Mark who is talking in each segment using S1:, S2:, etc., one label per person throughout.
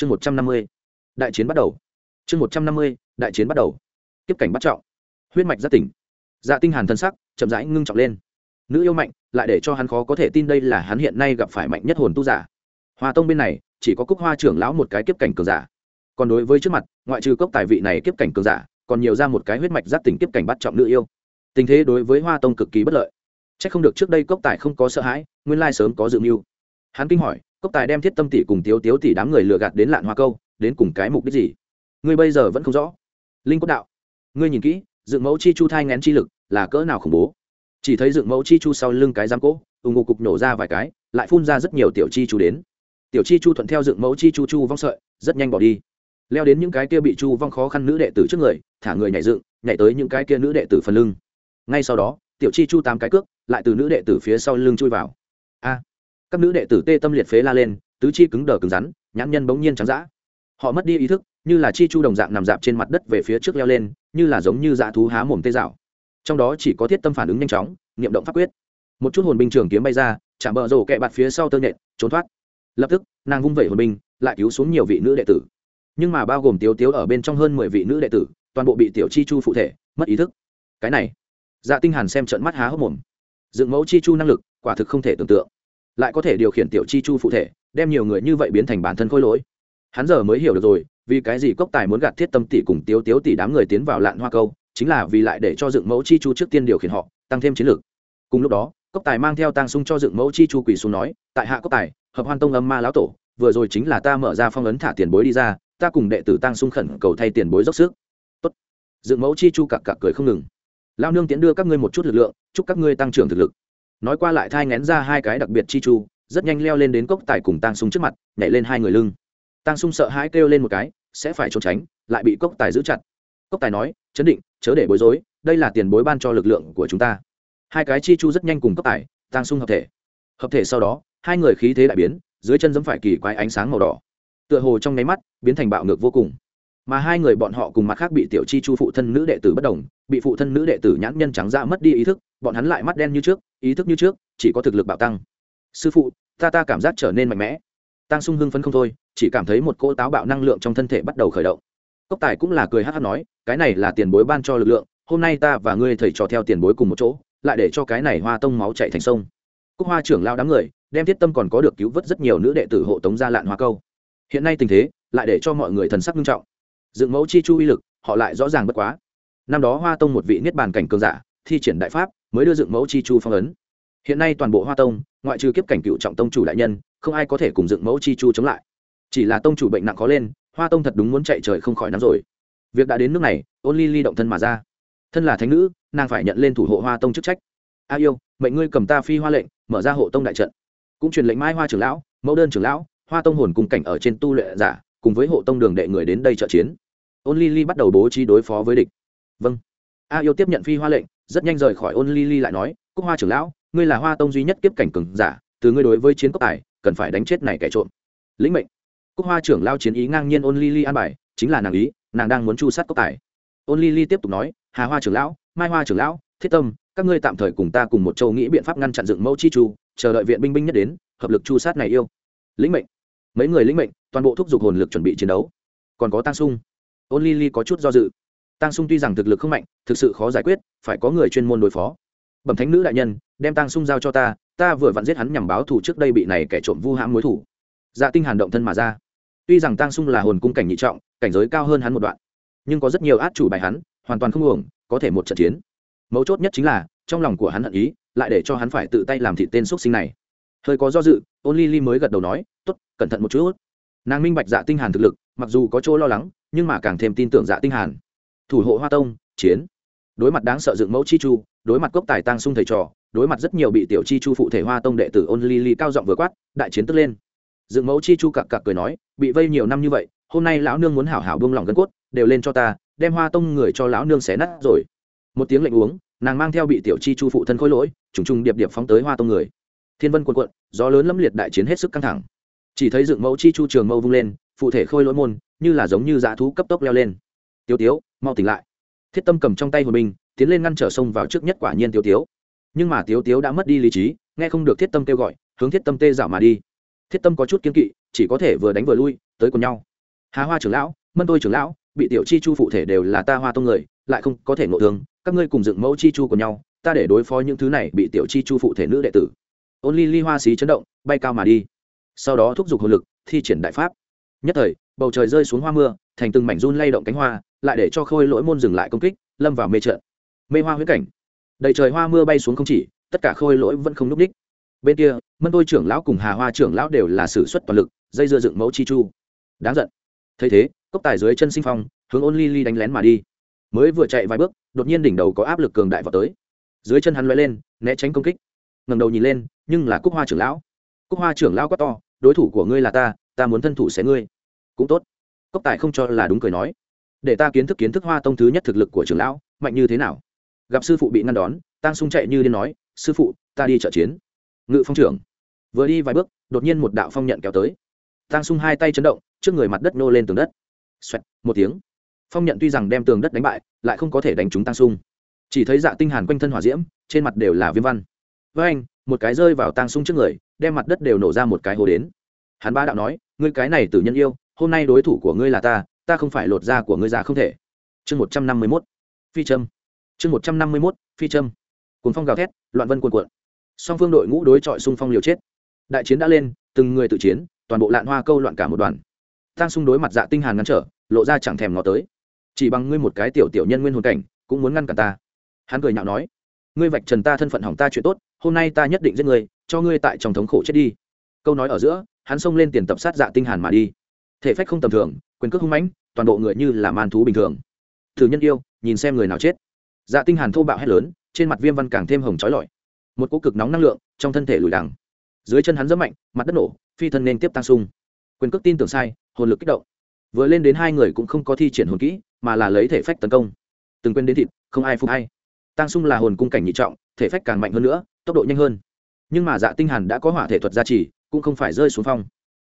S1: chương một trăm năm mươi, đại chiến bắt đầu. Chương một trăm năm mươi, đại chiến bắt đầu. Tiếp cảnh bắt trọng. Huyết mạch giác tỉnh. Dạ tinh hàn thân sắc chậm rãi ngưng trọng lên. Nữ yêu mạnh, lại để cho hắn khó có thể tin đây là hắn hiện nay gặp phải mạnh nhất hồn tu giả. Hoa tông bên này, chỉ có cúc hoa trưởng lão một cái kiếp cảnh cường giả. Còn đối với trước mặt, ngoại trừ cốc tài vị này kiếp cảnh cường giả, còn nhiều ra một cái huyết mạch giác tỉnh kiếp cảnh bắt trọng nữ yêu. Tình thế đối với hoa tông cực kỳ bất lợi. Chắc không được trước đây cốc tài không có sợ hãi, nguyên lai sớm có dự mưu. Hắn kinh hỏi cốc tài đem thiết tâm tỷ cùng tiếu tiếu tỷ đám người lừa gạt đến lạn hoa câu, đến cùng cái mục đích gì? Ngươi bây giờ vẫn không rõ. Linh quốc đạo, ngươi nhìn kỹ, dựng mẫu chi chu thai ngén chi lực là cỡ nào khủng bố? Chỉ thấy dựng mẫu chi chu sau lưng cái giam cỗ ù ngụ cục nổ ra vài cái, lại phun ra rất nhiều tiểu chi chu đến. Tiểu chi chu thuận theo dựng mẫu chi chu chu vong sợi, rất nhanh bỏ đi. Leo đến những cái kia bị chu vong khó khăn nữ đệ tử trước người, thả người nhảy dựng, nhảy tới những cái kia nữ đệ tử phần lưng. Ngay sau đó, tiểu chi chu tám cái cước, lại từ nữ đệ tử phía sau lưng chui vào. A! Các nữ đệ tử tê tâm liệt phế la lên, tứ chi cứng đờ cứng rắn, nhãn nhân bỗng nhiên trắng dã. Họ mất đi ý thức, như là chi chu đồng dạng nằm dạp trên mặt đất về phía trước leo lên, như là giống như dã thú há mồm tê dạo trong đó chỉ có thiết tâm phản ứng nhanh chóng, niệm động pháp quyết. Một chút hồn binh trường kiếm bay ra, chạm bờ rổ kẹ bạt phía sau tơ nhện, trốn thoát. Lập tức, nàng vung vẩy hồn binh, lại cứu xuống nhiều vị nữ đệ tử. Nhưng mà bao gồm tiếu tiếu ở bên trong hơn mười vị nữ đệ tử, toàn bộ bị tiểu chi chu phụ thể, mất ý thức. Cái này dạ tinh hàn xem trận mắt há hốc mồm. Dựng mẫu chi chu năng lực, quả thực không thể tưởng tượng lại có thể điều khiển tiểu chi chu phụ thể, đem nhiều người như vậy biến thành bản thân khôi lỗi. Hắn giờ mới hiểu được rồi, vì cái gì cốc tài muốn gạt thiết tâm tỷ cùng tiếu tiếu tỷ đám người tiến vào lạn hoa câu, chính là vì lại để cho dựng mẫu chi chu trước tiên điều khiển họ, tăng thêm chiến lược cùng lúc đó, cốc tài mang theo tang sung cho dựng mẫu chi chu quỳ xuống nói, tại hạ cốc tài, hợp hoan tông âm ma lão tổ, vừa rồi chính là ta mở ra phong ấn thả tiền bối đi ra, ta cùng đệ tử tang sung khẩn cầu thay tiền bối dốc sức. Tốt. Dựng mẫu chi chu cặc cặc cười không ngừng. Lao nương tiễn đưa các ngươi một chút lực lượng, chúc các ngươi tăng trưởng thực lực nói qua lại thai ngén ra hai cái đặc biệt chi chu, rất nhanh leo lên đến cốc tài cùng tang sung trước mặt, nhảy lên hai người lưng. Tang sung sợ hãi kêu lên một cái, sẽ phải trốn tránh, lại bị cốc tài giữ chặt. Cốc tài nói, chấn định, chớ để bối rối, đây là tiền bối ban cho lực lượng của chúng ta. Hai cái chi chu rất nhanh cùng cốc tài, tang sung hợp thể. Hợp thể sau đó, hai người khí thế đại biến, dưới chân giẫm phải kỳ quái ánh sáng màu đỏ. Tựa hồ trong nháy mắt, biến thành bạo ngược vô cùng. Mà hai người bọn họ cùng mặt khác bị tiểu chi chu phụ thân nữ đệ tử bất đồng, bị phụ thân nữ đệ tử nhãn nhân trắng ra mất đi ý thức, bọn hắn lại mắt đen như trước ý thức như trước, chỉ có thực lực bạo tăng. Sư phụ, ta ta cảm giác trở nên mạnh mẽ. Tăng sung hưng phấn không thôi, chỉ cảm thấy một cỗ táo bạo năng lượng trong thân thể bắt đầu khởi động. Cốc tài cũng là cười hát hát nói, cái này là tiền bối ban cho lực lượng, hôm nay ta và ngươi thầy trò theo tiền bối cùng một chỗ, lại để cho cái này hoa tông máu chạy thành sông. Cúc hoa trưởng lao đám người, đem thiết tâm còn có được cứu vớt rất nhiều nữ đệ tử hộ tống ra lạn hoa câu. Hiện nay tình thế, lại để cho mọi người thần sắc nghiêm trọng. Dựng mẫu chi chu uy lực, họ lại rõ ràng bất quá. Năm đó hoa tông một vị niết bàn cảnh cường giả, thi triển đại pháp mới đưa dựng mẫu chi chu phong ấn. Hiện nay toàn bộ hoa tông, ngoại trừ kiếp cảnh cựu trọng tông chủ đại nhân, không ai có thể cùng dựng mẫu chi chu chống lại. Chỉ là tông chủ bệnh nặng khó lên, hoa tông thật đúng muốn chạy trời không khỏi nắm rồi. Việc đã đến nước này, ôn ly ly động thân mà ra. Thân là thánh nữ, nàng phải nhận lên thủ hộ hoa tông chức trách. A yêu, mệnh ngươi cầm ta phi hoa lệnh, mở ra hộ tông đại trận. Cũng truyền lệnh mai hoa trưởng lão, mẫu đơn trưởng lão, hoa tông hồn cùng cảnh ở trên tu luyện giả, cùng với hộ tông đường đệ người đến đây trợ chiến. Ôn ly ly bắt đầu bố trí đối phó với địch. Vâng. A yêu tiếp nhận phi hoa lệnh rất nhanh rời khỏi ôn ly ly lại nói, cúc hoa trưởng lão, ngươi là hoa tông duy nhất kiếp cảnh cường giả, từ ngươi đối với chiến cốc tài, cần phải đánh chết này kẻ trộm. Lĩnh mệnh. Cúc hoa trưởng lao chiến ý ngang nhiên ôn ly ly an bài, chính là nàng ý, nàng đang muốn chu sát cốc tài. Ôn ly ly tiếp tục nói, hà hoa trưởng lão, mai hoa trưởng lão, thiết tâm, các ngươi tạm thời cùng ta cùng một châu nghĩ biện pháp ngăn chặn dựng mẫu chi chu, chờ đợi viện binh binh nhất đến, hợp lực chu sát này yêu. Lĩnh mệnh. Mấy người lĩnh mệnh, toàn bộ thúc giục hồn lực chuẩn bị chiến đấu. Còn có tăng sung. Ôn ly ly có chút do dự tăng sung tuy rằng thực lực không mạnh, thực sự khó giải quyết, phải có người chuyên môn đối phó. Bẩm thánh nữ đại nhân, đem tăng sung giao cho ta ta vừa vặn giết hắn nhằm báo thù trước đây bị này kẻ trộm vu hãm mối thủ dạ tinh hàn động thân mà ra. Tuy rằng tăng sung là hồn cung cảnh nhị trọng, cảnh giới cao hơn hắn một đoạn, nhưng có rất nhiều át chủ bài hắn, hoàn toàn không uổng, có thể một trận chiến. Mấu chốt nhất chính là, trong lòng của hắn hận ý, lại để cho hắn phải tự tay làm thịt tên xuất sinh này. Hơi có do dự, ôn ly ly mới gật đầu nói, tốt, cẩn thận một chút. Nàng minh bạch dạ tinh hàn thực lực, mặc dù có chỗ lo lắng, nhưng mà càng thêm tin tưởng dạ tinh hàn thủ hộ hoa tông, chiến. Đối mặt đáng sợ dựng mẫu chi chu, đối mặt cốc tài tăng sung thầy trò, đối mặt rất nhiều bị tiểu chi chu phụ thể hoa tông đệ tử ôn ly ly cao giọng vừa quát, đại chiến tức lên. Dựng mẫu chi chu cặc cặc cười nói, bị vây nhiều năm như vậy, hôm nay lão nương muốn hảo hảo buông lòng gân cốt, đều lên cho ta, đem hoa tông người cho lão nương xé nát rồi. Một tiếng lệnh uống, nàng mang theo bị tiểu chi chu phụ thân khôi lỗi, trùng trùng điệp điệp phóng tới hoa tông người. Thiên vân quần quận gió lớn lâm liệt đại chiến hết sức căng thẳng. Chỉ thấy dựng mẫu chi chu trường mâu vung lên, phụ thể khôi lỗi môn, như là giống như dã thú cấp tốc leo lên. Tiêu tiếu mau tỉnh lại. Thiết tâm cầm trong tay hồn binh, tiến lên ngăn trở sông vào trước nhất quả nhiên tiêu tiếu. Nhưng mà tiêu tiếu đã mất đi lý trí, nghe không được thiết tâm kêu gọi, hướng thiết tâm tê dạo mà đi. Thiết tâm có chút kiên kỵ, chỉ có thể vừa đánh vừa lui, tới cùng nhau. Hà hoa trưởng lão, mân tôi trưởng lão, bị tiểu chi chu phụ thể đều là ta hoa tông người, lại không có thể ngộ thương, các ngươi cùng dựng mẫu chi chu của nhau, ta để đối phó những thứ này bị tiểu chi chu phụ thể nữ đệ tử. Ôn ly ly hoa xí chấn động, bay cao mà đi. Sau đó thúc giục hồn lực, thi triển đại pháp. Nhất thời, bầu trời rơi xuống hoa mưa thành từng mảnh run lay động cánh hoa, lại để cho khôi lỗi môn dừng lại công kích, lâm vào mê trận. Mê hoa huyết cảnh. Đầy trời hoa mưa bay xuống không chỉ, tất cả khôi lỗi vẫn không núp đích. Bên kia, mân tôi trưởng lão cùng hà hoa trưởng lão đều là s ử suất toàn lực, dây dưa dựng mẫu chi chu. Đáng giận. Thấy thế, cốc tài dưới chân sinh phong, hướng ôn ly ly đánh lén mà đi. Mới vừa chạy vài bước, đột nhiên đỉnh đầu có áp lực cường đại vào tới. Dưới chân hắn l lên, né tránh công kích. Ngầm đầu nhìn lên, nhưng là cúc hoa trưởng lão. Cúc hoa trưởng lão quá to, đối thủ của ngươi là ta ta muốn thân thủ xé ngươi. Cũng tốt cốc tài không cho là đúng cười nói. Để ta kiến thức kiến thức hoa tông thứ nhất thực lực của trưởng lão mạnh như thế nào? Gặp sư phụ bị ngăn đón tăng sung chạy như điên nói sư phụ ta đi trợ chiến. Ngự phong trưởng vừa đi vài bước đột nhiên một đạo phong nhận kéo tới. Tăng sung hai tay chấn động trước người mặt đất nô lên tường đất. Xoẹt, một tiếng. Phong nhận tuy rằng đem tường đất đánh bại lại không có thể đánh trúng tăng sung. Chỉ thấy dạ tinh hàn quanh thân hỏa diễm trên mặt đều là viêm văn. Với anh. Một cái rơi vào tăng sung trước người đem mặt đất đều nổ ra một cái hồ đến. Hắn ba đạo nói ngươi cái này tử nhân yêu hôm nay đối thủ của ngươi là ta ta không phải lột da của ngươi ra không thể. Chương một trăm năm mươi mốt, phi trâm chương một trăm năm mươi mốt, phi trâm cuốn phong gào thét, loạn vân cuồn cuộn. Song phương đội ngũ đối chọi xung phong liều chết. Đại chiến đã lên, từng người tự chiến, toàn bộ lạn hoa câu loạn cả một đoàn. Tăng xung đối mặt dạ tinh hàn ngăn trở, lộ ra chẳng thèm ngó tới. Chỉ bằng ngươi một cái tiểu tiểu nhân nguyên hồn cảnh, cũng muốn ngăn cản ta. Hắn cười nhạo nói, ngươi vạch trần ta thân phận hỏng ta chuyện tốt, hôm nay ta nhất định giết ngươi, cho ngươi tại trong thống khổ chết đi. Câu nói ở giữa, hắn xông lên tiền tập sát dạ tinh hàn mà đi thể phách không tầm thường, quyền cước hung mãnh, toàn bộ người như là man thú bình thường. Thử nhân yêu, nhìn xem người nào chết. Dạ tinh hàn thô bạo hét lớn, trên mặt viêm văn càng thêm hồng chói lọi. Một cỗ cực nóng năng lượng trong thân thể lùi đằng. Dưới chân hắn rất mạnh, mặt đất nổ, phi thân nên tiếp tăng sung. Quyền cước tin tưởng sai, hồn lực kích động. Vừa lên đến hai người cũng không có thi triển hồn kỹ, mà là lấy thể phách tấn công. Từng quên đến thịt, không ai phục hay tăng sung là hồn cung cảnh nhị trọng, thể phách càng mạnh hơn nữa, tốc độ nhanh hơn. Nhưng mà dạ tinh hàn đã có hỏa thể thuật gia trì, cũng không phải rơi xuống phong.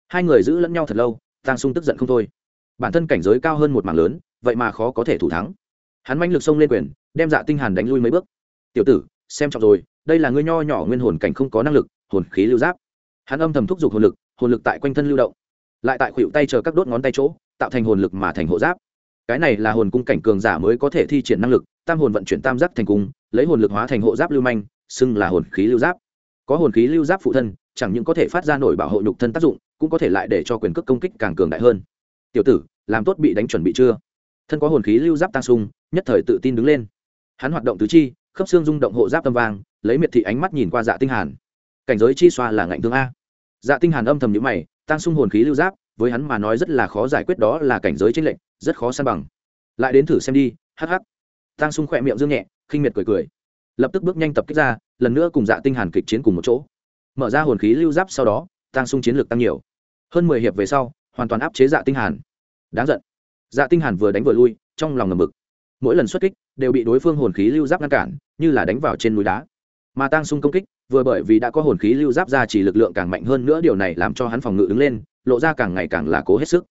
S1: Hai người giữ lẫn nhau thật lâu tăng sung tức giận không thôi. Bản thân cảnh giới cao hơn một mảng lớn, vậy mà khó có thể thủ thắng. Hắn manh lực xông lên quyền, đem dạ tinh hàn đánh lui mấy bước. Tiểu tử, xem trọng rồi, đây là ngươi nho nhỏ nguyên hồn cảnh không có năng lực, hồn khí lưu giáp. Hắn âm thầm thúc giục hồn lực hồn lực tại quanh thân lưu động. Lại tại khuỷu tay chờ các đốt ngón tay chỗ, tạo thành hồn lực mà thành hộ giáp. Cái này là hồn cung cảnh cường giả mới có thể thi triển năng lực, tam hồn vận chuyển tam giác thành cung, lấy hồn lực hóa thành hộ giáp lưu manh, xưng là hồn khí lưu giáp. Có hồn khí lưu giáp phụ thân chẳng những có thể phát ra nổi bảo hộ nhục thân tác dụng, cũng có thể lại để cho quyền cước công kích càng cường đại hơn. Tiểu tử, làm tốt bị đánh chuẩn bị chưa? Thân có hồn khí lưu giáp tăng sung, nhất thời tự tin đứng lên. Hắn hoạt động tứ chi, khớp xương rung động hộ giáp tâm vang, lấy miệt thị ánh mắt nhìn qua dạ tinh hàn. Cảnh giới chi xoa là ngạnh thương a. Dạ tinh hàn âm thầm nhíu mày, tăng sung hồn khí lưu giáp, với hắn mà nói rất là khó giải quyết đó là cảnh giới trên lệnh rất khó san bằng. Lại đến thử xem đi, hắc hắc. Tăng sung khỏe miệng dương nhẹ, khinh miệt cười cười. Lập tức bước nhanh tập kích ra, lần nữa cùng dạ tinh hàn kịch chiến cùng một chỗ mở ra hồn khí lưu giáp sau đó, tăng sung chiến lược tăng nhiều. Hơn mười hiệp về sau, hoàn toàn áp chế dạ tinh hàn. Đáng giận. Dạ tinh hàn vừa đánh vừa lui, trong lòng ngầm mực. Mỗi lần xuất kích, đều bị đối phương hồn khí lưu giáp ngăn cản, như là đánh vào trên núi đá. Mà tăng sung công kích, vừa bởi vì đã có hồn khí lưu giáp ra chỉ lực lượng càng mạnh hơn nữa, điều này làm cho hắn phòng ngự đứng lên, lộ ra càng ngày càng là cố hết sức.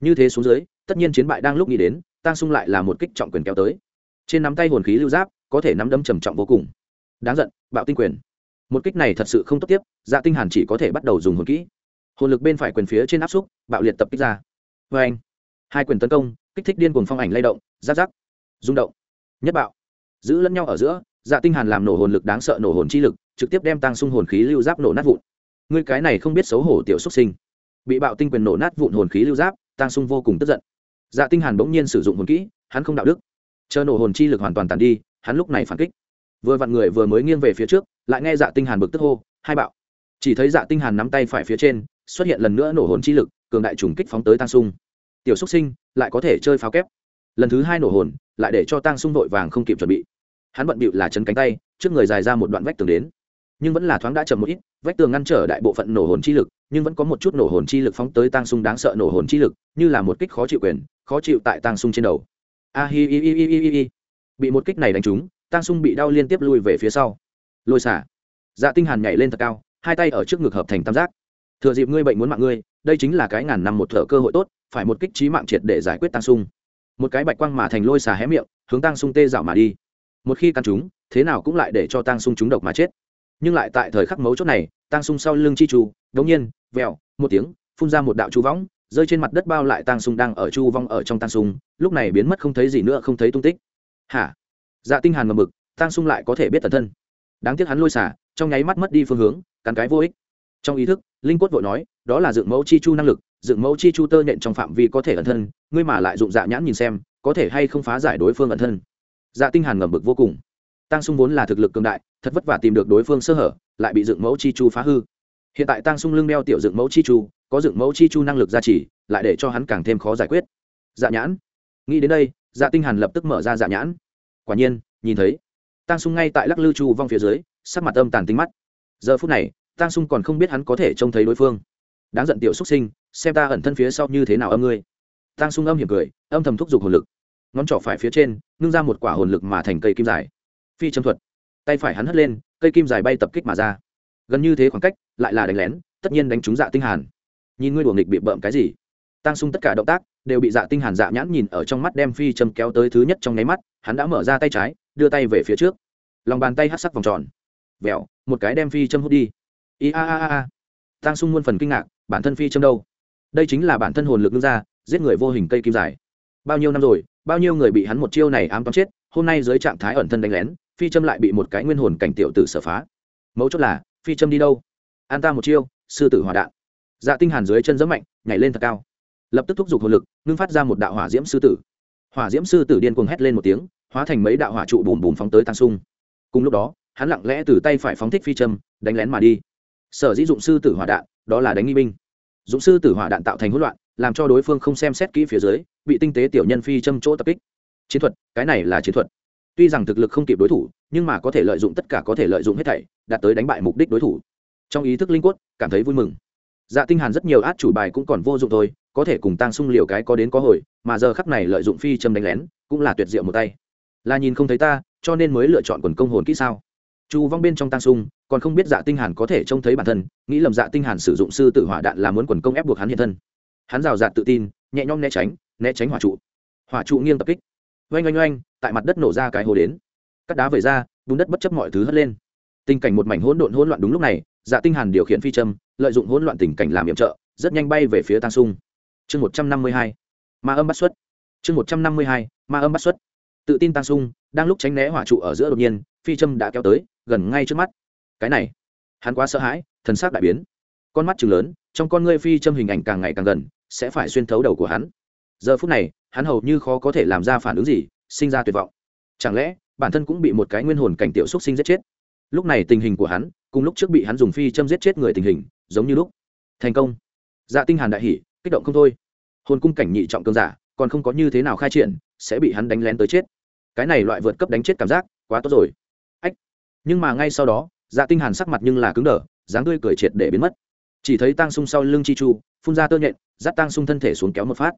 S1: Như thế xuống dưới, tất nhiên chiến bại đang lúc nghĩ đến, tăng sung lại là một kích trọng quyền kéo tới. Trên nắm tay hồn khí lưu giáp, có thể nắm đấm trầm trọng vô cùng. Đáng giận, bạo tinh quyền một kích này thật sự không tốt tiếp dạ tinh hàn chỉ có thể bắt đầu dùng hồn kỹ. Hồn lực bên phải quyền phía trên áp xúc, bạo liệt tập kích ra. Với anh, hai quyền tấn công, kích thích điên cuồng phong ảnh lay động, giáp giáp, rung động, nhất bạo. Giữ lẫn nhau ở giữa dạ tinh hàn làm nổ hồn lực đáng sợ nổ hồn chi lực, trực tiếp đem tăng xung hồn khí lưu giáp nổ nát vụn. Ngươi cái này không biết xấu hổ tiểu xuất sinh. Bị bạo tinh quyền nổ nát vụn hồn khí lưu giáp, tăng xung vô cùng tức giận. Dạ tinh hàn bỗng nhiên sử dụng hồn kỹ, hắn không đạo đức. Chờ nổ hồn chi lực hoàn toàn tàn đi, hắn lúc này phản kích vừa vặn người vừa mới nghiêng về phía trước, lại nghe dạ tinh hàn bực tức hô, hai bạo. Chỉ thấy dạ tinh hàn nắm tay phải phía trên, xuất hiện lần nữa nổ hồn chi lực, cường đại trùng kích phóng tới tăng sung. Tiểu xuất sinh, lại có thể chơi pháo kép. Lần thứ hai nổ hồn, lại để cho tăng sung vội vàng không kịp chuẩn bị. Hắn bận bịu là chấn cánh tay, trước người dài ra một đoạn vách tường đến. Nhưng vẫn là thoáng đã chậm một ít, vách tường ngăn trở đại bộ phận nổ hồn chi lực, nhưng vẫn có một chút nổ hồn chi lực phóng tới tăng sung đáng sợ nổ hồn chi lực, như là một kích khó chịu quyền, khó chịu tại tăng sung trên đầu. A hi hi hi hi hi hi. Bị một kích này đánh trúng Tang sung bị đau liên tiếp lui về phía sau. Lôi xả. Dạ tinh hàn nhảy lên thật cao, hai tay ở trước ngực hợp thành tam giác. Thừa dịp ngươi bệnh muốn mạng ngươi, đây chính là cái ngàn năm một thở cơ hội tốt, phải một kích trí mạng triệt để giải quyết Tang sung. Một cái bạch quang mà thành lôi xà hé miệng, hướng Tang sung tê dạo mà đi. Một khi căn chúng, thế nào cũng lại để cho Tang sung chúng độc mà chết. Nhưng lại tại thời khắc mấu chốt này, Tang sung sau lưng chi chu, đống nhiên, vèo, một tiếng, phun ra một đạo chu võng, rơi trên mặt đất bao lại tang sung đang ở chu vong ở trong tang sung, lúc này biến mất không thấy gì nữa, không thấy tung tích. Hả? Dạ tinh hàn ngầm mực, tang sung lại có thể biết tần thân. Đáng tiếc hắn lôi xả, trong nháy mắt mất đi phương hướng, cắn cái vô ích. Trong ý thức, linh quất vội nói, đó là dựng mẫu chi chu năng lực, dựng mẫu chi chu tơ nện trong phạm vi có thể ẩn thân, ngươi mà lại dụng dạ nhãn nhìn xem, có thể hay không phá giải đối phương ẩn thân. Dạ tinh hàn ngầm bực vô cùng. Tăng sung vốn là thực lực cường đại, thật vất vả tìm được đối phương sơ hở, lại bị dựng mẫu chi chu phá hư. Hiện tại tăng sung lưng đeo tiểu dựng mẫu chi chu, có dựng mẫu chi chu năng lực gia trì, lại để cho hắn càng thêm khó giải quyết. Dạ nhãn. Nghĩ đến đây dạ tinh hàn lập tức mở ra dạ nhãn quả nhiên, nhìn thấy tăng sung ngay tại lắc lư chu vong phía dưới, sắc mặt âm tàn tinh mắt. Giờ phút này tăng sung còn không biết hắn có thể trông thấy đối phương. Đáng giận tiểu xuất sinh, xem ta ẩn thân phía sau như thế nào âm ngươi. Tăng sung âm hiểm cười, âm thầm thúc giục hồn lực. Ngón trỏ phải phía trên, ngưng ra một quả hồn lực mà thành cây kim dài. Phi châm thuật. Tay phải hắn hất lên, cây kim dài bay tập kích mà ra. Gần như thế khoảng cách, lại là đánh lén, tất nhiên đánh trúng dạ tinh hàn. Nhìn ngươi đùa nghịch bị bợm cái gì? Tăng sung tất cả động tác đều bị dạ tinh hàn dạ nhãn nhìn ở trong mắt đem phi châm kéo tới thứ nhất trong nháy mắt, hắn đã mở ra tay trái, đưa tay về phía trước. Lòng bàn tay hất sắc vòng tròn. Vẹo một cái đem phi châm hút đi. I a a a tăng sung muôn phần kinh ngạc, bản thân phi châm đâu? Đây chính là bản thân hồn lực ngưng ra, giết người vô hình cây kim dài. Bao nhiêu năm rồi, bao nhiêu người bị hắn một chiêu này ám toán chết, hôm nay dưới trạng thái ẩn thân đánh lén, phi châm lại bị một cái nguyên hồn cảnh tiểu tử sở phá. Mấu chốt là, phi châm đi đâu? An ta một chiêu, sư tử hỏa đạn. Dạ tinh hàn dưới chân giẫm mạnh, nhảy lên thật cao lập tức thúc giục hồn lực, ngưng phát ra một đạo hỏa diễm sư tử. Hỏa diễm sư tử điên cuồng hét lên một tiếng, hóa thành mấy đạo hỏa trụ bùm bùm phóng tới tăng sung. Cùng lúc đó, hắn lặng lẽ từ tay phải phóng thích phi châm, đánh lén mà đi. Sở dĩ dụng sư tử hỏa đạn, đó là đánh nghi binh. Dụng sư tử hỏa đạn tạo thành hỗn loạn, làm cho đối phương không xem xét kỹ phía dưới, bị tinh tế tiểu nhân phi châm chỗ tập kích. Chiến thuật, cái này là chiến thuật. Tuy rằng thực lực không kịp đối thủ, nhưng mà có thể lợi dụng tất cả có thể lợi dụng hết thảy, đạt tới đánh bại mục đích đối thủ. Trong ý thức linh quất cảm thấy vui mừng dạ tinh hàn rất nhiều át chủ bài cũng còn vô dụng thôi, có thể cùng tăng sung liều cái có đến có hồi, mà giờ khắc này lợi dụng phi châm đánh lén, cũng là tuyệt diệu một tay. Là nhìn không thấy ta, cho nên mới lựa chọn quần công hồn kỹ sao? Chu vong bên trong tăng sung, còn không biết dạ tinh hàn có thể trông thấy bản thân, nghĩ lầm dạ tinh hàn sử dụng sư tử hỏa đạn là muốn quần công ép buộc hắn hiện thân. Hắn rào rạt tự tin, nhẹ nhõm né tránh né tránh hỏa trụ. Hỏa trụ nghiêng tập kích. Oanh oanh oanh, tại mặt đất nổ ra cái hồ đến. Cắt đá vẩy ra, bùn đất bất chấp mọi thứ hất lên. Tình cảnh một mảnh hỗn độn hỗn loạn đúng lúc này dạ tinh hàn điều khiển phi châm lợi dụng hỗn loạn tình cảnh làm yểm trợ, rất nhanh bay về phía tăng sung. Chương một trăm năm mươi hai, ma âm bắt xuất. Chương một trăm năm mươi hai, ma âm bắt xuất. Tự tin tăng sung, đang lúc tránh né hỏa trụ ở giữa đột nhiên, phi châm đã kéo tới, gần ngay trước mắt. Cái này, hắn quá sợ hãi, thần sắc đại biến. Con mắt trừng lớn, trong con ngươi phi châm hình ảnh càng ngày càng gần, sẽ phải xuyên thấu đầu của hắn. Giờ phút này, hắn hầu như khó có thể làm ra phản ứng gì, sinh ra tuyệt vọng. Chẳng lẽ, bản thân cũng bị một cái nguyên hồn cảnh tiểu xúc sinh giết chết? Lúc này tình hình của hắn, cùng lúc trước bị hắn dùng phi châm giết chết người tình hình giống như lúc. Thành công. Dạ tinh hàn đại hỉ, kích động không thôi. Hồn cung cảnh nhị trọng cường giả, còn không có như thế nào khai triển, sẽ bị hắn đánh lén tới chết. Cái này loại vượt cấp đánh chết cảm giác, quá tốt rồi. Ách. Nhưng mà ngay sau đó dạ tinh hàn sắc mặt nhưng là cứng đờ, dáng tươi cười triệt để biến mất. Chỉ thấy tang sung sau lưng chi chu, phun ra tơ nhện, dắt tang sung thân thể xuống kéo một phát.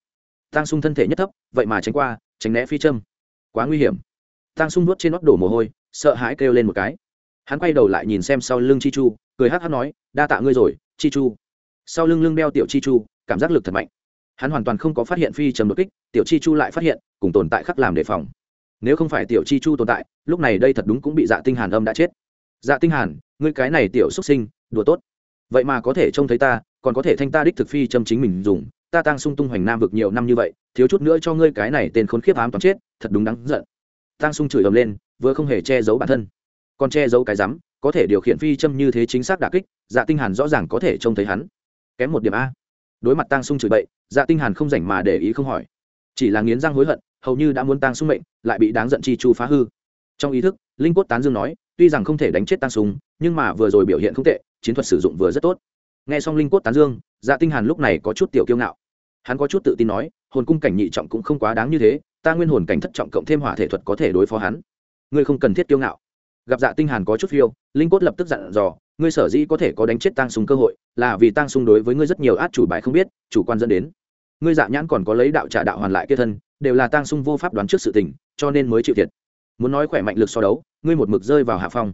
S1: Tang sung thân thể nhất thấp, vậy mà tránh qua, tránh né phi châm. Quá nguy hiểm. Tang sung nuốt trên nót đổ mồ hôi, sợ hãi kêu lên một cái. Hắn quay đầu lại nhìn xem sau lưng chi chu cười hát hát nói, đa tạ ngươi rồi, chi chu. Sau lưng lưng đeo tiểu chi chu, cảm giác lực thật mạnh. Hắn hoàn toàn không có phát hiện phi trầm đột kích, tiểu chi chu lại phát hiện, cùng tồn tại khắc làm đề phòng. Nếu không phải tiểu chi chu tồn tại, lúc này đây thật đúng cũng bị dạ tinh hàn âm đã chết. Dạ tinh hàn, ngươi cái này tiểu xuất sinh, đùa tốt. Vậy mà có thể trông thấy ta, còn có thể thanh ta đích thực phi châm chính mình dùng, ta tăng sung tung hoành nam vực nhiều năm như vậy, thiếu chút nữa cho ngươi cái này tên khốn khiếp ám toán chết, thật đúng đáng giận. Tăng sung chửi ầm lên, vừa không hề che giấu bản thân, còn che giấu cái rắm có thể điều khiển phi châm như thế chính xác đả kích dạ tinh hàn rõ ràng có thể trông thấy hắn. Kém một điểm a. Đối mặt tang sung chửi bậy dạ tinh hàn không rảnh mà để ý không hỏi. Chỉ là nghiến răng hối hận, hầu như đã muốn tang sung mệnh, lại bị đáng giận chi chu phá hư. Trong ý thức, linh cốt tán dương nói, tuy rằng không thể đánh chết tang sung, nhưng mà vừa rồi biểu hiện không tệ, chiến thuật sử dụng vừa rất tốt. Nghe xong linh cốt tán dương dạ tinh hàn lúc này có chút tiểu kiêu ngạo. Hắn có chút tự tin nói, hồn cung cảnh nhị trọng cũng không quá đáng như thế, ta nguyên hồn cảnh thất trọng cộng thêm hỏa thể thuật có thể đối phó hắn. Ngươi không cần thiết kiêu ngạo gặp dạ tinh hàn có chút phiêu, linh cốt lập tức dặn dò, ngươi sở dĩ có thể có đánh chết tăng sung cơ hội, là vì tăng sung đối với ngươi rất nhiều át chủ bài không biết, chủ quan dẫn đến. Ngươi dạ nhãn còn có lấy đạo trả đạo hoàn lại kia thân, đều là tăng sung vô pháp đoán trước sự tình, cho nên mới chịu thiệt. Muốn nói khỏe mạnh lực so đấu, ngươi một mực rơi vào hạ phong.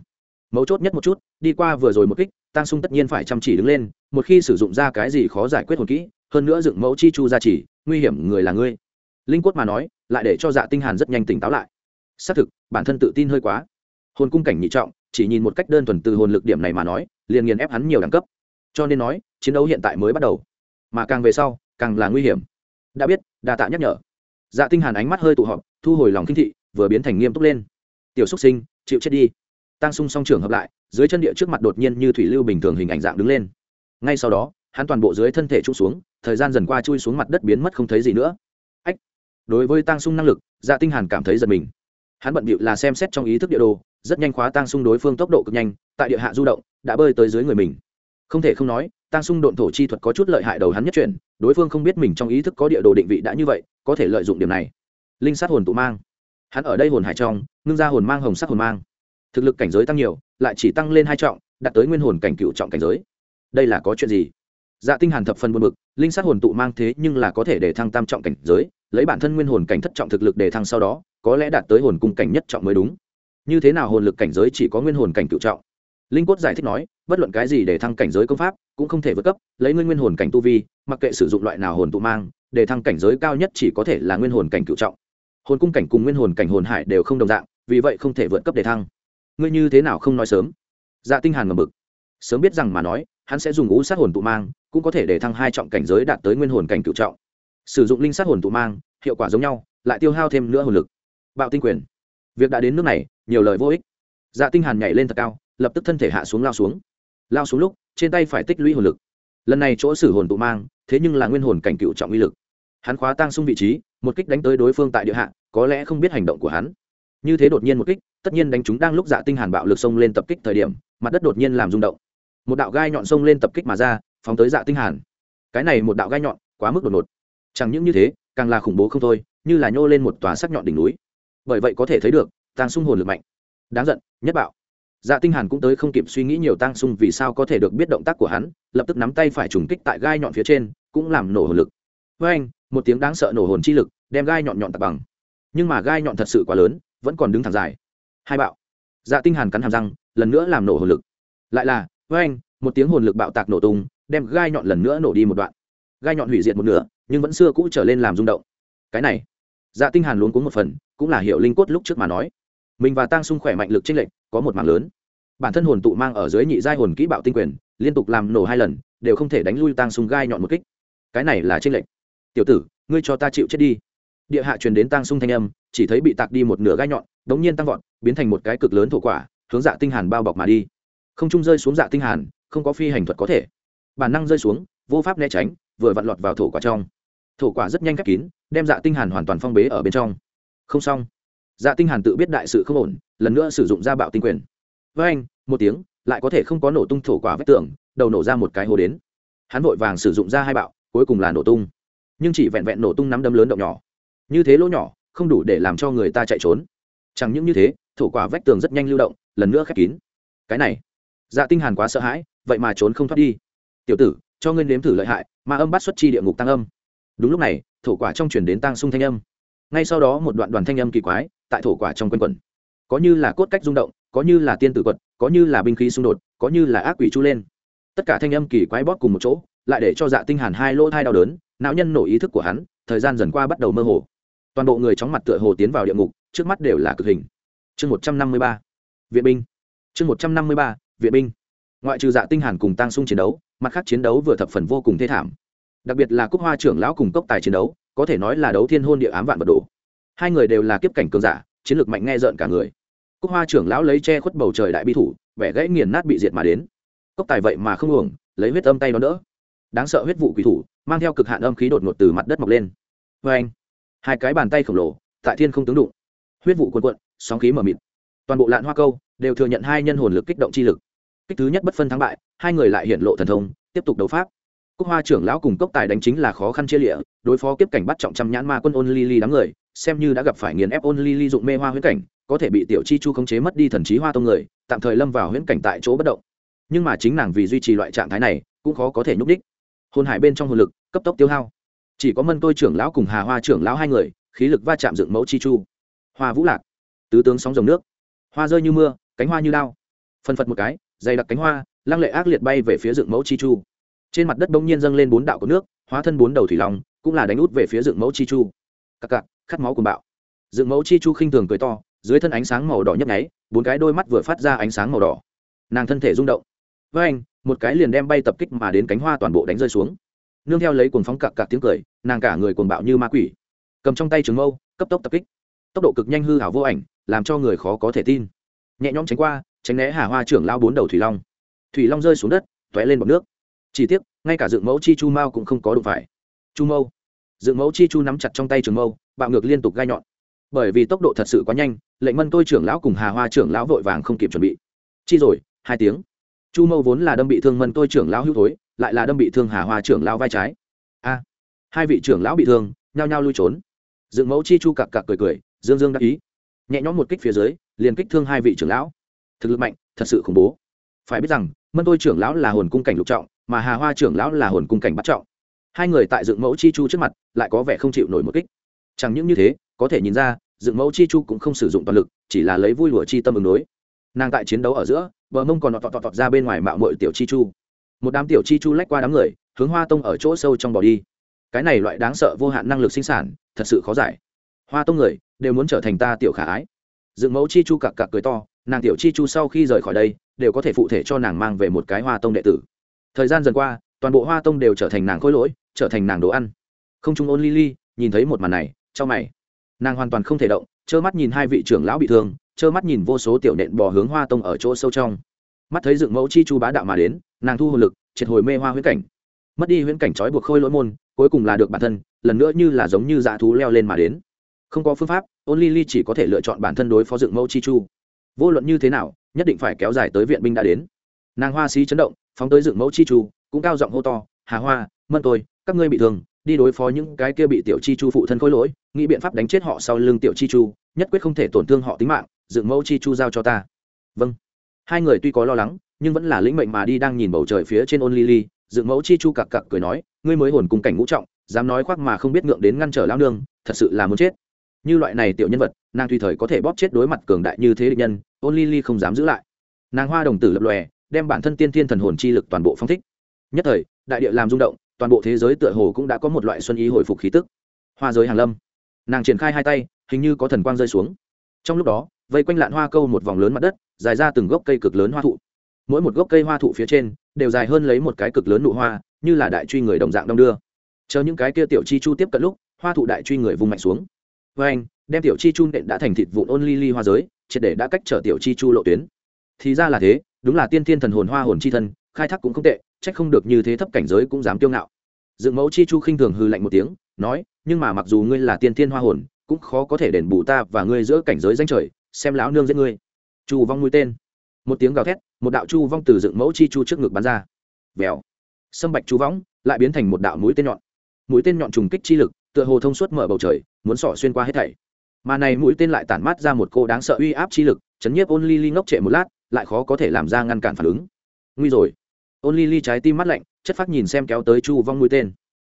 S1: Mấu chốt nhất một chút, đi qua vừa rồi một kích tăng sung tất nhiên phải chăm chỉ đứng lên, một khi sử dụng ra cái gì khó giải quyết hồn kỹ, hơn nữa dựng mẫu chi chu ra chỉ nguy hiểm người là ngươi. Linh quất mà nói, lại để cho dạ tinh hàn rất nhanh tỉnh táo lại. Xác thực, bản thân tự tin hơi quá hồn cung cảnh nhị trọng, chỉ nhìn một cách đơn thuần từ hồn lực điểm này mà nói, liền nghiền ép hắn nhiều đẳng cấp. Cho nên nói, chiến đấu hiện tại mới bắt đầu. Mà càng về sau, càng là nguy hiểm. Đã biết đà tạ nhắc nhở. Dạ tinh hàn ánh mắt hơi tụ họp, thu hồi lòng kinh thị, vừa biến thành nghiêm túc lên. Tiểu xuất sinh, chịu chết đi. Tăng sung song trưởng hợp lại, dưới chân địa trước mặt đột nhiên như thủy lưu bình thường hình ảnh dạng đứng lên. Ngay sau đó, hắn toàn bộ dưới thân thể trung xuống, thời gian dần qua chui xuống mặt đất biến mất không thấy gì nữa. Ách! Đối với tăng sung năng lực dạ tinh hàn cảm thấy giật mình. Hắn bận bịu là xem xét trong ý thức địa đồ rất nhanh khóa tăng sung đối phương tốc độ cực nhanh, tại địa hạ du động, đã bơi tới dưới người mình. Không thể không nói tăng sung độn thổ chi thuật có chút lợi hại đầu hắn nhất chuyển, đối phương không biết mình trong ý thức có địa đồ định vị đã như vậy, có thể lợi dụng điểm này. Linh sát hồn tụ mang. Hắn ở đây hồn hải trong, ngưng ra hồn mang hồng sắc hồn mang. Thực lực cảnh giới tăng nhiều, lại chỉ tăng lên hai trọng, đạt tới nguyên hồn cảnh cựu trọng cảnh giới. Đây là có chuyện gì? Dạ tinh hàn thập phần buồn bực, linh sát hồn tụ mang thế nhưng là có thể để thăng tam trọng cảnh giới, lấy bản thân nguyên hồn cảnh thất trọng thực lực để thăng sau đó, có lẽ đạt tới hồn cung cảnh nhất trọng mới đúng như thế nào hồn lực cảnh giới chỉ có nguyên hồn cảnh cựu trọng? Linh cốt giải thích nói, bất luận cái gì để thăng cảnh giới công pháp, cũng không thể vượt cấp, lấy nguyên nguyên hồn cảnh tu vi, mặc kệ sử dụng loại nào hồn tụ mang, để thăng cảnh giới cao nhất chỉ có thể là nguyên hồn cảnh cựu trọng. Hồn cung cảnh cùng nguyên hồn cảnh hồn hải đều không đồng dạng, vì vậy không thể vượt cấp để thăng. Ngươi như thế nào không nói sớm? Dạ tinh hàn ngầm bực sớm biết rằng mà nói, hắn sẽ dùng ngũ sát hồn tụ mang, cũng có thể để thăng hai trọng cảnh giới đạt tới nguyên hồn cảnh cựu trọng. Sử dụng linh sát hồn tụ mang, hiệu quả giống nhau, lại tiêu hao thêm nữa hồn lực. Bạo tinh quyền. Việc đã đến nước này nhiều lời vô ích. Dạ tinh hàn nhảy lên thật cao, lập tức thân thể hạ xuống lao xuống. Lao xuống lúc, trên tay phải tích lũy hồn lực. Lần này chỗ sử hồn tụ mang, thế nhưng là nguyên hồn cảnh cựu trọng uy lực. Hắn khóa tăng xung vị trí, một kích đánh tới đối phương tại địa hạ, có lẽ không biết hành động của hắn. Như thế đột nhiên một kích, tất nhiên đánh chúng đang lúc dạ tinh hàn bạo lực xông lên tập kích thời điểm, mặt đất đột nhiên làm rung động. Một đạo gai nhọn xông lên tập kích mà ra, phóng tới dạ tinh hàn. Cái này một đạo gai nhọn, quá mức đột ngột. Chẳng những như thế, càng là khủng bố không thôi, như là nhô lên một tòa sắc nhọn đỉnh núi. Bởi vậy có thể thấy được tăng xung hồn lực mạnh. Đáng giận, nhất bạo. Dạ tinh hàn cũng tới không kịp suy nghĩ nhiều tăng xung vì sao có thể được biết động tác của hắn, lập tức nắm tay phải trùng kích tại gai nhọn phía trên, cũng làm nổ hồn lực. Với anh, một tiếng đáng sợ nổ hồn chi lực, đem gai nhọn nhọn tạt bằng. Nhưng mà gai nhọn thật sự quá lớn, vẫn còn đứng thẳng dài. Hai bạo. Dạ tinh hàn cắn hàm răng, lần nữa làm nổ hồn lực. Lại là, với anh, một tiếng hồn lực bạo tạc nổ tung, đem gai nhọn lần nữa nổ đi một đoạn. Gai nhọn hủy diệt một nửa, nhưng vẫn xưa cũ trở lên làm rung động. Cái này dạ tinh hàn luống cuống một phần, cũng là hiểu linh cốt lúc trước mà nói mình và tăng sung khỏe mạnh lực trinh lệnh có một mảng lớn. Bản thân hồn tụ mang ở dưới nhị giai hồn kỹ bạo tinh quyền, liên tục làm nổ hai lần, đều không thể đánh lui tăng sung gai nhọn một kích. Cái này là trinh lệnh tiểu tử, ngươi cho ta chịu chết đi. Địa hạ truyền đến tăng sung thanh âm, chỉ thấy bị tạc đi một nửa gai nhọn, đống nhiên tăng vọt, biến thành một cái cực lớn thổ quả, hướng dạ tinh hàn bao bọc mà đi. Không trung rơi xuống dạ tinh hàn, không có phi hành thuật có thể. Bản năng rơi xuống, vô pháp né tránh, vừa vặn lọt vào thổ quả trong. Thổ quả rất nhanh khép kín, đem dạ tinh hàn hoàn toàn phong bế ở bên trong. Không xong dạ tinh hàn tự biết đại sự không ổn, lần nữa sử dụng ra bạo tinh quyền. Với anh, một tiếng, lại có thể không có nổ tung thổ quả vách tường, đầu nổ ra một cái hố đến. Hắn vội vàng sử dụng ra hai bạo, cuối cùng là nổ tung. Nhưng chỉ vẹn vẹn nổ tung nắm đấm lớn động nhỏ. Như thế lỗ nhỏ, không đủ để làm cho người ta chạy trốn. Chẳng những như thế, thổ quả vách tường rất nhanh lưu động, lần nữa khép kín. Cái này dạ tinh hàn quá sợ hãi, vậy mà trốn không thoát đi. Tiểu tử, cho ngươi nếm thử lợi hại, mà âm bắt xuất chi địa ngục tăng âm. Đúng lúc này, thổ quả trong truyền đến tăng sung thanh âm. Ngay sau đó một đoạn đoàn thanh âm kỳ quái tại thổ quả trong quân quần có như là cốt cách rung động, có như là tiên tử quật, có như là binh khí xung đột, có như là ác quỷ chu lên. Tất cả thanh âm kỳ quái bóp cùng một chỗ, lại để cho dạ tinh hàn hai lỗ thai đau đớn, não nhân nổ ý thức của hắn, thời gian dần qua bắt đầu mơ hồ. Toàn bộ người chóng mặt tựa hồ tiến vào địa ngục, trước mắt đều là cực hình. Chương một trăm năm mươi ba, viện binh. Chương một trăm năm mươi ba, viện binh. Ngoại trừ dạ tinh hàn cùng tăng sung chiến đấu, mặt khác chiến đấu vừa thập phần vô cùng thê thảm. Đặc biệt là cúc hoa trưởng lão cùng cốc tài chiến đấu, có thể nói là đấu thiên hôn địa ám vạn vật đổ hai người đều là kiếp cảnh cường giả, chiến lược mạnh nghe rợn cả người. Cúc hoa trưởng lão lấy che khuất bầu trời đại bi thủ, vẻ gãy nghiền nát bị diệt mà đến. Cốc tài vậy mà không uổng, lấy huyết âm tay nó đỡ. Đáng sợ huyết vụ quỷ thủ, mang theo cực hạn âm khí đột ngột từ mặt đất mọc lên. Vê anh. Hai cái bàn tay khổng lồ, tại thiên không tướng đụng. Huyết vụ cuồn cuộn, sóng khí mở mịt. Toàn bộ lạn hoa câu đều thừa nhận hai nhân hồn lực kích động chi lực. Kích thứ nhất bất phân thắng bại, hai người lại hiện lộ thần thông, tiếp tục đấu pháp. Cúc hoa trưởng lão cùng cốc tài đánh chính là khó khăn chia lịa, đối phó kiếp cảnh bắt trọng trăm nhãn ma quân ôn ly ly đám người xem như đã gặp phải nghiền ép ôn ly ly dụng mê hoa huyễn cảnh, có thể bị tiểu chi chu khống chế mất đi thần trí hoa tông người, tạm thời lâm vào huyễn cảnh tại chỗ bất động. Nhưng mà chính nàng vì duy trì loại trạng thái này, cũng khó có thể nhúc đích hồn hải bên trong hồn lực, cấp tốc tiêu hao. Chỉ có mân tôi trưởng lão cùng hà hoa trưởng lão hai người, khí lực va chạm dựng mẫu chi chu. Hoa vũ lạc, tứ tướng sóng dòng nước. Hoa rơi như mưa, cánh hoa như lao phân phật một cái, dày đặc cánh hoa, lăng lệ ác liệt bay về phía dựng mẫu chi chu. Trên mặt đất bỗng nhiên dâng lên bốn đạo của nước, hóa thân bốn đầu thủy long, cũng là đánh út về phía dựng mẫu chi chu. Cặc cặc khát máu cùng bạo. Dựng mẫu chi chu khinh thường cười to, dưới thân ánh sáng màu đỏ nhấp nháy, bốn cái đôi mắt vừa phát ra ánh sáng màu đỏ. Nàng thân thể rung động. Với anh, một cái liền đem bay tập kích mà đến cánh hoa toàn bộ đánh rơi xuống. Nương theo lấy cuồng phóng cặc cặc tiếng cười, nàng cả người cuồng bạo như ma quỷ. Cầm trong tay trường mâu, cấp tốc tập kích. Tốc độ cực nhanh hư hảo vô ảnh, làm cho người khó có thể tin. Nhẹ nhõm tránh qua, tránh né hà hoa trưởng lao bốn đầu thủy long. Thủy long rơi xuống đất t ó é lên bọc nước. Chỉ tiếc, ngay cả dựng mẫu chi chu mao cũng không có đụng phải. Chu mâu. Dựng mẫu chi chu nắm chặt trong tay trường mâu bạo ngược liên tục gai nhọn. Bởi vì tốc độ thật sự quá nhanh, lệnh mân tôi trưởng lão cùng hà hoa trưởng lão vội vàng không kịp chuẩn bị. Chi rồi, hai tiếng. Chu mâu vốn là đâm bị thương mân tôi trưởng lão hữu thối, lại là đâm bị thương hà hoa trưởng lão vai trái. A, hai vị trưởng lão bị thương, nhao nhao lui trốn. Dựng mẫu chi chu cặc cặc cười cười, dương dương đắc ý. Nhẹ nhõm một kích phía dưới, liền kích thương hai vị trưởng lão. Thực lực mạnh, thật sự khủng bố. Phải biết rằng, mân tôi trưởng lão là hồn cung cảnh lục trọng, mà hà hoa trưởng lão là hồn cung cảnh bắt trọng. Hai người tại dựng mẫu chi chu trước mặt, lại có vẻ không chịu nổi một kích chẳng những như thế, có thể nhìn ra, dựng mẫu chi chu cũng không sử dụng toàn lực, chỉ là lấy vui lụa chi tâm ứng đối. Nàng tại chiến đấu ở giữa, bờ mông còn tọt tọt tọt ra bên ngoài mạo mội tiểu chi chu. Một đám tiểu chi chu lách qua đám người, hướng hoa tông ở chỗ sâu trong bỏ đi. Cái này loại đáng sợ vô hạn năng lực sinh sản, thật sự khó giải. Hoa tông người, đều muốn trở thành ta tiểu khả ái. Dựng mẫu chi chu cặc cặc cười to, nàng tiểu chi chu sau khi rời khỏi đây, đều có thể phụ thể cho nàng mang về một cái hoa tông đệ tử. Thời gian dần qua, toàn bộ hoa tông đều trở thành nàng khôi lỗi, trở thành nàng đồ ăn. Không trung ôn ly ly, nhìn thấy một màn này cho mày. Nàng hoàn toàn không thể động, trơ mắt nhìn hai vị trưởng lão bị thương, trơ mắt nhìn vô số tiểu nện bò hướng hoa tông ở chỗ sâu trong. Mắt thấy dựng mẫu chi chu bá đạo mà đến, nàng thu hồn lực, triệt hồi mê hoa huyễn cảnh. Mất đi huyễn cảnh trói buộc khôi lỗi môn, cuối cùng là được bản thân, lần nữa như là giống như dã thú leo lên mà đến. Không có phương pháp, ôn ly ly chỉ có thể lựa chọn bản thân đối phó dựng mẫu chi chu. Vô luận như thế nào, nhất định phải kéo dài tới viện binh đã đến. Nàng hoa xí chấn động, phóng tới dựng mẫu chi chu, cũng cao giọng hô to, hà hoa, mân tôi, các ngươi bị thương đi đối phó những cái kia bị tiểu chi chu phụ thân khối lỗi, nghĩ biện pháp đánh chết họ sau lưng tiểu chi chu, nhất quyết không thể tổn thương họ tính mạng, dựng mẫu chi chu giao cho ta. Vâng. Hai người tuy có lo lắng, nhưng vẫn là lĩnh mệnh mà đi đang nhìn bầu trời phía trên ôn lily dựng mẫu chi chu cặc cặc cười nói, ngươi mới hồn cùng cảnh ngũ trọng, dám nói khoác mà không biết ngượng đến ngăn trở lao nương, thật sự là muốn chết. Như loại này tiểu nhân vật, nàng tùy thời có thể bóp chết đối mặt cường đại như thế địch nhân, ôn lily không dám giữ lại. Nàng hoa đồng tử lập lòe, đem bản thân tiên thiên thần hồn chi lực toàn bộ phong thích. Nhất thời, đại địa làm rung động toàn bộ thế giới tựa hồ cũng đã có một loại xuân ý hồi phục khí tức. Hoa giới hàng lâm. Nàng triển khai hai tay, hình như có thần quang rơi xuống. Trong lúc đó, vây quanh lạn hoa câu một vòng lớn mặt đất, dài ra từng gốc cây cực lớn hoa thụ. Mỗi một gốc cây hoa thụ phía trên, đều dài hơn lấy một cái cực lớn nụ hoa, như là đại truy người đồng dạng đông đưa. Chờ những cái kia tiểu chi chu tiếp cận lúc, hoa thụ đại truy người vùng mạnh xuống. Với anh, đem tiểu chi chu nện đã thành thịt vụn ôn ly ly hoa giới, triệt để đã cách trở tiểu chi chu lộ tuyến. Thì ra là thế, đúng là tiên thiên thần hồn hoa hồn chi thân, khai thác cũng không tệ trách không được như thế thấp cảnh giới cũng dám kiêu ngạo. Dựng mẫu chi chu khinh thường hư lạnh một tiếng, nói, nhưng mà mặc dù ngươi là tiên tiên hoa hồn, cũng khó có thể đền bù ta và ngươi giữa cảnh giới danh trời, xem lão nương giết ngươi. Chu vong mũi tên. Một tiếng gào thét, một đạo chu vong từ dựng mẫu chi chu trước ngực bắn ra. Vèo. Sâm bạch chu vong, lại biến thành một đạo mũi tên nhọn. Mũi tên nhọn trùng kích chi lực, tựa hồ thông suốt mở bầu trời, muốn xỏ xuyên qua hết thảy. Mà này mũi tên lại tản mát ra một cô đáng sợ uy áp chi lực, chấn nhiếp ôn ly ly ngốc trệ một lát, lại khó có thể làm ra ngăn cản phản ứng. Nguy rồi ôn ly ly trái tim mắt lạnh, chất phát nhìn xem kéo tới chu vong mũi tên.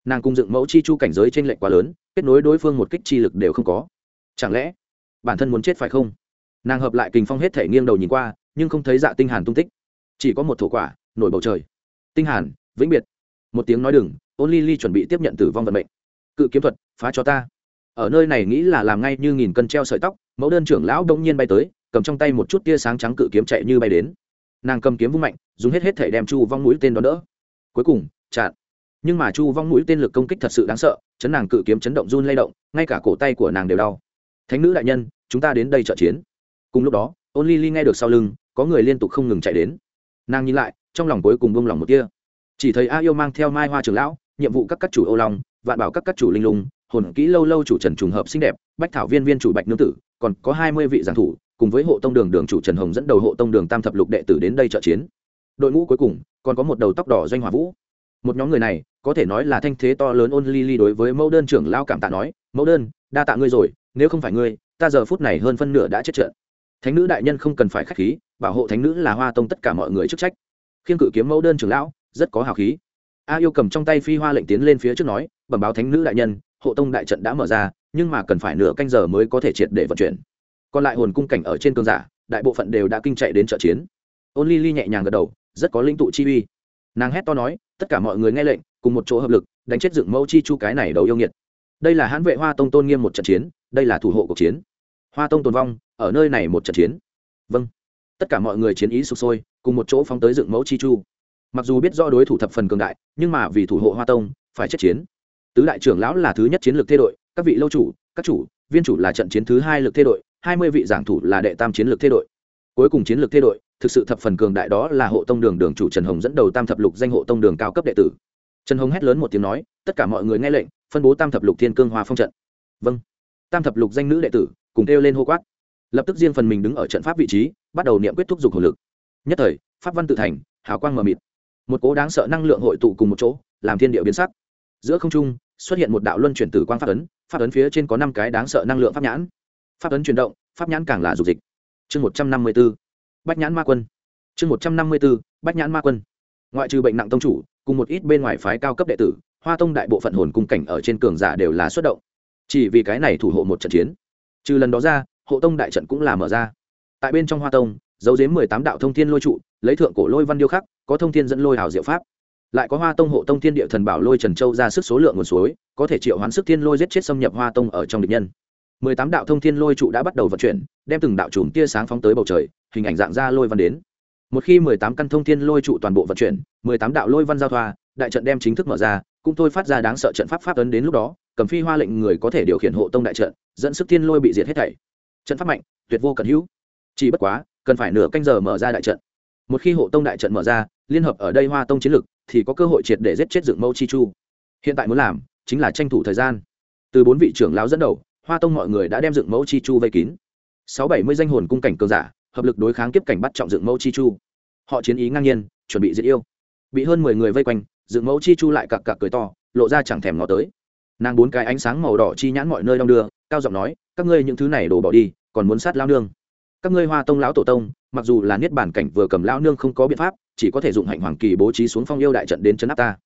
S1: Nàng cùng dựng mẫu chi chu cảnh giới t r ê n lệch quá lớn, kết nối đối phương một kích chi lực đều không có. Chẳng lẽ, bản thân muốn chết phải không? Nàng hợp lại kình phong hết thể nghiêng đầu nhìn qua, nhưng không thấy dạ tinh hàn tung tích. Chỉ có một thổ quả, nổi bầu trời. Tinh hàn, vĩnh biệt. Một tiếng nói đừng, ôn ly ly chuẩn bị tiếp nhận tử vong vận mệnh. Cự kiếm thuật, phá cho ta. Ở nơi này nghĩ là làm ngay như nghìn cân treo sợi tóc, mẫu đơn trưởng lão đông nhiên bay tới, cầm trong tay một chút tia sáng trắng cự kiếm chạy như bay đến nàng cầm kiếm vung mạnh, dùng hết hết thể đem chu vong mũi tên đó đỡ. Cuối cùng, chặn. Nhưng mà chu vong mũi tên lực công kích thật sự đáng sợ, chấn nàng cự kiếm chấn động run lay động, ngay cả cổ tay của nàng đều đau. Thánh nữ đại nhân, chúng ta đến đây trợ chiến. Cùng lúc đó, ôn ly ly nghe được sau lưng, có người liên tục không ngừng chạy đến. Nàng nhìn lại, trong lòng cuối cùng bông lòng một kia chỉ thấy a yêu mang theo mai hoa trường lão, nhiệm vụ các các chủ ô long, vạn bảo các các chủ linh lung, hồn kỹ lâu lâu chủ trần trùng hợp xinh đẹp, bách thảo viên viên chủ bạch nương tử, còn có hai mươi vị giảng thủ cùng với hộ tông đường đường chủ trần hồng dẫn đầu hộ tông đường tam thập lục đệ tử đến đây trợ chiến. Đội ngũ cuối cùng, còn có một đầu tóc đỏ doanh hỏa vũ. Một nhóm người này, có thể nói là thanh thế to lớn ôn ly ly đối với mẫu đơn trưởng lao cảm tạ nói, mẫu đơn, đa tạ ngươi rồi, nếu không phải ngươi, ta giờ phút này hơn phân nửa đã chết trận. Thánh nữ đại nhân không cần phải k h á c h khí, bảo hộ thánh nữ là hoa tông tất cả mọi người chức trách. Khiên cự kiếm mẫu đơn trưởng lão, rất có hào khí. A yêu cầm trong tay phi hoa lệnh tiến lên phía trước nói, bẩm báo thánh nữ đại nhân, hộ tông đại trận đã mở ra, nhưng mà cần phải nửa canh giờ mới có thể triệt để vận chuyển còn lại hồn cung cảnh ở trên cơn giả, đại bộ phận đều đã kinh chạy đến trợ chiến. Ôn ly ly nhẹ nhàng gật đầu, rất có linh tụ chi uy. Nàng hét to nói, tất cả mọi người nghe lệnh, cùng một chỗ hợp lực, đánh chết dựng mẫu chi chu cái này đầu yêu nghiệt. Đây là hãn vệ hoa tông tôn nghiêm một trận chiến, đây là thủ hộ cuộc chiến. Hoa tông tồn vong, ở nơi này một trận chiến. Vâng. Tất cả mọi người chiến ý sụp sôi, cùng một chỗ phóng tới dựng mẫu chi chu. Mặc dù biết rõ đối thủ thập phần cường đại, nhưng mà vì thủ hộ hoa tông, phải chết chiến. Tứ đại trưởng lão là thứ nhất chiến lược thay đội, các vị lâu chủ, các chủ, viên chủ là trận chiến thứ hai lực thay đội hai mươi vị giảng thủ là đệ tam chiến lược thay đội. Cuối cùng chiến lược thay đội, thực sự thập phần cường đại đó là hộ tông đường đường chủ trần hồng dẫn đầu tam thập lục danh hộ tông đường cao cấp đệ tử. Trần hồng hét lớn một tiếng nói, tất cả mọi người nghe lệnh, phân bố tam thập lục thiên cương hoa phong trận. Vâng. Tam thập lục danh nữ đệ tử cùng kêu lên hô quát. Lập tức riêng phần mình đứng ở trận pháp vị trí, bắt đầu niệm quyết thúc giục hồn lực. Nhất thời, pháp văn tự thành, hào quang mờ mịt. Một cố đáng sợ năng lượng hội tụ cùng một chỗ, làm thiên địa biến sắc. Giữa không trung, xuất hiện một đạo luân chuyển tử quang pháp ấn pháp ấn phía trên có năm cái đáng sợ năng lượng pháp nhãn pháp ấn chuyển động, pháp nhãn càng là dục dịch. Chương một trăm năm mươi b ố bách nhãn ma quân. Chương một trăm năm mươi b ố bách nhãn ma quân. Ngoại trừ bệnh nặng tông chủ, cùng một ít bên ngoài phái cao cấp đệ tử, hoa tông đại bộ phận hồn cung cảnh ở trên cường giả đều là xuất động. Chỉ vì cái này thủ hộ một trận chiến. Trừ lần đó ra, hộ tông đại trận cũng là mở ra. Tại bên trong hoa tông dấu dếm mười tám đạo thông thiên lôi trụ, lấy thượng cổ lôi văn điêu khắc, có thông thiên dẫn lôi hào diệu pháp. Lại có hoa tông hộ tông thiên địa thần bảo lôi trần châu ra sức số lượng nguồn suối, có thể triệu hoán sức thiên lôi giết chết xâm nhập hoa tông ở trong địch nhân mười tám đạo thông thiên lôi trụ đã bắt đầu vận chuyển, đem từng đạo chùm tia sáng phóng tới bầu trời, hình ảnh dạng ra lôi văn đến. Một khi mười tám căn thông thiên lôi trụ toàn bộ vận chuyển, mười tám đạo lôi văn giao thoa, đại trận đem chính thức mở ra, cũng thôi phát ra đáng sợ trận pháp pháp ấn đến lúc đó, cầm phi hoa lệnh người có thể điều khiển hộ tông đại trận, dẫn sức thiên lôi bị diệt hết thảy. Trận pháp mạnh, tuyệt vô cần hữu. Chỉ bất quá, cần phải nửa canh giờ mở ra đại trận. Một khi hộ tông đại trận mở ra, liên hợp ở đây hoa tông chiến lực, thì có cơ hội triệt để giết chết dựng mâu chi chu. Hiện tại muốn làm, chính là tranh thủ thời gian. Từ bốn vị trưởng lão dẫn đầu hoa tông mọi người đã đem dựng mẫu chi chu vây kín. Sáu bảy mươi danh hồn cung cảnh cường giả, hợp lực đối kháng kiếp cảnh bắt trọng dựng mẫu chi chu. Họ chiến ý ngang nhiên, chuẩn bị diệt yêu. Bị hơn mười người vây quanh, dựng mẫu chi chu lại cặc cặc cười to, lộ ra chẳng thèm ngó tới. Nàng bốn cái ánh sáng màu đỏ chi nhãn mọi nơi đong đưa, cao giọng nói, các ngươi những thứ này đổ bỏ đi, còn muốn sát lao nương? Các ngươi hoa tông lão tổ tông, mặc dù là niết bản cảnh vừa cầm lão nương không có biện pháp, chỉ có thể dụng hạnh hoàng kỳ bố trí xuống phong yêu đại trận đến chấn áp ta.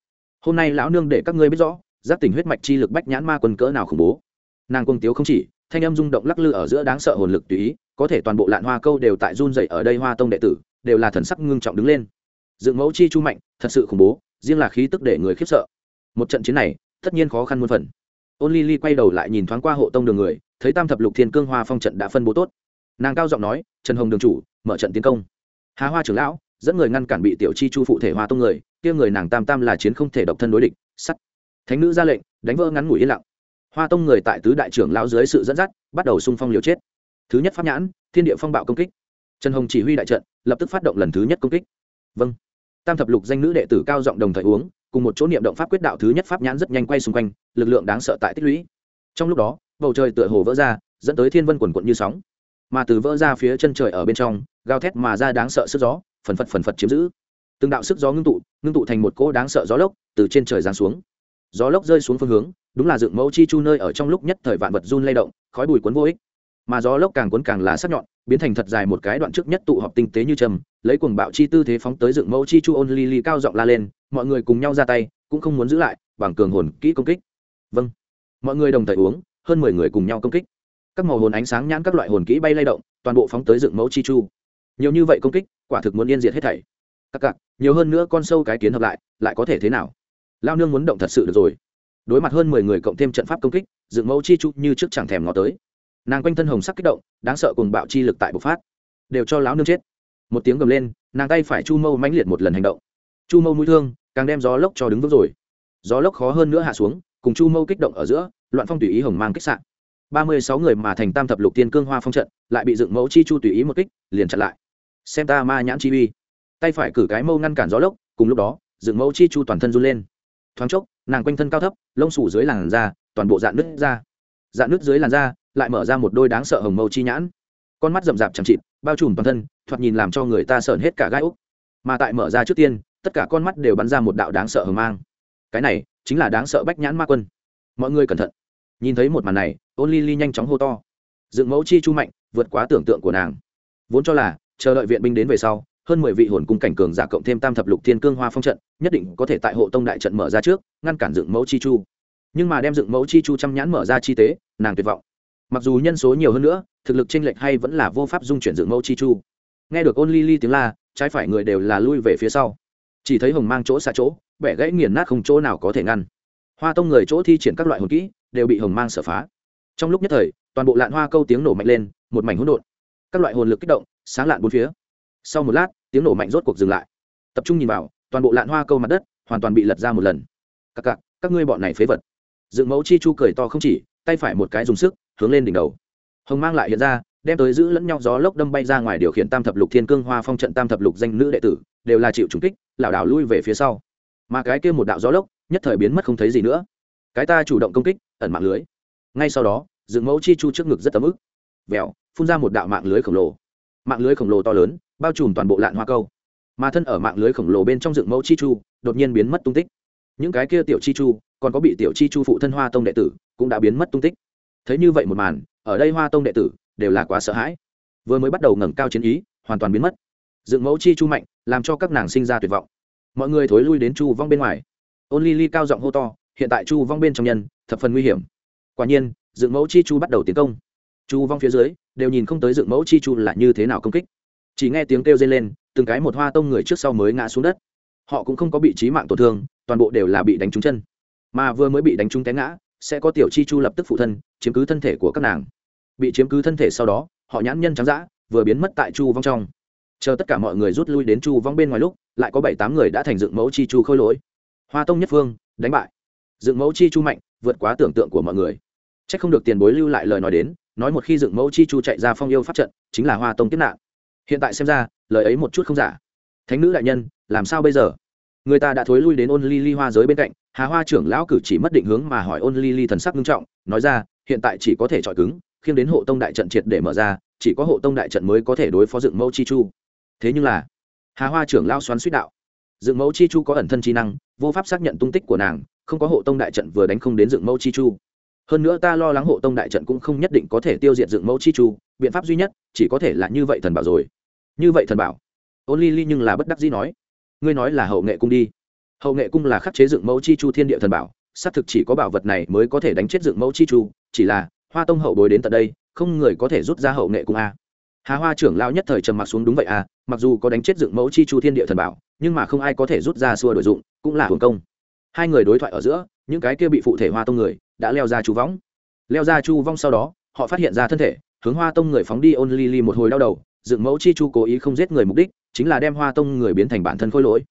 S1: Hôm nay lão nương để các ngươi biết rõ giáp tình huyết mạch chi lực bách nhãn ma quân cỡ nào khủng bố nàng cung tiếu không chỉ, thanh âm rung động lắc lư ở giữa đáng sợ hồn lực tùy ý, có thể toàn bộ lạn hoa câu đều tại run dậy ở đây hoa tông đệ tử, đều là thần sắc ngưng trọng đứng lên. Dựng mẫu chi chu mạnh, thật sự khủng bố, riêng là khí tức để người khiếp sợ. Một trận chiến này, tất nhiên khó khăn muôn phần. Ôn ly ly quay đầu lại nhìn thoáng qua hộ tông đường người, thấy tam thập lục thiên cương hoa phong trận đã phân bố tốt. Nàng cao giọng nói, trần hồng đường chủ, mở trận tiến công. Hà hoa trưởng lão, dẫn người ngăn cản bị tiểu chi chu phụ thể hoa tông người, kia người nàng tam tam là chiến không thể độc thân đối địch. Sắt. Thánh nữ ra lệnh, đánh vỡ ngắn ngủi yên lặng hoa tông người tại tứ đại trưởng lão dưới sự dẫn dắt, bắt đầu xung phong liều chết. Thứ nhất pháp nhãn, thiên địa phong bạo công kích. Trần hồng chỉ huy đại trận, lập tức phát động lần thứ nhất công kích. Vâng. Tam thập lục danh nữ đệ tử cao giọng đồng thời uống, cùng một chỗ niệm động pháp quyết đạo thứ nhất pháp nhãn rất nhanh quay xung quanh, lực lượng đáng sợ tại tích lũy. Trong lúc đó, bầu trời tựa hồ vỡ ra, dẫn tới thiên vân quần quận như sóng. Mà từ vỡ ra phía chân trời ở bên trong, gào thét mà ra đáng sợ sức gió, phần phật phần phật chiếm giữ. Từng đạo sức gió ngưng tụ ngưng tụ thành một cỗ đáng sợ gió lốc từ trên trời giáng xuống. Gió lốc rơi xuống phương hướng đúng là dựng mẫu chi chu nơi ở trong lúc nhất thời vạn vật run lay động, khói bùi cuốn vô ích. Mà gió lốc càng cuốn càng là sắc nhọn, biến thành thật dài một cái đoạn trước nhất tụ họp tinh tế như trầm, lấy cuồng bạo chi tư thế phóng tới dựng mẫu chi chu ôn ly ly cao giọng la lên, mọi người cùng nhau ra tay, cũng không muốn giữ lại, bằng cường hồn kỹ công kích. Vâng. Mọi người đồng thời uống, hơn mười người cùng nhau công kích. Các màu hồn ánh sáng nhãn các loại hồn kỹ bay lay động, toàn bộ phóng tới dựng mẫu chi chu. Nhiều như vậy công kích, quả thực muốn yên diệt hết thảy. Các cặp nhiều hơn nữa con sâu cái kiến hợp lại lại có thể thế nào? Lao nương muốn động thật sự được rồi đối mặt hơn mười người cộng thêm trận pháp công kích dựng mẫu chi chu như trước chẳng thèm ngó tới. Nàng quanh thân hồng sắc kích động, đáng sợ cùng bạo chi lực tại bộc phát, đều cho lão nương chết. Một tiếng gầm lên, nàng tay phải chu mâu mãnh liệt một lần hành động. Chu mâu mũi thương, càng đem gió lốc cho đứng vững rồi. Gió lốc khó hơn nữa hạ xuống, cùng chu mâu kích động ở giữa, loạn phong tùy ý hồng mang kích sạn ba mươi sáu người mà thành tam thập lục tiên cương hoa phong trận, lại bị dựng mẫu chi chu tùy ý một kích, liền chặn lại. Xem ta ma nhãn chi uy. Tay phải cử cái mâu ngăn cản gió lốc, cùng lúc đó dựng mẫu chi chu toàn thân run lên. Thoáng chốc nàng quanh thân cao thấp, lông sủ dưới làn da, toàn bộ dạn nứt ra. Dạn nứt dưới làn da, lại mở ra một đôi đáng sợ hồng mâu chi nhãn. Con mắt rậm rạp chẳng chịt, bao trùm toàn thân, thoạt nhìn làm cho người ta sợn hết cả gai úc. Mà tại mở ra trước tiên, tất cả con mắt đều bắn ra một đạo đáng sợ hờ mang. Cái này chính là đáng sợ bách nhãn ma quân. Mọi người cẩn thận. Nhìn thấy một màn này ôn ly ly nhanh chóng hô to. Dựng mẫu chi chu mạnh, vượt quá tưởng tượng của nàng. Vốn cho là, chờ đợi viện binh đến về sau hơn mười vị hồn cung cảnh cường giả cộng thêm tam thập lục thiên cương hoa phong trận, nhất định có thể tại hộ tông đại trận mở ra trước, ngăn cản dựng mẫu chi chu. Nhưng mà đem dựng mẫu chi chu chăm nhãn mở ra chi tế, nàng tuyệt vọng. Mặc dù nhân số nhiều hơn nữa, thực lực tranh lệch hay vẫn là vô pháp dung chuyển dựng mẫu chi chu. Nghe được ôn ly ly tiếng la, trái phải người đều là lui về phía sau. Chỉ thấy hồng mang chỗ xa chỗ, bẻ gãy nghiền nát không chỗ nào có thể ngăn. Hoa tông người chỗ thi triển các loại hồn kỹ, đều bị hồng mang sở phá. Trong lúc nhất thời, toàn bộ lạn hoa câu tiếng nổ mạnh lên, một mảnh hỗn độn. Các loại hồn lực kích động, sáng lạn bốn phía sau một lát, tiếng nổ mạnh rốt cuộc dừng lại. Tập trung nhìn vào, toàn bộ lạn hoa câu mặt đất hoàn toàn bị lật ra một lần. Các cặc các ngươi bọn này phế vật. Dựng mẫu chi chu cười to không chỉ, tay phải một cái dùng sức, hướng lên đỉnh đầu. Hồng mang lại hiện ra, đem tới giữ lẫn nhau gió lốc đâm bay ra ngoài điều khiển tam thập lục thiên cương hoa phong trận tam thập lục danh nữ đệ tử, đều là chịu trùng kích, lảo đảo lui về phía sau. Mà cái kia một đạo gió lốc, nhất thời biến mất không thấy gì nữa. Cái ta chủ động công kích, ẩn mạng lưới. Ngay sau đó, dựng mẫu chi chu trước ngực rất tấm ức. Vẹo phun ra một đạo mạng lưới khổng lồ. Mạng lưới khổng lồ to lớn bao trùm toàn bộ lạn hoa câu. Mà thân ở mạng lưới khổng lồ bên trong dựng mẫu chi chu, đột nhiên biến mất tung tích. Những cái kia tiểu chi chu, còn có bị tiểu chi chu phụ thân hoa tông đệ tử, cũng đã biến mất tung tích. Thấy như vậy một màn, ở đây hoa tông đệ tử đều là quá sợ hãi. Vừa mới bắt đầu ngẩng cao chiến ý, hoàn toàn biến mất. Dựng mẫu chi chu mạnh, làm cho các nàng sinh ra tuyệt vọng. Mọi người thối lui đến chu vong bên ngoài. Ôn ly ly cao giọng hô to, hiện tại chu vong bên trong nhân, thập phần nguy hiểm. Quả nhiên, dựng mẫu chi chu bắt đầu tiến công. Chu vong phía dưới, đều nhìn không tới dựng mẫu chi chu là như thế nào công kích chỉ nghe tiếng kêu dây lên, từng cái một hoa tông người trước sau mới ngã xuống đất. Họ cũng không có bị trí mạng tổn thương, toàn bộ đều là bị đánh trúng chân. Mà vừa mới bị đánh trúng té ngã, sẽ có tiểu chi chu lập tức phụ thân, chiếm cứ thân thể của các nàng. Bị chiếm cứ thân thể sau đó, họ nhãn nhân trắng d vừa biến mất tại chu vong trong. Chờ tất cả mọi người rút lui đến chu vong bên ngoài lúc, lại có bảy tám người đã thành dựng mẫu chi chu khôi lỗi. Hoa tông nhất phương, đánh bại. Dựng mẫu chi chu mạnh, vượt quá tưởng tượng của mọi người. C h ắ c không được tiền bối lưu lại lời nói đến, nói một khi dựng mẫu chi chu chạy ra phong yêu pháp trận, chính là hoa tông tiếp nạn hiện tại xem ra, lời ấy một chút không giả. Thánh nữ đại nhân, làm sao bây giờ? Người ta đã thối lui đến ôn ly ly hoa giới bên cạnh, hà hoa trưởng lão cử chỉ mất định hướng mà hỏi ôn ly ly thần sắc nghiêm trọng, nói ra, hiện tại chỉ có thể chọi cứng khiêng đến hộ tông đại trận triệt để mở ra, chỉ có hộ tông đại trận mới có thể đối phó dựng mẫu chi chu. Thế nhưng là, hà hoa trưởng lao xoắn suýt đạo. Dựng mẫu chi chu có ẩn thân chi năng, vô pháp xác nhận tung tích của nàng, không có hộ tông đại trận vừa đánh không đến dựng mẫu chi chu. Hơn nữa ta lo lắng hộ tông đại trận cũng không nhất định có thể tiêu diệt dựng mẫu chi chu, biện pháp duy nhất chỉ có thể là như vậy thần bảo rồi như vậy thần bảo. Ôn ly ly nhưng là bất đắc dĩ nói, ngươi nói là hậu nghệ cung đi. Hậu nghệ cung là khắc chế dựng mẫu chi chu thiên địa thần bảo, xác thực chỉ có bảo vật này mới có thể đánh chết dựng mẫu chi chu, chỉ là hoa tông hậu bối đến tận đây, không người có thể rút ra hậu nghệ cung a. Hà hoa trưởng lao nhất thời trầm mặc xuống, đúng vậy à mặc dù có đánh chết dựng mẫu chi chu thiên địa thần bảo, nhưng mà không ai có thể rút ra xua đổi dụng, cũng là hưởng công. Hai người đối thoại ở giữa, những cái kia bị phụ thể hoa tông người đã leo ra chu võng. Leo ra chu vong sau đó, họ phát hiện ra thân thể, hướng hoa tông người phóng đi. Ôn ly ly một hồi đau đầu dựng mẫu chi chu cố ý không giết người mục đích, chính là đem hoa tông người biến thành bản thân khôi lỗi.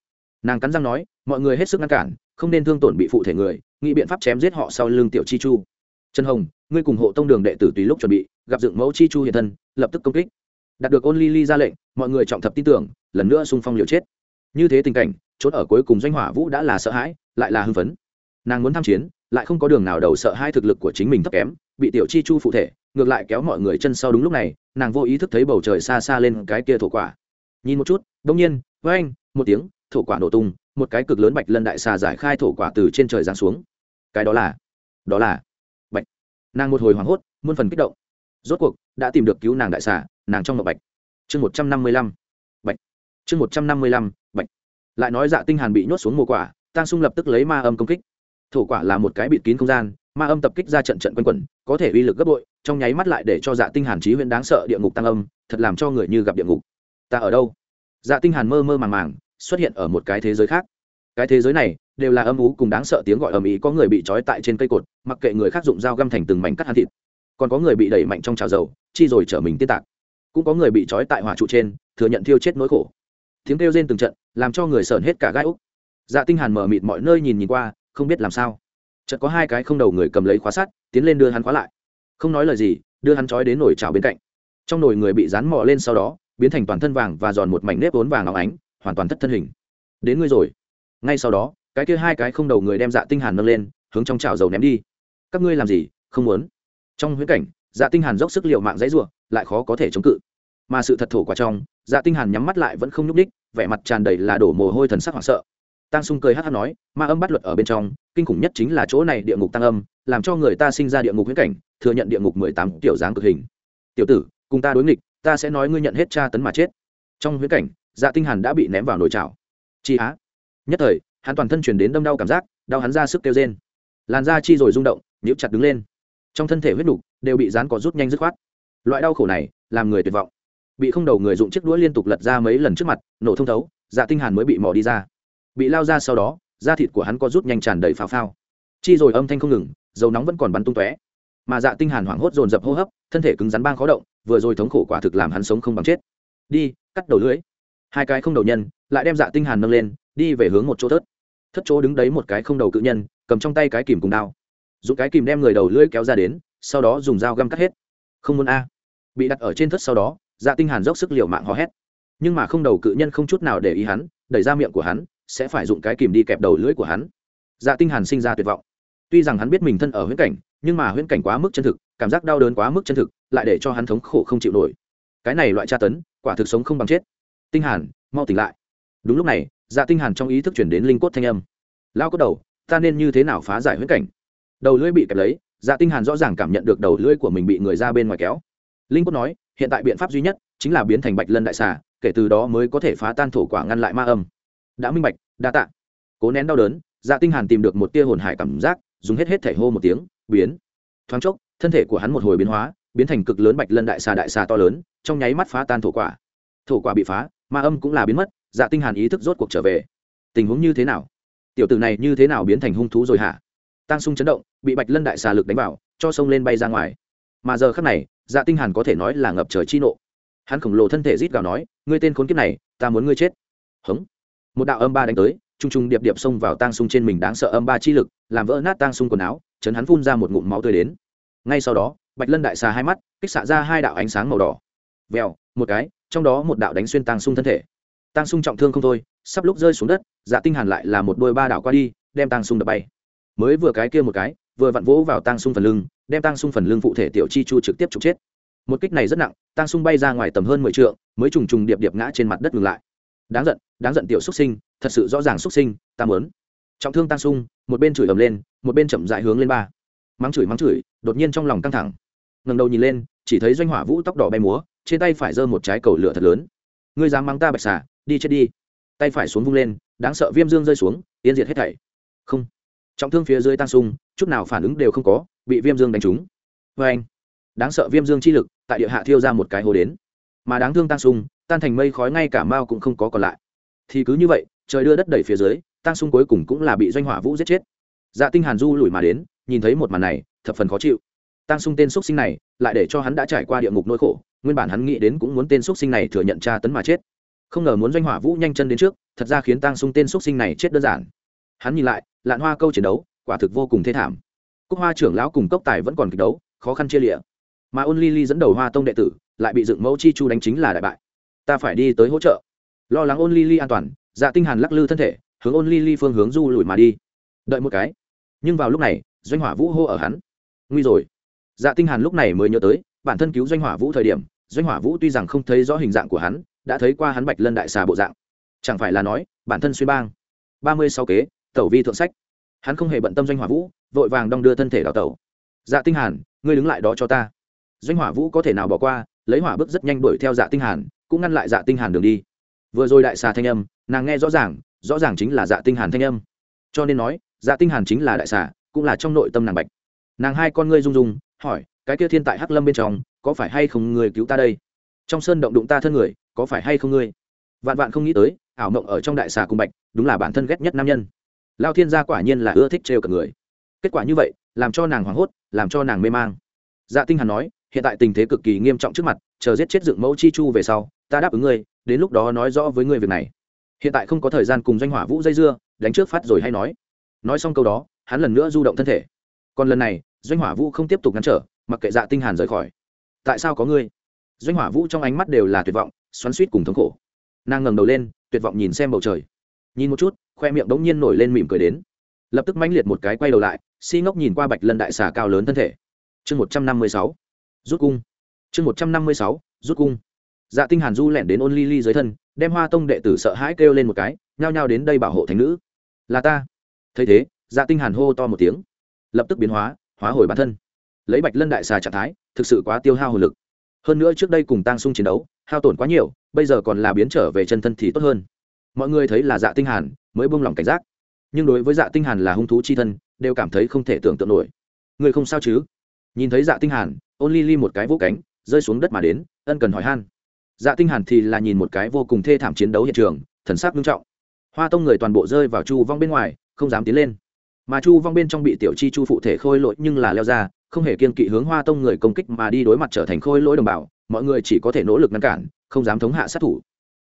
S1: Nàng cắn răng nói, mọi người hết sức ngăn cản, không nên thương tổn bị phụ thể người, nghĩ biện pháp chém giết họ sau lưng tiểu chi chu. Trần hồng, ngươi cùng hộ tông đường đệ tử tùy lúc chuẩn bị, gặp dựng mẫu chi chu hiện thân, lập tức công kích. Đạt được ôn ly ly ra lệnh, mọi người trọng thập tin tưởng, lần nữa xung phong liều chết. Như thế tình cảnh, chốt ở cuối cùng doanh hỏa vũ đã là sợ hãi, lại là hưng phấn. Nàng muốn tham chiến, lại không có đường nào đầu sợ hai thực lực của chính mình thấp kém, bị tiểu chi chu phụ thể, ngược lại kéo mọi người chân sau đúng lúc này nàng vô ý thức thấy bầu trời xa xa lên cái kia thổ quả. Nhìn một chút, đông nhiên với anh một tiếng, thổ quả nổ tung, một cái cực lớn bạch lân đại xà giải khai thổ quả từ trên trời giáng xuống. Cái đó là đó là bạch. Nàng một hồi hoảng hốt, muôn phần kích động. Rốt cuộc, đã tìm được cứu nàng đại xà, nàng trong mộng bạch. Chương một trăm năm mươi lăm, bạch. Chương một trăm năm mươi lăm, bạch. Lại nói dạ tinh hàn bị nhốt xuống mùa quả, tang sung lập tức lấy ma âm công kích. Thổ quả là một cái bịt kín không gian ma âm tập kích ra trận trận quanh quẩn, có thể uy lực gấp bội, trong nháy mắt lại để cho dạ tinh hàn trí huyện đáng sợ địa ngục tăng âm, thật làm cho người như gặp địa ngục. Ta ở đâu? Dạ tinh hàn mơ mơ màng màng, xuất hiện ở một cái thế giới khác. Cái thế giới này đều là âm ú cùng đáng sợ tiếng gọi ầm ĩ, có người bị trói tại trên cây cột, mặc kệ người khác dụng dao găm thành từng mảnh cắt hàn thịt. Còn có người bị đẩy mạnh trong chảo dầu, chi rồi trở mình tiết tạc. Cũng có người bị trói tại hỏa trụ trên, thừa nhận thiêu chết nỗi khổ. Tiếng kêu rên từng trận, làm cho người sởn hết cả gai úc. Dạ tinh hàn mở mịt mọi nơi nhìn nhìn qua, không biết làm sao chợt có hai cái không đầu người cầm lấy khóa sắt, tiến lên đưa hắn khóa lại. Không nói lời gì, đưa hắn trói đến nồi chảo bên cạnh. Trong nồi người bị dán mò lên sau đó, biến thành toàn thân vàng và giòn một mảnh nếp vốn vàng óng ánh, hoàn toàn thất thân hình. Đến ngươi rồi. Ngay sau đó, cái kia hai cái không đầu người đem dạ tinh hàn nâng lên, hướng trong chảo dầu ném đi. Các ngươi làm gì? Không muốn. Trong huyễn cảnh dạ tinh hàn dốc sức liều mạng dãy rủa, lại khó có thể chống cự. Mà sự thật thổ quả trong dạ tinh hàn nhắm mắt lại vẫn không nhúc đích vẻ mặt tràn đầy là đổ mồ hôi thần sắc hoảng sợ tăng sung cười hát hát nói, ma âm bắt luật ở bên trong, kinh khủng nhất chính là chỗ này địa ngục tăng âm, làm cho người ta sinh ra địa ngục huyễn cảnh, thừa nhận địa ngục mười tám tiểu dáng cực hình. Tiểu tử, cùng ta đối nghịch, ta sẽ nói ngươi nhận hết tra tấn mà chết. Trong huyễn cảnh dạ tinh hàn đã bị ném vào nồi chảo. Chi á. Nhất thời, hắn toàn thân truyền đến đâm đau cảm giác, đau hắn ra sức kêu rên. Làn da chi rồi rung động, nhíu chặt đứng lên. Trong thân thể huyết nục đều bị dán có rút nhanh dứt khoát. Loại đau khổ này làm người tuyệt vọng. Bị không đầu người dụng chiếc đũa liên tục lật ra mấy lần trước mặt, nổ thông thấu dạ tinh hàn mới bị mò đi ra bị lao ra sau đó, da thịt của hắn có rút nhanh tràn đầy phao phao. Chi rồi âm thanh không ngừng, dầu nóng vẫn còn bắn tung tóe. Mà dạ tinh hàn hoảng hốt dồn dập hô hấp, thân thể cứng rắn bang khó động, vừa rồi thống khổ quả thực làm hắn sống không bằng chết. Đi, cắt đầu lưới hai cái không đầu nhân, lại đem dạ tinh hàn nâng lên, đi về hướng một chỗ thất. Thất chỗ đứng đấy một cái không đầu cự nhân, cầm trong tay cái kìm cùng đao. Dùng cái kìm đem người đầu lưỡi kéo ra đến, sau đó dùng dao găm cắt hết. Không muốn a. Bị đặt ở trên thất sau đó dạ tinh hàn dốc sức liều mạng hò hét. Nhưng mà không đầu cự nhân không chút nào để ý hắn, đẩy ra miệng của hắn sẽ phải dùng cái kìm đi kẹp đầu lưỡi của hắn. Dạ tinh hàn sinh ra tuyệt vọng. Tuy rằng hắn biết mình thân ở huyễn cảnh, nhưng mà huyễn cảnh quá mức chân thực, cảm giác đau đớn quá mức chân thực, lại để cho hắn thống khổ không chịu nổi. Cái này loại tra tấn, quả thực sống không bằng chết. Tinh hàn, mau tỉnh lại. Đúng lúc này dạ tinh hàn trong ý thức chuyển đến linh cốt thanh âm. Lao cốt đầu, ta nên như thế nào phá giải huyễn cảnh? Đầu lưỡi bị kẹp lấy dạ tinh hàn rõ ràng cảm nhận được đầu lưỡi của mình bị người ra bên ngoài kéo. Linh cốt nói, hiện tại biện pháp duy nhất chính là biến thành bạch lân đại xà, kể từ đó mới có thể phá tan thổ quả ngăn lại ma âm đã minh bạch, đa tạ. Cố nén đau đớn dạ tinh hàn tìm được một tia hồn hải cảm giác, dùng hết hết thể hô một tiếng, biến. Thoáng chốc, thân thể của hắn một hồi biến hóa, biến thành cực lớn bạch lân đại xà đại xà to lớn, trong nháy mắt phá tan thổ quả. Thổ quả bị phá, ma âm cũng là biến mất dạ tinh hàn ý thức rốt cuộc trở về. Tình huống như thế nào? Tiểu tử này như thế nào biến thành hung thú rồi hả? Tăng sung chấn động, bị bạch lân đại xà lực đánh vào, cho sông lên bay ra ngoài. Mà giờ khắc này dạ tinh hàn có thể nói là ngập trời chi nộ. Hắn khổng lồ thân thể rít gào nói, ngươi tên khốn kiếp này, ta muốn ngươi chết. Hống một đạo âm ba đánh tới trung trung điệp điệp xông vào tang sung trên mình đáng sợ âm ba chi lực, làm vỡ nát tang sung quần áo, chấn hắn phun ra một ngụm máu tươi đến. Ngay sau đó, bạch lân đại xà hai mắt, kích xạ ra hai đạo ánh sáng màu đỏ. Vèo, một cái, trong đó một đạo đánh xuyên tang sung thân thể. Tang sung trọng thương không thôi, sắp lúc rơi xuống đất dạ tinh hàn lại là một đôi ba đạo qua đi, đem tang sung đập bay. Mới vừa cái kia một cái, vừa vặn vỗ vào tang sung phần lưng, đem tang sung phần lưng phụ thể tiểu chi chu trực tiếp trục chết. Một kích này rất nặng, tang sung bay ra ngoài tầm hơn mười trượng, mới trùng trùng điệp điệp ngã trên mặt đất ngừng lại đáng giận đáng giận tiểu xuất sinh, thật sự rõ ràng xuất sinh, ta mớn trọng thương tăng sung, một bên chửi ầm lên, một bên chậm dại hướng lên ba. Mắng chửi mắng chửi, đột nhiên trong lòng căng thẳng. Ngẩng đầu nhìn lên, chỉ thấy doanh hỏa vũ tóc đỏ bay múa, trên tay phải giơ một trái cầu lửa thật lớn. Ngươi dám mắng ta bạch xà, đi chết đi. Tay phải xuống vung lên, đáng sợ viêm dương rơi xuống, yên diệt hết thảy. Không. Trọng thương phía dưới tăng sung, chút nào phản ứng đều không có, bị viêm dương đánh trúng. Vê anh đáng sợ viêm dương chi lực, tại địa hạ thiêu ra một cái hồ đến. Mà đáng thương tăng sung tan thành mây khói ngay cả mao cũng không có còn lại. Thì cứ như vậy, trời đưa đất đẩy phía dưới tăng sung cuối cùng cũng là bị doanh hỏa vũ giết chết. Dạ tinh hàn du lùi mà đến, nhìn thấy một màn này, thập phần khó chịu. Tăng sung tên xuất sinh này, lại để cho hắn đã trải qua địa ngục nỗi khổ, nguyên bản hắn nghĩ đến cũng muốn tên xuất sinh này thừa nhận tra tấn mà chết. Không ngờ muốn doanh hỏa vũ nhanh chân đến trước, thật ra khiến tăng sung tên xuất sinh này chết đơn giản. Hắn nhìn lại, lạn hoa câu chiến đấu, quả thực vô cùng thê thảm. Cúc hoa trưởng lão cùng cốc tài vẫn còn kịch đấu, khó khăn chia lịa mà ôn ly ly dẫn đầu hoa tông đệ tử, lại bị dựng mẫu chi chu đánh chính là đại bại ta phải đi tới hỗ trợ. Lo lắng ôn ly ly an toàn dạ tinh hàn lắc lư thân thể, hướng ôn ly ly phương hướng du lùi mà đi. Đợi một cái. Nhưng vào lúc này, doanh hỏa vũ hô ở hắn. Nguy rồi. Dạ tinh hàn lúc này mới nhớ tới, bản thân cứu doanh hỏa vũ thời điểm, doanh hỏa vũ tuy rằng không thấy rõ hình dạng của hắn, đã thấy qua hắn bạch lân đại xà bộ dạng. Chẳng phải là nói, bản thân xuyên bang. Ba mươi sáu kế, tẩu vi thượng sách. Hắn không hề bận tâm doanh hỏa vũ, vội vàng đong đưa thân thể đào tẩu. Dạ tinh hàn, ngươi đứng lại đó cho ta. Doanh hỏa vũ có thể nào bỏ qua, lấy hỏa bước rất nhanh đuổi theo dạ tinh hàn cũng ngăn lại dạ tinh hàn đường đi. Vừa rồi đại xà thanh âm, nàng nghe rõ ràng rõ ràng chính là dạ tinh hàn thanh âm. Cho nên nói dạ tinh hàn chính là đại xà, cũng là trong nội tâm nàng bạch. Nàng hai con ngươi rung rung, hỏi, cái kia thiên tại hắc lâm bên trong, có phải hay không người cứu ta đây? Trong sơn động đụng ta thân người, có phải hay không ngươi? Vạn vạn không nghĩ tới, ảo mộng ở trong đại xà cùng bạch, đúng là bản thân ghét nhất nam nhân. Lao thiên gia quả nhiên là ưa thích trêu cả người. Kết quả như vậy, làm cho nàng hoảng hốt, làm cho nàng mê mang. Dạ tinh hàn nói, hiện tại tình thế cực kỳ nghiêm trọng trước mặt, chờ giết chết dựng mẫu chi chu về sau ta đáp ứng ngươi, đến lúc đó nói rõ với ngươi việc này. Hiện tại không có thời gian cùng doanh hỏa vũ dây dưa, đánh trước phát rồi hay nói. Nói xong câu đó, hắn lần nữa du động thân thể. Còn lần này, doanh hỏa vũ không tiếp tục ngăn trở, mặc kệ dạ tinh hàn rời khỏi. Tại sao có ngươi? Doanh hỏa vũ trong ánh mắt đều là tuyệt vọng, xoắn suýt cùng thống khổ. Nàng ngẩng đầu lên, tuyệt vọng nhìn xem bầu trời. Nhìn một chút, khoe miệng đống nhiên nổi lên mỉm cười đến. Lập tức mãnh liệt một cái quay đầu lại, si ngốc nhìn qua bạch lân đại xà cao lớn thân thể. Chương một trăm năm mươi sáu, rút cung. Chương một trăm năm mươi sáu, rút cung dạ tinh hàn du lẻn đến ôn ly ly dưới thân, đem hoa tông đệ tử sợ hãi kêu lên một cái, nhao nhao đến đây bảo hộ thánh nữ. Là ta. Thấy thế dạ tinh hàn hô to một tiếng, lập tức biến hóa hóa hồi bản thân. Lấy bạch lân đại xà trạng thái, thực sự quá tiêu hao hồn lực. Hơn nữa trước đây cùng tang sung chiến đấu, hao tổn quá nhiều, bây giờ còn là biến trở về chân thân thì tốt hơn. Mọi người thấy là dạ tinh hàn mới buông lòng cảnh giác. Nhưng đối với dạ tinh hàn là hung thú chi thân, đều cảm thấy không thể tưởng tượng nổi. Người không sao chứ? Nhìn thấy dạ tinh hàn, ôn ly ly một cái vỗ cánh, rơi xuống đất mà đến, ân cần hỏi han dạ tinh hàn thì là nhìn một cái vô cùng thê thảm chiến đấu hiện trường, thần sắc nghiêm trọng. Hoa tông người toàn bộ rơi vào chu vong bên ngoài, không dám tiến lên. Mà chu vong bên trong bị tiểu chi chu phụ thể khôi lỗi nhưng là leo ra, không hề kiên kỵ hướng hoa tông người công kích mà đi đối mặt trở thành khôi lỗi đồng bào, mọi người chỉ có thể nỗ lực ngăn cản, không dám thống hạ sát thủ.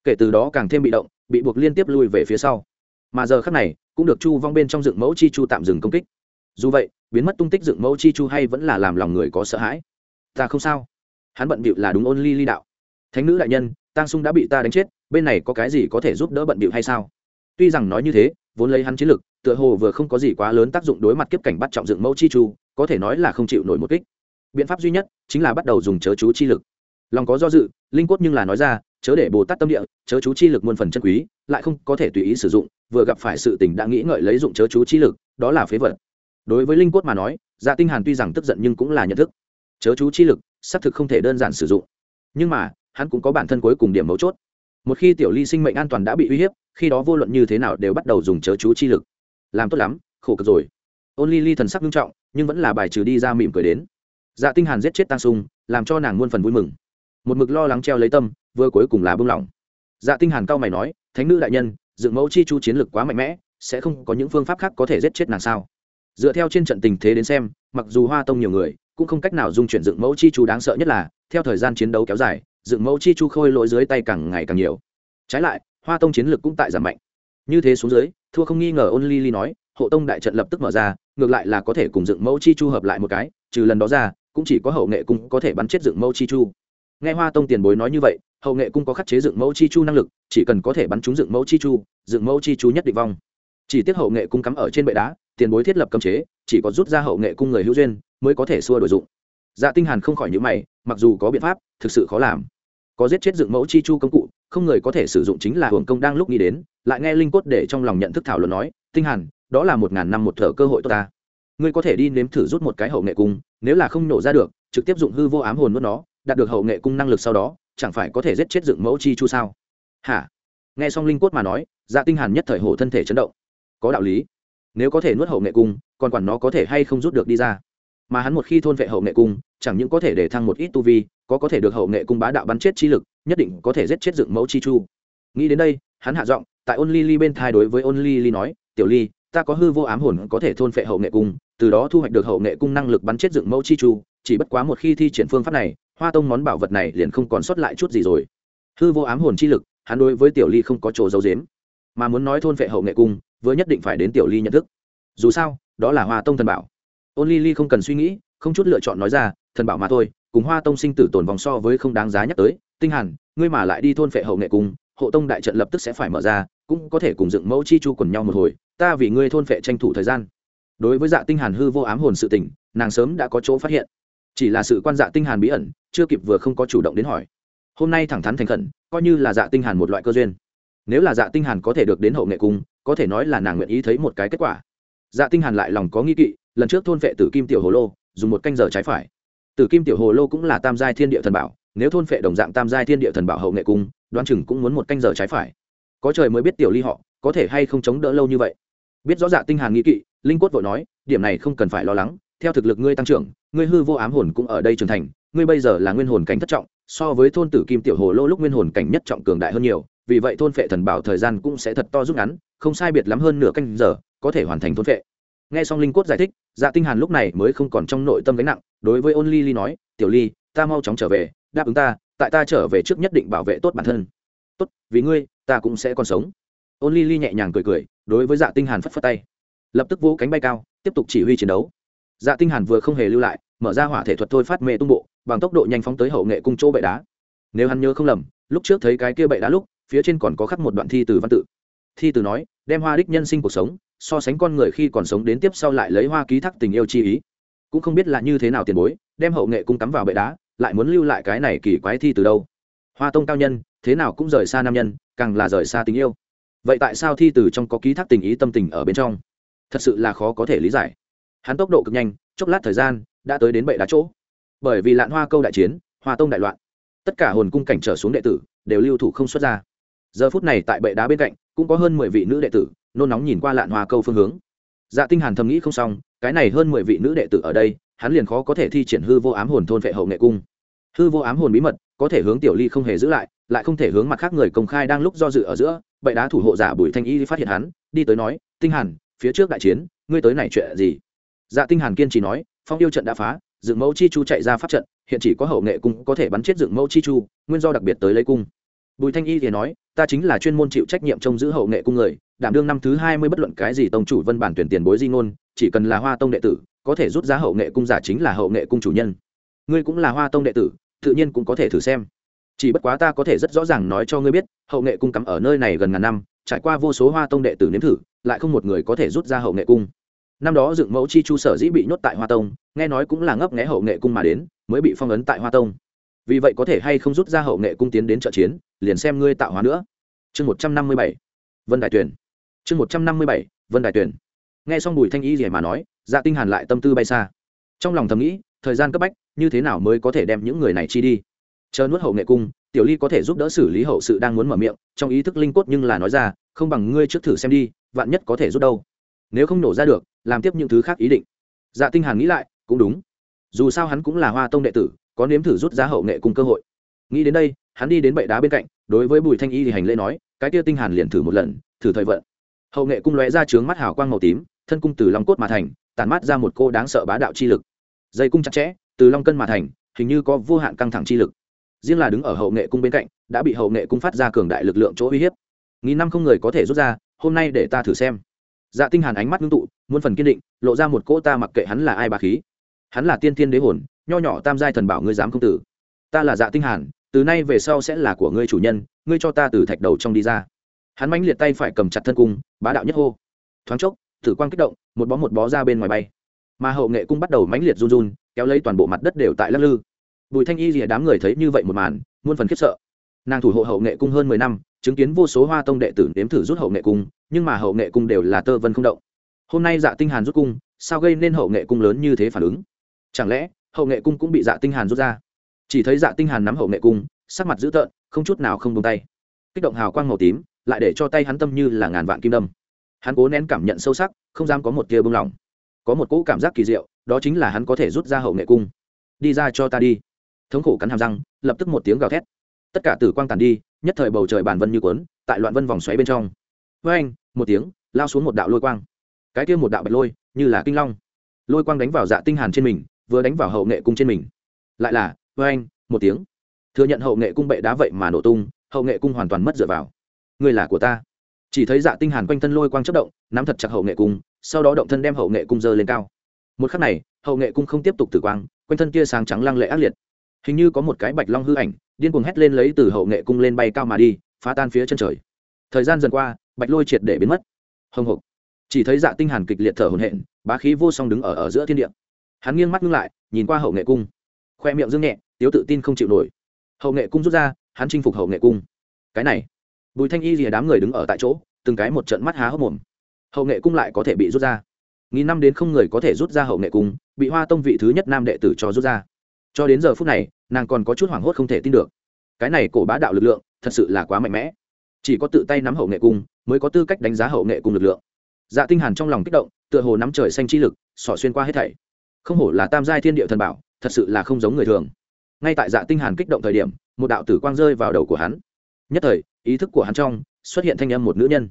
S1: Kể từ đó càng thêm bị động, bị buộc liên tiếp lui về phía sau. Mà giờ khắc này, cũng được chu vong bên trong dựng mẫu chi chu tạm dừng công kích. Dù vậy, biến mất tung tích dựng mẫu chi chu hay vẫn là làm lòng người có sợ hãi. Ta không sao. Hắn bận bịu là đúng ôn ly ly đạo thánh nữ đại nhân, tang sung đã bị ta đánh chết, bên này có cái gì có thể giúp đỡ bận bịu hay sao? Tuy rằng nói như thế, vốn lấy hắn chiến lực, tựa hồ vừa không có gì quá lớn tác dụng đối mặt kiếp cảnh bắt trọng dựng mẫu chi chu, có thể nói là không chịu nổi một kích. Biện pháp duy nhất chính là bắt đầu dùng chớ chú chi lực. Lòng có do dự, linh cốt nhưng là nói ra, chớ để bồ tát tâm địa, chớ chú chi lực muôn phần chân quý, lại không có thể tùy ý sử dụng, vừa gặp phải sự tình đã nghĩ ngợi lấy dụng chớ chú chi lực, đó là phế vật. Đối với linh cốt mà nói dạ tinh hàn tuy rằng tức giận nhưng cũng là nhận thức. Chớ chú chi lực, xác thực không thể đơn giản sử dụng. Nhưng mà hắn cũng có bản thân cuối cùng điểm mấu chốt. Một khi tiểu ly sinh mệnh an toàn đã bị uy hiếp, khi đó vô luận như thế nào đều bắt đầu dùng chớ chú chi lực. Làm tốt lắm, khổ cực rồi. Ôn ly ly thần sắc nghiêm trọng, nhưng vẫn là bài trừ đi ra mỉm cười đến. Dạ tinh hàn giết chết tăng sung, làm cho nàng muôn phần vui mừng. Một mực lo lắng treo lấy tâm, vừa cuối cùng là buông lỏng. Dạ tinh hàn cao mày nói, thánh nữ đại nhân, dựng mẫu chi chu chiến lực quá mạnh mẽ, sẽ không có những phương pháp khác có thể giết chết nàng sao? Dựa theo trên trận tình thế đến xem, mặc dù hoa tông nhiều người, cũng không cách nào dung chuyển dựng mẫu chi chu đáng sợ nhất là, theo thời gian chiến đấu kéo dài dựng mẫu chi chu khôi lỗi dưới tay càng ngày càng nhiều. Trái lại, hoa tông chiến lược cũng tại giảm mạnh. Như thế xuống dưới, thua không nghi ngờ ôn ly ly nói, hộ tông đại trận lập tức mở ra, ngược lại là có thể cùng dựng mẫu chi chu hợp lại một cái, trừ lần đó ra, cũng chỉ có hậu nghệ cung có thể bắn chết dựng mẫu chi chu. Nghe hoa tông tiền bối nói như vậy, hậu nghệ cung có khắc chế dựng mẫu chi chu năng lực, chỉ cần có thể bắn trúng dựng mẫu chi chu, dựng mẫu chi chu nhất định vong. Chỉ tiếc hậu nghệ cung cắm ở trên bệ đá, tiền bối thiết lập cấm chế, chỉ có rút ra hậu nghệ cung người hữu duyên, mới có thể xua đổi dụng. Dạ tinh hàn không khỏi nhíu mày, mặc dù có biện pháp, thực sự khó làm có giết chết dựng mẫu chi chu công cụ, không người có thể sử dụng chính là hưởng công đang lúc nghĩ đến, lại nghe linh cốt để trong lòng nhận thức thảo luận nói, tinh hàn, đó là một ngàn năm một thở cơ hội tốt ta. Ngươi có thể đi nếm thử rút một cái hậu nghệ cung, nếu là không nổ ra được, trực tiếp dụng hư vô ám hồn nuốt nó, đạt được hậu nghệ cung năng lực sau đó, chẳng phải có thể giết chết dựng mẫu chi chu sao? Hả? Nghe xong linh cốt mà nói dạ tinh hàn nhất thời hổ thân thể chấn động. Có đạo lý. Nếu có thể nuốt hậu nghệ cung, còn quản nó có thể hay không rút được đi ra? Mà hắn một khi thôn vệ hậu nghệ cung, chẳng những có thể để thăng một ít tu vi, có có thể được hậu nghệ cung bá đạo bắn chết chi lực, nhất định có thể giết chết dựng mẫu chi chu. Nghĩ đến đây, hắn hạ giọng, tại ôn ly ly bên thai đối với ôn ly ly nói, tiểu ly, ta có hư vô ám hồn có thể thôn phệ hậu nghệ cung, từ đó thu hoạch được hậu nghệ cung năng lực bắn chết dựng mẫu chi chu, chỉ bất quá một khi thi triển phương pháp này, hoa tông món bảo vật này liền không còn sót lại chút gì rồi. Hư vô ám hồn chi lực, hắn đối với tiểu ly không có chỗ giấu dếm mà muốn nói thôn phệ hậu nghệ cung, vừa nhất định phải đến tiểu ly nhận thức. Dù sao, đó là hoa tông thần bảo ôn ly ly không cần suy nghĩ không chút lựa chọn nói ra thần bảo mà thôi cùng hoa tông sinh tử tồn vòng so với không đáng giá nhắc tới. Tinh Hàn, ngươi mà lại đi thôn phệ hậu nghệ cung hộ tông đại trận lập tức sẽ phải mở ra cũng có thể cùng dựng mẫu chi chu quần nhau một hồi ta vì ngươi thôn phệ tranh thủ thời gian. Đối với dạ tinh hàn hư vô ám hồn sự tình nàng sớm đã có chỗ phát hiện. Chỉ là sự quan dạ tinh hàn bí ẩn chưa kịp vừa không có chủ động đến hỏi. Hôm nay thẳng thắn thành khẩn coi như là dạ tinh hàn một loại cơ duyên. Nếu là dạ tinh hàn có thể được đến hậu nghệ cung có thể nói là nàng nguyện ý thấy một cái kết quả. Dạ tinh hàn lại lòng có nghi kỵ lần trước thôn vệ tử kim tiểu hồ lô, dùng một canh giờ trái phải. Tử kim tiểu hồ lô cũng là tam giai thiên địa thần bảo, nếu thôn phệ đồng dạng tam giai thiên địa thần bảo hậu nghệ cung, đoán chừng cũng muốn một canh giờ trái phải. Có trời mới biết tiểu ly họ, có thể hay không chống đỡ lâu như vậy. Biết rõ dạ tinh hàn nghĩ kỵ, linh quất vội nói, điểm này không cần phải lo lắng, theo thực lực ngươi tăng trưởng, ngươi hư vô ám hồn cũng ở đây trưởng thành, ngươi bây giờ là nguyên hồn cảnh thất trọng, so với thôn tử kim tiểu hồ lô lúc nguyên hồn cảnh nhất trọng cường đại hơn nhiều, vì vậy thôn phệ thần bảo thời gian cũng sẽ thật to rút ngắn, không sai biệt lắm hơn nửa canh giờ, có thể hoàn thành thôn phệ nghe xong linh cốt giải thích dạ tinh hàn lúc này mới không còn trong nội tâm gánh nặng, đối với ôn ly ly nói, tiểu ly, ta mau chóng trở về, đáp ứng ta, tại ta trở về trước nhất định bảo vệ tốt bản thân. Tốt, vì ngươi, ta cũng sẽ còn sống. Ôn ly ly nhẹ nhàng cười cười, đối với dạ tinh hàn phất phất tay. Lập tức vỗ cánh bay cao, tiếp tục chỉ huy chiến đấu. Dạ tinh hàn vừa không hề lưu lại, mở ra hỏa thể thuật thôi phát mê tung bộ, bằng tốc độ nhanh phóng tới hậu nghệ cung chỗ bệ đá. Nếu hắn nhớ không lầm, lúc trước thấy cái kia bệ đá lúc, phía trên còn có khắc một đoạn thi từ văn tự. Thi từ nói đem hoa đích nhân sinh cuộc sống, so sánh con người khi còn sống đến tiếp sau lại lấy hoa ký thác tình yêu chi ý. Cũng không biết là như thế nào tiền bối, đem hậu nghệ cung cắm vào bệ đá, lại muốn lưu lại cái này kỳ quái thi từ đâu. Hoa tông cao nhân, thế nào cũng rời xa nam nhân, càng là rời xa tình yêu. Vậy tại sao thi từ trong có ký thác tình ý tâm tình ở bên trong? Thật sự là khó có thể lý giải. Hắn tốc độ cực nhanh, chốc lát thời gian, đã tới đến bệ đá chỗ. Bởi vì lạn hoa câu đại chiến, hoa tông đại loạn. Tất cả hồn cung cảnh trở xuống đệ tử, đều lưu thủ không xuất ra. Giờ phút này tại bệ đá bên cạnh cũng có hơn mười vị nữ đệ tử, nôn nóng nhìn qua lạn hoa câu phương hướng. Dạ tinh hàn thầm nghĩ không xong, cái này hơn mười vị nữ đệ tử ở đây, hắn liền khó có thể thi triển hư vô ám hồn thôn vệ hậu nghệ cung. Hư vô ám hồn bí mật, có thể hướng tiểu ly không hề giữ lại lại không thể hướng mặt khác người công khai đang lúc do dự ở giữa, bệ đá thủ hộ giả bùi thanh y phát hiện hắn, đi tới nói, tinh hàn, phía trước đại chiến, ngươi tới này chuyện gì? Dạ tinh hàn kiên trì nói, phong yêu trận đã phá, dựng mẫu chi chu chạy ra pháp trận, hiện chỉ có hậu nghệ cung có thể bắn chết dựng mẫu chi chu, nguyên do đặc biệt tới lấy cung bùi thanh y thì nói, ta chính là chuyên môn chịu trách nhiệm trông giữ hậu nghệ cung người, đảm đương năm thứ hai mươi bất luận cái gì tông chủ vân bản tuyển tiền bối di ngôn, chỉ cần là hoa tông đệ tử, có thể rút ra hậu nghệ cung giả chính là hậu nghệ cung chủ nhân. Ngươi cũng là hoa tông đệ tử, tự nhiên cũng có thể thử xem. Chỉ bất quá ta có thể rất rõ ràng nói cho ngươi biết, hậu nghệ cung cắm ở nơi này gần ngàn năm, trải qua vô số hoa tông đệ tử nếm thử, lại không một người có thể rút ra hậu nghệ cung. Năm đó dựng mẫu chi chu sở dĩ bị nhốt tại hoa tông, nghe nói cũng là ngấp nghé hậu nghệ cung mà đến, mới bị phong ấn tại hoa tông vì vậy có thể hay không rút ra hậu nghệ cung tiến đến trợ chiến, liền xem ngươi tạo hóa nữa. Chương một trăm năm mươi bảy, vân đại tuyển. Chương một trăm năm mươi bảy, vân đại tuyển. Nghe xong bùi thanh y gì mà nói dạ tinh hàn lại tâm tư bay xa. Trong lòng thầm nghĩ, thời gian cấp bách, như thế nào mới có thể đem những người này chi đi? Chờ nuốt hậu nghệ cung, tiểu ly có thể giúp đỡ xử lý hậu sự đang muốn mở miệng, trong ý thức linh cốt nhưng là nói ra, không bằng ngươi trước thử xem đi, vạn nhất có thể giúp đâu. Nếu không nổ ra được, làm tiếp những thứ khác ý định. Dạ tinh hàn nghĩ lại, cũng đúng. Dù sao hắn cũng là hoa tông đệ tử có nếm thử rút ra hậu nghệ cung cơ hội. Nghĩ đến đây, hắn đi đến bệ đá bên cạnh, đối với bùi thanh y thì hành lễ nói, cái kia tinh hàn liền thử một lần, thử thời vận. Hậu nghệ cung lóe ra trướng mắt hào quang màu tím, thân cung từ long cốt mà thành tàn mát ra một cô đáng sợ bá đạo chi lực. Dây cung chặt chẽ, từ long cân mà thành, hình như có vô hạn căng thẳng chi lực. Riêng là đứng ở hậu nghệ cung bên cạnh, đã bị hậu nghệ cung phát ra cường đại lực lượng chỗ uy hiếp. Nghìn năm không người có thể rút ra, hôm nay để ta thử xem. Dạ tinh hàn ánh mắt ngưng tụ, muôn phần kiên định, lộ ra một cỗ ta mặc kệ hắn là ai bà khí. Hắn là tiên thiên đế hồn nho nhỏ tam giai thần bảo ngươi dám không tử. Ta là dạ tinh hàn, từ nay về sau sẽ là của ngươi chủ nhân, ngươi cho ta từ thạch đầu trong đi ra. Hắn mãnh liệt tay phải cầm chặt thân cung, bá đạo nhất hô. Thoáng chốc thử quang kích động, một bó một bó ra bên ngoài bay. Mà hậu nghệ cung bắt đầu mãnh liệt run run, kéo lấy toàn bộ mặt đất đều tại lắc lư. Bùi thanh y rìa đám người thấy như vậy một màn, muôn phần khiếp sợ. Nàng thủ hộ hậu nghệ cung hơn mười năm, chứng kiến vô số hoa tông đệ tử nếm thử rút hậu nghệ cung, nhưng mà hậu nghệ cung đều là tơ vân không động. Hôm nay dạ tinh hàn rút cung, sao gây nên hậu nghệ cung lớn như thế phản ứng? Chẳng lẽ hậu nghệ cung cũng bị dạ tinh hàn rút ra. Chỉ thấy dạ tinh hàn nắm hậu nghệ cung, sắc mặt dữ tợn, không chút nào không buông tay. Kích động hào quang màu tím, lại để cho tay hắn tâm như là ngàn vạn kim đâm. Hắn cố nén cảm nhận sâu sắc, không dám có một tia buông lỏng. Có một cỗ cảm giác kỳ diệu, đó chính là hắn có thể rút ra hậu nghệ cung. Đi ra cho ta đi. Thống khổ cắn hàm răng, lập tức một tiếng gào thét. Tất cả tử quang tàn đi, nhất thời bầu trời bản vân như cuốn, tại loạn vân vòng xoáy bên trong. Với anh một tiếng, lao xuống một đạo lôi quang. Cái kia một đạo bạch lôi, như là kinh long. Lôi quang đánh vào dạ tinh hàn trên mình vừa đánh vào hậu nghệ cung trên mình. Lại là vê anh một tiếng. Thừa nhận hậu nghệ cung bệ đá vậy mà nổ tung, hậu nghệ cung hoàn toàn mất dựa vào. Người là của ta. Chỉ thấy dạ tinh hàn quanh thân lôi quang chớp động, nắm thật chặt hậu nghệ cung, sau đó động thân đem hậu nghệ cung dơ lên cao. Một khắc này, hậu nghệ cung không tiếp tục tử quang, quanh thân kia sáng trắng lăng lệ ác liệt. Hình như có một cái bạch long hư ảnh, điên cuồng hét lên lấy từ hậu nghệ cung lên bay cao mà đi, phá tan phía chân trời. Thời gian dần qua, bạch lôi triệt để biến mất. Hồng hộc. Chỉ thấy dạ tinh hàn kịch liệt thở hổn hển, bá khí vô song đứng ở ở giữa thiên địa hắn nghiêng mắt ngưng lại, nhìn qua hậu nghệ cung. Khoe miệng dương nhẹ, tiếu tự tin không chịu nổi. Hậu nghệ cung rút ra, hắn chinh phục hậu nghệ cung. Cái này, bùi thanh y rìa đám người đứng ở tại chỗ, từng cái một trận mắt há hốc mồm. Hậu nghệ cung lại có thể bị rút ra. Nghìn năm đến không người có thể rút ra hậu nghệ cung, bị hoa tông vị thứ nhất nam đệ tử cho rút ra. Cho đến giờ phút này, nàng còn có chút hoảng hốt không thể tin được. Cái này cổ bá đạo lực lượng, thật sự là quá mạnh mẽ. Chỉ có tự tay nắm hậu nghệ cung, mới có tư cách đánh giá hậu nghệ cung lực lượng. Dạ tinh hàn trong lòng kích động, tựa hồ nắm trời xanh chi lực xỏ xuyên qua hết thảy không hổ là tam giai thiên địa thần bảo, thật sự là không giống người thường. Ngay tại dạ tinh hàn kích động thời điểm, một đạo tử quang rơi vào đầu của hắn. Nhất thời, ý thức của hắn trong xuất hiện thanh âm một nữ nhân.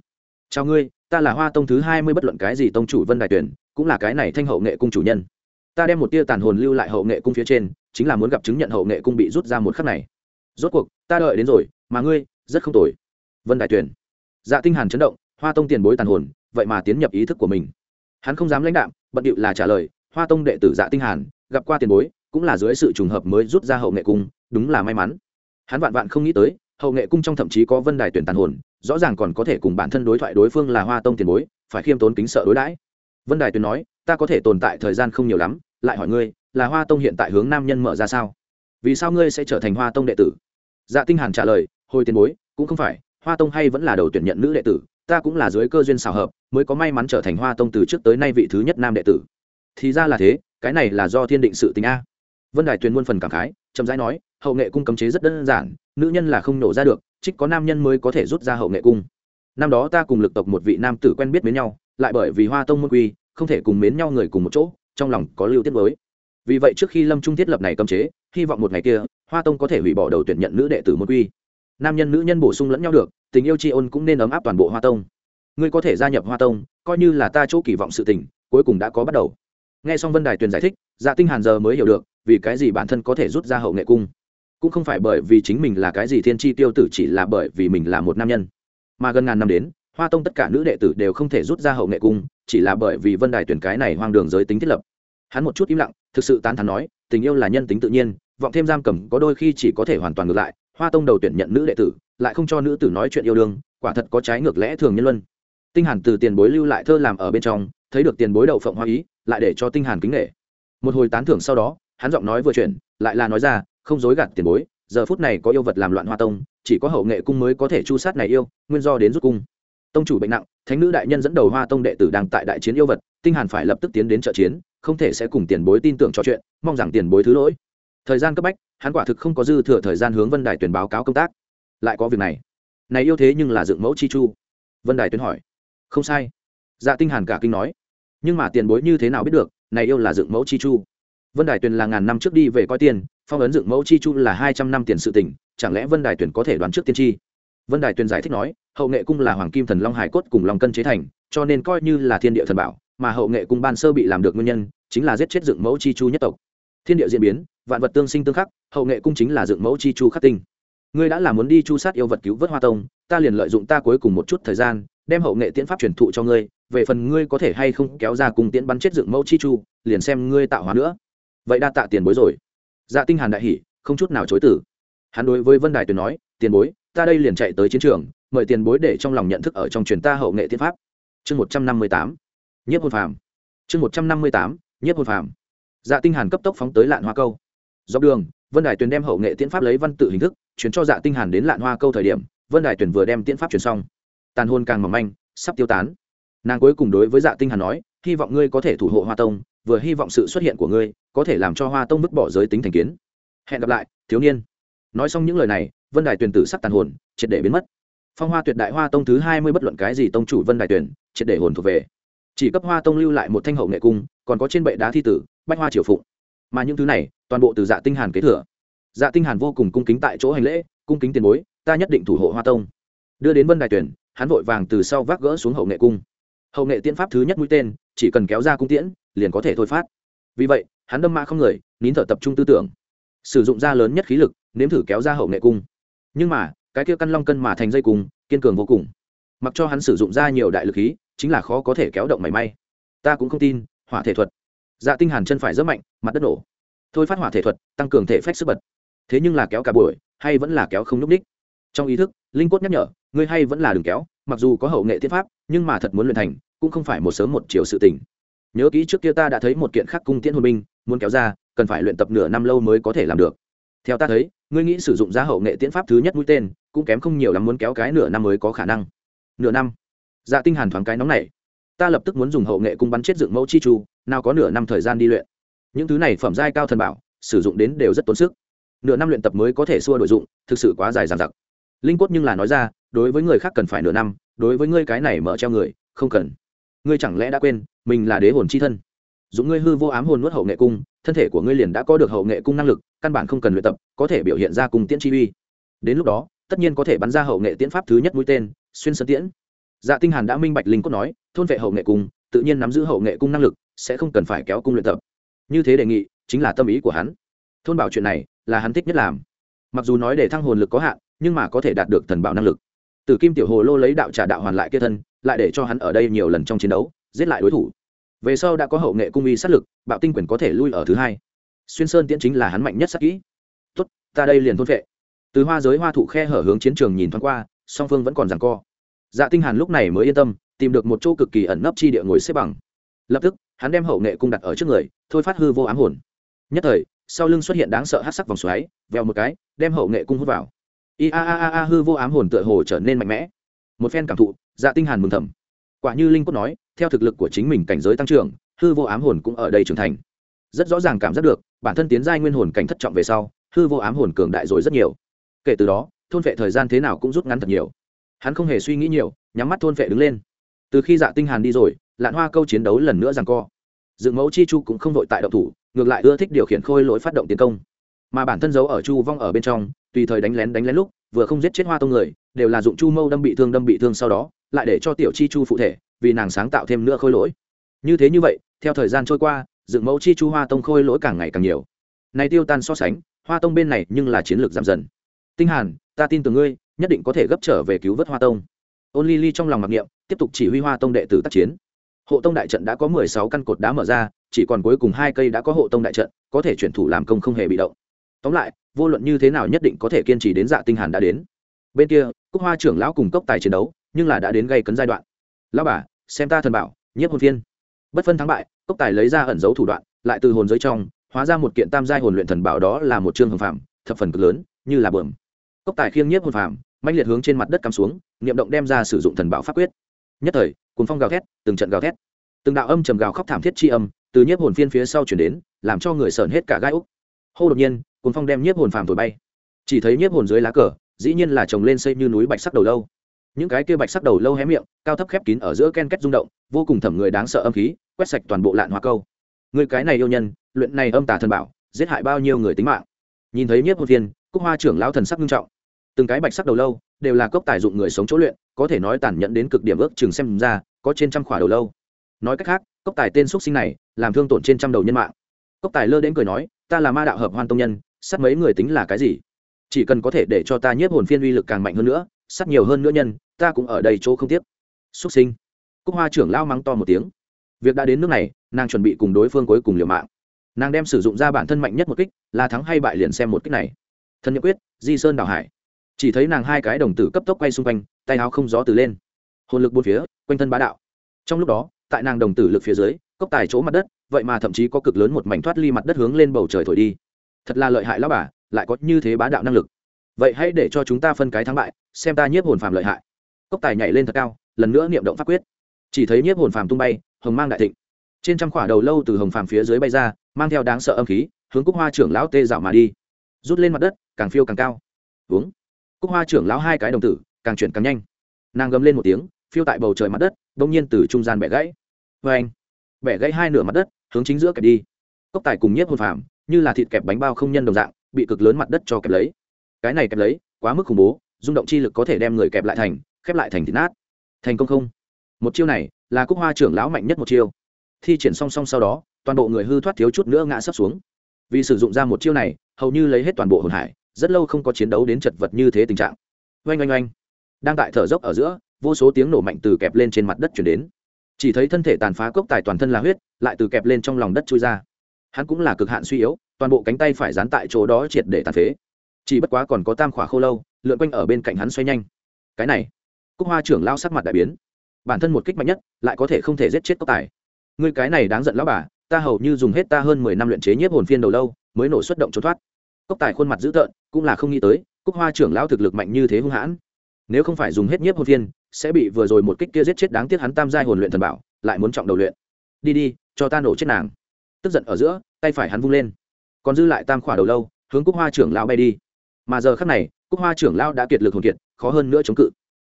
S1: Chào ngươi, ta là hoa tông thứ hai mươi bất luận cái gì tông chủ vân đại tuyển, cũng là cái này thanh hậu nghệ cung chủ nhân. Ta đem một tia tàn hồn lưu lại hậu nghệ cung phía trên, chính là muốn gặp chứng nhận hậu nghệ cung bị rút ra một khắc này. Rốt cuộc, ta đợi đến rồi, mà ngươi, rất không tồi. Vân đại tuyển. Dạ tinh hàn chấn động, hoa tông tiền bối tàn hồn, vậy mà tiến nhập ý thức của mình. Hắn không dám lãnh đạm, bận điệu là trả lời hoa tông đệ tử dạ tinh hàn, gặp qua tiền bối, cũng là dưới sự trùng hợp mới rút ra hậu nghệ cung, đúng là may mắn. Hắn vạn vạn không nghĩ tới, hậu nghệ cung trong thậm chí có vân đài tuyển tàn hồn, rõ ràng còn có thể cùng bản thân đối thoại đối phương là hoa tông tiền bối, phải khiêm tốn kính sợ đối đãi. Vân đài tuyển nói, ta có thể tồn tại thời gian không nhiều lắm, lại hỏi ngươi, là hoa tông hiện tại hướng nam nhân mở ra sao? Vì sao ngươi sẽ trở thành hoa tông đệ tử? Dạ tinh hàn trả lời, hồi tiền bối, cũng không phải, hoa tông hay vẫn là đầu tuyển nhận nữ đệ tử, ta cũng là dưới cơ duyên xào hợp, mới có may mắn trở thành hoa tông từ trước tới nay vị thứ nhất nam đệ tử thì ra là thế, cái này là do thiên định sự tình a. Vân đài tuyền muôn phần cảm khái, chậm rãi nói, hậu nghệ cung cấm chế rất đơn giản, nữ nhân là không nổ ra được, trích có nam nhân mới có thể rút ra hậu nghệ cung. Năm đó ta cùng lực tộc một vị nam tử quen biết mến nhau, lại bởi vì hoa tông môn quy, không thể cùng mến nhau người cùng một chỗ, trong lòng có lưu tiết mới. Vì vậy trước khi lâm trung thiết lập này cấm chế, hy vọng một ngày kia, hoa tông có thể hủy bỏ đầu tuyển nhận nữ đệ tử môn quy. Nam nhân nữ nhân bổ sung lẫn nhau được, tình yêu tri ôn cũng nên ấm áp toàn bộ hoa tông. Ngươi có thể gia nhập hoa tông, coi như là ta chỗ kỳ vọng sự tình, cuối cùng đã có bắt đầu nghe xong vân đài tuyền giải thích dạ tinh hàn giờ mới hiểu được, vì cái gì bản thân có thể rút ra hậu nghệ cung. Cũng không phải bởi vì chính mình là cái gì thiên chi tiêu tử chỉ là bởi vì mình là một nam nhân. Mà gần ngàn năm đến, hoa tông tất cả nữ đệ tử đều không thể rút ra hậu nghệ cung, chỉ là bởi vì vân đài tuyển cái này hoang đường giới tính thiết lập. Hắn một chút im lặng, thực sự tán thán nói, tình yêu là nhân tính tự nhiên, vọng thêm giam cầm có đôi khi chỉ có thể hoàn toàn ngược lại, hoa tông đầu tuyển nhận nữ đệ tử, lại không cho nữ tử nói chuyện yêu đương, quả thật có trái ngược lẽ thường nhân luân tinh hàn từ tiền bối lưu lại thơ làm ở bên trong, thấy được tiền bối đậu phộng hoa ý, lại để cho tinh hàn kính nghệ một hồi tán thưởng sau đó, hắn giọng nói vừa chuyển, lại là nói ra, không dối gạt tiền bối, giờ phút này có yêu vật làm loạn hoa tông, chỉ có hậu nghệ cung mới có thể chu sát này yêu, nguyên do đến rút cung. Tông chủ bệnh nặng, thánh nữ đại nhân dẫn đầu hoa tông đệ tử đang tại đại chiến yêu vật, tinh hàn phải lập tức tiến đến trợ chiến, không thể sẽ cùng tiền bối tin tưởng trò chuyện, mong rằng tiền bối thứ lỗi. Thời gian cấp bách, hắn quả thực không có dư thừa thời gian hướng vân đài tuyển báo cáo công tác. Lại có việc này. Này yêu thế nhưng là dựng mẫu chi chu. Vân đài tuyển hỏi không sai. Dạ tinh hàn cả kinh nói. Nhưng mà tiền bối như thế nào biết được này yêu là dựng mẫu chi chu. Vân đài tuyền là ngàn năm trước đi về coi tiền phong ấn dựng mẫu chi chu là hai trăm năm tiền sự tình, chẳng lẽ vân đài tuyền có thể đoán trước tiên tri? Vân đài tuyền giải thích nói hậu nghệ cung là hoàng kim thần long hải cốt cùng long cân chế thành cho nên coi như là thiên địa thần bảo mà hậu nghệ cung ban sơ bị làm được nguyên nhân chính là giết chết dựng mẫu chi chu nhất tộc. Thiên địa diễn biến vạn vật tương sinh tương khắc hậu nghệ cung chính là dựng mẫu chi chu khắc tinh ngươi đã là muốn đi chu sát yêu vật cứu vớt hoa tông, ta liền lợi dụng ta cuối cùng một chút thời gian, đem hậu nghệ tiễn pháp truyền thụ cho ngươi, về phần ngươi có thể hay không kéo ra cùng tiễn bắn chết dựng mẫu chi chu, liền xem ngươi tạo hóa nữa. Vậy đa tạ tiền bối rồi. Dạ tinh hàn đại hỉ, không chút nào chối từ. Hắn đối với vân đài tuyền nói, tiền bối, ta đây liền chạy tới chiến trường, mời tiền bối để trong lòng nhận thức ở trong truyền ta hậu nghệ tiễn pháp. Chương một trăm năm mươi tám. Nhất hồn phàm. Chương một trăm năm mươi tám. Nhất hồn phàm. Dạ tinh hàn cấp tốc phóng tới lạn hoa câu. Dọc đường vân đài tuyền đem hậu nghệ tiễn pháp lấy văn tự hình thức, chuyển cho dạ tinh hàn đến lạn hoa câu thời điểm, vân đài tuyền vừa đem tiễn pháp chuyển xong. Tàn hồn càng mỏng manh, sắp tiêu tán. Nàng cuối cùng đối với dạ tinh hàn nói, hy vọng ngươi có thể thủ hộ hoa tông, vừa hy vọng sự xuất hiện của ngươi có thể làm cho hoa tông vứt bỏ giới tính thành kiến. Hẹn gặp lại, thiếu niên. Nói xong những lời này, vân đài tuyền tử sắc tàn hồn, triệt để biến mất. Phong hoa tuyệt đại hoa tông thứ hai mươi bất luận cái gì tông chủ vân đài tuyển triệt để hồn thuộc về. Chỉ cấp hoa tông lưu lại một thanh hậu nghệ cung, còn có trên bệ đá thi tử, bách hoa triều phụng mà những thứ này, toàn bộ từ dạ tinh hàn kế thừa. Dạ tinh hàn vô cùng cung kính tại chỗ hành lễ, cung kính tiền bối, ta nhất định thủ hộ hoa tông. Đưa đến vân đài tuyển, hắn vội vàng từ sau vác gỡ xuống hậu nghệ cung. Hậu nghệ tiễn pháp thứ nhất mũi tên, chỉ cần kéo ra cung tiễn, liền có thể thôi phát. Vì vậy, hắn đâm mã không người, nín thở tập trung tư tưởng. Sử dụng ra lớn nhất khí lực, nếm thử kéo ra hậu nghệ cung. Nhưng mà, cái kia căn long cân mà thành dây cung, kiên cường vô cùng. Mặc cho hắn sử dụng ra nhiều đại lực khí, chính là khó có thể kéo động mảy may. Ta cũng không tin, hỏa thể thuật dạ tinh hàn chân phải rất mạnh, mặt đất nổ. Thôi phát hỏa thể thuật, tăng cường thể phách sức bật. Thế nhưng là kéo cả buổi, hay vẫn là kéo không núp đích trong ý thức, linh cốt nhắc nhở, ngươi hay vẫn là đừng kéo, mặc dù có hậu nghệ thiết pháp, nhưng mà thật muốn luyện thành, cũng không phải một sớm một chiều sự tình. Nhớ kỹ trước kia ta đã thấy một kiện khắc cung tiễn hồn binh, muốn kéo ra, cần phải luyện tập nửa năm lâu mới có thể làm được. Theo ta thấy, ngươi nghĩ sử dụng ra hậu nghệ tiễn pháp thứ nhất mũi tên, cũng kém không nhiều lắm muốn kéo cái nửa năm mới có khả năng. Nửa năm. Dạ tinh hàn thoáng cái nóng này ta lập tức muốn dùng hậu nghệ cung bắn chết dựng mẫu chi chu, nào có nửa năm thời gian đi luyện. Những thứ này phẩm giai cao thần bảo, sử dụng đến đều rất tốn sức. Nửa năm luyện tập mới có thể xua đổi dụng, thực sự quá dài dằng dặc. Linh cốt nhưng là nói ra, đối với người khác cần phải nửa năm, đối với ngươi cái này mở treo người, không cần. Ngươi chẳng lẽ đã quên, mình là đế hồn chi thân? Dùng ngươi hư vô ám hồn nuốt hậu nghệ cung, thân thể của ngươi liền đã có được hậu nghệ cung năng lực, căn bản không cần luyện tập, có thể biểu hiện ra cung tiễn chi uy. Đến lúc đó, tất nhiên có thể bắn ra hậu nghệ tiễn pháp thứ nhất mũi tên, xuyên sơn tiễn dạ tinh hàn đã minh bạch linh cốt nói, thôn vệ hậu nghệ cung, tự nhiên nắm giữ hậu nghệ cung năng lực, sẽ không cần phải kéo cung luyện tập. Như thế đề nghị, chính là tâm ý của hắn. Thôn bảo chuyện này, là hắn thích nhất làm. Mặc dù nói để thăng hồn lực có hạn, nhưng mà có thể đạt được thần bảo năng lực. Từ kim tiểu hồ lô lấy đạo trả đạo hoàn lại kia thân, lại để cho hắn ở đây nhiều lần trong chiến đấu, giết lại đối thủ. Về sau đã có hậu nghệ cung y sát lực, bạo tinh quyền có thể lui ở thứ hai. Xuyên sơn tiễn chính là hắn mạnh nhất sát kỹ. Tốt, ta đây liền thôn vệ. Từ hoa giới hoa thụ khe hở hướng chiến trường nhìn thoáng qua, song phương vẫn còn giằng co dạ tinh hàn lúc này mới yên tâm, tìm được một chỗ cực kỳ ẩn nấp chi địa ngồi xếp bằng. Lập tức, hắn đem hậu nghệ cung đặt ở trước người, thôi phát hư vô ám hồn. Nhất thời, sau lưng xuất hiện đáng sợ hắc sắc vòng xoáy, vèo một cái, đem hậu nghệ cung hút vào. I a a a a, hư vô ám hồn tựa hồ trở nên mạnh mẽ. Một phen cảm thụ dạ tinh hàn mừng thầm. Quả như linh cốt nói, theo thực lực của chính mình cảnh giới tăng trưởng, hư vô ám hồn cũng ở đây trưởng thành. Rất rõ ràng cảm giác được, bản thân tiến giai nguyên hồn cảnh thất trọng về sau, hư vô ám hồn cường đại rồi rất nhiều. Kể từ đó, thôn vệ thời gian thế nào cũng rút ngắn thật nhiều hắn không hề suy nghĩ nhiều, nhắm mắt thôn vệ đứng lên. Từ khi dạ tinh hàn đi rồi, lạn hoa câu chiến đấu lần nữa giằng co. Dựng mẫu chi chu cũng không vội tại động thủ, ngược lại ưa thích điều khiển khôi lỗi phát động tiến công. Mà bản thân giấu ở chu vong ở bên trong, tùy thời đánh lén đánh lén lúc, vừa không giết chết hoa tông người, đều là dụng chu mâu đâm bị thương đâm bị thương sau đó, lại để cho tiểu chi chu phụ thể, vì nàng sáng tạo thêm nữa khôi lỗi. Như thế như vậy, theo thời gian trôi qua, dựng mẫu chi chu hoa tông khôi lỗi càng ngày càng nhiều. Này tiêu tan so sánh, hoa tông bên này nhưng là chiến lược giảm dần. Tinh hàn, ta tin tưởng ngươi nhất định có thể gấp trở về cứu vớt hoa tông. Ôn ly ly trong lòng mặc niệm, tiếp tục chỉ huy hoa tông đệ tử tác chiến. Hộ tông đại trận đã có mười sáu căn cột đá mở ra, chỉ còn cuối cùng hai cây đã có hộ tông đại trận, có thể chuyển thủ làm công không hề bị động. Tóm lại, vô luận như thế nào nhất định có thể kiên trì đến dạ tinh hàn đã đến. Bên kia, cúc hoa trưởng lão cùng cốc tài chiến đấu, nhưng là đã đến gây cấn giai đoạn. Lão bà, xem ta thần bảo, nhiếp hồn phiên. Bất phân thắng bại, cốc tài lấy ra ẩn dấu thủ đoạn, lại từ hồn giới trong, hóa ra một kiện tam giai hồn luyện thần bảo đó là một chương hồng phàm, thập phần cực lớn, như là bờm cốc tài khiêng nhiếp hồn phàm mạnh liệt hướng trên mặt đất cắm xuống, niệm động đem ra sử dụng thần bảo pháp quyết. Nhất thời cuốn phong gào thét, từng trận gào thét. Từng đạo âm trầm gào khóc thảm thiết chi âm, từ nhiếp hồn phiên phía sau chuyển đến, làm cho người sờn hết cả gai úc. Hô đột nhiên cuốn phong đem nhiếp hồn phàm thổi bay. Chỉ thấy nhiếp hồn dưới lá cờ, dĩ nhiên là trồng lên xây như núi bạch sắc đầu lâu. Những cái kia bạch sắc đầu lâu hé miệng, cao thấp khép kín ở giữa ken kết rung động, vô cùng thẩm người đáng sợ âm khí, quét sạch toàn bộ lạn hoa câu. Người cái này yêu nhân, luyện này âm tà thần bảo, giết hại bao nhiêu người tính mạng. Nhìn thấy nhiếp hồn phiên, cúc hoa trưởng lão thần sắc nghiêm trọng từng cái bạch sắc đầu lâu đều là cốc tài dụng người sống chỗ luyện, có thể nói tàn nhẫn đến cực điểm ước chừng xem ra, có trên trăm khỏa đầu lâu. Nói cách khác, cốc tài tên x sinh này làm thương tổn trên trăm đầu nhân mạng. Cốc tài lơ đến cười nói, ta là ma đạo hợp hoan tông nhân, sát mấy người tính là cái gì? Chỉ cần có thể để cho ta nhiếp hồn phiên uy lực càng mạnh hơn nữa, sát nhiều hơn nữa nhân, ta cũng ở đây chỗ không tiếc. Xuất sinh. Cúc hoa trưởng lao mắng to một tiếng. Việc đã đến nước này, nàng chuẩn bị cùng đối phương cuối cùng liều mạng. Nàng đem sử dụng ra bản thân mạnh nhất một kích, là thắng hay bại liền xem một kích này. Thân nhậm quyết, di sơn đào hải chỉ thấy nàng hai cái đồng tử cấp tốc quay xung quanh, tay áo không gió từ lên. Hồn lực bốn phía, quanh thân bá đạo. Trong lúc đó, tại nàng đồng tử lực phía dưới, cốc tài chỗ mặt đất, vậy mà thậm chí có cực lớn một mảnh thoát ly mặt đất hướng lên bầu trời thổi đi. Thật là lợi hại lão bà, lại có như thế bá đạo năng lực. Vậy hãy để cho chúng ta phân cái thắng bại, xem ta nhiếp hồn phàm lợi hại. Cốc tài nhảy lên thật cao, lần nữa niệm động pháp quyết. Chỉ thấy nhiếp hồn phàm tung bay, hồng mang đại thịnh. Trên trăm khỏa đầu lâu từ hồng phàm phía dưới bay ra, mang theo đáng sợ âm khí, hướng cúc hoa trưởng lão tê dạo mà đi. Rút lên mặt đất, càng phiêu càng cao. Uống cúc hoa trưởng lão hai cái đồng tử, càng chuyển càng nhanh. Nàng gầm lên một tiếng, phiêu tại bầu trời mặt đất đ ỗ n g nhiên từ trung gian bẻ gãy. Vê anh, bẻ gãy hai nửa mặt đất, hướng chính giữa kẹp đi. Cốc tài cùng nhiếp hồn phàm, như là thịt kẹp bánh bao không nhân đồng dạng, bị cực lớn mặt đất cho kẹp lấy. Cái này kẹp lấy, quá mức khủng bố, rung động chi lực có thể đem người kẹp lại thành, khép lại thành thịt nát. Thành công không? Một chiêu này, là cúc hoa trưởng lão mạnh nhất một chiêu. Thi triển song song sau đó, toàn bộ người hư thoát thiếu chút nữa ngã sấp xuống. Vì sử dụng ra một chiêu này, hầu như lấy hết toàn bộ hồn hải rất lâu không có chiến đấu đến chật vật như thế tình trạng. Oanh oanh oanh. Đang tại thở dốc ở giữa, vô số tiếng nổ mạnh từ kẹp lên trên mặt đất chuyển đến. Chỉ thấy thân thể tàn phá cốc tài toàn thân là huyết, lại từ kẹp lên trong lòng đất chui ra. Hắn cũng là cực hạn suy yếu, toàn bộ cánh tay phải dán tại chỗ đó triệt để tàn phế. Chỉ bất quá còn có tam khỏa khô lâu, lượn quanh ở bên cạnh hắn xoay nhanh. Cái này, cúc hoa trưởng lao sắc mặt đại biến. Bản thân một kích mạnh nhất, lại có thể không thể giết chết cốc tài. Ngươi cái này đáng giận lão bà, ta hầu như dùng hết ta hơn mười năm luyện chế nhiếp hồn phiên đầu lâu, mới nổ xuất động trốn thoát cốc tài khuôn mặt dữ tợn, cũng là không nghĩ tới cúc hoa trưởng lão thực lực mạnh như thế hung hãn. Nếu không phải dùng hết nhiếp hồn thiên sẽ bị vừa rồi một kích kia giết chết đáng tiếc hắn tam giai hồn luyện thần bảo, lại muốn trọng đầu luyện. Đi đi, cho ta nổ chết nàng. Tức giận ở giữa, tay phải hắn vung lên. Còn dư lại tam khỏa đầu lâu, hướng cúc hoa trưởng lão bay đi. Mà giờ khắc này cúc hoa trưởng lão đã kiệt lực hồn kiệt, khó hơn nữa chống cự.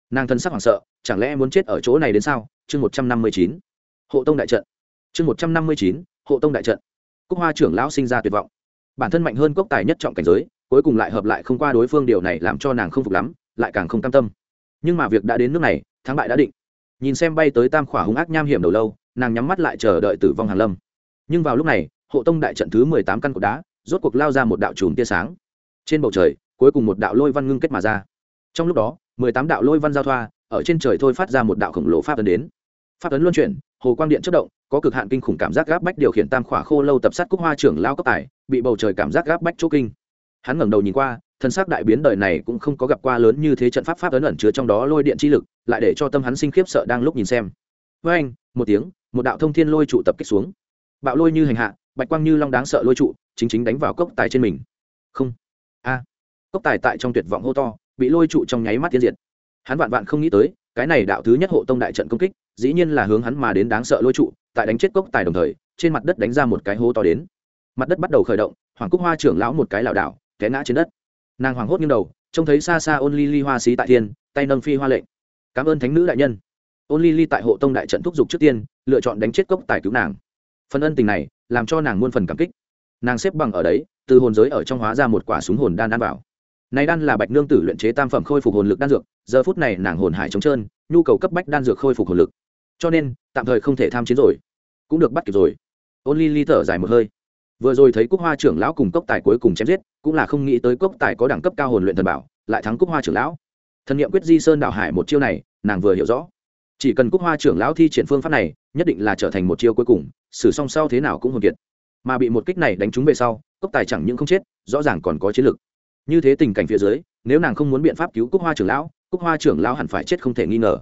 S1: Nàng thân sắc hoảng sợ, chẳng lẽ muốn chết ở chỗ này đến sao? Chương một trăm năm mươi chín. Hộ tông đại trận. Chương một trăm năm mươi chín, hộ tông đại trận. Cúc hoa trưởng lão sinh ra tuyệt vọng bản thân mạnh hơn cốc tài nhất trọng cảnh giới, cuối cùng lại hợp lại không qua đối phương điều này làm cho nàng không phục lắm, lại càng không cam tâm. Nhưng mà việc đã đến nước này, thắng bại đã định. Nhìn xem bay tới tam khỏa hung ác nham hiểm đầu lâu, nàng nhắm mắt lại chờ đợi tử vong hàn lâm. Nhưng vào lúc này, hộ tông đại trận thứ mười tám căn cột đá, rốt cuộc lao ra một đạo chùm tia sáng. Trên bầu trời, cuối cùng một đạo lôi văn ngưng kết mà ra. Trong lúc đó, mười tám đạo lôi văn giao thoa, ở trên trời thôi phát ra một đạo khổng lồ pháp ấn đến. Pháp ấn luân chuyển, hồ quang điện chất động có cực hạn kinh khủng cảm giác gáp bách điều khiển tam khỏa khô lâu tập sát cúc hoa trưởng lao cấp tài, bị bầu trời cảm giác gáp bách chỗ kinh. Hắn ngẩng đầu nhìn qua, thân xác đại biến đời này cũng không có gặp qua lớn như thế trận pháp pháp ấn ẩn chứa trong đó lôi điện chi lực, lại để cho tâm hắn sinh khiếp sợ đang lúc nhìn xem. Với anh, một tiếng, một đạo thông thiên lôi trụ tập kích xuống. Bạo lôi như hành hạ, bạch quang như long đáng sợ lôi trụ, chính chính đánh vào cốc tài trên mình. Không. A. Cốc tài tại trong tuyệt vọng hô to, bị lôi trụ trong nháy mắt tiến diệt. Hắn vạn vạn không nghĩ tới cái này đạo thứ nhất hộ tông đại trận công kích, dĩ nhiên là hướng hắn mà đến đáng sợ lôi trụ, tại đánh chết cốc tài đồng thời, trên mặt đất đánh ra một cái hố to đến. Mặt đất bắt đầu khởi động, hoàng cúc hoa trưởng lão một cái lảo đảo, té ngã trên đất. Nàng hoảng hốt nghiêng đầu, trông thấy xa xa ôn ly ly hoa xí tại thiên, tay nâng phi hoa lệnh. Cảm ơn thánh nữ đại nhân. Ôn ly ly tại hộ tông đại trận thúc giục trước tiên, lựa chọn đánh chết cốc tài cứu nàng. Phần ân tình này, làm cho nàng muôn phần cảm kích. Nàng xếp bằng ở đấy, từ hồn giới ở trong hóa ra một quả súng hồn đan đan vào này đan là bạch nương tử luyện chế tam phẩm khôi phục hồn lực đan dược, giờ phút này nàng hồn hải trống trơn, nhu cầu cấp bách đan dược khôi phục hồn lực. Cho nên, tạm thời không thể tham chiến rồi. Cũng được bắt kịp rồi. Ôn ly ly thở dài một hơi. Vừa rồi thấy cúc hoa trưởng lão cùng cốc tài cuối cùng chém giết, cũng là không nghĩ tới cốc tài có đẳng cấp cao hồn luyện thần bảo, lại thắng cúc hoa trưởng lão. Thần nghiệm quyết di sơn đảo hải một chiêu này, nàng vừa hiểu rõ. Chỉ cần cúc hoa trưởng lão thi triển phương pháp này, nhất định là trở thành một chiêu cuối cùng, xử song sau thế nào cũng hồn kiệt. Mà bị một kích này đánh trúng về sau, cốc tài chẳng những không chết, rõ ràng còn có chiến lực như thế tình cảnh phía dưới, nếu nàng không muốn biện pháp cứu cúc hoa trưởng lão, cúc hoa trưởng lão hẳn phải chết không thể nghi ngờ.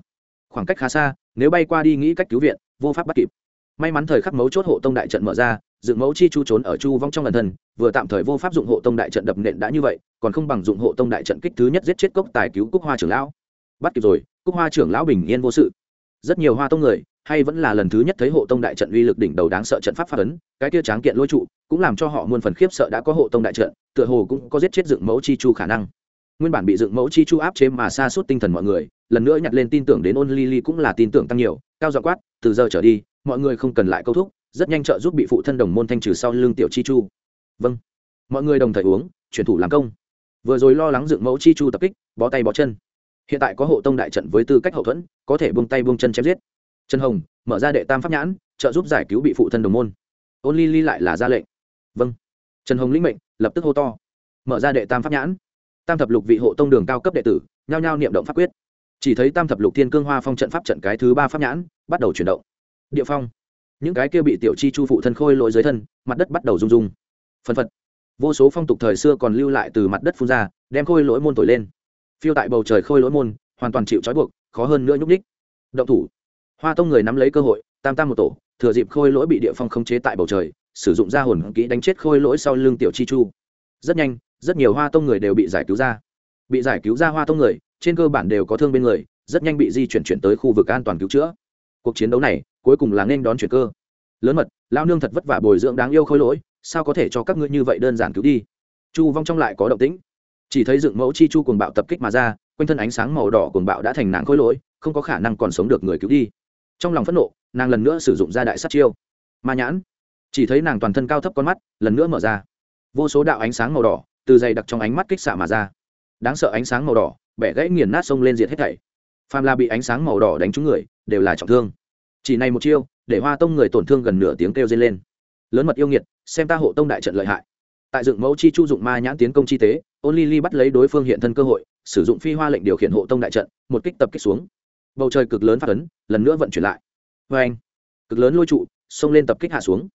S1: Khoảng cách khá xa, nếu bay qua đi nghĩ cách cứu viện, vô pháp bắt kịp. May mắn thời khắc mấu chốt hộ tông đại trận mở ra, dựng mẫu chi chu trốn ở chu vong trong lần thân, vừa tạm thời vô pháp dụng hộ tông đại trận đập nện đã như vậy, còn không bằng dụng hộ tông đại trận kích thứ nhất giết chết cốc tài cứu cúc hoa trưởng lão. Bắt kịp rồi, cúc hoa trưởng lão bình yên vô sự. Rất nhiều hoa tông người hay vẫn là lần thứ nhất thấy hộ tông đại trận uy lực đỉnh đầu đáng sợ trận pháp phát ấn, cái kia tráng kiện lôi trụ, cũng làm cho họ muôn phần khiếp sợ đã có hộ tông đại trận, tựa hồ cũng có giết chết dựng mẫu chi chu khả năng. Nguyên bản bị dựng mẫu chi chu áp chế mà xa suốt tinh thần mọi người, lần nữa nhặt lên tin tưởng đến ôn ly ly cũng là tin tưởng tăng nhiều, cao dọ quát, từ giờ trở đi, mọi người không cần lại câu thúc, rất nhanh trợ giúp bị phụ thân đồng môn thanh trừ sau lưng tiểu chi chu. Vâng. Mọi người đồng thời uống, chuyển thủ làm công. Vừa rồi lo lắng dựng mẫu chi chu tập kích, bó tay bó chân. Hiện tại có hộ tông đại trận với tư cách hậu thuẫn, có thể buông tay buông chân chém giết trần hồng, mở ra đệ tam pháp nhãn, trợ giúp giải cứu bị phụ thân đồng môn. Ôn ly ly lại là ra lệnh. Vâng. Trần hồng lĩnh mệnh, lập tức hô to. Mở ra đệ tam pháp nhãn. Tam thập lục vị hộ tông đường cao cấp đệ tử, nhao nhao niệm động pháp quyết. Chỉ thấy tam thập lục thiên cương hoa phong trận pháp trận cái thứ ba pháp nhãn, bắt đầu chuyển động. Địa phong. Những cái kia bị tiểu chi chu phụ thân khôi lỗi dưới thân, mặt đất bắt đầu rung rung. Phân phật. Vô số phong tục thời xưa còn lưu lại từ mặt đất phun ra, đem khôi lỗi môn thổi lên. Phiêu tại bầu trời khôi lỗi môn, hoàn toàn chịu trói buộc, khó hơn nữa nhúc ních động thủ hoa tông người nắm lấy cơ hội, tam tam một tổ, thừa dịp khôi lỗi bị địa phong khống chế tại bầu trời, sử dụng ra hồn kỹ đánh chết khôi lỗi sau lưng tiểu chi chu. Rất nhanh, rất nhiều hoa tông người đều bị giải cứu ra. Bị giải cứu ra hoa tông người, trên cơ bản đều có thương bên người, rất nhanh bị di chuyển chuyển tới khu vực an toàn cứu chữa. Cuộc chiến đấu này, cuối cùng là nên đón chuyển cơ. Lớn mật lao nương thật vất vả bồi dưỡng đáng yêu khôi lỗi, sao có thể cho các ngươi như vậy đơn giản cứu đi? Chu vong trong lại có động tĩnh. Chỉ thấy dựng mẫu chi chu cuồng bạo tập kích mà ra, quanh thân ánh sáng màu đỏ cuồng bạo đã thành nàng khôi lỗi, không có khả năng còn sống được người cứu đi trong lòng phẫn nộ, nàng lần nữa sử dụng ra đại sát chiêu. Ma nhãn. Chỉ thấy nàng toàn thân cao thấp con mắt, lần nữa mở ra. Vô số đạo ánh sáng màu đỏ, từ dày đặc trong ánh mắt kích xạ mà ra. Đáng sợ ánh sáng màu đỏ, bẻ gãy nghiền nát sông lên diệt hết thảy. Phàm la bị ánh sáng màu đỏ đánh trúng người, đều là trọng thương. Chỉ này một chiêu, để hoa tông người tổn thương gần nửa tiếng kêu dây lên. Lớn mật yêu nghiệt, xem ta hộ tông đại trận lợi hại. Tại dựng mẫu chi chu dụng ma nhãn tiến công chi tế ôn ly ly bắt lấy đối phương hiện thân cơ hội, sử dụng phi hoa lệnh điều khiển hộ tông đại trận, một kích tập kích xuống bầu trời cực lớn phát ấn, lần nữa vận chuyển lại. Vê anh, cực lớn lôi trụ, xông lên tập kích hạ xuống.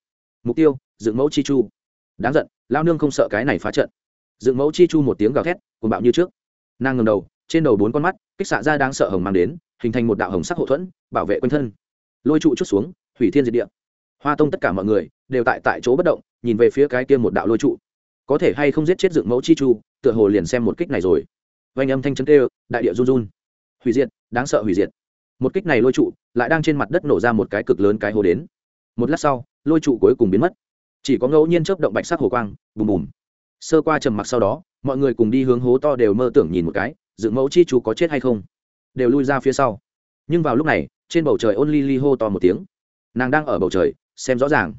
S1: Mục tiêu, dựng mẫu chi chu. Đáng giận, lao nương không sợ cái này phá trận. Dựng mẫu chi chu một tiếng gào thét, cuồng bạo như trước. Nàng ngầm đầu, trên đầu bốn con mắt, kích xạ ra đang sợ hồng mang đến, hình thành một đạo hồng sắc hậu thuẫn, bảo vệ quanh thân. Lôi trụ chút xuống, hủy thiên diệt địa. Hoa tông tất cả mọi người đều tại tại chỗ bất động, nhìn về phía cái kia một đạo lôi trụ. Có thể hay không giết chết dựng mẫu chi chu, tựa hồ liền xem một kích này rồi. Vanh âm thanh chân kêu, đại địa run run hủy diệt, đáng sợ hủy diệt. Một kích này lôi trụ, lại đang trên mặt đất nổ ra một cái cực lớn cái hồ đến. Một lát sau, lôi trụ cuối cùng biến mất. Chỉ có ngẫu nhiên chớp động bạch sắc hồ quang, bùm bùm. Sơ qua trầm mặc sau đó, mọi người cùng đi hướng hố to đều mơ tưởng nhìn một cái dự mẫu chi chú có chết hay không. Đều lui ra phía sau. Nhưng vào lúc này, trên bầu trời ôn ly ly hô to một tiếng. Nàng đang ở bầu trời, xem rõ ràng.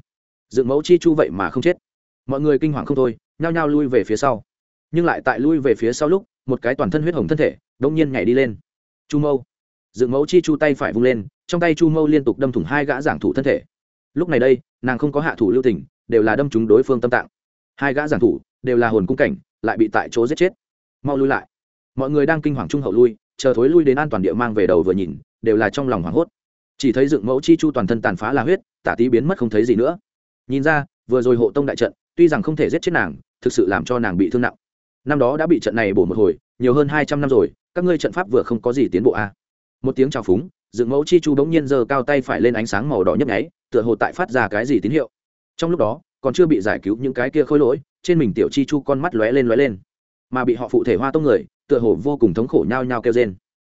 S1: Dự mẫu chi chu vậy mà không chết. Mọi người kinh hoàng không thôi, nhao nhao lui về phía sau. Nhưng lại tại lui về phía sau lúc, một cái toàn thân huyết hồng thân thể đông nhiên nhảy đi lên chu mâu. Dựng mẫu chi chu tay phải vung lên, trong tay chu mâu liên tục đâm thủng hai gã giảng thủ thân thể. Lúc này đây, nàng không có hạ thủ lưu tình, đều là đâm trúng đối phương tâm tạng. Hai gã giảng thủ đều là hồn cung cảnh, lại bị tại chỗ giết chết. Mau lui lại. Mọi người đang kinh hoàng trung hậu lui, chờ thối lui đến an toàn địa mang về đầu vừa nhìn, đều là trong lòng hoảng hốt. Chỉ thấy dựng mẫu chi chu toàn thân tàn phá là huyết, tả tí biến mất không thấy gì nữa. Nhìn ra, vừa rồi hộ tông đại trận, tuy rằng không thể giết chết nàng, thực sự làm cho nàng bị thương nặng. Năm đó đã bị trận này bổ một hồi, nhiều hơn hai trăm năm rồi các ngươi trận pháp vừa không có gì tiến bộ a à. một tiếng chào phúng dựng mẫu chi chu bỗng nhiên giơ cao tay phải lên ánh sáng màu đỏ nhấp nháy, tựa hồ tại phát ra cái gì tín hiệu. Trong lúc đó, còn chưa bị giải cứu những cái kia khôi lỗi, trên mình tiểu chi chu con mắt lóe lên lóe lên. Mà bị họ phụ thể hoa tông người, tựa hồ vô cùng thống khổ nhao nhao kêu rên.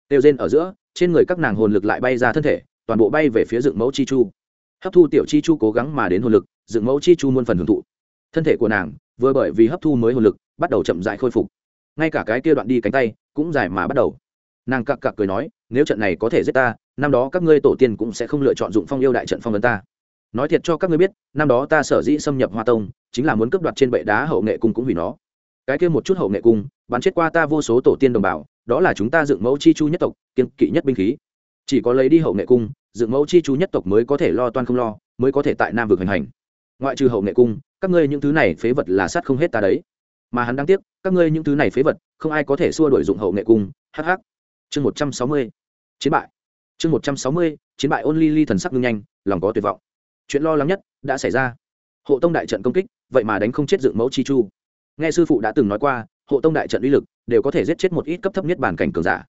S1: Kêu rên ở giữa, trên người các nàng hồn lực lại bay ra thân thể, toàn bộ bay về phía dựng mẫu chi chu. Hấp thu tiểu chi chu cố gắng mà đến hồn lực dựng mẫu chi chu muôn phần hưởng thụ. Thân thể của nàng, vừa bởi vì hấp thu mới hồn lực, bắt đầu chậm dại khôi phục. Ngay cả cái kia đoạn đi cánh tay cũng dài mà bắt đầu. Nàng cặc cặc cười nói, nếu trận này có thể giết ta, năm đó các ngươi tổ tiên cũng sẽ không lựa chọn dụng phong yêu đại trận phong vấn ta. Nói thiệt cho các ngươi biết, năm đó ta sở dĩ xâm nhập hoa tông, chính là muốn cướp đoạt trên bệ đá hậu nghệ cung cũng hủy nó. Cái kia một chút hậu nghệ cung, bắn chết qua ta vô số tổ tiên đồng bào, đó là chúng ta dựng mẫu chi chu nhất tộc kiên kỵ nhất binh khí. Chỉ có lấy đi hậu nghệ cung, dựng mẫu chi chu nhất tộc mới có thể lo toan không lo, mới có thể tại nam vực hành hành. Ngoại trừ hậu nghệ cung, các ngươi những thứ này phế vật là sát không hết ta đấy mà hắn đáng tiếc, các ngươi những thứ này phế vật, không ai có thể xua đổi dụng hậu nghệ cung. Hh chương một trăm sáu mươi. Chiến bại. Chương một trăm sáu mươi, chiến bại ôn ly ly thần sắc ngưng nhanh, lòng có tuyệt vọng. Chuyện lo lắng nhất đã xảy ra. Hộ tông đại trận công kích, vậy mà đánh không chết dựng mẫu chi chu. Nghe sư phụ đã từng nói qua, hộ tông đại trận uy lực đều có thể giết chết một ít cấp thấp nhất bản cảnh cường giả.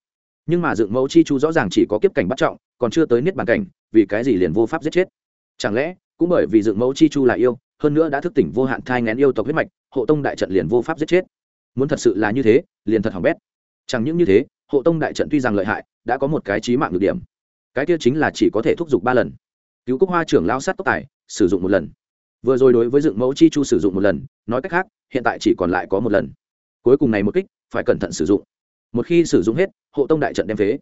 S1: Nhưng mà dựng mẫu chi chu rõ ràng chỉ có kiếp cảnh bắt trọng, còn chưa tới niết bản cảnh, vì cái gì liền vô pháp giết chết? Chẳng lẽ cũng bởi vì dựng mẫu chi chu là yêu hơn nữa đã thức tỉnh vô hạn thai ngén yêu tộc huyết mạch, hộ tông đại trận liền vô pháp giết chết. Muốn thật sự là như thế, liền thật hỏng bét. Chẳng những như thế, hộ tông đại trận tuy rằng lợi hại, đã có một cái trí mạng được điểm. Cái kia chính là chỉ có thể thúc giục ba lần. Cứu cúc hoa trưởng lao sát tốc tài, sử dụng một lần. Vừa rồi đối với dựng mẫu chi chu sử dụng một lần, nói cách khác, hiện tại chỉ còn lại có một lần. Cuối cùng này một kích, phải cẩn thận sử dụng. Một khi sử dụng hết, hộ tông đại trận đem phế.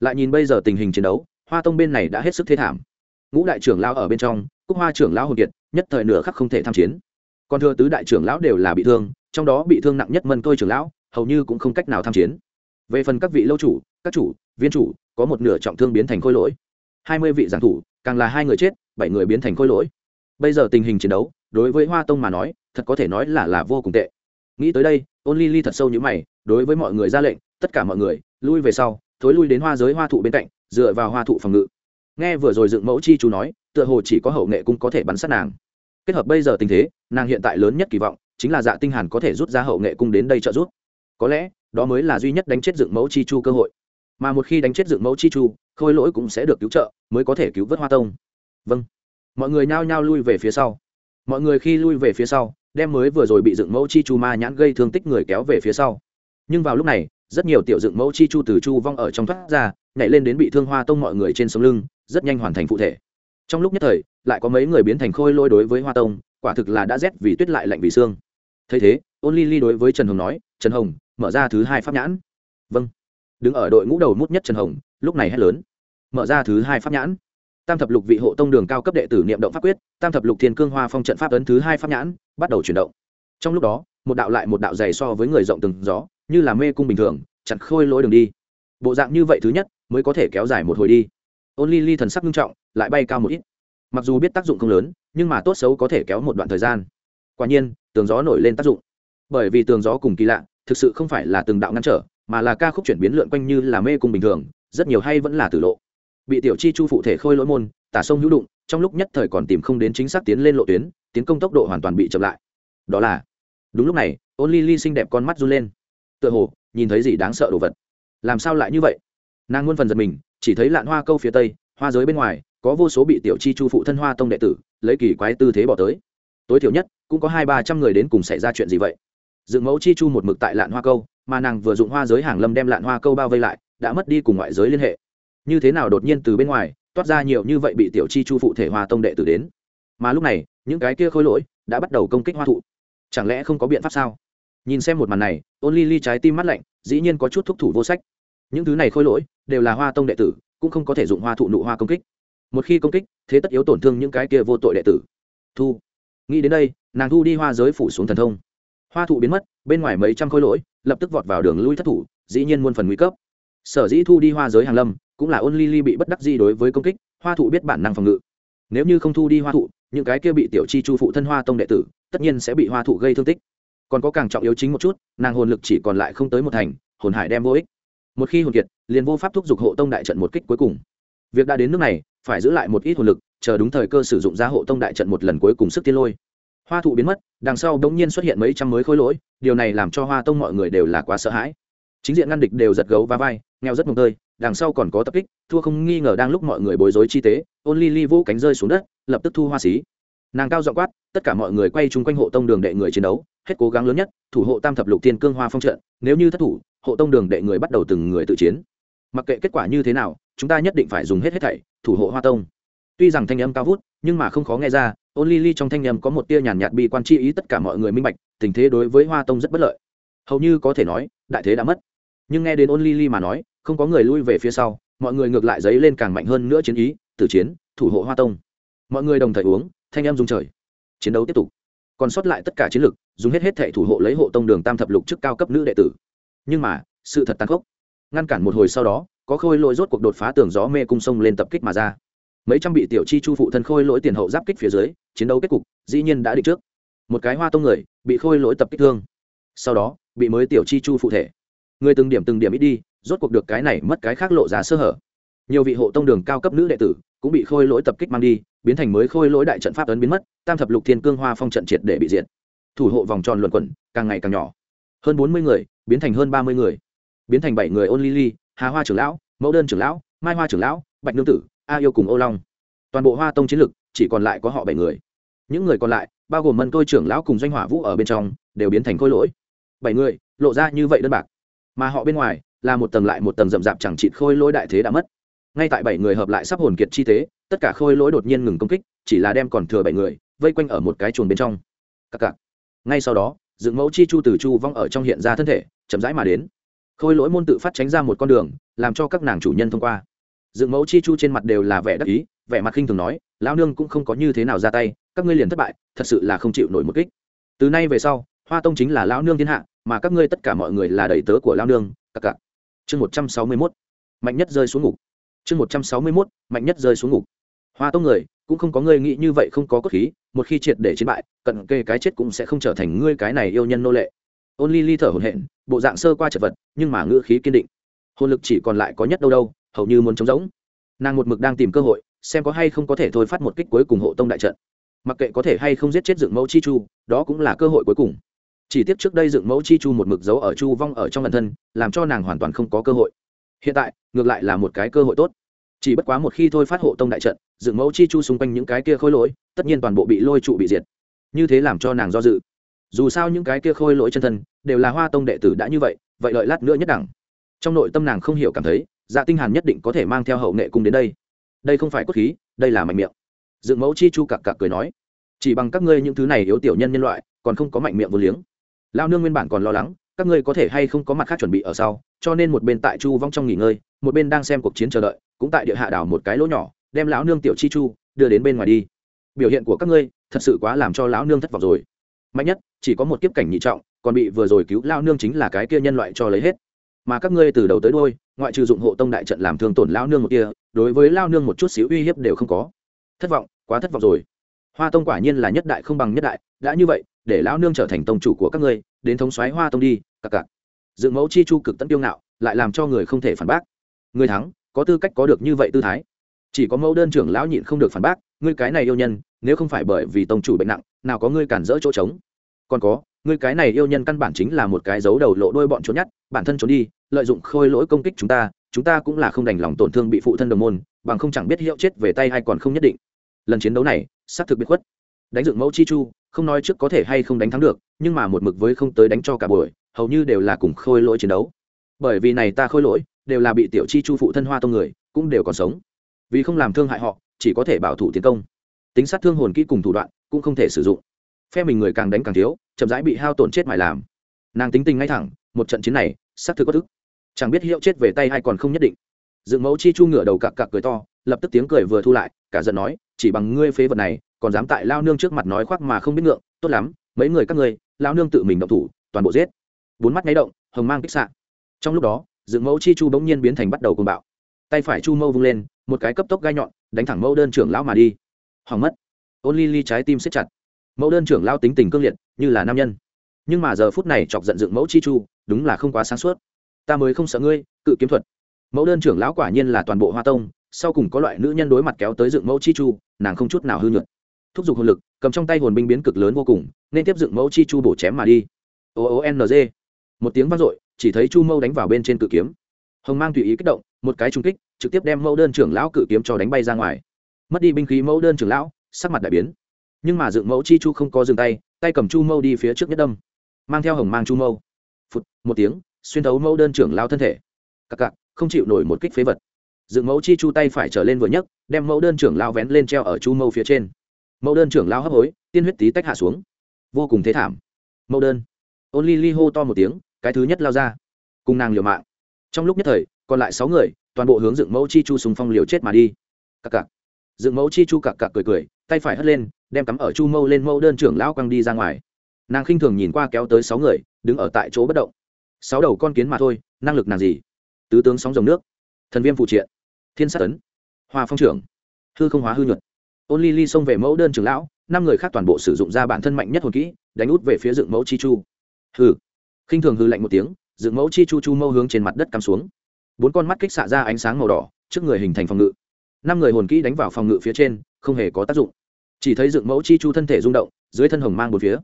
S1: Lại nhìn bây giờ tình hình chiến đấu, hoa tông bên này đã hết sức thế thảm. Ngũ đại trưởng lao ở bên trong, cúc hoa trưởng lao hồn kiệt nhất thời nửa khắc không thể tham chiến. Còn thưa tứ đại trưởng lão đều là bị thương, trong đó bị thương nặng nhất mân tôi trưởng lão, hầu như cũng không cách nào tham chiến. Về phần các vị lâu chủ, các chủ, viên chủ, có một nửa trọng thương biến thành khôi lỗi. Hai mươi vị giảng thủ, càng là hai người chết, bảy người biến thành khôi lỗi. Bây giờ tình hình chiến đấu, đối với hoa tông mà nói, thật có thể nói là là vô cùng tệ. Nghĩ tới đây ôn ly ly thật sâu như mày, đối với mọi người ra lệnh, tất cả mọi người, lui về sau, thối lui đến hoa giới hoa thụ bên cạnh, dựa vào hoa thụ phòng ngự. Nghe vừa rồi dựng mẫu chi chú nói tựa hồ chỉ có hậu nghệ cung có thể bắn sát nàng. Kết hợp bây giờ tình thế, nàng hiện tại lớn nhất kỳ vọng chính là dạ tinh hàn có thể rút ra hậu nghệ cung đến đây trợ giúp. Có lẽ, đó mới là duy nhất đánh chết dựng mẫu chi chu cơ hội. Mà một khi đánh chết dựng mẫu chi chu, khôi lỗi cũng sẽ được cứu trợ, mới có thể cứu vớt hoa tông. Vâng. Mọi người nhao nhao lui về phía sau. Mọi người khi lui về phía sau, đem mới vừa rồi bị dựng mẫu chi chu ma nhãn gây thương tích người kéo về phía sau. Nhưng vào lúc này, rất nhiều tiểu dựng mẫu chi chu từ chu vong ở trong thoát ra, nhảy lên đến bị thương hoa tông mọi người trên sống lưng, rất nhanh hoàn thành phụ thể trong lúc nhất thời, lại có mấy người biến thành khôi lôi đối với hoa tông, quả thực là đã rét vì tuyết lại lạnh vì xương thấy thế, ôn ly ly đối với trần hồng nói, trần hồng, mở ra thứ hai pháp nhãn. Vâng. Đứng ở đội ngũ đầu mút nhất trần hồng, lúc này hét lớn, mở ra thứ hai pháp nhãn. Tam thập lục vị hộ tông đường cao cấp đệ tử niệm động pháp quyết, tam thập lục thiên cương hoa phong trận pháp ấn thứ hai pháp nhãn, bắt đầu chuyển động. Trong lúc đó, một đạo lại một đạo dày so với người rộng từng gió, như là mê cung bình thường chặt khôi lỗi đường đi. Bộ dạng như vậy thứ nhất, mới có thể kéo dài một hồi đi ôn ly ly thần sắc nghiêm trọng, lại bay cao một ít. Mặc dù biết tác dụng không lớn, nhưng mà tốt xấu có thể kéo một đoạn thời gian. Quả nhiên, tường gió nổi lên tác dụng. Bởi vì tường gió cùng kỳ lạ, thực sự không phải là từng đạo ngăn trở, mà là ca khúc chuyển biến lượn quanh như là mê cung bình thường, rất nhiều hay vẫn là tử lộ. Bị tiểu chi chu phụ thể khôi lỗi môn, tả sông hữu đụng, trong lúc nhất thời còn tìm không đến chính xác tiến lên lộ tuyến, tiến công tốc độ hoàn toàn bị chậm lại. Đó là, đúng lúc này, ôn ly ly xinh đẹp con mắt run lên. Tựa hồ, nhìn thấy gì đáng sợ đồ vật. Làm sao lại như vậy? Nàng muôn phần giật mình chỉ thấy lạn hoa câu phía tây, hoa giới bên ngoài, có vô số bị tiểu chi chu phụ thân hoa tông đệ tử, lấy kỳ quái tư thế bỏ tới. Tối thiểu nhất, cũng có hai ba trăm người đến cùng xảy ra chuyện gì vậy? Dựng mẫu chi chu một mực tại lạn hoa câu, mà nàng vừa dụng hoa giới hàng lâm đem lạn hoa câu bao vây lại, đã mất đi cùng ngoại giới liên hệ. Như thế nào đột nhiên từ bên ngoài, toát ra nhiều như vậy bị tiểu chi chu phụ thể hoa tông đệ tử đến? Mà lúc này, những cái kia khôi lỗi đã bắt đầu công kích hoa thụ. Chẳng lẽ không có biện pháp sao? Nhìn xem một màn này ôn ly ly trái tim mắt lạnh, dĩ nhiên có chút thúc thủ vô sách những thứ này khôi lỗi đều là hoa tông đệ tử, cũng không có thể dụng hoa thụ nụ hoa công kích. Một khi công kích, thế tất yếu tổn thương những cái kia vô tội đệ tử. Thu. Nghĩ đến đây, nàng thu đi hoa giới phủ xuống thần thông. Hoa thụ biến mất, bên ngoài mấy trăm khôi lỗi lập tức vọt vào đường lui thất thủ, dĩ nhiên muôn phần nguy cấp. Sở dĩ thu đi hoa giới hàng lâm, cũng là ôn ly ly bị bất đắc gì đối với công kích, hoa thụ biết bản năng phòng ngự. Nếu như không thu đi hoa thụ, những cái kia bị tiểu chi chu phụ thân hoa tông đệ tử, tất nhiên sẽ bị hoa thụ gây thương tích. Còn có càng trọng yếu chính một chút, nàng hồn lực chỉ còn lại không tới một thành, hồn hải đem vô ích một khi hồn kiệt, liền vô pháp thúc giục hộ tông đại trận một kích cuối cùng. Việc đã đến nước này, phải giữ lại một ít hồn lực, chờ đúng thời cơ sử dụng ra hộ tông đại trận một lần cuối cùng sức tiên lôi. Hoa thụ biến mất, đằng sau đ ỗ n g nhiên xuất hiện mấy trăm mới khối lỗi, điều này làm cho hoa tông mọi người đều là quá sợ hãi. Chính diện ngăn địch đều giật gấu và vai, nghèo rất mồng tơi, đằng sau còn có tập kích, thua không nghi ngờ đang lúc mọi người bối rối chi tế, ôn ly ly vũ cánh rơi xuống đất, lập tức thu hoa xí. Nàng cao dọ quát, tất cả mọi người quay chung quanh hộ tông đường đệ người chiến đấu, hết cố gắng lớn nhất, thủ hộ tam thập lục tiên cương hoa phong trận, nếu như thất thủ hộ tông đường đệ người bắt đầu từng người tự chiến. Mặc kệ kết quả như thế nào, chúng ta nhất định phải dùng hết hết thảy, thủ hộ hoa tông. Tuy rằng thanh âm cao vút, nhưng mà không khó nghe ra, ôn ly ly trong thanh âm có một tia nhàn nhạt bi quan chi ý tất cả mọi người minh bạch, tình thế đối với hoa tông rất bất lợi. Hầu như có thể nói, đại thế đã mất. Nhưng nghe đến ôn ly ly mà nói, không có người lui về phía sau, mọi người ngược lại dấy lên càng mạnh hơn nữa chiến ý, tử chiến, thủ hộ hoa tông. Mọi người đồng thời uống, thanh âm dùng trời. Chiến đấu tiếp tục. Còn sót lại tất cả chiến lực, dùng hết hết thể thủ hộ lấy hộ tông đường tam thập lục chức cao cấp nữ đệ tử nhưng mà, sự thật tàn khốc. Ngăn cản một hồi sau đó, có khôi lỗi rốt cuộc đột phá tường gió mê cung sông lên tập kích mà ra. Mấy trăm bị tiểu chi chu phụ thân khôi lỗi tiền hậu giáp kích phía dưới, chiến đấu kết cục, dĩ nhiên đã định trước. Một cái hoa tông người, bị khôi lỗi tập kích thương. Sau đó, bị mới tiểu chi chu phụ thể. Người từng điểm từng điểm ít đi, rốt cuộc được cái này mất cái khác lộ giá sơ hở. Nhiều vị hộ tông đường cao cấp nữ đệ tử cũng bị khôi lỗi tập kích mang đi, biến thành mới khôi lỗi đại trận pháp ấn biến mất, tam thập lục thiên cương hoa phong trận triệt để bị diệt. Thủ hộ vòng tròn luẩn quẩn, càng ngày càng nhỏ hơn bốn mươi người, biến thành hơn ba mươi người. Biến thành bảy người ôn ly ly, hà hoa trưởng lão, mẫu đơn trưởng lão, mai hoa trưởng lão, bạch nương tử, a yêu cùng ô long. Toàn bộ hoa tông chiến lực, chỉ còn lại có họ bảy người. Những người còn lại, bao gồm mân tôi trưởng lão cùng doanh hỏa vũ ở bên trong, đều biến thành khôi lỗi. Bảy người, lộ ra như vậy đơn bạc. Mà họ bên ngoài, là một tầng lại một tầng rậm rạp chẳng chịt khôi lỗi đại thế đã mất. Ngay tại bảy người hợp lại sắp hồn kiệt chi tế tất cả khôi lỗi đột nhiên ngừng công kích, chỉ là đem còn thừa bảy người, vây quanh ở một cái chuồng bên trong. Cặc cặc. Ngay sau đó dựng mẫu chi chu từ chu vong ở trong hiện ra thân thể, chậm rãi mà đến. Khôi lỗi môn tự phát tránh ra một con đường, làm cho các nàng chủ nhân thông qua. Dựng mẫu chi chu trên mặt đều là vẻ đắc ý, vẻ mặt khinh thường nói lao nương cũng không có như thế nào ra tay, các ngươi liền thất bại, thật sự là không chịu nổi một kích. Từ nay về sau, hoa tông chính là lao nương thiên hạ, mà các ngươi tất cả mọi người là đầy tớ của lao nương cặc cả. chương một trăm sáu mươi mốt. Mạnh nhất rơi xuống ngục. Chương một trăm sáu mươi mốt. Mạnh nhất rơi xuống ngục. Hoa tông người cũng không có ngươi nghĩ như vậy không có cốt khí, một khi triệt để chiến bại, cận kề cái chết cũng sẽ không trở thành ngươi cái này yêu nhân nô lệ. Ôn ly ly thở hồn hển, bộ dạng sơ qua chật vật, nhưng mà ngữ khí kiên định. Hồn lực chỉ còn lại có nhất đâu đâu, hầu như muốn trống rỗng. Nàng một mực đang tìm cơ hội, xem có hay không có thể thôi phát một kích cuối cùng hộ tông đại trận. Mặc kệ có thể hay không giết chết dựng mẫu chi chu, đó cũng là cơ hội cuối cùng. Chỉ tiếc trước đây dựng mẫu chi chu một mực giấu ở chu vong ở trong bản thân, làm cho nàng hoàn toàn không có cơ hội. Hiện tại, ngược lại là một cái cơ hội tốt chỉ bất quá một khi thôi phát hộ tông đại trận, dựng mẫu chi chu xung quanh những cái kia khôi lỗi, tất nhiên toàn bộ bị lôi trụ bị diệt. Như thế làm cho nàng do dự. Dù sao những cái kia khôi lỗi chân thân, đều là hoa tông đệ tử đã như vậy vậy lợi lát nữa nhất đẳng. Trong nội tâm nàng không hiểu cảm thấy dạ tinh hàn nhất định có thể mang theo hậu nghệ cung đến đây. Đây không phải cốt khí, đây là mạnh miệng. Dựng mẫu chi chu cặc cặc cười nói, chỉ bằng các ngươi những thứ này yếu tiểu nhân nhân loại, còn không có mạnh miệng vô liếng. Lao nương nguyên bản còn lo lắng các ngươi có thể hay không có mặt khác chuẩn bị ở sau, cho nên một bên tại chu vong trong nghỉ ngơi, một bên đang xem cuộc chiến chờ đợi, cũng tại địa hạ đảo một cái lỗ nhỏ, đem lão nương tiểu chi chu đưa đến bên ngoài đi. Biểu hiện của các ngươi thật sự quá làm cho lão nương thất vọng rồi. Mạnh nhất, chỉ có một kiếp cảnh nhị trọng, còn bị vừa rồi cứu lao nương chính là cái kia nhân loại cho lấy hết. Mà các ngươi từ đầu tới đôi ngoại trừ dụng hộ tông đại trận làm thương tổn lao nương một kia, đối với lao nương một chút xíu uy hiếp đều không có. Thất vọng, quá thất vọng rồi. Hoa tông quả nhiên là nhất đại không bằng nhất đại, đã như vậy, để lão nương trở thành tông chủ của các ngươi đến thống xoáy hoa tông đi, cặc cặc. Dựng mẫu chi chu cực tận tiêu ngạo, lại làm cho người không thể phản bác. Người thắng, có tư cách có được như vậy tư thái. Chỉ có mẫu đơn trưởng lão nhịn không được phản bác, ngươi cái này yêu nhân, nếu không phải bởi vì tông chủ bệnh nặng, nào có ngươi cản rỡ chỗ trống. Còn có, ngươi cái này yêu nhân căn bản chính là một cái dấu đầu lộ đôi bọn trốn nhát, bản thân trốn đi, lợi dụng khôi lỗi công kích chúng ta chúng ta cũng là không đành lòng tổn thương bị phụ thân đồng môn, bằng không chẳng biết hiệu chết về tay hay còn không nhất định. Lần chiến đấu này, xác thực biệt khuất. Đánh dựng mẫu chi chu, không nói trước có thể hay không đánh thắng được nhưng mà một mực với không tới đánh cho cả buổi, hầu như đều là cùng khôi lỗi chiến đấu. Bởi vì này ta khôi lỗi, đều là bị tiểu chi chu phụ thân hoa tông người, cũng đều còn sống. Vì không làm thương hại họ, chỉ có thể bảo thủ tiến công. Tính sát thương hồn kỹ cùng thủ đoạn, cũng không thể sử dụng. Phe mình người càng đánh càng thiếu, chậm rãi bị hao tổn chết mải làm. Nàng tính tình ngay thẳng, một trận chiến này, xác thực có thức. Chẳng biết hiệu chết về tay hay còn không nhất định. Dựng mẫu chi chu ngửa đầu cặc cặc cười to, lập tức tiếng cười vừa thu lại, cả giận nói, chỉ bằng ngươi phế vật này, còn dám tại lao nương trước mặt nói khoác mà không biết ngượng, tốt lắm, mấy người các ngươi lao nương tự mình động thủ, toàn bộ giết. Bốn mắt nháy động, hồng mang kích xạ. Trong lúc đó, dựng mẫu chi chu bỗng nhiên biến thành bắt đầu côn bạo. Tay phải chu mâu vung lên, một cái cấp tốc gai nhọn, đánh thẳng mẫu đơn trưởng lão mà đi. Hoàng mất. Ôn ly ly trái tim xếp chặt. Mẫu đơn trưởng lao tính tình cương liệt, như là nam nhân. Nhưng mà giờ phút này chọc giận dựng mẫu chi chu, đúng là không quá sáng suốt. Ta mới không sợ ngươi, cự kiếm thuật. Mẫu đơn trưởng lão quả nhiên là toàn bộ hoa tông, sau cùng có loại nữ nhân đối mặt kéo tới dựng mẫu chi chu, nàng không chút nào hư nhuận thúc giục hồn lực, cầm trong tay hồn binh biến cực lớn vô cùng, nên tiếp dựng mẫu chi chu bổ chém mà đi. O o n g. Một tiếng vang dội, chỉ thấy chu mâu đánh vào bên trên cự kiếm. Hồng mang tùy ý kích động, một cái trung kích, trực tiếp đem mẫu đơn trưởng lão cự kiếm cho đánh bay ra ngoài. Mất đi binh khí mẫu đơn trưởng lão, sắc mặt đại biến. Nhưng mà dựng mẫu chi chu không có dừng tay tay cầm chu mâu đi phía trước nhất đâm, mang theo hồng mang chu mâu. Phụt, một tiếng, xuyên thấu mẫu đơn trưởng lao thân thể. Cặc cặc, không chịu nổi một kích phế vật. Dựng mẫu chi chu tay phải trở lên vừa nhấc, đem mẫu đơn trưởng lao vén lên treo ở chu mâu phía trên mẫu đơn trưởng lao hấp hối, tiên huyết tí tách hạ xuống. Vô cùng thế thảm. Mẫu đơn. Ôn ly ly hô to một tiếng, cái thứ nhất lao ra. Cùng nàng liều mạng. Trong lúc nhất thời, còn lại sáu người, toàn bộ hướng dựng mẫu chi chu sùng phong liều chết mà đi. Cặc cặc. Dựng mẫu chi chu cặc cặc cười cười, tay phải hất lên, đem cắm ở chu mâu lên mẫu đơn trưởng lão quăng đi ra ngoài. Nàng khinh thường nhìn qua kéo tới sáu người, đứng ở tại chỗ bất động. Sáu đầu con kiến mà thôi, năng lực nàng gì? Tứ tướng sóng dòng nước. Thần viêm phụ triện. Thiên sát ấn. Hoa phong trưởng. Hư không hóa hư nhuận ôn ly ly xông về mẫu đơn trưởng lão năm người khác toàn bộ sử dụng ra bản thân mạnh nhất hồn kỹ đánh út về phía dựng mẫu chi chu. Hừ, khinh thường hư lạnh một tiếng dựng mẫu chi chu chu mâu hướng trên mặt đất cắm xuống. Bốn con mắt kích xạ ra ánh sáng màu đỏ trước người hình thành phòng ngự. Năm người hồn kỹ đánh vào phòng ngự phía trên không hề có tác dụng. Chỉ thấy dựng mẫu chi chu thân thể rung động dưới thân hồng mang một phía.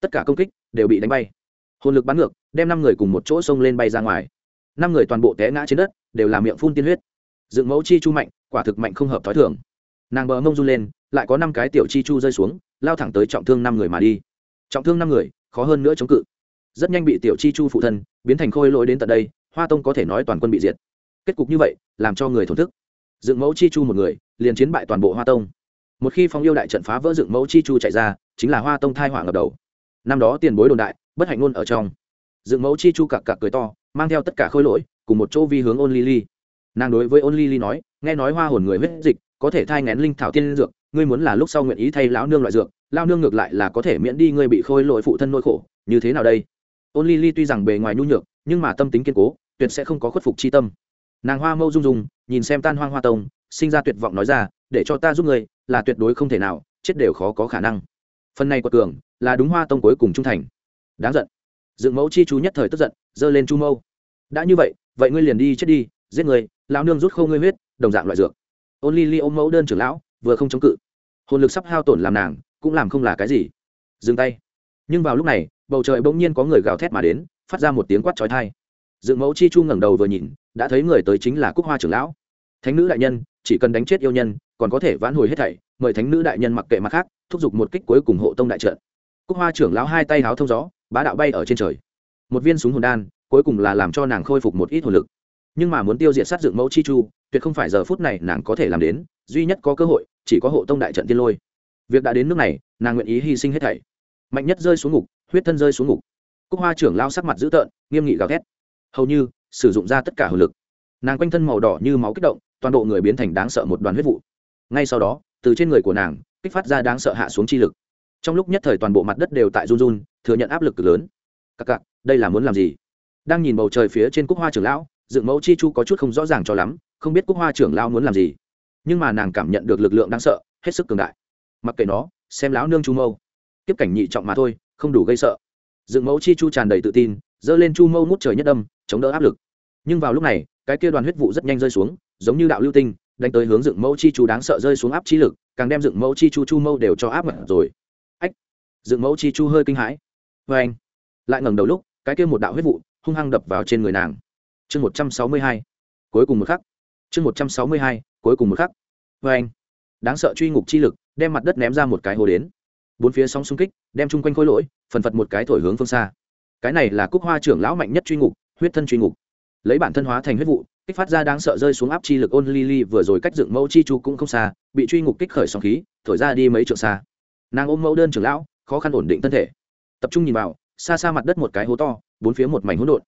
S1: Tất cả công kích đều bị đánh bay. Hồn lực bắn ngược đem năm người cùng một chỗ xông lên bay ra ngoài. Năm người toàn bộ té ngã trên đất đều làm miệng phun tiên huyết. Dựng mẫu chi chu mạnh quả thực mạnh không hợp t h ó i thường nàng bờ mông run lên, lại có năm cái tiểu chi chu rơi xuống, lao thẳng tới trọng thương năm người mà đi. Trọng thương năm người, khó hơn nữa chống cự. Rất nhanh bị tiểu chi chu phụ thân, biến thành khôi lỗi đến tận đây, hoa tông có thể nói toàn quân bị diệt. Kết cục như vậy, làm cho người thổn thức. Dựng mẫu chi chu một người, liền chiến bại toàn bộ hoa tông. Một khi phong yêu đại trận phá vỡ dựng mẫu chi chu chạy ra, chính là hoa tông thai hỏa ngập đầu. Năm đó tiền bối đồn đại, bất hạnh luôn ở trong. Dựng mẫu chi chu cặc cặc cười to, mang theo tất cả khôi lỗi, cùng một chỗ vi hướng ôn lily nàng đối với ôn lily nói, nghe nói hoa hồn người huyết dịch có thể thai ngén linh thảo tiên dược, ngươi muốn là lúc sau nguyện ý thay lão nương loại dược lao nương ngược lại là có thể miễn đi ngươi bị khôi lội phụ thân nỗi khổ, như thế nào đây? Ôn ly ly tuy rằng bề ngoài nhu nhược, nhưng mà tâm tính kiên cố, tuyệt sẽ không có khuất phục chi tâm. Nàng hoa mâu rung rung, nhìn xem tan hoang hoa tông, sinh ra tuyệt vọng nói ra, để cho ta giúp ngươi, là tuyệt đối không thể nào, chết đều khó có khả năng. Phần này của cường, là đúng hoa tông cuối cùng trung thành. Đáng giận. Dựng mẫu chi chú nhất thời tức giận, giơ lên chu mâu. Đã như vậy vậy ngươi liền đi chết đi, giết người lão nương rút khâu ngươi huyết, đồng dạng loại dược ôn ly ly ôm mẫu đơn trưởng lão, vừa không chống cự. Hồn lực sắp hao tổn làm nàng, cũng làm không là cái gì. Dừng tay. Nhưng vào lúc này, bầu trời bỗng nhiên có người gào thét mà đến, phát ra một tiếng quát trói thai dựng mẫu chi chu ngẩng đầu vừa nhìn, đã thấy người tới chính là cúc hoa trưởng lão. Thánh nữ đại nhân, chỉ cần đánh chết yêu nhân, còn có thể vãn hồi hết thảy, mời thánh nữ đại nhân mặc kệ mặt khác, thúc giục một kích cuối cùng hộ tông đại trận. Cúc hoa trưởng lão hai tay háo thông gió, bá đạo bay ở trên trời. Một viên súng hồn đan, cuối cùng là làm cho nàng khôi phục một ít hồn lực nhưng mà muốn tiêu diệt sát dựng mẫu chi chu, tuyệt không phải giờ phút này nàng có thể làm đến, duy nhất có cơ hội, chỉ có hộ tông đại trận tiên lôi. Việc đã đến nước này, nàng nguyện ý hy sinh hết thảy. Mạnh nhất rơi xuống ngục, huyết thân rơi xuống ngục. Cúc hoa trưởng lao sắc mặt dữ tợn, nghiêm nghị gào thét. Hầu như, sử dụng ra tất cả hồn lực. Nàng quanh thân màu đỏ như máu kích động, toàn bộ người biến thành đáng sợ một đoàn huyết vụ. Ngay sau đó, từ trên người của nàng, kích phát ra đáng sợ hạ xuống chi lực. Trong lúc nhất thời toàn bộ mặt đất đều tại run run, thừa nhận áp lực cực lớn. Cặc cặc, đây là muốn làm gì? Đang nhìn bầu trời phía trên cúc hoa trưởng lão dựng mẫu chi chu có chút không rõ ràng cho lắm không biết cúc hoa trưởng lao muốn làm gì. Nhưng mà nàng cảm nhận được lực lượng đáng sợ hết sức cường đại. Mặc kệ nó xem lão nương chu mâu. Tiếp cảnh nhị trọng mà thôi không đủ gây sợ. Dựng mẫu chi chu tràn đầy tự tin giơ lên chu mâu ngút trời nhất âm, chống đỡ áp lực. Nhưng vào lúc này cái kia đoàn huyết vụ rất nhanh rơi xuống giống như đạo lưu tinh đánh tới hướng dựng mẫu chi chu đáng sợ rơi xuống áp chi lực càng đem dựng mẫu chi chu chu mâu đều cho áp mật rồi. Ách! Dựng mẫu chi chu hơi kinh hãi. Vê anh lại ngẩng đầu lúc cái kia một đạo huyết vụ hung hăng đập vào trên người nàng chương một trăm sáu mươi hai, cuối cùng một khắc. Chương một trăm sáu mươi hai, cuối cùng một khắc. Vê anh, đáng sợ truy ngục chi lực, đem mặt đất ném ra một cái hồ đến. Bốn phía sóng xung kích, đem chung quanh khối lỗi, phần phật một cái thổi hướng phương xa. Cái này là cúc hoa trưởng lão mạnh nhất truy ngục, huyết thân truy ngục. Lấy bản thân hóa thành huyết vụ, kích phát ra đáng sợ rơi xuống áp chi lực ôn ly ly vừa rồi cách dựng mẫu chi chu cũng không xa, bị truy ngục kích khởi sóng khí, thổi ra đi mấy trượng xa. Nàng ôm mẫu đơn trưởng lão, khó khăn ổn định thân thể. Tập trung nhìn vào, xa xa mặt đất một cái hố to, bốn phía một mảnh hỗn độn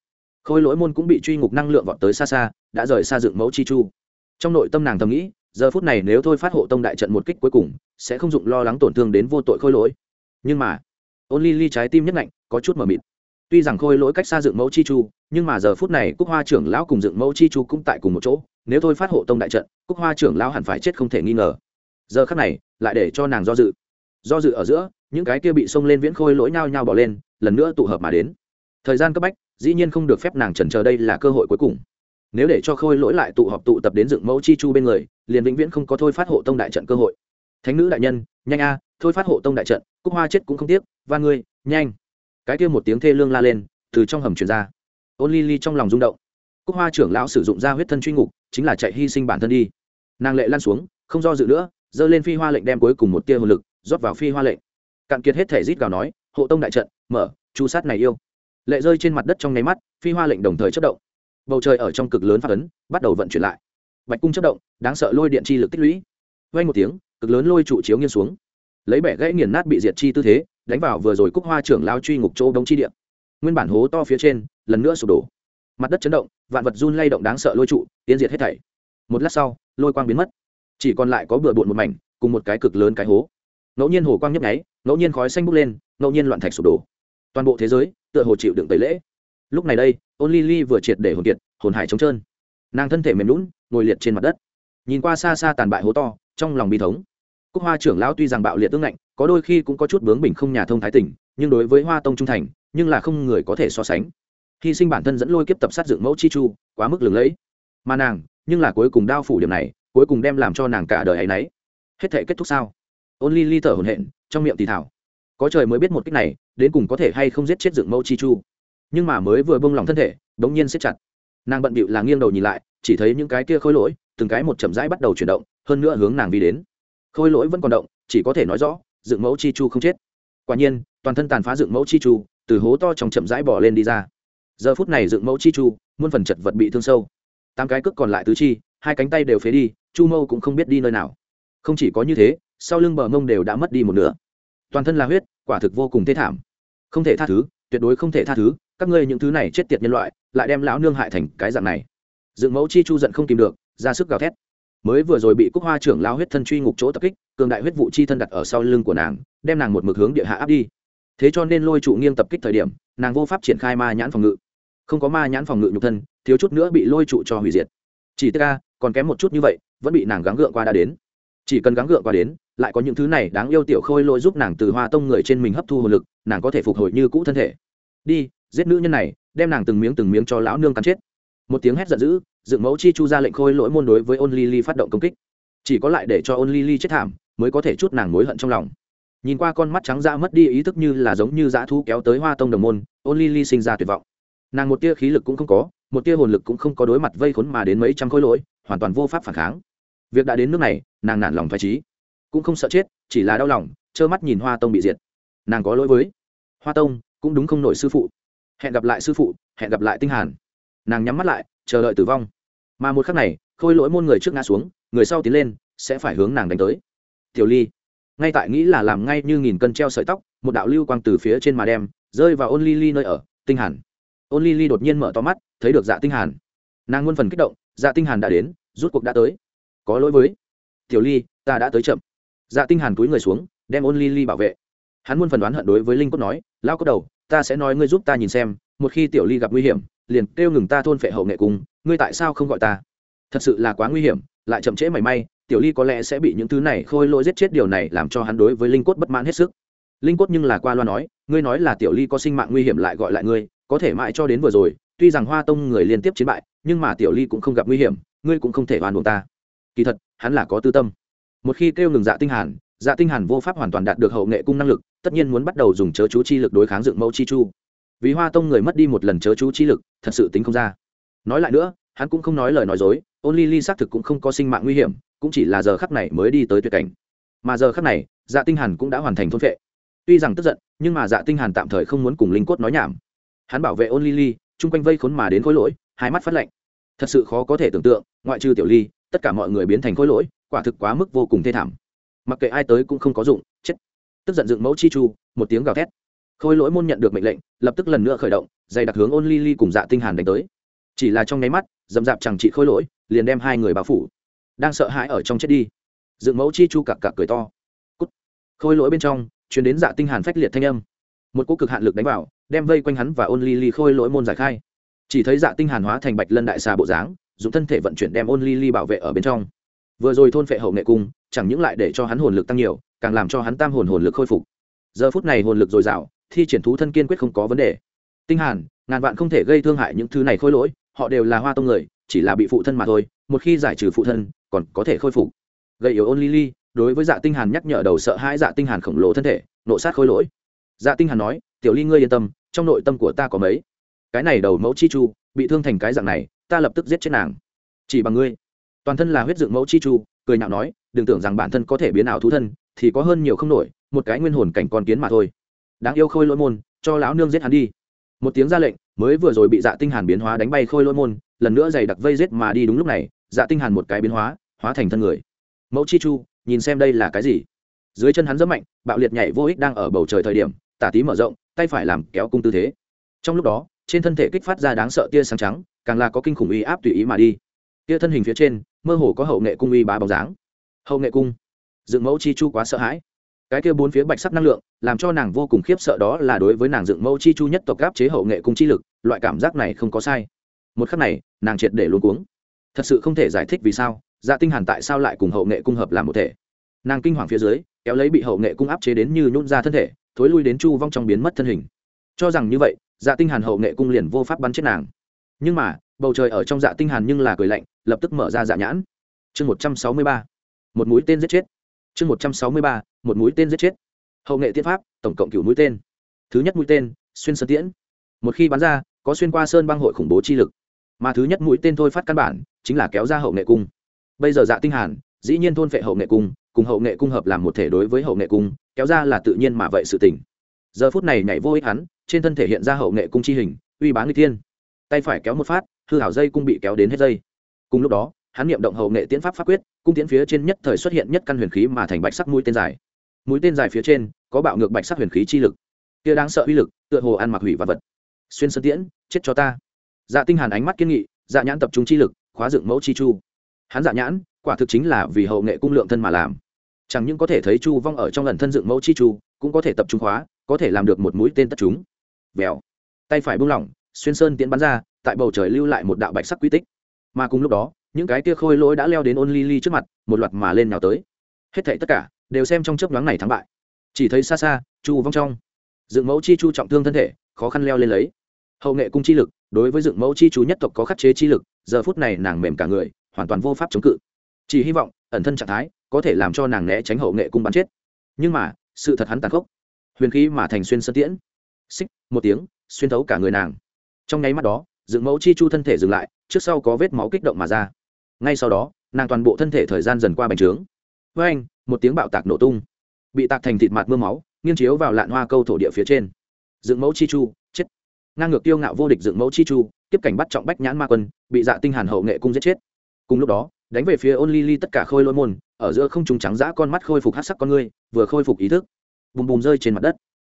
S1: khôi lỗi môn cũng bị truy ngục năng lượng vọt tới xa xa, đã rời xa dựng mẫu chi chu. Trong nội tâm nàng thầm nghĩ, giờ phút này nếu thôi phát hộ tông đại trận một kích cuối cùng, sẽ không dụng lo lắng tổn thương đến vô tội khôi lỗi. Nhưng mà, ôn ly ly trái tim nhất lạnh, có chút mờ mịt. Tuy rằng khôi lỗi cách xa dựng mẫu chi chu, nhưng mà giờ phút này cúc hoa trưởng lão cùng dựng mẫu chi chu cũng tại cùng một chỗ, nếu thôi phát hộ tông đại trận, cúc hoa trưởng lão hẳn phải chết không thể nghi ngờ. Giờ khắc này, lại để cho nàng do dự. Do dự ở giữa, những cái kia bị xông lên viễn khôi lỗi nhao nhao bỏ lên, lần nữa tụ hợp mà đến. Thời gian cấp bách dĩ nhiên không được phép nàng trần chờ đây là cơ hội cuối cùng. Nếu để cho khôi lỗi lại tụ họp tụ tập đến dựng mẫu chi chu bên người, liền vĩnh viễn không có thôi phát hộ tông đại trận cơ hội. Thánh nữ đại nhân, nhanh a, thôi phát hộ tông đại trận, cúc hoa chết cũng không tiếc, và ngươi, nhanh. Cái kia một tiếng thê lương la lên, từ trong hầm truyền ra. Ôn ly ly trong lòng rung động. Cúc hoa trưởng lão sử dụng ra huyết thân truy ngục, chính là chạy hy sinh bản thân đi. Nàng lệ lan xuống, không do dự nữa, giơ lên phi hoa lệnh đem cuối cùng một tia hồn lực rót vào phi hoa lệnh. Cạn kiệt hết thể rít gào nói, hộ tông đại trận, mở, chu sát này yêu lệ rơi trên mặt đất trong nháy mắt, phi hoa lệnh đồng thời chất động. Bầu trời ở trong cực lớn phát ấn bắt đầu vận chuyển lại. Bạch cung chất động, đáng sợ lôi điện chi lực tích lũy. Vay một tiếng, cực lớn lôi trụ chiếu nghiêng xuống. Lấy bẻ gãy nghiền nát bị diệt chi tư thế, đánh vào vừa rồi cúc hoa trưởng lao truy ngục chỗ đống chi điện nguyên bản hố to phía trên, lần nữa sụp đổ. Mặt đất chấn động, vạn vật run lay động đáng sợ lôi trụ, tiến diệt hết thảy. Một lát sau, lôi quang biến mất. Chỉ còn lại có bừa bộn một mảnh, cùng một cái cực lớn cái hố. Ngẫu nhiên hồ quang nhấp nháy, ngẫu nhiên khói xanh bốc lên, ngẫu nhiên loạn thạch sụp đổ toàn bộ thế giới tựa hồ chịu đựng tẩy lễ. Lúc này đây ôn ly ly vừa triệt để hồn kiệt, hồn hải trống trơn. Nàng thân thể mềm lún ngồi liệt trên mặt đất. Nhìn qua xa xa tàn bại hố to, trong lòng bi thống. Cúc hoa trưởng lão tuy rằng bạo liệt tương lạnh có đôi khi cũng có chút bướng bỉnh không nhà thông thái tỉnh nhưng đối với hoa tông trung thành, nhưng là không người có thể so sánh. Hy sinh bản thân dẫn lôi kiếp tập sát dựng mẫu chi chu, quá mức lừng lẫy. Mà nàng, nhưng là cuối cùng đao phủ điểm này, cuối cùng đem làm cho nàng cả đời ấy nấy hết thể kết thúc sao? Ôn ly ly thở hổn hển, trong miệng thì thảo có trời mới biết một cách này đến cùng có thể hay không giết chết dựng mẫu chi chu. Nhưng mà mới vừa bông lòng thân thể, đống nhiên siết chặt. Nàng bận bịu là nghiêng đầu nhìn lại, chỉ thấy những cái kia khôi lỗi, từng cái một chậm rãi bắt đầu chuyển động, hơn nữa hướng nàng đi đến. Khôi lỗi vẫn còn động, chỉ có thể nói rõ, dựng mẫu chi chu không chết. Quả nhiên, toàn thân tàn phá dựng mẫu chi chu, từ hố to trong chậm rãi bỏ lên đi ra. Giờ phút này dựng mẫu chi chu, muôn phần chật vật bị thương sâu. Tám cái cước còn lại tứ chi, hai cánh tay đều phế đi, chu mâu cũng không biết đi nơi nào. Không chỉ có như thế, sau lưng bờ mông đều đã mất đi một nửa. Toàn thân là huyết, quả thực vô cùng thê thảm không thể tha thứ, tuyệt đối không thể tha thứ, các ngươi những thứ này chết tiệt nhân loại, lại đem lão nương hại thành cái dạng này. Dựng mẫu chi chu giận không tìm được, ra sức gào thét. Mới vừa rồi bị cúc hoa trưởng lao huyết thân truy ngục chỗ tập kích, cường đại huyết vụ chi thân đặt ở sau lưng của nàng, đem nàng một mực hướng địa hạ áp đi. Thế cho nên lôi trụ nghiêng tập kích thời điểm, nàng vô pháp triển khai ma nhãn phòng ngự. Không có ma nhãn phòng ngự nhục thân, thiếu chút nữa bị lôi trụ cho hủy diệt. Chỉ tức ca còn kém một chút như vậy, vẫn bị nàng gắng gượng qua đã đến chỉ cần gắng gượng qua đến, lại có những thứ này đáng yêu tiểu khôi lỗi giúp nàng từ hoa tông người trên mình hấp thu hồn lực, nàng có thể phục hồi như cũ thân thể. Đi, giết nữ nhân này, đem nàng từng miếng từng miếng cho lão nương cắn chết. Một tiếng hét giận dữ, dựng mẫu chi chu ra lệnh khôi lỗi môn đối với ôn ly phát động công kích. Chỉ có lại để cho ôn ly chết thảm, mới có thể chút nàng mối hận trong lòng. Nhìn qua con mắt trắng ra mất đi ý thức như là giống như dã thu kéo tới hoa tông đồng môn, ôn ly sinh ra tuyệt vọng. Nàng một tia khí lực cũng không có, một tia hồn lực cũng không có đối mặt vây khốn mà đến mấy trăm khối lỗi, hoàn toàn vô pháp phản kháng việc đã đến nước này, nàng nản lòng phải trí cũng không sợ chết, chỉ là đau lòng, trơ mắt nhìn hoa tông bị diệt. Nàng có lỗi với hoa tông, cũng đúng không nổi sư phụ. Hẹn gặp lại sư phụ, hẹn gặp lại tinh hàn. Nàng nhắm mắt lại, chờ đợi tử vong. Mà một khắc này, khôi lỗi môn người trước ngã xuống, người sau tiến lên, sẽ phải hướng nàng đánh tới. Tiểu ly, ngay tại nghĩ là làm ngay như nghìn cân treo sợi tóc, một đạo lưu quang từ phía trên mà đem, rơi vào ôn ly ly nơi ở, tinh hàn. Ôn ly ly đột nhiên mở to mắt, thấy được dạ tinh hàn. Nàng muôn phần kích động dạ tinh hàn đã đến, rút cuộc đã tới có lỗi với. Tiểu ly, ta đã tới chậm. Dạ tinh hàn túi người xuống, đem ôn ly ly bảo vệ. Hắn muôn phần đoán hận đối với linh cốt nói lao cốt đầu, ta sẽ nói ngươi giúp ta nhìn xem, một khi tiểu ly gặp nguy hiểm, liền kêu ngừng ta thôn phệ hậu nghệ cùng. ngươi tại sao không gọi ta? Thật sự là quá nguy hiểm, lại chậm trễ mảy may, tiểu ly có lẽ sẽ bị những thứ này khôi lỗi giết chết điều này làm cho hắn đối với linh cốt bất mãn hết sức. Linh cốt nhưng là qua loa nói, ngươi nói là tiểu ly có sinh mạng nguy hiểm lại gọi lại ngươi, có thể mãi cho đến vừa rồi, tuy rằng hoa tông người liên tiếp chiến bại, nhưng mà tiểu ly cũng không gặp nguy hiểm, ngươi cũng không thể oan buộc ta kỳ thật, hắn là có tư tâm. Một khi kêu ngừng dạ tinh hàn dạ tinh hàn vô pháp hoàn toàn đạt được hậu nghệ cung năng lực, tất nhiên muốn bắt đầu dùng chớ chú chi lực đối kháng dựng mẫu chi chu. Vì hoa tông người mất đi một lần chớ chú chi lực, thật sự tính không ra. Nói lại nữa, hắn cũng không nói lời nói dối, ôn ly ly xác thực cũng không có sinh mạng nguy hiểm, cũng chỉ là giờ khắc này mới đi tới tuyệt cảnh. Mà giờ khắc này dạ tinh hàn cũng đã hoàn thành thôn phệ. Tuy rằng tức giận, nhưng mà dạ tinh hàn tạm thời không muốn cùng linh cốt nói nhảm. Hắn bảo vệ ôn ly ly, chung quanh vây khốn mà đến khối lỗi, hai mắt phát lạnh. Thật sự khó có thể tưởng tượng, ngoại trừ tiểu ly tất cả mọi người biến thành khối lỗi, quả thực quá mức vô cùng thê thảm. Mặc kệ ai tới cũng không có dụng, chết. Tức giận dựng mẫu chi chu, một tiếng gào thét. Khôi lỗi môn nhận được mệnh lệnh, lập tức lần nữa khởi động, dày đặc hướng ôn ly ly cùng dạ tinh hàn đánh tới. Chỉ là trong nháy mắt dầm dạp chẳng trị khôi lỗi, liền đem hai người bao phủ. Đang sợ hãi ở trong chết đi. Dựng mẫu chi chu cặc cặc cười to. Cút. khôi lỗi bên trong, truyền đến dạ tinh hàn phách liệt thanh âm. Một cú cực hạn lực đánh vào, đem vây quanh hắn và ôn ly ly khôi lỗi môn giải khai. Chỉ thấy dạ tinh hàn hóa thành bạch lân đại xà bộ dáng dùng thân thể vận chuyển đem ôn ly ly bảo vệ ở bên trong. Vừa rồi thôn phệ hậu nghệ cung, chẳng những lại để cho hắn hồn lực tăng nhiều, càng làm cho hắn tam hồn hồn lực khôi phục. Giờ phút này hồn lực dồi dào, thi triển thú thân kiên quyết không có vấn đề. Tinh hàn, ngàn vạn không thể gây thương hại những thứ này khôi lỗi, họ đều là hoa tông người, chỉ là bị phụ thân mà thôi, một khi giải trừ phụ thân, còn có thể khôi phục. Gây yếu ôn ly ly, đối với dạ tinh hàn nhắc nhở đầu sợ hãi dạ tinh hàn khổng lồ thân thể, nộ sát khôi lỗi. Dạ tinh hàn nói, tiểu ly ngươi yên tâm, trong nội tâm của ta có mấy? Cái này đầu mẫu chi chu, bị thương thành cái dạng này ta lập tức giết chết nàng. Chỉ bằng ngươi. Toàn thân là huyết dựng mẫu chi chu, cười nhạo nói, đừng tưởng rằng bản thân có thể biến ảo thú thân, thì có hơn nhiều không nổi, một cái nguyên hồn cảnh con kiến mà thôi. Đáng yêu khôi lỗi môn, cho lão nương giết hắn đi. Một tiếng ra lệnh, mới vừa rồi bị dạ tinh hàn biến hóa đánh bay khôi lỗi môn, lần nữa giày đặc vây giết mà đi đúng lúc này dạ tinh hàn một cái biến hóa hóa thành thân người. Mẫu chi chu, nhìn xem đây là cái gì? Dưới chân hắn rất mạnh, bạo liệt nhảy vô ích đang ở bầu trời thời điểm, tả tí mở rộng, tay phải làm kéo cung tư thế. Trong lúc đó, trên thân thể kích phát ra đáng sợ tia sáng trắng càng là có kinh khủng uy áp tùy ý mà đi. Kia thân hình phía trên, mơ hồ có hậu nghệ cung uy bá bóng dáng. Hậu nghệ cung? Dựng mẫu chi chu quá sợ hãi. Cái kia bốn phía bạch sắc năng lượng, làm cho nàng vô cùng khiếp sợ đó là đối với nàng dựng mẫu chi chu nhất tộc gáp chế hậu nghệ cung chi lực, loại cảm giác này không có sai. Một khắc này, nàng triệt để luôn cuống. Thật sự không thể giải thích vì sao dạ tinh hàn tại sao lại cùng hậu nghệ cung hợp làm một thể. Nàng kinh hoàng phía dưới, kéo lấy bị hậu nghệ cung áp chế đến như nhún ra thân thể, thối lui đến chu vong trong biến mất thân hình. Cho rằng như vậy dạ tinh hàn hậu nghệ cung liền vô pháp bắn chết nàng nhưng mà, bầu trời ở trong dạ tinh hàn nhưng là cười lạnh, lập tức mở ra dạ nhãn. Chương một trăm sáu mươi ba, một mũi tên giết chết. Chương một trăm sáu mươi ba, một mũi tên giết chết. Hậu nghệ tiên pháp, tổng cộng cửu mũi tên. Thứ nhất mũi tên, xuyên sơn tiễn. Một khi bắn ra, có xuyên qua sơn băng hội khủng bố chi lực. Mà thứ nhất mũi tên thôi phát căn bản, chính là kéo ra hậu nghệ cung. Bây giờ dạ tinh hàn, dĩ nhiên thôn phệ hậu nghệ cung, cùng hậu nghệ cung hợp làm một thể đối với hậu nghệ cung, kéo ra là tự nhiên mà vậy sự tình. Giờ phút này nhảy vô ích hắn, trên thân thể hiện ra hậu nghệ cung chi hình, uy bá nguy thiên tay phải kéo một phát, hư hảo dây cung bị kéo đến hết dây. Cùng lúc đó, hắn niệm động hậu nghệ tiến pháp pháp quyết, cung tiến phía trên nhất thời xuất hiện nhất căn huyền khí mà thành bạch sắc mũi tên dài. Mũi tên dài phía trên, có bạo ngược bạch sắc huyền khí chi lực. Kia đáng sợ uy lực, tựa hồ ăn mặc hủy và vật. Xuyên sơn tiễn, chết cho ta. Dạ tinh hàn ánh mắt kiên nghị dạ nhãn tập trung chi lực, khóa dựng mẫu chi chu. Hắn dạ nhãn, quả thực chính là vì hậu nghệ cung lượng thân mà làm. Chẳng những có thể thấy chu vong ở trong lần thân dựng mẫu chi chu, cũng có thể tập trung khóa, có thể làm được một mũi tên tất chúng. Vèo. Tay phải buông lỏng xuyên sơn tiễn bắn ra, tại bầu trời lưu lại một đạo bạch sắc quy tích. Mà cùng lúc đó, những cái tia khôi lỗi đã leo đến ôn ly ly trước mặt, một loạt mà lên nhào tới. Hết thảy tất cả đều xem trong chớp nhoáng này thắng bại. Chỉ thấy xa xa, chu vong trong, dựng mẫu chi chu trọng thương thân thể, khó khăn leo lên lấy. Hậu nghệ cung chi lực, đối với dựng mẫu chi chú nhất tộc có khắc chế chi lực, giờ phút này nàng mềm cả người, hoàn toàn vô pháp chống cự. Chỉ hy vọng, ẩn thân trạng thái, có thể làm cho nàng né tránh hậu nghệ cung bắn chết. Nhưng mà, sự thật hắn tàn khốc. Huyền khí mà thành xuyên sơn tiễn. Xích, một tiếng, xuyên thấu cả người nàng trong nháy mắt đó, dựng mẫu chi chu thân thể dừng lại, trước sau có vết máu kích động mà ra. Ngay sau đó, nàng toàn bộ thân thể thời gian dần qua bành trướng. Với anh, một tiếng bạo tạc nổ tung. Bị tạc thành thịt mặt mưa máu, nghiêng chiếu vào lạn hoa câu thổ địa phía trên. Dựng mẫu chi chu, chết. Ngang ngược tiêu ngạo vô địch dựng mẫu chi chu, tiếp cảnh bắt trọng bách nhãn ma quân, bị dạ tinh hàn hậu nghệ cung giết chết. Cùng lúc đó, đánh về phía ôn ly ly tất cả khôi lỗi môn, ở giữa không trùng trắng dã con mắt khôi phục hắc sắc con ngươi, vừa khôi phục ý thức. Bùm bùm rơi trên mặt đất.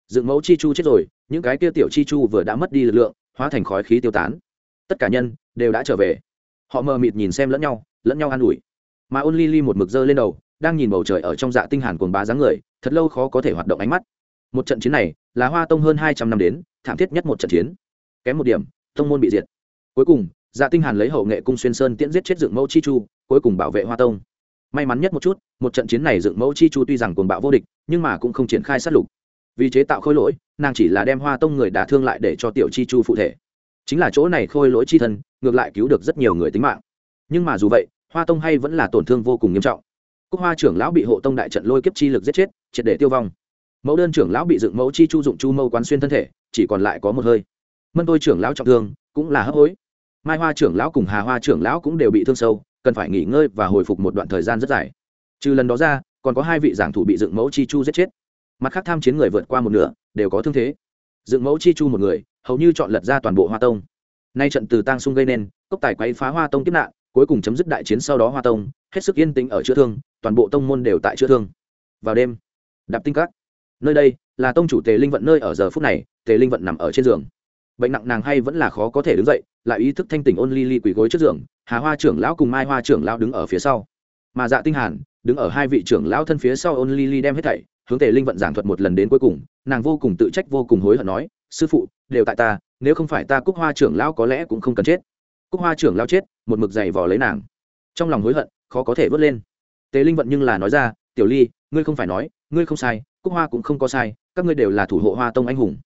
S1: Dựng mẫu chi chu chết rồi, những cái kia tiểu chi chu vừa đã mất đi lực lượng hóa thành khói khí tiêu tán. Tất cả nhân đều đã trở về. Họ mờ mịt nhìn xem lẫn nhau lẫn nhau an ủi. Mà ôn ly ly một mực dơ lên đầu, đang nhìn bầu trời ở trong dạ tinh hàn cuồng bá dáng người, thật lâu khó có thể hoạt động ánh mắt. Một trận chiến này là hoa tông hơn hai trăm năm đến, thảm thiết nhất một trận chiến. Kém một điểm, tông môn bị diệt. Cuối cùng dạ tinh hàn lấy hậu nghệ cung xuyên sơn tiễn giết chết dựng mẫu chi chu, cuối cùng bảo vệ hoa tông. May mắn nhất một chút, một trận chiến này dựng mẫu chi chu tuy rằng cuồng bạo vô địch, nhưng mà cũng không triển khai sát lục vì chế tạo khôi lỗi, nàng chỉ là đem hoa tông người đả thương lại để cho tiểu chi chu phụ thể. Chính là chỗ này khôi lỗi chi thân, ngược lại cứu được rất nhiều người tính mạng. Nhưng mà dù vậy, hoa tông hay vẫn là tổn thương vô cùng nghiêm trọng. Cúc hoa trưởng lão bị hộ tông đại trận lôi kiếp chi lực giết chết, triệt để tiêu vong. Mẫu đơn trưởng lão bị dựng mẫu chi chu dụng chu mâu quán xuyên thân thể, chỉ còn lại có một hơi. Mân tôi trưởng lão trọng thương, cũng là hấp hối. Mai hoa trưởng lão cùng hà hoa trưởng lão cũng đều bị thương sâu, cần phải nghỉ ngơi và hồi phục một đoạn thời gian rất dài. Trừ lần đó ra, còn có hai vị giảng thủ bị dựng mẫu chi chu giết chết mặt khác tham chiến người vượt qua một nửa, đều có thương thế. Dựng mẫu chi chu một người, hầu như chọn lật ra toàn bộ hoa tông. Nay trận từ tang sung gây nên, cốc tài quay phá hoa tông kiếp nạn, cuối cùng chấm dứt đại chiến sau đó hoa tông, hết sức yên tĩnh ở chữa thương, toàn bộ tông môn đều tại chữa thương. Vào đêm, đạp tinh các. Nơi đây, là tông chủ tề linh vận nơi ở giờ phút này, tề linh vận nằm ở trên giường. Bệnh nặng nàng hay vẫn là khó có thể đứng dậy, lại ý thức thanh tỉnh ôn ly ly quỳ gối trước giường, hà hoa trưởng lão cùng mai hoa trưởng lão đứng ở phía sau. Mà dạ tinh hàn, đứng ở hai vị trưởng lão thân phía sau ôn ly ly đem hết thảy hướng tề linh vận giảng thuật một lần đến cuối cùng, nàng vô cùng tự trách, vô cùng hối hận nói, sư phụ, đều tại ta, nếu không phải ta cúc hoa trưởng lão có lẽ cũng không cần chết. Cúc hoa trưởng lão chết, một mực dày vò lấy nàng. Trong lòng hối hận, khó có thể vớt lên. Tề linh vận nhưng là nói ra, tiểu ly, ngươi không phải nói, ngươi không sai, cúc hoa cũng không có sai, các ngươi đều là thủ hộ hoa tông anh hùng.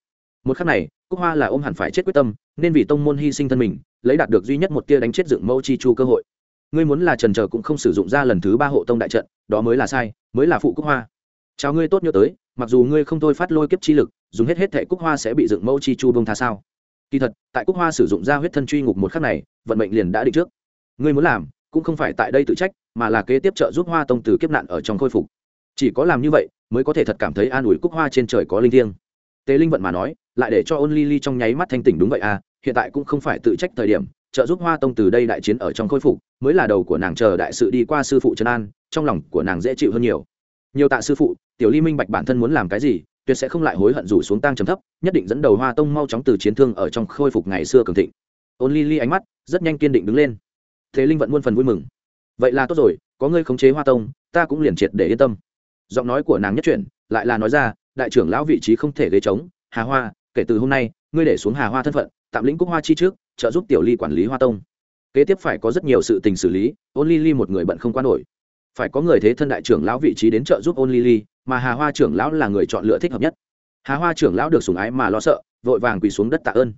S1: Một khắc này, cúc hoa là ôm hẳn phải chết quyết tâm, nên vì tông môn hy sinh thân mình, lấy đạt được duy nhất một tia đánh chết dựng mẫu chi chu cơ hội. Ngươi muốn là trần trờ cũng không sử dụng ra lần thứ ba hộ tông đại trận, đó mới là sai, mới là phụ cúc hoa chào ngươi tốt nhớ tới, mặc dù ngươi không thôi phát lôi kiếp chi lực, dùng hết hết thẻ cúc hoa sẽ bị dựng mẫu chi chu bông tha sao? Kỳ thật, tại cúc hoa sử dụng ra huyết thân truy ngục một khắc này, vận mệnh liền đã định trước. Ngươi muốn làm, cũng không phải tại đây tự trách, mà là kế tiếp trợ giúp hoa tông từ kiếp nạn ở trong khôi phục. Chỉ có làm như vậy, mới có thể thật cảm thấy an ủi cúc hoa trên trời có linh thiêng. Tế linh vận mà nói, lại để cho ôn ly ly trong nháy mắt thanh tỉnh đúng vậy à hiện tại cũng không phải tự trách thời điểm, trợ giúp hoa tông từ đây đại chiến ở trong khôi phục, mới là đầu của nàng chờ đại sự đi qua sư phụ trần an, trong lòng của nàng dễ chịu hơn nhiều nhiều tạ sư phụ, tiểu ly minh bạch bản thân muốn làm cái gì, tuyệt sẽ không lại hối hận rủ xuống tang trầm thấp, nhất định dẫn đầu hoa tông mau chóng từ chiến thương ở trong khôi phục ngày xưa cường thịnh. Ôn ly ly ánh mắt rất nhanh kiên định đứng lên. Thế linh vẫn muôn phần vui mừng. Vậy là tốt rồi, có ngươi khống chế hoa tông, ta cũng liền triệt để yên tâm. Giọng nói của nàng nhất chuyển, lại là nói ra, đại trưởng lão vị trí không thể ghế trống, hà hoa, kể từ hôm nay, ngươi để xuống hà hoa thân phận, tạm lĩnh cúc hoa chi trước, trợ giúp tiểu ly quản lý hoa tông. Kế tiếp phải có rất nhiều sự tình xử lý, ôn ly ly một người bận không quan nổi phải có người thế thân đại trưởng lão vị trí đến trợ giúp ôn Lily, mà hà hoa trưởng lão là người chọn lựa thích hợp nhất. Hà hoa trưởng lão được sùng ái mà lo sợ, vội vàng quỳ xuống đất tạ ơn.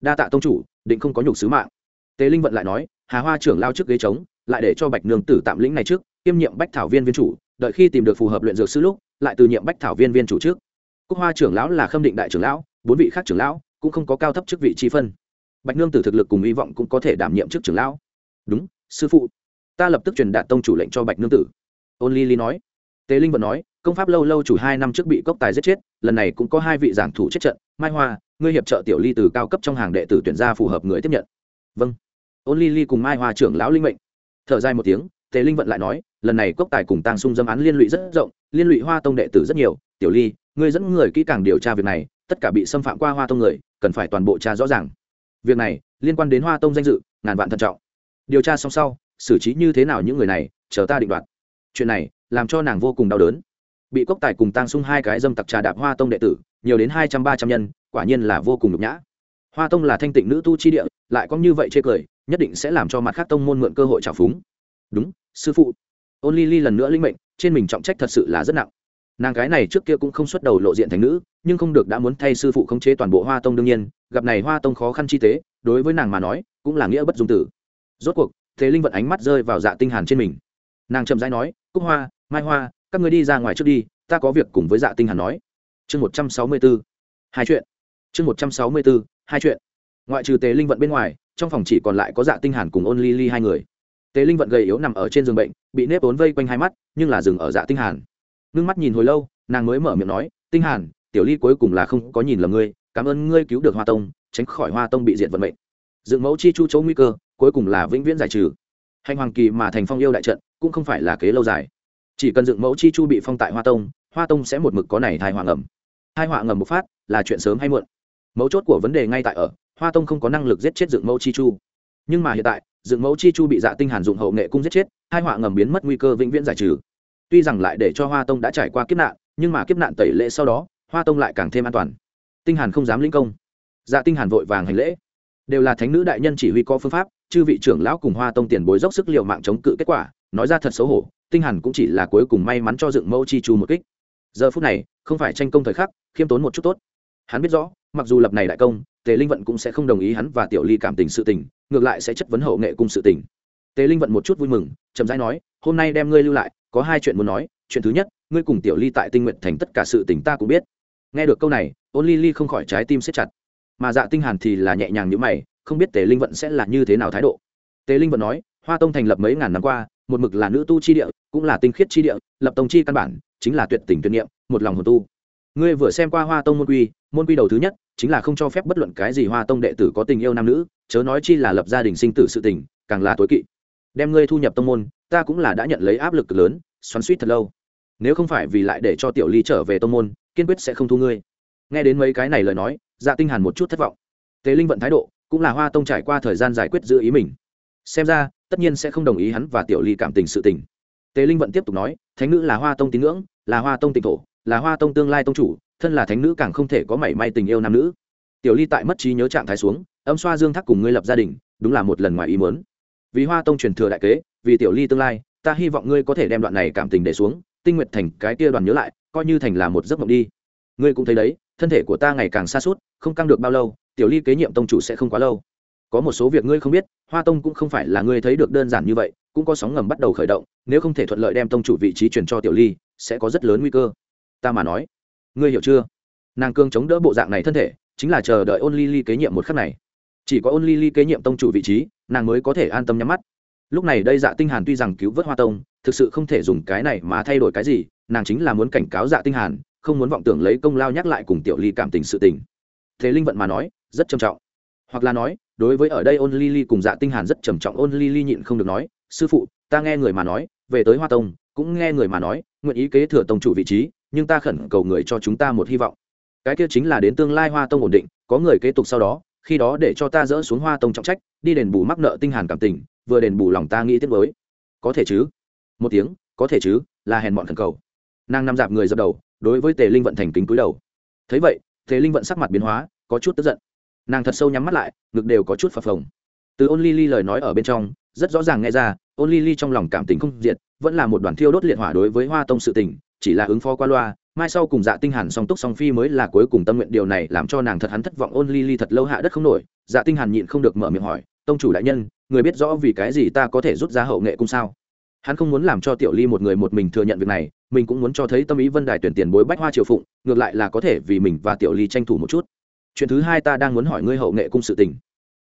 S1: Đa tạ tông chủ, định không có nhục sứ mạng. Tế linh vận lại nói, hà hoa trưởng lao trước ghế trống, lại để cho bạch nương tử tạm lĩnh này trước, kiêm nhiệm bách thảo viên viên chủ, đợi khi tìm được phù hợp luyện dược sư lúc, lại từ nhiệm bách thảo viên viên chủ trước. Cúc hoa trưởng lão là khâm định đại trưởng lão, bốn vị khác trưởng lão cũng không có cao thấp chức vị chi phân. Bạch nương tử thực lực cùng hy vọng cũng có thể đảm nhiệm chức trưởng lão. Đúng, sư phụ ta lập tức truyền đạt tông chủ lệnh cho bạch nương tử ôn ly ly nói tế linh vẫn nói công pháp lâu lâu chủ hai năm trước bị cốc tài giết chết lần này cũng có hai vị giảng thủ chết trận mai hoa ngươi hiệp trợ tiểu ly từ cao cấp trong hàng đệ tử tuyển ra phù hợp người tiếp nhận vâng ôn ly ly cùng mai hoa trưởng lão linh mệnh thở dài một tiếng tề linh vận lại nói lần này cốc tài cùng tăng sung dâm án liên lụy rất rộng liên lụy hoa tông đệ tử rất nhiều tiểu ly ngươi dẫn người kỹ càng điều tra việc này tất cả bị xâm phạm qua hoa tông người cần phải toàn bộ tra rõ ràng việc này liên quan đến hoa tông danh dự ngàn vạn thận trọng điều tra xong sau xử trí như thế nào những người này, chờ ta định đoạt. Chuyện này, làm cho nàng vô cùng đau đớn. Bị cốc tài cùng tăng sung hai cái dâm tặc trà đạp hoa tông đệ tử, nhiều đến hai trăm ba trăm nhân, quả nhiên là vô cùng nhục nhã. Hoa tông là thanh tịnh nữ tu chi địa, lại có như vậy chê cười, nhất định sẽ làm cho mặt khác tông môn mượn cơ hội trào phúng. Đúng, sư phụ. Ôn ly ly lần nữa linh mệnh, trên mình trọng trách thật sự là rất nặng. Nàng cái này trước kia cũng không xuất đầu lộ diện thành nữ, nhưng không được đã muốn thay sư phụ khống chế toàn bộ hoa tông đương nhiên, gặp này hoa tông khó khăn chi tế, đối với nàng mà nói, cũng là nghĩa bất dung tử. Rốt cuộc thế linh vận ánh mắt rơi vào dạ tinh hàn trên mình. Nàng chậm rãi nói, cúc hoa, mai hoa, các người đi ra ngoài trước đi, ta có việc cùng với dạ tinh hàn nói. Chương một trăm sáu mươi 164. hai chuyện. Chương một trăm sáu mươi 164. hai chuyện. Ngoại trừ tế linh vận bên ngoài, trong phòng chỉ còn lại có dạ tinh hàn cùng ôn ly ly hai người. Tế linh vận gầy yếu nằm ở trên giường bệnh, bị nếp ốn vây quanh hai mắt, nhưng là dừng ở dạ tinh hàn. Ngưng mắt nhìn hồi lâu, nàng mới mở miệng nói, tinh hàn, tiểu ly cuối cùng là không có nhìn lầm ngươi, cảm ơn ngươi cứu được hoa tông, tránh khỏi hoa tông bị diệt vận mệnh. Dựng mẫu chi chu chỗ nguy cơ cuối cùng là vĩnh viễn giải trừ. Hành hoàng kỳ mà thành phong yêu đại trận, cũng không phải là kế lâu dài. Chỉ cần dựng mẫu chi chu bị phong tại hoa tông hoa tông sẽ một mực có này thai hoàng ngầm. Hai họa ngầm một phát là chuyện sớm hay muộn. Mấu chốt của vấn đề ngay tại ở, hoa tông không có năng lực giết chết dựng mẫu chi chu. Nhưng mà hiện tại, dựng mẫu chi chu bị dạ tinh hàn dụng hậu nghệ cung giết chết hai họa ngầm biến mất nguy cơ vĩnh viễn giải trừ. Tuy rằng lại để cho hoa tông đã trải qua kiếp nạn, nhưng mà kiếp nạn tẩy lễ sau đó, hoa tông lại càng thêm an toàn. Tinh hàn không dám lĩnh công. Dạ tinh hàn vội vàng hành lễ. Đều là thánh nữ đại nhân chỉ huy có phương pháp chư vị trưởng lão cùng hoa tông tiền bối dốc sức liều mạng chống cự kết quả, nói ra thật xấu hổ, tinh hàn cũng chỉ là cuối cùng may mắn cho dựng mẫu chi chu một kích. Giờ phút này, không phải tranh công thời khắc, khiêm tốn một chút tốt. Hắn biết rõ, mặc dù lập này đại công, tề linh vận cũng sẽ không đồng ý hắn và tiểu ly cảm tình sự tình, ngược lại sẽ chất vấn hậu nghệ cùng sự tình. Tề linh vận một chút vui mừng, chậm rãi nói, hôm nay đem ngươi lưu lại, có hai chuyện muốn nói, chuyện thứ nhất, ngươi cùng tiểu ly tại tinh nguyện thành tất cả sự tình ta cũng biết. Nghe được câu này ôn ly ly không khỏi trái tim siết chặt. Mà dạ tinh hàn thì là nhẹ nhàng như mày không biết tề linh vận sẽ là như thế nào thái độ. Tề linh vận nói, hoa tông thành lập mấy ngàn năm qua, một mực là nữ tu chi địa, cũng là tinh khiết chi địa, lập tông chi căn bản, chính là tuyệt tình tuyệt niệm, một lòng hồn tu. Ngươi vừa xem qua hoa tông môn quy môn quy đầu thứ nhất, chính là không cho phép bất luận cái gì hoa tông đệ tử có tình yêu nam nữ, chớ nói chi là lập gia đình sinh tử sự tình, càng là tối kỵ. Đem ngươi thu nhập tông môn, ta cũng là đã nhận lấy áp lực lớn, xoắn suýt thật lâu. Nếu không phải vì lại để cho tiểu ly trở về tông môn, kiên quyết sẽ không thu ngươi. Nghe đến mấy cái này lời nói dạ tinh hàn một chút thất vọng. Tề linh vận thái độ cũng là hoa tông trải qua thời gian giải quyết giữ ý mình xem ra tất nhiên sẽ không đồng ý hắn và tiểu ly cảm tình sự tình tề linh vận tiếp tục nói thánh nữ là hoa tông tín ngưỡng là hoa tông tịnh thổ là hoa tông tương lai tông chủ thân là thánh nữ càng không thể có mảy may tình yêu nam nữ tiểu ly tại mất trí nhớ trạng thái xuống âm xoa dương thác cùng ngươi lập gia đình đúng là một lần ngoài ý muốn vì hoa tông truyền thừa đại kế vì tiểu ly tương lai ta hy vọng ngươi có thể đem đoạn này cảm tình để xuống tinh nguyện thành cái kia đoàn nhớ lại coi như thành là một giấc mộng đi ngươi cũng thấy đấy thân thể của ta ngày càng xa suốt không căng được bao lâu tiểu ly kế nhiệm tông chủ sẽ không quá lâu. Có một số việc ngươi không biết, hoa tông cũng không phải là ngươi thấy được đơn giản như vậy, cũng có sóng ngầm bắt đầu khởi động, nếu không thể thuận lợi đem tông chủ vị trí chuyển cho tiểu ly, sẽ có rất lớn nguy cơ. Ta mà nói. Ngươi hiểu chưa? Nàng cương chống đỡ bộ dạng này thân thể, chính là chờ đợi ôn ly ly kế nhiệm một khắc này. Chỉ có ôn ly ly kế nhiệm tông chủ vị trí, nàng mới có thể an tâm nhắm mắt. Lúc này đây dạ tinh hàn tuy rằng cứu vớt hoa tông, thực sự không thể dùng cái này mà thay đổi cái gì, nàng chính là muốn cảnh cáo dạ tinh hàn, không muốn vọng tưởng lấy công lao nhắc lại cùng tiểu ly cảm tình sự tình. Thế linh vận mà nói rất trầm trọng. Hoặc là nói, đối với ở đây ôn Lily cùng dạ tinh hàn rất trầm trọng, ôn Lily nhịn không được nói, sư phụ, ta nghe người mà nói, về tới hoa tông, cũng nghe người mà nói, nguyện ý kế thừa tông chủ vị trí, nhưng ta khẩn cầu người cho chúng ta một hy vọng. Cái kia chính là đến tương lai hoa tông ổn định, có người kế tục sau đó, khi đó để cho ta dỡ xuống hoa tông trọng trách, đi đền bù mắc nợ tinh hàn cảm tình, vừa đền bù lòng ta nghĩ tiếc với có thể chứ? Một tiếng, có thể chứ? Là hèn mọn khẩn cầu. Nàng nằm dạp người dập đầu, đối với tề linh vận thành kính cúi đầu. Thấy vậy, tề linh vận sắc mặt biến hóa, có chút tức giận nàng thật sâu nhắm mắt lại, ngực đều có chút phập phồng. Từ ôn ly ly lời nói ở bên trong, rất rõ ràng nghe ra, ôn ly ly trong lòng cảm tình không diệt, vẫn là một đoàn thiêu đốt liệt hỏa đối với hoa tông sự tình, chỉ là ứng phó qua loa, mai sau cùng dạ tinh hàn song túc song phi mới là cuối cùng tâm nguyện điều này làm cho nàng thật hắn thất vọng. Ôn ly ly thật lâu hạ đất không nổi dạ tinh hàn nhịn không được mở miệng hỏi, tông chủ đại nhân, người biết rõ vì cái gì ta có thể rút ra hậu nghệ cung sao? Hắn không muốn làm cho tiểu ly một người một mình thừa nhận việc này, mình cũng muốn cho thấy tâm ý vân đài tuyển tiền bối bách hoa triều phụng, ngược lại là có thể vì mình và tiểu ly tranh thủ một chút chuyện thứ hai ta đang muốn hỏi ngươi hậu nghệ cung sự tình.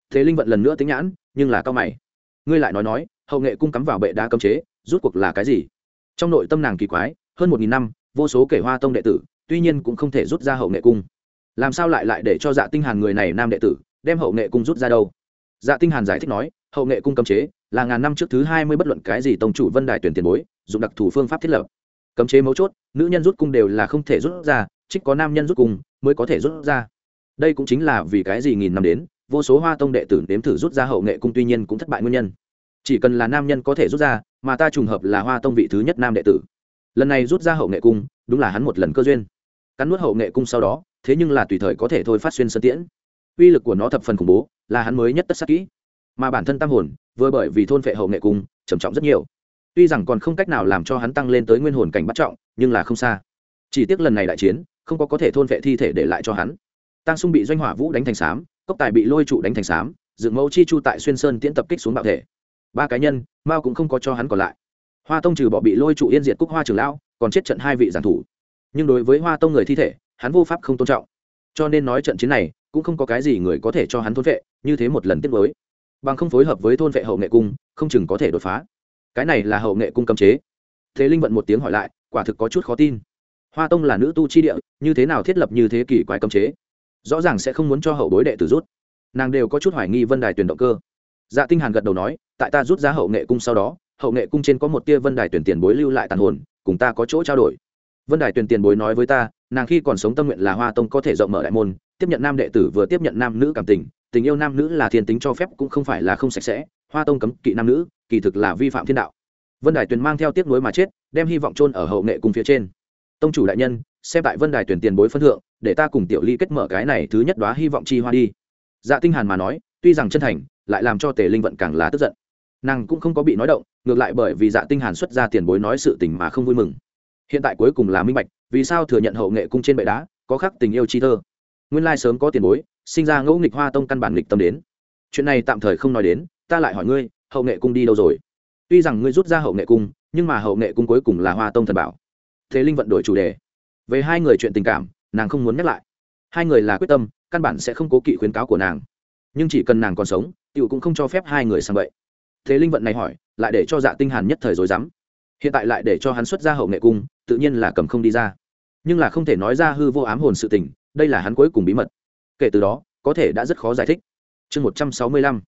S1: Thế linh vận lần nữa tính nhãn, nhưng là cao mày. Ngươi lại nói nói, hậu nghệ cung cắm vào bệ đá cấm chế, rút cuộc là cái gì? Trong nội tâm nàng kỳ quái, hơn một nghìn năm, vô số kể hoa tông đệ tử, tuy nhiên cũng không thể rút ra hậu nghệ cung. Làm sao lại lại để cho dạ tinh hàn người này nam đệ tử, đem hậu nghệ cung rút ra đâu? Dạ tinh hàn giải thích nói, hậu nghệ cung cấm chế là ngàn năm trước thứ hai mươi bất luận cái gì tông chủ vân đài tuyển tiền bối, dùng đặc thù phương pháp thiết lập. Cấm chế mấu chốt, nữ nhân rút cung đều là không thể rút ra, trích có nam nhân rút cung mới có thể rút ra đây cũng chính là vì cái gì nghìn năm đến, vô số hoa tông đệ tử nếm thử rút ra hậu nghệ cung tuy nhiên cũng thất bại nguyên nhân. Chỉ cần là nam nhân có thể rút ra, mà ta trùng hợp là hoa tông vị thứ nhất nam đệ tử. Lần này rút ra hậu nghệ cung, đúng là hắn một lần cơ duyên. Cắn nuốt hậu nghệ cung sau đó, thế nhưng là tùy thời có thể thôi phát xuyên sân tiễn. Uy lực của nó thập phần khủng bố, là hắn mới nhất tất sắc kỹ. Mà bản thân tam hồn, vừa bởi vì thôn phệ hậu nghệ cung, trầm trọng rất nhiều. Tuy rằng còn không cách nào làm cho hắn tăng lên tới nguyên hồn cảnh bắt trọng, nhưng là không xa. Chỉ tiếc lần này đại chiến, không có có thể thôn phệ thi thể để lại cho hắn tăng sung bị doanh hỏa vũ đánh thành xám cốc tài bị lôi trụ đánh thành xám dựng mẫu chi chu tại xuyên sơn tiễn tập kích xuống bạo thể. Ba cá nhân, mao cũng không có cho hắn còn lại. Hoa tông trừ bỏ bị lôi trụ yên diệt cúc hoa trường lão, còn chết trận hai vị giản thủ. Nhưng đối với hoa tông người thi thể, hắn vô pháp không tôn trọng. Cho nên nói trận chiến này, cũng không có cái gì người có thể cho hắn thôn vệ, như thế một lần tiếp với bằng không phối hợp với thôn vệ hậu nghệ cung, không chừng có thể đột phá. Cái này là hậu nghệ cung cấm chế. Thế linh vận một tiếng hỏi lại, quả thực có chút khó tin. Hoa tông là nữ tu chi địa, như thế nào thiết lập như thế kỷ quái cấm chế? Rõ ràng sẽ không muốn cho hậu bối đệ tử rút. Nàng đều có chút hoài nghi vân đài tuyển động cơ. Dạ tinh hàn gật đầu nói, tại ta rút ra hậu nghệ cung sau đó, hậu nghệ cung trên có một tia vân đài tuyển tiền bối lưu lại tàn hồn, cùng ta có chỗ trao đổi. Vân đài tuyển tiền bối nói với ta, nàng khi còn sống tâm nguyện là hoa tông có thể rộng mở đại môn, tiếp nhận nam đệ tử vừa tiếp nhận nam nữ cảm tình tình yêu nam nữ là thiên tính cho phép cũng không phải là không sạch sẽ, hoa tông cấm kỵ nam nữ, kỳ thực là vi phạm thiên đạo. Vân đài tuyền mang theo tiếc nuối mà chết, đem hy vọng chôn ở hậu nghệ cung phía trên. Tông chủ đại nhân, xem tại vân đài tuyển tiền bối phân thượng để ta cùng tiểu ly kết mở cái này thứ nhất đoá hy vọng chi hoa đi. Dạ tinh hàn mà nói, tuy rằng chân thành, lại làm cho tề linh vận càng là tức giận. Nàng cũng không có bị nói động, ngược lại bởi vì dạ tinh hàn xuất ra tiền bối nói sự tình mà không vui mừng. Hiện tại cuối cùng là minh bạch, vì sao thừa nhận hậu nghệ cung trên bệ đá, có khắc tình yêu chi thơ. Nguyên lai sớm có tiền bối, sinh ra ngẫu nghịch hoa tông căn bản nghịch tâm đến. Chuyện này tạm thời không nói đến, ta lại hỏi ngươi, hậu nghệ cung đi đâu rồi? Tuy rằng ngươi rút ra hậu nghệ cung, nhưng mà hậu nghệ cung cuối cùng là hoa tông thần bảo. Thế linh vận đổi chủ đề. Về hai người chuyện tình cảm nàng không muốn nhắc lại. Hai người là quyết tâm, căn bản sẽ không cố kỵ khuyến cáo của nàng. Nhưng chỉ cần nàng còn sống t cũng không cho phép hai người sang vậy thế linh vận này hỏi, lại để cho dạ tinh hàn nhất thời rồi dám hiện tại lại để cho hắn xuất ra hậu nghệ cung, tự nhiên là cầm không đi ra. Nhưng là không thể nói ra hư vô ám hồn sự tình, đây là hắn cuối cùng bí mật. Kể từ đó, có thể đã rất khó giải thích. Chương một trăm sáu mươi lăm,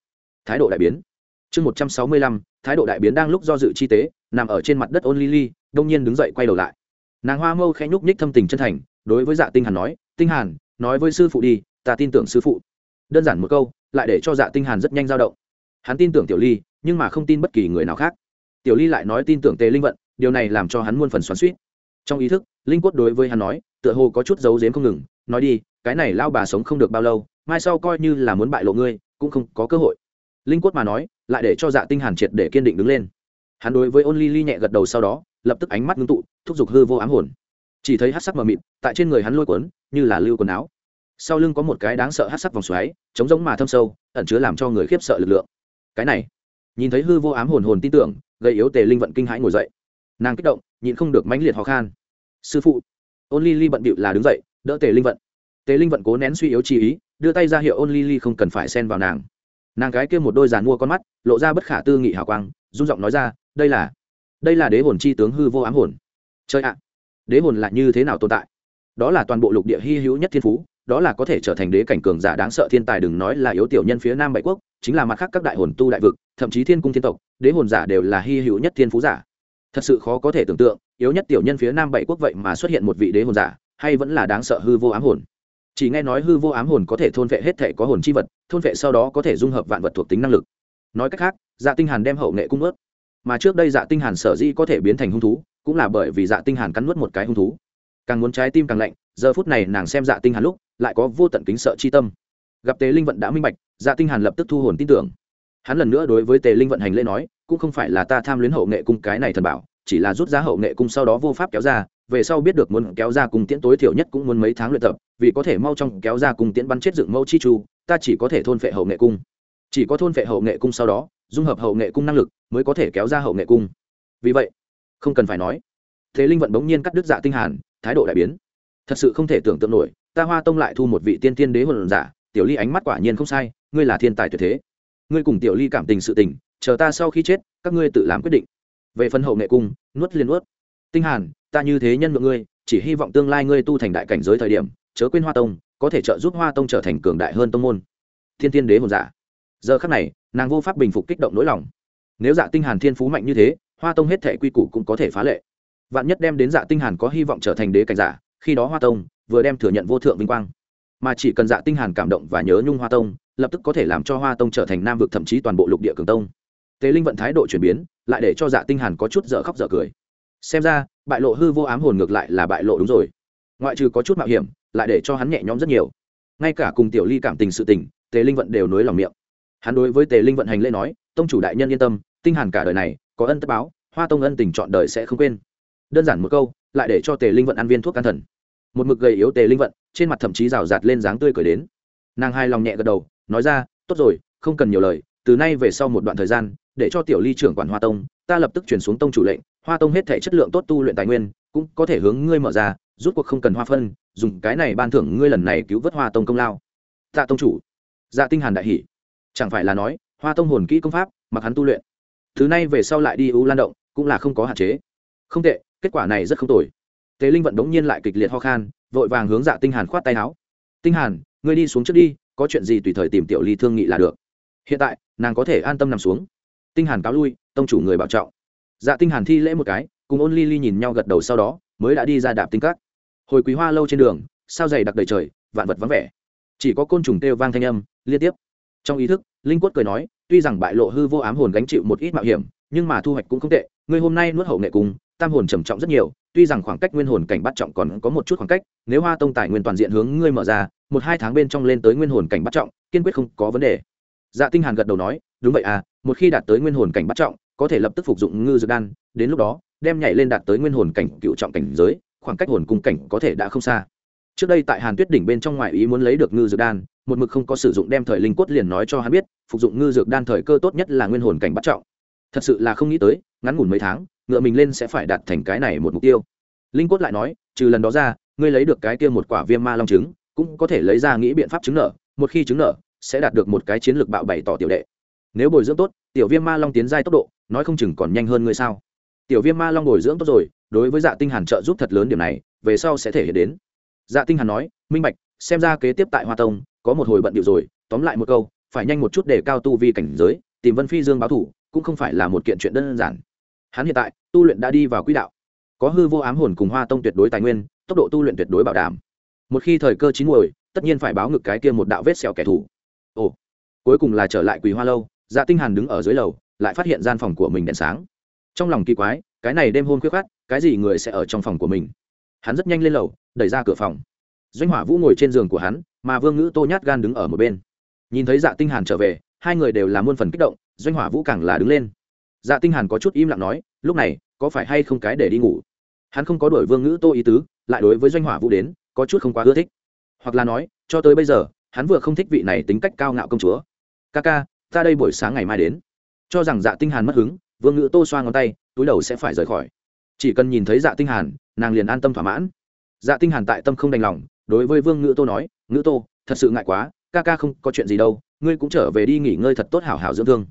S1: thái độ đại biến. Chương một trăm sáu mươi lăm, thái độ đại biến đang lúc do dự chi tế, nằm ở trên mặt đất ôn ly ly, đông nhiên đứng dậy quay đầu lại. Nàng hoa mâu khẽ nhúc nhích thâm tình chân thành đối với dạ tinh hàn nói, tinh hàn, nói với sư phụ đi, ta tin tưởng sư phụ. Đơn giản một câu, lại để cho dạ tinh hàn rất nhanh dao động. Hắn tin tưởng tiểu ly, nhưng mà không tin bất kỳ người nào khác. Tiểu ly lại nói tin tưởng tề linh vận, điều này làm cho hắn muôn phần xoắn xuýt. Trong ý thức, linh quất đối với hắn nói, tựa hồ có chút giấu giếm không ngừng, nói đi, cái này lao bà sống không được bao lâu, mai sau coi như là muốn bại lộ ngươi, cũng không có cơ hội. Linh quất mà nói, lại để cho dạ tinh hàn triệt để kiên định đứng lên. Hắn đối với ôn ly ly nhẹ gật đầu sau đó, lập tức ánh mắt ngưng tụ, thúc giục hư vô ám hồn chỉ thấy hát sắc mờ mịt, tại trên người hắn lôi cuốn, như là lưu quần áo. Sau lưng có một cái đáng sợ hát sắc vòng xoáy chống giống mà thâm sâu, ẩn chứa làm cho người khiếp sợ lực lượng. Cái này, nhìn thấy hư vô ám hồn hồn tin tưởng, gây yếu tề linh vận kinh hãi ngồi dậy. Nàng kích động, nhịn không được mãnh liệt ho khan. Sư phụ. Ôn ly ly bận bịu là đứng dậy, đỡ tề linh vận. Tề linh vận cố nén suy yếu chi ý, đưa tay ra hiệu ôn ly ly không cần phải xen vào nàng. Nàng gái kia một đôi giàn mua con mắt, lộ ra bất khả tư nghị hào quang rung giọng nói ra, đây là đây là đế hồn chi tướng hư vô ám hồn. Chơi ạ đế hồn là như thế nào tồn tại? Đó là toàn bộ lục địa hy hữu nhất thiên phú, đó là có thể trở thành đế cảnh cường giả đáng sợ thiên tài đừng nói là yếu tiểu nhân phía nam bảy quốc, chính là mặt khác các đại hồn tu đại vực, thậm chí thiên cung thiên tộc, đế hồn giả đều là hy hữu nhất thiên phú giả. Thật sự khó có thể tưởng tượng, yếu nhất tiểu nhân phía nam bảy quốc vậy mà xuất hiện một vị đế hồn giả, hay vẫn là đáng sợ hư vô ám hồn. Chỉ nghe nói hư vô ám hồn có thể thôn vệ hết thể có hồn chi vật, thôn vệ sau đó có thể dung hợp vạn vật thuộc tính năng lực. Nói cách khác dạ tinh hàn đem hậu nghệ cung ướt. Mà trước đây dạ tinh hàn sở dĩ có thể biến thành hung thú cũng là bởi vì dạ tinh hàn cắn nuốt một cái hung thú. Càng muốn trái tim càng lạnh, giờ phút này nàng xem dạ tinh hàn lúc, lại có vô tận kính sợ chi tâm. Gặp tề linh vận đã minh bạch dạ tinh hàn lập tức thu hồn tin tưởng. Hắn lần nữa đối với tề linh vận hành lễ nói, cũng không phải là ta tham luyến hậu nghệ cung cái này thần bảo, chỉ là rút ra hậu nghệ cung sau đó vô pháp kéo ra, về sau biết được muốn kéo ra cùng tiễn tối thiểu nhất cũng muốn mấy tháng luyện tập, vì có thể mau trong kéo ra cùng tiễn bắn chết dựng mẫu chi chu, ta chỉ có thể thôn phệ hậu nghệ cung. Chỉ có thôn phệ hậu nghệ cung sau đó, dung hợp hậu nghệ cung năng lực mới có thể kéo ra hậu nghệ cung. Vì vậy không cần phải nói. Thế linh vận bỗng nhiên cắt đứt dạ tinh hàn, thái độ đại biến. Thật sự không thể tưởng tượng nổi, ta hoa tông lại thu một vị tiên tiên đế hồn giả, tiểu ly ánh mắt quả nhiên không sai, ngươi là thiên tài tuyệt thế. Ngươi cùng tiểu ly cảm tình sự tình, chờ ta sau khi chết, các ngươi tự làm quyết định. Về phần hậu nghệ cung, nuốt liền nuốt. Tinh hàn, ta như thế nhân lượng ngươi, chỉ hy vọng tương lai ngươi tu thành đại cảnh giới thời điểm, chớ quên hoa tông, có thể trợ giúp hoa tông trở thành cường đại hơn tông môn. Thiên tiên đế hồn giả. Giờ khắc này, nàng vô pháp bình phục kích động nỗi lòng. Nếu dạ tinh hàn thiên phú mạnh như thế hoa tông hết thể quy củ cũng có thể phá lệ. Vạn nhất đem đến dạ tinh hàn có hy vọng trở thành đế cảnh giả, khi đó hoa tông vừa đem thừa nhận vô thượng vinh quang. Mà chỉ cần dạ tinh hàn cảm động và nhớ nhung hoa tông, lập tức có thể làm cho hoa tông trở thành nam vực thậm chí toàn bộ lục địa cường tông. Tế linh vận thái độ chuyển biến, lại để cho dạ tinh hàn có chút dở khóc dở cười. Xem ra, bại lộ hư vô ám hồn ngược lại là bại lộ đúng rồi. Ngoại trừ có chút mạo hiểm, lại để cho hắn nhẹ nhõm rất nhiều. Ngay cả cùng tiểu ly cảm tình sự tình tề linh vận đều nối lòng miệng. Hắn đối với tề linh vận hành lễ nói, tông chủ đại nhân yên tâm, tinh hàn cả đời này có ân tất báo, hoa tông ân tình chọn đời sẽ không quên. Đơn giản một câu, lại để cho tề linh vận ăn viên thuốc can thần. Một mực gầy yếu tề linh vận, trên mặt thậm chí rào rạt lên dáng tươi cười đến. Nàng hai lòng nhẹ gật đầu, nói ra, tốt rồi, không cần nhiều lời, từ nay về sau một đoạn thời gian, để cho tiểu ly trưởng quản hoa tông, ta lập tức chuyển xuống tông chủ lệnh, hoa tông hết thể chất lượng tốt tu luyện tài nguyên, cũng có thể hướng ngươi mở ra, rút cuộc không cần hoa phân, dùng cái này ban thưởng ngươi lần này cứu vớt hoa tông công lao. Tạ tông chủ. Dạ tinh hàn đại hỉ. Chẳng phải là nói, hoa tông hồn kỹ công pháp, mặc hắn tu luyện thứ này về sau lại đi u lan động, cũng là không có hạn chế. Không tệ, kết quả này rất không tồi. Tế linh vận đống nhiên lại kịch liệt ho khan, vội vàng hướng dạ tinh hàn khoát tay áo. Tinh hàn, ngươi đi xuống trước đi, có chuyện gì tùy thời tìm tiểu ly thương nghị là được. Hiện tại, nàng có thể an tâm nằm xuống. Tinh hàn cáo lui, tông chủ người bảo trọng. Dạ tinh hàn thi lễ một cái, cùng ôn ly ly nhìn nhau gật đầu sau đó, mới đã đi ra đạp tinh cát. Hồi quý hoa lâu trên đường, sao dày đặc đầy trời, vạn vật vắng vẻ. Chỉ có côn trùng kêu vang thanh âm, liên tiếp. Trong ý thức linh quất cười nói, tuy rằng bại lộ hư vô ám hồn gánh chịu một ít mạo hiểm, nhưng mà thu hoạch cũng không tệ, ngươi hôm nay nuốt hậu nghệ cung tam hồn trầm trọng rất nhiều, tuy rằng khoảng cách nguyên hồn cảnh bắt trọng còn có một chút khoảng cách, nếu hoa tông tài nguyên toàn diện hướng ngươi mở ra, một hai tháng bên trong lên tới nguyên hồn cảnh bắt trọng, kiên quyết không có vấn đề. Dạ tinh hàn gật đầu nói, đúng vậy à một khi đạt tới nguyên hồn cảnh bắt trọng, có thể lập tức phục dụng ngư dược đan, đến lúc đó, đem nhảy lên đạt tới nguyên hồn cảnh cựu trọng cảnh giới, khoảng cách hồn cung cảnh có thể đã không xa. Trước đây tại hàn tuyết đỉnh bên trong ngoại ý muốn lấy được ngư dược đan một mực không có sử dụng đem thời linh cốt liền nói cho hắn biết, phục dụng ngư dược đan thời cơ tốt nhất là nguyên hồn cảnh bắt trọng. Thật sự là không nghĩ tới, ngắn ngủn mấy tháng, ngựa mình lên sẽ phải đạt thành cái này một mục tiêu. Linh cốt lại nói, trừ lần đó ra, ngươi lấy được cái kia một quả viêm ma long trứng, cũng có thể lấy ra nghĩ biện pháp chứng nợ, một khi chứng nợ, sẽ đạt được một cái chiến lược bạo bày tỏ tiểu đệ. Nếu bồi dưỡng tốt, tiểu viêm ma long tiến giai tốc độ, nói không chừng còn nhanh hơn ngươi sao? Tiểu viêm ma long bồi dưỡng tốt rồi, đối với dạ tinh hàn trợ giúp thật lớn điểm này, về sau sẽ thể hiện đến. Dạ tinh hàn nói, minh bạch, xem ra kế tiếp tại hoa tông có một hồi bận điệu rồi, tóm lại một câu, phải nhanh một chút để cao tu vi cảnh giới, tìm vân phi dương báo thủ, cũng không phải là một kiện chuyện đơn giản. Hắn hiện tại, tu luyện đã đi vào quỹ đạo. Có hư vô ám hồn cùng hoa tông tuyệt đối tài nguyên, tốc độ tu luyện tuyệt đối bảo đảm. Một khi thời cơ chín muồi, tất nhiên phải báo ngực cái kia một đạo vết sẹo kẻ thù. Ồ, cuối cùng là trở lại quỳ hoa lâu dạ tinh hàn đứng ở dưới lầu, lại phát hiện gian phòng của mình đèn sáng. Trong lòng kỳ quái, cái này đêm hôm khuya khát cái gì người sẽ ở trong phòng của mình? Hắn rất nhanh lên lầu, đẩy ra cửa phòng. Doanh hỏa vũ ngồi trên giường của hắn mà vương ngữ tô nhát gan đứng ở một bên. Nhìn thấy dạ tinh hàn trở về, hai người đều là muôn phần kích động, doanh hỏa vũ càng là đứng lên. Dạ tinh hàn có chút im lặng nói, lúc này, có phải hay không cái để đi ngủ? Hắn không có đuổi vương ngữ tô ý tứ, lại đối với doanh hỏa vũ đến, có chút không quá ưa thích. Hoặc là nói, cho tới bây giờ, hắn vừa không thích vị này tính cách cao ngạo công chúa. Ca ca, ta đây buổi sáng ngày mai đến. Cho rằng dạ tinh hàn mất hứng, vương ngữ tô xoa ngón tay, túi đầu sẽ phải rời khỏi. Chỉ cần nhìn thấy dạ tinh hàn, nàng liền an tâm thỏa mãn. Dạ tinh hàn tại tâm không đành lòng, đối với vương ngữ tô nói ngữ tô, thật sự ngại quá, ca ca không có chuyện gì đâu, ngươi cũng trở về đi nghỉ ngơi thật tốt hảo hảo dưỡng thương.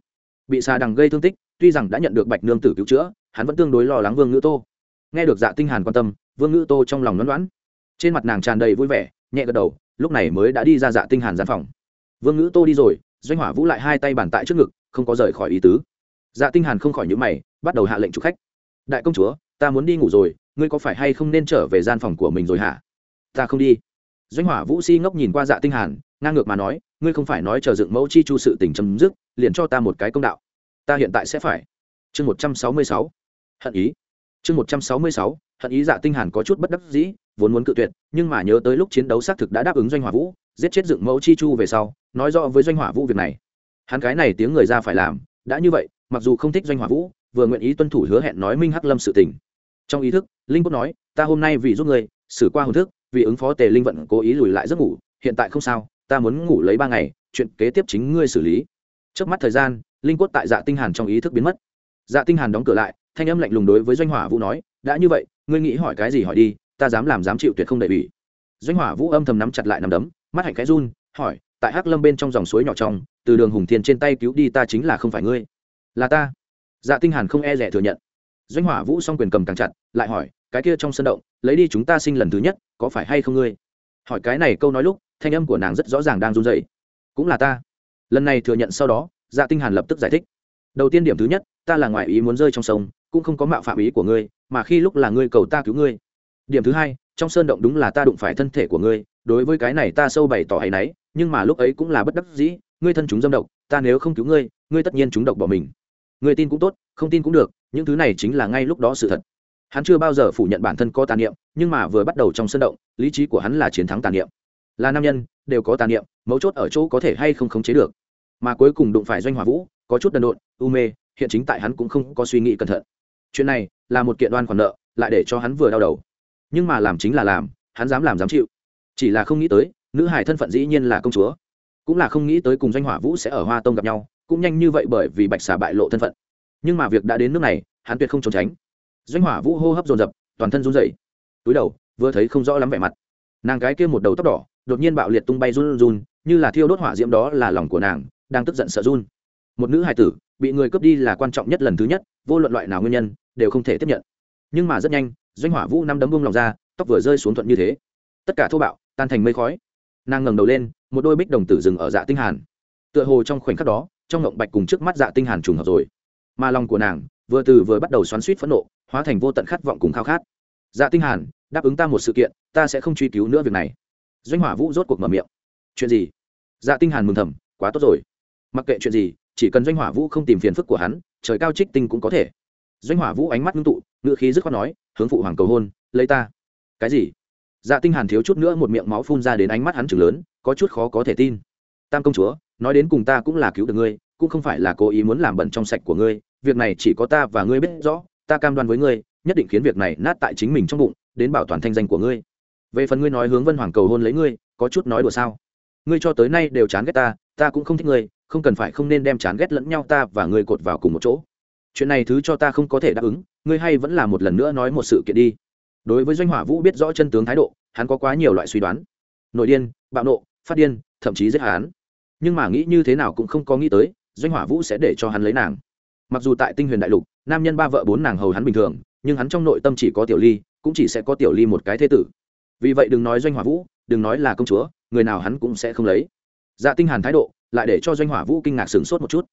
S1: Bị xà đằng gây thương tích, tuy rằng đã nhận được bạch nương tử cứu chữa, hắn vẫn tương đối lo lắng vương ngữ tô. Nghe được dạ tinh hàn quan tâm, vương ngữ tô trong lòng đoán loãn trên mặt nàng tràn đầy vui vẻ, nhẹ gật đầu, lúc này mới đã đi ra dạ tinh hàn gian phòng. Vương ngữ tô đi rồi, doanh hỏa vũ lại hai tay bàn tại trước ngực, không có rời khỏi ý tứ. Dạ tinh hàn không khỏi nhíu mày, bắt đầu hạ lệnh chủ khách. Đại công chúa, ta muốn đi ngủ rồi, ngươi có phải hay không nên trở về gian phòng của mình rồi hả? Ta không đi doanh hỏa vũ si ngốc nhìn qua dạ tinh hàn, ngang ngược mà nói, ngươi không phải nói chờ dựng mẫu chi chu sự tình chấm dứt, liền cho ta một cái công đạo. Ta hiện tại sẽ phải. Chương một trăm sáu mươi sáu. Hận ý. Chương một trăm sáu mươi sáu. Hận ý dạ tinh hàn có chút bất đắc dĩ, vốn muốn cự tuyệt, nhưng mà nhớ tới lúc chiến đấu xác thực đã đáp ứng doanh hỏa vũ, giết chết dựng mẫu chi chu về sau, nói rõ với doanh hỏa vũ việc này. Hắn cái này tiếng người ra phải làm, đã như vậy, mặc dù không thích doanh hỏa vũ, vừa nguyện ý tuân thủ hứa hẹn nói minh hắc lâm sự tình. Trong ý thức, linh quốc nói, ta hôm nay vì giúp người xử qua hồn thức vì ứng phó tề linh vận cố ý lùi lại giấc ngủ, hiện tại không sao, ta muốn ngủ lấy ba ngày, chuyện kế tiếp chính ngươi xử lý. Trước mắt thời gian, linh quất tại dạ tinh hàn trong ý thức biến mất. Dạ tinh hàn đóng cửa lại, thanh âm lạnh lùng đối với doanh hỏa vũ nói, đã như vậy, ngươi nghĩ hỏi cái gì hỏi đi, ta dám làm dám chịu tuyệt không đầy bỉ. doanh hỏa vũ âm thầm nắm chặt lại nắm đấm, mắt hạnh khẽ run, hỏi, tại hắc lâm bên trong dòng suối nhỏ trong, từ đường hùng thiên trên tay cứu đi ta chính là không phải ngươi. Là ta. Dạ tinh hàn không e rẻ thừa nhận. Doanh hỏa vũ song quyền cầm càng chặt, lại hỏi cái kia trong sân động, lấy đi chúng ta sinh lần thứ nhất, có phải hay không ngươi? Hỏi cái này câu nói lúc, thanh âm của nàng rất rõ ràng đang run rẩy. Cũng là ta. Lần này thừa nhận sau đó dạ tinh hàn lập tức giải thích. Đầu tiên điểm thứ nhất, ta là ngoại ý muốn rơi trong sông, cũng không có mạo phạm ý của ngươi, mà khi lúc là ngươi cầu ta cứu ngươi. Điểm thứ hai, trong sơn động đúng là ta đụng phải thân thể của ngươi, đối với cái này ta sâu bày tỏ hay nấy nhưng mà lúc ấy cũng là bất đắc dĩ, ngươi thân chúng dâm độc, ta nếu không cứu ngươi ngươi tất nhiên chúng độc bỏ mình. Ngươi tin cũng tốt, không tin cũng được, những thứ này chính là ngay lúc đó sự thật hắn chưa bao giờ phủ nhận bản thân có tàn niệm, nhưng mà vừa bắt đầu trong sân động, lý trí của hắn là chiến thắng tàn niệm. Là nam nhân, đều có tàn niệm, mấu chốt ở chỗ có thể hay không khống chế được. Mà cuối cùng đụng phải doanh hỏa vũ, có chút đần độn, u mê, hiện chính tại hắn cũng không có suy nghĩ cẩn thận. Chuyện này là một kiện đoan khoản nợ, lại để cho hắn vừa đau đầu. Nhưng mà làm chính là làm, hắn dám làm dám chịu. Chỉ là không nghĩ tới, nữ hải thân phận dĩ nhiên là công chúa. Cũng là không nghĩ tới cùng doanh hỏa vũ sẽ ở hoa tông gặp nhau, cũng nhanh như vậy bởi vì bạch xà bại lộ thân phận. Nhưng mà việc đã đến nước này, hắn tuyệt không trốn tránh doanh hỏa vũ hô hấp dồn dập, toàn thân run rẩy. Túi đầu, vừa thấy không rõ lắm vẻ mặt. Nàng gái kia một đầu tóc đỏ, đột nhiên bạo liệt tung bay run run, như là thiêu đốt hỏa diễm đó là lòng của nàng, đang tức giận sợ run. Một nữ hài tử, bị người cướp đi là quan trọng nhất lần thứ nhất, vô luận loại nào nguyên nhân, đều không thể tiếp nhận. Nhưng mà rất nhanh, doanh hỏa vũ năm đấm bông lòng ra, tóc vừa rơi xuống thuận như thế. Tất cả thô bạo, tan thành mây khói. Nàng ngẩng đầu lên, một đôi bích đồng tử dừng ở dạ tinh hàn. Tựa hồ trong khoảnh khắc đó, trong ngộng bạch cùng trước mắt dạ tinh hàn trùng hợp rồi. Mà lòng của nàng, vừa từ vừa bắt đầu xoắn xuýt phẫn nộ hóa thành vô tận khát vọng cùng khao khát. Dạ tinh hàn, đáp ứng ta một sự kiện, ta sẽ không truy cứu nữa việc này. Doanh hỏa vũ rốt cuộc mở miệng. Chuyện gì? Dạ tinh hàn mừng thầm, quá tốt rồi. Mặc kệ chuyện gì, chỉ cần doanh hỏa vũ không tìm phiền phức của hắn, trời cao trích tinh cũng có thể. Doanh hỏa vũ ánh mắt ngưng tụ, ngựa khí dứt khoát nói, hướng phụ hoàng cầu hôn, lấy ta. Cái gì? Dạ tinh hàn thiếu chút nữa một miệng máu phun ra đến ánh mắt hắn trừng lớn, có chút khó có thể tin. Tam công chúa, nói đến cùng ta cũng là cứu được ngươi, cũng không phải là cố ý muốn làm bẩn trong sạch của ngươi, việc này chỉ có ta và ngươi biết rõ ta cam đoan với ngươi, nhất định khiến việc này nát tại chính mình trong bụng, đến bảo toàn thanh danh của ngươi. Về phần ngươi nói hướng vân hoàng cầu hôn lấy ngươi, có chút nói đùa sao? Ngươi cho tới nay đều chán ghét ta ta cũng không thích ngươi, không cần phải không nên đem chán ghét lẫn nhau ta và ngươi cột vào cùng một chỗ. Chuyện này thứ cho ta không có thể đáp ứng, ngươi hay vẫn là một lần nữa nói một sự kiện đi. Đối với doanh hỏa vũ biết rõ chân tướng thái độ, hắn có quá nhiều loại suy đoán. Nội điên, bạo nộ, phát điên, thậm chí giết hắn. Nhưng mà nghĩ như thế nào cũng không có nghĩ tới, doanh hỏa vũ sẽ để cho hắn lấy nàng mặc dù tại tinh huyền đại lục, nam nhân ba vợ bốn nàng hầu hắn bình thường, nhưng hắn trong nội tâm chỉ có tiểu ly, cũng chỉ sẽ có tiểu ly một cái thế tử. Vì vậy đừng nói doanh hỏa vũ, đừng nói là công chúa, người nào hắn cũng sẽ không lấy. Dạ tinh hàn thái độ, lại để cho doanh hỏa vũ kinh ngạc sửng sốt một chút.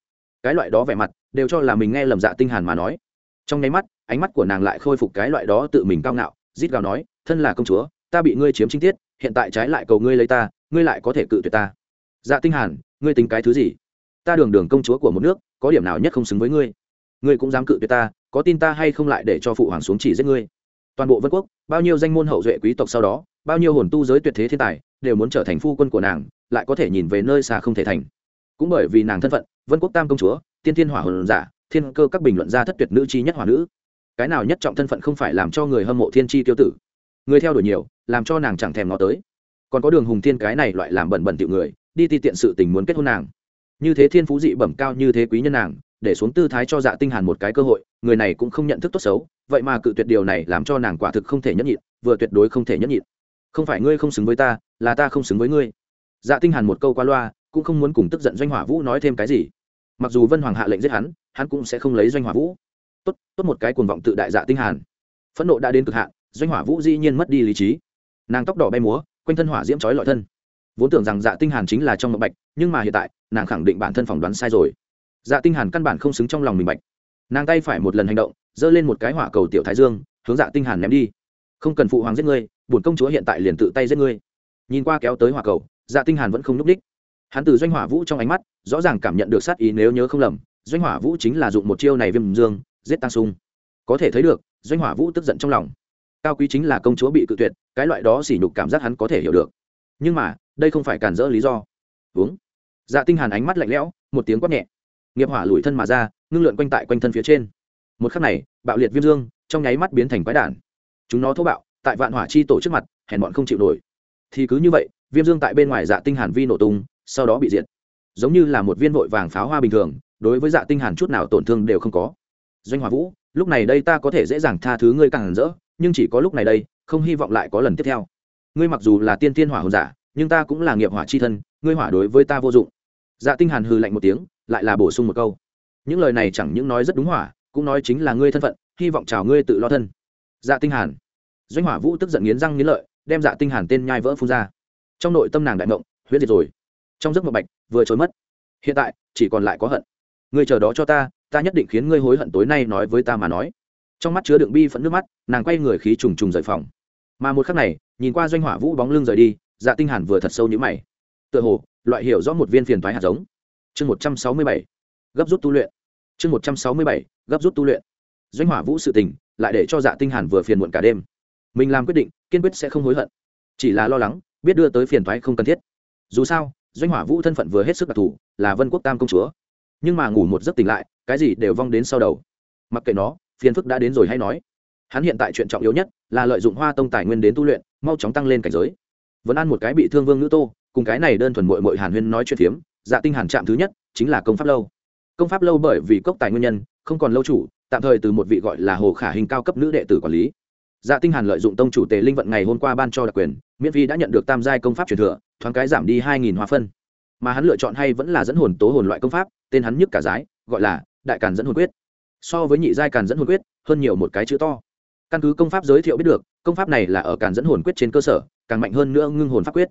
S1: Cái loại đó vẻ mặt, đều cho là mình nghe lầm dạ tinh hàn mà nói. Trong nháy mắt, ánh mắt của nàng lại khôi phục cái loại đó tự mình cao ngạo, rít gào nói, thân là công chúa, ta bị ngươi chiếm chính tiết, hiện tại trái lại cầu ngươi lấy ta, ngươi lại có thể cự tuyệt ta. Dạ tinh hàn, ngươi tính cái thứ gì? Ta đường đường công chúa của một nước có điểm nào nhất không xứng với ngươi? Ngươi cũng dám cự tuyệt ta, có tin ta hay không lại để cho phụ hoàng xuống chỉ giết ngươi? Toàn bộ vân quốc, bao nhiêu danh môn hậu duệ quý tộc sau đó, bao nhiêu hồn tu giới tuyệt thế thiên tài, đều muốn trở thành phu quân của nàng, lại có thể nhìn về nơi xa không thể thành. Cũng bởi vì nàng thân phận, vân quốc tam công chúa, tiên thiên hỏa hồn giả, thiên cơ các bình luận gia thất tuyệt nữ chi nhất hỏa nữ. Cái nào nhất trọng thân phận không phải làm cho người hâm mộ thiên chi tiêu tử? Người theo đuổi nhiều, làm cho nàng chẳng thèm ngó tới. Còn có đường hùng thiên cái này loại làm bẩn bẩn tiểu người, đi ti tiện sự tình muốn kết hôn nàng như thế thiên phú dị bẩm cao như thế quý nhân nàng, để xuống tư thái cho dạ tinh hàn một cái cơ hội, người này cũng không nhận thức tốt xấu, vậy mà cự tuyệt điều này làm cho nàng quả thực không thể nhẫn nhịn, vừa tuyệt đối không thể nhẫn nhịn. Không phải ngươi không xứng với ta, là ta không xứng với ngươi. Dạ tinh hàn một câu qua loa, cũng không muốn cùng tức giận doanh hỏa vũ nói thêm cái gì. Mặc dù vân hoàng hạ lệnh giết hắn hắn cũng sẽ không lấy doanh hỏa vũ. Tốt tốt một cái cuồng vọng tự đại dạ tinh hàn. Phẫn nộ đã đến cực hạn, doanh hỏa vũ dĩ nhiên mất đi lý trí. Nàng tóc đỏ bay múa, quanh thân hỏa diễm chói lọi thân vốn tưởng rằng dạ tinh hàn chính là trong mộng bạch, nhưng mà hiện tại, nàng khẳng định bản thân phỏng đoán sai rồi. Dạ tinh hàn căn bản không xứng trong lòng mình bạch. Nàng tay phải một lần hành động, giơ lên một cái hỏa cầu tiểu thái dương, hướng dạ tinh hàn ném đi. Không cần phụ hoàng giết ngươi, bổn công chúa hiện tại liền tự tay giết ngươi. Nhìn qua kéo tới hỏa cầu dạ tinh hàn vẫn không núp đích. Hắn từ doanh hỏa vũ trong ánh mắt, rõ ràng cảm nhận được sát ý nếu nhớ không lầm, doanh hỏa vũ chính là dụng một chiêu này viêm dương, giết tăng sung. Có thể thấy được, doanh hỏa vũ tức giận trong lòng. Cao quý chính là công chúa bị cự tuyệt, cái loại đó sỉ nhục cảm giác hắn có thể hiểu được. Nhưng mà đây không phải cản rỡ lý do. Uống. Dạ tinh hàn ánh mắt lạnh lẽo, một tiếng quát nhẹ. Nghiệp hỏa lùi thân mà ra, ngưng lượn quanh tại quanh thân phía trên. Một khắc này, bạo liệt viêm dương, trong nháy mắt biến thành quái đản. Chúng nó thô bạo, tại vạn hỏa chi tổ trước mặt, hèn bọn không chịu nổi. Thì cứ như vậy, viêm dương tại bên ngoài dạ tinh hàn vi nổ tung, sau đó bị diệt. Giống như là một viên vội vàng pháo hoa bình thường, đối với dạ tinh hàn chút nào tổn thương đều không có. Doanh hỏa vũ, lúc này đây ta có thể dễ dàng tha thứ ngươi càng rỡ, nhưng chỉ có lúc này đây, không hy vọng lại có lần tiếp theo. Ngươi mặc dù là tiên tiên hỏa hồn giả nhưng ta cũng là nghiệp hỏa chi thân, ngươi hỏa đối với ta vô dụng. Dạ tinh hàn hừ lạnh một tiếng, lại là bổ sung một câu. Những lời này chẳng những nói rất đúng hỏa, cũng nói chính là ngươi thân phận, hy vọng chào ngươi tự lo thân. Dạ tinh hàn. Doanh hỏa vũ tức giận nghiến răng nghiến lợi, đem dạ tinh hàn tên nhai vỡ phun ra. Trong nội tâm nàng đại mộng, huyết diệt rồi. Trong giấc mộng bạch, vừa trôi mất. Hiện tại, chỉ còn lại có hận. Ngươi chờ đó cho ta ta nhất định khiến ngươi hối hận tối nay nói với ta mà nói. Trong mắt chứa đựng bi phẫn nước mắt, nàng quay người khí trùng trùng rời phòng. Mà một khắc này, nhìn qua doanh hỏa vũ bóng lưng rời đi dạ tinh hàn vừa thật sâu như mày. Tựa hồ, loại hiểu rõ một viên phiền toái hạt giống. Chương một trăm sáu mươi bảy, gấp rút tu luyện. Chương một trăm sáu mươi bảy, gấp rút tu luyện. Doanh hỏa vũ sự tình, lại để cho dạ tinh hàn vừa phiền muộn cả đêm. Mình làm quyết định, kiên quyết sẽ không hối hận. Chỉ là lo lắng, biết đưa tới phiền toái không cần thiết. Dù sao, doanh hỏa vũ thân phận vừa hết sức đặc thù, là vân quốc tam công chúa. Nhưng mà ngủ một giấc tỉnh lại, cái gì đều vong đến sau đầu. Mặc kệ nó, phiền phức đã đến rồi hay nói. Hắn hiện tại chuyện trọng yếu nhất là lợi dụng hoa tông tài nguyên đến tu luyện, mau chóng tăng lên cảnh giới vẫn ăn một cái bị thương vương nữ tô, cùng cái này đơn thuần mội mội hàn huyên nói chuyện phiếm dạ tinh hàn chạm thứ nhất, chính là công pháp lâu. Công pháp lâu bởi vì cốc tài nguyên nhân, không còn lâu chủ, tạm thời từ một vị gọi là hồ khả hình cao cấp nữ đệ tử quản lý. Dạ tinh hàn lợi dụng tông chủ tề linh vận ngày hôm qua ban cho đặc quyền, miễn phí đã nhận được tam giai công pháp truyền thừa, thoáng cái giảm đi hai nghìn hoa phân. Mà hắn lựa chọn hay vẫn là dẫn hồn tố hồn loại công pháp, tên hắn nhức cả giái, gọi là đại càn dẫn hồn quyết. So với nhị giai càn dẫn hồn quyết, hơn nhiều một cái chữ to. Căn cứ công pháp giới thiệu biết được, công pháp này là ở càn dẫn hồn quyết trên cơ sở càng mạnh hơn nữa ngưng hồn pháp quyết.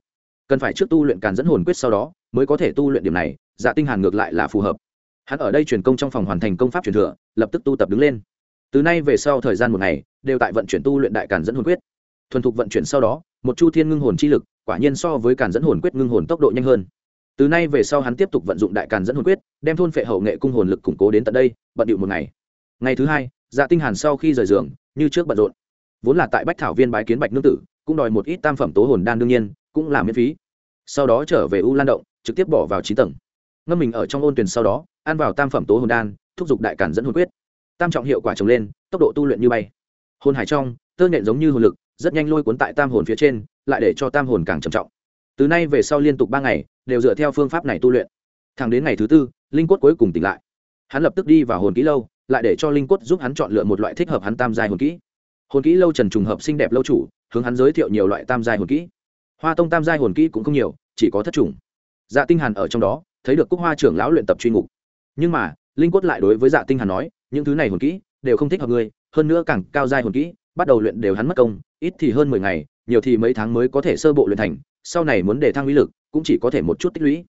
S1: Cần phải trước tu luyện càn dẫn hồn quyết sau đó mới có thể tu luyện điểm này dạ tinh hàn ngược lại là phù hợp. Hắn ở đây truyền công trong phòng hoàn thành công pháp truyền thừa, lập tức tu tập đứng lên. Từ nay về sau thời gian một ngày, đều tại vận chuyển tu luyện đại càn dẫn hồn quyết. Thuần thục vận chuyển sau đó, một chu thiên ngưng hồn chi lực, quả nhiên so với càn dẫn hồn quyết ngưng hồn tốc độ nhanh hơn. Từ nay về sau hắn tiếp tục vận dụng đại càn dẫn hồn quyết, đem thôn phệ hậu nghệ cung hồn lực củng cố đến tận đây, bận điệu một ngày. Ngày thứ hai dạ tinh hàn sau khi rời giường, như trước bận rộn. Vốn là tại bách thảo viên bái kiến bạch nương tử cũng đòi một ít tam phẩm tố hồn đan đương nhiên, cũng là miễn phí. Sau đó trở về u lan động, trực tiếp bỏ vào chín tầng. Ngâm mình ở trong ôn tuyển sau đó, ăn vào tam phẩm tố hồn đan, thúc giục đại cản dẫn hồn quyết. Tam trọng hiệu quả trồng lên, tốc độ tu luyện như bay. Hồn hải trong, tơ nhện giống như hồn lực, rất nhanh lôi cuốn tại tam hồn phía trên, lại để cho tam hồn càng trầm trọng. Từ nay về sau liên tục ba ngày, đều dựa theo phương pháp này tu luyện. Thẳng đến ngày thứ tư, linh cốt cuối cùng tỉnh lại. Hắn lập tức đi vào hồn kỹ lâu, lại để cho linh cốt giúp hắn chọn lựa một loại thích hợp hắn tam giai hồn kỹ hồn kỹ lâu trần trùng hợp xinh đẹp lâu chủ, hướng hắn giới thiệu nhiều loại tam giai hồn kỹ. Hoa tông tam giai hồn kỹ cũng không nhiều, chỉ có thất trùng. Dạ tinh hàn ở trong đó, thấy được cúc hoa trưởng lão luyện tập truy ngục. Nhưng mà, linh quất lại đối với dạ tinh hàn nói, những thứ này hồn kỹ đều không thích hợp ngươi, hơn nữa càng cao giai hồn kỹ, bắt đầu luyện đều hắn mất công, ít thì hơn mười ngày, nhiều thì mấy tháng mới có thể sơ bộ luyện thành, sau này muốn để thăng uy lực cũng chỉ có thể một chút tích lũy.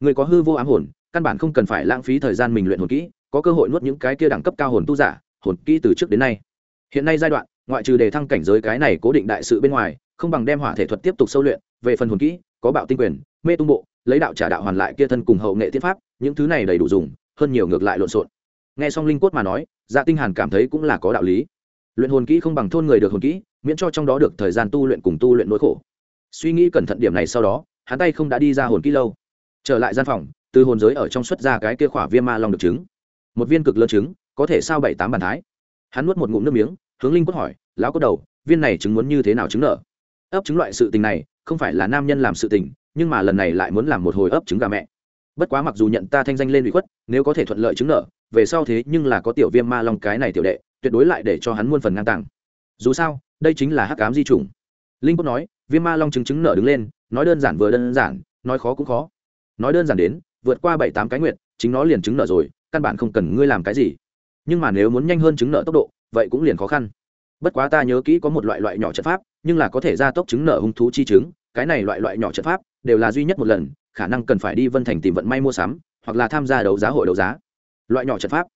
S1: Người có hư vô ám hồn, căn bản không cần phải lãng phí thời gian mình luyện hồn kỹ, có cơ hội nuốt những cái kia đẳng cấp cao hồn tu giả, hồn kỹ từ trước đến nay. Hiện nay giai đoạn ngoại trừ đề thăng cảnh giới cái này cố định đại sự bên ngoài, không bằng đem hỏa thể thuật tiếp tục sâu luyện, về phần hồn kỹ, có bạo tinh quyền, mê tung bộ, lấy đạo trả đạo hoàn lại kia thân cùng hậu nghệ tiên pháp, những thứ này đầy đủ dùng, hơn nhiều ngược lại lộn xộn. Nghe xong linh cốt mà nói dạ tinh hàn cảm thấy cũng là có đạo lý. Luyện hồn kỹ không bằng thôn người được hồn kỹ, miễn cho trong đó được thời gian tu luyện cùng tu luyện nỗi khổ. Suy nghĩ cẩn thận điểm này sau đó, hắn tay không đã đi ra hồn kỹ lâu. Trở lại gian phòng, từ hồn giới ở trong xuất ra cái kia khỏa viêm ma long được trứng. Một viên cực lớn trứng, có thể sao bảy tám bàn thái. Hắn nuốt một ngụm nước miếng, hướng linh cốt hỏi lão có đầu viên này chứng muốn như thế nào chứng nợ, ấp trứng loại sự tình này không phải là nam nhân làm sự tình nhưng mà lần này lại muốn làm một hồi ấp trứng gà mẹ. Bất quá mặc dù nhận ta thanh danh lên bị khuất nếu có thể thuận lợi chứng nợ, về sau thế nhưng là có tiểu viêm ma long cái này tiểu đệ tuyệt đối lại để cho hắn muôn phần ngang tàng. Dù sao đây chính là hắc cám di chủng. Linh quốc nói viêm ma long chứng chứng nợ đứng lên nói đơn giản vừa đơn giản nói khó cũng khó. Nói đơn giản đến vượt qua bảy tám cái nguyện chính nó liền chứng nợ rồi căn bản không cần ngươi làm cái gì. Nhưng mà nếu muốn nhanh hơn chứng nợ tốc độ vậy cũng liền khó khăn bất quá ta nhớ kỹ có một loại loại nhỏ trận pháp nhưng là có thể gia tốc chứng nợ hung thú chi chứng. cái này loại loại nhỏ trận pháp đều là duy nhất một lần khả năng cần phải đi vân thành tìm vận may mua sắm hoặc là tham gia đấu giá hội đấu giá. Loại nhỏ trận pháp.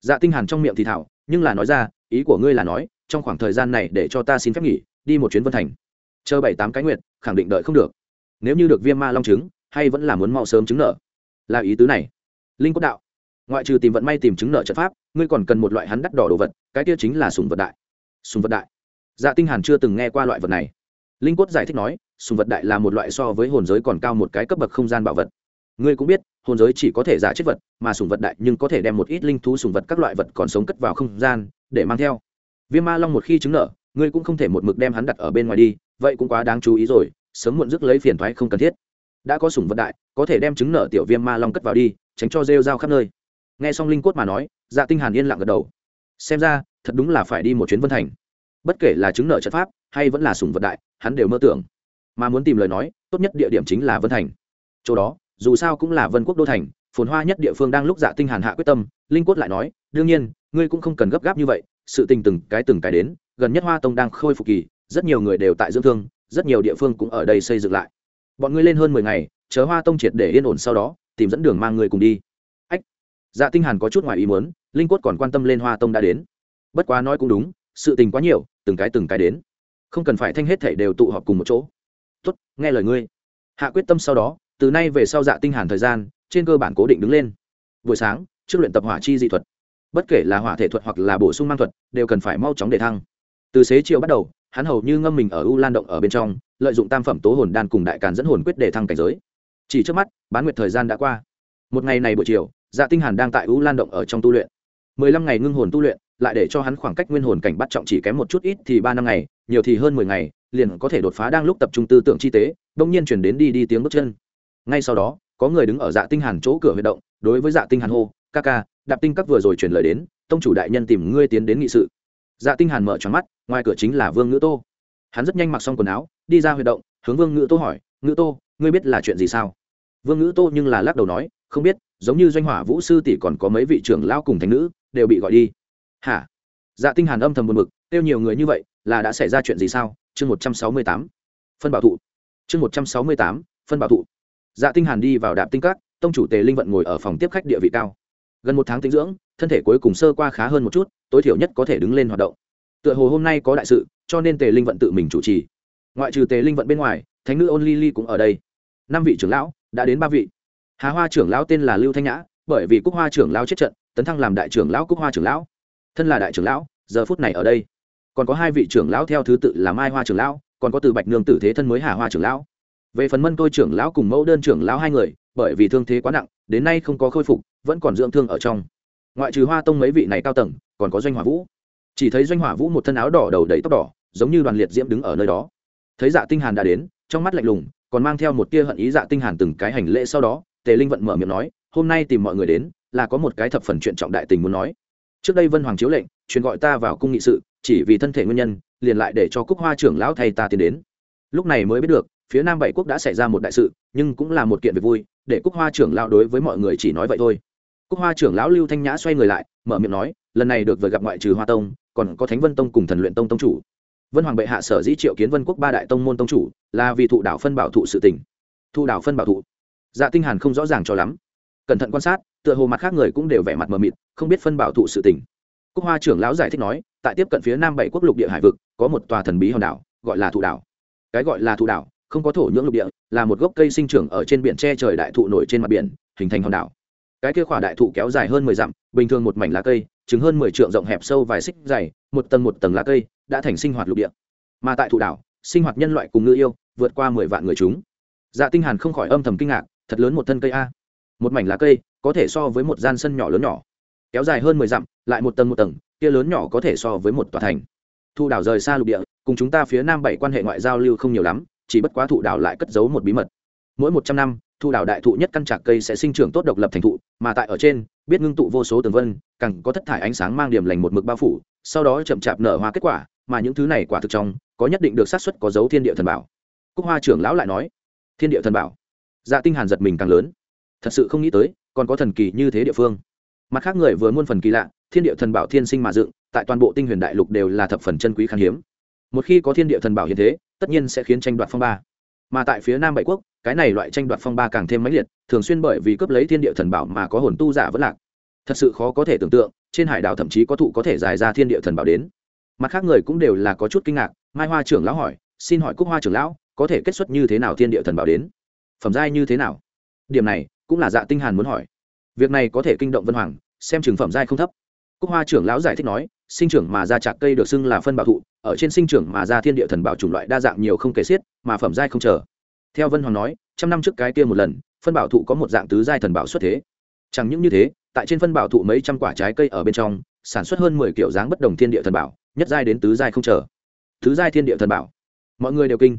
S1: Dạ tinh hàn trong miệng thì thảo nhưng là nói ra ý của ngươi là nói trong khoảng thời gian này để cho ta xin phép nghỉ đi một chuyến vân thành. Chờ bảy tám cái nguyện khẳng định đợi không được. Nếu như được viêm ma long chứng, hay vẫn là muốn mau sớm chứng nợ. là ý tứ này. Linh quốc đạo. Ngoại trừ tìm vận may tìm chứng nợ trận pháp ngươi còn cần một loại hắn đắt đỏ đồ vật cái kia chính là sùng vật đại sùng vật đại. Dạ tinh hàn chưa từng nghe qua loại vật này. Linh Quất giải thích nói, sùng vật đại là một loại so với hồn giới còn cao một cái cấp bậc không gian bảo vật. Ngươi cũng biết, hồn giới chỉ có thể giả chết vật, mà sùng vật đại nhưng có thể đem một ít linh thú sùng vật các loại vật còn sống cất vào không gian, để mang theo. Viêm ma long một khi chứng nợ, ngươi cũng không thể một mực đem hắn đặt ở bên ngoài đi, vậy cũng quá đáng chú ý rồi, sớm muộn rước lấy phiền thoái không cần thiết. Đã có sủng vật đại, có thể đem trứng nở tiểu viêm ma long cất vào đi, tránh cho rêu rao khắp nơi. Nghe xong linh cốt mà nói dạ tinh hàn yên lặng gật đầu. Xem ra thật đúng là phải đi một chuyến vân thành. Bất kể là chứng nợ trận pháp, hay vẫn là sủng vật đại, hắn đều mơ tưởng. Mà muốn tìm lời nói, tốt nhất địa điểm chính là vân thành. Chỗ đó, dù sao cũng là vân quốc đô thành, phồn hoa nhất địa phương đang lúc dạ tinh hàn hạ quyết tâm, linh quất lại nói, đương nhiên, ngươi cũng không cần gấp gáp như vậy, sự tình từng cái từng cái đến, gần nhất hoa tông đang khôi phục kỳ, rất nhiều người đều tại dưỡng thương, rất nhiều địa phương cũng ở đây xây dựng lại. Bọn ngươi lên hơn mười ngày, chờ hoa tông triệt để yên ổn sau đó, tìm dẫn đường mang người cùng đi. Ách dạ tinh hàn có chút ngoài ý muốn, linh quất còn quan tâm lên hoa tông đã đến bất quá nói cũng đúng, sự tình quá nhiều, từng cái từng cái đến. Không cần phải thanh hết thảy đều tụ họp cùng một chỗ. Tốt, nghe lời ngươi. Hạ quyết tâm sau đó, từ nay về sau dạ tinh hàn thời gian, trên cơ bản cố định đứng lên. Buổi sáng, trước luyện tập hỏa chi dị thuật. Bất kể là hỏa thể thuật hoặc là bổ sung mang thuật, đều cần phải mau chóng để thăng. Từ xế chiều bắt đầu, hắn hầu như ngâm mình ở u lan động ở bên trong, lợi dụng tam phẩm tố hồn đan cùng đại càn dẫn hồn quyết để thăng cảnh giới. Chỉ trước mắt, bán nguyệt thời gian đã qua. Một ngày này buổi chiều dạ tinh hàn đang tại u lan động ở trong tu luyện. Mười lăm ngày ngưng hồn tu luyện lại để cho hắn khoảng cách nguyên hồn cảnh bắt trọng chỉ kém một chút ít thì ba năm ngày, nhiều thì hơn mười ngày, liền có thể đột phá đang lúc tập trung tư tưởng chi tế đông nhiên chuyển đến đi đi tiếng bước chân. Ngay sau đó, có người đứng ở dạ tinh hàn chỗ cửa huy động, đối với dạ tinh hàn hô, ca ca, đạp tinh các vừa rồi chuyển lời đến, tông chủ đại nhân tìm ngươi tiến đến nghị sự. Dạ tinh hàn mở tròn mắt, ngoài cửa chính là vương ngữ tô. Hắn rất nhanh mặc xong quần áo, đi ra huy động, hướng vương ngữ tô hỏi, ngữ tô, ngươi biết là chuyện gì sao? Vương ngữ tô nhưng là lắc đầu nói, không biết, giống như doanh hỏa vũ sư tỷ còn có mấy vị trưởng lao cùng thánh nữ, đều bị gọi đi hả? Dạ tinh hàn âm thầm buồn bực, tiêu nhiều người như vậy, là đã xảy ra chuyện gì sao? Chương một trăm sáu mươi tám. Phân bảo thụ. Chương một trăm sáu mươi tám, phân bảo thụ. Dạ tinh hàn đi vào đạp tinh các tông chủ tề linh vận ngồi ở phòng tiếp khách địa vị cao. Gần một tháng tinh dưỡng, thân thể cuối cùng sơ qua khá hơn một chút, tối thiểu nhất có thể đứng lên hoạt động. Tựa hồ hôm nay có đại sự, cho nên tề linh vận tự mình chủ trì. Ngoại trừ tề linh vận bên ngoài, thánh nữ ôn ly ly cũng ở đây. Năm vị trưởng lão, đã đến ba vị. Hà hoa trưởng lão tên là lưu thanh nhã, bởi vì cúc hoa trưởng lão chết trận, tấn thăng làm đại trưởng lão cúc hoa trưởng lão thân là đại trưởng lão, giờ phút này ở đây, còn có hai vị trưởng lão theo thứ tự là mai hoa trưởng lão, còn có từ bạch nương tử thế thân mới hà hoa trưởng lão. Về phần mân tôi trưởng lão cùng mẫu đơn trưởng lão hai người, bởi vì thương thế quá nặng, đến nay không có khôi phục, vẫn còn dưỡng thương ở trong. Ngoại trừ hoa tông mấy vị này cao tầng, còn có doanh hỏa vũ. Chỉ thấy doanh hỏa vũ một thân áo đỏ đầu đầy tóc đỏ, giống như đoàn liệt diễm đứng ở nơi đó. Thấy dạ tinh hàn đã đến, trong mắt lạnh lùng, còn mang theo một tia hận ý dạ tinh hàn từng cái hành lễ sau đó, tề linh vận mở miệng nói, hôm nay tìm mọi người đến, là có một cái thập phần chuyện trọng đại tình muốn nói trước đây vân hoàng chiếu lệnh, truyền gọi ta vào cung nghị sự, chỉ vì thân thể nguyên nhân, liền lại để cho cúc hoa trưởng lão thay ta tiến đến. Lúc này mới biết được, phía nam bảy quốc đã xảy ra một đại sự, nhưng cũng là một kiện việc vui, để cúc hoa trưởng lão đối với mọi người chỉ nói vậy thôi. Cúc hoa trưởng lão lưu thanh nhã xoay người lại, mở miệng nói, lần này được vừa gặp ngoại trừ hoa tông, còn có thánh vân tông cùng thần luyện tông tông chủ. Vân hoàng bệ hạ sở dĩ triệu kiến vân quốc ba đại tông môn tông chủ, là vì thụ đảo phân bảo thụ sự tỉnh thụ đảo phân bảo thụ. Dạ tinh hàn không rõ ràng cho lắm cẩn thận quan sát, tựa hồ mặt khác người cũng đều vẻ mặt mờ mịt, không biết phân bảo thụ sự tình. Cúc hoa trưởng lão giải thích nói, tại tiếp cận phía nam bảy quốc lục địa hải vực, có một tòa thần bí hòn đảo, gọi là thụ đảo. Cái gọi là thụ đảo, không có thổ nhưỡng lục địa, là một gốc cây sinh trưởng ở trên biển che trời đại thụ nổi trên mặt biển, hình thành hòn đảo. Cái kia khỏa đại thụ kéo dài hơn mười dặm, bình thường một mảnh lá cây chứng hơn mười trượng rộng hẹp sâu vài xích dày, một tầng một tầng lá cây, đã thành sinh hoạt lục địa. Mà tại thụ đảo, sinh hoạt nhân loại cùng ngư yêu, vượt qua mười vạn người chúng. Dạ tinh hàn không khỏi âm thầm kinh ngạc, thật lớn một thân cây a một mảnh lá cây, có thể so với một gian sân nhỏ lớn nhỏ. Kéo dài hơn mười dặm, lại một tầng một tầng, kia lớn nhỏ có thể so với một tòa thành. Thu đảo rời xa lục địa, cùng chúng ta phía nam bảy quan hệ ngoại giao lưu không nhiều lắm, chỉ bất quá thụ đảo lại cất giấu một bí mật. Mỗi một trăm năm thu đảo đại thụ nhất căn trạc cây sẽ sinh trưởng tốt độc lập thành thụ, mà tại ở trên, biết ngưng tụ vô số tường vân, càng có thất thải ánh sáng mang điểm lành một mực bao phủ, sau đó chậm chạp nở hoa kết quả, mà những thứ này quả thực trong, có nhất định được xác suất có dấu thiên địa thần bảo. Cúc hoa trưởng lão lại nói, thiên địa thần bảo? Dạ tinh hàn giật mình càng lớn thật sự không nghĩ tới, còn có thần kỳ như thế địa phương. Mặt khác người vừa muôn phần kỳ lạ, thiên địa thần bảo thiên sinh mà dựng, tại toàn bộ tinh huyền đại lục đều là thập phần chân quý khan hiếm. Một khi có thiên địa thần bảo hiện thế, tất nhiên sẽ khiến tranh đoạt phong ba. Mà tại phía nam bảy quốc, cái này loại tranh đoạt phong ba càng thêm mãnh liệt, thường xuyên bởi vì cướp lấy thiên địa thần bảo mà có hồn tu giả vẫn lạc. Thật sự khó có thể tưởng tượng, trên hải đảo thậm chí có thụ có thể dài ra thiên địa thần bảo đến. Mặt khác người cũng đều là có chút kinh ngạc, mai hoa trưởng lão hỏi, xin hỏi cúc hoa trưởng lão, có thể kết xuất như thế nào thiên địa thần bảo đến? Phẩm giai như thế nào? Điểm này cũng là dạ tinh hàn muốn hỏi. Việc này có thể kinh động vân hoàng, xem trường phẩm giai không thấp. Cúc hoa trưởng lão giải thích nói, sinh trưởng mà ra chạc cây được xưng là phân bảo thụ, ở trên sinh trưởng mà ra thiên địa thần bảo chủng loại đa dạng nhiều không kể xiết, mà phẩm giai không chờ. Theo vân hoàng nói, trăm năm trước cái kia một lần, phân bảo thụ có một dạng tứ giai thần bảo xuất thế. Chẳng những như thế, tại trên phân bảo thụ mấy trăm quả trái cây ở bên trong, sản xuất hơn mười kiểu dáng bất đồng thiên địa thần bảo, nhất giai đến tứ giai không chờ. Tứ giai thiên địa thần bảo. Mọi người đều kinh.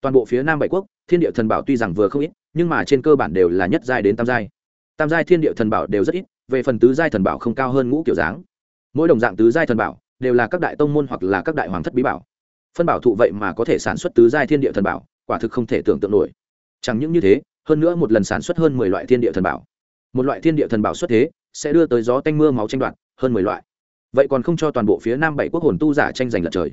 S1: Toàn bộ phía nam bảy quốc thiên địa thần bảo tuy rằng vừa không ít, nhưng mà trên cơ bản đều là nhất giai đến tam giai. Tam giai thiên địa thần bảo đều rất ít, về phần tứ giai thần bảo không cao hơn ngũ kiểu dáng. Mỗi đồng dạng tứ giai thần bảo đều là các đại tông môn hoặc là các đại hoàng thất bí bảo. Phân bảo thụ vậy mà có thể sản xuất tứ giai thiên địa thần bảo, quả thực không thể tưởng tượng nổi. Chẳng những như thế, hơn nữa một lần sản xuất hơn mười loại thiên địa thần bảo. Một loại thiên địa thần bảo xuất thế, sẽ đưa tới gió tanh mưa máu tranh đoạt, hơn mười loại. Vậy còn không cho toàn bộ phía nam bảy quốc hồn tu giả tranh giành lật trời.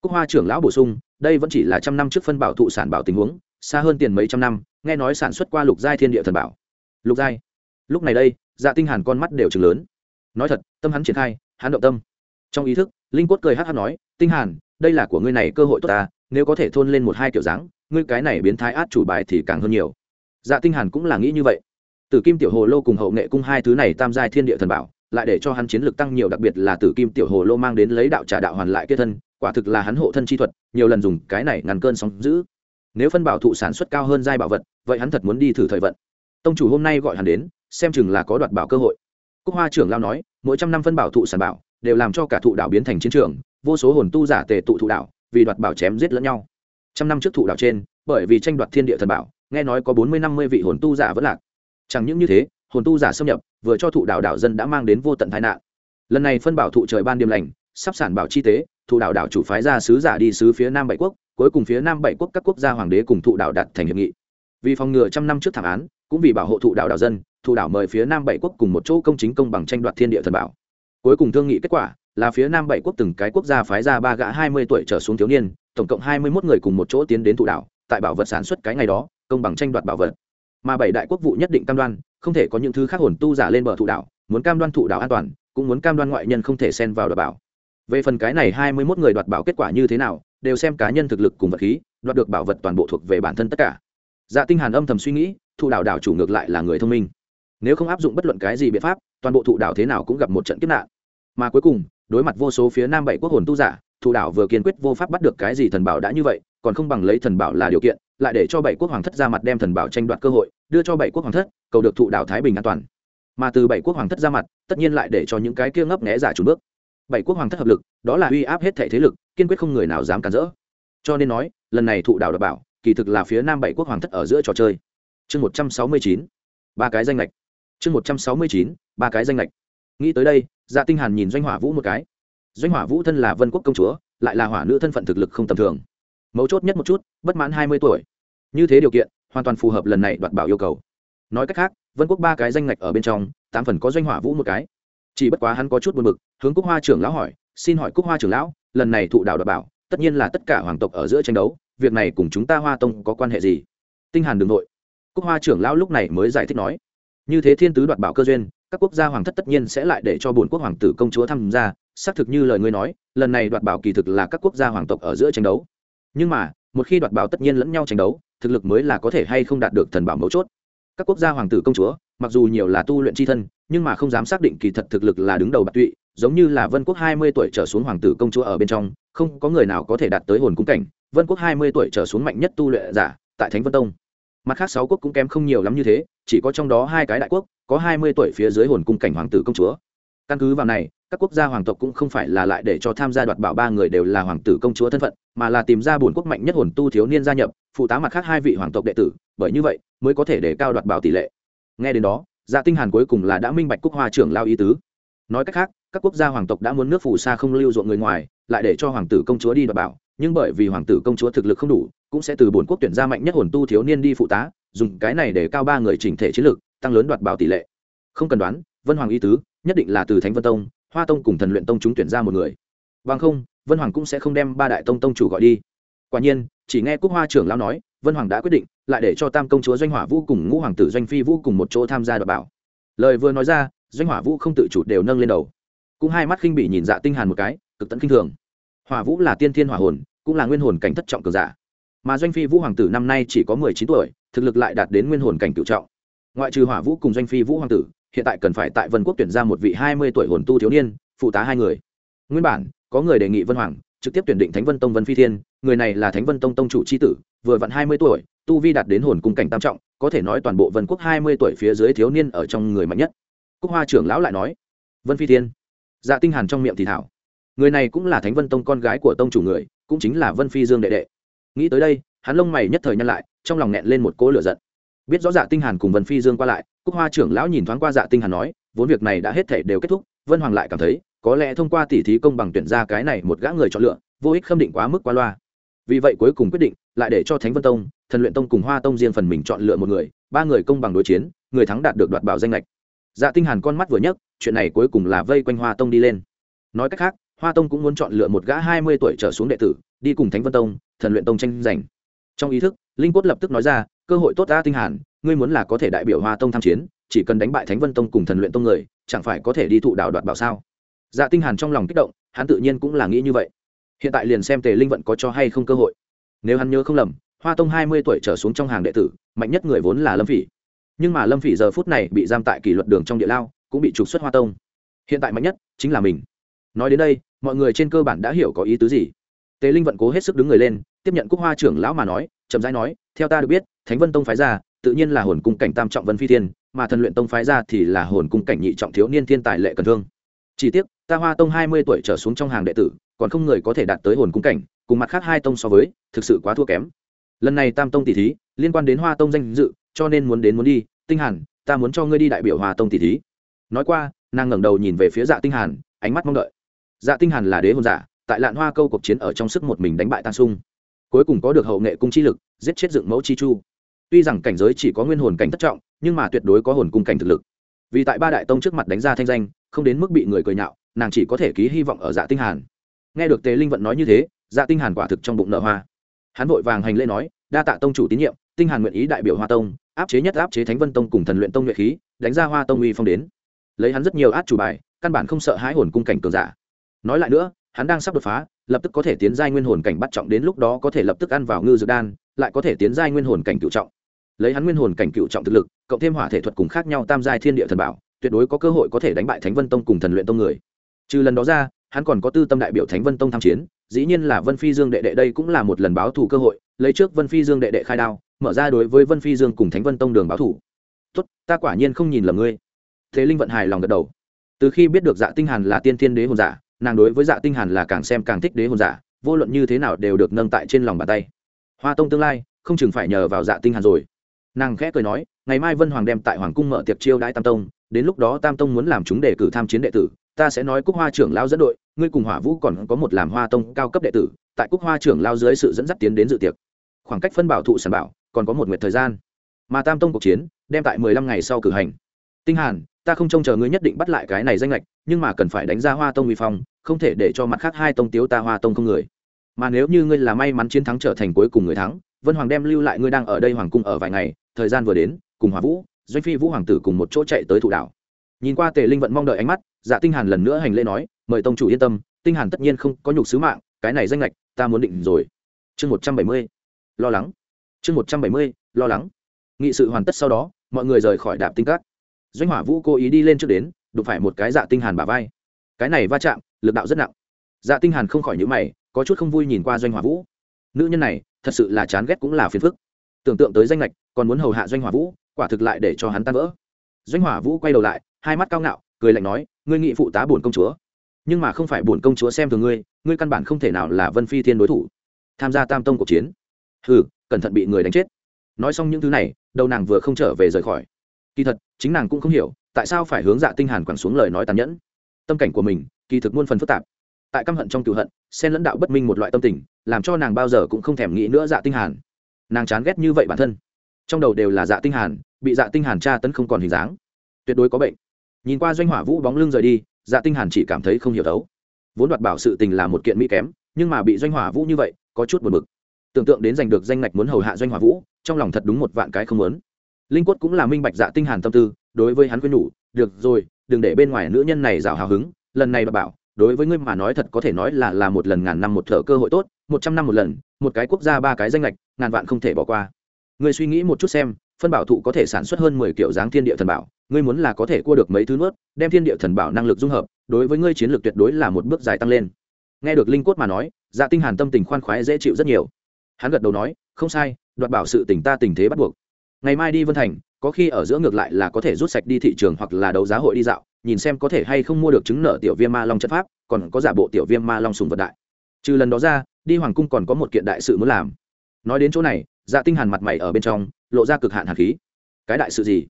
S1: Cúc hoa trưởng lão bổ sung, đây vẫn chỉ là trăm năm trước phân bảo thụ sản bảo tình huống xa hơn tiền mấy trăm năm, nghe nói sản xuất qua lục giai thiên địa thần bảo. Lục giai? Lúc này đây dạ tinh hàn con mắt đều trừng lớn. Nói thật, tâm hắn triển khai, hắn động tâm. Trong ý thức, linh quất cười hắt hắt nói, tinh hàn, đây là của ngươi này cơ hội tốt ta, nếu có thể thôn lên một hai kiểu dáng, ngươi cái này biến thái át chủ bài thì càng hơn nhiều. Dạ tinh hàn cũng là nghĩ như vậy. Tử kim tiểu hồ lô cùng hậu nghệ cung hai thứ này tam giai thiên địa thần bảo, lại để cho hắn chiến lực tăng nhiều, đặc biệt là tử kim tiểu hồ lô mang đến lấy đạo trả đạo hoàn lại kết thân, quả thực là hắn hộ thân chi thuật, nhiều lần dùng cái này ngăn cơn sóng dữ nếu phân bảo thụ sản xuất cao hơn giai bảo vật, vậy hắn thật muốn đi thử thời vận. Tông chủ hôm nay gọi hắn đến, xem chừng là có đoạt bảo cơ hội. Cúc hoa trưởng lao nói, mỗi trăm năm phân bảo thụ sản bảo, đều làm cho cả thụ đảo biến thành chiến trường, vô số hồn tu giả tề tụ thụ đảo, vì đoạt bảo chém giết lẫn nhau. Trăm năm trước thụ đảo trên, bởi vì tranh đoạt thiên địa thần bảo, nghe nói có bốn mươi, năm mươi vị hồn tu giả vẫn lạc. Chẳng những như thế, hồn tu giả xâm nhập, vừa cho thụ đảo đảo dân đã mang đến vô tận tai nạn. Lần này phân bảo thụ trời ban điềm lành, sắp sản bảo chi tế, thụ đảo đảo chủ phái ra sứ giả đi sứ phía nam bảy quốc cuối cùng phía nam bảy quốc các quốc gia hoàng đế cùng thụ đảo đạt thành hiệp nghị. Vì phòng ngừa trăm năm trước thảm án, cũng vì bảo hộ thụ đảo đảo dân, thụ đảo mời phía nam bảy quốc cùng một chỗ công chính công bằng tranh đoạt thiên địa thần bảo. Cuối cùng thương nghị kết quả là phía nam bảy quốc từng cái quốc gia phái ra ba gã hai mươi tuổi trở xuống thiếu niên, tổng cộng hai mươi mốt người cùng một chỗ tiến đến thụ đảo tại bảo vật sản xuất cái ngày đó, công bằng tranh đoạt bảo vật. Mà bảy đại quốc vụ nhất định cam đoan, không thể có những thứ khác hồn tu giả lên bờ thụ đảo muốn cam đoan thụ đảo an toàn, cũng muốn cam đoan ngoại nhân không thể xen vào đoạt bảo. Về phần cái này hai mươi mốt người đoạt bảo kết quả như thế nào đều xem cá nhân thực lực cùng vật khí, đoạt được bảo vật toàn bộ thuộc về bản thân tất cả. Dạ tinh hàn âm thầm suy nghĩ, thụ đảo đảo chủ ngược lại là người thông minh. Nếu không áp dụng bất luận cái gì biện pháp, toàn bộ thụ đảo thế nào cũng gặp một trận kiếp nạn. Mà cuối cùng, đối mặt vô số phía nam bảy quốc hồn tu giả, thụ đảo vừa kiên quyết vô pháp bắt được cái gì thần bảo đã như vậy, còn không bằng lấy thần bảo là điều kiện, lại để cho bảy quốc hoàng thất ra mặt đem thần bảo tranh đoạt cơ hội, đưa cho bảy quốc hoàng thất, cầu được thụ đảo thái bình an toàn. Mà từ bảy quốc hoàng thất ra mặt, tất nhiên lại để cho những cái kia ngấp nghé giả trùn bước bảy quốc hoàng thất hợp lực, đó là uy áp hết thể thế lực, kiên quyết không người nào dám cản rỡ. Cho nên nói, lần này thụ đảo đ bảo, kỳ thực là phía nam bảy quốc hoàng thất ở giữa trò chơi. Chương một trăm sáu mươi chín, ba cái danh lệch. Chương một trăm sáu mươi chín, ba cái danh lệch. Nghĩ tới đây dạ tinh hàn nhìn doanh hỏa vũ một cái. Doanh hỏa vũ thân là vân quốc công chúa, lại là hỏa nữ thân phận thực lực không tầm thường. Mấu chốt nhất một chút, bất mãn hai mươi tuổi. Như thế điều kiện, hoàn toàn phù hợp lần này đoạt bảo yêu cầu. Nói cách khác, vân quốc ba cái danh ngạch ở bên trong, tám phần có doanh hỏa vũ một cái chỉ bất quá hắn có chút buồn bực, hướng cúc hoa trưởng lão hỏi, xin hỏi cúc hoa trưởng lão, lần này thụ đạo đoạt bảo, tất nhiên là tất cả hoàng tộc ở giữa tranh đấu, việc này cùng chúng ta hoa tông có quan hệ gì? Tinh hàn đường nội cúc hoa trưởng lão lúc này mới giải thích nói, như thế thiên tứ đoạt bảo cơ duyên, các quốc gia hoàng thất tất nhiên sẽ lại để cho bổn quốc hoàng tử công chúa tham gia, xác thực như lời ngươi nói, lần này đoạt bảo kỳ thực là các quốc gia hoàng tộc ở giữa tranh đấu. Nhưng mà, một khi đoạt bảo tất nhiên lẫn nhau tranh đấu, thực lực mới là có thể hay không đạt được thần bảo mấu chốt. Các quốc gia hoàng tử công chúa mặc dù nhiều là tu luyện c h i thân, nhưng mà không dám xác định kỳ thật thực lực là đứng đầu bạc tụy, giống như là vân quốc hai mươi tuổi trở xuống hoàng tử công chúa ở bên trong, không có người nào có thể đạt tới hồn cung cảnh. Vân quốc hai mươi tuổi trở xuống mạnh nhất tu luyện giả, tại thánh vân tông. Mặt khác sáu quốc cũng kém không nhiều lắm như thế, chỉ có trong đó hai cái đại quốc, có hai mươi tuổi phía dưới hồn cung cảnh hoàng tử công chúa. Căn cứ vào này, các quốc gia hoàng tộc cũng không phải là lại để cho tham gia đoạt bảo ba người đều là hoàng tử công chúa thân phận, mà là tìm ra bổn quốc mạnh nhất hồn tu thiếu niên gia nhập, phụ tá mặt khác hai vị hoàng tộc đệ tử, bởi như vậy mới có thể để cao đoạt bảo tỷ lệ nghe đến đó dạ tinh hàn cuối cùng là đã minh bạch quốc hoa trưởng lao ý tứ. Nói cách khác, các quốc gia hoàng tộc đã muốn nước phù sa không lưu ruộng người ngoài, lại để cho hoàng tử công chúa đi đoạt bảo. Nhưng bởi vì hoàng tử công chúa thực lực không đủ, cũng sẽ từ bổn quốc tuyển ra mạnh nhất hồn tu thiếu niên đi phụ tá, dùng cái này để cao ba người chỉnh thể chiến lược, tăng lớn đoạt bảo tỷ lệ. Không cần đoán, vân hoàng ý tứ, nhất định là từ thánh vân tông, hoa tông cùng thần luyện tông chúng tuyển ra một người. Bằng không, vân hoàng cũng sẽ không đem ba đại tông tông chủ gọi đi. Quả nhiên, chỉ nghe cúc hoa trưởng lão nói vân hoàng đã quyết định, lại để cho tam công chúa doanh hỏa vũ cùng ngũ hoàng tử doanh phi vũ cùng một chỗ tham gia đọc bảo. Lời vừa nói ra, doanh hỏa vũ không tự chủ đều nâng lên đầu. Cũng hai mắt khinh bị nhìn dạ tinh hàn một cái, cực tận kinh thường. Hỏa vũ là tiên thiên hỏa hồn, cũng là nguyên hồn cảnh thất trọng cường giả. Mà doanh phi vũ hoàng tử năm nay chỉ có mười chín tuổi, thực lực lại đạt đến nguyên hồn cảnh cựu trọng. Ngoại trừ hỏa vũ cùng doanh phi vũ hoàng tử, hiện tại cần phải tại vân quốc tuyển ra một vị hai mươi tuổi hồn tu thiếu niên, phụ tá hai người. Nguyên bản, có người đề nghị vân hoàng, trực tiếp tuyển định thánh vân tông vân phi thiên, người này là thánh vân tông tông chủ c h i tử vừa vặn hai mươi tuổi, tu vi đạt đến hồn cung cảnh tam trọng, có thể nói toàn bộ vân quốc hai mươi tuổi phía dưới thiếu niên ở trong người mạnh nhất. Cúc hoa trưởng lão lại nói, vân phi thiên dạ tinh hàn trong miệng thì thảo. Người này cũng là thánh vân tông con gái của tông chủ người, cũng chính là vân phi dương đệ đệ. Nghĩ tới đây, hắn lông mày nhất thời nhăn lại, trong lòng nghẹn lên một cỗ lửa giận. Biết rõ dạ tinh hàn cùng vân phi dương qua lại, cúc hoa trưởng lão nhìn thoáng qua dạ tinh hàn nói, vốn việc này đã hết thể đều kết thúc, vân hoàng lại cảm thấy, có lẽ thông qua tỷ thí công bằng tuyển ra cái này một gã người chọn lựa, vô ích khâm định quá mức qua loa. Vì vậy cuối cùng quyết định lại để cho thánh vân tông, thần luyện tông cùng hoa tông riêng phần mình chọn lựa một người, ba người công bằng đối chiến, người thắng đạt được đoạt bảo danh lệch dạ tinh hàn con mắt vừa nhấc, chuyện này cuối cùng là vây quanh hoa tông đi lên. Nói cách khác, hoa tông cũng muốn chọn lựa một gã hai mươi tuổi trở xuống đệ tử, đi cùng thánh vân tông, thần luyện tông tranh giành. Trong ý thức, linh quất lập tức nói ra, cơ hội tốt ta tinh hàn, ngươi muốn là có thể đại biểu hoa tông tham chiến, chỉ cần đánh bại thánh vân tông cùng thần luyện tông người, chẳng phải có thể đi thụ đạo đoạt bảo sao? Dạ tinh hàn trong lòng kích động, hắn tự nhiên cũng là nghĩ như vậy. Hiện tại liền xem tề linh vận có cho hay không cơ hội nếu hắn nhớ không lầm, hoa tông hai mươi tuổi trở xuống trong hàng đệ tử, mạnh nhất người vốn là lâm phỉ. Nhưng mà lâm phỉ giờ phút này bị giam tại kỷ luật đường trong địa lao, cũng bị trục xuất hoa tông. Hiện tại mạnh nhất chính là mình. Nói đến đây, mọi người trên cơ bản đã hiểu có ý tứ gì. Tế linh vận cố hết sức đứng người lên, tiếp nhận cúc hoa trưởng lão mà nói, chậm rãi nói, theo ta được biết, thánh vân tông phái ra tự nhiên là hồn cung cảnh tam trọng vân phi thiên, mà thần luyện tông phái ra thì là hồn cung cảnh nhị trọng thiếu niên thiên tài lệ cần thương. Chỉ tiếc, ta hoa tông hai mươi tuổi trở xuống trong hàng đệ tử, còn không người có thể đạt tới hồn cung cảnh cùng mặt khác hai tông so với, thực sự quá thua kém. Lần này tam tông tỷ thí, liên quan đến hoa tông danh dự, cho nên muốn đến muốn đi. Tinh hàn, ta muốn cho ngươi đi đại biểu hoa tông tỷ thí. Nói qua, nàng ngẩng đầu nhìn về phía dạ tinh hàn, ánh mắt mong đợi. Dạ tinh hàn là đế hồn giả, tại lạn hoa câu cuộc chiến ở trong sức một mình đánh bại tăng sung. Cuối cùng có được hậu nghệ cung chi lực, giết chết dựng mẫu chi chu. Tuy rằng cảnh giới chỉ có nguyên hồn cảnh thất trọng, nhưng mà tuyệt đối có hồn cung cảnh thực lực. Vì tại ba đại tông trước mặt đánh ra thanh danh, không đến mức bị người cười nhạo, nàng chỉ có thể ký hy vọng ở dạ tinh hàn. Nghe được tề linh vận nói như thế dạ tinh hàn quả thực trong bụng nở hoa. Hắn vội vàng hành lễ nói, đa tạ tông chủ tín nhiệm, tinh hàn nguyện ý đại biểu hoa tông, áp chế nhất áp chế thánh vân tông cùng thần luyện tông nhuệ khí, đánh ra hoa tông uy phong đến. Lấy hắn rất nhiều át chủ bài, căn bản không sợ hãi hồn cung cảnh cường giả. Nói lại nữa, hắn đang sắp đột phá, lập tức có thể tiến giai nguyên hồn cảnh bắt trọng đến lúc đó có thể lập tức ăn vào ngư dược đan, lại có thể tiến giai nguyên hồn cảnh cựu trọng. Lấy hắn nguyên hồn cảnh cựu trọng thực lực, cộng thêm hỏa thể thuật cùng khác nhau tam giai thiên địa thần bảo, tuyệt đối có cơ hội có thể đánh bại thánh vân tông cùng thần luyện tông người. Trừ lần đó ra hắn còn có tư tâm đại biểu thánh vân tông tham chiến, dĩ nhiên là vân phi dương đệ đệ đây cũng là một lần báo thù cơ hội, lấy trước vân phi dương đệ đệ khai đao, mở ra đối với vân phi dương cùng thánh vân tông đường báo thù. Tốt, ta quả nhiên không nhìn lầm ngươi. Thế linh vận hài lòng gật đầu. Từ khi biết được dạ tinh hàn là tiên thiên đế hồn giả, nàng đối với dạ tinh hàn là càng xem càng thích đế hồn giả, vô luận như thế nào đều được nâng tại trên lòng bàn tay. Hoa tông tương lai, không chừng phải nhờ vào dạ tinh hàn rồi. Nàng khẽ cười nói, ngày mai vân hoàng đem tại hoàng cung mở tiệc chiêu đãi tam tông, đến lúc đó tam tông muốn làm chúng đề cử tham chiến đệ tử ta sẽ nói cúc hoa trưởng lao dẫn đội, ngươi cùng hỏa vũ còn có một làm hoa tông cao cấp đệ tử, tại cúc hoa trưởng lao dưới sự dẫn dắt tiến đến dự tiệc. Khoảng cách phân bảo thụ sản bảo, còn có một nguyệt thời gian. Mà tam tông cuộc chiến, đem tại mười lăm ngày sau cử hành. Tinh hàn, ta không trông chờ ngươi nhất định bắt lại cái này danh lệch, nhưng mà cần phải đánh ra hoa tông uy phong, không thể để cho mặt khác hai tông tiếu ta hoa tông không người. Mà nếu như ngươi là may mắn chiến thắng trở thành cuối cùng người thắng, vân hoàng đem lưu lại ngươi đang ở đây hoàng cung ở vài ngày, thời gian vừa đến, cùng hòa vũ, doanh phi vũ hoàng tử cùng một chỗ chạy tới thụ đảo. Nhìn qua tề linh vận mong đợi ánh mắt dạ tinh hàn lần nữa hành lễ nói, mời tông chủ yên tâm, tinh hàn tất nhiên không có nhục sứ mạng, cái này danh lệch ta muốn định rồi. Chương một trăm bảy mươi, lo lắng. Chương một trăm bảy mươi, lo lắng. Nghị sự hoàn tất sau đó, mọi người rời khỏi đạp tinh cát. Doanh hỏa vũ cố ý đi lên trước đến, đụng phải một cái dạ tinh hàn bả vai. Cái này va chạm, lực đạo rất nặng. Dạ tinh hàn không khỏi nhíu mày, có chút không vui nhìn qua doanh hỏa vũ. Nữ nhân này, thật sự là chán ghét cũng là phiền phức. Tưởng tượng tới danh lệch còn muốn hầu hạ doanh hỏa vũ, quả thực lại để cho hắn tan vỡ. Doanh hỏa vũ quay đầu lại, hai mắt cao ngạo cười lạnh nói, ngươi nghị phụ tá bổn công chúa, nhưng mà không phải bổn công chúa xem thường ngươi ngươi căn bản không thể nào là vân phi thiên đối thủ. Tham gia tam tông cuộc chiến. Hừ, cẩn thận bị người đánh chết. Nói xong những thứ này, đầu nàng vừa không trở về rời khỏi. Kỳ thật, chính nàng cũng không hiểu, tại sao phải hướng dạ tinh hàn quẳng xuống lời nói tàn nhẫn. Tâm cảnh của mình, kỳ thực muôn phần phức tạp. Tại căm hận trong cựu hận, xen lẫn đạo bất minh một loại tâm tình, làm cho nàng bao giờ cũng không thèm nghĩ nữa dạ tinh hàn. Nàng chán ghét như vậy bản thân. Trong đầu đều là dạ tinh hàn, bị dạ tinh hàn tra tấn không còn hình dáng. Tuyệt đối có bệnh nhìn qua doanh hỏa vũ bóng lưng rời đi dạ tinh hàn chỉ cảm thấy không hiểu đấu. Vốn đoạt bảo sự tình là một kiện mỹ kém, nhưng mà bị doanh hỏa vũ như vậy, có chút buồn bực. Tưởng tượng đến giành được danh ngạch muốn hầu hạ doanh hỏa vũ, trong lòng thật đúng một vạn cái không muốn. Linh quất cũng là minh bạch dạ tinh hàn tâm tư, đối với hắn khuyên nhủ, được rồi, đừng để bên ngoài nữ nhân này rào hào hứng, lần này bà bảo, đối với ngươi mà nói thật có thể nói là là một lần ngàn năm một thở cơ hội tốt, một trăm năm một lần, một cái quốc gia ba cái danh lệch ngàn vạn không thể bỏ qua. Ngươi suy nghĩ một chút xem phân bảo thụ có thể sản xuất hơn mười kiểu dáng thiên địa thần bảo, ngươi muốn là có thể cua được mấy thứ nuốt, đem thiên địa thần bảo năng lực dung hợp, đối với ngươi chiến lược tuyệt đối là một bước dài tăng lên. Nghe được linh cốt mà nói dạ tinh hàn tâm tình khoan khoái dễ chịu rất nhiều. Hắn gật đầu nói, không sai, đoạt bảo sự tình ta tình thế bắt buộc. Ngày mai đi vân thành, có khi ở giữa ngược lại là có thể rút sạch đi thị trường hoặc là đấu giá hội đi dạo, nhìn xem có thể hay không mua được chứng nợ tiểu viêm ma long chất pháp, còn có giả bộ tiểu viêm ma long sùng vật đại. Trừ lần đó ra, đi hoàng cung còn có một kiện đại sự muốn làm. Nói đến chỗ này dạ tinh hàn mặt mày ở bên trong lộ ra cực hạn hàn khí. Cái đại sự gì?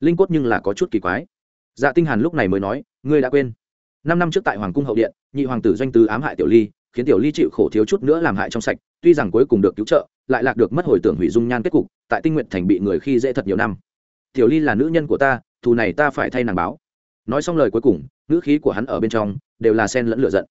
S1: Linh cốt nhưng là có chút kỳ quái. Dạ tinh hàn lúc này mới nói, ngươi đã quên. Năm năm trước tại hoàng cung hậu điện, nhị hoàng tử doanh tứ ám hại tiểu ly, khiến tiểu ly chịu khổ thiếu chút nữa làm hại trong sạch, tuy rằng cuối cùng được cứu trợ, lại lạc được mất hồi tưởng hủy dung nhan kết cục, tại tinh nguyện thành bị người khi dễ thật nhiều năm. Tiểu ly là nữ nhân của ta, thù này ta phải thay nàng báo. Nói xong lời cuối cùng, ngữ khí của hắn ở bên trong đều là sen lẫn lửa giận.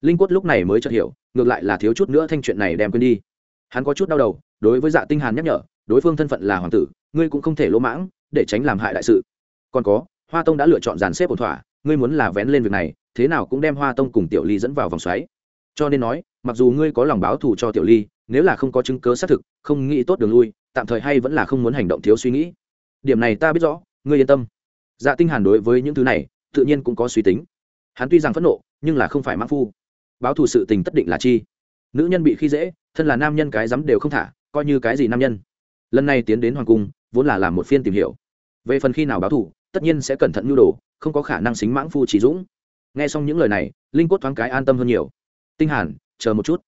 S1: Linh quất lúc này mới chợt hiểu, ngược lại là thiếu chút nữa thanh chuyện này đem quên đi. Hắn có chút đau đầu, đối với dạ tinh hàn nhắc nhở đối phương thân phận là hoàng tử, ngươi cũng không thể lỗ mãng, để tránh làm hại đại sự. Còn có, hoa tông đã lựa chọn dàn xếp ổn thỏa, ngươi muốn là vén lên việc này, thế nào cũng đem hoa tông cùng tiểu ly dẫn vào vòng xoáy. Cho nên nói, mặc dù ngươi có lòng báo thù cho tiểu ly, nếu là không có chứng cớ xác thực, không nghĩ tốt đường lui, tạm thời hay vẫn là không muốn hành động thiếu suy nghĩ. Điểm này ta biết rõ, ngươi yên tâm. Dạ tinh hàn đối với những thứ này, tự nhiên cũng có suy tính. Hắn tuy rằng phẫn nộ, nhưng là không phải mãn phu. Báo thù sự tình tất định là chi? Nữ nhân bị khi dễ, thân là nam nhân cái dám đều không thả, coi như cái gì nam nhân? Lần này tiến đến hoàng cung, vốn là làm một phiên tìm hiểu. Về phần khi nào báo thù tất nhiên sẽ cẩn thận nhu đồ, không có khả năng xính mãng phu chỉ dũng. Nghe xong những lời này, linh cốt thoáng cái an tâm hơn nhiều. Tinh hàn, chờ một chút.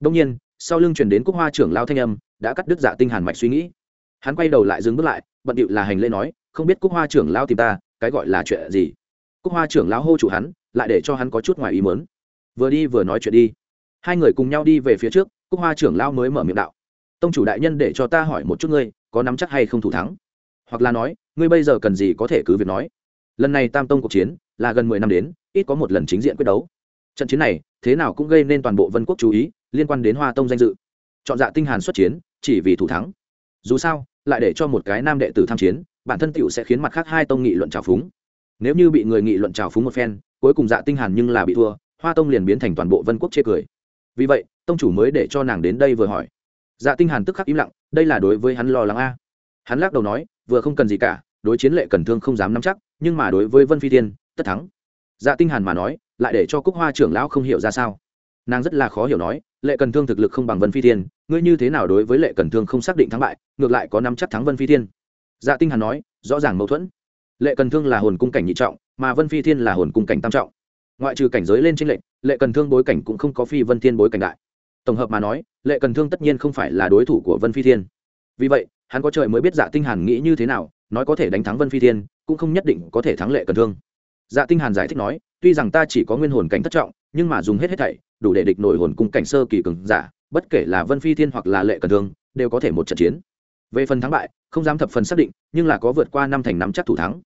S1: Đông nhiên, sau lưng truyền đến cúc hoa trưởng lao thanh âm, đã cắt đứt dạ tinh hàn mạch suy nghĩ. Hắn quay đầu lại dừng bước lại, bận điệu là hành lễ nói, không biết cúc hoa trưởng lao tìm ta, cái gọi là chuyện gì? Cúc hoa trưởng lao hô chủ hắn, lại để cho hắn có chút ngoài ý muốn. Vừa đi vừa nói chuyện đi. Hai người cùng nhau đi về phía trước, cúc hoa trưởng lao mới mở miệng đạo tông chủ đại nhân để cho ta hỏi một chút ngươi, có nắm chắc hay không thủ thắng? Hoặc là nói, ngươi bây giờ cần gì có thể cứ việc nói? Lần này tam tông cuộc chiến là gần mười năm đến, ít có một lần chính diện quyết đấu. Trận chiến này, thế nào cũng gây nên toàn bộ vân quốc chú ý, liên quan đến hoa tông danh dự. Chọn dạ tinh hàn xuất chiến, chỉ vì thủ thắng. Dù sao, lại để cho một cái nam đệ tử tham chiến, bản thân tiểu sẽ khiến mặt khác hai tông nghị luận trào phúng. Nếu như bị người nghị luận trào phúng một phen, cuối cùng dạ tinh hàn nhưng là bị thua, hoa tông liền biến thành toàn bộ vân quốc chê cười. Vì vậy, tông chủ mới để cho nàng đến đây vừa hỏi dạ tinh hàn tức khắc im lặng, đây là đối với hắn lo lắng a. Hắn lắc đầu nói, vừa không cần gì cả, đối chiến lệ cần thương không dám nắm chắc, nhưng mà đối với vân phi thiên, tất thắng. Dạ tinh hàn mà nói, lại để cho cúc hoa trưởng lão không hiểu ra sao. Nàng rất là khó hiểu nói, lệ cần thương thực lực không bằng vân phi thiên, ngươi như thế nào đối với lệ cần thương không xác định thắng bại, ngược lại có nắm chắc thắng vân phi thiên? Dạ tinh hàn nói, rõ ràng mâu thuẫn. Lệ cần thương là hồn cung cảnh nhị trọng, mà vân phi thiên là hồn cung cảnh tam trọng. Ngoại trừ cảnh giới lên trên lệnh lệ cần thương bối cảnh cũng không có phi vân thiên bối cảnh đại. Tổng hợp mà nói lệ cần thương tất nhiên không phải là đối thủ của vân phi thiên. Vì vậy, hắn có trời mới biết dạ tinh hàn nghĩ như thế nào, nói có thể đánh thắng vân phi thiên, cũng không nhất định có thể thắng lệ cần thương. Dạ tinh hàn giải thích nói, tuy rằng ta chỉ có nguyên hồn cảnh thất trọng, nhưng mà dùng hết hết thảy, đủ để địch nổi hồn cung cảnh sơ kỳ cường giả, bất kể là vân phi thiên hoặc là lệ cần thương, đều có thể một trận chiến. Về phần thắng bại, không dám thập phần xác định, nhưng là có vượt qua năm thành năm chắc thủ thắng.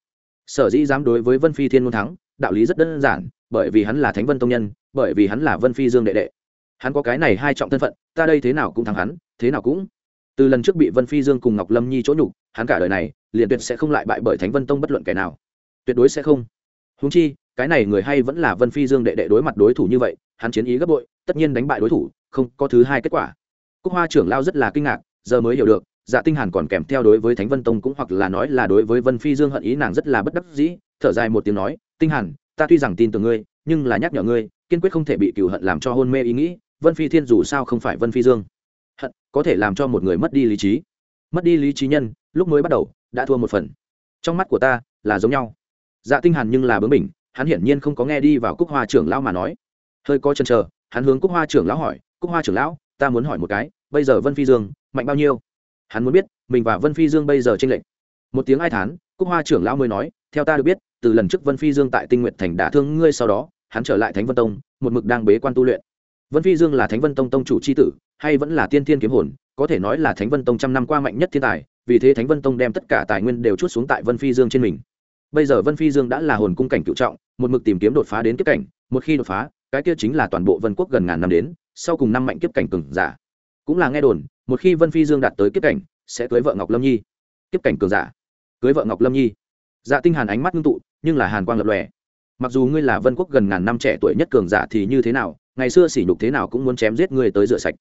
S1: Sở dĩ dám đối với vân phi thiên muốn thắng, đạo lý rất đơn giản, bởi vì hắn là thánh vân tông nhân, bởi vì hắn là vân phi dương đệ đệ hắn có cái này hai trọng thân phận, ta đây thế nào cũng thắng hắn, thế nào cũng. Từ lần trước bị vân phi dương cùng ngọc lâm nhi chỗ nhục, hắn cả đời này, liền tuyệt sẽ không lại bại bởi thánh vân tông bất luận kẻ nào. Tuyệt đối sẽ không. Húng chi, cái này người hay vẫn là vân phi dương đệ đệ đối mặt đối thủ như vậy, hắn chiến ý gấp bội, tất nhiên đánh bại đối thủ, không có thứ hai kết quả. Cúc hoa trưởng lao rất là kinh ngạc, giờ mới hiểu được dạ tinh hàn còn kèm theo đối với thánh vân tông cũng hoặc là nói là đối với vân phi dương hận ý nàng rất là bất đắc dĩ, thở dài một tiếng nói, tinh hàn, ta tuy rằng tin tưởng ngươi, nhưng là nhắc nhở ngươi, kiên quyết không thể bị cừu hận làm cho hôn mê ý nghĩ vân phi thiên dù sao không phải vân phi dương. Hận, có thể làm cho một người mất đi lý trí. Mất đi lý trí nhân, lúc mới bắt đầu, đã thua một phần. Trong mắt của ta, là giống nhau. Dạ tinh hàn nhưng là bướng bỉnh, hắn hiển nhiên không có nghe đi vào cúc hoa trưởng lão mà nói. Hơi có chần chờ, hắn hướng cúc hoa trưởng lão hỏi, cúc hoa trưởng lão, ta muốn hỏi một cái, bây giờ vân phi dương mạnh bao nhiêu? Hắn muốn biết, mình và vân phi dương bây giờ tranh lệch. Một tiếng ai thán, cúc hoa trưởng lão mới nói, theo ta được biết, từ lần trước vân phi dương tại tinh nguyện thành đả thương ngươi sau đó, hắn trở lại thánh vân tông, một mực đang bế quan tu luyện vân phi dương là thánh vân tông tông chủ c h i tử, hay vẫn là tiên thiên kiếm hồn, có thể nói là thánh vân tông trăm năm qua mạnh nhất thiên tài, vì thế thánh vân tông đem tất cả tài nguyên đều chút xuống tại vân phi dương trên mình. Bây giờ vân phi dương đã là hồn cung cảnh cựu trọng, một mực tìm kiếm đột phá đến kiếp cảnh, một khi đột phá, cái kia chính là toàn bộ vân quốc gần ngàn năm đến, sau cùng năm mạnh kiếp cảnh cường giả. Cũng là nghe đồn, một khi vân phi dương đạt tới kiếp cảnh, sẽ cưới vợ ngọc lâm nhi. Kiếp cảnh cường giả. Cưới vợ ngọc lâm nhi. Dạ tinh hàn ánh mắt ngưng tụ, nhưng là hàn quang lập lòe. Mặc dù ngươi là vân quốc gần ngàn năm trẻ tuổi nhất cường giả thì như thế nào ngày xưa sỉ nhục thế nào cũng muốn chém giết ngươi tới rửa sạch.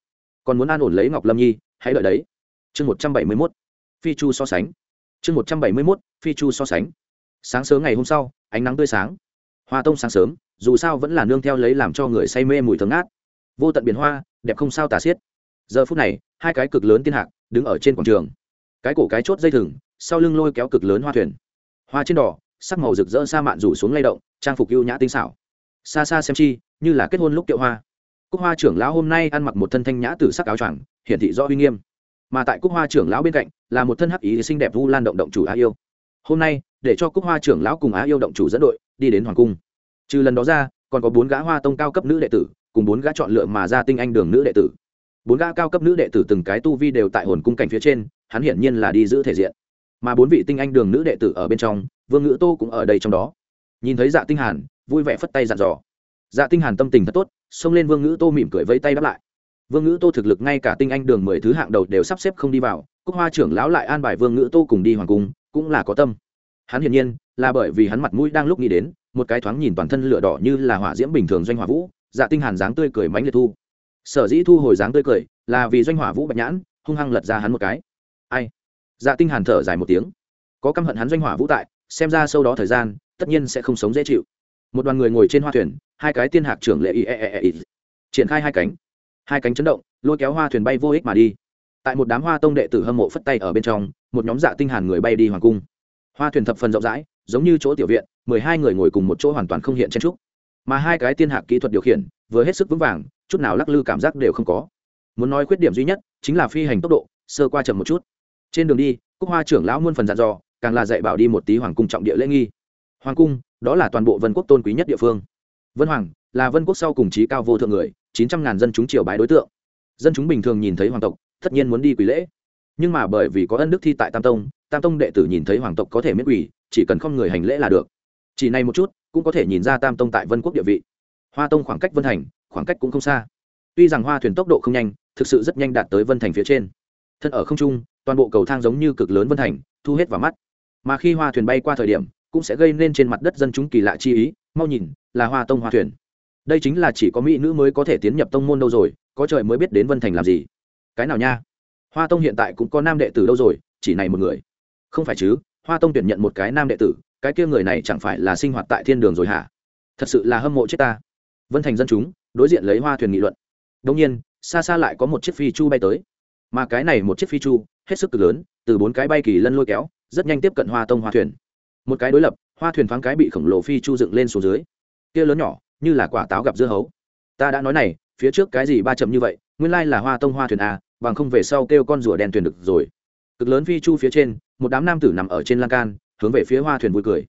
S1: Còn muốn an ổn lấy ngọc lâm nhi, hãy đợi đấy. Chương một trăm bảy mươi mốt. Phi chu so sánh. Chương một trăm bảy mươi mốt, phi chu so sánh. Sáng sớm ngày hôm sau, ánh nắng tươi sáng. Hoa tông sáng sớm, dù sao vẫn là nương theo lấy làm cho người say mê mùi thơm ngát. Vô tận biển hoa, đẹp không sao tả xiết. Giờ phút này, hai cái cực lớn tiên hạc đứng ở trên quảng trường. Cái cổ cái chốt dây thừng, sau lưng lôi kéo cực lớn hoa thuyền. Hoa trên đỏ, sắc màu rực rỡ sa mạn rủ xuống lay động, trang phục ưu nhã tinh xảo xa xa xem chi, như là kết hôn lúc kiệu hoa. Cúc hoa trưởng lão hôm nay ăn mặc một thân thanh nhã từ sắc áo choàng, hiển thị rõ uy nghiêm. Mà tại cúc hoa trưởng lão bên cạnh, là một thân hắc ý xinh đẹp vu lan động động chủ á yêu. Hôm nay, để cho cúc hoa trưởng lão cùng á yêu động chủ dẫn đội, đi đến hoàng cung. Trừ lần đó ra, còn có bốn gã hoa tông cao cấp nữ đệ tử, cùng bốn gã chọn lựa mà ra tinh anh đường nữ đệ tử. Bốn gã cao cấp nữ đệ tử từng cái tu vi đều tại hồn cung cảnh phía trên, hắn hiển nhiên là đi giữ thể diện. Mà bốn vị tinh anh đường nữ đệ tử ở bên trong, vương ngữ tô cũng ở đây trong đó. Nhìn thấy dạ tinh hàn vui vẻ phất tay dặn dò. Dạ tinh hàn tâm tình thật tốt, xông lên vương ngữ tô mỉm cười vẫy tay đáp lại. Vương ngữ tô thực lực ngay cả tinh anh đường mười thứ hạng đầu đều sắp xếp không đi vào, cúc hoa trưởng lão lại an bài vương ngữ tô cùng đi hoàng cung, cũng là có tâm. Hắn hiển nhiên, là bởi vì hắn mặt mũi đang lúc nghĩ đến, một cái thoáng nhìn toàn thân lửa đỏ như là hỏa diễm bình thường doanh hỏa vũ dạ tinh hàn dáng tươi cười mánh liệt thu. Sở dĩ thu hồi dáng tươi cười, là vì doanh hỏa vũ bạch nhãn, hung hăng lật ra hắn một cái. Ai? Dạ tinh hàn thở dài một tiếng. Có căm hận hắn doanh hỏa vũ tại, xem ra sâu đó thời gian, tất nhiên sẽ không sống dễ chịu một đoàn người ngồi trên hoa thuyền, hai cái tiên hạc trưởng lệ y e e, e e triển khai hai cánh. Hai cánh chấn động, lôi kéo hoa thuyền bay vô ích mà đi. Tại một đám hoa tông đệ tử hâm mộ phất tay ở bên trong, một nhóm dạ tinh hàn người bay đi hoàng cung. Hoa thuyền thập phần rộng rãi, giống như chỗ tiểu viện, mười hai người ngồi cùng một chỗ hoàn toàn không hiện chen trúc mà hai cái tiên hạc kỹ thuật điều khiển, vừa hết sức vững vàng, chút nào lắc lư cảm giác đều không có. Muốn nói khuyết điểm duy nhất, chính là phi hành tốc độ, sơ qua chậm một chút. Trên đường đi, cúc hoa trưởng lão muôn phần dặn dò, càng là dạy bảo đi một tí hoàng cung trọng địa lễ nghi hoàng cung, đó là toàn bộ vân quốc tôn quý nhất địa phương. Vân hoàng là vân quốc sau cùng trí cao vô thượng người, chín trăm ngàn dân chúng triều bái đối tượng. Dân chúng bình thường nhìn thấy hoàng tộc, tất nhiên muốn đi quỷ lễ. Nhưng mà bởi vì có ân đức thi tại tam tông tam tông đệ tử nhìn thấy hoàng tộc có thể miễn quỷ chỉ cần không người hành lễ là được. Chỉ này một chút, cũng có thể nhìn ra tam tông tại vân quốc địa vị. Hoa tông khoảng cách vân thành, khoảng cách cũng không xa. Tuy rằng hoa thuyền tốc độ không nhanh, thực sự rất nhanh đạt tới vân thành phía trên. Thân ở không trung, toàn bộ cầu thang giống như cực lớn vân thành, thu hết vào mắt. Mà khi hoa thuyền bay qua thời điểm cũng sẽ gây nên trên mặt đất dân chúng kỳ lạ chi ý, mau nhìn, là hoa tông hoa thuyền. Đây chính là chỉ có mỹ nữ mới có thể tiến nhập tông môn đâu rồi, có trời mới biết đến vân thành làm gì. Cái nào nha? Hoa tông hiện tại cũng có nam đệ tử đâu rồi, chỉ này một người. Không phải chứ, hoa tông tuyển nhận một cái nam đệ tử, cái kia người này chẳng phải là sinh hoạt tại thiên đường rồi hả? Thật sự là hâm mộ chết ta. Vân thành dân chúng, đối diện lấy hoa thuyền nghị luận. Đông nhiên, xa xa lại có một chiếc phi chu bay tới. Mà cái này một chiếc phi chu, hết sức cực lớn, từ bốn cái bay kỳ lân lôi kéo, rất nhanh tiếp cận hoa tông hoa thuyền một cái đối lập, hoa thuyền thoáng cái bị khổng lồ phi chu dựng lên xuống dưới. Kia lớn nhỏ, như là quả táo gặp dưa hấu. Ta đã nói này, phía trước cái gì ba chậm như vậy, nguyên lai là hoa tông hoa thuyền a bằng không về sau kêu con rùa đen thuyền được rồi. Cực lớn phi chu phía trên, một đám nam tử nằm ở trên lan can, hướng về phía hoa thuyền vui cười.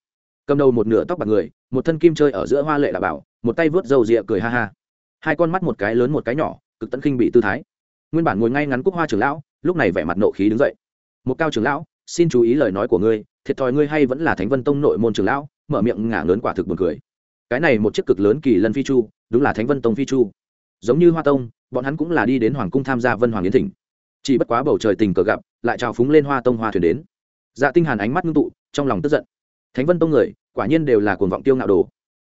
S1: Cầm đầu một nửa tóc bạc người, một thân kim chơi ở giữa hoa lệ là bảo, một tay vớt dầu rịa cười ha ha. Hai con mắt một cái lớn một cái nhỏ, cực tận khinh bị tư thái. Nguyên bản ngồi ngay ngắn cúc hoa trưởng lão, lúc này vẻ mặt nộ khí đứng dậy. Một cao trưởng lão, xin chú ý lời nói của ngươi thiệt thòi ngươi hay vẫn là thánh vân tông nội môn trưởng lão, mở miệng ngả lớn quả thực buồn cười. Cái này một chiếc cực lớn kỳ lân phi chu, đúng là thánh vân tông phi chu. Giống như hoa tông, bọn hắn cũng là đi đến hoàng cung tham gia vân hoàng yến thỉnh chỉ bất quá bầu trời tình cờ gặp, lại trào phúng lên hoa tông hoa thuyền đến. Dạ tinh hàn ánh mắt ngưng tụ, trong lòng tức giận. Thánh vân tông người, quả nhiên đều là cuồng vọng tiêu ngạo đồ.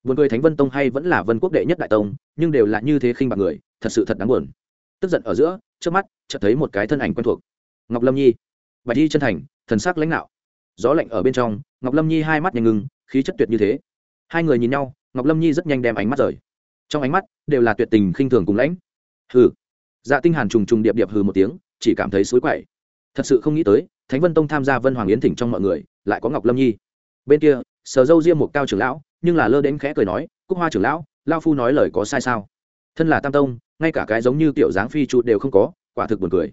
S1: Buồn cười thánh vân tông hay vẫn là vân quốc đệ nhất đại tông, nhưng đều là như thế khinh bạc người, thật sự thật đáng buồn. Tức giận ở giữa, trước mắt, chợt thấy một cái thân ảnh quen thuộc. Ngọc lâm nhi. Bạch y chân thành, thần sắc lãnh đạo gió lạnh ở bên trong, ngọc lâm nhi hai mắt nhanh ngưng khí chất tuyệt như thế. Hai người nhìn nhau, ngọc lâm nhi rất nhanh đem ánh mắt rời. Trong ánh mắt đều là tuyệt tình khinh thường cùng lãnh. Hừ. Dạ tinh hàn trùng trùng điệp điệp hừ một tiếng, chỉ cảm thấy suối quậy. Thật sự không nghĩ tới, thánh vân tông tham gia vân hoàng yến thỉnh trong mọi người, lại có ngọc lâm nhi. Bên kia, sở dâu riêng một cao trưởng lão, nhưng là lơ đến khẽ cười nói, cúc hoa trưởng lão lao phu nói lời có sai sao? Thân là tam tông, ngay cả cái giống như tiểu dáng phi chu đều không có, quả thực buồn cười.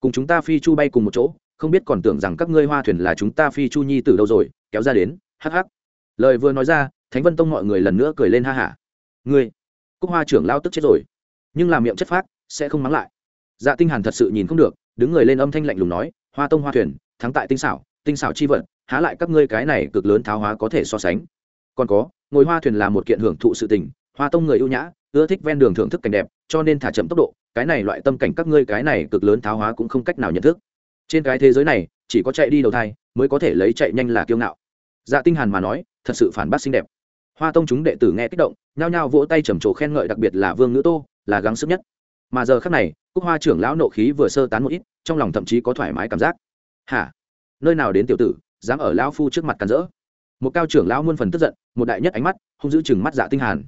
S1: Cùng chúng ta phi chu bay cùng một chỗ không biết còn tưởng rằng các ngươi hoa thuyền là chúng ta phi chu nhi từ đâu rồi, kéo ra đến, hắc hắc. Lời vừa nói ra, thánh vân tông mọi người lần nữa cười lên ha hả. Ngươi, cúc hoa trưởng lao tức chết rồi. Nhưng làm miệng chất phác, sẽ không mắng lại. Dạ tinh hàn thật sự nhìn không được, đứng người lên âm thanh lạnh lùng nói, hoa tông hoa thuyền, thắng tại tinh xảo tinh xảo chi vận, há lại các ngươi cái này cực lớn tháo hóa có thể so sánh. Còn có, ngồi hoa thuyền là một kiện hưởng thụ sự tình, hoa tông người ưu nhã, ưa thích ven đường thưởng thức cảnh đẹp, cho nên thả chậm tốc độ, cái này loại tâm cảnh các ngươi cái này cực lớn tháo hóa cũng không cách nào nhận thức trên cái thế giới này, chỉ có chạy đi đầu thai mới có thể lấy chạy nhanh là kiêu ngạo. Dạ tinh hàn mà nói, thật sự phản bác xinh đẹp. Hoa tông chúng đệ tử nghe kích động, nhao nhao vỗ tay trầm trồ khen ngợi đặc biệt là vương ngữ tô, là gắng sức nhất. Mà giờ khắc này, cúc hoa trưởng lão nộ khí vừa sơ tán một ít, trong lòng thậm chí có thoải mái cảm giác. Hả? Nơi nào đến tiểu tử, dám ở lão phu trước mặt cản rỡ? Một cao trưởng lão muôn phần tức giận, một đại nhất ánh mắt không giữ chừng mắt dạ tinh hàn.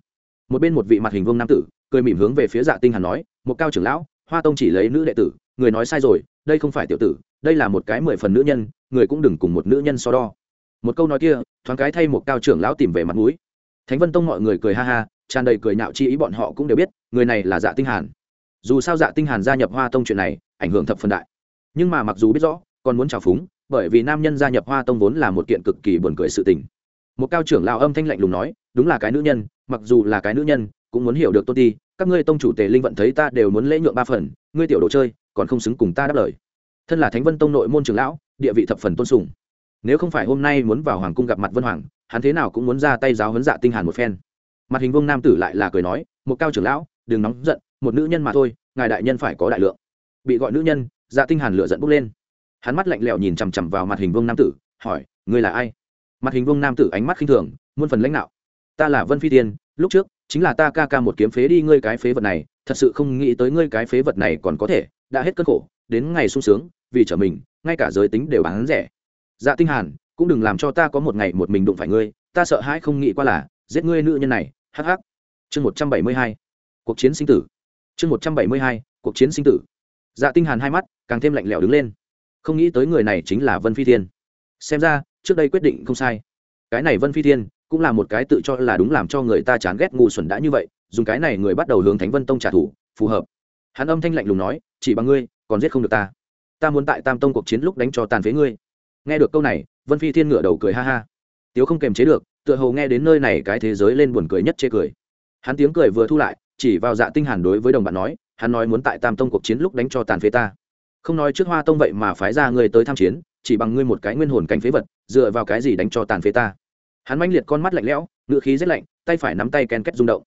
S1: Một bên một vị mặt hình vương nam tử, cười mỉm hướng về phía dạ tinh hàn nói, một cao trưởng lão, hoa tông chỉ lấy nữ đệ tử, người nói sai rồi, đây không phải tiểu tử đây là một cái mười phần nữ nhân, người cũng đừng cùng một nữ nhân so đo. Một câu nói kia, thoáng cái thay một cao trưởng lão tìm về mặt mũi. Thánh vân tông mọi người cười ha ha, tràn đầy cười nhạo chi ý bọn họ cũng đều biết, người này là dạ tinh hàn. Dù sao dạ tinh hàn gia nhập hoa tông chuyện này, ảnh hưởng thập phần đại. Nhưng mà mặc dù biết rõ, còn muốn trào phúng, bởi vì nam nhân gia nhập hoa tông vốn là một kiện cực kỳ buồn cười sự tình. Một cao trưởng lão âm thanh lạnh lùng nói, đúng là cái nữ nhân, mặc dù là cái nữ nhân, cũng muốn hiểu được tôn ti, các ngươi tông chủ tề linh vận thấy ta đều muốn lễ nhượng ba phần, ngươi tiểu đồ chơi, còn không xứng cùng ta đáp lời thân là thánh vân tông nội môn trưởng lão địa vị thập phần tôn sùng nếu không phải hôm nay muốn vào hoàng cung gặp mặt vân hoàng hắn thế nào cũng muốn ra tay giáo huấn dạ tinh hàn một phen mặt hình vương nam tử lại là cười nói một cao trưởng lão đừng nóng giận một nữ nhân mà thôi ngài đại nhân phải có đại lượng bị gọi nữ nhân dạ tinh hàn lửa giận bốc lên hắn mắt lạnh lẽo nhìn chằm chằm vào mặt hình vương nam tử hỏi ngươi là ai mặt hình vương nam tử ánh mắt khinh thường muôn phần lãnh đạo ta là vân phi tiên lúc trước chính là ta ca ca một kiếm phế đi ngươi cái phế vật này thật sự không nghĩ tới ngươi cái phế vật này còn có thể đã hết cơn khổ đến ngày sung sướng, vì trở mình, ngay cả giới tính đều bán rẻ. Dạ tinh hàn, cũng đừng làm cho ta có một ngày một mình đụng phải ngươi, ta sợ hãi không nghĩ qua là, giết ngươi nữ nhân này, hắc hắc. Chương một trăm bảy mươi hai, cuộc chiến sinh tử. Chương một trăm bảy mươi hai, cuộc chiến sinh tử. Dạ tinh hàn hai mắt, càng thêm lạnh lẽo đứng lên. Không nghĩ tới người này chính là vân phi thiên. Xem ra, trước đây quyết định không sai. Cái này vân phi thiên, cũng là một cái tự cho là đúng làm cho người ta chán ghét ngu xuẩn đã như vậy, dùng cái này người bắt đầu hướng thánh vân tông trả thù, phù hợp. Hắn âm thanh lạnh lùng nói, chỉ bằng ngươi còn giết không được ta. Ta muốn tại tam tông cuộc chiến lúc đánh cho tàn phế ngươi. Nghe được câu này, vân phi thiên ngửa đầu cười ha ha. Tiếu không kềm chế được, tựa hồ nghe đến nơi này cái thế giới lên buồn cười nhất chê cười. Hắn tiếng cười vừa thu lại, chỉ vào dạ tinh hàn đối với đồng bạn nói, hắn nói muốn tại tam tông cuộc chiến lúc đánh cho tàn phế ta. Không nói trước hoa tông vậy mà phái ra ngươi tới tham chiến, chỉ bằng ngươi một cái nguyên hồn cảnh phế vật, dựa vào cái gì đánh cho tàn phế ta? Hắn manh liệt con mắt lạnh lẽo, ngựa khí rất lạnh, tay phải nắm tay ken kết rung động.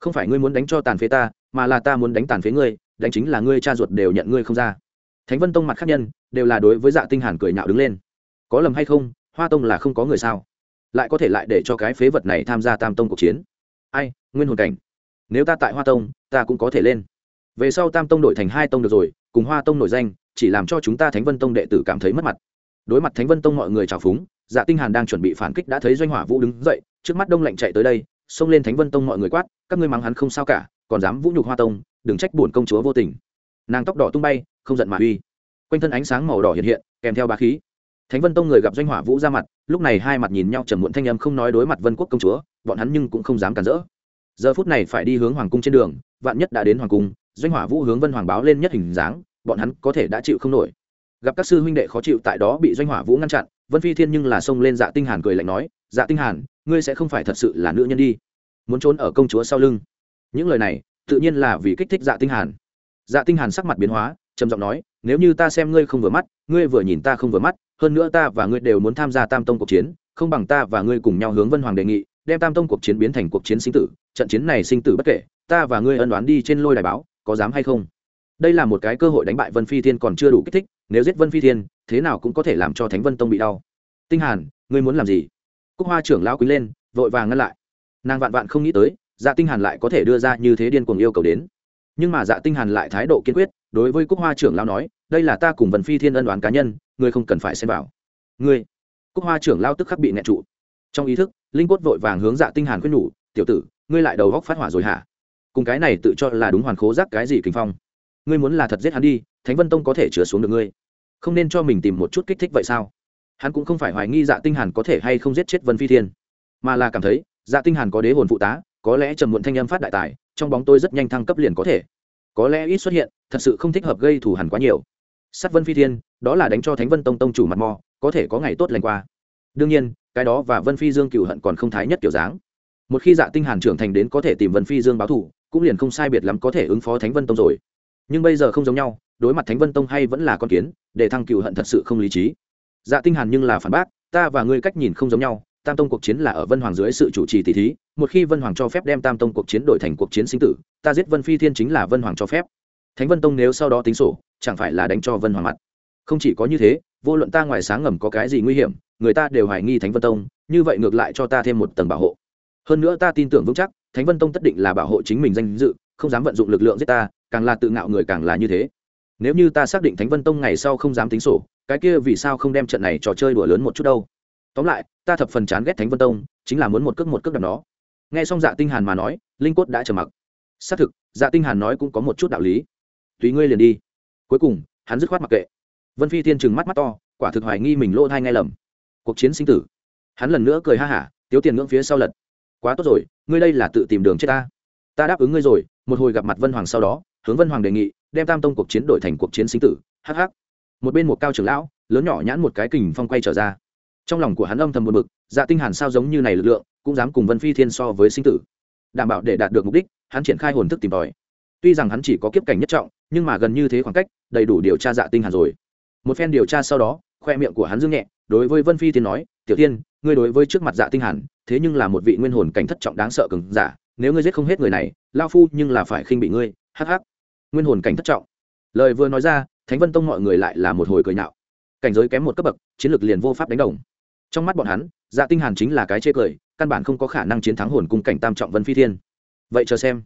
S1: Không phải ngươi muốn đánh cho tàn phế ta, mà là ta muốn đánh tàn phế ngươi đánh chính là ngươi cha ruột đều nhận ngươi không ra. Thánh vân tông mặt khác nhân đều là đối với dạ tinh hàn cười nhạo đứng lên. Có lầm hay không, hoa tông là không có người sao? Lại có thể lại để cho cái phế vật này tham gia tam tông cuộc chiến. Ai, nguyên hồn cảnh. Nếu ta tại hoa tông, ta cũng có thể lên. Về sau tam tông đổi thành hai tông được rồi, cùng hoa tông nổi danh, chỉ làm cho chúng ta thánh vân tông đệ tử cảm thấy mất mặt. Đối mặt thánh vân tông mọi người trào phúng dạ tinh hàn đang chuẩn bị phản kích đã thấy doanh hỏa vũ đứng dậy, trước mắt đông lạnh chạy tới đây, xông lên thánh vân tông mọi người quát, các ngươi mắng hắn không sao cả còn dám vũ nhục hoa tông, đừng trách bổn công chúa vô tình. Nàng tóc đỏ tung bay, không giận mà uy. Quanh thân ánh sáng màu đỏ hiện hiện, kèm theo bá khí. Thánh vân tông người gặp doanh hỏa vũ ra mặt, lúc này hai mặt nhìn nhau trầm muộn thanh âm không nói đối mặt vân quốc công chúa, bọn hắn nhưng cũng không dám cản rỡ. Giờ phút này phải đi hướng hoàng cung trên đường, vạn nhất đã đến hoàng cung, doanh hỏa vũ hướng vân hoàng báo lên nhất hình dáng, bọn hắn có thể đã chịu không nổi. Gặp các sư huynh đệ khó chịu tại đó bị doanh hỏa vũ ngăn chặn, vân phi thiên nhưng là xông lên dạ tinh hàn cười lạnh nói dạ tinh hàn, ngươi sẽ không phải thật sự là nữ nhân đi. Muốn trốn ở công chúa sau lưng những lời này, tự nhiên là vì kích thích dạ tinh hàn. Dạ tinh hàn sắc mặt biến hóa, trầm giọng nói, nếu như ta xem ngươi không vừa mắt, ngươi vừa nhìn ta không vừa mắt, hơn nữa ta và ngươi đều muốn tham gia tam tông cuộc chiến, không bằng ta và ngươi cùng nhau hướng vân hoàng đề nghị, đem tam tông cuộc chiến biến thành cuộc chiến sinh tử, trận chiến này sinh tử bất kể, ta và ngươi ân đoán đi trên lôi đài báo, có dám hay không? Đây là một cái cơ hội đánh bại vân phi thiên còn chưa đủ kích thích, nếu giết vân phi thiên, thế nào cũng có thể làm cho thánh vân tông bị đau. Tinh hàn, ngươi muốn làm gì? Cúc hoa trưởng lão quý lên, vội vàng ngăn lại. Nàng vạn vạn không nghĩ tới dạ tinh hàn lại có thể đưa ra như thế điên cuồng yêu cầu đến. Nhưng mà dạ tinh hàn lại thái độ kiên quyết, đối với cúc hoa trưởng lão nói, đây là ta cùng vân phi thiên ân đoán cá nhân, ngươi không cần phải xen vào. Ngươi? Cúc hoa trưởng lão tức khắc bị nẹt trụ. Trong ý thức, linh quất vội vàng hướng dạ tinh hàn khuyên nhủ, tiểu tử, ngươi lại đầu góc phát hỏa rồi hả? Cùng cái này tự cho là đúng hoàn khố giác cái gì kinh phong? Ngươi muốn là thật giết hắn đi, thánh vân tông có thể chứa xuống được ngươi. Không nên cho mình tìm một chút kích thích vậy sao? Hắn cũng không phải hoài nghi dạ tinh hàn có thể hay không giết chết vân phi thiên, mà là cảm thấy dạ tinh hàn có đế hồn phụ tá có lẽ trầm muộn thanh âm phát đại tài, trong bóng tôi rất nhanh thăng cấp liền có thể. Có lẽ ít xuất hiện, thật sự không thích hợp gây thù hằn quá nhiều. Sát vân phi thiên, đó là đánh cho thánh vân tông tông chủ mặt mò, có thể có ngày tốt lành qua. Đương nhiên, cái đó và vân phi dương cựu hận còn không thái nhất kiểu dáng. Một khi dạ tinh hàn trưởng thành đến có thể tìm vân phi dương báo thù, cũng liền không sai biệt lắm có thể ứng phó thánh vân tông rồi. Nhưng bây giờ không giống nhau, đối mặt thánh vân tông hay vẫn là con kiến, để thăng cựu hận thật sự không lý trí. Dạ tinh hàn nhưng là phản bác, ta và ngươi cách nhìn không giống nhau tam tông cuộc chiến là ở vân hoàng dưới sự chủ trì tỷ thí, một khi vân hoàng cho phép đem tam tông cuộc chiến đổi thành cuộc chiến sinh tử, ta giết vân phi thiên chính là vân hoàng cho phép. Thánh vân tông nếu sau đó tính sổ, chẳng phải là đánh cho vân hoàng mặt. Không chỉ có như thế, vô luận ta ngoài sáng ngầm có cái gì nguy hiểm, người ta đều hoài nghi thánh vân tông, như vậy ngược lại cho ta thêm một tầng bảo hộ. Hơn nữa ta tin tưởng vững chắc, thánh vân tông tất định là bảo hộ chính mình danh dự, không dám vận dụng lực lượng giết ta, càng là tự ngạo người càng là như thế. Nếu như ta xác định thánh vân tông ngày sau không dám tính sổ, cái kia vì sao không đem trận này trò chơi đùa lớn một chút đâu? Tóm lại, ta thập phần chán ghét thánh vân tông, chính là muốn một cước một cước đập nó. Nghe xong dạ tinh hàn mà nói, linh cốt đã trầm mặc. Xác thực dạ tinh hàn nói cũng có một chút đạo lý. Tùy ngươi liền đi. Cuối cùng, hắn dứt khoát mặc kệ. Vân phi thiên trừng mắt mắt to, quả thực hoài nghi mình lỗ thai ngay lầm. Cuộc chiến sinh tử. Hắn lần nữa cười ha hả tiếu tiền ngưỡng phía sau lật. Quá tốt rồi, ngươi đây là tự tìm đường chết ta. Ta đáp ứng ngươi rồi, một hồi gặp mặt vân hoàng sau đó, hướng vân hoàng đề nghị, đem tam tông cuộc chiến đổi thành cuộc chiến sinh tử. Hh một bên một cao trưởng lão, lớn nhỏ nhãn một cái kình phong quay trở ra trong lòng của hắn âm thầm một bực dạ tinh hàn sao giống như này lực lượng, cũng dám cùng vân phi thiên so với sinh tử. Đảm bảo để đạt được mục đích, hắn triển khai hồn thức tìm tòi. Tuy rằng hắn chỉ có kiếp cảnh nhất trọng, nhưng mà gần như thế khoảng cách, đầy đủ điều tra dạ tinh hàn rồi. Một phen điều tra sau đó, khoe miệng của hắn dương nhẹ, đối với vân phi thiên nói, tiểu tiên ngươi đối với trước mặt dạ tinh hàn, thế nhưng là một vị nguyên hồn cảnh thất trọng đáng sợ cường giả, nếu ngươi giết không hết người này lao phu nhưng là phải khinh bị ngươi. Hắc hắc. Nguyên hồn cảnh thất trọng. Lời vừa nói ra, thánh vân tông mọi người lại là một hồi cười nhạo. Cảnh giới kém một cấp bậc, chiến lược liền vô pháp đánh đồng trong mắt bọn hắn dạ tinh hàn chính là cái chê cười, căn bản không có khả năng chiến thắng hồn cung cảnh tam trọng vân phi thiên. Vậy chờ xem.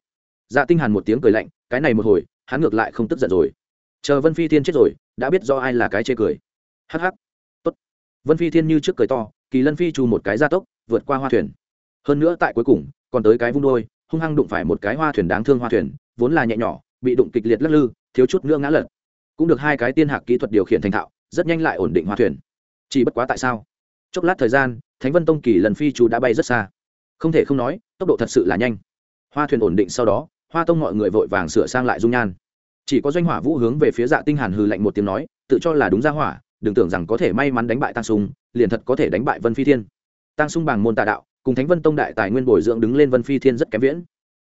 S1: Dạ tinh hàn một tiếng cười lạnh, cái này một hồi, hắn ngược lại không tức giận rồi. Chờ vân phi thiên chết rồi, đã biết do ai là cái chê cười. Hắc hắc. Tốt. Vân phi thiên như trước cười to, kỳ lân phi chu một cái gia tốc, vượt qua hoa thuyền. Hơn nữa tại cuối cùng, còn tới cái vung đôi hung hăng đụng phải một cái hoa thuyền đáng thương hoa thuyền, vốn là nhẹ nhỏ, bị đụng kịch liệt lắc lư, thiếu chút nữa ngã lật. Cũng được hai cái tiên hạc kỹ thuật điều khiển thành thạo, rất nhanh lại ổn định hoa thuyền. Chỉ bất quá tại sao? Chốc lát thời gian, thánh vân tông kỳ lần phi chú đã bay rất xa. Không thể không nói, tốc độ thật sự là nhanh. Hoa thuyền ổn định sau đó, hoa tông mọi người vội vàng sửa sang lại dung nhan. Chỉ có doanh hỏa vũ hướng về phía dạ tinh hàn hừ lạnh một tiếng nói, tự cho là đúng ra hỏa, đừng tưởng rằng có thể may mắn đánh bại tăng sung, liền thật có thể đánh bại vân phi thiên. Tăng sung bằng môn tà đạo, cùng thánh vân tông đại tài nguyên bồi dưỡng đứng lên vân phi thiên rất kém viễn.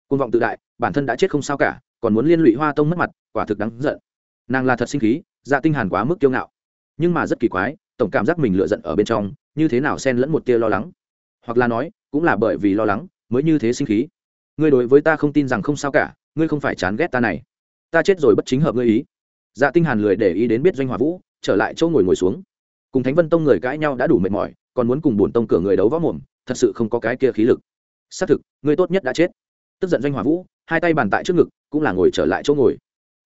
S1: Côn vọng tự đại, bản thân đã chết không sao cả, còn muốn liên lụy hoa tông mất mặt, quả thực đáng giận. Nàng là thật sinh khí dạ tinh hàn quá mức kiêu ngạo. Nhưng mà rất kỳ quái, tổng cảm giác mình lựa giận ở bên trong như thế nào xen lẫn một tia lo lắng? Hoặc là nói, cũng là bởi vì lo lắng mới như thế sinh khí. Ngươi đối với ta không tin rằng không sao cả, ngươi không phải chán ghét ta này. Ta chết rồi bất chính hợp ngươi ý. Dạ tinh hàn lười để ý đến biết doanh hòa vũ, trở lại chỗ ngồi ngồi xuống. Cùng thánh vân tông người cãi nhau đã đủ mệt mỏi, còn muốn cùng bổn tông cửa người đấu võ mồm, thật sự không có cái kia khí lực. Xác thực, ngươi tốt nhất đã chết. Tức giận doanh hòa vũ, hai tay bàn tại trước ngực, cũng là ngồi trở lại chỗ ngồi.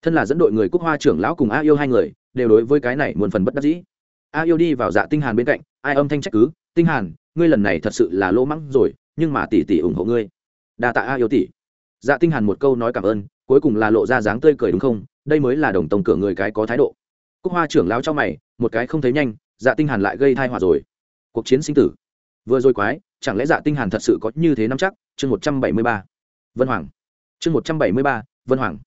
S1: Thân là dẫn đội người cúc hoa trưởng lão cùng a yêu hai người, đều đối với cái này muôn phần bất đắc dĩ. A yêu đi vào dạ tinh hàn bên cạnh ai âm thanh trách cứ, tinh hàn, ngươi lần này thật sự là lỗ mắng rồi, nhưng mà tỷ tỷ ủng hộ ngươi. Đa tạ a yêu tỷ. Dạ tinh hàn một câu nói cảm ơn, cuối cùng là lộ ra dáng tươi cười đúng không? Đây mới là đồng tông cửa người cái có thái độ. Cúc hoa trưởng lão cho mày, một cái không thấy nhanh dạ tinh hàn lại gây tai họa rồi. Cuộc chiến sinh tử. Vừa rồi quái, chẳng lẽ dạ tinh hàn thật sự có như thế nắm chắc? Chương 173 vân hoàng. Chương 173 vân hoàng.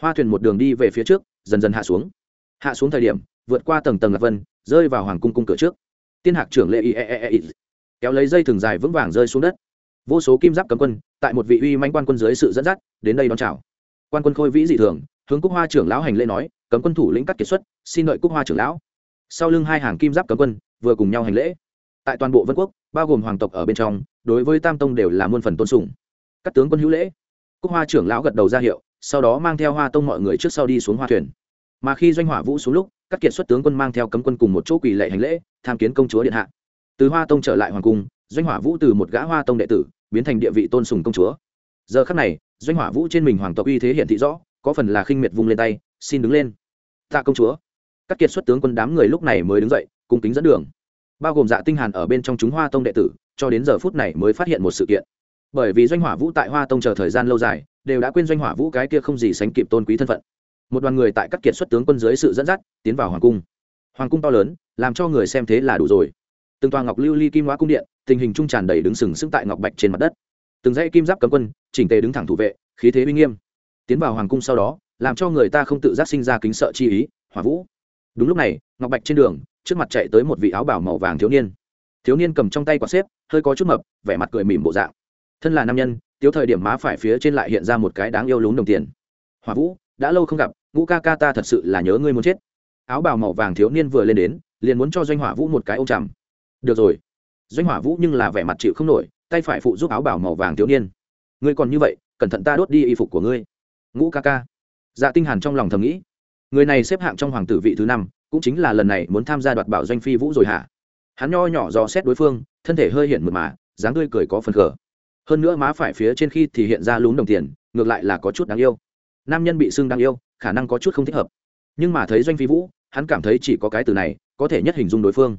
S1: Hoa thuyền một đường đi về phía trước, dần dần hạ xuống. Hạ xuống thời điểm, vượt qua tầng tầng lạc vân, rơi vào hoàng cung cung cửa trước tiên hạc trưởng lệ y e e e kéo lấy dây thừng dài vững vàng rơi xuống đất. Vô số kim giáp cấm quân, tại một vị uy manh quan quân dưới sự dẫn dắt, đến đây đón chào. Quan quân khôi vĩ dị thường, hướng cúc hoa trưởng lão hành lễ nói, cấm quân thủ lĩnh cắt kiệt xuất, xin đợi cúc hoa trưởng lão. Sau lưng hai hàng kim giáp cấm quân, vừa cùng nhau hành lễ. Tại toàn bộ vân quốc, bao gồm hoàng tộc ở bên trong, đối với tam tông đều là muôn phần tôn sùng. Các tướng quân hữu lễ. Cúc hoa trưởng lão gật đầu ra hiệu, sau đó mang theo hoa tông mọi người trước sau đi xuống hoa thuyền. Mà khi doanh hỏa vũ xuống lúc các kiệt xuất tướng quân mang theo cấm quân cùng một chỗ quỳ lệ hành lễ, tham kiến công chúa điện hạ. Từ hoa tông trở lại hoàng cung, doanh hỏa vũ từ một gã hoa tông đệ tử, biến thành địa vị tôn sùng công chúa. Giờ khắc này, doanh hỏa vũ trên mình hoàng tộc uy thế hiện thị rõ, có phần là khinh miệt vung lên tay, xin đứng lên. Tạ công chúa. Các kiệt xuất tướng quân đám người lúc này mới đứng dậy, cung kính dẫn đường. Bao gồm dạ tinh hàn ở bên trong chúng hoa tông đệ tử, cho đến giờ phút này mới phát hiện một sự kiện. Bởi vì doanh hỏa vũ tại hoa tông chờ thời gian lâu dài, đều đã quên doanh hỏa vũ cái kia không gì sánh kịp tôn quý thân phận một đoàn người tại các kiệt xuất tướng quân dưới sự dẫn dắt, tiến vào hoàng cung. Hoàng cung to lớn, làm cho người xem thế là đủ rồi. Từng tòa ngọc lưu ly kim hóa cung điện, tình hình trung tràn đầy đứng sừng sững tại ngọc bạch trên mặt đất. Từng dãy kim giáp cấm quân, chỉnh tề đứng thẳng thủ vệ, khí thế uy nghiêm. Tiến vào hoàng cung sau đó, làm cho người ta không tự giác sinh ra kính sợ chi ý, hỏa vũ. Đúng lúc này, ngọc bạch trên đường, trước mặt chạy tới một vị áo bảo màu vàng thiếu niên. Thiếu niên cầm trong tay quả xếp, hơi có chút mập, vẻ mặt cười mỉm bộ dạng. Thân là nam nhân, tiếu thời điểm má phải phía trên lại hiện ra một cái đáng yêu lún đồng tiền. Hỏa vũ, đã lâu không gặp ngũ ca ca ta thật sự là nhớ ngươi muốn chết. Áo bào màu vàng thiếu niên vừa lên đến, liền muốn cho doanh hỏa vũ một cái ô chằm được rồi. Doanh hỏa vũ nhưng là vẻ mặt chịu không nổi, tay phải phụ giúp áo bào màu vàng thiếu niên. Ngươi còn như vậy, cẩn thận ta đốt đi y phục của ngươi. Ngũ ca ca. Dạ tinh hàn trong lòng thầm nghĩ. Người này xếp hạng trong hoàng tử vị thứ năm, cũng chính là lần này muốn tham gia đoạt bảo doanh phi vũ rồi hả? Hắn nho nhỏ dò xét đối phương, thân thể hơi hiện mượt mà, dáng tươi cười có phần khờ. Hơn nữa má phải phía trên khi thì hiện ra lún đồng tiền, ngược lại là có chút đáng yêu. Nam nhân bị sưng đáng yêu khả năng có chút không thích hợp. Nhưng mà thấy doanh phi vũ, hắn cảm thấy chỉ có cái từ này, có thể nhất hình dung đối phương.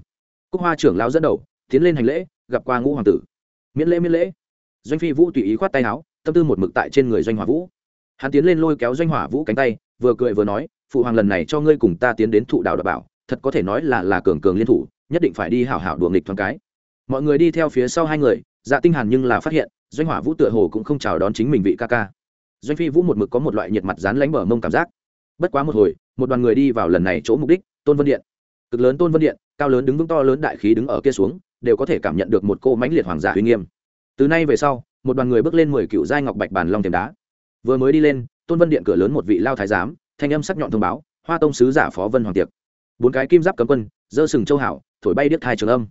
S1: Cúc hoa trưởng lão dẫn đầu, tiến lên hành lễ, gặp qua ngũ hoàng tử. Miễn lễ miễn lễ. Doanh phi vũ tùy ý khoát tay áo, tâm tư một mực tại trên người doanh hỏa vũ. Hắn tiến lên lôi kéo doanh hỏa vũ cánh tay, vừa cười vừa nói, phụ hoàng lần này cho ngươi cùng ta tiến đến thụ đạo đảm bảo, thật có thể nói là là cường cường liên thủ, nhất định phải đi hảo hảo đùa nghịch thoáng cái. Mọi người đi theo phía sau hai người dạ tinh hàn nhưng là phát hiện, doanh hỏa vũ tựa hồ cũng không chào đón chính mình vị ca ca doanh phi vũ một mực có một loại nhiệt mặt dán lánh bờ mông cảm giác. Bất quá một hồi, một đoàn người đi vào lần này chỗ mục đích, tôn vân điện. Cực lớn tôn vân điện, cao lớn đứng vững to lớn đại khí đứng ở kia xuống, đều có thể cảm nhận được một cô mãnh liệt hoàng giả uy nghiêm. Từ nay về sau, một đoàn người bước lên mười cựu giai ngọc bạch bàn long tiềm đá. Vừa mới đi lên, tôn vân điện cửa lớn một vị lao thái giám, thanh âm sắc nhọn thông báo, hoa tông sứ giả phó vân hoàng tiệc. Bốn cái kim giáp cấm quân, dơ sừng châu hảo, thổi bay điếc thai trường âm.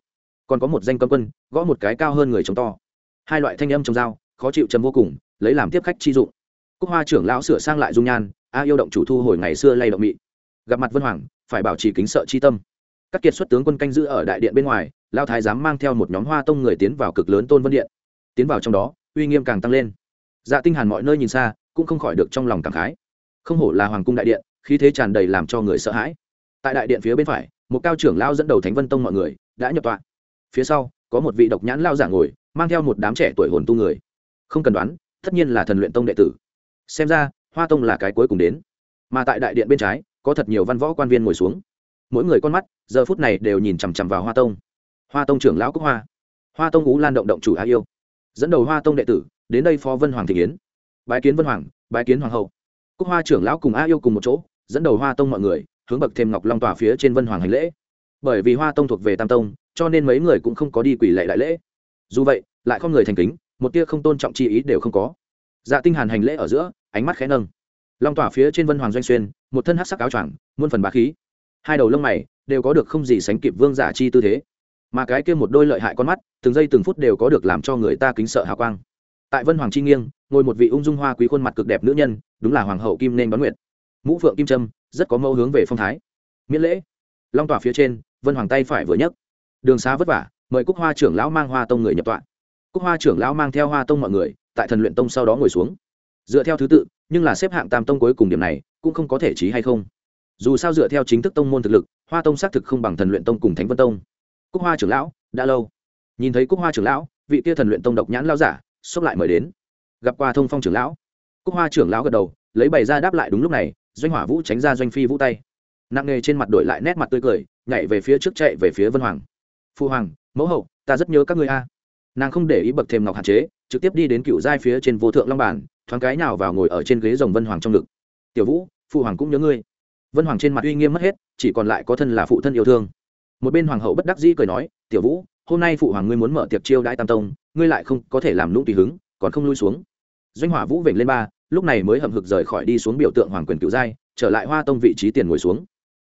S1: Còn có một danh cấm quân, gõ một cái cao hơn người chống to. Hai loại thanh âm trong dao khó chịu chấm vô cùng, lấy làm tiếp khách chi dụng cúc hoa trưởng lão sửa sang lại dung nhan, a yêu động chủ thu hồi ngày xưa lay động mị. Gặp mặt vân hoàng, phải bảo trì kính sợ chi tâm. Các kiệt xuất tướng quân canh giữ ở đại điện bên ngoài lao thái giám mang theo một nhóm hoa tông người tiến vào cực lớn tôn vân điện. Tiến vào trong đó, uy nghiêm càng tăng lên. Dạ tinh hàn mọi nơi nhìn xa, cũng không khỏi được trong lòng cảm khái. Không hổ là hoàng cung đại điện, khí thế tràn đầy làm cho người sợ hãi. Tại đại điện phía bên phải, một cao trưởng lao dẫn đầu thánh vân tông mọi người đã nhập tọa. Phía sau, có một vị độc nhãn lao giả ngồi, mang theo một đám trẻ tuổi hồn tu người. Không cần đoán, tất nhiên là thần luyện tông đệ tử xem ra, hoa tông là cái cuối cùng đến. Mà tại đại điện bên trái, có thật nhiều văn võ quan viên ngồi xuống. Mỗi người con mắt, giờ phút này đều nhìn chằm chằm vào hoa tông. Hoa tông trưởng lão cúc hoa. Hoa tông ú lan động động chủ á yêu. Dẫn đầu hoa tông đệ tử, đến đây phó vân hoàng thị kiến. Bái kiến vân hoàng, bái kiến hoàng hậu. Cúc hoa trưởng lão cùng a yêu cùng một chỗ, dẫn đầu hoa tông mọi người, hướng bậc thêm ngọc long tòa phía trên vân hoàng hành lễ. Bởi vì hoa tông thuộc về tam tông, cho nên mấy người cũng không có đi quỷ lệ đại lễ. Dù vậy, lại không người thành kính, một tia không tôn trọng chi ý đều không có dạ tinh hàn hành lễ ở giữa, ánh mắt khẽ nâng. Long tỏa phía trên vân hoàng doanh xuyên, một thân hắc sắc áo choàng, muôn phần bá khí. Hai đầu lông mày đều có được không gì sánh kịp vương giả chi tư thế. Mà cái kia một đôi lợi hại con mắt, từng giây từng phút đều có được làm cho người ta kính sợ hào quang. Tại vân hoàng chi nghiêng, ngồi một vị ung dung hoa quý khuôn mặt cực đẹp nữ nhân, đúng là hoàng hậu kim nên bán nguyệt. Mũ phượng kim trâm rất có mẫu hướng về phong thái. Miễn lễ. Long tỏa phía trên, vân hoàng tay phải vừa nhấc. Đường xá vất vả, mời cúc hoa trưởng lão mang hoa tông người nhập tọa. Cúc hoa trưởng lão mang theo hoa tông mọi người tại thần luyện tông sau đó ngồi xuống. Dựa theo thứ tự, nhưng là xếp hạng tam tông cuối cùng điểm này, cũng không có thể trí hay không. Dù sao dựa theo chính thức tông môn thực lực, hoa tông xác thực không bằng thần luyện tông cùng thánh vân tông. Cúc hoa trưởng lão, đã lâu. Nhìn thấy cúc hoa trưởng lão, vị kia thần luyện tông độc nhãn lao giả, xốc lại mời đến. Gặp qua thông phong trưởng lão. Cúc hoa trưởng lão gật đầu, lấy bày ra đáp lại đúng lúc này, doanh hỏa vũ tránh ra doanh phi vũ tay. Nặng nghề trên mặt đổi lại nét mặt tươi cười, nhảy về phía trước chạy về phía vân hoàng. Phu hoàng, mẫu hậu, ta rất nhớ các người a nàng không để ý bậc thêm ngọc hạn chế, trực tiếp đi đến cựu giai phía trên vô thượng long bản, thoáng cái nào vào ngồi ở trên ghế rồng vân hoàng trong ngực. Tiểu vũ, phụ hoàng cũng nhớ ngươi. Vân hoàng trên mặt uy nghiêm mất hết, chỉ còn lại có thân là phụ thân yêu thương. Một bên hoàng hậu bất đắc dĩ cười nói, tiểu vũ, hôm nay phụ hoàng ngươi muốn mở tiệc chiêu đãi tam tông, ngươi lại không có thể làm lũng tùy hứng, còn không lui xuống. Doanh hỏa vũ vểnh lên ba, lúc này mới hậm hực rời khỏi đi xuống biểu tượng hoàng quyền cựu giai, trở lại hoa tông vị trí tiền ngồi xuống.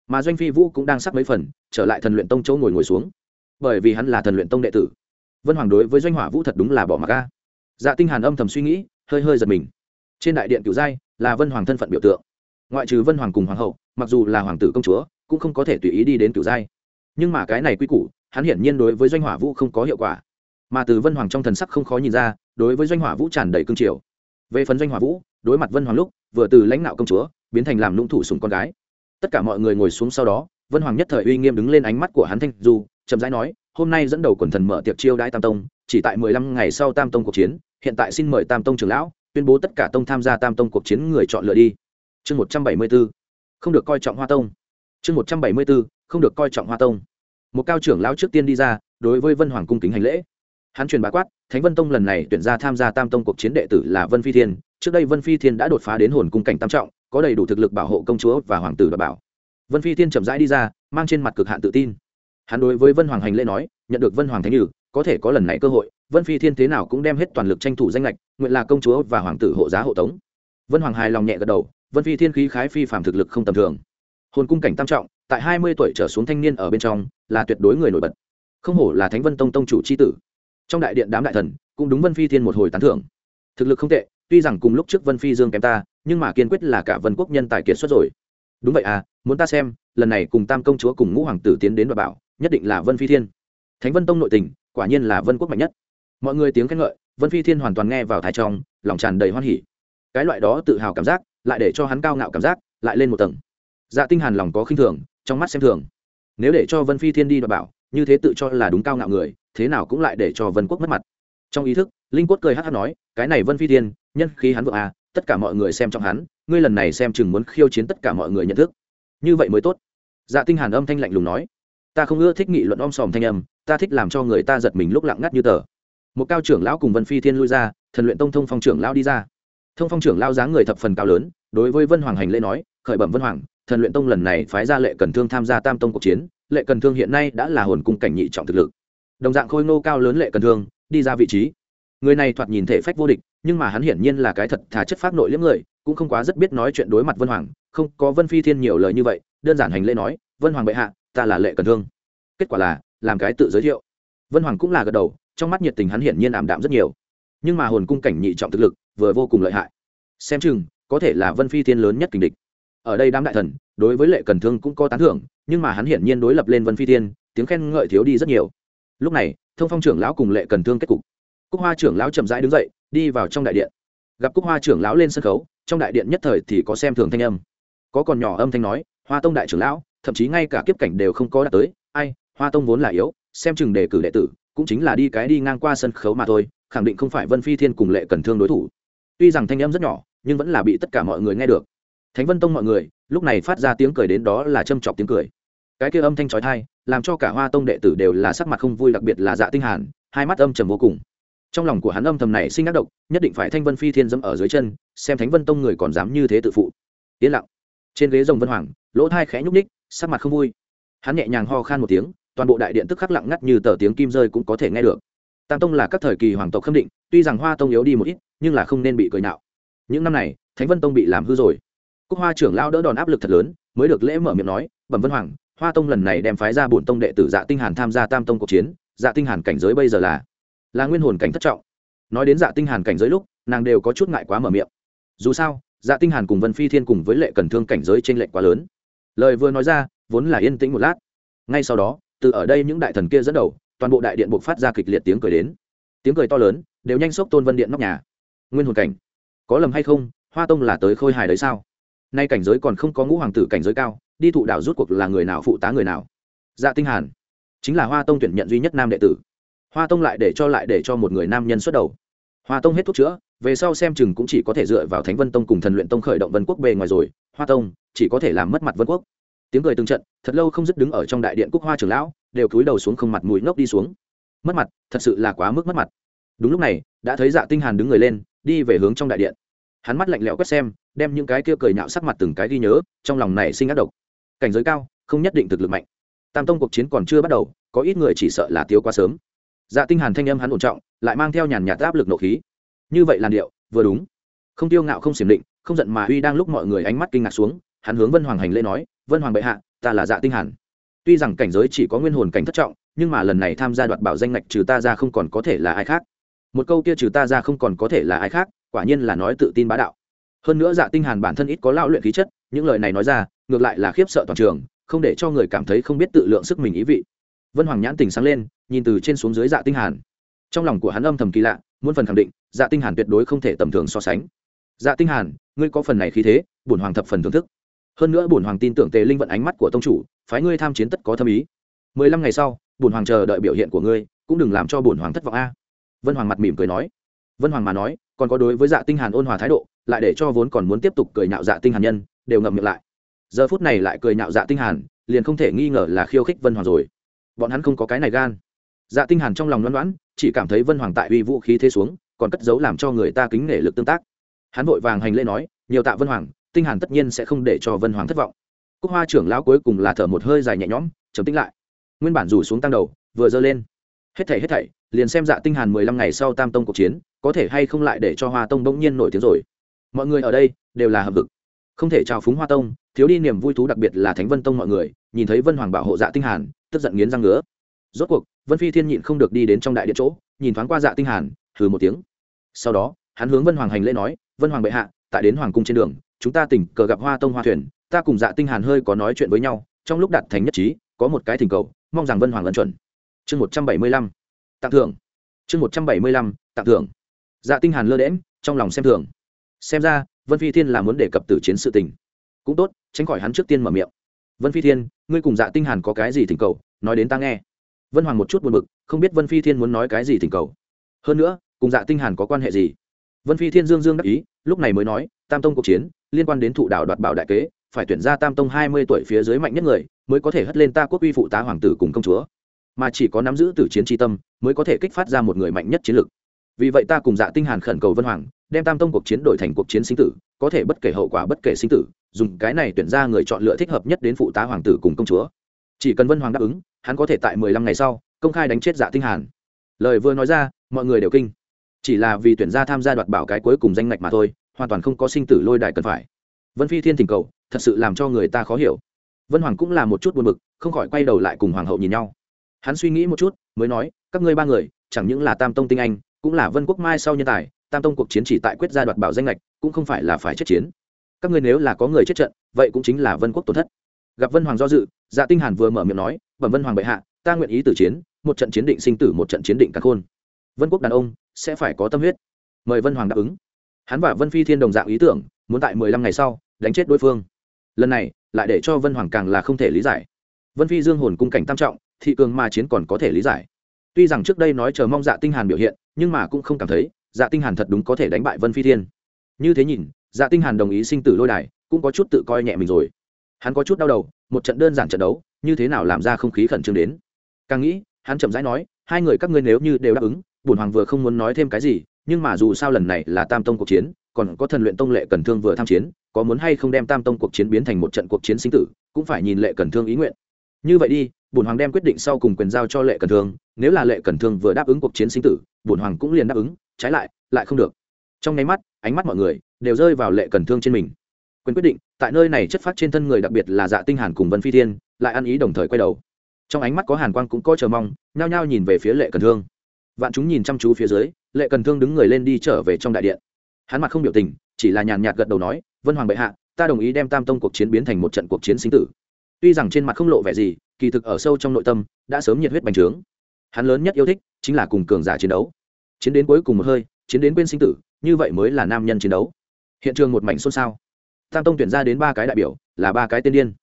S1: Mà doanh phi vũ cũng đang sắc mấy phần, trở lại thần luyện tông châu ngồi ngồi xuống. Bởi vì hắn là thần luyện tông đệ tử vân hoàng đối với doanh hỏa vũ thật đúng là bỏ mặc ca dạ tinh hàn âm thầm suy nghĩ, hơi hơi giật mình. Trên đại điện cửu giai là vân hoàng thân phận biểu tượng. Ngoại trừ vân hoàng cùng hoàng hậu, mặc dù là hoàng tử công chúa, cũng không có thể tùy ý đi đến cửu giai. Nhưng mà cái này quy củ, hắn hiển nhiên đối với doanh hỏa vũ không có hiệu quả. Mà từ vân hoàng trong thần sắc không khó nhìn ra, đối với doanh hỏa vũ tràn đầy cương triều. Về phần doanh hỏa vũ, đối mặt vân hoàng lúc, vừa từ lãnh đạo công chúa, biến thành làm lũng thủ sùng con gái. Tất cả mọi người ngồi xuống sau đó, vân hoàng nhất thời uy nghiêm đứng lên ánh mắt của hắn thanh du chậm rãi nói hôm nay dẫn đầu quần thần mở tiệc chiêu đãi tam tông, chỉ tại mười lăm ngày sau tam tông cuộc chiến, hiện tại xin mời tam tông trưởng lão, tuyên bố tất cả tông tham gia tam tông cuộc chiến người chọn lựa đi. Chương một trăm bảy mươi b ố không được coi trọng hoa tông. Chương một trăm bảy mươi b ố không được coi trọng hoa tông. Một cao trưởng lão trước tiên đi ra, đối với vân hoàng cung kính hành lễ. Hắn truyền bá quát, thánh vân tông lần này tuyển ra tham gia tam tông cuộc chiến đệ tử là vân phi thiên. Trước đây vân phi thiên đã đột phá đến hồn cung cảnh tam trọng, có đầy đủ thực lực bảo hộ công chúa và hoàng tử đảm bảo. Vân phi thiên chậm rãi đi ra, mang trên mặt cực hạn tự tin hắn đối với vân hoàng hành lễ nói, nhận được vân hoàng thánh nhử, có thể có lần này cơ hội, vân phi thiên thế nào cũng đem hết toàn lực tranh thủ danh lệch nguyện là công chúa và hoàng tử hộ giá hộ tống. Vân hoàng hài lòng nhẹ gật đầu, vân phi thiên khí khái phi phạm thực lực không tầm thường. Hồn cung cảnh tam trọng, tại hai mươi tuổi trở xuống thanh niên ở bên trong, là tuyệt đối người nổi bật. Không hổ là thánh vân tông tông chủ c h i tử. Trong đại điện đám đại thần, cũng đúng vân phi thiên một hồi tán thưởng. Thực lực không tệ, tuy rằng cùng lúc trước vân phi dương kém ta, nhưng mà kiên quyết là cả vân quốc nhân tài kiệt xuất rồi đúng vậy à muốn ta xem, lần này cùng tam công chúa cùng ngũ hoàng tử tiến đến và bảo, nhất định là vân phi thiên. Thánh vân tông nội tình, quả nhiên là vân quốc mạnh nhất. Mọi người tiếng khen ngợi, vân phi thiên hoàn toàn nghe vào thái trong, lòng tràn đầy hoan hỉ. Cái loại đó tự hào cảm giác, lại để cho hắn cao ngạo cảm giác, lại lên một tầng. Dạ tinh hàn lòng có khinh thường, trong mắt xem thường. Nếu để cho vân phi thiên đi đoạt bảo, như thế tự cho là đúng cao ngạo người, thế nào cũng lại để cho vân quốc mất mặt. Trong ý thức, linh quất cười hát hát nói, cái này vân phi thiên, nhân khí hắn vượng à tất cả mọi người xem trong hắn, ngươi lần này xem chừng muốn khiêu chiến tất cả mọi người nhận thức. Như vậy mới tốt. Dạ tinh hàn âm thanh lạnh lùng nói. Ta không ưa thích nghị luận om sòm thanh âm, ta thích làm cho người ta giật mình lúc lặng ngắt như tờ. Một cao trưởng lão cùng vân phi thiên lui ra, thần luyện tông thông phong trưởng lão đi ra. Thông phong trưởng lão dáng người thập phần cao lớn, đối với vân hoàng hành lễ nói, khởi bẩm vân hoàng, thần luyện tông lần này phái ra lệ cần thương tham gia tam tông cuộc chiến, lệ cần thương hiện nay đã là hồn cung cảnh nhị trọng thực lực. Đồng dạng khôi ngô cao lớn lệ cần thương, đi ra vị trí. Người này thoạt nhìn thể phách vô địch nhưng mà hắn hiển nhiên là cái thật thà chất phát nội liếm người, cũng không quá rất biết nói chuyện đối mặt vân hoàng, không có vân phi thiên nhiều lời như vậy, đơn giản hành lễ nói, vân hoàng bệ hạ, ta là lệ cần thương. Kết quả là, làm cái tự giới thiệu. Vân hoàng cũng là gật đầu, trong mắt nhiệt tình hắn hiển nhiên ảm đạm rất nhiều. Nhưng mà hồn cung cảnh nhị trọng thực lực, vừa vô cùng lợi hại. Xem chừng, có thể là vân phi thiên lớn nhất kình địch. Ở đây đám đại thần, đối với lệ cần thương cũng có tán thưởng, nhưng mà hắn hiển nhiên đối lập lên vân phi thiên, tiếng khen ngợi thiếu đi rất nhiều. Lúc này, thông phong trưởng lão cùng lệ cần thương kết cục. Cúc hoa trưởng lão chậm rãi đứng dậy đi vào trong đại điện. Gặp cúc hoa trưởng lão lên sân khấu, trong đại điện nhất thời thì có xem thường thanh âm. Có còn nhỏ âm thanh nói, hoa tông đại trưởng lão, thậm chí ngay cả kiếp cảnh đều không có đạt tới. Ai, hoa tông vốn là yếu, xem chừng đề cử đệ tử, cũng chính là đi cái đi ngang qua sân khấu mà thôi, khẳng định không phải vân phi thiên cùng lệ cần thương đối thủ. Tuy rằng thanh âm rất nhỏ, nhưng vẫn là bị tất cả mọi người nghe được. Thánh vân tông mọi người, lúc này phát ra tiếng cười đến đó là châm chọc tiếng cười. Cái kia âm thanh trói thai làm cho cả hoa tông đệ tử đều là sắc mặt không vui, đặc biệt là dạ tinh hàn, hai mắt âm trầm vô cùng trong lòng của hắn âm thầm này sinh ác độc, nhất định phải thanh vân phi thiên dẫm ở dưới chân, xem thánh vân tông người còn dám như thế tự phụ. Yên lặng. Trên ghế rồng vân hoàng, lỗ thai khẽ nhúc ních sắc mặt không vui. Hắn nhẹ nhàng ho khan một tiếng, toàn bộ đại điện tức khắc lặng ngắt như tờ tiếng kim rơi cũng có thể nghe được. Tam tông là các thời kỳ hoàng tộc khâm định, tuy rằng hoa tông yếu đi một ít, nhưng là không nên bị cười nạo. Những năm này, thánh vân tông bị làm hư rồi. Cúc hoa trưởng lao đỡ đòn áp lực thật lớn, mới được lễ mở miệng nói, bẩm vân hoàng, hoa tông lần này đem phái ra bổn tông đệ tử dạ tinh hàn tham gia tam tông cuộc chiến dạ tinh hàn cảnh giới bây giờ là là nguyên hồn cảnh thất trọng. Nói đến dạ tinh hàn cảnh giới lúc, nàng đều có chút ngại quá mở miệng. Dù sao dạ tinh hàn cùng vân phi thiên cùng với lệ cần thương cảnh giới trên lệnh quá lớn. Lời vừa nói ra, vốn là yên tĩnh một lát. Ngay sau đó, từ ở đây những đại thần kia dẫn đầu, toàn bộ đại điện buộc phát ra kịch liệt tiếng cười đến. Tiếng cười to lớn, đều nhanh sốc tôn vân điện nóc nhà. Nguyên hồn cảnh, có lầm hay không, hoa tông là tới khôi hài đấy sao? Nay cảnh giới còn không có ngũ hoàng tử cảnh giới cao, đi thụ đạo rút cuộc là người nào phụ tá người nào? Dạ tinh hàn, chính là hoa tông tuyển nhận duy nhất nam đệ tử hoa tông lại để cho lại để cho một người nam nhân xuất đầu. Hoa tông hết thuốc chữa, về sau xem chừng cũng chỉ có thể dựa vào thánh vân tông cùng thần luyện tông khởi động vân quốc bề ngoài rồi. Hoa tông, chỉ có thể làm mất mặt vân quốc. Tiếng cười từng trận, thật lâu không dứt đứng ở trong đại điện cúc hoa trưởng lão, đều cúi đầu xuống không mặt mũi ngốc đi xuống. Mất mặt, thật sự là quá mức mất mặt. Đúng lúc này, đã thấy dạ tinh hàn đứng người lên, đi về hướng trong đại điện. Hắn mắt lạnh lẽo quét xem, đem những cái kia cười nhạo sắc mặt từng cái ghi nhớ, trong lòng này sinh ác độc. Cảnh giới cao, không nhất định thực lực mạnh. Tam tông cuộc chiến còn chưa bắt đầu, có ít người chỉ sợ là tiêu quá sớm dạ tinh hàn thanh âm hắn ổn trọng, lại mang theo nhàn nhạt áp lực nộ khí. Như vậy làn điệu, vừa đúng. Không tiêu ngạo, không xiểm định, không giận mà uy đang lúc mọi người ánh mắt kinh ngạc xuống, hắn hướng vân hoàng hành lễ nói, vân hoàng bệ hạ, ta là dạ tinh hàn. Tuy rằng cảnh giới chỉ có nguyên hồn cảnh thất trọng, nhưng mà lần này tham gia đoạt bảo danh ngạch trừ ta ra không còn có thể là ai khác. Một câu kia trừ ta ra không còn có thể là ai khác, quả nhiên là nói tự tin bá đạo. Hơn nữa dạ tinh hàn bản thân ít có lão luyện khí chất, những lời này nói ra, ngược lại là khiếp sợ toàn trường, không để cho người cảm thấy không biết tự lượng sức mình ý vị vân hoàng nhãn tình sáng lên, nhìn từ trên xuống dưới dạ tinh hàn. Trong lòng của hắn âm thầm kỳ lạ muốn phần khẳng định dạ tinh hàn tuyệt đối không thể tầm thường so sánh. Dạ tinh hàn, ngươi có phần này khí thế, bổn hoàng thập phần thưởng thức. Hơn nữa bổn hoàng tin tưởng tề linh vận ánh mắt của tông chủ, phái ngươi tham chiến tất có thâm ý. Mười lăm ngày sau, bổn hoàng chờ đợi biểu hiện của ngươi, cũng đừng làm cho bổn hoàng thất vọng a. Vân hoàng mặt mỉm cười nói. Vân hoàng mà nói, còn có đối với dạ tinh hàn ôn hòa thái độ, lại để cho vốn còn muốn tiếp tục cười nhạo dạ tinh hàn nhân, đều ngậm miệng lại. Giờ phút này lại cười nhạo dạ tinh hàn, liền không thể nghi ngờ là khiêu khích vân hoàng rồi bọn hắn không có cái này gan. Dạ tinh hàn trong lòng loan loãn, chỉ cảm thấy vân hoàng tại uy vũ khí thế xuống, còn cất giấu làm cho người ta kính nể lực tương tác. Hắn vội vàng hành lễ nói, nhiều tạ vân hoàng, tinh hàn tất nhiên sẽ không để cho vân hoàng thất vọng. Cúc hoa trưởng lão cuối cùng là thở một hơi dài nhẹ nhõm, trầm tĩnh lại. Nguyên bản rủ xuống tăng đầu, vừa dơ lên. Hết thảy hết thảy, liền xem dạ tinh hàn mười lăm ngày sau tam tông cuộc chiến, có thể hay không lại để cho hoa tông bỗng nhiên nổi tiếng rồi. Mọi người ở đây, đều là hợp vực không thể chào phúng hoa tông, thiếu đi niềm vui thú đặc biệt là thánh vân tông mọi người, nhìn thấy vân hoàng bảo hộ dạ tinh hàn tức giận nghiến răng ngứa. Rốt cuộc, vân phi thiên nhịn không được đi đến trong đại điện chỗ, nhìn thoáng qua dạ tinh hàn, hừ một tiếng. Sau đó, hắn hướng vân hoàng hành lễ nói, vân hoàng bệ hạ, tại đến hoàng cung trên đường, chúng ta tỉnh cờ gặp hoa tông hoa thuyền, ta cùng dạ tinh hàn hơi có nói chuyện với nhau, trong lúc đạt thành nhất trí, có một cái thỉnh cầu, mong rằng vân hoàng ân chuẩn. Chương một trăm bảy mươi lăm. Tặng thưởng. Chương một trăm bảy mươi lăm, tặng thưởng. Dạ tinh hàn lơ đễm trong lòng xem thường. Xem ra, vân phi thiên là muốn đề cập tử chiến sự tình. Cũng tốt, tránh khỏi hắn trước tiên mở miệng vân phi thiên ngươi cùng dạ tinh hàn có cái gì thỉnh cầu nói đến ta nghe vân hoàng một chút buồn bực, không biết vân phi thiên muốn nói cái gì thỉnh cầu hơn nữa cùng dạ tinh hàn có quan hệ gì vân phi thiên dương dương đắc ý lúc này mới nói tam tông cuộc chiến liên quan đến thụ đảo đoạt bảo đại kế phải tuyển ra tam tông hai mươi tuổi phía dưới mạnh nhất người mới có thể hất lên ta quốc uy phụ tá hoàng tử cùng công chúa mà chỉ có nắm giữ tử chiến tri tâm mới có thể kích phát ra một người mạnh nhất chiến lực vì vậy ta cùng dạ tinh hàn khẩn cầu vân hoàng đem tam tông cuộc chiến đổi thành cuộc chiến sinh tử có thể bất kể hậu quả bất kể sinh tử, dùng cái này tuyển ra người chọn lựa thích hợp nhất đến phụ tá hoàng tử cùng công chúa. Chỉ cần vân hoàng đáp ứng, hắn có thể tại mười lăm ngày sau, công khai đánh chết dạ tinh hàn. Lời vừa nói ra, mọi người đều kinh. Chỉ là vì tuyển ra tham gia đoạt bảo cái cuối cùng danh ngạch mà thôi, hoàn toàn không có sinh tử lôi đài cần phải. Vân phi thiên thỉnh cầu, thật sự làm cho người ta khó hiểu. Vân hoàng cũng là một chút buồn bực, không khỏi quay đầu lại cùng hoàng hậu nhìn nhau. Hắn suy nghĩ một chút, mới nói, các ngươi ba người, chẳng những là tam tông tinh anh, cũng là vân quốc mai sau nhân tài tam tông cuộc chiến chỉ tại quyết gia đoạt bảo danh lệch cũng không phải là phải chết chiến. Các ngươi nếu là có người chết trận, vậy cũng chính là vân quốc tổn thất. Gặp vân hoàng do dự dạ tinh hàn vừa mở miệng nói, bẩm vân hoàng bệ hạ, ta nguyện ý tử chiến, một trận chiến định sinh tử, một trận chiến định cả khôn. Vân quốc đàn ông, sẽ phải có tâm huyết. Mời vân hoàng đáp ứng. Hắn và vân phi thiên đồng dạng ý tưởng, muốn tại mười lăm ngày sau, đánh chết đối phương. Lần này, lại để cho vân hoàng càng là không thể lý giải. Vân phi dương hồn cung cảnh tam trọng, thị cường mà chiến còn có thể lý giải. Tuy rằng trước đây nói chờ mong dạ tinh hàn biểu hiện, nhưng mà cũng không cảm thấy dạ tinh hàn thật đúng có thể đánh bại vân phi thiên. Như thế nhìn dạ tinh hàn đồng ý sinh tử lôi đài, cũng có chút tự coi nhẹ mình rồi. Hắn có chút đau đầu, một trận đơn giản trận đấu, như thế nào làm ra không khí khẩn trương đến. Càng nghĩ, hắn chậm rãi nói, hai người các ngươi nếu như đều đáp ứng bùn hoàng vừa không muốn nói thêm cái gì, nhưng mà dù sao lần này là tam tông cuộc chiến, còn có thần luyện tông lệ cần thương vừa tham chiến, có muốn hay không đem tam tông cuộc chiến biến thành một trận cuộc chiến sinh tử, cũng phải nhìn lệ cần thương ý nguyện. Như vậy đi bùn hoàng đem quyết định sau cùng quyền giao cho lệ cần thương, nếu là lệ cần thương vừa đáp ứng cuộc chiến sinh tử bùn hoàng cũng liền đáp ứng trái lại lại không được. Trong nháy mắt, ánh mắt mọi người đều rơi vào lệ cần thương trên mình. Quyền quyết định, tại nơi này chất phát trên thân người đặc biệt là dạ tinh hàn cùng vân phi thiên, lại ăn ý đồng thời quay đầu. Trong ánh mắt có hàn quang cũng có chờ mong, nhao nhao nhìn về phía lệ cần thương. Vạn chúng nhìn chăm chú phía dưới, lệ cần thương đứng người lên đi trở về trong đại điện. Hắn mặt không biểu tình, chỉ là nhàn nhạt gật đầu nói, vân hoàng bệ hạ, ta đồng ý đem tam tông cuộc chiến biến thành một trận cuộc chiến sinh tử. Tuy rằng trên mặt không lộ vẻ gì, kỳ thực ở sâu trong nội tâm, đã sớm nhiệt huyết bành trướng. Hắn lớn nhất yêu thích chính là cùng cường giả chiến đấu chiến đến cuối cùng một hơi, chiến đến quên sinh tử, như vậy mới là nam nhân chiến đấu. Hiện trường một mảnh xôn xao. Tam tông tuyển ra đến ba cái đại biểu, là ba cái tên điên.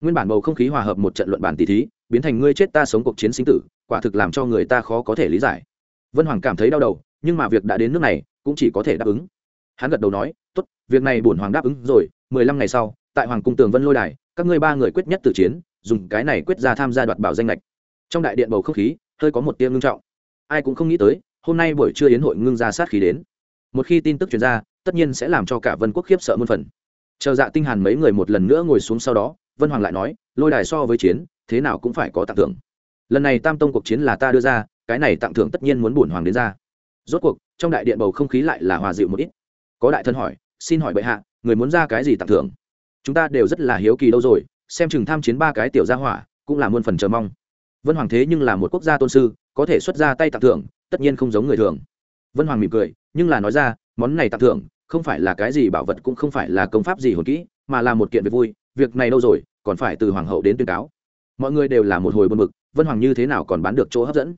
S1: Nguyên bản bầu không khí hòa hợp một trận luận bản tỷ thí, biến thành ngươi chết ta sống cuộc chiến sinh tử, quả thực làm cho người ta khó có thể lý giải. Vân hoàng cảm thấy đau đầu, nhưng mà việc đã đến nước này, cũng chỉ có thể đáp ứng. Hắn gật đầu nói, tốt, việc này bổn hoàng đáp ứng rồi, mười lăm ngày sau, tại hoàng cung tường vân lôi đài, các ngươi ba người quyết nhất tử chiến, dùng cái này quyết ra tham gia đoạt bảo danh lệch. Trong đại điện bầu không khí, hơi có một tiêm ngưng trọng. Ai cũng không nghĩ tới hôm nay buổi trưa yến hội ngưng ra sát khí đến. Một khi tin tức truyền ra, tất nhiên sẽ làm cho cả vân quốc khiếp sợ muôn phần. Chờ dạ tinh hàn mấy người một lần nữa ngồi xuống sau đó, vân hoàng lại nói, lôi đài so với chiến, thế nào cũng phải có tặng thưởng. Lần này tam tông cuộc chiến là ta đưa ra, cái này tặng thưởng tất nhiên muốn bổn hoàng đến ra. Rốt cuộc, trong đại điện bầu không khí lại là hòa dịu một ít. Có đại thân hỏi, xin hỏi bệ hạ, người muốn ra cái gì tặng thưởng? Chúng ta đều rất là hiếu kỳ đâu rồi, xem chừng tham chiến ba cái tiểu gia hỏa, cũng là muôn phần chờ mong. Vân hoàng thế nhưng là một quốc gia tôn sư, có thể xuất ra tay tặng thưởng tất nhiên không giống người thường. Vân hoàng mỉm cười, nhưng là nói ra, món này tặng thưởng, không phải là cái gì bảo vật cũng không phải là công pháp gì hồn kỹ, mà là một kiện việc vui, việc này đâu rồi, còn phải từ hoàng hậu đến tuyên cáo. Mọi người đều là một hồi buồn bực, vân hoàng như thế nào còn bán được chỗ hấp dẫn?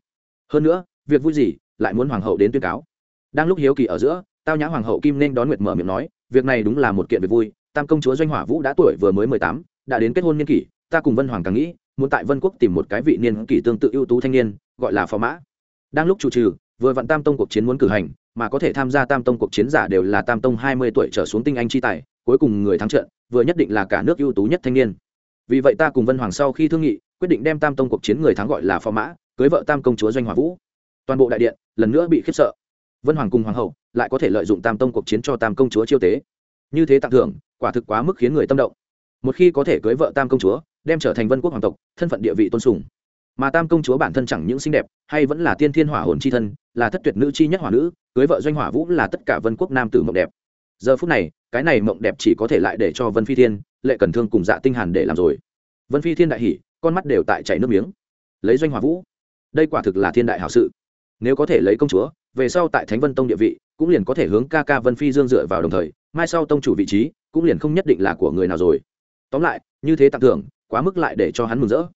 S1: Hơn nữa, việc vui gì, lại muốn hoàng hậu đến tuyên cáo. Đang lúc hiếu kỳ ở giữa, tao nhã hoàng hậu kim nên đón nguyệt mở miệng nói, việc này đúng là một kiện việc vui, tam công chúa doanh hỏa vũ đã tuổi vừa mới mười tám, đã đến kết hôn niên kỷ, ta cùng vân hoàng càng nghĩ, muốn tại vân quốc tìm một cái vị niên kỷ tương tự ưu tú thanh niên, gọi là phò mã đang lúc chủ trừ, vừa vặn tam tông cuộc chiến muốn cử hành, mà có thể tham gia tam tông cuộc chiến giả đều là tam tông hai mươi tuổi trở xuống tinh anh chi tài, cuối cùng người thắng trận, vừa nhất định là cả nước ưu tú nhất thanh niên. Vì vậy ta cùng vân hoàng sau khi thương nghị, quyết định đem tam tông cuộc chiến người thắng gọi là phò mã, cưới vợ tam công chúa doanh hòa vũ. Toàn bộ đại điện, lần nữa bị khiếp sợ. Vân hoàng cùng hoàng hậu lại có thể lợi dụng tam tông cuộc chiến cho tam công chúa chiêu tế. Như thế tặng thưởng, quả thực quá mức khiến người tâm động. Một khi có thể cưới vợ tam công chúa, đem trở thành vân quốc hoàng tộc, thân phận địa vị tôn sùng mà tam công chúa bản thân chẳng những xinh đẹp, hay vẫn là tiên thiên hỏa hồn c h i thân, là thất tuyệt nữ chi nhất hỏa nữ, cưới vợ doanh hỏa vũ là tất cả vân quốc nam tử mộng đẹp. Giờ phút này, cái này mộng đẹp chỉ có thể lại để cho vân phi thiên, lệ cần thương cùng dạ tinh hàn để làm rồi. Vân phi thiên đại hỉ, con mắt đều tại chảy nước miếng. Lấy doanh hỏa vũ. Đây quả thực là thiên đại hảo sự. Nếu có thể lấy công chúa, về sau tại thánh vân tông địa vị, cũng liền có thể hướng ca ca vân phi dương dựa vào đồng thời, mai sau tông chủ vị trí, cũng liền không nhất định là của người nào rồi. Tóm lại, như thế tặng thưởng, quá mức lại để cho hắn mừng rỡ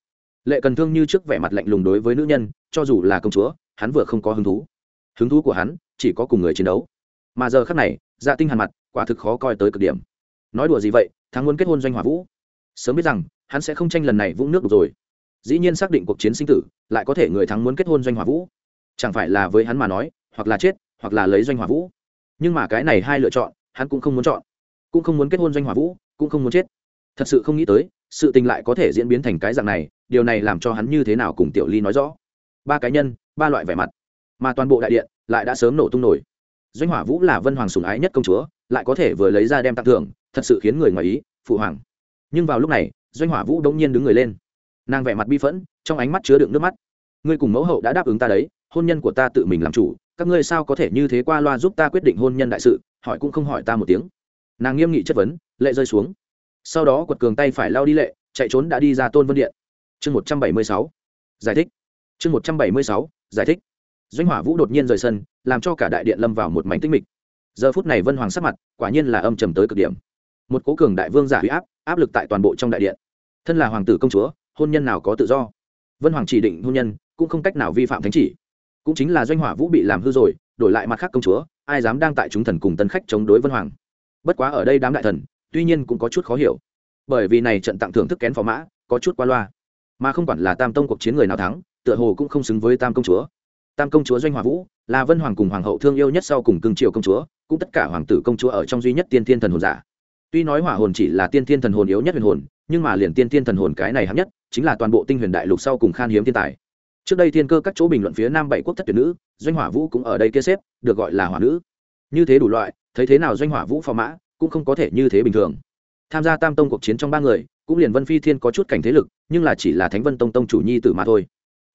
S1: lệ cần thương như trước vẻ mặt lạnh lùng đối với nữ nhân, cho dù là công chúa, hắn vừa không có hứng thú. Hứng thú của hắn chỉ có cùng người chiến đấu. Mà giờ khác này dạ tinh hàn mặt, quả thực khó coi tới cực điểm. Nói đùa gì vậy, thắng muốn kết hôn doanh hỏa vũ. Sớm biết rằng, hắn sẽ không tranh lần này vũng nước được rồi. Dĩ nhiên xác định cuộc chiến sinh tử, lại có thể người thắng muốn kết hôn doanh hỏa vũ. Chẳng phải là với hắn mà nói, hoặc là chết, hoặc là lấy doanh hỏa vũ. Nhưng mà cái này hai lựa chọn, hắn cũng không muốn chọn. Cũng không muốn kết hôn doanh hỏa vũ, cũng không muốn chết. Thật sự không nghĩ tới sự tình lại có thể diễn biến thành cái dạng này, điều này làm cho hắn như thế nào cùng tiểu ly nói rõ. Ba cá nhân, ba loại vẻ mặt, mà toàn bộ đại điện lại đã sớm nổ tung nổi. Doanh hỏa vũ là vân hoàng sùng ái nhất công chúa, lại có thể vừa lấy ra đem tặng thưởng, thật sự khiến người ngoài ý, phụ hoàng. Nhưng vào lúc này, doanh hỏa vũ đống nhiên đứng người lên. Nàng vẻ mặt bi phẫn, trong ánh mắt chứa đựng nước mắt. Ngươi cùng mẫu hậu đã đáp ứng ta đấy, hôn nhân của ta tự mình làm chủ, các ngươi sao có thể như thế qua loa giúp ta quyết định hôn nhân đại sự, hỏi cũng không hỏi ta một tiếng. Nàng nghiêm nghị chất vấn, lệ rơi xuống sau đó quật cường tay phải lao đi lệ, chạy trốn đã đi ra tôn vân điện. Chương một trăm bảy mươi sáu. Giải thích. Chương một trăm bảy mươi sáu. Giải thích. Doanh hỏa vũ đột nhiên rời sân, làm cho cả đại điện lâm vào một mảnh tinh mịch. Giờ phút này vân hoàng sắc mặt quả nhiên là âm trầm tới cực điểm. Một cố cường đại vương giả huy áp áp lực tại toàn bộ trong đại điện. Thân là hoàng tử công chúa, hôn nhân nào có tự do. Vân hoàng chỉ định hôn nhân, cũng không cách nào vi phạm thánh chỉ. Cũng chính là doanh hỏa vũ bị làm hư rồi, đổi lại mặt khác công chúa, ai dám đang tại chúng thần cùng tân khách chống đối vân hoàng. Bất quá ở đây đám đại thần tuy nhiên cũng có chút khó hiểu. Bởi vì này trận tặng thưởng thức kén phò mã, có chút qua loa. Mà không quản là tam tông cuộc chiến người nào thắng, tựa hồ cũng không xứng với tam công chúa. Tam công chúa doanh hòa vũ, là vân hoàng cùng hoàng hậu thương yêu nhất sau cùng cưng triều công chúa, cũng tất cả hoàng tử công chúa ở trong duy nhất tiên thiên thần hồn giả. Tuy nói hỏa hồn chỉ là tiên thiên thần hồn yếu nhất huyền hồn, nhưng mà liền tiên thiên thần hồn cái này hấp nhất, chính là toàn bộ tinh huyền đại lục sau cùng khan hiếm thiên tài. Trước đây thiên cơ các chỗ bình luận phía nam bảy quốc thất tuyển nữ, doanh hỏa vũ cũng ở đây kia xếp, được gọi là hỏa nữ. Như thế đủ loại, thấy thế nào doanh hỏa vũ phò mã cũng không có thể như thế bình thường. Tham gia tam tông cuộc chiến trong ba người, cũng liền vân phi thiên có chút cảnh thế lực, nhưng là chỉ là thánh vân tông tông chủ nhi tử mà thôi.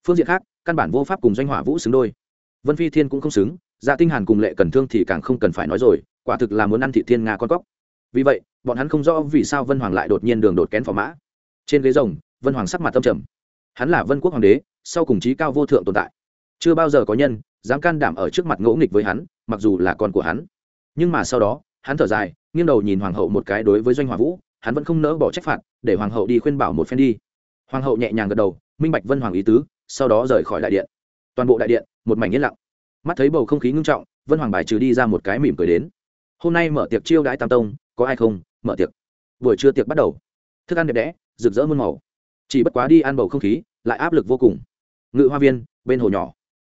S1: Phương diện khác, căn bản vô pháp cùng doanh hỏa vũ xứng đôi. Vân phi thiên cũng không xứng dạ tinh hàn cùng lệ cần thương thì càng không cần phải nói rồi, quả thực là muốn ăn thị thiên nga con cóc. Vì vậy, bọn hắn không rõ vì sao vân hoàng lại đột nhiên đường đột kén phò mã. Trên ghế rồng, vân hoàng sắc mặt tâm trầm. Hắn là vân quốc hoàng đế, sau cùng trí cao vô thượng tồn tại. Chưa bao giờ có nhân dám can đảm ở trước mặt ngỗ nghịch với hắn, mặc dù là con của hắn. Nhưng mà sau đó hắn thở dài, nghiêng đầu nhìn hoàng hậu một cái đối với doanh hỏa vũ, hắn vẫn không nỡ bỏ trách phạt, để hoàng hậu đi khuyên bảo một phen đi. Hoàng hậu nhẹ nhàng gật đầu, minh bạch vân hoàng ý tứ, sau đó rời khỏi đại điện. Toàn bộ đại điện, một mảnh yên lặng. Mắt thấy bầu không khí ngưng trọng, vân hoàng bài trừ đi ra một cái mỉm cười đến. Hôm nay mở tiệc chiêu đãi tam tông, có ai không? Mở tiệc. Buổi trưa tiệc bắt đầu. Thức ăn đẹp đẽ, rực rỡ muôn màu. Chỉ bất quá đi ăn bầu không khí, lại áp lực vô cùng. Ngự hoa viên, bên hồ nhỏ.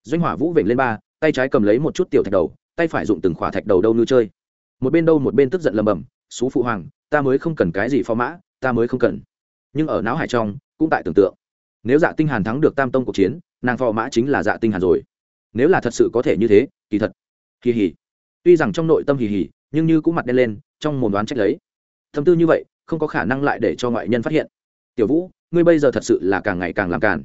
S1: Doanh hỏa vũ vểnh lên ba, tay trái cầm lấy một chút tiểu thạch đầu, tay phải dụng từng khỏa thạch đầu đâu như chơi một bên đâu một bên tức giận lầm bầm xú phụ hoàng, ta mới không cần cái gì phó mã, ta mới không cần. Nhưng ở não hải trong, cũng tại tưởng tượng. Nếu dạ tinh hàn thắng được tam tông cuộc chiến, nàng phò mã chính là dạ tinh hàn rồi. Nếu là thật sự có thể như thế, kỳ thật. Kỳ hỉ tuy rằng trong nội tâm hỉ hỉ nhưng như cũng mặt đen lên, trong mồm đoán trách lấy. Thâm tư như vậy, không có khả năng lại để cho ngoại nhân phát hiện. Tiểu vũ, ngươi bây giờ thật sự là càng ngày càng làm càn.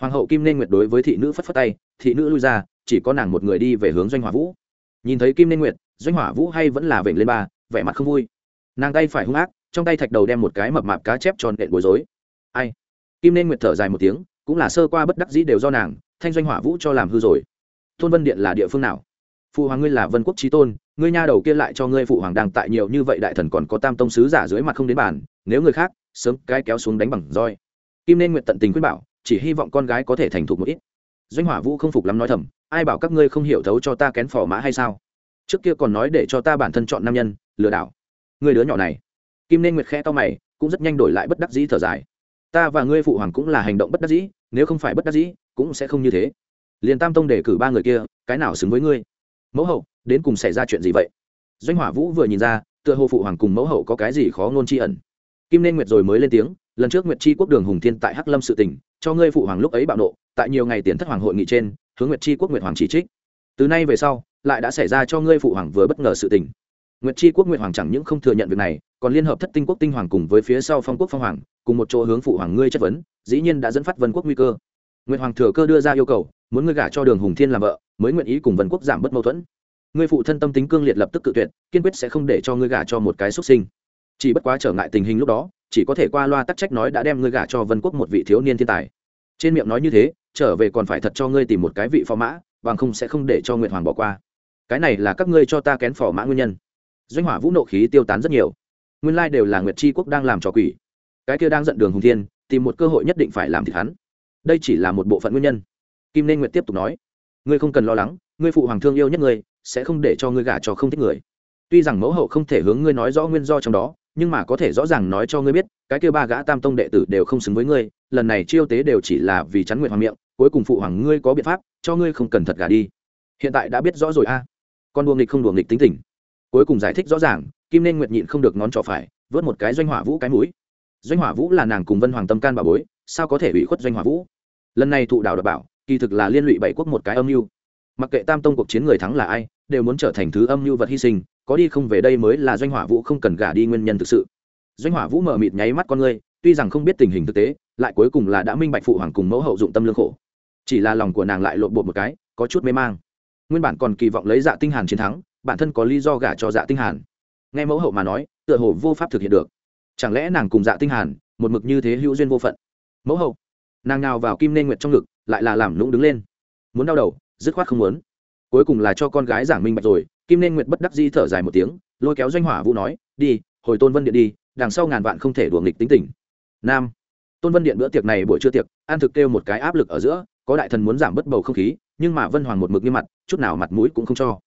S1: Hoàng hậu kim nên nguyệt đối với thị nữ phất phất tay, thị nữ lui ra, chỉ có nàng một người đi về hướng doanh hỏa vũ. Nhìn thấy kim nên nguyệt doanh hỏa vũ hay vẫn là vểnh lên ba, vẻ mặt không vui. Nàng tay phải hung ác, trong tay thạch đầu đem một cái mập mạp cá chép tròn đện bối rối. Ai? Kim nên nguyệt thở dài một tiếng, cũng là sơ qua bất đắc dĩ đều do nàng, thanh doanh hỏa vũ cho làm hư rồi. Thôn vân điện là địa phương nào? Phụ hoàng ngươi là vân quốc trí tôn, ngươi nha đầu kia lại cho ngươi phụ hoàng đang tại nhiều như vậy đại thần còn có tam tông sứ giả dưới mặt không đến bàn, nếu người khác, sớm cái kéo xuống đánh bằng roi. Kim nên nguyện tận tình khuyên bảo, chỉ hy vọng con gái có thể thành thục một ít. Doanh hỏa vũ không phục lắm nói thầm, ai bảo các ngươi không hiểu thấu cho ta kén phò mã hay sao? Trước kia còn nói để cho ta bản thân chọn nam nhân lừa đảo. Người đứa nhỏ này. Kim nên nguyệt khẽ to mày cũng rất nhanh đổi lại bất đắc dĩ thở dài. Ta và ngươi phụ hoàng cũng là hành động bất đắc dĩ nếu không phải bất đắc dĩ cũng sẽ không như thế. Liền tam tông để cử ba người kia cái nào xứng với ngươi? Mẫu hậu đến cùng xảy ra chuyện gì vậy? Doanh hỏa vũ vừa nhìn ra tựa hồ phụ hoàng cùng mẫu hậu có cái gì khó ngôn tri ẩn. Kim nên nguyệt rồi mới lên tiếng lần trước nguyệt chi quốc đường hùng thiên tại hắc lâm sự tỉnh, cho ngươi phụ hoàng lúc ấy bạo nộ tại nhiều ngày tiền thất hoàng hội nghị trên hướng nguyệt chi quốc nguyệt hoàng chỉ trích. Từ nay về sau lại đã xảy ra cho ngươi phụ hoàng vừa bất ngờ sự tình. Nguyệt chi quốc nguyệt hoàng chẳng những không thừa nhận việc này, còn liên hợp thất tinh quốc tinh hoàng cùng với phía sau phong quốc phong hoàng, cùng một chỗ hướng phụ hoàng ngươi chất vấn, dĩ nhiên đã dẫn phát vân quốc nguy cơ. Nguyệt hoàng thừa cơ đưa ra yêu cầu, muốn ngươi gả cho đường hùng thiên làm vợ, mới nguyện ý cùng vân quốc giảm bớt mâu thuẫn. Ngươi phụ thân tâm tính cương liệt lập tức cự tuyệt, kiên quyết sẽ không để cho ngươi gả cho một cái xuất sinh. Chỉ bất quá trở ngại tình hình lúc đó, chỉ có thể qua loa tắc trách nói đã đem ngươi gả cho vân quốc một vị thiếu niên thiên tài. Trên miệng nói như thế, trở về còn phải thật cho ngươi tìm một cái vị phò mã, bằng không sẽ không để cho nguyệt hoàng bỏ qua cái này là các ngươi cho ta kén phò mã nguyên nhân. Doanh hỏa vũ nộ khí tiêu tán rất nhiều. Nguyên lai đều là nguyệt tri quốc đang làm trò quỷ. Cái kia đang giận đường hùng thiên, tìm một cơ hội nhất định phải làm thịt hắn. Đây chỉ là một bộ phận nguyên nhân. Kim nên nguyệt tiếp tục nói, ngươi không cần lo lắng, ngươi phụ hoàng thương yêu nhất ngươi, sẽ không để cho ngươi gả cho không thích người. Tuy rằng mẫu hậu không thể hướng ngươi nói rõ nguyên do trong đó, nhưng mà có thể rõ ràng nói cho ngươi biết, cái kia ba gã tam tông đệ tử đều không xứng với ngươi, lần này chiêu tế đều chỉ là vì chắn nguyện hoàng miệng, cuối cùng phụ hoàng ngươi có biện pháp, cho ngươi không cần thật gả đi. Hiện tại đã biết rõ rồi a. à con đùa nghịch không đùa nghịch tính tình. Cuối cùng giải thích rõ ràng, kim nên nguyệt nhịn không được ngón trỏ phải, vớt một cái doanh hỏa vũ cái mũi. Doanh hỏa vũ là nàng cùng vân hoàng tâm can bà bối, sao có thể bị khuất doanh hỏa vũ? Lần này thụ đảo đập bảo, kỳ thực là liên lụy bảy quốc một cái âm mưu. Mặc kệ tam tông cuộc chiến người thắng là ai, đều muốn trở thành thứ âm mưu vật hy sinh, có đi không về đây mới là doanh hỏa vũ không cần gả đi nguyên nhân thực sự. Doanh hỏa vũ mở mịt nháy mắt con ngươi, tuy rằng không biết tình hình thực tế, lại cuối cùng là đã minh bạch phụ hoàng cùng mẫu hậu dụng tâm lương khổ. Chỉ là lòng của nàng lại lộn bột một cái, có chút mê mang nguyên bản còn kỳ vọng lấy dạ tinh hàn chiến thắng, bản thân có lý do gả cho dạ tinh hàn. Nghe mẫu hậu mà nói, tựa hồ vô pháp thực hiện được. Chẳng lẽ nàng cùng dạ tinh hàn, một mực như thế hữu duyên vô phận? Mẫu hậu, nàng nào vào kim nên nguyệt trong ngực, lại là làm lũng đứng lên. Muốn đau đầu, dứt khoát không muốn. Cuối cùng là cho con gái giảng minh bạch rồi, kim nên nguyệt bất đắc di thở dài một tiếng, lôi kéo doanh hỏa vũ nói, đi, hồi tôn vân điện đi, đằng sau ngàn vạn không thể đùa nghịch tính tình. Nam, tôn vân điện bữa tiệc này buổi trưa tiệc, an thực kêu một cái áp lực ở giữa, có đại thần muốn giảm bớt bầu không khí nhưng mà vân hoàng một mực như mặt, chút nào mặt mũi cũng không cho.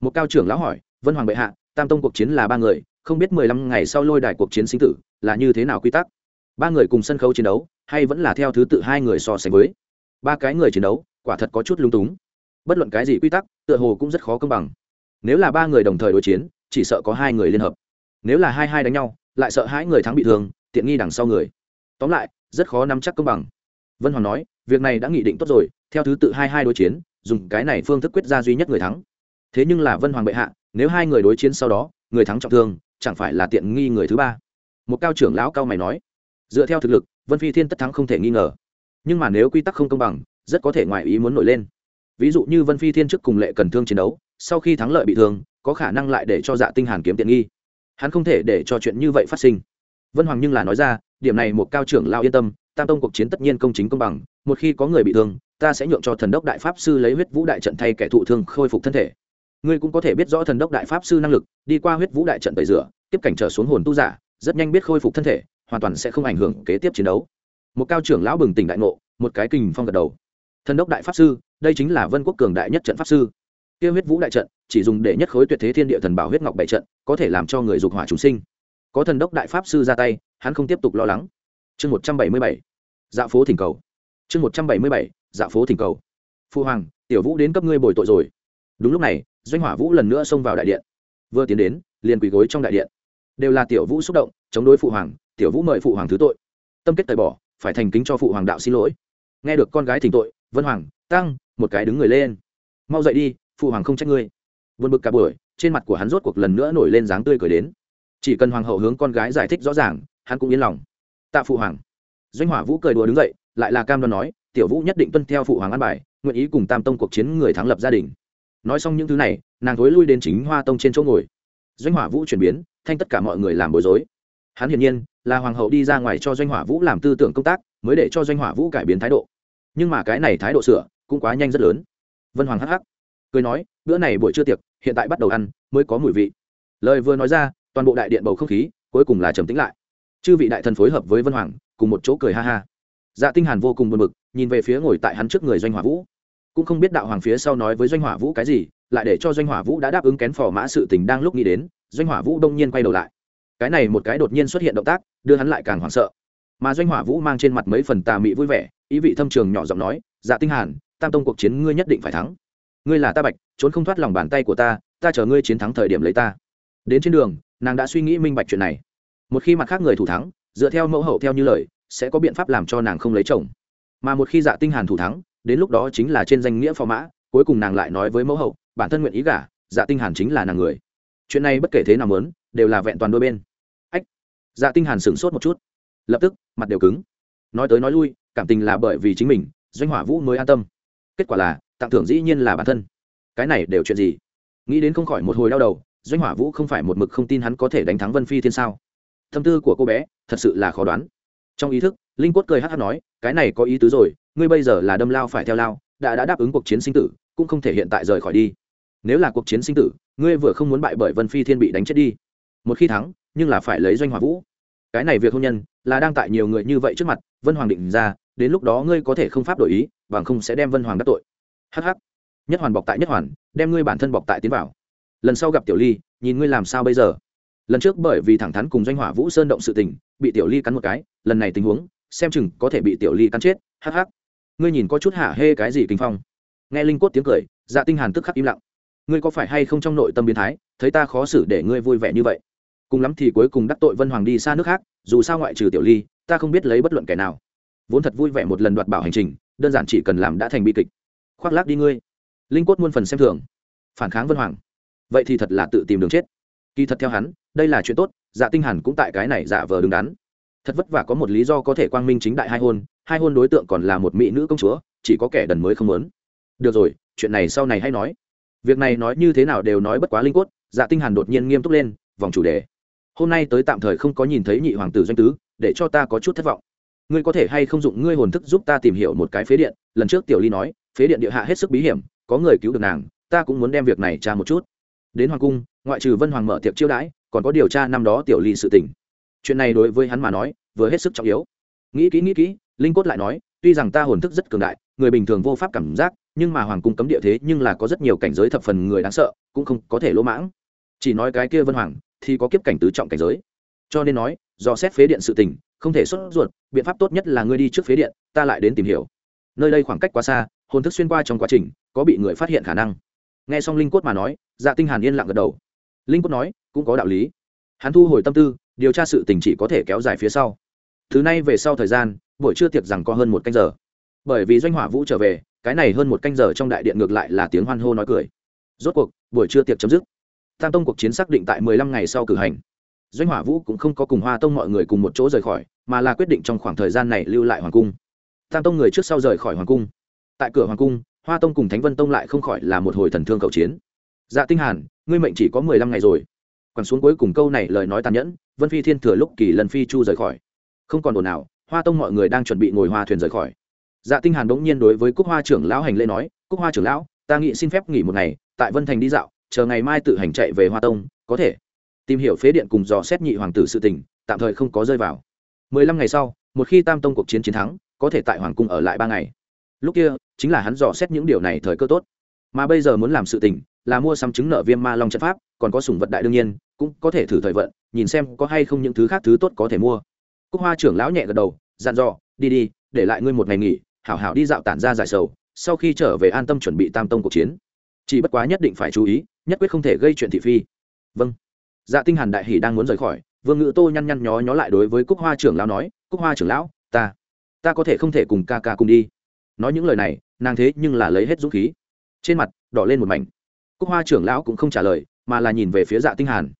S1: Một cao trưởng lão hỏi, vân hoàng bệ hạ, tam tông cuộc chiến là ba người, không biết mười lăm ngày sau lôi đài cuộc chiến sinh tử là như thế nào quy tắc? Ba người cùng sân khấu chiến đấu, hay vẫn là theo thứ tự hai người so sánh với? Ba cái người chiến đấu, quả thật có chút lung túng. Bất luận cái gì quy tắc, tựa hồ cũng rất khó công bằng. Nếu là ba người đồng thời đối chiến, chỉ sợ có hai người liên hợp. Nếu là hai hai đánh nhau, lại sợ hai người thắng bị thương, tiện nghi đằng sau người. Tóm lại, rất khó nắm chắc công bằng. Vân hoàng nói việc này đã nghị định tốt rồi, theo thứ tự hai hai đối chiến, dùng cái này phương thức quyết ra duy nhất người thắng. Thế nhưng là vân hoàng bệ hạ, nếu hai người đối chiến sau đó, người thắng trọng thương, chẳng phải là tiện nghi người thứ ba? Một cao trưởng lão cao mày nói. Dựa theo thực lực, vân phi thiên tất thắng không thể nghi ngờ. Nhưng mà nếu quy tắc không công bằng, rất có thể ngoài ý muốn nổi lên. Ví dụ như vân phi thiên trước cùng lệ cần thương chiến đấu, sau khi thắng lợi bị thương, có khả năng lại để cho dạ tinh hàn kiếm tiện nghi. Hắn không thể để cho chuyện như vậy phát sinh. Vân hoàng nhưng là nói ra, điểm này một cao trưởng lao yên tâm tam tông cuộc chiến tất nhiên công chính công bằng, một khi có người bị thương, ta sẽ nhượng cho thần đốc đại pháp sư lấy huyết vũ đại trận thay kẻ thụ thương khôi phục thân thể. Ngươi cũng có thể biết rõ thần đốc đại pháp sư năng lực, đi qua huyết vũ đại trận tẩy rửa, tiếp cảnh trở xuống hồn tu giả, rất nhanh biết khôi phục thân thể, hoàn toàn sẽ không ảnh hưởng kế tiếp chiến đấu. Một cao trưởng lão bừng tỉnh đại ngộ, một cái kình phong gật đầu. Thần đốc đại pháp sư, đây chính là vân quốc cường đại nhất trận pháp sư. Kia huyết vũ đại trận, chỉ dùng để nhất khối tuyệt thế thiên địa thần bảo huyết ngọc bảy trận, có thể làm cho người dục hỏa chúng sinh. Có thần đốc đại pháp sư ra tay, hắn không tiếp tục lo lắng chương một trăm bảy mươi bảy dạ phố thỉnh cầu. Chương một trăm bảy mươi bảy dạ phố thỉnh cầu. Phu hoàng, tiểu vũ đến cấp ngươi bồi tội rồi. Đúng lúc này, doanh hỏa vũ lần nữa xông vào đại điện. Vừa tiến đến, liền quỳ gối trong đại điện. Đều là tiểu vũ xúc động, chống đối phụ hoàng, tiểu vũ mời phụ hoàng thứ tội. Tâm kết tời bỏ, phải thành kính cho phụ hoàng đạo xin lỗi. Nghe được con gái thỉnh tội, vân hoàng, tăng, một cái đứng người lên. Mau dậy đi phụ hoàng không trách ngươi. Vượt bực cả buổi, trên mặt của hắn rốt cuộc lần nữa nổi lên dáng tươi cười đến. Chỉ cần hoàng hậu hướng con gái giải thích rõ ràng, hắn cũng yên lòng tạ phụ hoàng. Doanh hỏa vũ cười đùa đứng dậy, lại là cam đoan nói, tiểu vũ nhất định tuân theo phụ hoàng an bài, nguyện ý cùng tam tông cuộc chiến người thắng lập gia đình. Nói xong những thứ này, nàng thối lui đến chính hoa tông trên chỗ ngồi. Doanh hỏa vũ chuyển biến, thanh tất cả mọi người làm bối rối. Hắn hiển nhiên, là hoàng hậu đi ra ngoài cho doanh hỏa vũ làm tư tưởng công tác, mới để cho doanh hỏa vũ cải biến thái độ. Nhưng mà cái này thái độ sửa, cũng quá nhanh rất lớn. Vân hoàng hắc hắc, cười nói, bữa này buổi trưa tiệc, hiện tại bắt đầu ăn, mới có mùi vị. Lời vừa nói ra, toàn bộ đại điện bầu không khí, cuối cùng là trầm tĩnh lại chư vị đại thần phối hợp với vân hoàng, cùng một chỗ cười ha ha. Dạ tinh hàn vô cùng buồn bực, nhìn về phía ngồi tại hắn trước người doanh hỏa vũ. Cũng không biết đạo hoàng phía sau nói với doanh hỏa vũ cái gì, lại để cho doanh hỏa vũ đã đáp ứng kén phò mã sự tình đang lúc nghĩ đến, doanh hỏa vũ đông nhiên quay đầu lại. Cái này một cái đột nhiên xuất hiện động tác, đưa hắn lại càng hoảng sợ. Mà doanh hỏa vũ mang trên mặt mấy phần tà mị vui vẻ, ý vị thâm trường nhỏ giọng nói dạ tinh hàn, tam tông cuộc chiến ngươi nhất định phải thắng. Ngươi là ta bạch, trốn không thoát lòng bàn tay của ta ta chờ ngươi chiến thắng thời điểm lấy ta. Đến trên đường, nàng đã suy nghĩ minh bạch chuyện này một khi mặt khác người thủ thắng, dựa theo mẫu hậu theo như lời, sẽ có biện pháp làm cho nàng không lấy chồng. Mà một khi dạ tinh hàn thủ thắng, đến lúc đó chính là trên danh nghĩa phò mã, cuối cùng nàng lại nói với mẫu hậu, bản thân nguyện ý gả dạ tinh hàn chính là nàng người. Chuyện này bất kể thế nào muốn, đều là vẹn toàn đôi bên. Ách! Dạ tinh hàn sửng sốt một chút. Lập tức, mặt đều cứng. Nói tới nói lui, cảm tình là bởi vì chính mình, doanh hỏa vũ mới an tâm. Kết quả là, tặng thưởng dĩ nhiên là bản thân. Cái này đều chuyện gì? Nghĩ đến không khỏi một hồi đau đầu, doanh hỏa vũ không phải một mực không tin hắn có thể đánh thắng vân phi thiên sao? Tâm tư của cô bé, thật sự là khó đoán. Trong ý thức, linh quất cười hát hát nói, cái này có ý tứ rồi, ngươi bây giờ là đâm lao phải theo lao, đã đã đáp ứng cuộc chiến sinh tử, cũng không thể hiện tại rời khỏi đi. Nếu là cuộc chiến sinh tử, ngươi vừa không muốn bại bởi vân phi thiên bị đánh chết đi. Một khi thắng, nhưng là phải lấy doanh hòa vũ. Cái này việc hôn nhân, là đang tại nhiều người như vậy trước mặt, vân hoàng định ra, đến lúc đó ngươi có thể không pháp đổi ý và không sẽ đem vân hoàng đắc tội. Hh nhất hoàn bọc tại nhất hoàn, đem ngươi bản thân bọc tại tiến vào. Lần sau gặp tiểu ly, nhìn ngươi làm sao bây giờ? Lần trước bởi vì thẳng thắn cùng doanh hỏa vũ sơn động sự tình, bị tiểu ly cắn một cái, lần này tình huống, xem chừng có thể bị tiểu ly cắn chết hh ngươi nhìn có chút hả hê cái gì kinh phong? Nghe linh cốt tiếng cười dạ tinh hàn tức khắc im lặng. Ngươi có phải hay không trong nội tâm biến thái, thấy ta khó xử để ngươi vui vẻ như vậy? Cùng lắm thì cuối cùng đắc tội vân hoàng đi xa nước khác, dù sao ngoại trừ tiểu ly, ta không biết lấy bất luận kẻ nào. Vốn thật vui vẻ một lần đoạt bảo hành trình, đơn giản chỉ cần làm đã thành bi kịch. Khoác lác đi ngươi. Linh cốt muôn phần xem thường. Phản kháng vân hoàng. Vậy thì thật là tự tìm đường chết. Kỳ thật theo hắn đây là chuyện tốt dạ tinh hàn cũng tại cái này giả vờ đứng đắn. Thật vất vả có một lý do có thể quang minh chính đại hai hôn hai hôn đối tượng còn là một mỹ nữ công chúa, chỉ có kẻ đần mới không muốn. Được rồi, chuyện này sau này hay nói. Việc này nói như thế nào đều nói bất quá linh quất dạ tinh hàn đột nhiên nghiêm túc lên, vòng chủ đề. Hôm nay tới tạm thời không có nhìn thấy nhị hoàng tử doanh tứ, để cho ta có chút thất vọng. Ngươi có thể hay không dụng ngươi hồn thức giúp ta tìm hiểu một cái phế điện? Lần trước tiểu ly nói, phế điện địa hạ hết sức bí hiểm, có người cứu được nàng, ta cũng muốn đem việc này tra một chút. Đến hoàng cung, ngoại trừ vân hoàng mở tiệc chiêu đãi còn có điều tra năm đó tiểu ly sự tình. Chuyện này đối với hắn mà nói, vừa hết sức trọng yếu. Nghĩ kỹ nghĩ kỹ, linh cốt lại nói, tuy rằng ta hồn thức rất cường đại, người bình thường vô pháp cảm giác, nhưng mà hoàng cung cấm địa thế nhưng là có rất nhiều cảnh giới thập phần người đáng sợ, cũng không có thể lỗ mãng. Chỉ nói cái kia vân hoàng, thì có kiếp cảnh tứ trọng cảnh giới. Cho nên nói, do xét phế điện sự tình, không thể xuất ruột, biện pháp tốt nhất là ngươi đi trước phế điện, ta lại đến tìm hiểu. Nơi đây khoảng cách quá xa, hồn thức xuyên qua trong quá trình, có bị người phát hiện khả năng. Nghe xong linh cốt mà nói dạ tinh hàn yên lặng gật đầu linh cốt nói, cũng có đạo lý. Hắn thu hồi tâm tư, điều tra sự tình chỉ có thể kéo dài phía sau. Thứ này về sau thời gian, buổi trưa tiệc rằng có hơn một canh giờ. Bởi vì doanh hỏa vũ trở về, cái này hơn một canh giờ trong đại điện ngược lại là tiếng hoan hô nói cười. Rốt cuộc, buổi trưa tiệc chấm dứt. Tam tông cuộc chiến xác định tại mười lăm ngày sau cử hành. Doanh hỏa vũ cũng không có cùng hoa tông mọi người cùng một chỗ rời khỏi, mà là quyết định trong khoảng thời gian này lưu lại hoàng cung. Tam tông người trước sau rời khỏi hoàng cung. Tại cửa hoàng cung, hoa tông cùng thánh vân tông lại không khỏi là một hồi thần thương cầu chiến. Dạ tinh hàn ngươi mệnh chỉ có mười lăm ngày rồi. Quẳng xuống cuối cùng câu này lời nói tàn nhẫn, vân phi thiên thừa lúc kỳ lần phi chu rời khỏi. Không còn ồn nào hoa tông mọi người đang chuẩn bị ngồi hoa thuyền rời khỏi. Dạ tinh hàn đống nhiên đối với cúc hoa trưởng lão hành lễ nói, cúc hoa trưởng lão, ta nghĩ xin phép nghỉ một ngày, tại vân thành đi dạo, chờ ngày mai tự hành chạy về hoa tông, có thể. Tìm hiểu phế điện cùng dò xét nhị hoàng tử sự tình, tạm thời không có rơi vào. Mười lăm ngày sau, một khi tam tông cuộc chiến chiến thắng, có thể tại hoàng cung ở lại ba ngày. Lúc kia, chính là hắn dò xét những điều này thời cơ tốt. Mà bây giờ muốn làm sự tình là mua sắm chứng nợ viêm ma long trận pháp, còn có sủng vật đại đương nhiên, cũng có thể thử thời vận, nhìn xem có hay không những thứ khác thứ tốt có thể mua. Cúc hoa trưởng lão nhẹ gật đầu, dặn dò, đi đi, để lại ngươi một ngày nghỉ, hảo hảo đi dạo tản ra giải sầu, sau khi trở về an tâm chuẩn bị tam tông cuộc chiến. Chỉ bất quá nhất định phải chú ý, nhất quyết không thể gây chuyện thị phi. Vâng. Dạ tinh hàn đại hỉ đang muốn rời khỏi, vương ngữ tô nhăn nhăn nhó nhó lại đối với cúc hoa trưởng lão nói, cúc hoa trưởng lão, ta ta có thể không thể cùng ca ca cùng đi. Nói những lời này, nàng thế nhưng là lấy hết dũng khí. Trên mặt, đỏ lên một mảnh cúc hoa trưởng lão cũng không trả lời, mà là nhìn về phía dạ tinh hàn.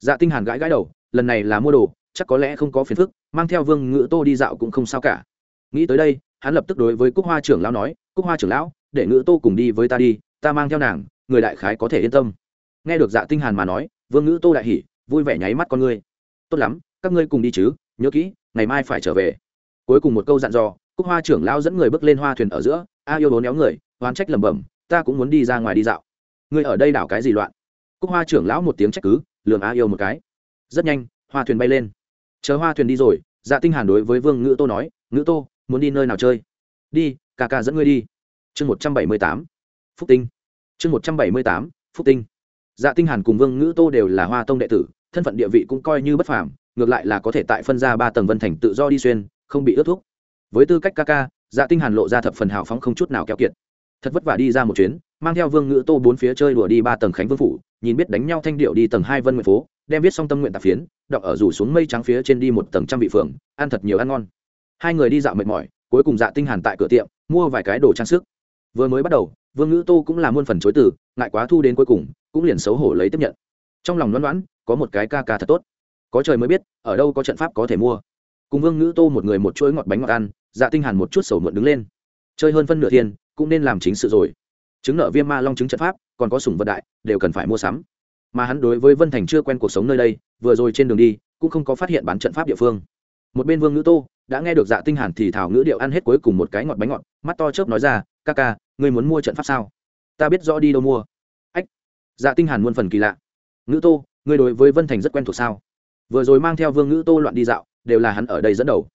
S1: Dạ tinh hàn gãi gãi đầu, lần này là mua đồ, chắc có lẽ không có phiền phức, mang theo vương Ngự tô đi dạo cũng không sao cả. Nghĩ tới đây, hắn lập tức đối với cúc hoa trưởng lão nói, cúc hoa trưởng lão, để Ngự tô cùng đi với ta đi, ta mang theo nàng, người đại khái có thể yên tâm. Nghe được dạ tinh hàn mà nói, vương ngữ tô đại hỉ, vui vẻ nháy mắt con ngươi. Tốt lắm, các ngươi cùng đi chứ, nhớ kỹ, ngày mai phải trở về. Cuối cùng một câu dặn dò, cúc hoa trưởng lão dẫn người bước lên hoa thuyền ở giữa, a yêu bốn éo người, oán trách lẩm bẩm, ta cũng muốn đi ra ngoài đi dạo ngươi ở đây đảo cái gì loạn? Cúc hoa trưởng lão một tiếng trách cứ lường a yêu một cái. Rất nhanh, hoa thuyền bay lên. Chờ hoa thuyền đi rồi dạ tinh hàn đối với vương ngữ tô nói, ngữ tô, muốn đi nơi nào chơi? Đi, ca ca dẫn ngươi đi. Chương một trăm bảy mươi tám, phúc tinh. Chương một trăm bảy mươi tám, phúc tinh. Dạ tinh hàn cùng vương ngữ tô đều là hoa tông đệ tử, thân phận địa vị cũng coi như bất phàm, ngược lại là có thể tại phân ra ba tầng vân thành tự do đi xuyên, không bị ướt thuốc. Với tư cách ca ca dạ tinh hàn lộ ra thập phần hào phóng không chút nào keo kiệt. Thật vất vả đi ra một chuyến mang theo vương ngữ tô bốn phía chơi đùa đi ba tầng khánh vương phủ nhìn biết đánh nhau thanh điệu đi tầng hai vân nguyện phố đem viết xong tâm nguyện tạp phiến đọc ở rủ xuống mây trắng phía trên đi một tầng trăm vị phường, ăn thật nhiều ăn ngon. Hai người đi dạo mệt mỏi cuối cùng dạ tinh hàn tại cửa tiệm mua vài cái đồ trang sức. Vừa mới bắt đầu vương ngữ tô cũng là muôn phần chối từ ngại quá thu đến cuối cùng cũng liền xấu hổ lấy tiếp nhận. Trong lòng loãn loãn có một cái ca ca thật tốt. Có trời mới biết ở đâu có trận pháp có thể mua. Cùng vương ngữ tô một người một chuỗi ngọt bánh ngọt ăn dạ tinh hàn một chút sầu muộn đứng lên. Chơi hơn phân nửa thiên cũng nên làm chính sự rồi chứng nợ viêm ma long chứng trận pháp, còn có sủng vật đại, đều cần phải mua sắm. Mà hắn đối với vân thành chưa quen cuộc sống nơi đây, vừa rồi trên đường đi, cũng không có phát hiện bán trận pháp địa phương. Một bên vương ngữ tô, đã nghe được dạ tinh hàn thì thảo ngữ điệu ăn hết cuối cùng một cái ngọt bánh ngọt, mắt to chớp nói ra, ca ca, ngươi muốn mua trận pháp sao? Ta biết rõ đi đâu mua. Ách dạ tinh hàn muôn phần kỳ lạ. Ngữ tô, ngươi đối với vân thành rất quen thuộc sao? Vừa rồi mang theo vương ngữ tô loạn đi dạo, đều là hắn ở đây dẫn đầu.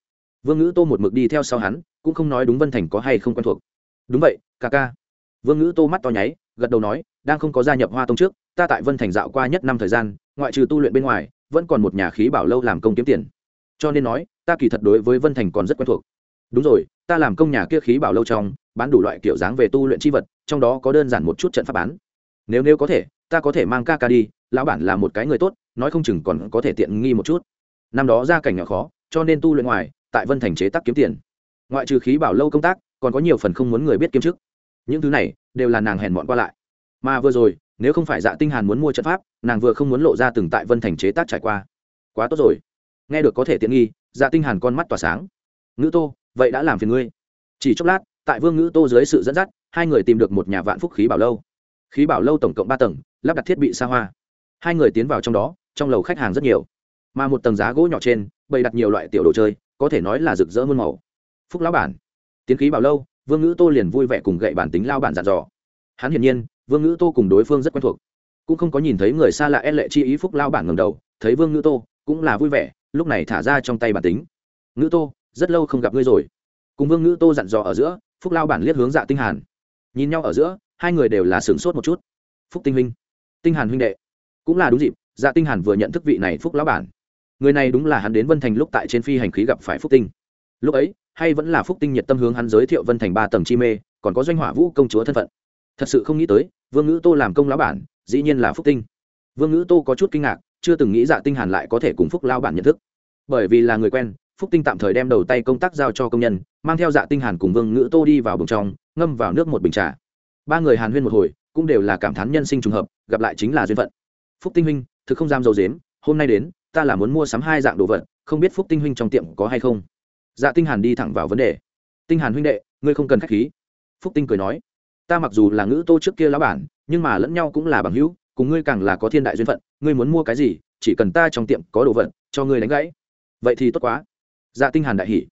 S1: Vương ngữ tô một mực đi theo sau hắn, cũng không nói đúng vân thành có hay không quen thuộc. Đúng vậy, ca ca vương ngữ tô mắt to nháy, gật đầu nói, đang không có gia nhập hoa tông trước, ta tại vân thành dạo qua nhất năm thời gian, ngoại trừ tu luyện bên ngoài, vẫn còn một nhà khí bảo lâu làm công kiếm tiền. Cho nên nói, ta kỳ thật đối với vân thành còn rất quen thuộc. Đúng rồi, ta làm công nhà kia khí bảo lâu trong, bán đủ loại kiểu dáng về tu luyện c h i vật, trong đó có đơn giản một chút trận pháp bán. Nếu nếu có thể, ta có thể mang ca ca đi, lão bản là một cái người tốt, nói không chừng còn có thể tiện nghi một chút. Năm đó ra cảnh nhỏ khó, cho nên tu luyện ngoài, tại vân thành chế tác kiếm tiền. Ngoại trừ khí bảo lâu công tác, còn có nhiều phần không muốn người biết kiếm chức những thứ này đều là nàng hèn mọn qua lại. Mà vừa rồi, nếu không phải dạ tinh hàn muốn mua trận pháp, nàng vừa không muốn lộ ra từng tại vân thành chế tác trải qua. Quá tốt rồi. Nghe được có thể tiện nghi dạ tinh hàn con mắt tỏa sáng. Ngữ tô, vậy đã làm phiền ngươi. Chỉ chốc lát, tại vương ngữ tô dưới sự dẫn dắt, hai người tìm được một nhà vạn phúc khí bảo lâu. Khí bảo lâu tổng cộng ba tầng, lắp đặt thiết bị xa hoa. Hai người tiến vào trong đó, trong lầu khách hàng rất nhiều. Mà một tầng giá gỗ nhỏ trên, bày đặt nhiều loại tiểu đồ chơi, có thể nói là rực rỡ muôn màu. Phúc lão bản, tiến khí bảo lâu vương ngữ tô liền vui vẻ cùng gậy bản tính lao bản dặn dò. Hắn hiển nhiên, vương ngữ tô cùng đối phương rất quen thuộc. Cũng không có nhìn thấy người xa lạ e lệ chi ý phúc lao bản ngầm đầu, thấy vương ngữ tô, cũng là vui vẻ, lúc này thả ra trong tay bản tính. Ngữ tô, rất lâu không gặp ngươi rồi. Cùng vương ngữ tô dặn dò ở giữa, phúc lao bản liếc hướng dạ tinh hàn. Nhìn nhau ở giữa, hai người đều là sửng sốt một chút. Phúc tinh huynh, tinh hàn huynh đệ. Cũng là đúng dịp dạ tinh hàn vừa nhận thức vị này phúc lão bản. Người này đúng là hắn đến vân thành lúc tại trên phi hành khí gặp phải phúc tinh. Lúc ấy hay vẫn là phúc tinh nhiệt tâm hướng hắn giới thiệu vân thành ba tầng chi mê, còn có doanh hỏa vũ công chúa thân phận. Thật sự không nghĩ tới, vương ngữ tô làm công lão bản, dĩ nhiên là phúc tinh. Vương ngữ tô có chút kinh ngạc, chưa từng nghĩ dạ tinh hàn lại có thể cùng phúc lao bản nhận thức. Bởi vì là người quen, phúc tinh tạm thời đem đầu tay công tác giao cho công nhân, mang theo dạ tinh hàn cùng vương ngữ tô đi vào bồng trong, ngâm vào nước một bình trà. Ba người hàn huyên một hồi, cũng đều là cảm thán nhân sinh trùng hợp, gặp lại chính là duyên phận. Phúc tinh huynh, thực không dám dầu dếm, hôm nay đến, ta là muốn mua sắm hai dạng đồ vật, không biết phúc tinh huynh trong tiệm có hay không? Dạ tinh hàn đi thẳng vào vấn đề. Tinh hàn huynh đệ, ngươi không cần khách khí. Phúc tinh cười nói, ta mặc dù là ngữ tô trước kia lão bản, nhưng mà lẫn nhau cũng là bằng hữu, cùng ngươi càng là có thiên đại duyên phận, ngươi muốn mua cái gì, chỉ cần ta trong tiệm có đồ vật, cho ngươi đánh gãy. Vậy thì tốt quá. Dạ tinh hàn đại hỉ,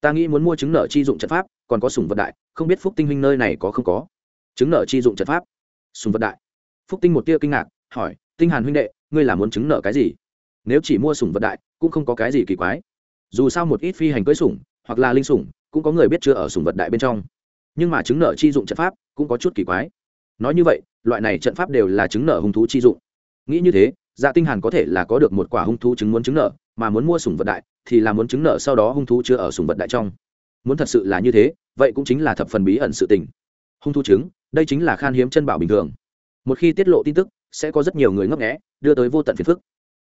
S1: ta nghĩ muốn mua chứng nợ chi dụng trận pháp, còn có sủng vật đại, không biết phúc tinh huynh nơi này có không có. Chứng nợ chi dụng trận pháp sùng vật đại. Phúc tinh một tia kinh ngạc, hỏi, tinh hàn huynh đệ, ngươi là muốn chứng nợ cái gì? Nếu chỉ mua sùng vật đại, cũng không có cái gì kỳ quái dù sao một ít phi hành cưỡi sủng hoặc là linh sủng cũng có người biết chưa ở sủng vật đại bên trong. Nhưng mà chứng nợ chi dụng trận pháp cũng có chút kỳ quái. Nói như vậy, loại này trận pháp đều là chứng nợ hung thú chi dụng. Nghĩ như thế dạ tinh hàn có thể là có được một quả hung thú chứng muốn chứng nợ, mà muốn mua sủng vật đại thì là muốn chứng nợ sau đó hung thú chưa ở sủng vật đại trong. Muốn thật sự là như thế, vậy cũng chính là thập phần bí ẩn sự tình. Hung thú chứng, đây chính là khan hiếm chân bảo bình thường. Một khi tiết lộ tin tức, sẽ có rất nhiều người ngấp nghé, đưa tới vô tận phiền phức.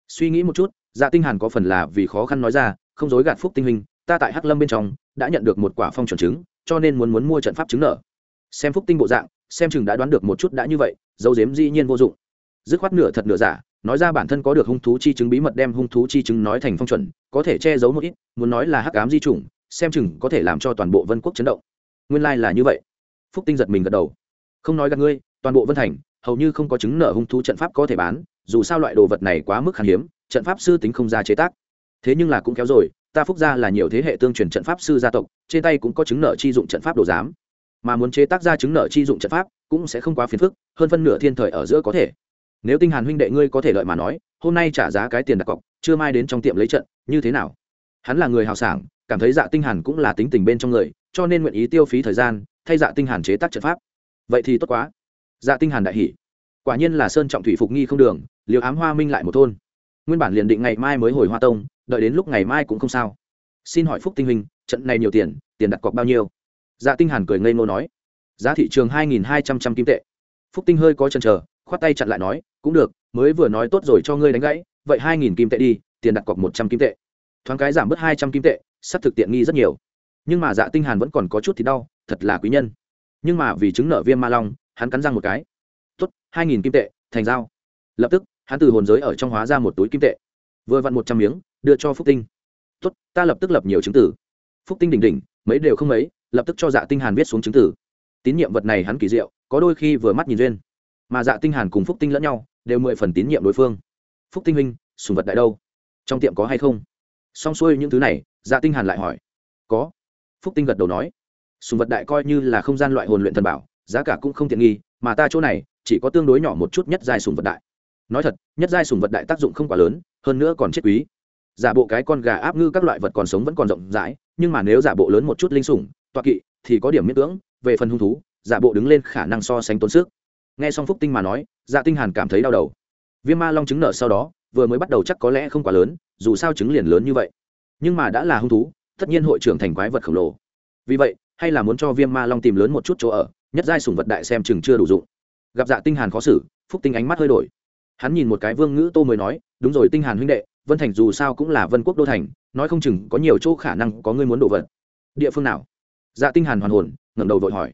S1: Suy nghĩ một chút dạ tinh hàn có phần là vì khó khăn nói ra không dối gạt phúc tinh hình ta tại hắc lâm bên trong đã nhận được một quả phong chuẩn chứng, cho nên muốn muốn mua trận pháp chứng nợ. Xem phúc tinh bộ dạng, xem chừng đã đoán được một chút đã như vậy, dấu dếm dĩ nhiên vô dụng. Dứt khoát nửa thật nửa giả, nói ra bản thân có được hung thú chi chứng bí mật đem hung thú chi chứng nói thành phong chuẩn, có thể che giấu một ít, muốn nói là hắc ám di chủng, xem chừng có thể làm cho toàn bộ vân quốc chấn động. Nguyên lai là như vậy. Phúc tinh giật mình gật đầu. Không nói gặp ngươi, toàn bộ vân thành, hầu như không có chứng nợ hung thú trận pháp có thể bán, dù sao loại đồ vật này quá mức khan hiếm, trận pháp sư tính không ra chế tác thế nhưng là cũng kéo rồi, ta phúc gia là nhiều thế hệ tương truyền trận pháp sư gia tộc, trên tay cũng có chứng nợ chi dụng trận pháp đồ giám. Mà muốn chế tác ra chứng nợ chi dụng trận pháp, cũng sẽ không quá phiền phức, hơn phân nửa thiên thời ở giữa có thể. Nếu tinh hàn huynh đệ ngươi có thể lợi mà nói, hôm nay trả giá cái tiền đặt cọc chưa mai đến trong tiệm lấy trận, như thế nào? Hắn là người hào sảng, cảm thấy dạ tinh hàn cũng là tính tình bên trong người, cho nên nguyện ý tiêu phí thời gian, thay dạ tinh hàn chế tác trận pháp. Vậy thì tốt quá. Dạ tinh hàn đại hỉ. Quả nhiên là sơn trọng thủy phục nghi không đường, liều ám hoa minh lại một thôn. Nguyên bản liền định ngày mai mới hồi hoa tông đợi đến lúc ngày mai cũng không sao. Xin hỏi phúc tinh huynh, trận này nhiều tiền tiền đặt cọc bao nhiêu? Dạ tinh hàn cười ngây ngô nói. Giá thị trường hai nghìn hai trăm trăm kim tệ. Phúc tinh hơi có chần chờ, khoát tay chặn lại nói, cũng được, mới vừa nói tốt rồi cho ngươi đánh gãy, vậy hai nghìn kim tệ đi, tiền đặt cọc một trăm kim tệ. Thoáng cái giảm bớt hai trăm kim tệ, sắp thực tiện nghi rất nhiều. Nhưng mà dạ tinh hàn vẫn còn có chút thì đau, thật là quý nhân. Nhưng mà vì chứng nợ viêm ma long, hắn cắn răng một cái. Tốt, hai nghìn kim tệ, thành dao lập tức, hắn từ hồn giới ở trong hóa ra một túi kim tệ. Vừa vặn một trăm miếng đưa cho phúc tinh. Tốt, ta lập tức lập nhiều chứng tử. Phúc tinh đỉnh đỉnh, mấy đều không mấy, lập tức cho dạ tinh hàn viết xuống chứng tử. Tín nhiệm vật này hắn kỳ diệu, có đôi khi vừa mắt nhìn duyên. Mà dạ tinh hàn cùng phúc tinh lẫn nhau, đều mười phần tín nhiệm đối phương. Phúc tinh huynh, sùng vật đại đâu? Trong tiệm có hay không? Xong xuôi những thứ này dạ tinh hàn lại hỏi. Có. Phúc tinh gật đầu nói. Sùng vật đại coi như là không gian loại hồn luyện thần bảo, giá cả cũng không tiện nghi, mà ta chỗ này, chỉ có tương đối nhỏ một chút nhất giai sùng vật đại. Nói thật, nhất giai sùng vật đại tác dụng không quá lớn, hơn nữa còn chết quý giả bộ cái con gà áp ngư các loại vật còn sống vẫn còn rộng rãi, nhưng mà nếu giả bộ lớn một chút linh sủng toa kỵ, thì có điểm miễn cưỡng, về phần hung thú, giả bộ đứng lên khả năng so sánh tốn sức. Nghe xong phúc tinh mà nói dạ tinh hàn cảm thấy đau đầu. Viêm ma long trứng nợ sau đó, vừa mới bắt đầu chắc có lẽ không quá lớn, dù sao trứng liền lớn như vậy. Nhưng mà đã là hung thú, tất nhiên hội trưởng thành quái vật khổng lồ. Vì vậy, hay là muốn cho viêm ma long tìm lớn một chút chỗ ở, nhất giai sủng vật đại xem chừng chưa đủ dụng. Gặp dạ tinh hàn khó xử, phúc tinh ánh mắt hơi đổi. Hắn nhìn một cái vương ngữ tô mới nói, đúng rồi tinh hàn huynh đệ vân thành dù sao cũng là vân quốc đô thành, nói không chừng có nhiều chỗ khả năng có người muốn đổ vật. Địa phương nào? Dạ tinh hàn hoàn hồn, ngẩng đầu vội hỏi.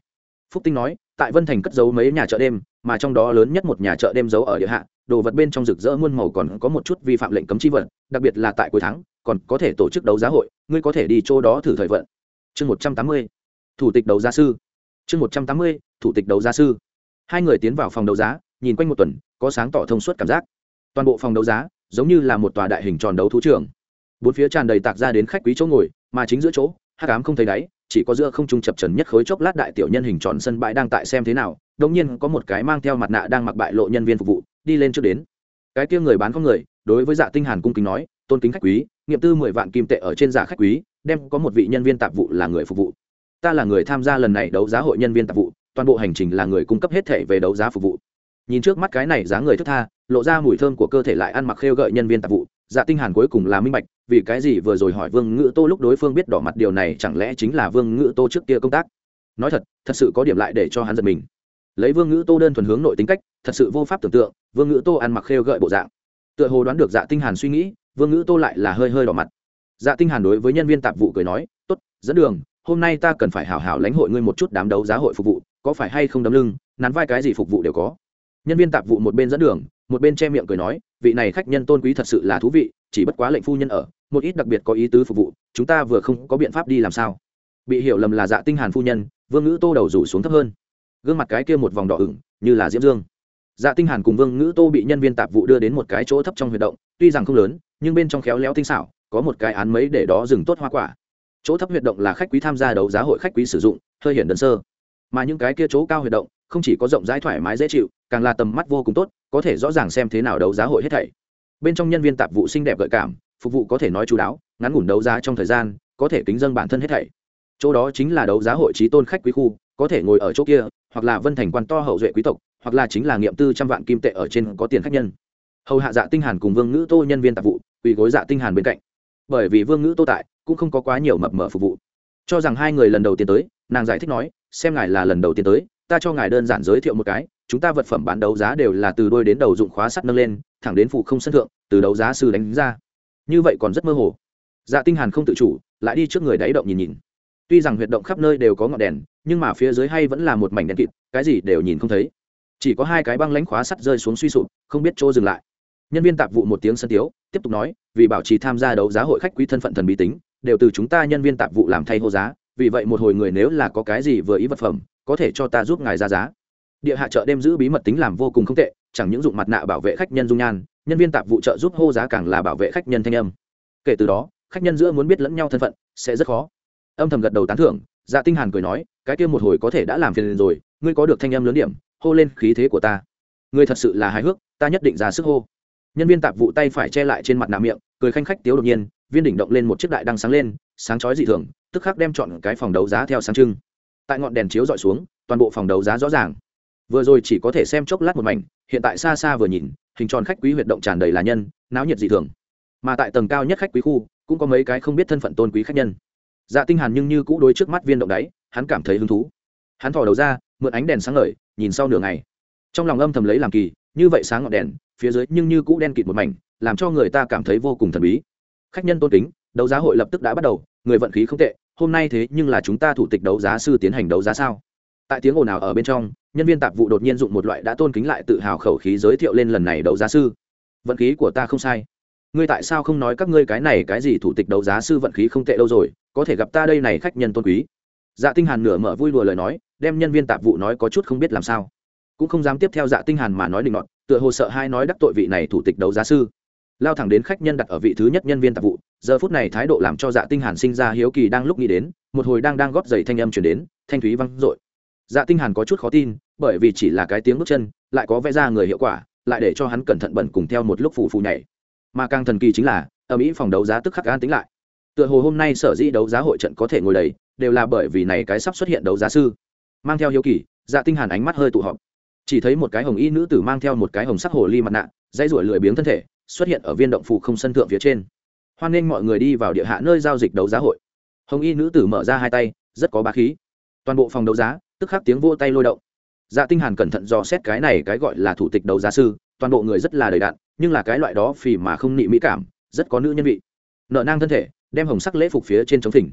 S1: Phúc tinh nói, tại vân thành cất giấu mấy nhà chợ đêm, mà trong đó lớn nhất một nhà chợ đêm giấu ở địa hạ, đồ vật bên trong rực rỡ muôn màu còn có một chút vi phạm lệnh cấm chi vật, đặc biệt là tại cuối tháng, còn có thể tổ chức đấu giá hội, ngươi có thể đi chỗ đó thử thời vận. Chương một trăm tám mươi, thủ tịch đấu giá sư. Chương một trăm tám mươi, thủ tịch đấu giá sư. Hai người tiến vào phòng đấu giá, nhìn quanh một tuần, có sáng tỏ thông suốt cảm giác. Toàn bộ phòng đấu giá giống như là một tòa đại hình tròn đấu thú trường. Bốn phía tràn đầy tạc ra đến khách quý chỗ ngồi, mà chính giữa chỗ hát cám không thấy đáy, chỉ có giữa không trung chập trần nhất khối chốc lát đại tiểu nhân hình tròn sân bãi đang tại xem thế nào đông nhiên có một cái mang theo mặt nạ đang mặc bại lộ nhân viên phục vụ, đi lên trước đến. Cái kia người bán có người, đối với dạ tinh hàn cung kính nói, tôn kính khách quý, nghiệm tư mười vạn kim tệ ở trên giả khách quý, đem có một vị nhân viên tạp vụ là người phục vụ. Ta là người tham gia lần này đấu giá hội nhân viên tạp vụ, toàn bộ hành trình là người cung cấp hết thể về đấu giá phục vụ nhìn trước mắt cái này dáng người thức tha, lộ ra mùi thơm của cơ thể lại ăn mặc khêu gợi nhân viên tạp vụ. Dạ tinh hàn cuối cùng là minh bạch, vì cái gì vừa rồi hỏi vương ngữ tô lúc đối phương biết đỏ mặt điều này chẳng lẽ chính là vương ngữ tô trước kia công tác? Nói thật thật sự có điểm lại để cho hắn giật mình. Lấy vương ngữ tô đơn thuần hướng nội tính cách, thật sự vô pháp tưởng tượng, vương ngữ tô ăn mặc khêu gợi bộ dạng. Tựa hồ đoán được dạ tinh hàn suy nghĩ, vương ngữ tô lại là hơi hơi đỏ mặt. Dạ tinh hàn đối với nhân viên tạp vụ cười nói, tốt, dẫn đường, hôm nay ta cần phải hảo hảo lãnh hội ngươi một chút đám đấu giá hội phục vụ, có phải hay không đấm lưng, nắn vai cái gì phục vụ đều có nhân viên tạp vụ một bên dẫn đường, một bên che miệng cười nói, vị này khách nhân tôn quý thật sự là thú vị, chỉ bất quá lệnh phu nhân ở, một ít đặc biệt có ý tứ phục vụ, chúng ta vừa không có biện pháp đi làm sao. Bị hiểu lầm là dạ tinh hàn phu nhân, vương ngữ tô đầu rủ xuống thấp hơn. Gương mặt cái kia một vòng đỏ ửng, như là diễm dương. Dạ tinh hàn cùng vương ngữ tô bị nhân viên tạp vụ đưa đến một cái chỗ thấp trong huy động, tuy rằng không lớn, nhưng bên trong khéo léo tinh xảo, có một cái án mấy để đó dừng tốt hoa quả. Chỗ thấp huyệt động là khách quý tham gia đấu giá hội khách quý sử dụng, hơi hiển đơn sơ mà những cái kia chỗ cao huy động, không chỉ có rộng rãi thoải mái dễ chịu, càng là tầm mắt vô cùng tốt, có thể rõ ràng xem thế nào đấu giá hội hết thảy. Bên trong nhân viên tạp vụ xinh đẹp gợi cảm, phục vụ có thể nói chú đáo, ngắn ngủn đấu giá trong thời gian, có thể kính dân bản thân hết thảy. Chỗ đó chính là đấu giá hội trí tôn khách quý khu, có thể ngồi ở chỗ kia, hoặc là vân thành quan to hậu duệ quý tộc, hoặc là chính là nghiệm tư trăm vạn kim tệ ở trên có tiền khách nhân. Hầu hạ dạ tinh hàn cùng vương ngữ tô nhân viên tạp vụ, quỳ gối dạ tinh hàn bên cạnh. Bởi vì vương ngữ tô tại, cũng không có quá nhiều mập mờ phục vụ. Cho rằng hai người lần đầu tiên tới, nàng giải thích nói xem ngài là lần đầu tiên tới, ta cho ngài đơn giản giới thiệu một cái, chúng ta vật phẩm bán đấu giá đều là từ đôi đến đầu dụng khóa sắt nâng lên, thẳng đến phụ không sân thượng, từ đấu giá sư đánh ra. Như vậy còn rất mơ hồ. Dạ tinh hàn không tự chủ, lại đi trước người đáy động nhìn nhìn. Tuy rằng huyệt động khắp nơi đều có ngọn đèn, nhưng mà phía dưới hay vẫn là một mảnh đen kịt, cái gì đều nhìn không thấy. Chỉ có hai cái băng lãnh khóa sắt rơi xuống suy sụp, không biết chỗ dừng lại. Nhân viên tạp vụ một tiếng sân tiếu, tiếp tục nói, vì bảo trì tham gia đấu giá hội khách quý thân phận thần bí tính, đều từ chúng ta nhân viên tạp vụ làm thay hô giá vì vậy một hồi người nếu là có cái gì vừa ý vật phẩm, có thể cho ta giúp ngài ra giá. Địa hạ chợ đêm giữ bí mật tính làm vô cùng không tệ, chẳng những dụng mặt nạ bảo vệ khách nhân dung nhan, nhân viên tạp vụ trợ giúp hô giá càng là bảo vệ khách nhân thanh âm. Kể từ đó, khách nhân giữa muốn biết lẫn nhau thân phận, sẽ rất khó. Âm thầm gật đầu tán thưởng dạ tinh hàn cười nói, cái kia một hồi có thể đã làm phiền rồi, ngươi có được thanh âm lớn điểm, hô lên khí thế của ta. Ngươi thật sự là hài hước, ta nhất định ra sức hô. Nhân viên tạp vụ tay phải che lại trên mặt nạ miệng, cười khanh khách tiếu đột nhiên, viên đỉnh động lên một chiếc đại đăng sáng lên, sáng chói dị thường tức khắc đem chọn cái phòng đấu giá theo sáng trưng. Tại ngọn đèn chiếu dọi xuống, toàn bộ phòng đấu giá rõ ràng. Vừa rồi chỉ có thể xem chốc lát một mảnh, hiện tại xa xa vừa nhìn, hình tròn khách quý huyệt động tràn đầy là nhân, náo nhiệt dị thường. Mà tại tầng cao nhất khách quý khu, cũng có mấy cái không biết thân phận tôn quý khách nhân. Dạ tinh hàn nhưng như cũ đối trước mắt viên động đáy, hắn cảm thấy hứng thú. Hắn thò đầu ra, mượn ánh đèn sáng ngời, nhìn sau nửa ngày. Trong lòng âm thầm lấy làm kỳ, như vậy sáng ngọn đèn, phía dưới nhưng như cũ đen kịt một mảnh, làm cho người ta cảm thấy vô cùng thần bí. Khách nhân tôn kính, đấu giá hội lập tức đã bắt đầu, người vận khí không tệ hôm nay thế nhưng là chúng ta thủ tịch đấu giá sư tiến hành đấu giá sao? Tại tiếng ồn nào ở bên trong, nhân viên tạp vụ đột nhiên dụng một loại đã tôn kính lại tự hào khẩu khí giới thiệu lên lần này đấu giá sư. Vận khí của ta không sai. Ngươi tại sao không nói các ngươi cái này cái gì thủ tịch đấu giá sư vận khí không tệ đâu rồi, có thể gặp ta đây này khách nhân tôn quý. Dạ tinh hàn nửa mở vui đùa lời nói, đem nhân viên tạp vụ nói có chút không biết làm sao. Cũng không dám tiếp theo dạ tinh hàn mà nói định nọt, tựa hồ sợ hai nói đắc tội vị này thủ tịch đấu giá sư. Lao thẳng đến khách nhân đặt ở vị thứ nhất nhân viên tạp vụ giờ phút này thái độ làm cho dạ tinh hàn sinh ra hiếu kỳ đang lúc nghĩ đến, một hồi đang đang góp giày thanh âm truyền đến, thanh thúy vang dội. Dạ tinh hàn có chút khó tin, bởi vì chỉ là cái tiếng bước chân, lại có vẽ ra người hiệu quả, lại để cho hắn cẩn thận bẩn cùng theo một lúc phù phù nhảy. Mà càng thần kỳ chính là, ở mỹ phòng đấu giá tức khắc an tính lại. Tựa hồ hôm nay sở dĩ đấu giá hội trận có thể ngồi đầy, đều là bởi vì này cái sắp xuất hiện đấu giá sư. Mang theo hiếu kỳ dạ tinh hàn ánh mắt hơi tụ họp. Chỉ thấy một cái hồng y nữ tử mang theo một cái hồng sắc hồ ly mặt nạ dây ruổi lười biếng thân thể, xuất hiện ở viên động phủ không sân thượng phía trên hoan nghênh mọi người đi vào địa hạ nơi giao dịch đấu giá hội. Hồng y nữ tử mở ra hai tay, rất có bá khí. Toàn bộ phòng đấu giá, tức khắc tiếng vô tay lôi động. Dạ tinh hàn cẩn thận dò xét cái này cái gọi là thủ tịch đấu giá sư, toàn bộ người rất là đầy đặn, nhưng là cái loại đó phì mà không nị mỹ cảm, rất có nữ nhân vị. Nợ nang thân thể, đem hồng sắc lễ phục phía trên chống thỉnh.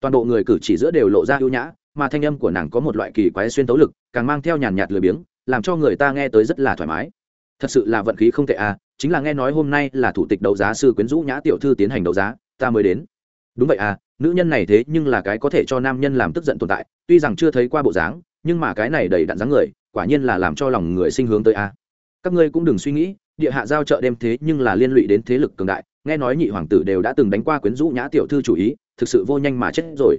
S1: Toàn bộ người cử chỉ giữa đều lộ ra ưu nhã, mà thanh âm của nàng có một loại kỳ quái xuyên tấu lực, càng mang theo nhàn nhạt lười biếng, làm cho người ta nghe tới rất là thoải mái. Thật sự là vận khí không tệ à chính là nghe nói hôm nay là thủ tịch đấu giá sư quyến rũ nhã tiểu thư tiến hành đấu giá, ta mới đến. Đúng vậy à nữ nhân này thế nhưng là cái có thể cho nam nhân làm tức giận tồn tại, tuy rằng chưa thấy qua bộ dáng, nhưng mà cái này đầy đặn dáng người, quả nhiên là làm cho lòng người sinh hướng tới a. Các ngươi cũng đừng suy nghĩ, địa hạ giao chợ đêm thế nhưng là liên lụy đến thế lực cường đại, nghe nói nhị hoàng tử đều đã từng đánh qua quyến rũ nhã tiểu thư chủ ý, thực sự vô nhanh mà chết rồi.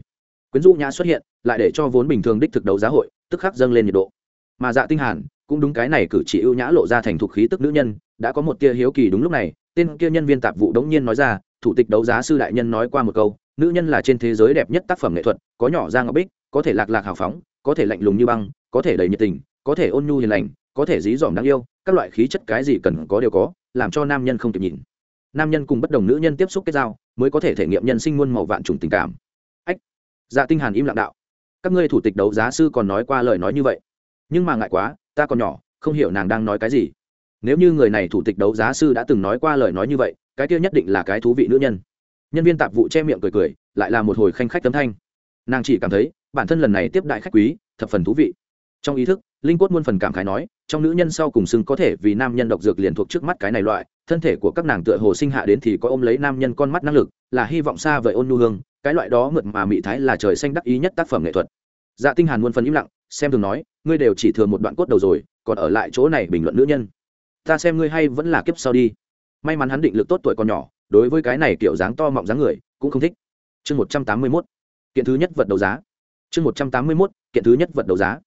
S1: Quyến rũ nhã xuất hiện, lại để cho vốn bình thường đích thực đấu giá hội, tức khắc dâng lên nhiệt độ. Mà dạ tinh hàn cũng đúng cái này cử chỉ ưu nhã lộ ra thành thục khí tức nữ nhân, đã có một tia hiếu kỳ đúng lúc này, tên kia nhân viên tạp vụ đống nhiên nói ra, thủ tịch đấu giá sư đại nhân nói qua một câu, nữ nhân là trên thế giới đẹp nhất tác phẩm nghệ thuật, có nhỏ ra ngọc bích, có thể lạc lạc hào phóng, có thể lạnh lùng như băng, có thể đầy nhiệt tình, có thể ôn nhu hiền lành, có thể dí dỏm đáng yêu, các loại khí chất cái gì cần có đều có, làm cho nam nhân không kịp nhìn. Nam nhân cùng bất đồng nữ nhân tiếp xúc kết giao, mới có thể thể nghiệm nhân sinh muôn màu vạn trùng tình cảm. Ách dạ tinh hàn im lặng đạo. Các ngươi thủ tịch đấu giá sư còn nói qua lời nói như vậy. Nhưng mà ngại quá ta còn nhỏ, không hiểu nàng đang nói cái gì. Nếu như người này thủ tịch đấu giá sư đã từng nói qua lời nói như vậy, cái kia nhất định là cái thú vị nữ nhân. Nhân viên tạp vụ che miệng cười cười, lại là một hồi khanh khách tấm thanh. Nàng chỉ cảm thấy, bản thân lần này tiếp đại khách quý, thập phần thú vị. Trong ý thức, linh quất muôn phần cảm khái nói, trong nữ nhân sau cùng xưng có thể vì nam nhân độc dược liền thuộc trước mắt cái này loại, thân thể của các nàng tựa hồ sinh hạ đến thì có ôm lấy nam nhân con mắt năng lực, là hy vọng xa vời ôn nhu hương, cái loại đó mượt mà mị thái là trời xanh đắc ý nhất tác phẩm nghệ thuật dạ tinh hàn muôn phần im lặng, xem thường nói, ngươi đều chỉ thừa một đoạn cốt đầu rồi, còn ở lại chỗ này bình luận nữ nhân. Ta xem ngươi hay vẫn là kiếp sau đi. May mắn hắn định lực tốt tuổi còn nhỏ, đối với cái này kiểu dáng to mọng dáng người, cũng không thích. Chương một trăm tám mươi mốt. Kiện thứ nhất vật đấu giá. Chương một trăm tám mươi mốt, kiện thứ nhất vật đấu giá.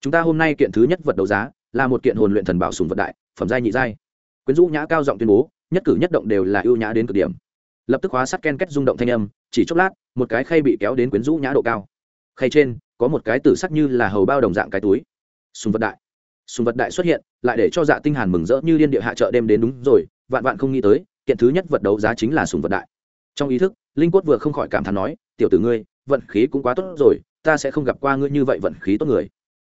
S1: Chúng ta hôm nay kiện thứ nhất vật đấu giá là một kiện hồn luyện thần bảo sùng vật đại, phẩm giai nhị giai. Quyến rũ nhã cao giọng tuyên bố, nhất cử nhất động đều là ưu nhã đến cực điểm. Lập tức hóa sắt ken kết rung động thanh âm, chỉ chốc lát, một cái khay bị kéo đến quyến rũ nhã độ cao. Khay trên có một cái tử sắc như là hầu bao đồng dạng cái túi. Sùng vật đại. Sùng vật đại xuất hiện, lại để cho dạ tinh hàn mừng rỡ như liên địa hạ chợ đem đến đúng rồi, vạn vạn không nghĩ tới, kiện thứ nhất vật đấu giá chính là sùng vật đại. Trong ý thức, linh quất vừa không khỏi cảm thán nói, tiểu tử ngươi, vận khí cũng quá tốt rồi, ta sẽ không gặp qua ngươi như vậy vận khí tốt người.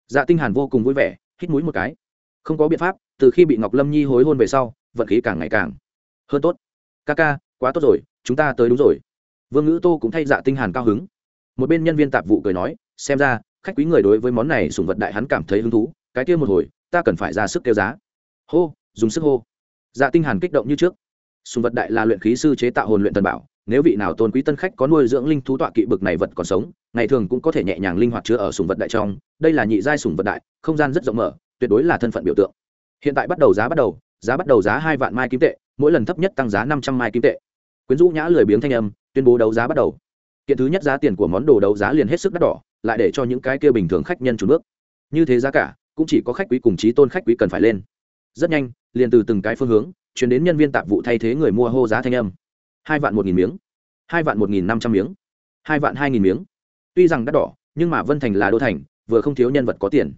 S1: Dạ tinh hàn vô cùng vui vẻ, hít mũi một cái. Không có biện pháp, từ khi bị ngọc lâm nhi hối hôn về sau, vận khí càng ngày càng hơn tốt. Ca ca, quá tốt rồi, chúng ta tới đúng rồi. Vương ngữ tô cũng thay dạ tinh hàn cao hứng. Một bên nhân viên tạp vụ cười nói xem ra, khách quý người đối với món này sùng vật đại hắn cảm thấy hứng thú, cái kia một hồi, ta cần phải ra sức kêu giá. Hô, dùng sức hô. Dạ tinh hàn kích động như trước. Sùng vật đại là luyện khí sư chế tạo hồn luyện thần bảo, nếu vị nào tôn quý tân khách có nuôi dưỡng linh thú tọa kỵ bực này vật còn sống, ngày thường cũng có thể nhẹ nhàng linh hoạt chứa ở sùng vật đại trong, đây là nhị giai sùng vật đại, không gian rất rộng mở, tuyệt đối là thân phận biểu tượng. Hiện tại bắt đầu giá bắt đầu, giá bắt đầu giá hai vạn mai kim tệ, mỗi lần thấp nhất tăng giá năm trăm mai kim tệ. Quyến rũ nhã lười biếng thanh âm, tuyên bố đấu giá bắt đầu. Kiện thứ nhất giá tiền của món đồ đấu giá liền hết sức đắt đỏ lại để cho những cái kia bình thường khách nhân chủ bước. Như thế giá cả, cũng chỉ có khách quý cùng trí tôn khách quý cần phải lên. Rất nhanh, liền từ từng cái phương hướng, chuyển đến nhân viên tạp vụ thay thế người mua hô giá thanh âm. Hai vạn một nghìn miếng. Hai vạn một nghìn năm trăm miếng. Hai vạn hai nghìn miếng. Tuy rằng đắt đỏ, nhưng mà vân thành là đô thành, vừa không thiếu nhân vật có tiền.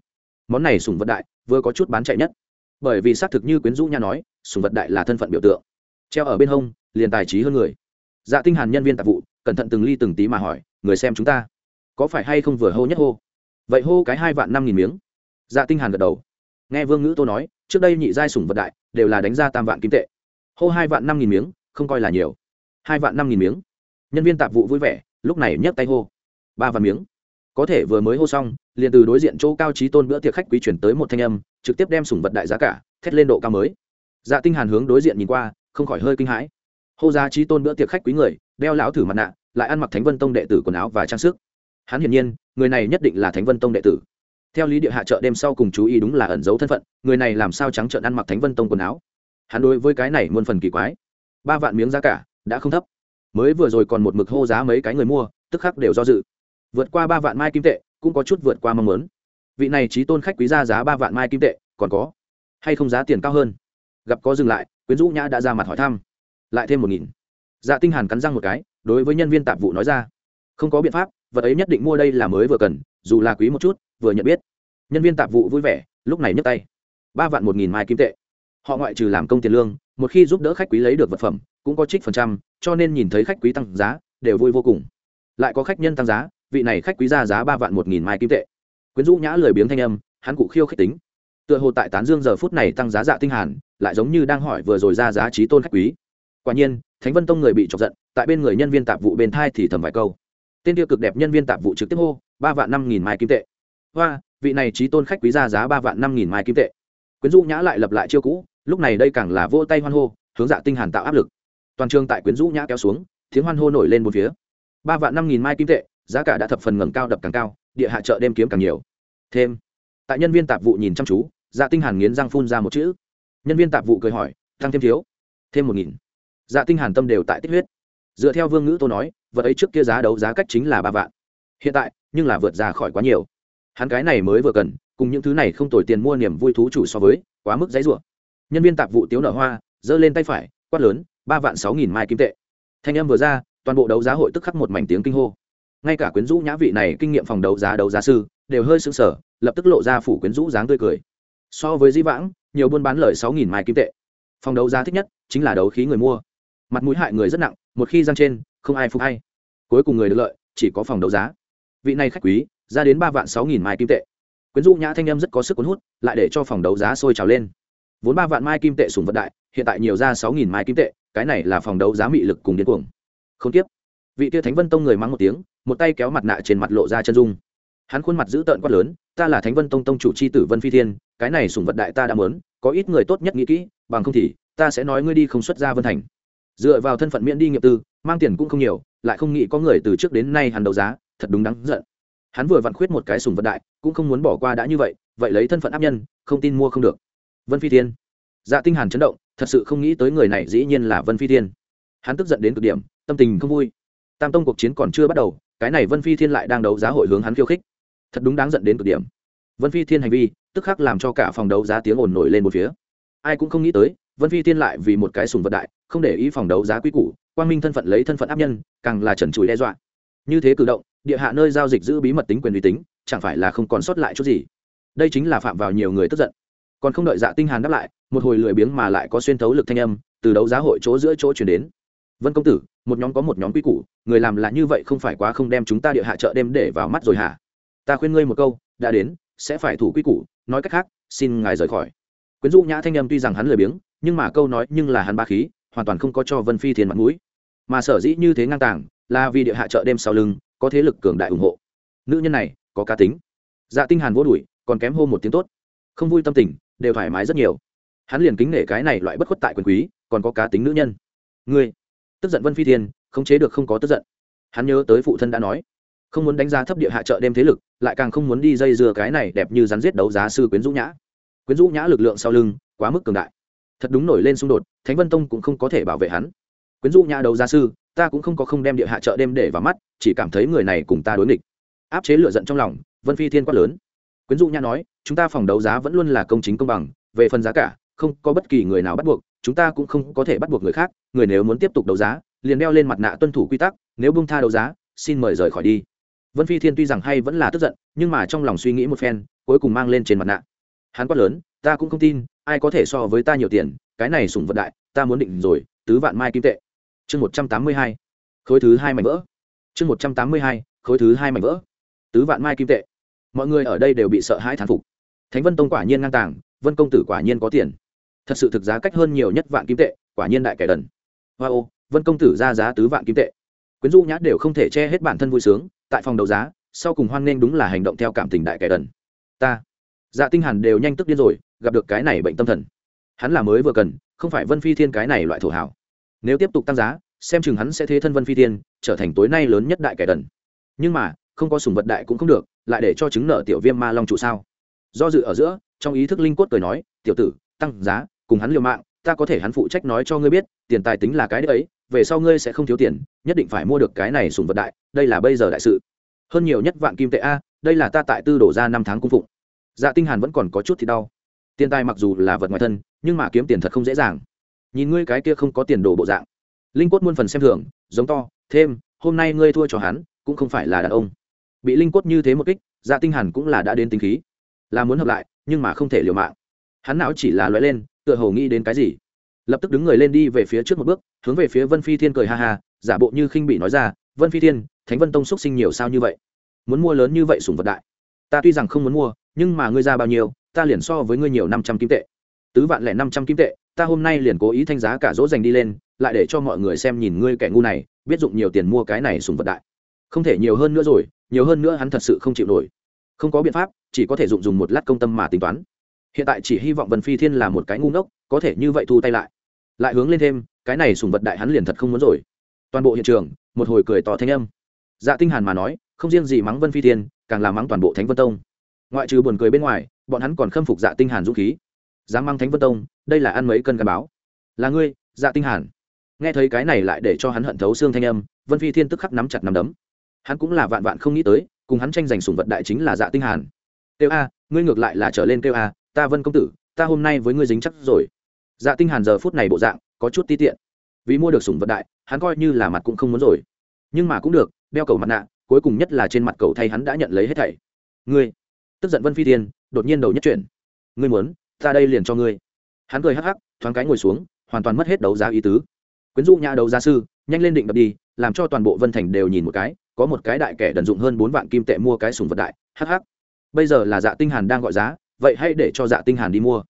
S1: Món này sùng vật đại, vừa có chút bán chạy nhất. Bởi vì xác thực như quyến rũ nha nói, sùng vật đại là thân phận biểu tượng. Treo ở bên hông, liền tài trí hơn người. Dạ tinh hàn nhân viên tạp vụ, cẩn thận từng ly từng tí mà hỏi, người xem chúng ta có phải hay không vừa hô nhất hô? Vậy hô cái hai vạn năm nghìn miếng. Dạ tinh hàn gật đầu. Nghe vương ngữ tô nói, trước đây nhị giai sủng vật đại, đều là đánh ra tam vạn kim tệ. Hô hai vạn năm nghìn miếng, không coi là nhiều. Hai vạn năm nghìn miếng. Nhân viên tạp vụ vui vẻ, lúc này nhấc tay hô. Ba vạn miếng. Có thể vừa mới hô xong, liền từ đối diện chỗ cao trí tôn bữa tiệc khách quý chuyển tới một thanh âm, trực tiếp đem sủng vật đại giá cả, thét lên độ cao mới. Dạ tinh hàn hướng đối diện nhìn qua, không khỏi hơi kinh hãi. Hô giá trí tôn bữa tiệc khách quý người, đeo lão thử mặt nạ, lại ăn mặc thánh vân tông đệ tử quần áo và trang sức hắn hiển nhiên, người này nhất định là thánh vân tông đệ tử. Theo lý địa hạ chợ đêm sau cùng chú ý đúng là ẩn giấu thân phận, người này làm sao trắng trợn ăn mặc thánh vân tông quần áo. Hắn đối với cái này muôn phần kỳ quái. Ba vạn miếng giá cả, đã không thấp. Mới vừa rồi còn một mực hô giá mấy cái người mua, tức khắc đều do dự. Vượt qua ba vạn mai kim tệ, cũng có chút vượt qua mong muốn. Vị này trí tôn khách quý ra giá ba vạn mai kim tệ, còn có? Hay không giá tiền cao hơn? Gặp có dừng lại, quyến rũ nhã đã ra mặt hỏi thăm. Lại thêm một nghìn. Dạ tinh hàn cắn răng một cái, đối với nhân viên tạp vụ nói ra. Không có biện pháp vật ấy nhất định mua đây là mới vừa cần, dù là quý một chút, vừa nhận biết. Nhân viên tạp vụ vui vẻ, lúc này nhấc tay. Ba vạn một nghìn mai kim tệ. Họ ngoại trừ làm công tiền lương, một khi giúp đỡ khách quý lấy được vật phẩm, cũng có trích phần trăm, cho nên nhìn thấy khách quý tăng giá, đều vui vô cùng. Lại có khách nhân tăng giá, vị này khách quý ra giá ba vạn một nghìn mai kim tệ. Quyến rũ nhã lười biếng thanh âm, hắn cụ khiêu khích tính. Tựa hồ tại tán dương giờ phút này tăng giá dạ tinh hàn, lại giống như đang hỏi vừa rồi ra giá trí tôn khách quý. Quả nhiên, thánh vân tông người bị chọc giận, tại bên người nhân viên tạp vụ bên thai thì thầm vài câu tên tiêu cực đẹp nhân viên tạp vụ trực tiếp hô, ba vạn năm nghìn mai kim tệ. Hoa, vị này trí tôn khách quý ra giá ba vạn năm nghìn mai kim tệ. Quyến rũ nhã lại lập lại chiêu cũ, lúc này đây càng là vô tay hoan hô, hướng dạ tinh hàn tạo áp lực. Toàn trường tại quyến rũ nhã kéo xuống, tiếng hoan hô nổi lên một phía. Ba vạn năm nghìn mai kim tệ, giá cả đã thập phần ngẩng cao đập càng cao, địa hạ chợ đêm kiếm càng nhiều. Thêm, tại nhân viên tạp vụ nhìn chăm chú dạ tinh hàn nghiến răng phun ra một chữ. Nhân viên tạp vụ cười hỏi, tăng thêm thiếu, thêm một nghìn. Dạ tinh hàn tâm đều tại tích huyết. Dựa theo vương ngữ tô nói vật ấy trước kia giá đấu giá cách chính là ba vạn. Hiện tại, nhưng là vượt ra khỏi quá nhiều. Hắn cái này mới vừa cần, cùng những thứ này không tồi tiền mua niềm vui thú chủ so với, quá mức dãy rủa. Nhân viên tạp vụ tiếu nở hoa, giơ lên tay phải, quát lớn, ba vạn sáu nghìn mai kim tệ. Thanh âm vừa ra, toàn bộ đấu giá hội tức khắc một mảnh tiếng kinh hô. Ngay cả quyến rũ nhã vị này kinh nghiệm phòng đấu giá đấu giá sư, đều hơi sững sờ, lập tức lộ ra phủ quyến rũ dáng tươi cười. So với di vãng, nhiều buôn bán lời sáu nghìn mai kim tệ. Phòng đấu giá thích nhất chính là đấu khí người mua. Mặt mũi hại người rất nặng, một khi giang trên không ai phục hay. Cuối cùng người được lợi, chỉ có phòng đấu giá. Vị này khách quý, ra đến ba vạn sáu nghìn mai kim tệ. Quyến rũ nhã thanh em rất có sức cuốn hút, lại để cho phòng đấu giá sôi trào lên. Vốn ba vạn mai kim tệ sùng vận đại, hiện tại nhiều ra sáu nghìn mai kim tệ, cái này là phòng đấu giá mị lực cùng điên cuồng. Không tiếp. Vị tia thánh vân tông người mắng một tiếng, một tay kéo mặt nạ trên mặt lộ ra chân dung. Hắn khuôn mặt dữ tợn quát lớn, ta là thánh vân tông tông chủ c h i tử vân phi thiên, cái này sùng vật đại ta đã mớn có ít người tốt nhất nghĩ kỹ, bằng không thì ta sẽ nói ngươi đi không xuất ra vân thành. Dựa vào thân phận miễn đi nghiệp tư mang tiền cũng không nhiều, lại không nghĩ có người từ trước đến nay hắn đấu giá, thật đúng đáng giận. Hắn vừa vặn khuyết một cái sùng vận đại, cũng không muốn bỏ qua đã như vậy vậy lấy thân phận áp nhân, không tin mua không được. Vân phi thiên. Dạ tinh hàn chấn động, thật sự không nghĩ tới người này dĩ nhiên là vân phi thiên. Hắn tức giận đến cực điểm, tâm tình không vui. Tam tông cuộc chiến còn chưa bắt đầu, cái này vân phi thiên lại đang đấu giá hội hướng hắn khiêu khích. Thật đúng đáng giận đến cực điểm. Vân phi thiên hành vi, tức khắc làm cho cả phòng đấu giá tiếng ồn nổi lên một phía. Ai cũng không nghĩ tới, vân phi thiên lại vì một cái sùng vật đại, không để ý phòng đấu giá quý củ quang minh thân phận lấy thân phận áp nhân, càng là trần trụi đe dọa. Như thế cử động, địa hạ nơi giao dịch giữ bí mật tính quyền uy tín, chẳng phải là không còn sót lại chút gì. Đây chính là phạm vào nhiều người tức giận. Còn không đợi dạ tinh hàn đáp lại, một hồi lười biếng mà lại có xuyên thấu lực thanh âm từ đấu giá hội chỗ giữa chỗ chuyển đến. Vân công tử, một nhóm có một nhóm quy củ, người làm là như vậy không phải quá không đem chúng ta địa hạ chợ đêm để vào mắt rồi hả? Ta khuyên ngươi một câu, đã đến, sẽ phải thủ quy củ, nói cách khác, xin ngài rời khỏi. Quyến rũ nhã thanh âm tuy rằng hắn lười biếng, nhưng mà câu nói nhưng là hắn ba khí, hoàn toàn không có cho vân phi thiên mặt mũi mà sở dĩ như thế ngang tàng là vì địa hạ chợ đêm sau lưng có thế lực cường đại ủng hộ. Nữ nhân này có cá tính. Dạ tinh hàn vô đuổi còn kém hô một tiếng tốt. Không vui tâm tình, đều thoải mái rất nhiều. Hắn liền kính nể cái này loại bất khuất tại quyền quý, còn có cá tính nữ nhân. Ngươi, tức giận vân phi thiên không chế được không có tức giận. Hắn nhớ tới phụ thân đã nói, không muốn đánh giá thấp địa hạ chợ đêm thế lực, lại càng không muốn đi dây dưa cái này đẹp như rắn giết đấu giá sư quyến rũ nhã. Quyến rũ nhã lực lượng sau lưng quá mức cường đại. Thật đúng nổi lên xung đột, thánh vân tông cũng không có thể bảo vệ hắn quyến rũ nhã đấu giá sư, ta cũng không có không đem địa hạ chợ đêm để vào mắt, chỉ cảm thấy người này cùng ta đối nghịch. Áp chế lựa giận trong lòng, vân phi thiên quát lớn. Quyến rũ nhã nói, chúng ta phòng đấu giá vẫn luôn là công chính công bằng, về phần giá cả, không có bất kỳ người nào bắt buộc, chúng ta cũng không có thể bắt buộc người khác, người nếu muốn tiếp tục đấu giá, liền đeo lên mặt nạ tuân thủ quy tắc, nếu bung tha đấu giá, xin mời rời khỏi đi. Vân phi thiên tuy rằng hay vẫn là tức giận, nhưng mà trong lòng suy nghĩ một phen, cuối cùng mang lên trên mặt nạ. Hắn quát lớn, ta cũng không tin, ai có thể so với ta nhiều tiền, cái này sủng vật đại, ta muốn định rồi, tứ vạn mai kim tệ chương một trăm tám mươi hai, khối thứ hai mảnh vỡ. Chương một trăm tám mươi hai, khối thứ hai mảnh vỡ. Tứ vạn mai kim tệ. Mọi người ở đây đều bị sợ hãi thán phục. Thánh vân tông quả nhiên ngang tàng, vân công tử quả nhiên có tiền. Thật sự thực giá cách hơn nhiều nhất vạn kim tệ, quả nhiên đại kẻ đần. Hoa ô, vân công tử ra giá tứ vạn kim tệ. Quyến du nhã đều không thể che hết bản thân vui sướng, tại phòng đấu giá, sau cùng hoan nghênh đúng là hành động theo cảm tình đại kẻ đần. Ta dạ tinh hàn đều nhanh tức điên rồi, gặp được cái này bệnh tâm thần. Hắn là mới vừa cần, không phải vân phi thiên cái này loại thổ hảo nếu tiếp tục tăng giá xem chừng hắn sẽ thế thân vân phi tiên, trở thành tối nay lớn nhất đại kẻ đần. Nhưng mà không có sùng vật đại cũng không được lại để cho chứng nợ tiểu viêm ma long trụ sao? Do dự ở giữa trong ý thức linh cốt cười nói tiểu tử tăng giá cùng hắn liều mạng ta có thể hắn phụ trách nói cho ngươi biết tiền tài tính là cái đấy về sau ngươi sẽ không thiếu tiền nhất định phải mua được cái này sùng vật đại đây là bây giờ đại sự. Hơn nhiều nhất vạn kim tệ a đây là ta tại tư đổ ra năm tháng cung phụng. Dạ tinh hàn vẫn còn có chút thì đau. Tiền tài mặc dù là vật ngoài thân nhưng mà kiếm tiền thật không dễ dàng nhìn ngươi cái kia không có tiền đồ bộ dạng. Linh cốt muôn phần xem thường, giống to, thêm, hôm nay ngươi thua cho hắn, cũng không phải là đàn ông. Bị linh cốt như thế một kích dạ tinh hàn cũng là đã đến tính khí. Là muốn hợp lại, nhưng mà không thể liều mạng. Hắn não chỉ là loại lên, tựa hồ nghĩ đến cái gì. Lập tức đứng người lên đi về phía trước một bước, hướng về phía vân phi thiên cười ha ha, giả bộ như khinh bị nói ra, vân phi thiên, thánh vân tông xuất sinh nhiều sao như vậy? Muốn mua lớn như vậy sùng vật đại? Ta tuy rằng không muốn mua, nhưng mà ngươi ra bao nhiêu, ta liền so với ngươi nhiều năm trăm kim tệ tứ vạn lẻ năm trăm kim tệ, ta hôm nay liền cố ý thanh giá cả dỗ dành đi lên, lại để cho mọi người xem nhìn ngươi kẻ ngu này, biết dụng nhiều tiền mua cái này sùng vật đại. Không thể nhiều hơn nữa rồi, nhiều hơn nữa hắn thật sự không chịu nổi. Không có biện pháp, chỉ có thể dụng dùng một lát công tâm mà tính toán. Hiện tại chỉ hy vọng vân phi thiên là một cái ngu ngốc, có thể như vậy thu tay lại. Lại hướng lên thêm, cái này sùng vật đại hắn liền thật không muốn rồi. Toàn bộ hiện trường, một hồi cười tỏ thanh âm. Dạ tinh hàn mà nói, không riêng gì mắng vân phi thiên, càng là mắng toàn bộ thánh vân tông. Ngoại trừ buồn cười bên ngoài, bọn hắn còn khâm phục dạ tinh hàn dũng khí dám mang thánh vân tông, đây là ăn mấy cân cân báo? Là ngươi dạ tinh hàn. Nghe thấy cái này lại để cho hắn hận thấu xương thanh âm, vân phi thiên tức khắc nắm chặt nắm đấm. Hắn cũng là vạn vạn không nghĩ tới, cùng hắn tranh giành sủng vật đại chính là dạ tinh hàn. Tiêu a, ngươi ngược lại là trở lên tiêu a, ta vân công tử, ta hôm nay với ngươi dính chắc rồi. Dạ tinh hàn giờ phút này bộ dạng, có chút ti tiện. Vì mua được sủng vật đại, hắn coi như là mặt cũng không muốn rồi. Nhưng mà cũng được, đeo cầu mặt nạ, cuối cùng nhất là trên mặt cầu thay hắn đã nhận lấy hết thảy. Ngươi, tức giận vân phi thiên, đột nhiên đầu nhất chuyển. Ngươi muốn ta đây liền cho ngươi. Hắn cười hắc hắc, thoáng cái ngồi xuống, hoàn toàn mất hết đấu giá ý tứ. Quyến rũ nhà đấu giá sư, nhanh lên định đập đi, làm cho toàn bộ vân thành đều nhìn một cái, có một cái đại kẻ đần dụng hơn bốn vạn kim tệ mua cái sùng vật đại hh bây giờ là dạ tinh hàn đang gọi giá, vậy hãy để cho dạ tinh hàn đi mua.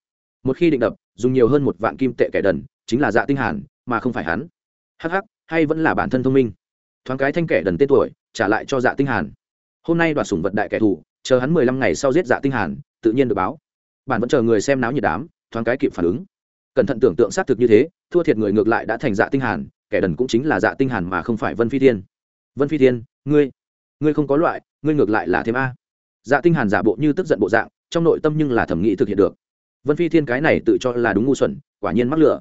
S1: Một khi định đập, dùng nhiều hơn một vạn kim tệ kẻ đần, chính là dạ tinh hàn, mà không phải hắn. Hh hay vẫn là bản thân thông minh. Thoáng cái thanh kẻ đần tên tuổi, trả lại cho dạ tinh hàn. Hôm nay đoạt sùng vật đại kẻ thù, chờ hắn mười lăm ngày sau giết dạ tinh hàn, tự nhiên được báo bạn vẫn chờ người xem náo nhiệt đám, thoáng cái kịp phản ứng. Cẩn thận tưởng tượng xác thực như thế, thua thiệt người ngược lại đã thành dạ tinh hàn, kẻ đần cũng chính là dạ tinh hàn mà không phải vân phi thiên. Vân phi thiên, ngươi ngươi không có loại, ngươi ngược lại là thêm a. Dạ tinh hàn giả bộ như tức giận bộ dạng, trong nội tâm nhưng là thẩm nghĩ thực hiện được. Vân phi thiên cái này tự cho là đúng ngu xuẩn, quả nhiên mắc lửa.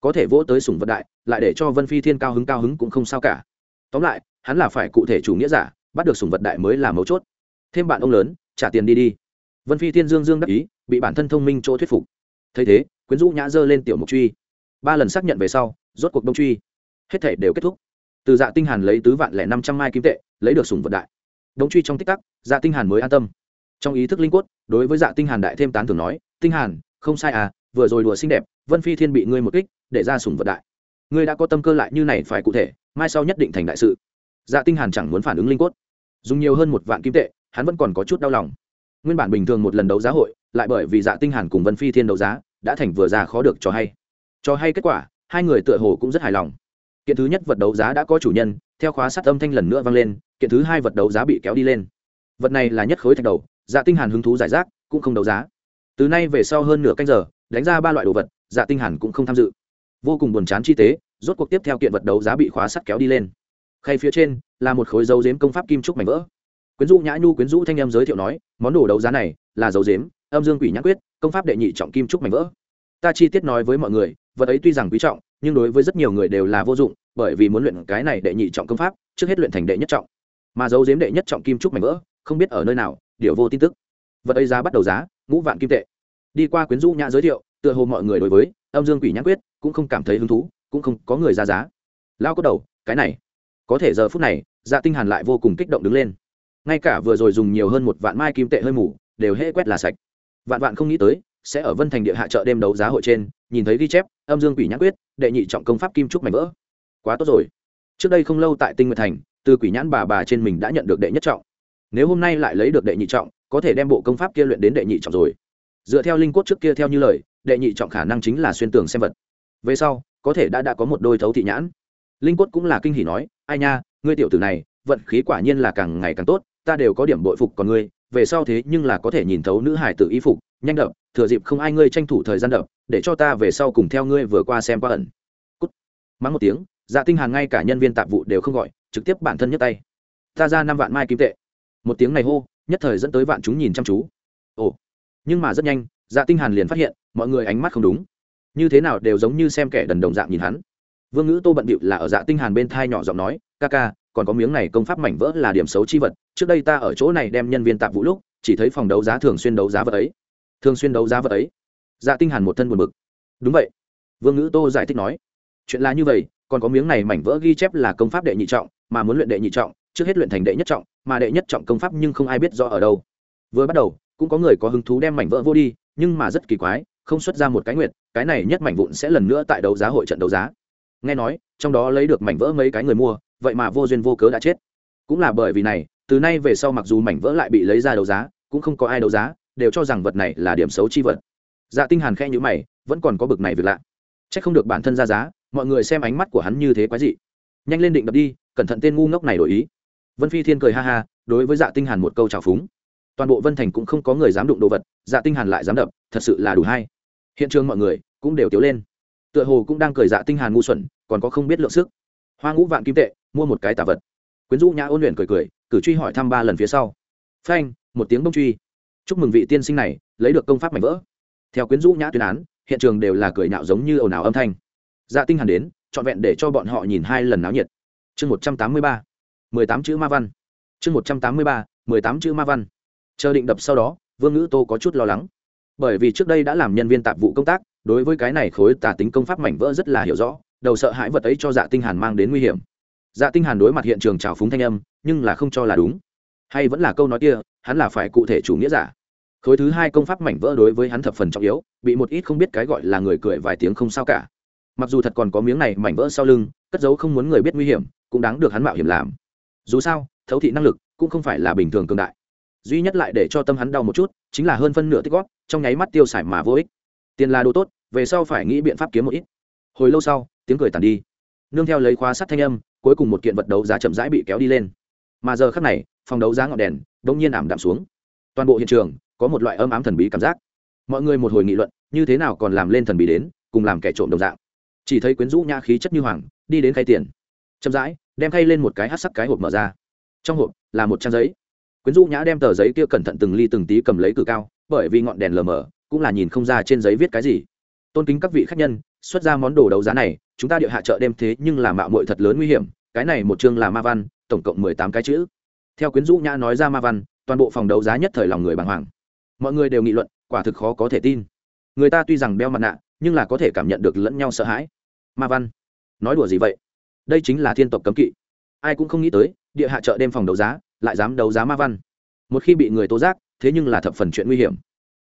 S1: Có thể vỗ tới sủng vật đại, lại để cho vân phi thiên cao hứng cao hứng cũng không sao cả. Tóm lại, hắn là phải cụ thể chủ nghĩa giả, bắt được sủng vật đại mới là mấu chốt. Thêm bạn ông lớn, trả tiền đi đi. Vân phi thiên dương dương đắc ý bị bản thân thông minh chỗ thuyết phục. Thấy thế, quyến rũ nhã dơ lên tiểu mục truy. Ba lần xác nhận về sau, rốt cuộc đông truy. Hết thể đều kết thúc. Từ dạ tinh hàn lấy tứ vạn lẻ năm trăm mai kim tệ, lấy được sủng vật đại. Đông truy trong tích tắc dạ tinh hàn mới an tâm. Trong ý thức linh quất đối với dạ tinh hàn đại thêm tán thưởng nói, tinh hàn, không sai à vừa rồi đùa xinh đẹp, vân phi thiên bị ngươi một kích, để ra sủng vật đại. Ngươi đã có tâm cơ lại như này phải cụ thể, mai sau nhất định thành đại sự. Dạ tinh hàn chẳng muốn phản ứng linh quất dùng nhiều hơn một vạn kim tệ, hắn vẫn còn có chút đau lòng. Nguyên bản bình thường một lần đấu giá hội lại bởi vì dạ tinh hàn cùng vân phi thiên đấu giá, đã thành vừa ra khó được cho hay. Cho hay kết quả, hai người tựa hồ cũng rất hài lòng. Kiện thứ nhất vật đấu giá đã có chủ nhân, theo khóa sát âm thanh lần nữa vang lên, kiện thứ hai vật đấu giá bị kéo đi lên. Vật này là nhất khối thạch đầu dạ tinh hàn hứng thú giải rác, cũng không đấu giá. Từ nay về sau hơn nửa canh giờ, đánh ra ba loại đồ vật dạ tinh hàn cũng không tham dự. Vô cùng buồn chán chi tế, rốt cuộc tiếp theo kiện vật đấu giá bị khóa sắt kéo đi lên. Khay phía trên, là một khối dấu dếm công pháp kim trúc mảnh vỡ. Quyến rũ nhã nhu, quyến rũ thanh em giới thiệu nói, món đồ đấu giá này là dấu dếm âm dương quỷ nhãn quyết, công pháp đệ nhị trọng kim trúc mảnh vỡ. Ta chi tiết nói với mọi người, vật ấy tuy rằng quý trọng, nhưng đối với rất nhiều người đều là vô dụng, bởi vì muốn luyện cái này đệ nhị trọng công pháp, trước hết luyện thành đệ nhất trọng. Mà dấu giếm đệ nhất trọng kim trúc mảnh vỡ, không biết ở nơi nào, điều vô tin tức. Vật ấy giá bắt đầu giá, ngũ vạn kim tệ. Đi qua quyến rũ nhã giới thiệu, tựa hồ mọi người đối với âm dương quỷ nhãn quyết cũng không cảm thấy hứng thú, cũng không có người ra giá. Lao có đầu, cái này. Có thể giờ phút này dạ tinh hàn lại vô cùng kích động đứng lên. Ngay cả vừa rồi dùng nhiều hơn một vạn mai kim tệ hơi mù, đều hễ quét là sạch vạn vạn không nghĩ tới, sẽ ở vân thành địa hạ chợ đêm đấu giá hội trên, nhìn thấy ghi chép, âm dương quỷ nhãn quyết, đệ nhị trọng công pháp kim trúc mảnh vỡ. Quá tốt rồi. Trước đây không lâu tại tinh nguyệt thành, từ quỷ nhãn bà bà trên mình đã nhận được đệ nhất trọng. Nếu hôm nay lại lấy được đệ nhị trọng, có thể đem bộ công pháp kia luyện đến đệ nhị trọng rồi. Dựa theo linh cốt trước kia theo như lời, đệ nhị trọng khả năng chính là xuyên tường xem vật. Về sau, có thể đã đã có một đôi thấu thị nhãn. Linh cốt cũng là kinh hỉ nói, ai nha, ngươi tiểu tử này, vận khí quả nhiên là càng ngày càng tốt, ta đều có điểm bội phục còn ngươi về sau thế nhưng là có thể nhìn thấu nữ hải tử y phục, nhanh đập, thừa dịp không ai ngươi tranh thủ thời gian đập, để cho ta về sau cùng theo ngươi vừa qua xem qua ẩn. Cút. Mắng một tiếng dạ tinh hàn ngay cả nhân viên tạp vụ đều không gọi, trực tiếp bản thân nhấc tay. Ta ra năm vạn mai kim tệ. Một tiếng này hô, nhất thời dẫn tới vạn chúng nhìn chăm chú. Ồ. Nhưng mà rất nhanh dạ tinh hàn liền phát hiện, mọi người ánh mắt không đúng. Như thế nào đều giống như xem kẻ đần đồng dạng nhìn hắn. Vương ngữ tô bận bịu là ở dạ tinh hàn bên thai nhỏ giọng nói, ca ca còn có miếng này công pháp mảnh vỡ là điểm xấu chi vật, trước đây ta ở chỗ này đem nhân viên tạp vũ lúc, chỉ thấy phòng đấu giá thường xuyên đấu giá vật ấy. Thường xuyên đấu giá vật ấy. Dạ tinh hàn một thân buồn bực. Đúng vậy. Vương ngữ tô giải thích nói. Chuyện là như vậy, còn có miếng này mảnh vỡ ghi chép là công pháp đệ nhị trọng, mà muốn luyện đệ nhị trọng, trước hết luyện thành đệ nhất trọng, mà đệ nhất trọng công pháp nhưng không ai biết rõ ở đâu. Vừa bắt đầu, cũng có người có hứng thú đem mảnh vỡ vô đi, nhưng mà rất kỳ quái, không xuất ra một cái nguyệt, cái này nhất mảnh vụn sẽ lần nữa tại đấu giá hội trận đấu giá. Nghe nói, trong đó lấy được mảnh vỡ mấy cái người mua vậy mà vô duyên vô cớ đã chết. Cũng là bởi vì này, từ nay về sau mặc dù mảnh vỡ lại bị lấy ra đấu giá, cũng không có ai đấu giá, đều cho rằng vật này là điểm xấu chi vật. Dạ tinh hàn khẽ nhíu mày, vẫn còn có bực này việc lạ. Chắc không được bản thân ra giá, mọi người xem ánh mắt của hắn như thế quái dị. Nhanh lên định đập đi, cẩn thận tên ngu ngốc này đổi ý. Vân phi thiên cười ha ha, đối với dạ tinh hàn một câu chào phúng. Toàn bộ vân thành cũng không có người dám đụng đồ vật dạ tinh hàn lại dám đập, thật sự là đủ hay. Hiện trường mọi người cũng đều tiếu lên. Tựa hồ cũng đang cười dạ tinh hàn ngu xuẩn, còn có không biết lượng sức hoa ngũ vạn kim tệ, mua một cái tà vật. Quyến rũ nhã ôn luyện cười cười, cử truy hỏi thăm ba lần phía sau. Phanh, một tiếng bông truy. Chúc mừng vị tiên sinh này, lấy được công pháp mảnh vỡ. Theo quyến rũ nhã tuyên án, hiện trường đều là cười nhạo giống như ồn ào âm thanh. Dạ tinh hẳn đến, trọn vẹn để cho bọn họ nhìn hai lần náo nhiệt. Chương một trăm tám mươi ba, mười tám chữ ma văn. Chương một trăm tám mươi ba, mười tám chữ ma văn. Chờ định đập sau đó, vương ngữ tô có chút lo lắng. Bởi vì trước đây đã làm nhân viên tạp vụ công tác, đối với cái này khối tả tính công pháp mảnh vỡ rất là hiểu rõ đầu sợ hãi vật ấy cho dạ tinh hàn mang đến nguy hiểm. Dạ tinh hàn đối mặt hiện trường trào phúng thanh âm, nhưng là không cho là đúng. Hay vẫn là câu nói kia, hắn là phải cụ thể chủ nghĩa giả. Khối thứ hai công pháp mảnh vỡ đối với hắn thập phần trọng yếu, bị một ít không biết cái gọi là người cười vài tiếng không sao cả. Mặc dù thật còn có miếng này mảnh vỡ sau lưng, cất giấu không muốn người biết nguy hiểm, cũng đáng được hắn mạo hiểm làm. Dù sao, thấu thị năng lực cũng không phải là bình thường cường đại. Duy nhất lại để cho tâm hắn đau một chút, chính là hơn phân nửa tích góp, trong nháy mắt tiêu xài mà vô ích. Tiền là đồ tốt, về sau phải nghĩ biện pháp kiếm một ít. Hồi lâu sau tiếng cười tàn đi. Nương theo lấy khóa sắt thanh âm, cuối cùng một kiện vật đấu giá chậm rãi bị kéo đi lên. Mà giờ khắc này, phòng đấu giá ngọn đèn đ ỗ n g nhiên ảm đạm xuống. Toàn bộ hiện trường có một loại âm ám thần bí cảm giác. Mọi người một hồi nghị luận, như thế nào còn làm lên thần bí đến, cùng làm kẻ trộm đồng dạng. Chỉ thấy quyến rũ nhã khí chất như hoàng, đi đến khay tiền. Chậm rãi, đem khay lên một cái hát sắc cái hộp mở ra. Trong hộp là một trang giấy. Quyến rũ nhã đem tờ giấy kia cẩn thận từng ly từng tí cầm lấy cử cao, bởi vì ngọn đèn lờ mờ, cũng là nhìn không ra trên giấy viết cái gì. Tôn kính các vị khách nhân, xuất ra món đồ đấu giá này chúng ta địa hạ chợ đêm thế nhưng là mạo muội thật lớn nguy hiểm, cái này một chương là ma văn, tổng cộng mười tám cái chữ. Theo quyến rũ nhã nói ra ma văn, toàn bộ phòng đấu giá nhất thời lòng người bàng hoàng. Mọi người đều nghị luận, quả thực khó có thể tin. Người ta tuy rằng đeo mặt nạ, nhưng là có thể cảm nhận được lẫn nhau sợ hãi. Ma văn, nói đùa gì vậy? Đây chính là thiên tộc cấm kỵ. Ai cũng không nghĩ tới, địa hạ chợ đêm phòng đấu giá, lại dám đấu giá ma văn. Một khi bị người tố giác, thế nhưng là thập phần chuyện nguy hiểm.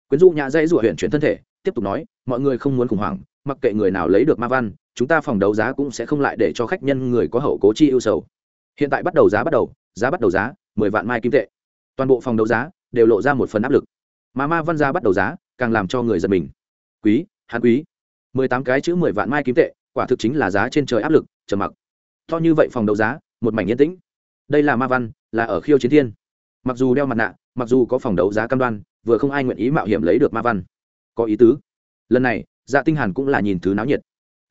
S1: Quyến rũ nhã dãy rủa huyền chuyển thân thể, tiếp tục nói, mọi người không muốn khủng hoảng, mặc kệ người nào lấy được ma văn chúng ta phòng đấu giá cũng sẽ không lại để cho khách nhân người có hậu cố chi ưu sầu. Hiện tại bắt đầu giá bắt đầu, giá bắt đầu giá, mười vạn mai kim tệ. Toàn bộ phòng đấu giá đều lộ ra một phần áp lực. Mà ma văn giá bắt đầu giá càng làm cho người giật mình. Quý, hán quý. mười tám cái chữ mười vạn mai kim tệ, quả thực chính là giá trên trời áp lực, trầm mặc. To như vậy phòng đấu giá, một mảnh yên tĩnh. Đây là ma văn, là ở khiêu chiến thiên. Mặc dù đeo mặt nạ, mặc dù có phòng đấu giá cam đoan, vừa không ai nguyện ý mạo hiểm lấy được ma văn. Có ý tứ. Lần này dạ tinh hàn cũng là nhìn thứ náo nhiệt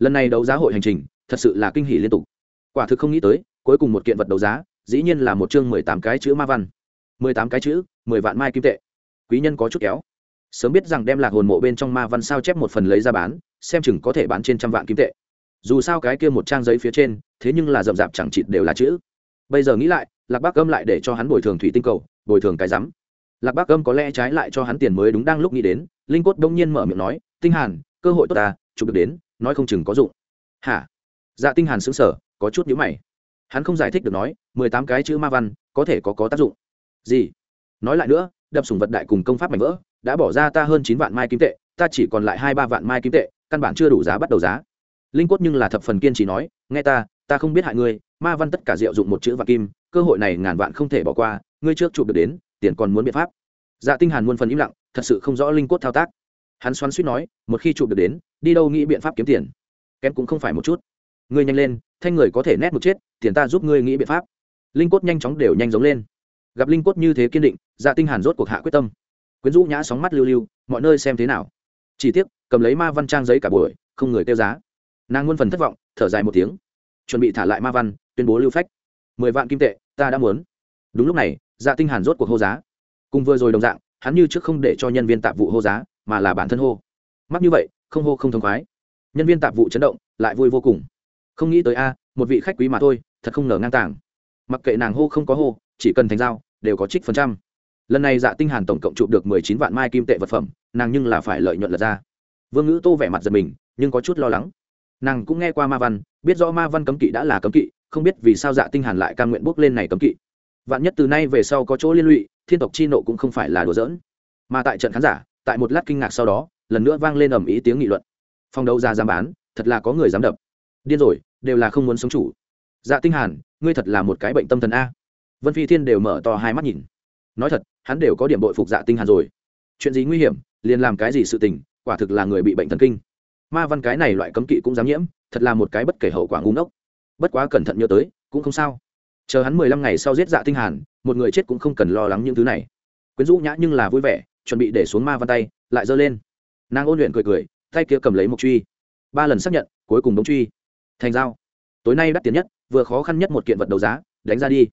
S1: lần này đấu giá hội hành trình thật sự là kinh hỉ liên tục. Quả thực không nghĩ tới, cuối cùng một kiện vật đấu giá, dĩ nhiên là một chương mười tám cái chữ ma văn. mười tám cái chữ, mười vạn mai kim tệ. Quý nhân có chút kéo. Sớm biết rằng đem lạc hồn mộ bên trong ma văn sao chép một phần lấy ra bán, xem chừng có thể bán trên trăm vạn kim tệ. Dù sao cái kia một trang giấy phía trên, thế nhưng là rậm rạp chẳng chịt đều là chữ. Bây giờ nghĩ lại, lạc bác âm lại để cho hắn bồi thường thủy tinh cầu, bồi thường cái rắm. Lạc bác âm có lẽ trái lại cho hắn tiền mới đúng đang lúc nghĩ đến, linh cốt đông nhiên mở miệng nói, tinh hàn, cơ hội tốt ta, chụp được đến nói không chừng có dụng. Hả? Dạ tinh hàn sững sờ, có chút nhíu mày. Hắn không giải thích được nói, mười tám cái chữ ma văn có thể có có tác dụng. Gì? Nói lại nữa, đập sùng vật đại cùng công pháp mảnh vỡ, đã bỏ ra ta hơn chín vạn mai kim tệ, ta chỉ còn lại hai ba vạn mai kim tệ, căn bản chưa đủ giá bắt đầu giá. Linh cốt nhưng là thập phần kiên trì nói, nghe ta ta không biết hại ngươi, ma văn tất cả diệu dụng một chữ vạn kim, cơ hội này ngàn vạn không thể bỏ qua, ngươi trước chụp được đến, tiền còn muốn biện pháp. Dạ tinh hàn muôn phần im lặng, thật sự không rõ linh cốt thao tác hắn xoắn suýt nói, một khi chụp được đến, đi đâu nghĩ biện pháp kiếm tiền? Kém cũng không phải một chút. Ngươi nhanh lên, thanh người có thể nét một chết, tiền ta giúp ngươi nghĩ biện pháp. Linh cốt nhanh chóng đều nhanh giống lên. Gặp linh cốt như thế kiên định dạ tinh hàn rốt cuộc hạ quyết tâm. Quyến rũ nhã sóng mắt lưu lưu, mọi nơi xem thế nào? Chỉ tiếc, cầm lấy ma văn trang giấy cả buổi, không người tiêu giá. Nàng muôn phần thất vọng, thở dài một tiếng. Chuẩn bị thả lại ma văn, tuyên bố lưu phách. Mười vạn kim tệ, ta đã muốn. Đúng lúc này dạ tinh hàn rốt cuộc hô giá. Cùng vừa rồi đồng dạng, hắn như trước không để cho nhân viên tạp vụ hô giá mà là bản thân hô. Mắc như vậy, không hô không thông khoái. Nhân viên tạp vụ chấn động, lại vui vô cùng. Không nghĩ tới a, một vị khách quý mà thôi, thật không ngờ ngang tàng. Mặc kệ nàng hô không có hô, chỉ cần thành giao, đều có trích phần trăm. Lần này dạ tinh hàn tổng cộng chụp được mười chín vạn mai kim tệ vật phẩm, nàng nhưng là phải lợi nhuận lật ra. Vương ngữ tô vẻ mặt giật mình, nhưng có chút lo lắng. Nàng cũng nghe qua ma văn, biết rõ ma văn cấm kỵ đã là cấm kỵ, không biết vì sao dạ tinh hàn lại cam nguyện bước lên này cấm kỵ. Vạn nhất từ nay về sau có chỗ liên lụy, thiên tộc chi nộ cũng không phải là đùa giỡn. Mà tại trận khán giả tại một lát kinh ngạc sau đó, lần nữa vang lên ầm ý tiếng nghị luận. Phong đấu ra dám bán, thật là có người dám đập. Điên rồi, đều là không muốn sống chủ. Dạ tinh hàn, ngươi thật là một cái bệnh tâm thần a. Vân phi thiên đều mở to hai mắt nhìn. Nói thật, hắn đều có điểm bội phục dạ tinh hàn rồi. Chuyện gì nguy hiểm, liền làm cái gì sự tình, quả thực là người bị bệnh thần kinh. Ma văn cái này loại cấm kỵ cũng dám nhiễm, thật là một cái bất kể hậu quả ngu ngốc. Bất quá cẩn thận nhớ tới, cũng không sao. Chờ hắn mười lăm ngày sau giết dạ tinh hàn, một người chết cũng không cần lo lắng những thứ này. Quyến rũ nhã nhưng là vui vẻ chuẩn bị để xuống ma văn tay, lại giơ lên. Nàng ôn luyện cười cười, tay kia cầm lấy một truy. Ba lần xác nhận, cuối cùng đống truy. Thành dao tối nay đắt tiền nhất, vừa khó khăn nhất một kiện vật đấu giá, đánh ra đi.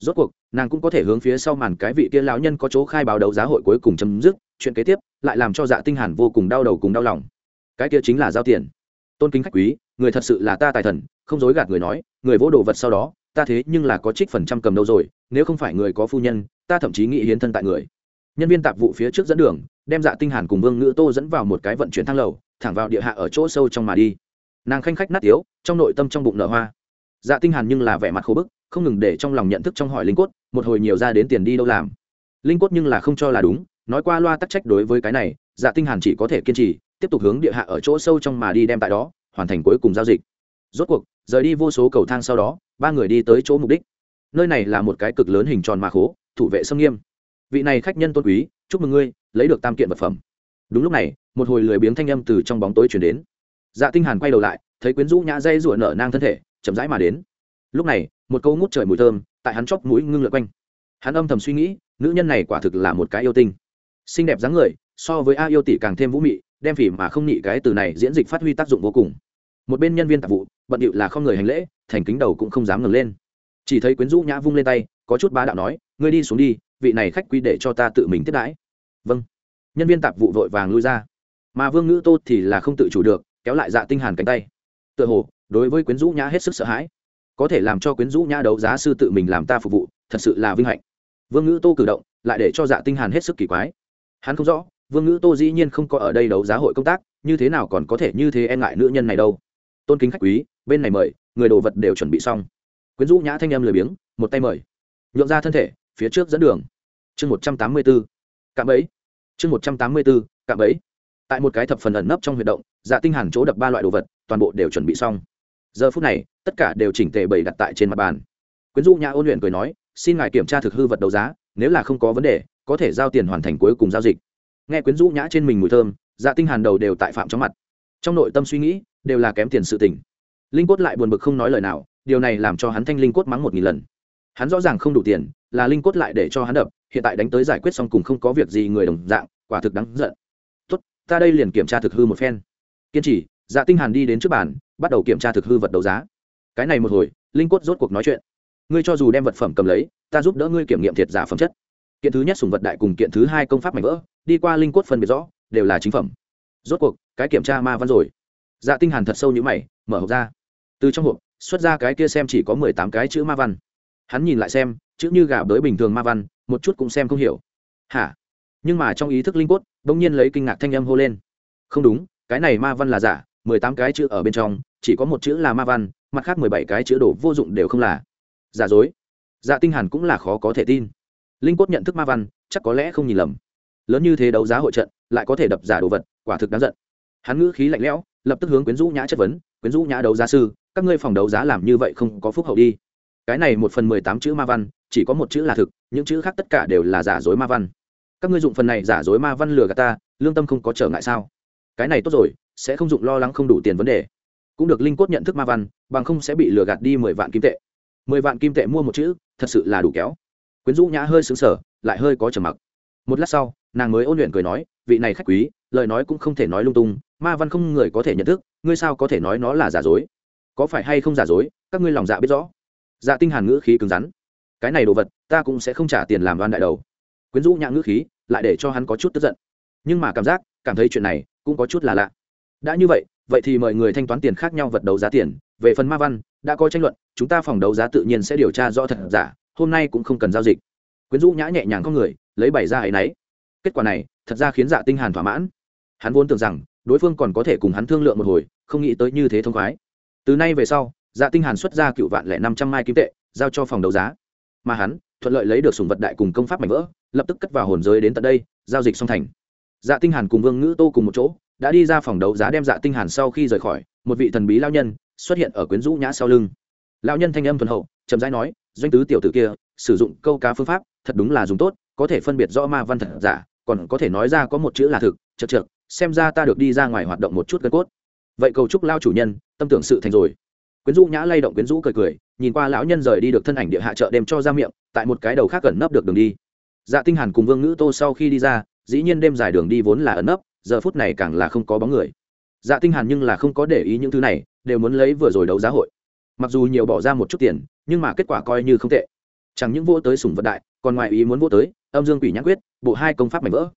S1: Rốt cuộc, nàng cũng có thể hướng phía sau màn cái vị kia lão nhân có chỗ khai báo đấu giá hội cuối cùng chấm dứt, chuyện kế tiếp, lại làm cho dạ tinh hàn vô cùng đau đầu cùng đau lòng. Cái kia chính là giao tiền. Tôn kính khách quý, người thật sự là ta tài thần, không dối gạt người nói, người vỗ đồ vật sau đó, ta thế nhưng là có trích phần trăm cầm đâu rồi, nếu không phải người có phu nhân, ta thậm chí nghĩ hiến thân tại người nhân viên tạp vụ phía trước dẫn đường đem dạ tinh hàn cùng vương ngữ tô dẫn vào một cái vận chuyển thang lầu thẳng vào địa hạ ở chỗ sâu trong mà đi. Nàng khanh khách nát yếu, trong nội tâm trong bụng nở hoa. Dạ tinh hàn nhưng là vẻ mặt khổ bức không ngừng để trong lòng nhận thức trong hỏi linh cốt một hồi nhiều ra đến tiền đi đâu làm. Linh cốt nhưng là không cho là đúng nói qua loa tắc trách đối với cái này dạ tinh hàn chỉ có thể kiên trì tiếp tục hướng địa hạ ở chỗ sâu trong mà đi đem tại đó hoàn thành cuối cùng giao dịch. Rốt cuộc rời đi vô số cầu thang sau đó ba người đi tới chỗ mục đích. Nơi này là một cái cực lớn hình tròn mà khố thủ vệ sâm nghiêm vị này khách nhân tôn quý, chúc mừng ngươi, lấy được tam kiện vật phẩm. Đúng lúc này, một hồi lười biếng thanh âm từ trong bóng tối chuyển đến. Dạ tinh hàn quay đầu lại, thấy quyến rũ nhã dây rủa nở nang thân thể, chậm rãi mà đến. Lúc này, một câu ngút trời mùi thơm, tại hắn chóp mũi ngưng lượn quanh. Hắn âm thầm suy nghĩ, nữ nhân này quả thực là một cái yêu tinh. Xinh đẹp dáng người, so với a yêu tỷ càng thêm vũ mị, đem phỉ mà không nhị cái từ này diễn dịch phát huy tác dụng vô cùng. Một bên nhân viên tạp vụ, bận điệu là không người hành lễ, thành kính đầu cũng không dám ngẩng lên. Chỉ thấy quyến rũ nhã vung lên tay, có chút bá đạo nói, ngươi đi xuống đi vị này khách quý để cho ta tự mình tiếp đãi. Vâng. Nhân viên tạp vụ vội vàng lui ra. Mà vương ngữ tô thì là không tự chủ được, kéo lại dạ tinh hàn cánh tay. Tựa hồ, đối với quyến rũ nhã hết sức sợ hãi. Có thể làm cho quyến rũ nhã đấu giá sư tự mình làm ta phục vụ, thật sự là vinh hạnh. Vương ngữ tô cử động, lại để cho dạ tinh hàn hết sức kỳ quái. Hắn không rõ, vương ngữ tô dĩ nhiên không có ở đây đấu giá hội công tác, như thế nào còn có thể như thế e ngại nữ nhân này đâu. Tôn kính khách quý, bên này mời, người đồ vật đều chuẩn bị xong. Quyến rũ nhã thanh em lười biếng, một tay mời. Nhượng ra thân thể, phía trước dẫn đường chương một trăm tám mươi b ố cạm ấy chương một trăm tám mươi b ố cạm ấy tại một cái thập phần ẩn nấp trong huy động dạ tinh hàn chỗ đập ba loại đồ vật, toàn bộ đều chuẩn bị xong. Giờ phút này, tất cả đều chỉnh tề bày đặt tại trên mặt bàn. Quyến du nhã ôn luyện cười nói, xin ngài kiểm tra thực hư vật đấu giá, nếu là không có vấn đề, có thể giao tiền hoàn thành cuối cùng giao dịch. Nghe quyến rũ nhã trên mình mùi thơm dạ tinh hàn đầu đều tại phạm trong mặt. Trong nội tâm suy nghĩ, đều là kém tiền sự tình. Linh cốt lại buồn bực không nói lời nào, điều này làm cho hắn thanh linh cốt mắng một nghìn lần. Hắn rõ ràng không đủ tiền là linh cốt lại để cho hắn đập, hiện tại đánh tới giải quyết xong cùng không có việc gì người đồng dạng, quả thực đáng giận. Tốt, ta đây liền kiểm tra thực hư một phen. Kiên trì dạ tinh hàn đi đến trước bàn, bắt đầu kiểm tra thực hư vật đấu giá. Cái này một hồi, linh cốt rốt cuộc nói chuyện. Ngươi cho dù đem vật phẩm cầm lấy, ta giúp đỡ ngươi kiểm nghiệm thiệt giả phẩm chất. Kiện thứ nhất sùng vật đại cùng kiện thứ hai công pháp mảnh vỡ, đi qua linh cốt phân biệt rõ, đều là chính phẩm. Rốt cuộc, cái kiểm tra ma văn rồi. Dạ tinh hàn thật sâu như mày, mở hộp ra. Từ trong hộp, xuất ra cái kia xem chỉ có mười tám cái chữ ma văn hắn nhìn lại xem, chữ như gà bới bình thường ma văn, một chút cũng xem không hiểu. Hả? Nhưng mà trong ý thức linh cốt, bỗng nhiên lấy kinh ngạc thanh âm hô lên. Không đúng, cái này ma văn là giả, mười tám cái chữ ở bên trong, chỉ có một chữ là ma văn, mặt khác mười bảy cái chữ đồ vô dụng đều không là. Giả dối. Dạ tinh hàn cũng là khó có thể tin. Linh cốt nhận thức ma văn, chắc có lẽ không nhìn lầm. Lớn như thế đấu giá hội trận, lại có thể đập giả đồ vật, quả thực đáng giận. Hắn ngữ khí lạnh lẽo, lập tức hướng quyến rũ nhã chất vấn, quyến rũ nhã đấu giá sư, các ngươi phòng đấu giá làm như vậy không có phúc hậu đi cái này một phần mười tám chữ ma văn, chỉ có một chữ là thực, những chữ khác tất cả đều là giả dối ma văn. Các ngươi dụng phần này giả dối ma văn lừa gạt ta, lương tâm không có trở ngại sao? Cái này tốt rồi, sẽ không dụng lo lắng không đủ tiền vấn đề. Cũng được linh cốt nhận thức ma văn, bằng không sẽ bị lừa gạt đi mười vạn kim tệ. Mười vạn kim tệ mua một chữ, thật sự là đủ kéo. Quyến rũ nhã hơi xứng sở lại hơi có trầm mặc. Một lát sau, nàng mới ôn luyện cười nói, vị này khách quý, lời nói cũng không thể nói lung tung, ma văn không người có thể nhận thức, ngươi sao có thể nói nó là giả dối? Có phải hay không giả dối? Các ngươi lòng dạ biết rõ dạ tinh hàn ngữ khí cứng rắn. Cái này đồ vật, ta cũng sẽ không trả tiền làm đoan đại đầu. Quyến rũ nhã ngữ khí, lại để cho hắn có chút tức giận. Nhưng mà cảm giác, cảm thấy chuyện này cũng có chút là lạ. Đã như vậy vậy thì mời người thanh toán tiền khác nhau vật đấu giá tiền. Về phần ma văn, đã có tranh luận, chúng ta phòng đấu giá tự nhiên sẽ điều tra rõ thật giả, hôm nay cũng không cần giao dịch. Quyến rũ nhã nhẹ nhàng con người, lấy bảy ra ấy nấy. Kết quả này, thật ra khiến dạ tinh hàn thỏa mãn. Hắn vốn tưởng rằng, đối phương còn có thể cùng hắn thương lượng một hồi, không nghĩ tới như thế thông khoái. Từ nay về sau dạ tinh hàn xuất ra cựu vạn lẻ năm trăm mai kim tệ, giao cho phòng đấu giá. Mà hắn, thuận lợi lấy được sùng vật đại cùng công pháp mảnh vỡ, lập tức cất vào hồn giới đến tận đây, giao dịch xong thành. Dạ tinh hàn cùng vương ngữ tô cùng một chỗ, đã đi ra phòng đấu giá đem dạ tinh hàn sau khi rời khỏi, một vị thần bí lao nhân xuất hiện ở quyến rũ nhã sau lưng. Lao nhân thanh âm thuần hậu, chậm rãi nói, doanh tứ tiểu tử kia, sử dụng câu cá phương pháp, thật đúng là dùng tốt, có thể phân biệt rõ ma văn thật giả, còn có thể nói ra có một chữ là thực, chật chật xem ra ta được đi ra ngoài hoạt động một chút gân cốt. Vậy cầu chúc lao chủ nhân, tâm tưởng sự thành rồi quyến rũ nhã lay động quyến rũ cười cười, nhìn qua lão nhân rời đi được thân ảnh địa hạ chợ đem cho ra miệng, tại một cái đầu khác gần nấp được đường đi. Dạ tinh hàn cùng vương ngữ tô sau khi đi ra, dĩ nhiên đêm dài đường đi vốn là ẩn nấp, giờ phút này càng là không có bóng người. Dạ tinh hàn nhưng là không có để ý những thứ này, đều muốn lấy vừa rồi đấu giá hội. Mặc dù nhiều bỏ ra một chút tiền, nhưng mà kết quả coi như không tệ. Chẳng những vô tới sủng vật đại, còn ngoài ý muốn vô tới, âm dương quỷ nhãn quyết, bộ hai công pháp mảnh vỡ.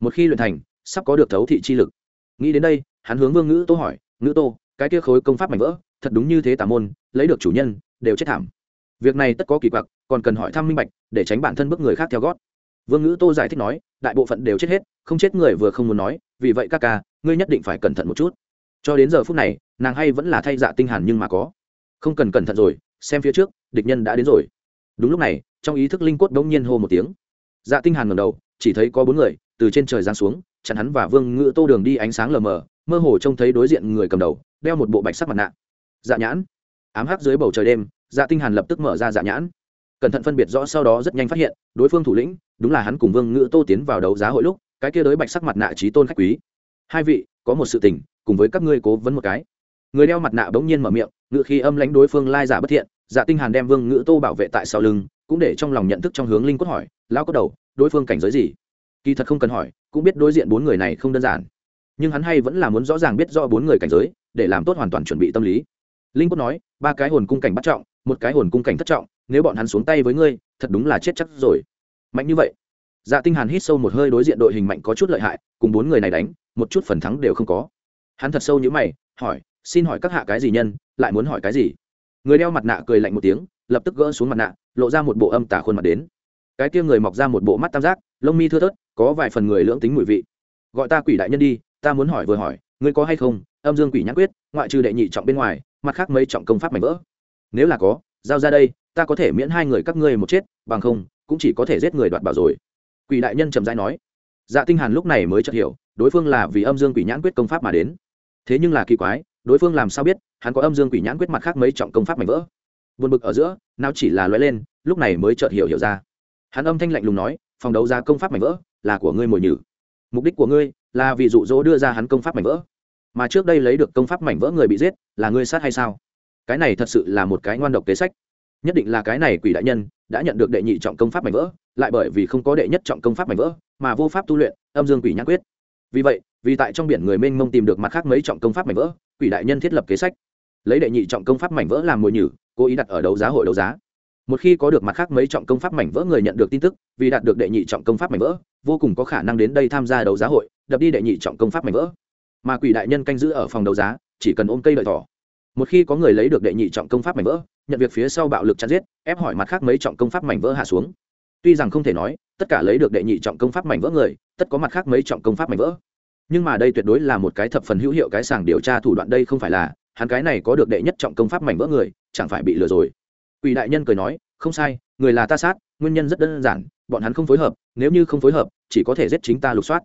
S1: Một khi luyện thành, sắp có được thấu thị chi lực. Nghĩ đến đây, hắn hướng vương ngữ tô hỏi, ngữ tô, cái kia khối công pháp mảnh vỡ thật đúng như thế tà môn, lấy được chủ nhân, đều chết thảm. Việc này tất có kỳ quặc, còn cần hỏi thăm minh bạch, để tránh bản thân bước người khác theo gót. Vương ngữ tô giải thích nói, đại bộ phận đều chết hết, không chết người vừa không muốn nói, vì vậy các ca, ngươi nhất định phải cẩn thận một chút. Cho đến giờ phút này, nàng hay vẫn là thay dạ tinh hàn nhưng mà có. Không cần cẩn thận rồi, xem phía trước, địch nhân đã đến rồi. Đúng lúc này, trong ý thức linh cốt đống nhiên hô một tiếng. Dạ tinh hàn ngẩng đầu, chỉ thấy có bốn người, từ trên trời giáng xuống, chặn hắn và vương ngữ tô đường đi ánh sáng lờ mờ, mơ hồ trông thấy đối diện người cầm đầu, đeo một bộ bạch sắc mặt nạ dạ nhãn. Ám hắc dưới bầu trời đêm dạ tinh hàn lập tức mở ra dạ nhãn. Cẩn thận phân biệt rõ sau đó rất nhanh phát hiện, đối phương thủ lĩnh, đúng là hắn cùng vương ngữ tô tiến vào đấu giá hội lúc, cái kia đối bạch sắc mặt nạ trí tôn khách quý. Hai vị, có một sự tình, cùng với các ngươi cố vấn một cái. Người đeo mặt nạ bỗng nhiên mở miệng, ngự khi âm lãnh đối phương lai giả bất thiện dạ tinh hàn đem vương ngữ tô bảo vệ tại sau lưng, cũng để trong lòng nhận thức trong hướng linh cốt hỏi, lão có đầu, đối phương cảnh giới gì? Kỳ thật không cần hỏi, cũng biết đối diện bốn người này không đơn giản. Nhưng hắn hay vẫn là muốn rõ ràng biết rõ bốn người cảnh giới, để làm tốt hoàn toàn chuẩn bị tâm lý linh cốt nói, ba cái hồn cung cảnh bắt trọng, một cái hồn cung cảnh thất trọng, nếu bọn hắn xuống tay với ngươi, thật đúng là chết chắc rồi. Mạnh như vậy. Dạ tinh hàn hít sâu một hơi đối diện đội hình mạnh có chút lợi hại, cùng bốn người này đánh, một chút phần thắng đều không có. Hắn thật sâu như mày, hỏi, xin hỏi các hạ cái gì nhân, lại muốn hỏi cái gì? Người đeo mặt nạ cười lạnh một tiếng, lập tức gỡ xuống mặt nạ, lộ ra một bộ âm tả khuôn mặt đến. Cái kia người mọc ra một bộ mắt tam giác, lông mi thưa thớt, có vài phần người lưỡng tính mùi vị. Gọi ta quỷ đại nhân đi, ta muốn hỏi vừa hỏi, ngươi có hay không? Âm dương quỷ nhãn quyết, ngoại trừ đệ nhị trọng bên ngoài mặt khác mấy trọng công pháp mảnh vỡ. Nếu là có, giao ra đây, ta có thể miễn hai người các ngươi một chết, bằng không, cũng chỉ có thể giết người đoạt bảo rồi. Quỷ đại nhân trầm dai nói. Dạ tinh hàn lúc này mới chợt hiểu, đối phương là vì âm dương quỷ nhãn quyết công pháp mà đến. Thế nhưng là kỳ quái, đối phương làm sao biết, hắn có âm dương quỷ nhãn quyết mặt khác mấy trọng công pháp mảnh vỡ? Buồn bực ở giữa, nào chỉ là lóe lên, lúc này mới chợt hiểu hiểu ra. Hắn âm thanh lạnh lùng nói, phòng đấu giá công pháp mảnh vỡ, là của ngươi mồi nhử. Mục đích của ngươi là vì dụ dỗ đưa ra hắn công pháp mảnh vỡ mà trước đây lấy được công pháp mảnh vỡ người bị giết, là ngươi sát hay sao? Cái này thật sự là một cái ngoan độc kế sách. Nhất định là cái này quỷ đại nhân đã nhận được đệ nhị trọng công pháp mảnh vỡ, lại bởi vì không có đệ nhất trọng công pháp mảnh vỡ mà vô pháp tu luyện, âm dương quỷ nhãn quyết. Vì vậy, vì tại trong biển người mênh mông tìm được mặt khác mấy trọng công pháp mảnh vỡ, quỷ đại nhân thiết lập kế sách. Lấy đệ nhị trọng công pháp mảnh vỡ làm mồi nhử, cố ý đặt ở đấu giá hội đấu giá. Một khi có được mặt khác mấy trọng công pháp mảnh vỡ người nhận được tin tức, vì đạt được đệ nhị trọng công pháp mảnh vỡ, vô cùng có khả năng đến đây tham gia đấu giá hội, đập đi đệ nhị trọng công pháp mảnh vỡ mà quỷ đại nhân canh giữ ở phòng đấu giá, chỉ cần ôm cây đợi thỏ. Một khi có người lấy được đệ nhị trọng công pháp mảnh vỡ, nhận việc phía sau bạo lực chặt giết, ép hỏi mặt khác mấy trọng công pháp mảnh vỡ hạ xuống. Tuy rằng không thể nói, tất cả lấy được đệ nhị trọng công pháp mảnh vỡ người, tất có mặt khác mấy trọng công pháp mảnh vỡ. Nhưng mà đây tuyệt đối là một cái thập phần hữu hiệu cái sàng điều tra thủ đoạn đây không phải là, hắn cái này có được đệ nhất trọng công pháp mảnh vỡ người, chẳng phải bị lừa rồi. Quỷ đại nhân cười nói, không sai, người là ta sát, nguyên nhân rất đơn giản, bọn hắn không phối hợp, nếu như không phối hợp, chỉ có thể giết chính ta lục soát.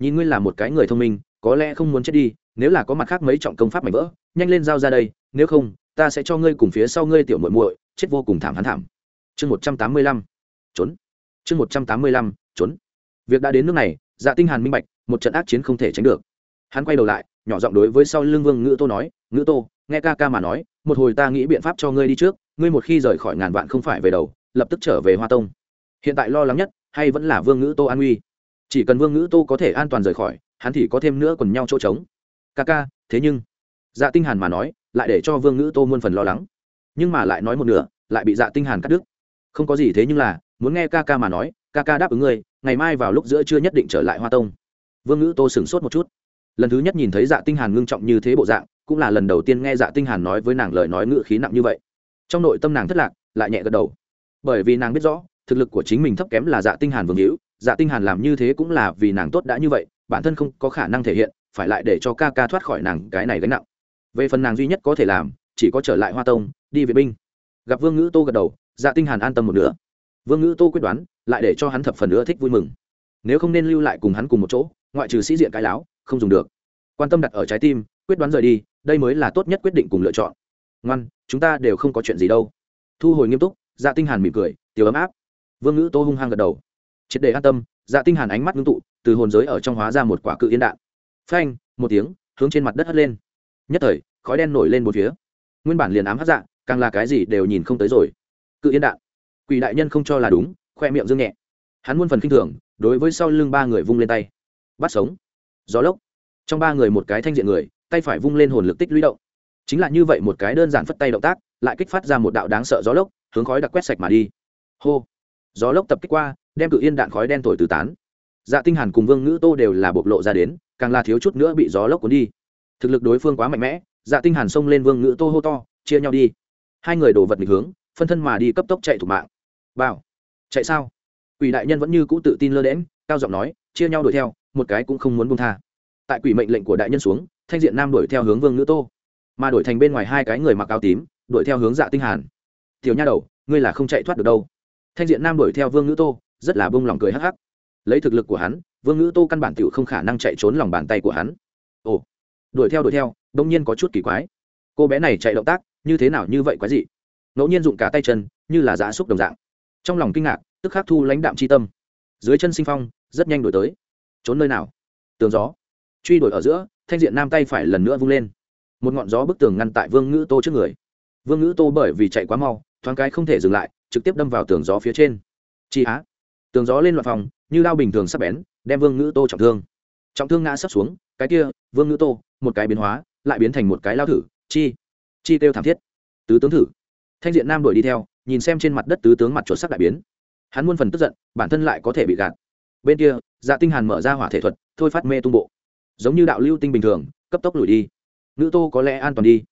S1: Nhìn ngươi là một cái người thông minh có lẽ không muốn chết đi, nếu là có mặt khác mấy trọng công pháp mảnh vỡ, nhanh lên giao ra đây, nếu không, ta sẽ cho ngươi cùng phía sau ngươi tiểu muội muội, chết vô cùng thảm hắn thảm. Chương một trăm tám mươi lăm, trốn. Chương một trăm tám mươi lăm, trốn. Việc đã đến nước này dạ tinh hàn minh bạch, một trận ác chiến không thể tránh được. Hắn quay đầu lại, nhỏ giọng đối với sau lưng vương ngữ tô nói, ngữ tô, nghe ca ca mà nói, một hồi ta nghĩ biện pháp cho ngươi đi trước, ngươi một khi rời khỏi ngàn vạn không phải về đầu, lập tức trở về hoa tông. Hiện tại lo lắng nhất, hay vẫn là vương ngữ tô an uy chỉ cần vương ngữ tô có thể an toàn rời khỏi, hắn thì có thêm nữa quần nhau chỗ trống. Ca ca, thế nhưng dạ tinh hàn mà nói, lại để cho vương ngữ tô muôn phần lo lắng. Nhưng mà lại nói một nửa, lại bị dạ tinh hàn cắt đứt. Không có gì thế nhưng là, muốn nghe ca ca mà nói, ca ca đáp ứng ngươi, ngày mai vào lúc giữa trưa nhất định trở lại hoa tông. Vương ngữ tô sửng sốt một chút. Lần thứ nhất nhìn thấy dạ tinh hàn ngưng trọng như thế bộ dạng, cũng là lần đầu tiên nghe dạ tinh hàn nói với nàng lời nói ngữ khí nặng như vậy. Trong nội tâm nàng thất lạc, lại nhẹ gật đầu. Bởi vì nàng biết rõ thực lực của chính mình thấp kém là dạ tinh hàn vương hữu dạ tinh hàn làm như thế cũng là vì nàng tốt đã như vậy, bản thân không có khả năng thể hiện, phải lại để cho ca ca thoát khỏi nàng cái này gánh nặng. Về phần nàng duy nhất có thể làm, chỉ có trở lại hoa tông, đi vệ binh. Gặp vương ngữ tô gật đầu dạ tinh hàn an tâm một nữa vương ngữ tô quyết đoán, lại để cho hắn thập phần nữa thích vui mừng. Nếu không nên lưu lại cùng hắn cùng một chỗ, ngoại trừ sĩ diện cái láo, không dùng được. Quan tâm đặt ở trái tim, quyết đoán rời đi, đây mới là tốt nhất quyết định cùng lựa chọn. Ngoan, chúng ta đều không có chuyện gì đâu. Thu hồi nghiêm túc dạ tinh hàn mỉm cười, tiểu ấm áp vương ngữ tô hung hăng gật đầu. Triệt để an tâm dạ tinh hàn ánh mắt ngưng tụ, từ hồn giới ở trong hóa ra một quả cự yên đạn. Phanh, một tiếng, hướng trên mặt đất hất lên. Nhất thời, khói đen nổi lên một phía. Nguyên bản liền ám hắt dạ càng là cái gì đều nhìn không tới rồi. Cự yên đạn. Quỷ đại nhân không cho là đúng, khoe miệng dương nhẹ. Hắn muôn phần kinh thường, đối với sau lưng ba người vung lên tay. Bắt sống. Gió lốc. Trong ba người một cái thanh diện người, tay phải vung lên hồn lực tích lũy động. Chính là như vậy một cái đơn giản phất tay động tác, lại kích phát ra một đạo đáng sợ gió lốc, hướng khói đặc quét sạch mà đi. Hô gió lốc tập kích qua, đem cự yên đạn khói đen thổi từ tán. Dạ tinh hàn cùng vương ngữ tô đều là bộc lộ ra đến, càng là thiếu chút nữa bị gió lốc cuốn đi. Thực lực đối phương quá mạnh mẽ dạ tinh hàn xông lên vương ngữ tô hô to, chia nhau đi. Hai người đổ vật nghịch hướng, phân thân mà đi cấp tốc chạy thủ mạng. Bảo chạy sao? Quỷ đại nhân vẫn như cũ tự tin lơ đễm cao giọng nói, chia nhau đuổi theo, một cái cũng không muốn buông tha. Tại quỷ mệnh lệnh của đại nhân xuống, thanh diện nam đuổi theo hướng vương ngữ tô, mà đổi thành bên ngoài hai cái người mặc áo tím, đuổi theo hướng dạ tinh hàn. Tiểu nha đầu, ngươi là không chạy thoát được đâu thanh diện nam đuổi theo vương ngữ tô, rất là bông lòng cười hắc hắc. Lấy thực lực của hắn, vương ngữ tô căn bản tiểu không khả năng chạy trốn lòng bàn tay của hắn. Ồ, đuổi theo đuổi theo đông nhiên có chút kỳ quái. Cô bé này chạy động tác, như thế nào như vậy quái dị. Ngẫu nhiên dụng cả tay chân, như là giã xúc đồng dạng. Trong lòng kinh ngạc, tức khắc thu lãnh đạm c h i tâm. Dưới chân sinh phong, rất nhanh đổi tới. Trốn nơi nào? Tường gió. Truy đuổi ở giữa, thanh diện nam tay phải lần nữa vung lên. Một ngọn gió bức tường ngăn tại vương ngữ tô trước người. Vương ngữ tô bởi vì chạy quá mau, thoáng cái không thể dừng lại trực tiếp đâm vào tường gió phía trên. Chi á. Tường gió lên loạt phòng, như lao bình thường sắp bén, đem vương ngữ tô trọng thương. Trọng thương ngã sắp xuống, cái kia, vương ngữ tô, một cái biến hóa, lại biến thành một cái lao thử, chi chi kêu thảm thiết. Tứ tướng thử. Thanh diện nam đuổi đi theo, nhìn xem trên mặt đất tứ tướng mặt chuột sắc đại biến. Hắn muôn phần tức giận, bản thân lại có thể bị gạt. Bên kia dạ tinh hàn mở ra hỏa thể thuật, thôi phát mê tung bộ. Giống như đạo lưu tinh bình thường, cấp tốc lùi đi. Nữ tô có lẽ an toàn đi.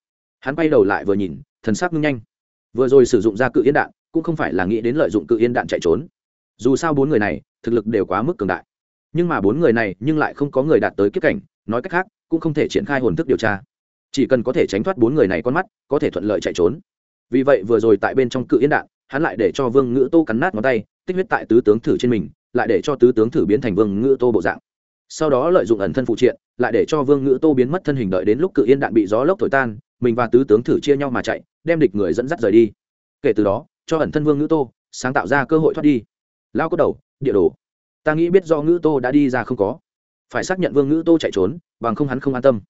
S1: Hắn quay đầu lại vừa nhìn, thần sắc ngưng nhanh. Vừa rồi sử dụng ra cự yên đạn cũng không phải là nghĩ đến lợi dụng cự yên đạn chạy trốn. Dù sao bốn người này, thực lực đều quá mức cường đại. Nhưng mà bốn người này nhưng lại không có người đạt tới kiếp cảnh, nói cách khác, cũng không thể triển khai hồn thức điều tra. Chỉ cần có thể tránh thoát bốn người này con mắt, có thể thuận lợi chạy trốn. Vì vậy vừa rồi tại bên trong cự yên đạn, hắn lại để cho vương ngữ tô cắn nát ngón tay, tích huyết tại tứ tướng thử trên mình, lại để cho tứ tướng thử biến thành vương ngữ tô bộ dạng. Sau đó lợi dụng ẩn thân phụ triện, lại để cho vương ngữ tô biến mất thân hình đợi đến lúc cự yên đạn bị gió lốc thổi tan, mình và tứ tướng thử chia nhau mà chạy, đem địch người dẫn dắt rời đi. Kể từ đó cho ẩn thân vương ngữ tô, sáng tạo ra cơ hội thoát đi. Lao có đầu, địa đồ. Ta nghĩ biết do ngữ tô đã đi ra không có. Phải xác nhận vương ngữ tô chạy trốn, bằng không hắn không an tâm.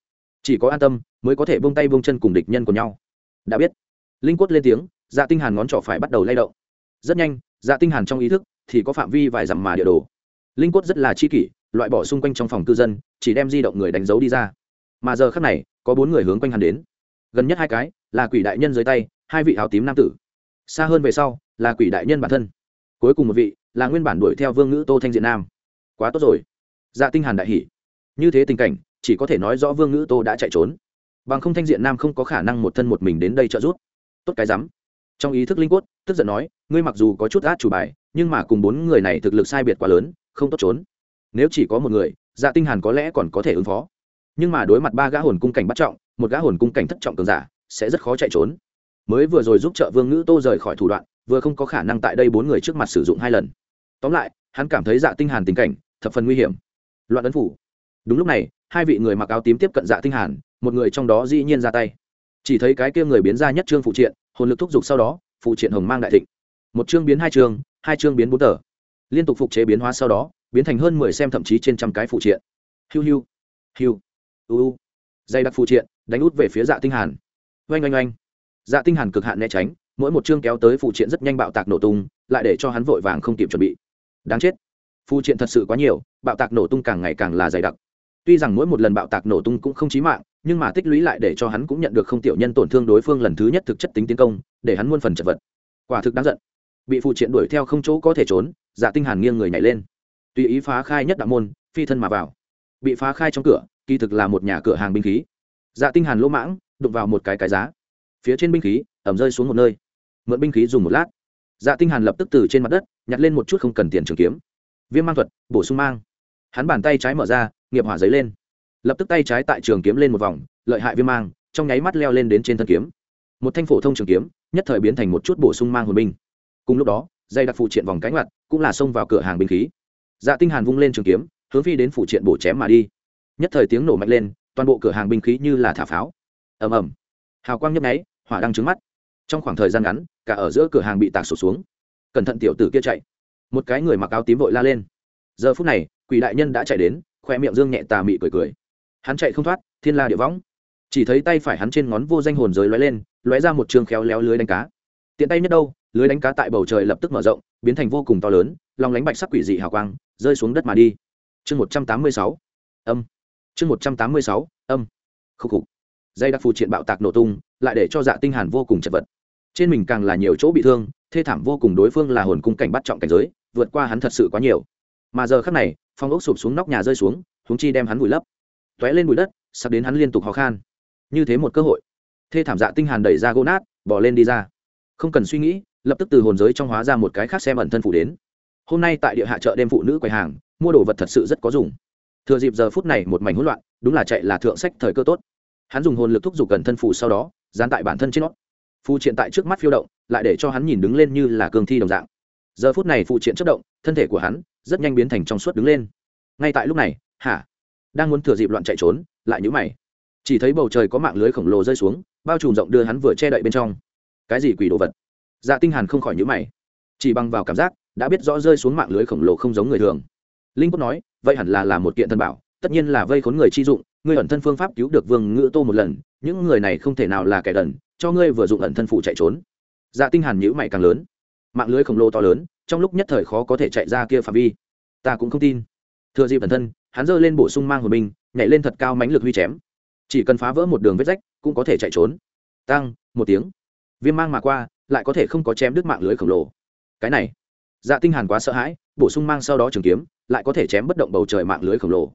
S1: Chỉ có an tâm, mới có thể bông tay bông chân cùng địch nhân của nhau. Đã biết. Linh quất lên tiếng dạ tinh hàn ngón trỏ phải bắt đầu lay động. Rất nhanh dạ tinh hàn trong ý thức thì có phạm vi vài dặm mà địa đồ. Linh quất rất là chi kỷ, loại bỏ xung quanh trong phòng cư dân, chỉ đem di động người đánh dấu đi ra. Mà giờ khắc này, có bốn người hướng quanh hắn đến. Gần nhất hai cái, là quỷ đại nhân dưới tay, hai vị áo tím nam tử xa hơn về sau, là quỷ đại nhân bản thân. Cuối cùng một vị, là nguyên bản đuổi theo vương ngữ tô thanh diện nam. Quá tốt rồi. Dạ tinh hàn đại hỉ. Như thế tình cảnh, chỉ có thể nói rõ vương ngữ tô đã chạy trốn. Bằng không thanh diện nam không có khả năng một thân một mình đến đây trợ giúp. Tốt cái rắm. Trong ý thức linh quất tức giận nói, ngươi mặc dù có chút át chủ bài, nhưng mà cùng bốn người này thực lực sai biệt quá lớn, không tốt trốn. Nếu chỉ có một người dạ tinh hàn có lẽ còn có thể ứng phó. Nhưng mà đối mặt ba gã hồn cung cảnh bắt trọng, một gã hồn cung cảnh thất trọng cường giả, sẽ rất khó chạy trốn mới vừa rồi giúp trợ vương ngữ tô rời khỏi thủ đoạn vừa không có khả năng tại đây bốn người trước mặt sử dụng hai lần. Tóm lại hắn cảm thấy dạ tinh hàn tình cảnh thập phần nguy hiểm. Loạn ấn phủ. Đúng lúc này hai vị người mặc áo tím tiếp cận dạ tinh hàn một người trong đó dĩ nhiên ra tay. Chỉ thấy cái kia người biến ra nhất trương phụ triện hồn lực thúc giục sau đó phụ triện hồng mang đại thịnh. Một chương biến hai chương hai chương biến bốn tờ. Liên tục phục chế biến hóa sau đó biến thành hơn mười xem thậm chí trên trăm cái phụ triện. Hiu hiu. Hiu. U, dây đặc phụ triện đánh út về phía dạ tinh hàn. Oanh oanh oanh dạ tinh hàn cực hạn né tránh, mỗi một chương kéo tới phụ triện rất nhanh bạo tạc nổ tung, lại để cho hắn vội vàng không kịp chuẩn bị. Đáng chết phụ triện thật sự quá nhiều, bạo tạc nổ tung càng ngày càng là dày đặc. Tuy rằng mỗi một lần bạo tạc nổ tung cũng không chí mạng, nhưng mà tích lũy lại để cho hắn cũng nhận được không tiểu nhân tổn thương đối phương lần thứ nhất thực chất tính tiến công, để hắn muôn phần chật vật. Quả thực đáng giận. Bị phụ triện đuổi theo không chỗ có thể trốn dạ tinh hàn nghiêng người nhảy lên. Tùy ý phá khai nhất đạo môn, phi thân mà vào. Bị phá khai trong cửa, kỳ thực là một nhà cửa hàng binh khí. Dạ tinh hàn lỗ mãng, đụng vào một cái cái giá phía trên binh khí, ẩm rơi xuống một nơi. Mượn binh khí dùng một lát. Dạ tinh hàn lập tức từ trên mặt đất, nhặt lên một chút không cần tiền trường kiếm. Viêm mang thuật, bổ sung mang. Hắn bàn tay trái mở ra, nghiệp hỏa giấy lên. Lập tức tay trái tại trường kiếm lên một vòng, lợi hại viêm mang, trong nháy mắt leo lên đến trên thân kiếm. Một thanh phổ thông trường kiếm, nhất thời biến thành một chút bổ sung mang hồn binh. Cùng lúc đó, dây đặc phụ triện vòng cánh mặt cũng là xông vào cửa hàng binh khí. Dạ tinh hàn vung lên trường kiếm, hướng phi đến phụ triện bổ chém mà đi. Nhất thời tiếng nổ mạnh lên, toàn bộ cửa hàng binh khí như là thả pháo. Ầm ầm. Hào quang nhấp nháy hỏa đang trứng mắt. Trong khoảng thời gian ngắn, cả ở giữa cửa hàng bị tạc sổ xuống. Cẩn thận tiểu tử kia chạy. Một cái người mặc áo tím vội la lên. Giờ phút này, quỷ đại nhân đã chạy đến khoe miệng dương nhẹ tà mị cười cười. Hắn chạy không thoát, thiên la địa võng. Chỉ thấy tay phải hắn trên ngón vô danh hồn giới lóe lên, lóe ra một trường khéo léo lưới đánh cá. Tiện tay nhất đâu, lưới đánh cá tại bầu trời lập tức mở rộng, biến thành vô cùng to lớn lòng lánh bạch sắc quỷ dị hào quang, rơi xuống đất mà đi. Chương một trăm tám mươi sáu. Âm. Chương một trăm tám mươi sáu. Âm. Khúc khục dây đặc phù triện bạo tạc nổ tung, lại để cho dạ tinh hàn vô cùng chật vật. Trên mình càng là nhiều chỗ bị thương, thê thảm vô cùng đối phương là hồn cung cảnh bắt trọng cảnh giới, vượt qua hắn thật sự quá nhiều. Mà giờ khắc này, phong ốc sụp xuống nóc nhà rơi xuống, huống chi đem hắn vùi lấp. Toé lên bụi đất, sắp đến hắn liên tục khó khăn. như thế một cơ hội, thê thảm dạ tinh hàn đẩy ra gỗ nát, bỏ lên đi ra. Không cần suy nghĩ, lập tức từ hồn giới trong hóa ra một cái khác xem ẩn thân phụ đến. Hôm nay tại địa hạ chợ đêm phụ nữ quầy hàng, mua đồ vật thật sự rất có dùng. Thừa dịp giờ phút này một mảnh hỗn loạn, đúng là chạy là thượng sách thời cơ tốt hắn dùng hồn lực thúc giục gần thân phủ sau đó, dán tại bản thân trên nó. Phụ triện tại trước mắt phiêu động, lại để cho hắn nhìn đứng lên như là cường thi đồng dạng. Giờ phút này phụ triện chất động, thân thể của hắn rất nhanh biến thành trong suốt đứng lên. Ngay tại lúc này, hả? Đang muốn thừa dịp loạn chạy trốn, lại nhũ mày. Chỉ thấy bầu trời có mạng lưới khổng lồ rơi xuống, bao trùm rộng đưa hắn vừa che đậy bên trong. Cái gì quỷ đồ vật? Dạ tinh hàn không khỏi nhũ mày. Chỉ bằng vào cảm giác, đã biết rõ rơi xuống mạng lưới khổng lồ không giống người thường. Linh quốc nói, vậy hẳn là là một kiện thần bảo, tất nhiên là vây khốn người chi dụng ngươi ẩn thân phương pháp cứu được vương ngữ tô một lần, những người này không thể nào là kẻ đần, cho ngươi vừa dụng ẩn thân phụ chạy trốn. Dạ tinh hàn nhữ mày càng lớn. Mạng lưới khổng lồ to lớn, trong lúc nhất thời khó có thể chạy ra kia phạm vi. Ta cũng không tin. Thừa dịp ẩn thân, hắn giơ lên bổ sung mang hồn binh, nhảy lên thật cao mãnh lực huy chém. Chỉ cần phá vỡ một đường vết rách, cũng có thể chạy trốn. Tăng, một tiếng. Viêm mang mà qua, lại có thể không có chém đứt mạng lưới khổng lồ. Cái này. Dạ tinh hàn quá sợ hãi, bổ sung mang sau đó trường kiếm, lại có thể chém bất động bầu trời mạng lưới khổng lồ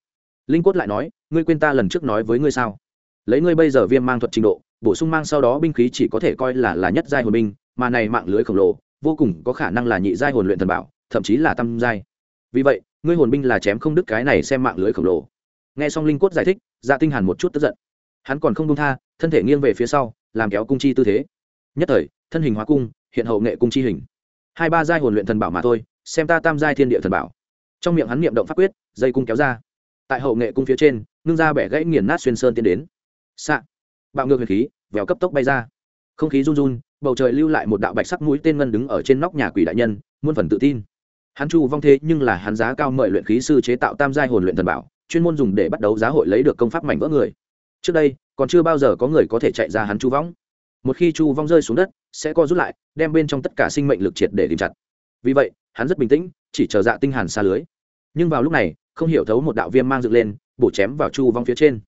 S1: linh cốt lại nói, ngươi quên ta lần trước nói với ngươi sao? Lấy ngươi bây giờ viêm mang thuật trình độ, bổ sung mang sau đó binh khí chỉ có thể coi là là nhất giai hồn binh, mà này mạng lưới khổng lồ, vô cùng có khả năng là nhị giai hồn luyện thần bảo, thậm chí là tam giai. Vì vậy, ngươi hồn binh là chém không đứt cái này xem mạng lưới khổng lồ. Nghe xong linh cốt giải thích dạ tinh hàn một chút tức giận. Hắn còn không buông tha, thân thể nghiêng về phía sau, làm kéo cung chi tư thế. Nhất thời, thân hình hóa cung, hiện hậu nghệ cung chi hình. Hai ba giai hồn luyện thần bảo mà thôi, xem ta tam giai thiên địa thần bảo. Trong miệng hắn niệm động pháp quyết, dây cung kéo ra tại hậu nghệ cung phía trên, ngưng ra bẻ gãy nghiền nát xuyên sơn tiến đến. Xạ. Bạo ngược huyền khí, vèo cấp tốc bay ra. Không khí run run, bầu trời lưu lại một đạo bạch sắc mũi tên ngân đứng ở trên nóc nhà quỷ đại nhân, muôn phần tự tin. Hắn chu vong thế nhưng là hắn giá cao mời luyện khí sư chế tạo tam giai hồn luyện thần bảo, chuyên môn dùng để bắt đầu giá hội lấy được công pháp mảnh vỡ người. Trước đây, còn chưa bao giờ có người có thể chạy ra hắn chu vong. Một khi chu vong rơi xuống đất, sẽ co rút lại, đem bên trong tất cả sinh mệnh lực triệt để tìm chặt. Vì vậy, hắn rất bình tĩnh, chỉ chờ dạ tinh hàn xa lưới. Nhưng vào lúc này không hiểu thấu một đạo viêm mang dựng lên, bổ chém vào chu vong phía trên.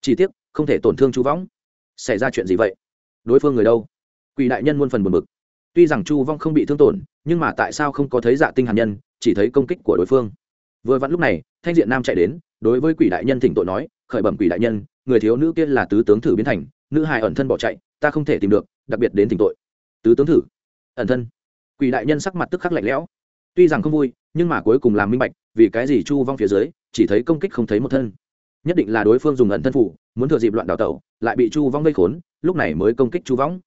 S1: Chỉ tiếc, không thể tổn thương chu vong. Xảy ra chuyện gì vậy? Đối phương người đâu? Quỷ đại nhân muôn phần buồn bực. Tuy rằng chu vong không bị thương tổn, nhưng mà tại sao không có thấy dạ tinh hàn nhân, chỉ thấy công kích của đối phương? Vừa vặn lúc này, thanh diện nam chạy đến, đối với quỷ đại nhân thỉnh tội nói, khởi bẩm quỷ đại nhân, người thiếu nữ kia là tứ tướng thử biến thành, nữ hài ẩn thân bỏ chạy, ta không thể tìm được, đặc biệt đến thỉnh tội. Tứ tướng thử? Ẩn thân? Quỷ đại nhân sắc mặt tức khắc lạnh lẽo. Tuy rằng không vui, nhưng mà cuối cùng làm minh bạch vì cái gì chu vong phía dưới, chỉ thấy công kích không thấy một thân. Nhất định là đối phương dùng ẩn thân phủ, muốn thừa dịp loạn đào tẩu, lại bị chu vong gây khốn, lúc này mới công kích chu vong.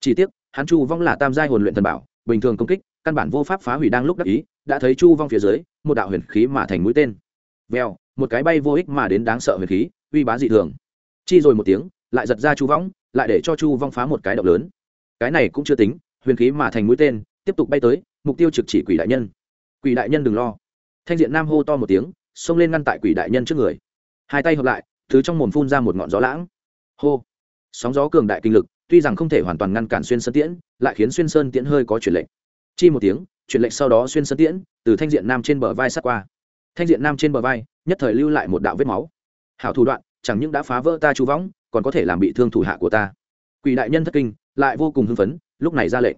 S1: Chỉ tiếc, hắn chu vong là tam giai hồn luyện thần bảo, bình thường công kích, căn bản vô pháp phá hủy đang lúc đắc ý, đã thấy chu vong phía dưới, một đạo huyền khí mà thành mũi tên. Vèo, một cái bay vô ích mà đến đáng sợ huyền khí, uy bá dị thường. Chi rồi một tiếng, lại giật ra chu vong, lại để cho chu vong phá một cái động lớn. Cái này cũng chưa tính, huyền khí mà thành mũi tên, tiếp tục bay tới, mục tiêu trực chỉ quỷ đại nhân. Quỷ đại nhân đừng lo thanh diện nam hô to một tiếng, xông lên ngăn tại quỷ đại nhân trước người. Hai tay hợp lại thứ trong mồm phun ra một ngọn gió lãng. Hô! Sóng gió cường đại kinh lực, tuy rằng không thể hoàn toàn ngăn cản xuyên sơn tiễn, lại khiến xuyên sơn tiễn hơi có chuyển lệnh chi một tiếng, chuyển lệnh sau đó xuyên sơn tiễn từ thanh diện nam trên bờ vai sát qua. Thanh diện nam trên bờ vai, nhất thời lưu lại một đạo vết máu. Hảo thủ đoạn, chẳng những đã phá vỡ ta chú võng, còn có thể làm bị thương thủ hạ của ta. Quỷ đại nhân thất kinh, lại vô cùng hưng phấn, lúc này ra lệnh.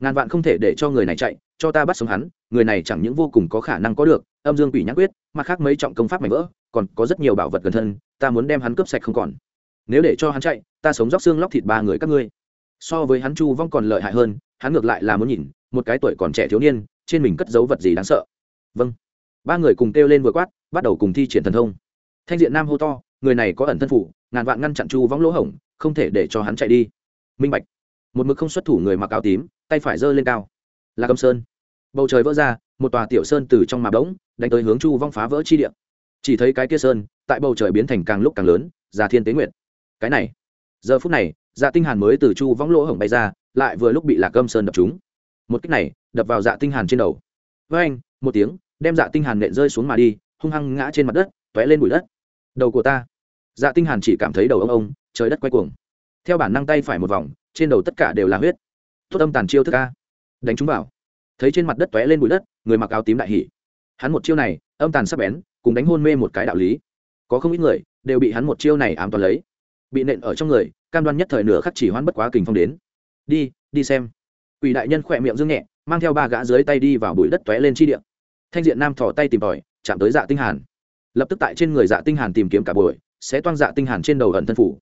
S1: Ngàn vạn không thể để cho người này chạy cho ta bắt sống hắn, người này chẳng những vô cùng có khả năng có được, âm dương quỷ nhãn quyết, mặt khác mấy trọng công pháp mảnh vỡ, còn có rất nhiều bảo vật gần thân, ta muốn đem hắn cướp sạch không còn. Nếu để cho hắn chạy, ta sống róc xương lóc thịt ba người các ngươi. So với hắn chu vong còn lợi hại hơn, hắn ngược lại là muốn nhìn, một cái tuổi còn trẻ thiếu niên, trên mình cất giấu vật gì đáng sợ. Vâng. Ba người cùng kêu lên vừa quát, bắt đầu cùng thi triển thần thông. Thanh diện nam hô to, người này có ẩn thân phủ, ngàn vạn ngăn chặn chu vong lỗ hổng, không thể để cho hắn chạy đi. Minh bạch. Một mực không xuất thủ người mặc áo tím, tay phải giơ lên cao là cầm sơn. Bầu trời vỡ ra, một tòa tiểu sơn từ trong mà bỗng, đánh tới hướng chu vong phá vỡ chi địa. Chỉ thấy cái kia sơn, tại bầu trời biến thành càng lúc càng lớn, già thiên tế nguyệt. Cái này, giờ phút này dạ tinh hàn mới từ chu vong lỗ hổng bay ra, lại vừa lúc bị lạc âm sơn đập trúng. Một kích này, đập vào dạ tinh hàn trên đầu. Với anh, một tiếng, đem dạ tinh hàn nện rơi xuống mà đi, hung hăng ngã trên mặt đất, tóe lên bụi đất. Đầu của ta. Dạ tinh hàn chỉ cảm thấy đầu ông ông, trời đất quay cuồng. Theo bản năng tay phải một vòng, trên đầu tất cả đều là huyết. Tốt âm tàn chiêu thức ca đánh chúng vào. Thấy trên mặt đất tóe lên bụi đất, người mặc áo tím đại hỉ. Hắn một chiêu này, âm tàn sắp bén, cùng đánh hôn mê một cái đạo lý. Có không ít người đều bị hắn một chiêu này ám toàn lấy. Bị nện ở trong người, cam đoan nhất thời nửa khắc chỉ hoãn bất quá kình phong đến. Đi đi xem. Quỷ đại nhân khỏe miệng dương nhẹ, mang theo ba gã dưới tay đi vào bụi đất tóe lên chi điện thanh diện nam thỏ tay tìm tòi, chạm tới dạ tinh hàn. Lập tức tại trên người dạ tinh hàn tìm kiếm cả buổi, sẽ toang dạ tinh hàn trên đầu ẩn thân phủ.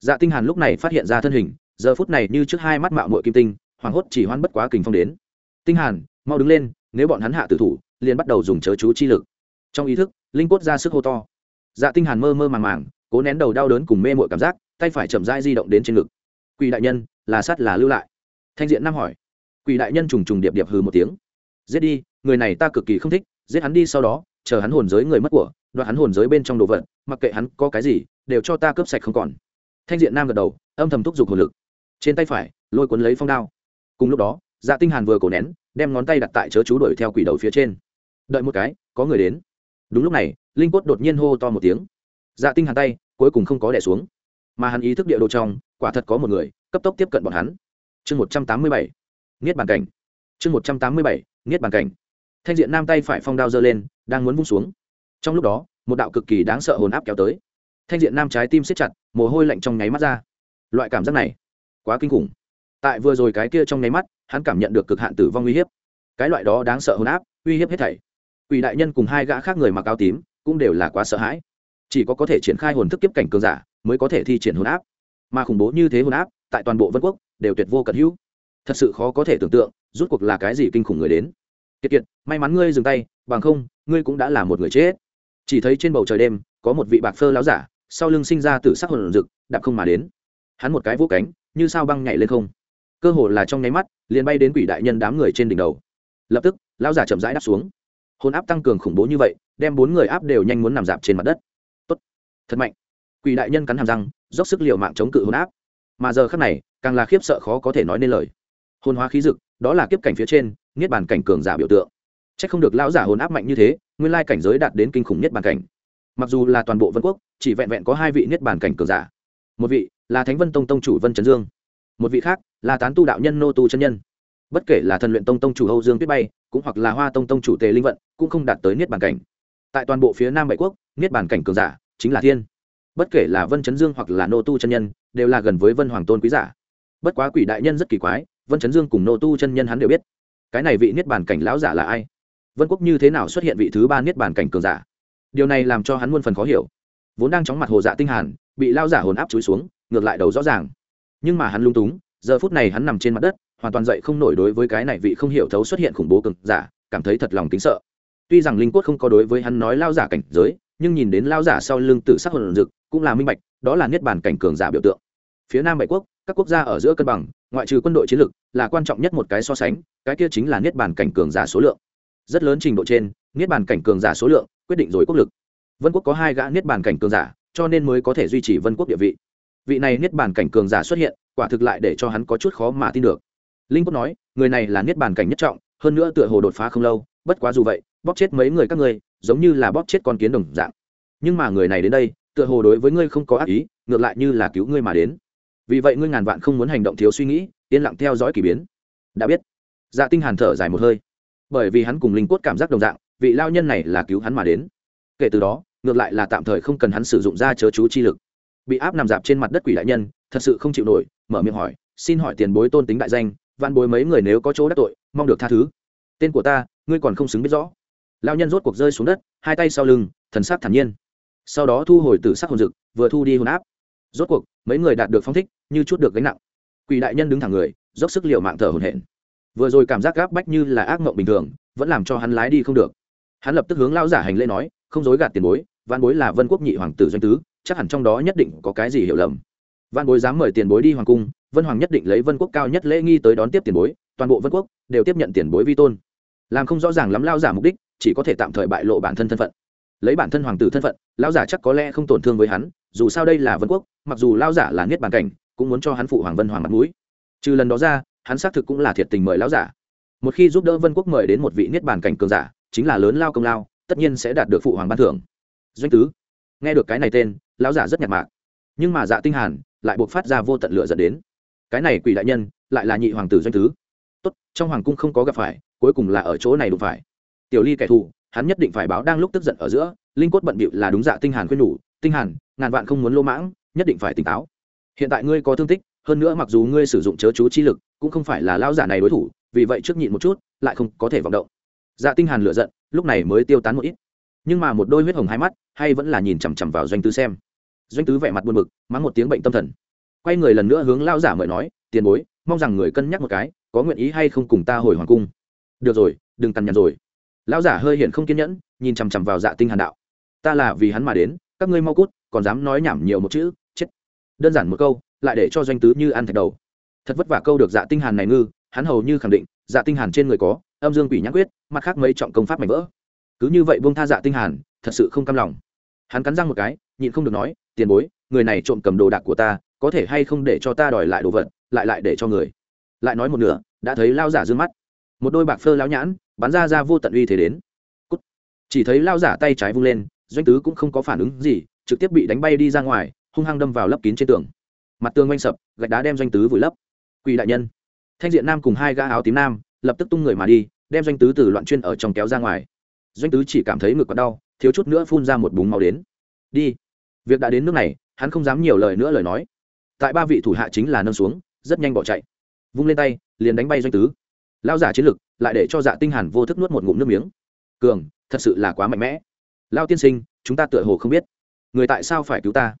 S1: Dạ tinh hàn lúc này phát hiện ra thân hình, giờ phút này như trước hai mắt mạo muội kim tinh hoàng hốt chỉ hoan bất quá kình phong đến. Tinh hàn, mau đứng lên, nếu bọn hắn hạ tử thủ, liền bắt đầu dùng chớ chú chi lực. Trong ý thức, linh cốt ra sức hô to. Dạ tinh hàn mơ mơ màng màng, cố nén đầu đau đớn cùng mê muội cảm giác, tay phải chậm rãi di động đến trên ngực. Quỷ đại nhân, là sát là lưu lại? Thanh diện nam hỏi. Quỷ đại nhân trùng trùng điệp điệp hừ một tiếng. Giết đi, người này ta cực kỳ không thích, giết hắn đi sau đó, chờ hắn hồn giới người mất của, đoạt hắn hồn giới bên trong đồ vật, mặc kệ hắn có cái gì, đều cho ta cướp sạch không còn. Thanh diện nam gật đầu, âm thầm thúc giục hồn lực. Trên tay phải, lôi cuốn lấy phong đao cùng lúc đó dạ tinh hàn vừa cổ nén, đem ngón tay đặt tại chớ chú đuổi theo quỷ đầu phía trên. Đợi một cái, có người đến. Đúng lúc này, linh cốt đột nhiên hô to một tiếng. Dạ tinh hàn tay, cuối cùng không có đè xuống. Mà hắn ý thức địa đồ trong, quả thật có một người, cấp tốc tiếp cận bọn hắn. Chương một trăm tám mươi bảy, niết bàn cảnh. Chương một trăm tám mươi bảy, niết bàn cảnh. Thanh diện nam tay phải phong đao giơ lên, đang muốn vung xuống. Trong lúc đó, một đạo cực kỳ đáng sợ hồn áp kéo tới. Thanh diện nam trái tim siết chặt, mồ hôi lạnh trong nháy mắt ra. Loại cảm giác này, quá kinh khủng tại vừa rồi cái kia trong nháy mắt, hắn cảm nhận được cực hạn tử vong uy hiếp. Cái loại đó đáng sợ hồn áp, uy hiếp hết thảy. Quỷ đại nhân cùng hai gã khác người mặc áo tím cũng đều là quá sợ hãi. Chỉ có có thể triển khai hồn thức kiếp cảnh cường giả mới có thể thi triển hồn áp. Mà khủng bố như thế hồn áp, tại toàn bộ vân quốc đều tuyệt vô cận hữu. Thật sự khó có thể tưởng tượng, rút cuộc là cái gì kinh khủng người đến. Kiệt kiệt, may mắn ngươi dừng tay, bằng không, ngươi cũng đã là một người chết. Chỉ thấy trên bầu trời đêm, có một vị bạc phơ láo giả, sau lưng sinh ra từ sắc hồn rực đạp không mà đến. Hắn một cái vỗ cánh, như sao băng nhảy lên không cơ hồ là trong nháy mắt, liền bay đến quỷ đại nhân đám người trên đỉnh đầu. Lập tức, lão giả chậm rãi đáp xuống. Hồn áp tăng cường khủng bố như vậy, đem bốn người áp đều nhanh muốn nằm dạp trên mặt đất. Tốt. Thật mạnh. Quỷ đại nhân cắn hàm răng, dốc sức l i ề u mạng chống cự hồn áp. Mà giờ khắc này, càng là khiếp sợ khó có thể nói nên lời. Hồn hóa khí dực, đó là kiếp cảnh phía trên, niết bàn cảnh cường giả biểu tượng. C h ắ c không được lão giả hồn áp mạnh như thế, nguyên lai cảnh giới đạt đến kinh khủng niết bàn cảnh. Mặc dù là toàn bộ vân quốc, chỉ vẹn vẹn có hai vị niết bàn cảnh cường giả. Một vị là thánh vân tông tông chủ vân trấn dương một vị khác là tán tu đạo nhân nô tu chân nhân. Bất kể là thần luyện tông tông chủ âu dương tuyết bay, cũng hoặc là hoa tông tông chủ tề linh vận, cũng không đạt tới niết bàn cảnh. Tại toàn bộ phía nam bảy quốc, niết bàn cảnh cường giả chính là thiên. Bất kể là vân chấn dương hoặc là nô tu chân nhân, đều là gần với vân hoàng tôn quý giả. Bất quá quỷ đại nhân rất kỳ quái, vân chấn dương cùng nô tu chân nhân hắn đều biết. Cái này vị niết bàn cảnh lão giả là ai? Vân quốc như thế nào xuất hiện vị thứ ba niết bàn cảnh cường giả? Điều này làm cho hắn muôn phần khó hiểu. Vốn đang chóng mặt hồ dạ tinh hàn, bị lao giả hồn áp chúi xuống, ngược lại đầu rõ ràng nhưng mà hắn lung túng, giờ phút này hắn nằm trên mặt đất, hoàn toàn dậy không nổi đối với cái này vị không hiểu thấu xuất hiện khủng bố cực giả, cảm thấy thật lòng kính sợ. Tuy rằng linh quất không có đối với hắn nói lao giả cảnh giới, nhưng nhìn đến lao giả sau lưng tự sắc hồn dực, cũng là minh bạch, đó là niết bàn cảnh cường giả biểu tượng. Phía nam bảy quốc, các quốc gia ở giữa cân bằng, ngoại trừ quân đội chiến lược, là quan trọng nhất một cái so sánh, cái kia chính là niết bàn cảnh cường giả số lượng. Rất lớn trình độ trên, niết bàn cảnh cường giả số lượng quyết định rồi quốc lực. Vân quốc có hai gã niết bàn cảnh cường giả, cho nên mới có thể duy trì vân quốc địa vị vị này niết bàn cảnh cường giả xuất hiện, quả thực lại để cho hắn có chút khó mà tin được. Linh quốc nói, người này là niết bàn cảnh nhất trọng, hơn nữa tựa hồ đột phá không lâu, bất quá dù vậy, bóp chết mấy người các ngươi, giống như là bóp chết con kiến đồng dạng. Nhưng mà người này đến đây, tựa hồ đối với ngươi không có ác ý, ngược lại như là cứu ngươi mà đến. Vì vậy ngươi ngàn vạn không muốn hành động thiếu suy nghĩ, yên lặng theo dõi k ỳ biến. Đã biết. Dạ tinh hàn thở dài một hơi. Bởi vì hắn cùng linh cốt cảm giác đồng dạng, vị lao nhân này là cứu hắn mà đến. Kể từ đó, ngược lại là tạm thời không cần hắn sử dụng ra chớ chú chi lực bị áp nằm dạp trên mặt đất quỷ đại nhân, thật sự không chịu nổi, mở miệng hỏi, xin hỏi tiền bối tôn tính đại danh văn bối mấy người nếu có chỗ đắc tội, mong được tha thứ. Tên của ta, ngươi còn không xứng biết rõ. Lao nhân rốt cuộc rơi xuống đất, hai tay sau lưng, thần sắc thản nhiên. Sau đó thu hồi từ sắc hồn dực, vừa thu đi hồn áp. Rốt cuộc, mấy người đạt được phong thích, như chút được gánh nặng. Quỷ đại nhân đứng thẳng người, dốc sức liệu mạng thở hồn hển. Vừa rồi cảm giác gáp bách như là ác mộng bình thường, vẫn làm cho hắn lái đi không được. Hắn lập tức hướng lao giả hành lễ nói, không dối gạt tiền bối văn bối là vân quốc nhị hoàng tử doanh tứ chắc hẳn trong đó nhất định có cái gì hiểu lầm. Văn bối dám mời tiền bối đi hoàng cung, vân hoàng nhất định lấy vân quốc cao nhất lễ nghi tới đón tiếp tiền bối, toàn bộ vân quốc đều tiếp nhận tiền bối vi tôn. Làm không rõ ràng lắm lao giả mục đích, chỉ có thể tạm thời bại lộ bản thân thân phận. Lấy bản thân hoàng tử thân phận lao giả chắc có lẽ không tổn thương với hắn, dù sao đây là vân quốc, mặc dù lao giả là niết bàn cảnh, cũng muốn cho hắn phụ hoàng vân hoàng mặt mũi. Trừ lần đó ra, hắn xác thực cũng là thiệt tình mời lao giả. Một khi giúp đỡ vân quốc mời đến một vị niết bàn cảnh cường giả, chính là lớn lao công lao, tất nhiên sẽ đạt được phụ hoàng ban thưởng. Doanh tứ, nghe được cái này tên lão giả rất nhạt mạc. Nhưng mà dạ tinh hàn lại buộc phát ra vô tận lửa dẫn đến. Cái này quỷ đại nhân lại là nhị hoàng tử doanh tứ. Tốt, trong hoàng cung không có gặp phải, cuối cùng là ở chỗ này đụng phải. Tiểu ly kẻ thù, hắn nhất định phải báo đang lúc tức giận ở giữa, linh cốt bận bịu là đúng dạ tinh hàn khuyên nhủ, tinh hàn, ngàn vạn không muốn lô mãng, nhất định phải tỉnh táo. Hiện tại ngươi có thương tích, hơn nữa mặc dù ngươi sử dụng chớ chú chi lực, cũng không phải là lão giả này đối thủ, vì vậy trước nhịn một chút, lại không có thể vọng động. Dạ tinh hàn lửa giận, lúc này mới tiêu tán một ít. Nhưng mà một đôi huyết hồng hai mắt, hay vẫn là nhìn chằm chằm vào doanh tứ xem doanh tứ vẻ mặt buồn bực, mắng một tiếng bệnh tâm thần. Quay người lần nữa hướng lao giả mời nói, tiền bối, mong rằng người cân nhắc một cái, có nguyện ý hay không cùng ta hồi hoàng cung? Được rồi, đừng cằn nhằn rồi. Lão giả hơi hiện không kiên nhẫn, nhìn chằm chằm vào dạ tinh hàn đạo. Ta là vì hắn mà đến, các ngươi mau cút, còn dám nói nhảm nhiều một chữ, chết. Đơn giản một câu, lại để cho doanh tứ như ăn thạch đầu. Thật vất vả câu được dạ tinh hàn này ngư, hắn hầu như khẳng định dạ tinh hàn trên người có, âm dương quỷ nhãn quyết, mặt khác mấy trọng công pháp mảnh vỡ. Cứ như vậy buông tha dạ tinh hàn, thật sự không cam lòng. Hắn cắn răng một cái, nhịn không được nói tiền bối, người này trộm cầm đồ đạc của ta, có thể hay không để cho ta đòi lại đồ vật, lại lại để cho người? Lại nói một nửa, đã thấy lao giả dương mắt. Một đôi bạc phơ lão nhãn, bắn ra ra vô tận uy thế đến. Cút. chỉ thấy lao giả tay trái vung lên, doanh tứ cũng không có phản ứng gì, trực tiếp bị đánh bay đi ra ngoài, hung hăng đâm vào lấp kín trên tường. Mặt tường oanh sập, gạch đá đem doanh tứ vùi lấp. Quỷ đại nhân. Thanh diện nam cùng hai gã áo tím nam, lập tức tung người mà đi, đem doanh tứ từ loạn chuyên ở trong kéo ra ngoài. Doanh tứ chỉ cảm thấy ngực còn đau, thiếu chút nữa phun ra một búng máu đến. Đi việc đã đến nước này, hắn không dám nhiều lời nữa lời nói. Tại ba vị thủ hạ chính là nâng xuống, rất nhanh bỏ chạy. Vung lên tay, liền đánh bay doanh tứ. Lao giả chiến lực lại để cho dạ tinh hàn vô thức nuốt một ngụm nước miếng. Cường, thật sự là quá mạnh mẽ. Lao tiên sinh, chúng ta tựa hồ không biết. Người tại sao phải cứu ta?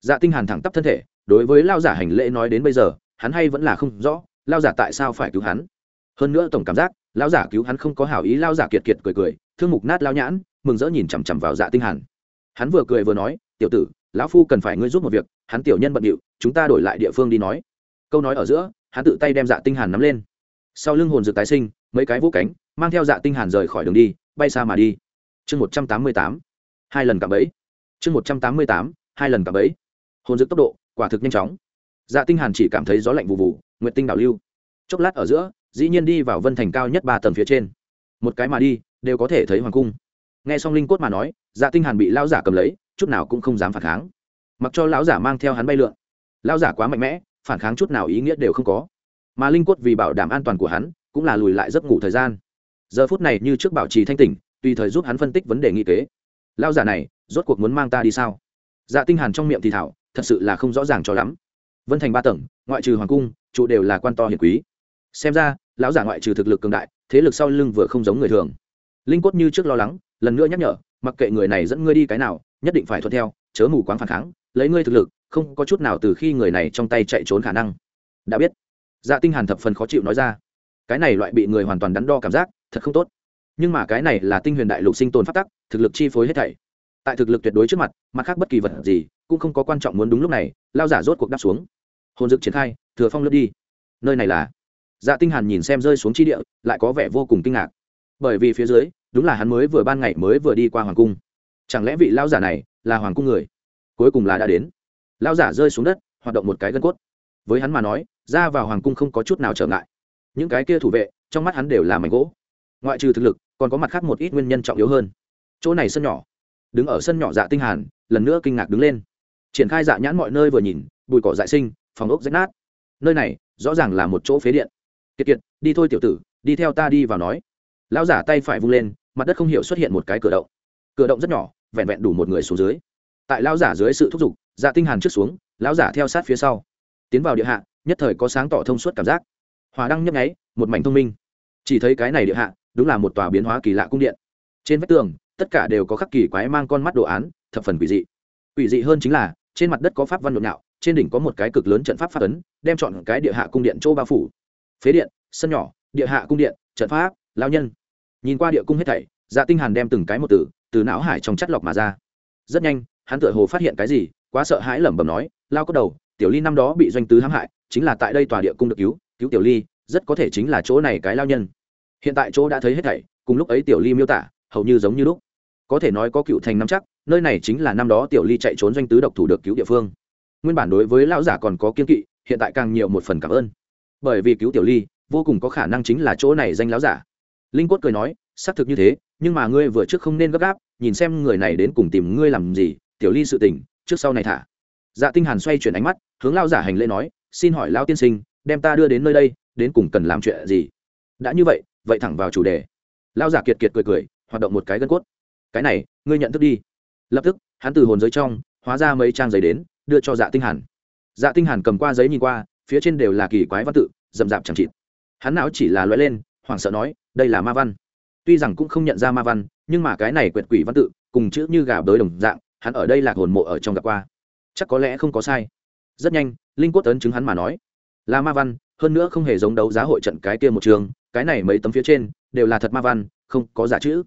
S1: Dạ tinh hàn thẳng tắp thân thể, đối với lao giả hành lễ nói đến bây giờ, hắn hay vẫn là không rõ lao giả tại sao phải cứu hắn. Hơn nữa tổng cảm giác lao giả cứu hắn không có hảo ý lao giả kiệt kiệt cười cười, thương mục nát lao nhãn, mừng rỡ nhìn chằm chằm vào dạ tinh hàn. Hắn vừa cười vừa nói tiểu tử, lão phu cần phải ngươi giúp một việc, hắn tiểu nhân bận điệu chúng ta đổi lại địa phương đi nói. Câu nói ở giữa, hắn tự tay đem dạ tinh hàn nắm lên. Sau lưng hồn dược tái sinh, mấy cái vũ cánh, mang theo dạ tinh hàn rời khỏi đường đi, bay xa mà đi. Chương một trăm tám mươi tám, hai lần cạm bẫy. Chương một trăm tám mươi tám, hai lần cạm bẫy. Hồn dược tốc độ, quả thực nhanh chóng. Dạ tinh hàn chỉ cảm thấy gió lạnh vụ vụ nguyệt tinh đảo lưu. Chốc lát ở giữa, dĩ nhiên đi vào vân thành cao nhất ba tầng phía trên. Một cái mà đi, đều có thể thấy hoàng cung. Nghe xong linh cốt mà nói dạ tinh hàn bị lao giả cầm lấy chút nào cũng không dám phản kháng. Mặc cho lão giả mang theo hắn bay lượn, lão giả quá mạnh mẽ, phản kháng chút nào ý nghĩa đều không có. Mà linh cốt vì bảo đảm an toàn của hắn, cũng là lùi lại giấc ngủ thời gian. Giờ phút này như trước bảo trì thanh tỉnh, tùy thời giúp hắn phân tích vấn đề nghị kế. Lão giả này, rốt cuộc muốn mang ta đi sao? Dạ tinh hàn trong miệng thì thảo, thật sự là không rõ ràng cho lắm. Vân thành ba tầng, ngoại trừ hoàng cung, trụ đều là quan to hiển quý. Xem ra, lão giả ngoại trừ thực lực cường đại, thế lực sau lưng vừa không giống người thường. Linh cốt như trước lo lắng, lần nữa nhắc nhở, mặc kệ người này dẫn ngươi đi cái nào nhất định phải thuận theo, chớ mù quáng phản kháng, lấy ngươi thực lực, không có chút nào từ khi người này trong tay chạy trốn khả năng. Đã biết. Dạ tinh hàn thập phần khó chịu nói ra. Cái này loại bị người hoàn toàn đắn đo cảm giác, thật không tốt. Nhưng mà cái này là tinh huyền đại lục sinh tồn phát tắc, thực lực chi phối hết thảy. Tại thực lực tuyệt đối trước mặt mặt khác bất kỳ vật gì cũng không có quan trọng muốn đúng lúc này, lao giả rốt cuộc đáp xuống. Hồn dực triển khai, thừa phong lướt đi. Nơi này là? Dạ tinh hàn nhìn xem rơi xuống chi địa, lại có vẻ vô cùng kinh ngạc. Bởi vì phía dưới, đúng là hắn mới vừa ban ngày mới vừa đi qua hoàng cung chẳng lẽ vị lao giả này là hoàng cung người? Cuối cùng là đã đến. Lao giả rơi xuống đất, hoạt động một cái gân cốt. Với hắn mà nói, ra vào hoàng cung không có chút nào trở ngại. Những cái kia thủ vệ, trong mắt hắn đều là mảnh gỗ. Ngoại trừ thực lực, còn có mặt khác một ít nguyên nhân trọng yếu hơn. Chỗ này sân nhỏ. Đứng ở sân nhỏ dạ tinh hàn, lần nữa kinh ngạc đứng lên. Triển khai dạ nhãn mọi nơi vừa nhìn, bụi cỏ dại sinh, phòng ốc rách nát. Nơi này, rõ ràng là một chỗ phế điện. Kiệt kiệt, đi thôi tiểu tử, đi theo ta đi vào nói. Lão giả tay phải vung lên, mặt đất không hiểu xuất hiện một cái cửa động. Cửa động rất nhỏ vẹn vẹn đủ một người xuống dưới. Tại lão giả dưới sự thúc giục dạ tinh hàn trước xuống, lão giả theo sát phía sau. Tiến vào địa hạ, nhất thời có sáng tỏ thông suốt cảm giác. Hòa đăng nhấp nháy, một mảnh thông minh. Chỉ thấy cái này địa hạ, đúng là một tòa biến hóa kỳ lạ cung điện. Trên vách tường, tất cả đều có khắc kỳ quái mang con mắt đồ án, thập phần quỷ dị. Quỷ dị hơn chính là, trên mặt đất có pháp văn nhộn nhạo, trên đỉnh có một cái cực lớn trận pháp phát ấn, đem chọn cái địa hạ cung điện châu bao phủ. Phế điện, sân nhỏ, địa hạ cung điện, trận pháp lao nhân. Nhìn qua địa cung hết thảy dạ tinh hàn đem từng cái một từ từ não hải trong chất lọc mà ra. Rất nhanh, hắn tựa hồ phát hiện cái gì, quá sợ hãi lẩm bẩm nói, lao có đầu, tiểu ly năm đó bị doanh tứ hãm hại, chính là tại đây tòa địa cung được cứu cứu tiểu ly, rất có thể chính là chỗ này cái lao nhân. Hiện tại chỗ đã thấy hết thảy, cùng lúc ấy tiểu ly miêu tả, hầu như giống như lúc. Có thể nói có cựu thành năm chắc, nơi này chính là năm đó tiểu ly chạy trốn doanh tứ độc thủ được cứu địa phương. Nguyên bản đối với lão giả còn có kiên kỵ, hiện tại càng nhiều một phần cảm ơn. Bởi vì cứu tiểu ly, vô cùng có khả năng chính là chỗ này danh lão giả. Linh cốt cười nói, xác thực như thế, nhưng mà ngươi vừa trước không nên gấp gáp nhìn xem người này đến cùng tìm ngươi làm gì, tiểu ly sự tình, trước sau này thả. Dạ tinh hàn xoay chuyển ánh mắt, hướng lao giả hành lễ nói, xin hỏi lao tiên sinh, đem ta đưa đến nơi đây, đến cùng cần làm chuyện gì? Đã như vậy vậy thẳng vào chủ đề. Lao giả kiệt kiệt cười cười, hoạt động một cái gân cốt. Cái này, ngươi nhận thức đi. Lập tức, hắn từ hồn giới trong, hóa ra mấy trang giấy đến, đưa cho dạ tinh hàn. Dạ tinh hàn cầm qua giấy nhìn qua, phía trên đều là kỳ quái văn tự, rậm rạp chẳng chịt. Hắn não chỉ là loại lên, hoảng sợ nói, đây là ma văn. Tuy rằng cũng không nhận ra ma văn nhưng mà cái này quyệt quỷ văn tự, cùng chữ như gà bới đồng dạng, hắn ở đây là hồn mộ ở trong gặp qua. Chắc có lẽ không có sai. Rất nhanh, linh quốc ấn chứng hắn mà nói. Là ma văn, hơn nữa không hề giống đấu giá hội trận cái kia một trường, cái này mấy tấm phía trên, đều là thật ma văn, không có giả chữ.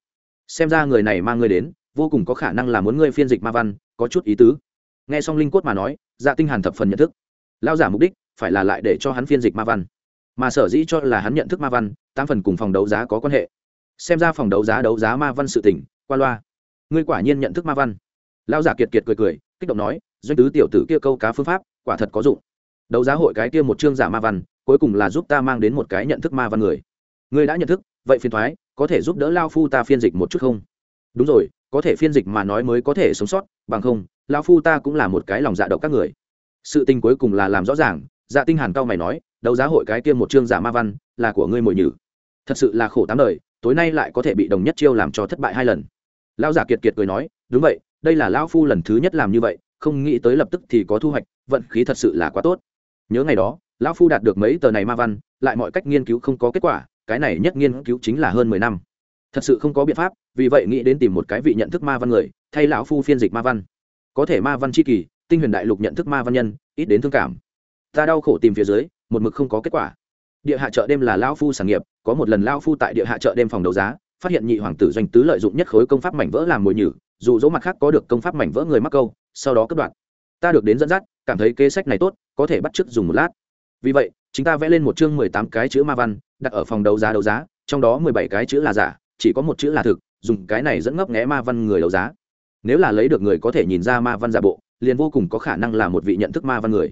S1: Xem ra người này mang ngươi đến, vô cùng có khả năng là muốn ngươi phiên dịch ma văn, có chút ý tứ. Nghe xong linh cốt mà nói dạ tinh hàn thập phần nhận thức. Lao giả mục đích, phải là lại để cho hắn phiên dịch ma văn. Mà sở dĩ cho là hắn nhận thức ma văn, tám phần cùng phòng đấu giá có quan hệ xem ra phòng đấu giá đấu giá ma văn sự tỉnh qua loa. Ngươi quả nhiên nhận thức ma văn. Lao giả kiệt kiệt cười cười, kích động nói, doanh tứ tiểu tử kia câu cá phương pháp, quả thật có dụng. Đấu giá hội cái kia một chương giả ma văn, cuối cùng là giúp ta mang đến một cái nhận thức ma văn người. Ngươi đã nhận thức, vậy phiền thoái, có thể giúp đỡ lao phu ta phiên dịch một chút không? Đúng rồi, có thể phiên dịch mà nói mới có thể sống sót, bằng không lao phu ta cũng là một cái lòng dạ độc các người. Sự tình cuối cùng là làm rõ ràng dạ tinh hàn cao mày nói, đấu giá hội cái kia một chương giả ma văn, là của ngươi mồi nhử. Thật sự là khổ tám đời tối nay lại có thể bị đồng nhất chiêu làm cho thất bại hai lần. Lão giả kiệt kiệt cười nói, đúng vậy, đây là lão phu lần thứ nhất làm như vậy, không nghĩ tới lập tức thì có thu hoạch, vận khí thật sự là quá tốt. Nhớ ngày đó, lão phu đạt được mấy tờ này ma văn, lại mọi cách nghiên cứu không có kết quả, cái này nhất nghiên cứu chính là hơn mười năm. Thật sự không có biện pháp, vì vậy nghĩ đến tìm một cái vị nhận thức ma văn người, thay lão phu phiên dịch ma văn. Có thể ma văn c h i kỳ, tinh huyền đại lục nhận thức ma văn nhân, ít đến thương cảm. Ta đau khổ tìm phía dưới, một mực không có kết quả địa hạ chợ đêm là lão phu sản nghiệp, có một lần lão phu tại địa hạ chợ đêm phòng đấu giá, phát hiện nhị hoàng tử doanh tứ lợi dụng nhất khối công pháp mảnh vỡ làm mồi nhử, dù dỗ mặt khác có được công pháp mảnh vỡ người mắc câu, sau đó cất đoạn. Ta được đến dẫn dắt, cảm thấy kế sách này tốt, có thể bắt chước dùng một lát. Vì vậy, chúng ta vẽ lên một chương mười tám cái chữ ma văn, đặt ở phòng đấu giá đấu giá, trong đó mười bảy cái chữ là giả, chỉ có một chữ là thực, dùng cái này dẫn ngấp nghẽ ma văn người đấu giá. Nếu là lấy được người có thể nhìn ra ma văn giả bộ, liền vô cùng có khả năng là một vị nhận thức ma văn người.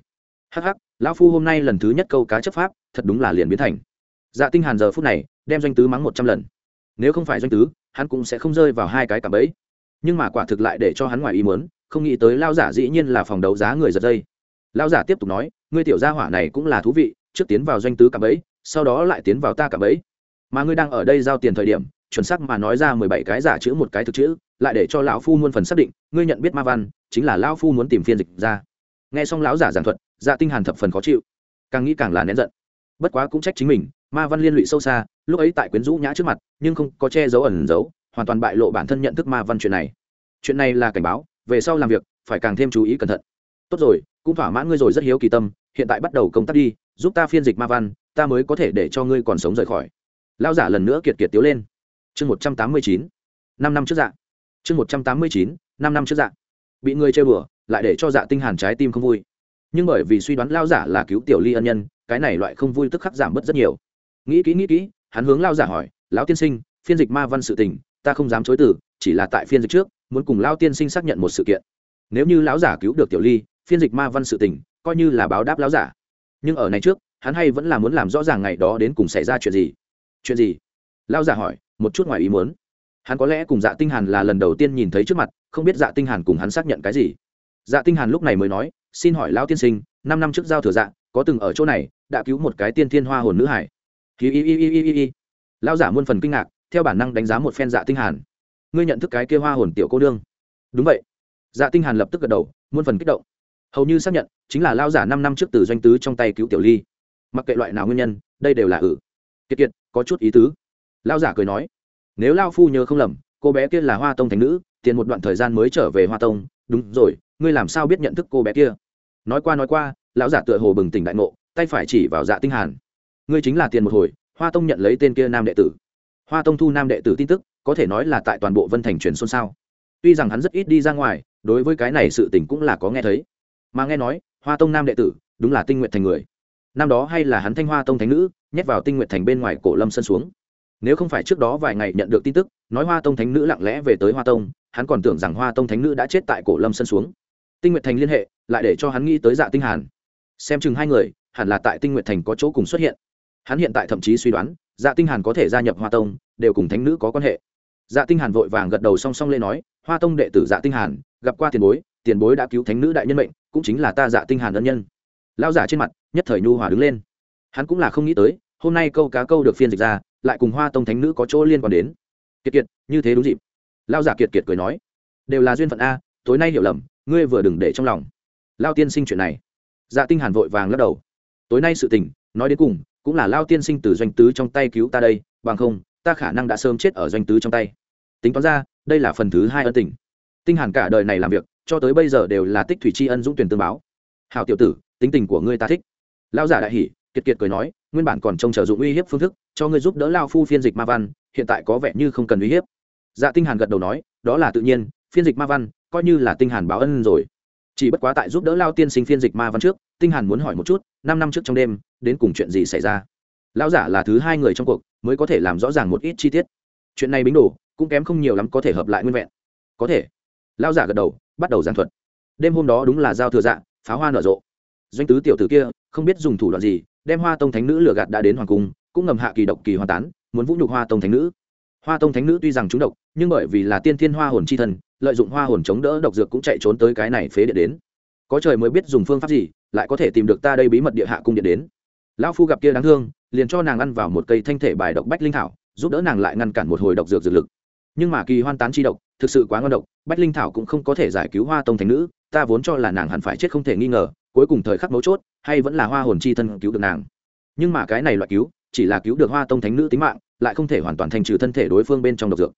S1: Hắc hắc, lão phu hôm nay lần thứ nhất câu cá chấp pháp thật đúng là liền biến thành. Dạ tinh hàn giờ phút này đem doanh tứ mắng một trăm lần. Nếu không phải doanh tứ, hắn cũng sẽ không rơi vào hai cái cạm bẫy. Nhưng mà quả thực lại để cho hắn ngoài ý muốn, không nghĩ tới lao giả dĩ nhiên là phòng đấu giá người giật dây. Lao giả tiếp tục nói, ngươi tiểu gia hỏa này cũng là thú vị, trước tiến vào doanh tứ cạm bẫy, sau đó lại tiến vào ta cạm bẫy. Mà ngươi đang ở đây giao tiền thời điểm, chuẩn xác mà nói ra mười bảy cái giả chữ một cái thực chữ, lại để cho lão phu muôn phần xác định, ngươi nhận biết ma văn, chính là lão phu muốn tìm phiên dịch ra. Nghe xong lão giả giảng thuật dạ tinh hàn thập phần khó chịu, càng nghĩ càng là nén giận bất quá cũng trách chính mình, ma văn liên lụy sâu xa, lúc ấy tại quyến rũ nhã trước mặt, nhưng không có che giấu ẩn giấu, hoàn toàn bại lộ bản thân nhận thức ma văn chuyện này. Chuyện này là cảnh báo, về sau làm việc, phải càng thêm chú ý cẩn thận. Tốt rồi, cũng thỏa mãn ngươi rồi rất hiếu kỳ tâm, hiện tại bắt đầu công tác đi, giúp ta phiên dịch ma văn, ta mới có thể để cho ngươi còn sống rời khỏi. Lao giả lần nữa kiệt kiệt tiếu lên. Chương một trăm tám mươi chín, năm năm trước dạ. Chương một trăm tám mươi chín, năm năm trước dạ. Bị người chơi bừa, lại để cho dạ tinh hàn trái tim không vui. Nhưng bởi vì suy đoán lao giả là cứu tiểu ly ân nhân cái này loại không vui tức khắc giảm bớt rất nhiều. Nghĩ kỹ nghĩ kỹ, hắn hướng lao giả hỏi, lão tiên sinh, phiên dịch ma văn sự tình, ta không dám chối từ, chỉ là tại phiên dịch trước, muốn cùng lao tiên sinh xác nhận một sự kiện. Nếu như lão giả cứu được tiểu ly, phiên dịch ma văn sự tình, coi như là báo đáp lão giả. Nhưng ở này trước, hắn hay vẫn là muốn làm rõ ràng ngày đó đến cùng xảy ra chuyện gì. Chuyện gì? Lao giả hỏi, một chút ngoài ý muốn. Hắn có lẽ cùng dạ tinh hàn là lần đầu tiên nhìn thấy trước mặt, không biết dạ tinh hàn cùng hắn xác nhận cái gì. Dạ tinh hàn lúc này mới nói, xin hỏi lão tiên sinh năm năm trước giao thừa dạ có từng ở chỗ này, đã cứu một cái tiên thiên hoa hồn nữ hải. Hi hi hi hi hi hi. Lão giả muôn phần kinh ngạc, theo bản năng đánh giá một phen dạ tinh hàn. Ngươi nhận thức cái kia hoa hồn tiểu cô đương. Đúng vậy. Dạ tinh hàn lập tức gật đầu, muôn phần kích động. Hầu như xác nhận, chính là lão giả năm năm trước từ doanh tứ trong tay cứu tiểu ly. Mặc kệ loại nào nguyên nhân, đây đều là ử kiệt kiệt, có chút ý tứ. Lão giả cười nói, nếu lão phu nhớ không lầm, cô bé kia là hoa tông thánh nữ, tiền một đoạn thời gian mới trở về hoa tông. Đúng rồi, ngươi làm sao biết nhận thức cô bé kia? Nói qua nói qua, lão giả tựa hồ bừng tỉnh đại ngộ, tay phải chỉ vào dạ tinh hàn. Ngươi chính là tiền một hồi, hoa tông nhận lấy tên kia nam đệ tử. Hoa tông thu nam đệ tử tin tức, có thể nói là tại toàn bộ vân thành truyền xôn xao. Tuy rằng hắn rất ít đi ra ngoài, đối với cái này sự tình cũng là có nghe thấy. Mà nghe nói, hoa tông nam đệ tử, đúng là tinh nguyện thành người. Năm đó hay là hắn thanh hoa tông thánh nữ, nhét vào tinh nguyện thành bên ngoài cổ lâm sân xuống. Nếu không phải trước đó vài ngày nhận được tin tức, nói hoa tông thánh nữ lặng lẽ về tới hoa tông, hắn còn tưởng rằng hoa tông thánh nữ đã chết tại cổ lâm sân xuống tinh Nguyệt thành liên hệ, lại để cho hắn nghĩ tới dạ tinh hàn. Xem chừng hai người, hẳn là tại tinh Nguyệt thành có chỗ cùng xuất hiện. Hắn hiện tại thậm chí suy đoán dạ tinh hàn có thể gia nhập hoa tông, đều cùng thánh nữ có quan hệ. Dạ tinh hàn vội vàng gật đầu song song lên nói, hoa tông đệ tử dạ tinh hàn, gặp qua tiền bối tiền bối đã cứu thánh nữ đại nhân mệnh, cũng chính là ta dạ tinh hàn ân nhân. Lão giả trên mặt, nhất thời nhu hòa đứng lên. Hắn cũng là không nghĩ tới, hôm nay câu cá câu được phiên dịch ra, lại cùng hoa tông thánh nữ có chỗ liên quan đến. Kiệt kiệt, như thế đúng dịp. Lão giả kiệt kiệt cười nói. Đều là duyên phận a, tối nay hiểu lầm ngươi vừa đừng để trong lòng. Lao tiên sinh chuyện này. Dạ tinh hàn vội vàng lắc đầu. Tối nay sự tình, nói đến cùng, cũng là lao tiên sinh từ doanh tứ trong tay cứu ta đây, bằng không, ta khả năng đã sớm chết ở doanh tứ trong tay. Tính toán ra, đây là phần thứ hai ân tình. Tinh hàn cả đời này làm việc, cho tới bây giờ đều là tích thủy tri ân dũng tuyển tương báo. Hảo tiểu tử, tính tình của ngươi ta thích. Lao giả đại hỉ, kiệt kiệt cười nói, nguyên bản còn trông chờ dụng uy hiếp phương thức, cho ngươi giúp đỡ lao phu phiên dịch ma văn, hiện tại có vẻ như không cần uy hiếp. Dạ tinh hàn gật đầu nói, đó là tự nhiên, phiên dịch ma văn coi như là tinh hàn báo ân rồi. Chỉ bất quá tại giúp đỡ lao tiên sinh phiên dịch ma văn trước, tinh hàn muốn hỏi một chút, năm năm trước trong đêm, đến cùng chuyện gì xảy ra? Lão giả là thứ hai người trong cuộc, mới có thể làm rõ ràng một ít chi tiết. Chuyện này bính đổ cũng kém không nhiều lắm có thể hợp lại nguyên vẹn. Có thể. Lão giả gật đầu, bắt đầu giảng thuật. Đêm hôm đó đúng là giao thừa dạ pháo hoa nở rộ. Doanh tứ tiểu tử kia, không biết dùng thủ đoạn gì, đem hoa tông thánh nữ lừa gạt đã đến hoàng cung, cũng ngầm hạ kỳ độc kỳ hoàn tán, muốn vũ nhục hoa tông thánh nữ. Hoa tông thánh nữ tuy rằng trúng độc, nhưng bởi vì là tiên thiên hoa hồn chi thần lợi dụng hoa hồn chống đỡ độc dược cũng chạy trốn tới cái này phế điện đến. Có trời mới biết dùng phương pháp gì, lại có thể tìm được ta đây bí mật địa hạ cung điện đến. Lão phu gặp kia đáng thương, liền cho nàng ăn vào một cây thanh thể bài độc bách linh thảo, giúp đỡ nàng lại ngăn cản một hồi độc dược dược lực. Nhưng mà kỳ hoan tán chi độc, thực sự quá ngon độc, bách linh thảo cũng không có thể giải cứu hoa tông thánh nữ, ta vốn cho là nàng hẳn phải chết không thể nghi ngờ, cuối cùng thời khắc mấu chốt, hay vẫn là hoa hồn chi thân cứu được nàng. Nhưng mà cái này loại cứu, chỉ là cứu được hoa tông thánh nữ tính mạng, lại không thể hoàn toàn thành trừ thân thể đối phương bên trong độc dược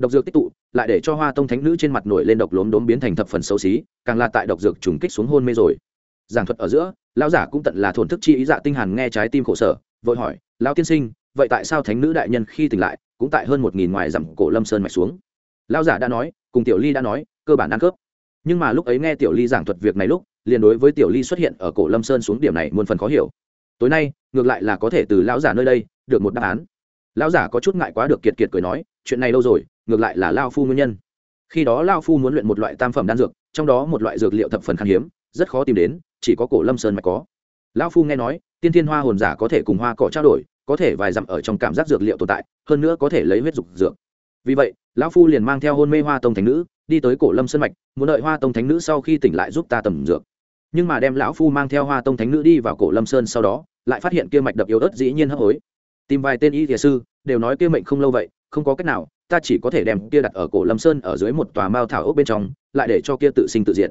S1: độc dược tích tụ, lại để cho hoa tông thánh nữ trên mặt nổi lên độc lốm đốm biến thành thập phần xấu xí, càng là tại độc dược trùng kích xuống hôn mê rồi. Giảng thuật ở giữa, lão giả cũng tận là thổn thức chi ý dạ tinh hàn nghe trái tim khổ sở, vội hỏi, lão tiên sinh, vậy tại sao thánh nữ đại nhân khi tỉnh lại, cũng tại hơn một nghìn ngoài dặm cổ lâm sơn mạch xuống? Lão giả đã nói, cùng tiểu ly đã nói, cơ bản ăn cướp nhưng mà lúc ấy nghe tiểu ly giảng thuật việc này lúc, liền đối với tiểu ly xuất hiện ở cổ lâm sơn xuống điểm này muôn phần khó hiểu. Tối nay, ngược lại là có thể từ lão giả nơi đây, được một đáp án. Lão giả có chút ngại quá được kiệt kiệt cười nói chuyện này lâu rồi, ngược lại là lao phu nguyên nhân. Khi đó lao phu muốn luyện một loại tam phẩm đan dược, trong đó một loại dược liệu thập phần khan hiếm, rất khó tìm đến, chỉ có cổ lâm sơn mạch có. Lao phu nghe nói, tiên thiên hoa hồn giả có thể cùng hoa cỏ trao đổi, có thể vài dặm ở trong cảm giác dược liệu tồn tại, hơn nữa có thể lấy huyết dục dược. Vì vậy lão phu liền mang theo hôn mê hoa tông thánh nữ, đi tới cổ lâm sơn mạch, muốn đợi hoa tông thánh nữ sau khi tỉnh lại giúp ta tầm dược. Nhưng mà đem lão phu mang theo hoa tông thánh nữ đi vào cổ lâm sơn sau đó, lại phát hiện kia mạch đập yếu ớt dĩ nhiên hấp hối. Tìm vài tên y thiền sư, đều nói kia mệnh không lâu vậy không có cách nào, ta chỉ có thể đem kia đặt ở cổ lâm sơn ở dưới một tòa mao thảo ốc bên trong, lại để cho kia tự sinh tự diệt.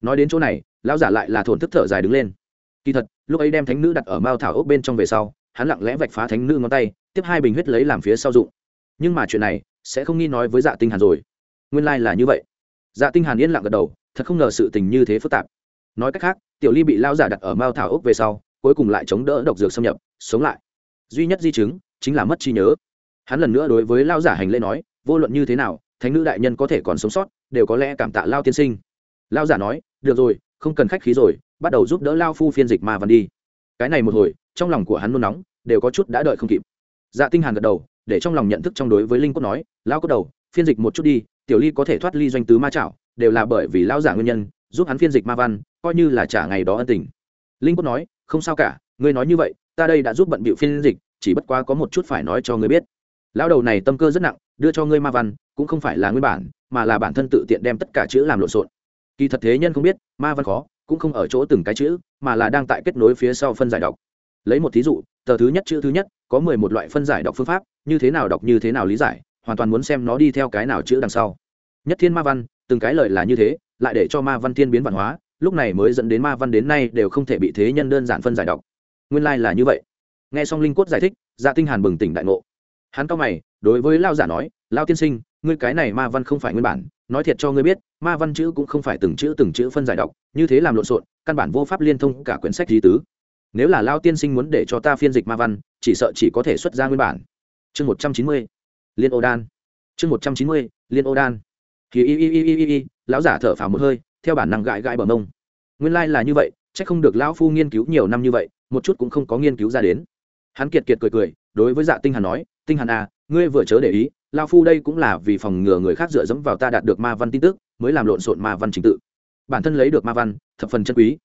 S1: Nói đến chỗ này, lão giả lại là thổn thức thở dài đứng lên. Kỳ thật, lúc ấy đem thánh nữ đặt ở mao thảo ốc bên trong về sau, hắn lặng lẽ vạch phá thánh nữ ngón tay, tiếp hai bình huyết lấy làm phía sau dụng. Nhưng mà chuyện này sẽ không nghi nói với dạ tinh hàn rồi. Nguyên lai like là như vậy. Dạ tinh hàn yên lặng gật đầu, thật không ngờ sự tình như thế phức tạp. Nói cách khác, tiểu ly bị lão giả đặt ở mao thảo ốc về sau, cuối cùng lại chống đỡ độc dược xâm nhập, sống lại. Duy nhất di chứng chính là mất trí nhớ hắn lần nữa đối với lao giả hành lễ nói, vô luận như thế nào, thánh nữ đại nhân có thể còn sống sót, đều có lẽ cảm tạ lao tiên sinh. Lao giả nói, được rồi, không cần khách khí rồi, bắt đầu giúp đỡ lao phu phiên dịch ma văn đi. Cái này một hồi, trong lòng của hắn nôn nóng, đều có chút đã đợi không kịp. Dạ tinh hàn gật đầu, để trong lòng nhận thức trong đối với linh cốt nói, lao cốt đầu, phiên dịch một chút đi, tiểu ly có thể thoát ly doanh tứ ma chảo đều là bởi vì lao giả nguyên nhân, giúp hắn phiên dịch ma văn, coi như là trả ngày đó ân tình. Linh cốt nói, không sao cả, ngươi nói như vậy, ta đây đã giúp bận bịu phiên dịch, chỉ bất quá có một chút phải nói cho ngươi biết lão đầu này tâm cơ rất nặng, đưa cho ngươi ma văn, cũng không phải là nguyên bản, mà là bản thân tự tiện đem tất cả chữ làm lộn xộn. Kỳ thật thế nhân không biết, ma văn khó, cũng không ở chỗ từng cái chữ, mà là đang tại kết nối phía sau phân giải đọc. Lấy một thí dụ, tờ thứ nhất, chữ thứ nhất, có mười một loại phân giải đọc phương pháp, như thế nào đọc, như thế nào lý giải, hoàn toàn muốn xem nó đi theo cái nào chữ đằng sau. Nhất thiên ma văn, từng cái lời là như thế, lại để cho ma văn thiên biến văn hóa, lúc này mới dẫn đến ma văn đến nay đều không thể bị thế nhân đơn giản phân giải đọc. Nguyên lai là như vậy. Nghe xong linh cốt giải thích dạ tinh hàn bừng tỉnh đại ngộ hắn cao mày, đối với lao giả nói, lao tiên sinh, ngươi cái này ma văn không phải nguyên bản, nói thiệt cho ngươi biết, ma văn chữ cũng không phải từng chữ từng chữ phân giải đọc như thế làm lộn xộn, căn bản vô pháp liên thông cả quyển sách di tứ. Nếu là lao tiên sinh muốn để cho ta phiên dịch ma văn, chỉ sợ chỉ có thể xuất ra nguyên bản. Chương một trăm chín mươi, liên ô đan. Chương một trăm chín mươi, liên ô đan. Thì y y y y y y lão giả thở phào một hơi, theo bản năng gãi gãi bờ mông. Nguyên lai là như vậy, chắc không được lão phu nghiên cứu nhiều năm như vậy, một chút cũng không có nghiên cứu ra đến. Hắn kiệt kiệt cười cười, đối với dạ tinh hàn nói tinh hàn à ngươi vừa chớ để ý, lao phu đây cũng là vì phòng ngừa người khác dựa dẫm vào ta đạt được ma văn tin tức, mới làm lộn xộn ma văn trình tự. Bản thân lấy được ma văn, thập phần chân quý.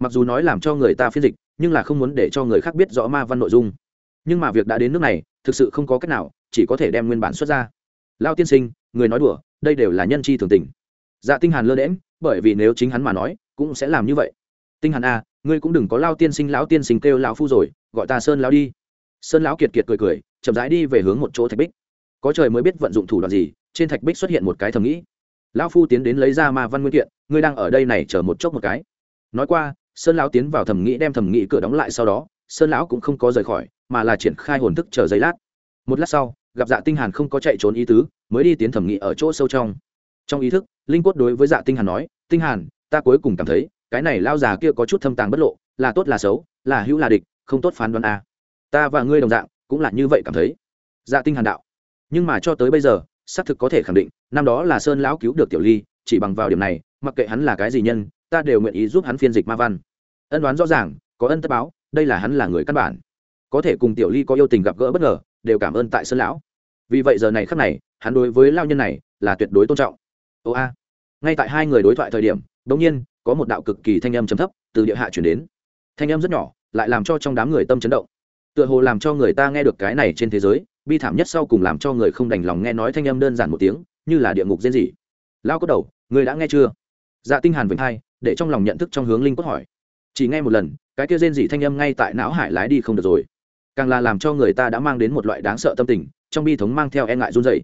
S1: Mặc dù nói làm cho người ta phiên dịch, nhưng là không muốn để cho người khác biết rõ ma văn nội dung. Nhưng mà việc đã đến nước này, thực sự không có cách nào, chỉ có thể đem nguyên bản xuất ra. Lao tiên sinh, người nói đùa, đây đều là nhân chi thường tình. Dạ tinh hàn lơ đễm bởi vì nếu chính hắn mà nói, cũng sẽ làm như vậy. Tinh hàn a ngươi cũng đừng có lao tiên sinh, lão tiên sinh kêu lão phu rồi, gọi ta sơn lão đi sơn lão kiệt kiệt cười cười, chậm rãi đi về hướng một chỗ thạch bích. Có trời mới biết vận dụng thủ đoạn gì, trên thạch bích xuất hiện một cái thầm nghĩ. Lão phu tiến đến lấy ra ma văn nguyên kiện, ngươi đang ở đây này chờ một chốc một cái. Nói qua, sơn lão tiến vào thầm nghĩ đem thầm nghĩ cửa đóng lại sau đó, sơn lão cũng không có rời khỏi, mà là triển khai hồn thức chờ giây lát. Một lát sau, gặp dạ tinh hàn không có chạy trốn ý tứ, mới đi tiến thẩm nghị ở chỗ sâu trong. Trong ý thức, linh quất đối với dạ tinh hàn nói, tinh hàn, ta cuối cùng cảm thấy, cái này lao già kia có chút thâm tàng bất lộ, là tốt là xấu, là hữu là địch, không tốt phán đoán a. à ta và ngươi đồng dạng cũng là như vậy cảm thấy. Dạ tinh hàn đạo. Nhưng mà cho tới bây giờ, xác thực có thể khẳng định, năm đó là sơn lão cứu được tiểu ly, chỉ bằng vào điểm này, mặc kệ hắn là cái gì nhân, ta đều nguyện ý giúp hắn phiên dịch ma văn. Ân đoán rõ ràng, có ân tất báo, đây là hắn là người căn bản. Có thể cùng tiểu ly có yêu tình gặp gỡ bất ngờ, đều cảm ơn tại sơn lão. Vì vậy giờ này khắc này, hắn đối với lao nhân này là tuyệt đối tôn trọng. Ô a. Ngay tại hai người đối thoại thời điểm đ ỗ n g nhiên, có một đạo cực kỳ thanh âm chấm thấp từ địa hạ chuyển đến. Thanh âm rất nhỏ, lại làm cho trong đám người tâm chấn động tựa hồ làm cho người ta nghe được cái này trên thế giới, bi thảm nhất sau cùng làm cho người không đành lòng nghe nói thanh âm đơn giản một tiếng, như là địa ngục diễn gì lao cốt đầu, người đã nghe chưa? Dạ tinh hàn vĩnh hai, để trong lòng nhận thức trong hướng linh cốt hỏi. Chỉ nghe một lần, cái kia rên dị thanh âm ngay tại não hải lái đi không được rồi. Càng là làm cho người ta đã mang đến một loại đáng sợ tâm tình, trong bi thống mang theo e ngại run rẩy.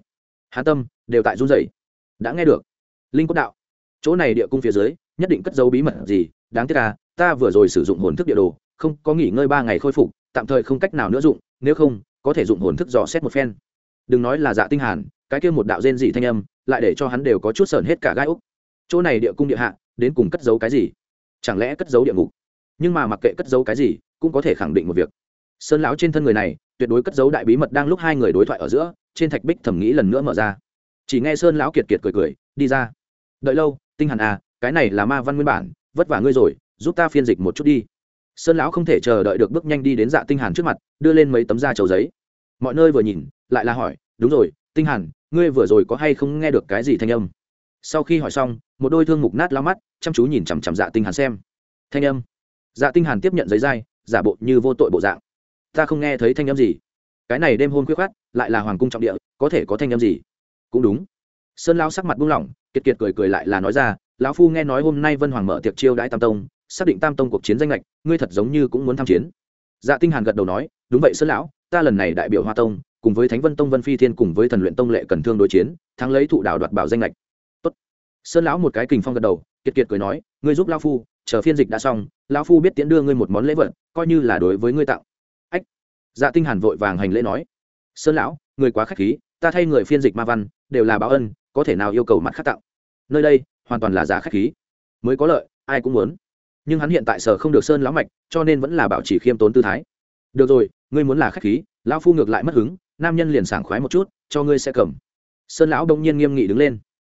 S1: Hán tâm, đều tại run rẩy. Đã nghe được. Linh cốt đạo. Chỗ này địa cung phía dưới, nhất định cất dấu bí mật gì, đáng tiếc à? ta vừa rồi sử dụng hồn thức địa đồ, không có nghỉ ngơi ba ngày khôi phục tạm thời không cách nào nữa dụng, nếu không, có thể dụng hồn thức dò xét một phen. Đừng nói là dạ tinh hàn, cái kia một đạo rên dị thanh âm, lại để cho hắn đều có chút sởn hết cả gai úc chỗ này địa cung địa hạ, đến cùng cất giấu cái gì? Chẳng lẽ cất giấu địa ngục? Nhưng mà mặc kệ cất giấu cái gì, cũng có thể khẳng định một việc. Sơn lão trên thân người này, tuyệt đối cất giấu đại bí mật đang lúc hai người đối thoại ở giữa, trên thạch bích thẩm nghĩ lần nữa mở ra. Chỉ nghe sơn lão kiệt kiệt cười cười, đi ra. Đợi lâu, tinh hàn à cái này là ma văn nguyên bản, vất vả ngươi rồi, giúp ta phiên dịch một chút đi sơn lão không thể chờ đợi được bước nhanh đi đến dạ tinh hàn trước mặt, đưa lên mấy tấm da trầu giấy. Mọi nơi vừa nhìn, lại là hỏi, đúng rồi, tinh hàn, ngươi vừa rồi có hay không nghe được cái gì thanh âm? Sau khi hỏi xong, một đôi thương mục nát lao mắt, chăm chú nhìn chằm chằm dạ tinh hàn xem. Thanh âm. Dạ tinh hàn tiếp nhận giấy dai, giả bộ như vô tội bộ dạng. Ta không nghe thấy thanh âm gì. Cái này đêm hôn khuyết khát lại là hoàng cung trọng địa, có thể có thanh âm gì? Cũng đúng. Sơn Lão sắc mặt buông lỏng, kiệt kiệt cười cười lại là nói ra, lão phu nghe nói hôm nay vân hoàng mở tiệc chiêu đãi tam tông xác định tam tông cuộc chiến danh lệch, ngươi thật giống như cũng muốn tham chiến. Dạ tinh hàn gật đầu nói, đúng vậy, sơn lão, ta lần này đại biểu hoa tông, cùng với thánh vân tông vân phi thiên cùng với thần luyện tông lệ cần thương đối chiến, thắng lấy thụ đạo đoạt bảo danh lệch. Tốt. Sơn lão một cái kình phong gật đầu, kiệt kiệt cười nói, ngươi giúp lão phu, chờ phiên dịch đã xong, lão phu biết tiễn đưa ngươi một món lễ vật, coi như là đối với ngươi tặng. Ách. Dạ tinh hàn vội vàng hành lễ nói, sơn lão, người quá khách khí, ta thay người phiên dịch ma văn, đều là báo ân, có thể nào yêu cầu mặt khác tặng? Nơi đây, hoàn toàn là giả khách khí. Mới có lợi, ai cũng muốn nhưng hắn hiện tại sở không được sơn lão mạch, cho nên vẫn là bảo chỉ khiêm tốn tư thái. Được rồi, ngươi muốn là khách khí, lão phu ngược lại mất hứng, nam nhân liền sảng khoái một chút, cho ngươi sẽ cầm. Sơn lão đông nhiên nghiêm nghị đứng lên.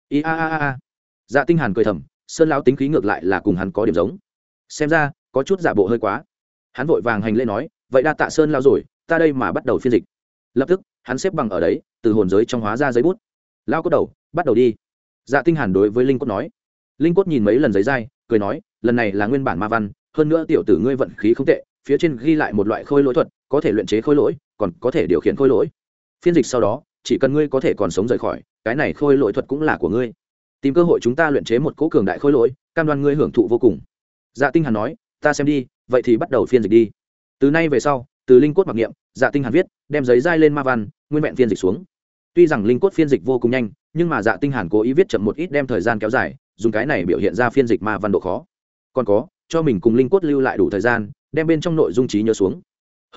S1: I a a a dạ tinh hàn cười thầm, sơn lão tính khí ngược lại là cùng hắn có điểm giống. Xem ra, có chút giả bộ hơi quá. Hắn vội vàng hành lễ nói, vậy đa tạ sơn lão rồi, ta đây mà bắt đầu phiên dịch. Lập tức, hắn xếp bằng ở đấy, từ hồn giới trong hóa ra giấy bút. Lao cốt đầu, bắt đầu đi. Dạ tinh hàn đối với linh cốt nói. Linh cốt nhìn mấy lần giấy dai, cười nói lần này là nguyên bản ma văn, hơn nữa tiểu tử ngươi vận khí không tệ, phía trên ghi lại một loại khôi lỗi thuật, có thể luyện chế khôi lỗi, còn có thể điều khiển khôi lỗi. Phiên dịch sau đó, chỉ cần ngươi có thể còn sống rời khỏi, cái này khôi lỗi thuật cũng là của ngươi. Tìm cơ hội chúng ta luyện chế một cố cường đại khôi lỗi, cam đoan ngươi hưởng thụ vô cùng. Dạ tinh hàn nói, ta xem đi, vậy thì bắt đầu phiên dịch đi. Từ nay về sau, từ linh cốt mặc niệm dạ tinh hàn viết, đem giấy dai lên ma văn, nguyên vẹn phiên dịch xuống. Tuy rằng linh cốt phiên dịch vô cùng nhanh, nhưng mà dạ tinh hàn cố ý viết chậm một ít đem thời gian kéo dài, dùng cái này biểu hiện ra phiên dịch ma văn độ khó còn có cho mình cùng linh cốt lưu lại đủ thời gian đem bên trong nội dung trí nhớ xuống.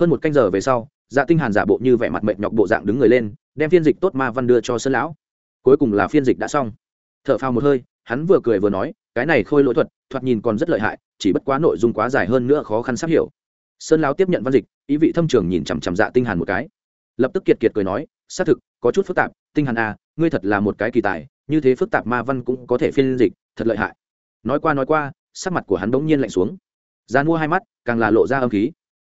S1: Hơn một canh giờ về sau dạ tinh hàn giả bộ như vẻ mặt mệt nhọc bộ dạng đứng người lên đem phiên dịch tốt ma văn đưa cho sơn lão. Cuối cùng là phiên dịch đã xong. Thở phào một hơi hắn vừa cười vừa nói cái này khôi lỗi thuật thoạt nhìn còn rất lợi hại chỉ bất quá nội dung quá dài hơn nữa khó khăn sắp hiểu. Sơn lão tiếp nhận văn dịch ý vị thâm trường nhìn chằm chằm dạ tinh hàn một cái. Lập tức kiệt kiệt cười nói xác thực có chút phức tạp tinh hàn à, ngươi thật là một cái kỳ tài như thế phức tạp ma văn cũng có thể phiên dịch thật lợi hại. Nói qua nói qua sắc mặt của hắn đống nhiên lạnh xuống. Gian mua hai mắt, càng là lộ ra âm khí.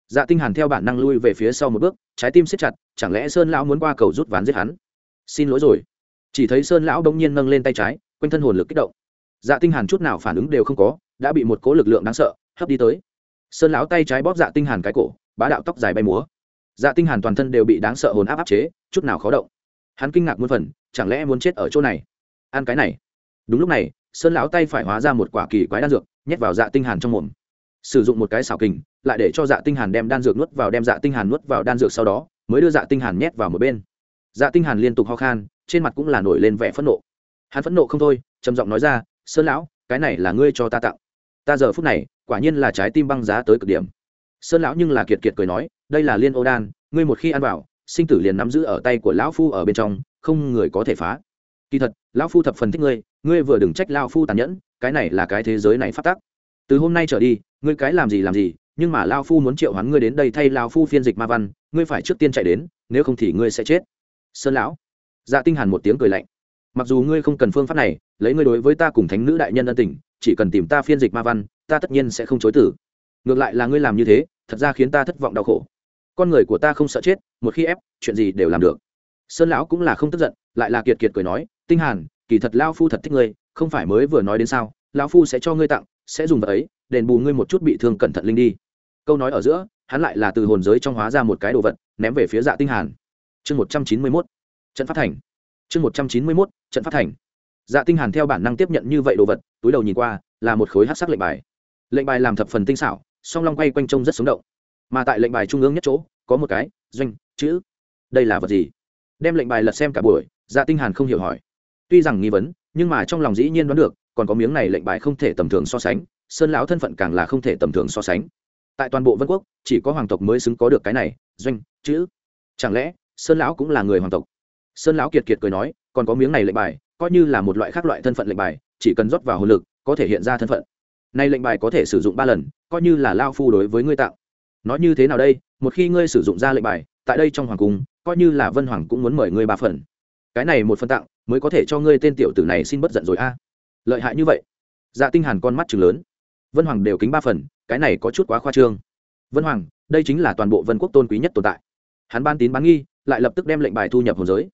S1: Dạ tinh hàn theo bản năng lui về phía sau một bước, trái tim siết chặt, chẳng lẽ sơn lão muốn qua cầu rút ván giết hắn? Xin lỗi rồi. Chỉ thấy sơn lão đống nhiên nâng lên tay trái, quanh thân hồn lực kích động. Dạ tinh hàn chút nào phản ứng đều không có, đã bị một cỗ lực lượng đáng sợ hấp đi tới. Sơn lão tay trái bóp dạ tinh hàn cái cổ, bá đạo tóc dài bay múa. Dạ tinh hàn toàn thân đều bị đáng sợ hồn áp áp chế, chút nào khó động. Hắn kinh ngạc muôn phần, chẳng lẽ muốn chết ở chỗ này? Ăn cái này. Đúng lúc này sơn lão tay phải hóa ra một quả kỳ quái đan dược, nhét vào dạ tinh hàn trong mồm. Sử dụng một cái xảo kình, lại để cho dạ tinh hàn đem đan dược nuốt vào, đem dạ tinh hàn nuốt vào đan dược sau đó, mới đưa dạ tinh hàn nhét vào một bên. Dạ tinh hàn liên tục ho khan, trên mặt cũng là nổi lên vẻ phẫn nộ. Hắn phẫn nộ không thôi, trầm giọng nói ra, sơn lão, cái này là ngươi cho ta tặng. Ta giờ phút này, quả nhiên là trái tim băng giá tới cực điểm. Sơn lão nhưng là kiệt kiệt cười nói, đây là liên ô đan, ngươi một khi ăn vào, sinh tử liền nắm giữ ở tay của lão phu ở bên trong, không người có thể phá. Kỳ thật, lão phu thập phần thích ngươi ngươi vừa đừng trách lão phu tàn nhẫn, cái này là cái thế giới này phát tác từ hôm nay trở đi, ngươi cái làm gì làm gì, nhưng mà lão phu muốn triệu hoán ngươi đến đây thay lão phu phiên dịch ma văn, ngươi phải trước tiên chạy đến, nếu không thì ngươi sẽ chết. Sơn lão. Dạ tinh hàn một tiếng cười lạnh. Mặc dù ngươi không cần phương pháp này, lấy ngươi đối với ta cùng thánh nữ đại nhân ân tình, chỉ cần tìm ta phiên dịch ma văn, ta tất nhiên sẽ không chối tử ngược lại là ngươi làm như thế, thật ra khiến ta thất vọng đau khổ. Con người của ta không sợ chết, một khi ép, chuyện gì đều làm được. Sơn lão cũng là không tức giận, lại là kiệt kiệt cười nói, tinh hàn kỳ thật lao phu thật thích ngươi, không phải mới vừa nói đến sao lão phu sẽ cho ngươi tặng, sẽ dùng vật ấy, đền bù ngươi một chút bị thương cẩn thận linh đi. Câu nói ở giữa, hắn lại là từ hồn giới trong hóa ra một cái đồ vật, ném về phía dạ tinh hàn. Chương một trăm chín mươi 191 trận phát thành. Chương một trăm chín mươi 191 trận phát thành. Dạ tinh hàn theo bản năng tiếp nhận như vậy đồ vật, túi đầu nhìn qua, là một khối hắc sắc lệnh bài. Lệnh bài làm thập phần tinh xảo, song long quay quanh trông rất sống động. Mà tại lệnh bài trung ương nhất chỗ, có một cái, doanh, chữ. Đây là vật gì? Đem lệnh bài lật xem cả buổi dạ tinh hàn không hiểu hỏi tuy rằng nghi vấn, nhưng mà trong lòng dĩ nhiên đoán được, còn có miếng này lệnh bài không thể tầm thường so sánh, sơn lão thân phận càng là không thể tầm thường so sánh. Tại toàn bộ vân quốc, chỉ có hoàng tộc mới xứng có được cái này, doanh, chữ. Chẳng lẽ, sơn lão cũng là người hoàng tộc? Sơn lão kiệt kiệt cười nói, còn có miếng này lệnh bài, coi như là một loại khác loại thân phận lệnh bài, chỉ cần rót vào hồn lực, có thể hiện ra thân phận. Nay lệnh bài có thể sử dụng ba lần, coi như là lao phu đối với ngươi tạo. Nói như thế nào đây, một khi ngươi sử dụng ra lệnh bài, tại đây trong hoàng cung, coi như là vân hoàng cũng muốn mời ngươi ba phần. Cái này một phần tặng mới có thể cho ngươi tên tiểu tử này xin bất giận rồi a. Lợi hại như vậy? Dạ tinh hàn con mắt chừng lớn. Vân hoàng đều kính ba phần, cái này có chút quá khoa trương. Vân hoàng, đây chính là toàn bộ vân quốc tôn quý nhất tồn tại. Hắn ban tín bán nghi, lại lập tức đem lệnh bài thu nhập hồn giới.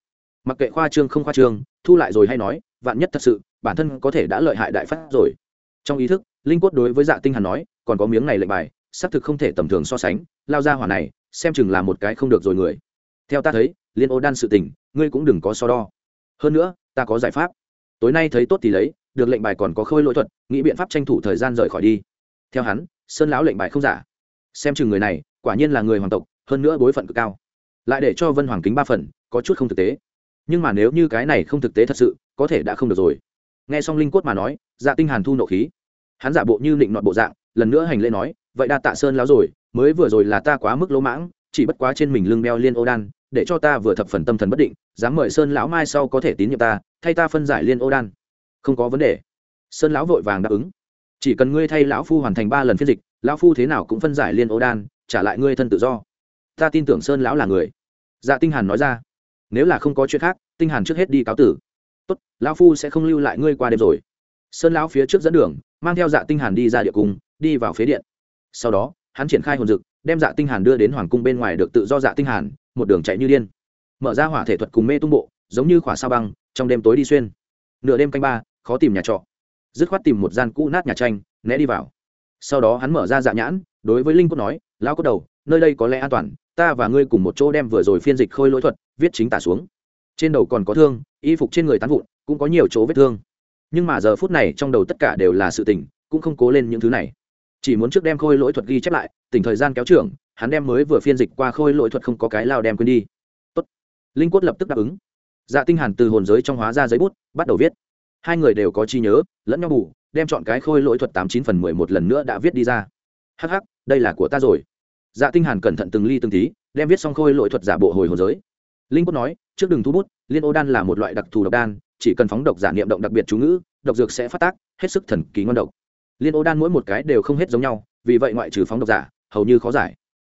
S1: Mặc kệ khoa trương không khoa trương, thu lại rồi hay nói, vạn nhất thật sự, bản thân có thể đã lợi hại đại phát rồi. Trong ý thức, linh quất đối với dạ tinh hàn nói, còn có miếng này lệnh bài, xác thực không thể tầm thường so sánh, lao ra hỏa này, xem chừng là một cái không được rồi người. Theo ta thấy, liên ô đan sự tình, ngươi cũng đừng có so đo hơn nữa, ta có giải pháp. Tối nay thấy tốt thì lấy, được lệnh bài còn có khôi lỗi thuật, nghĩ biện pháp tranh thủ thời gian rời khỏi đi. Theo hắn, sơn lão lệnh bài không giả. Xem chừng người này, quả nhiên là người hoàng tộc, hơn nữa bối phận cực cao. Lại để cho vân hoàng kính ba phần, có chút không thực tế. Nhưng mà nếu như cái này không thực tế thật sự, có thể đã không được rồi. Nghe xong linh quất mà nói dạ tinh hàn thu nộ khí. Hắn giả bộ như định nọt bộ dạng, lần nữa hành lễ nói, vậy đa tạ sơn lão rồi, mới vừa rồi là ta quá mức lỗ mãng, chỉ bất quá trên mình lưng đeo liên ô đan để cho ta vừa thập phần tâm thần bất định, dám mời sơn lão mai sau có thể tín nhiệm ta, thay ta phân giải liên ô đan. Không có vấn đề. Sơn lão vội vàng đáp ứng. Chỉ cần ngươi thay lão phu hoàn thành ba lần phiên dịch, lão phu thế nào cũng phân giải liên ô đan, trả lại ngươi thân tự do. Ta tin tưởng sơn lão là người. Dạ tinh hàn nói ra. Nếu là không có chuyện khác, tinh hàn trước hết đi cáo tử. Tốt, lão phu sẽ không lưu lại ngươi qua đêm rồi. Sơn lão phía trước dẫn đường, mang theo dạ tinh hàn đi ra địa cung, đi vào phế điện. Sau đó, hắn triển khai hồn dực, đem dạ tinh hàn đưa đến hoàng cung bên ngoài được tự do dạ tinh hàn một đường chạy như điên. Mở ra hỏa thể thuật cùng mê tung bộ, giống như khỏa sao băng, trong đêm tối đi xuyên. Nửa đêm canh ba, khó tìm nhà trọ. Dứt khoát tìm một gian cũ nát nhà tranh, né đi vào. Sau đó hắn mở ra dạ nhãn, đối với linh cốt nói, lão cốt đầu, nơi đây có lẽ an toàn, ta và ngươi cùng một chỗ đem vừa rồi phiên dịch khôi lỗi thuật viết chính tả xuống. Trên đầu còn có thương, y phục trên người tán vụn, cũng có nhiều chỗ vết thương. Nhưng mà giờ phút này trong đầu tất cả đều là sự tình, cũng không cố lên những thứ này chỉ muốn trước đem khôi lỗi thuật ghi chép lại, tỉnh thời gian kéo trưởng, hắn đem mới vừa phiên dịch qua khôi lỗi thuật không có cái lao đem quên đi. Tốt. linh quất lập tức đáp ứng. Dạ tinh hàn từ hồn giới trong hóa ra giấy bút, bắt đầu viết. Hai người đều có chi nhớ, lẫn nhau bù, đem chọn cái khôi lỗi thuật tám chín phần mười một lần nữa đã viết đi ra. Hắc hắc, đây là của ta rồi. Dạ tinh hàn cẩn thận từng ly từng tí, đem viết xong khôi lỗi thuật giả bộ hồi hồn giới. Linh quất nói, trước đừng thu bút, liên ô đan là một loại đặc thù độc đan, chỉ cần phóng độc giả niệm động đặc biệt chú ngữ, độc dược sẽ phát tác, hết sức thần kỳ ngon độc liên ô đan mỗi một cái đều không hết giống nhau vì vậy ngoại trừ phóng độc giả hầu như khó giải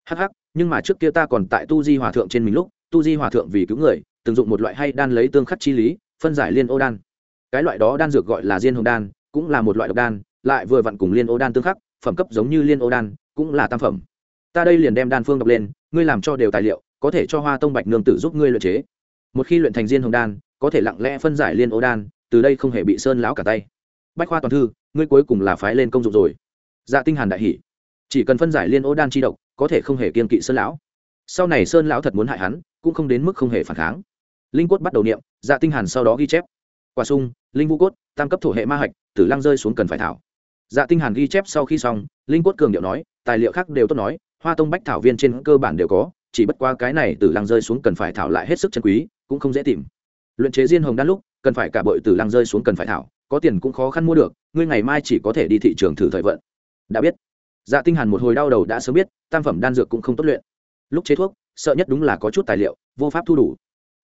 S1: hh nhưng mà trước kia ta còn tại tu di hòa thượng trên mình lúc tu di hòa thượng vì cứu người từng dụng một loại hay đan lấy tương khắc chi lý phân giải liên ô đan cái loại đó đan dược gọi là diên hồng đan cũng là một loại độc đan lại vừa vặn cùng liên ô đan tương khắc phẩm cấp giống như liên ô đan cũng là tam phẩm ta đây liền đem đan phương đọc lên ngươi làm cho đều tài liệu có thể cho hoa tông bạch nương tử giúp ngươi luyện chế một khi luyện thành diên hồng đan có thể lặng lẽ phân giải liên ô đan từ đây không hề bị sơn lão cả tay bách khoa toàn thư, ngươi cuối cùng là phái lên công dụng rồi. Dạ tinh hàn đại hỉ. Chỉ cần phân giải liên ô đan chi độc, có thể không hề kiên kỵ sơn lão. Sau này sơn lão thật muốn hại hắn, cũng không đến mức không hề phản kháng. Linh cốt bắt đầu niệm dạ tinh hàn sau đó ghi chép. Quả sung, linh vũ cốt, tam cấp thổ hệ ma hạch, tử lăng rơi xuống cần phải thảo. Dạ tinh hàn ghi chép sau khi xong, linh quất cường điệu nói, tài liệu khác đều tốt nói, hoa tông bách thảo viên trên cơ bản đều có, chỉ bất qua cái này Tử lăng rơi xuống cần phải thảo lại hết sức chân quý, cũng không dễ tìm. Luyện chế diên hồng đan lúc, cần phải cả bội Tử lăng rơi xuống cần phải thảo có tiền cũng khó khăn mua được, ngươi ngày mai chỉ có thể đi thị trường thử thời vận. Đã biết. Dạ tinh hàn một hồi đau đầu đã sớm biết, tam phẩm đan dược cũng không tốt luyện. Lúc chế thuốc, sợ nhất đúng là có chút tài liệu, vô pháp thu đủ.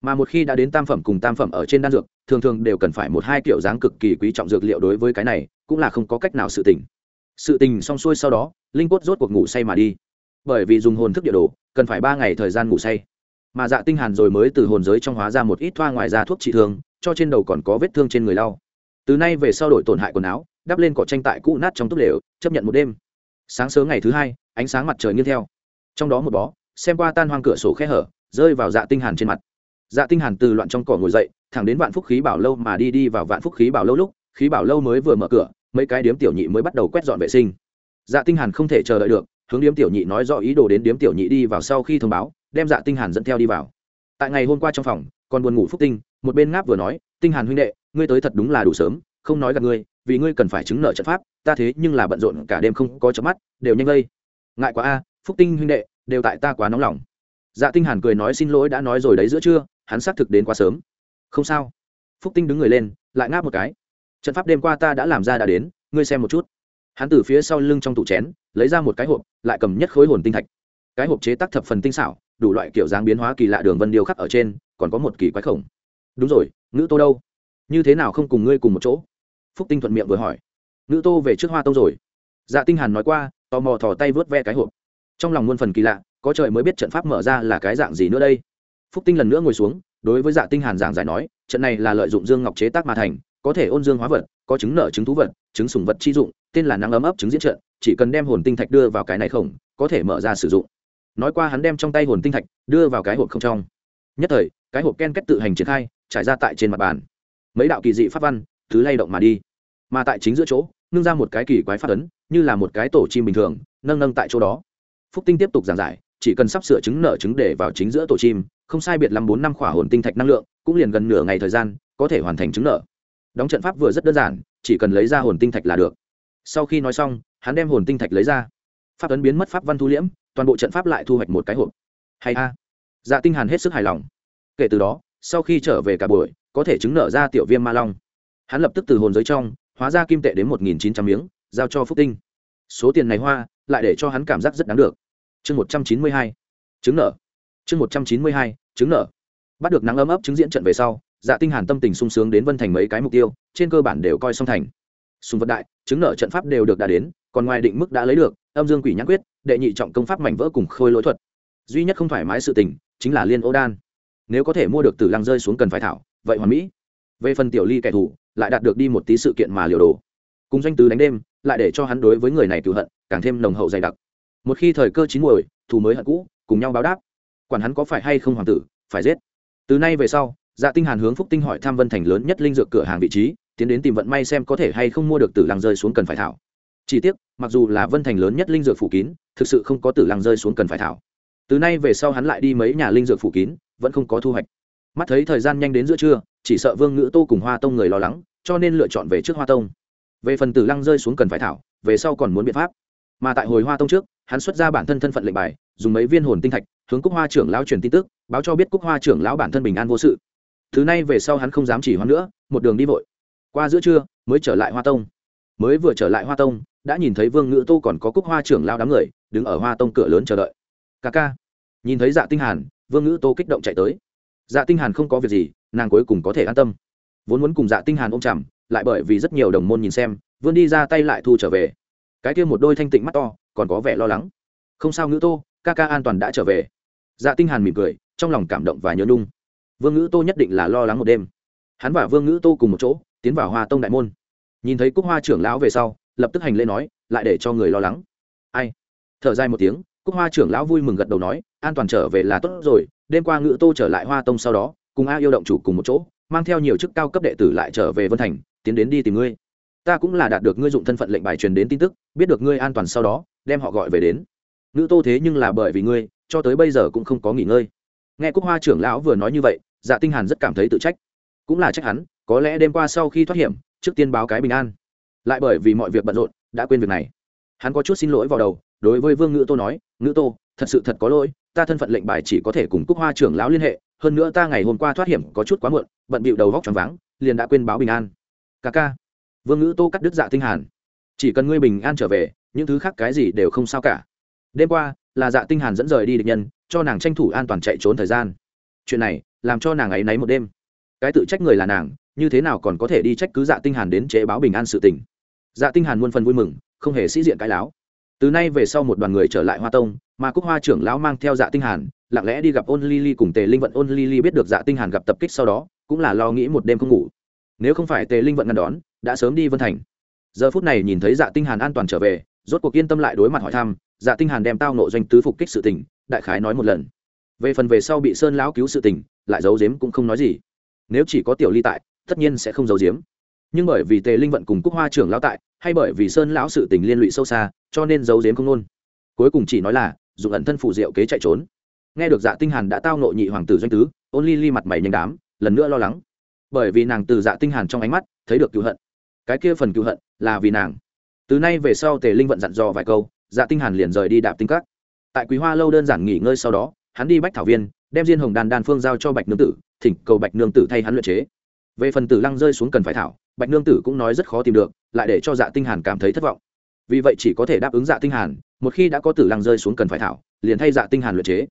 S1: Mà một khi đã đến tam phẩm cùng tam phẩm ở trên đan dược, thường thường đều cần phải một hai kiểu dáng cực kỳ quý trọng dược liệu đối với cái này, cũng là không có cách nào sự tình. Sự tình xong xuôi sau đó, linh quất rốt cuộc ngủ say mà đi. Bởi vì dùng hồn thức địa đồ, cần phải ba ngày thời gian ngủ say. Mà dạ tinh hàn rồi mới từ hồn giới trong hóa ra một ít thoa ngoài ra thuốc trị thương, cho trên đầu còn có vết thương trên người lau từ nay về sau đổi tổn hại quần áo, đắp lên cỏ tranh tại cũ nát trong túp lều, chấp nhận một đêm. Sáng sớm ngày thứ hai, ánh sáng mặt trời nghiêng theo. Trong đó một bó, xem qua tan hoang cửa sổ khe hở, rơi vào dạ tinh hàn trên mặt. Dạ tinh hàn từ loạn trong cỏ ngồi dậy, thẳng đến vạn phúc khí bảo lâu mà đi đi vào vạn phúc khí bảo lâu lúc, khí bảo lâu mới vừa mở cửa, mấy cái điếm tiểu nhị mới bắt đầu quét dọn vệ sinh. Dạ tinh hàn không thể chờ đợi được, hướng điếm tiểu nhị nói rõ ý đồ đến điếm tiểu nhị đi vào sau khi thông báo, đem dạ tinh hàn dẫn theo đi vào. Tại ngày hôm qua trong phòng, còn buồn ngủ phúc tinh, một bên ngáp vừa nói, tinh hàn huynh đệ ngươi tới thật đúng là đủ sớm, không nói gặp ngươi, vì ngươi cần phải chứng nợ trận pháp, ta thế nhưng là bận rộn cả đêm không có chớp mắt, đều nhanh lây ngại quá a, phúc tinh huynh đệ, đều tại ta quá nóng lòng. Dạ tinh hàn cười nói xin lỗi đã nói rồi đấy giữa trưa, hắn xác thực đến quá sớm. Không sao. Phúc tinh đứng người lên, lại ngáp một cái. Trận pháp đêm qua ta đã làm ra đã đến, ngươi xem một chút. Hắn từ phía sau lưng trong tủ chén, lấy ra một cái hộp, lại cầm nhất khối hồn tinh thạch. Cái hộp chế tác thập phần tinh xảo, đủ loại kiểu dáng biến hóa kỳ lạ đường vân điêu khắc ở trên, còn có một kỳ quái khổng. Đúng rồi, ngữ tô đâu? Như thế nào không cùng ngươi cùng một chỗ? Phúc tinh thuận miệng vừa hỏi. Nữ tô về trước hoa tông rồi. Dạ tinh hàn nói qua, tò mò thò tay vớt ve cái hộp. Trong lòng muôn phần kỳ lạ, có trời mới biết trận pháp mở ra là cái dạng gì nữa đây. Phúc tinh lần nữa ngồi xuống, đối với dạ tinh hàn giảng giải nói, trận này là lợi dụng dương ngọc chế tác mà thành, có thể ôn dương hóa vật, có chứng nợ chứng thú vật, chứng sùng vật chi dụng, tên là nắng ấm ấp chứng diễn trận, chỉ cần đem hồn tinh thạch đưa vào cái này khổng có thể mở ra sử dụng. Nói qua hắn đem trong tay hồn tinh thạch đưa vào cái hộp không trong. Nhất thời, cái hộp ken kết tự hành triển khai, trải ra tại trên mặt bàn mấy đạo kỳ dị pháp văn, thứ lay động mà đi. Mà tại chính giữa chỗ nâng ra một cái kỳ quái phát ấn, như là một cái tổ chim bình thường, nâng nâng tại chỗ đó. Phúc tinh tiếp tục giảng giải, chỉ cần sắp sửa trứng nở trứng để vào chính giữa tổ chim, không sai biệt lắm bốn năm khỏa hồn tinh thạch năng lượng, cũng liền gần nửa ngày thời gian, có thể hoàn thành trứng nở đóng trận pháp vừa rất đơn giản, chỉ cần lấy ra hồn tinh thạch là được. Sau khi nói xong, hắn đem hồn tinh thạch lấy ra. Pháp ấn biến mất pháp văn thu liễm, toàn bộ trận pháp lại thu hoạch một cái hộp. Hay a. Dạ tinh hàn hết sức hài lòng. Kể từ đó sau khi trở về cả buổi, có thể chứng nợ ra tiểu viêm ma long. Hắn lập tức từ hồn giới trong, hóa ra kim tệ đến một nghìn chín trăm miếng, giao cho phúc tinh. Số tiền này hoa, lại để cho hắn cảm giác rất đáng được. Chương một trăm chín mươi hai, chứng nợ. Chương một trăm chín mươi hai, chứng nợ. Bắt được nắng ấm ấp chứng diễn trận về sau dạ tinh hàn tâm tình sung sướng đến vân thành mấy cái mục tiêu, trên cơ bản đều coi xong thành. Sùng vật đại, chứng nợ trận pháp đều được đã đến, còn ngoài định mức đã lấy được, âm dương quỷ nhãn quyết, đệ nhị trọng công pháp mảnh vỡ cùng khôi lỗi thuật. Duy nhất không thoải mái sự tình, chính là liên ô đan nếu có thể mua được tử lăng rơi xuống cần phải thảo, vậy hoàn mỹ. Về phần tiểu ly kẻ thù, lại đạt được đi một tí sự kiện mà liều đồ. Cùng doanh tứ đánh đêm, lại để cho hắn đối với người này cựu hận, càng thêm nồng hậu dày đặc. Một khi thời cơ chín muồi, thù mới hận cũ, cùng nhau báo đáp. Quản hắn có phải hay không hoàng tử, phải giết. Từ nay về sau dạ tinh hàn hướng phúc tinh hỏi tham vân thành lớn nhất linh dược cửa hàng vị trí, tiến đến tìm vận may xem có thể hay không mua được tử lăng rơi xuống cần phải thảo. Chỉ tiếc, mặc dù là vân thành lớn nhất linh dược phủ kín, thực sự không có tử lăng rơi xuống cần phải thảo từ nay về sau hắn lại đi mấy nhà linh dược phủ kín, vẫn không có thu hoạch. Mắt thấy thời gian nhanh đến giữa trưa, chỉ sợ vương ngữ tô cùng hoa tông người lo lắng, cho nên lựa chọn về trước hoa tông. Về phần tử lăng rơi xuống cần phải thảo, về sau còn muốn biện pháp. Mà tại hồi hoa tông trước, hắn xuất ra bản thân thân phận lệnh bài, dùng mấy viên hồn tinh thạch, hướng cúc hoa trưởng lão truyền tin tức, báo cho biết cúc hoa trưởng lão bản thân bình an vô sự. Thứ này về sau hắn không dám chỉ hoãn nữa, một đường đi vội. Qua giữa trưa, mới trở lại hoa tông. Mới vừa trở lại hoa tông, đã nhìn thấy vương ngữ tô còn có cúc hoa trưởng lao đám người, đứng ở hoa tông cửa lớn chờ đợi ca ca. Nhìn thấy dạ tinh hàn, vương ngữ tô kích động chạy tới. Dạ tinh hàn không có việc gì, nàng cuối cùng có thể an tâm. Vốn muốn cùng dạ tinh hàn ôm chầm, lại bởi vì rất nhiều đồng môn nhìn xem, vươn đi ra tay lại thu trở về. Cái kia một đôi thanh tịnh mắt to, còn có vẻ lo lắng. Không sao ngữ tô, ca ca an toàn đã trở về. Dạ tinh hàn mỉm cười, trong lòng cảm động và nhớ nhung. Vương ngữ tô nhất định là lo lắng một đêm. Hắn và vương ngữ tô cùng một chỗ, tiến vào hoa tông đại môn. Nhìn thấy cúc hoa trưởng lão về sau, lập tức hành lễ nói, lại để cho người lo lắng. Ai? Thở dài một tiếng cúc hoa trưởng lão vui mừng gật đầu nói, an toàn trở về là tốt rồi, đêm qua Ngự tô trở lại hoa tông sau đó, cùng a yêu động chủ cùng một chỗ, mang theo nhiều chức cao cấp đệ tử lại trở về vân thành, tiến đến đi tìm ngươi. Ta cũng là đạt được ngươi dụng thân phận lệnh bài truyền đến tin tức, biết được ngươi an toàn sau đó, đem họ gọi về đến. Ngự tô thế nhưng là bởi vì ngươi, cho tới bây giờ cũng không có nghỉ ngơi. Nghe cúc hoa trưởng lão vừa nói như vậy dạ tinh hàn rất cảm thấy tự trách. Cũng là trách hắn, có lẽ đêm qua sau khi thoát hiểm, trước tiên báo cái bình an. Lại bởi vì mọi việc bận rộn, đã quên việc này. Hắn có chút xin lỗi vào đầu đối với vương ngữ tô nói, ngữ tô, thật sự thật có lỗi, ta thân phận lệnh bài chỉ có thể cùng cúc hoa trưởng lão liên hệ, hơn nữa ta ngày hôm qua thoát hiểm có chút quá muộn, bận bịu đầu vóc tròn váng, liền đã quên báo bình an. Ca ca. Vương ngữ tô cắt đứt dạ tinh hàn. Chỉ cần ngươi bình an trở về, những thứ khác cái gì đều không sao cả. Đêm qua, là dạ tinh hàn dẫn rời đi địch nhân, cho nàng tranh thủ an toàn chạy trốn thời gian. Chuyện này, làm cho nàng ấy nấy một đêm. Cái tự trách người là nàng, như thế nào còn có thể đi trách cứ dạ tinh hàn đến chế báo bình an sự tình? Dạ tinh hàn muôn phần vui mừng, không hề sĩ diện cái láo từ nay về sau một đoàn người trở lại hoa tông, mà cúc hoa trưởng lão mang theo dạ tinh hàn, lặng lẽ đi gặp ôn ly cùng tề linh vận. Ôn ly biết được dạ tinh hàn gặp tập kích sau đó, cũng là lo nghĩ một đêm không ngủ. Nếu không phải tề linh vận ngăn đón, đã sớm đi vân thành. Giờ phút này nhìn thấy dạ tinh hàn an toàn trở về, rốt cuộc yên tâm lại đối mặt hỏi thăm dạ tinh hàn đem tao nộ doanh tứ phục kích sự tình, đại khái nói một lần. Về phần về sau bị sơn lão cứu sự tình, lại giấu giếm cũng không nói gì. Nếu chỉ có tiểu ly tại, tất nhiên sẽ không giấu giếm nhưng bởi vì tề linh vận cùng cúc hoa trưởng lão tại, hay bởi vì sơn lão sự tình liên lụy sâu xa, cho nên giấu giếm không nôn. Cuối cùng chỉ nói là, dùng ẩn thân phụ diệu kế chạy trốn. Nghe được dạ tinh hàn đã tao nội nhị hoàng tử doanh tứ, ôn ly ly mặt mày nhanh đám, lần nữa lo lắng. Bởi vì nàng từ dạ tinh hàn trong ánh mắt, thấy được cứu hận. Cái kia phần cứu hận, là vì nàng. Từ nay về sau tề linh vận dặn dò vài câu dạ tinh hàn liền rời đi đạp tinh các tại quý hoa lâu đơn giản nghỉ ngơi sau đó, hắn đi bách thảo viên, đem diên hồng đan đan phương giao cho bạch nương tử, thỉnh cầu bạch nương tử thay hắn luyện chế. Về phần tử lăng rơi xuống cần phải thảo bạch nương tử cũng nói rất khó tìm được, lại để cho dạ tinh hàn cảm thấy thất vọng. Vì vậy chỉ có thể đáp ứng dạ tinh hàn, một khi đã có tử lăng rơi xuống cần phải thảo, liền thay dạ tinh hàn luyện chế.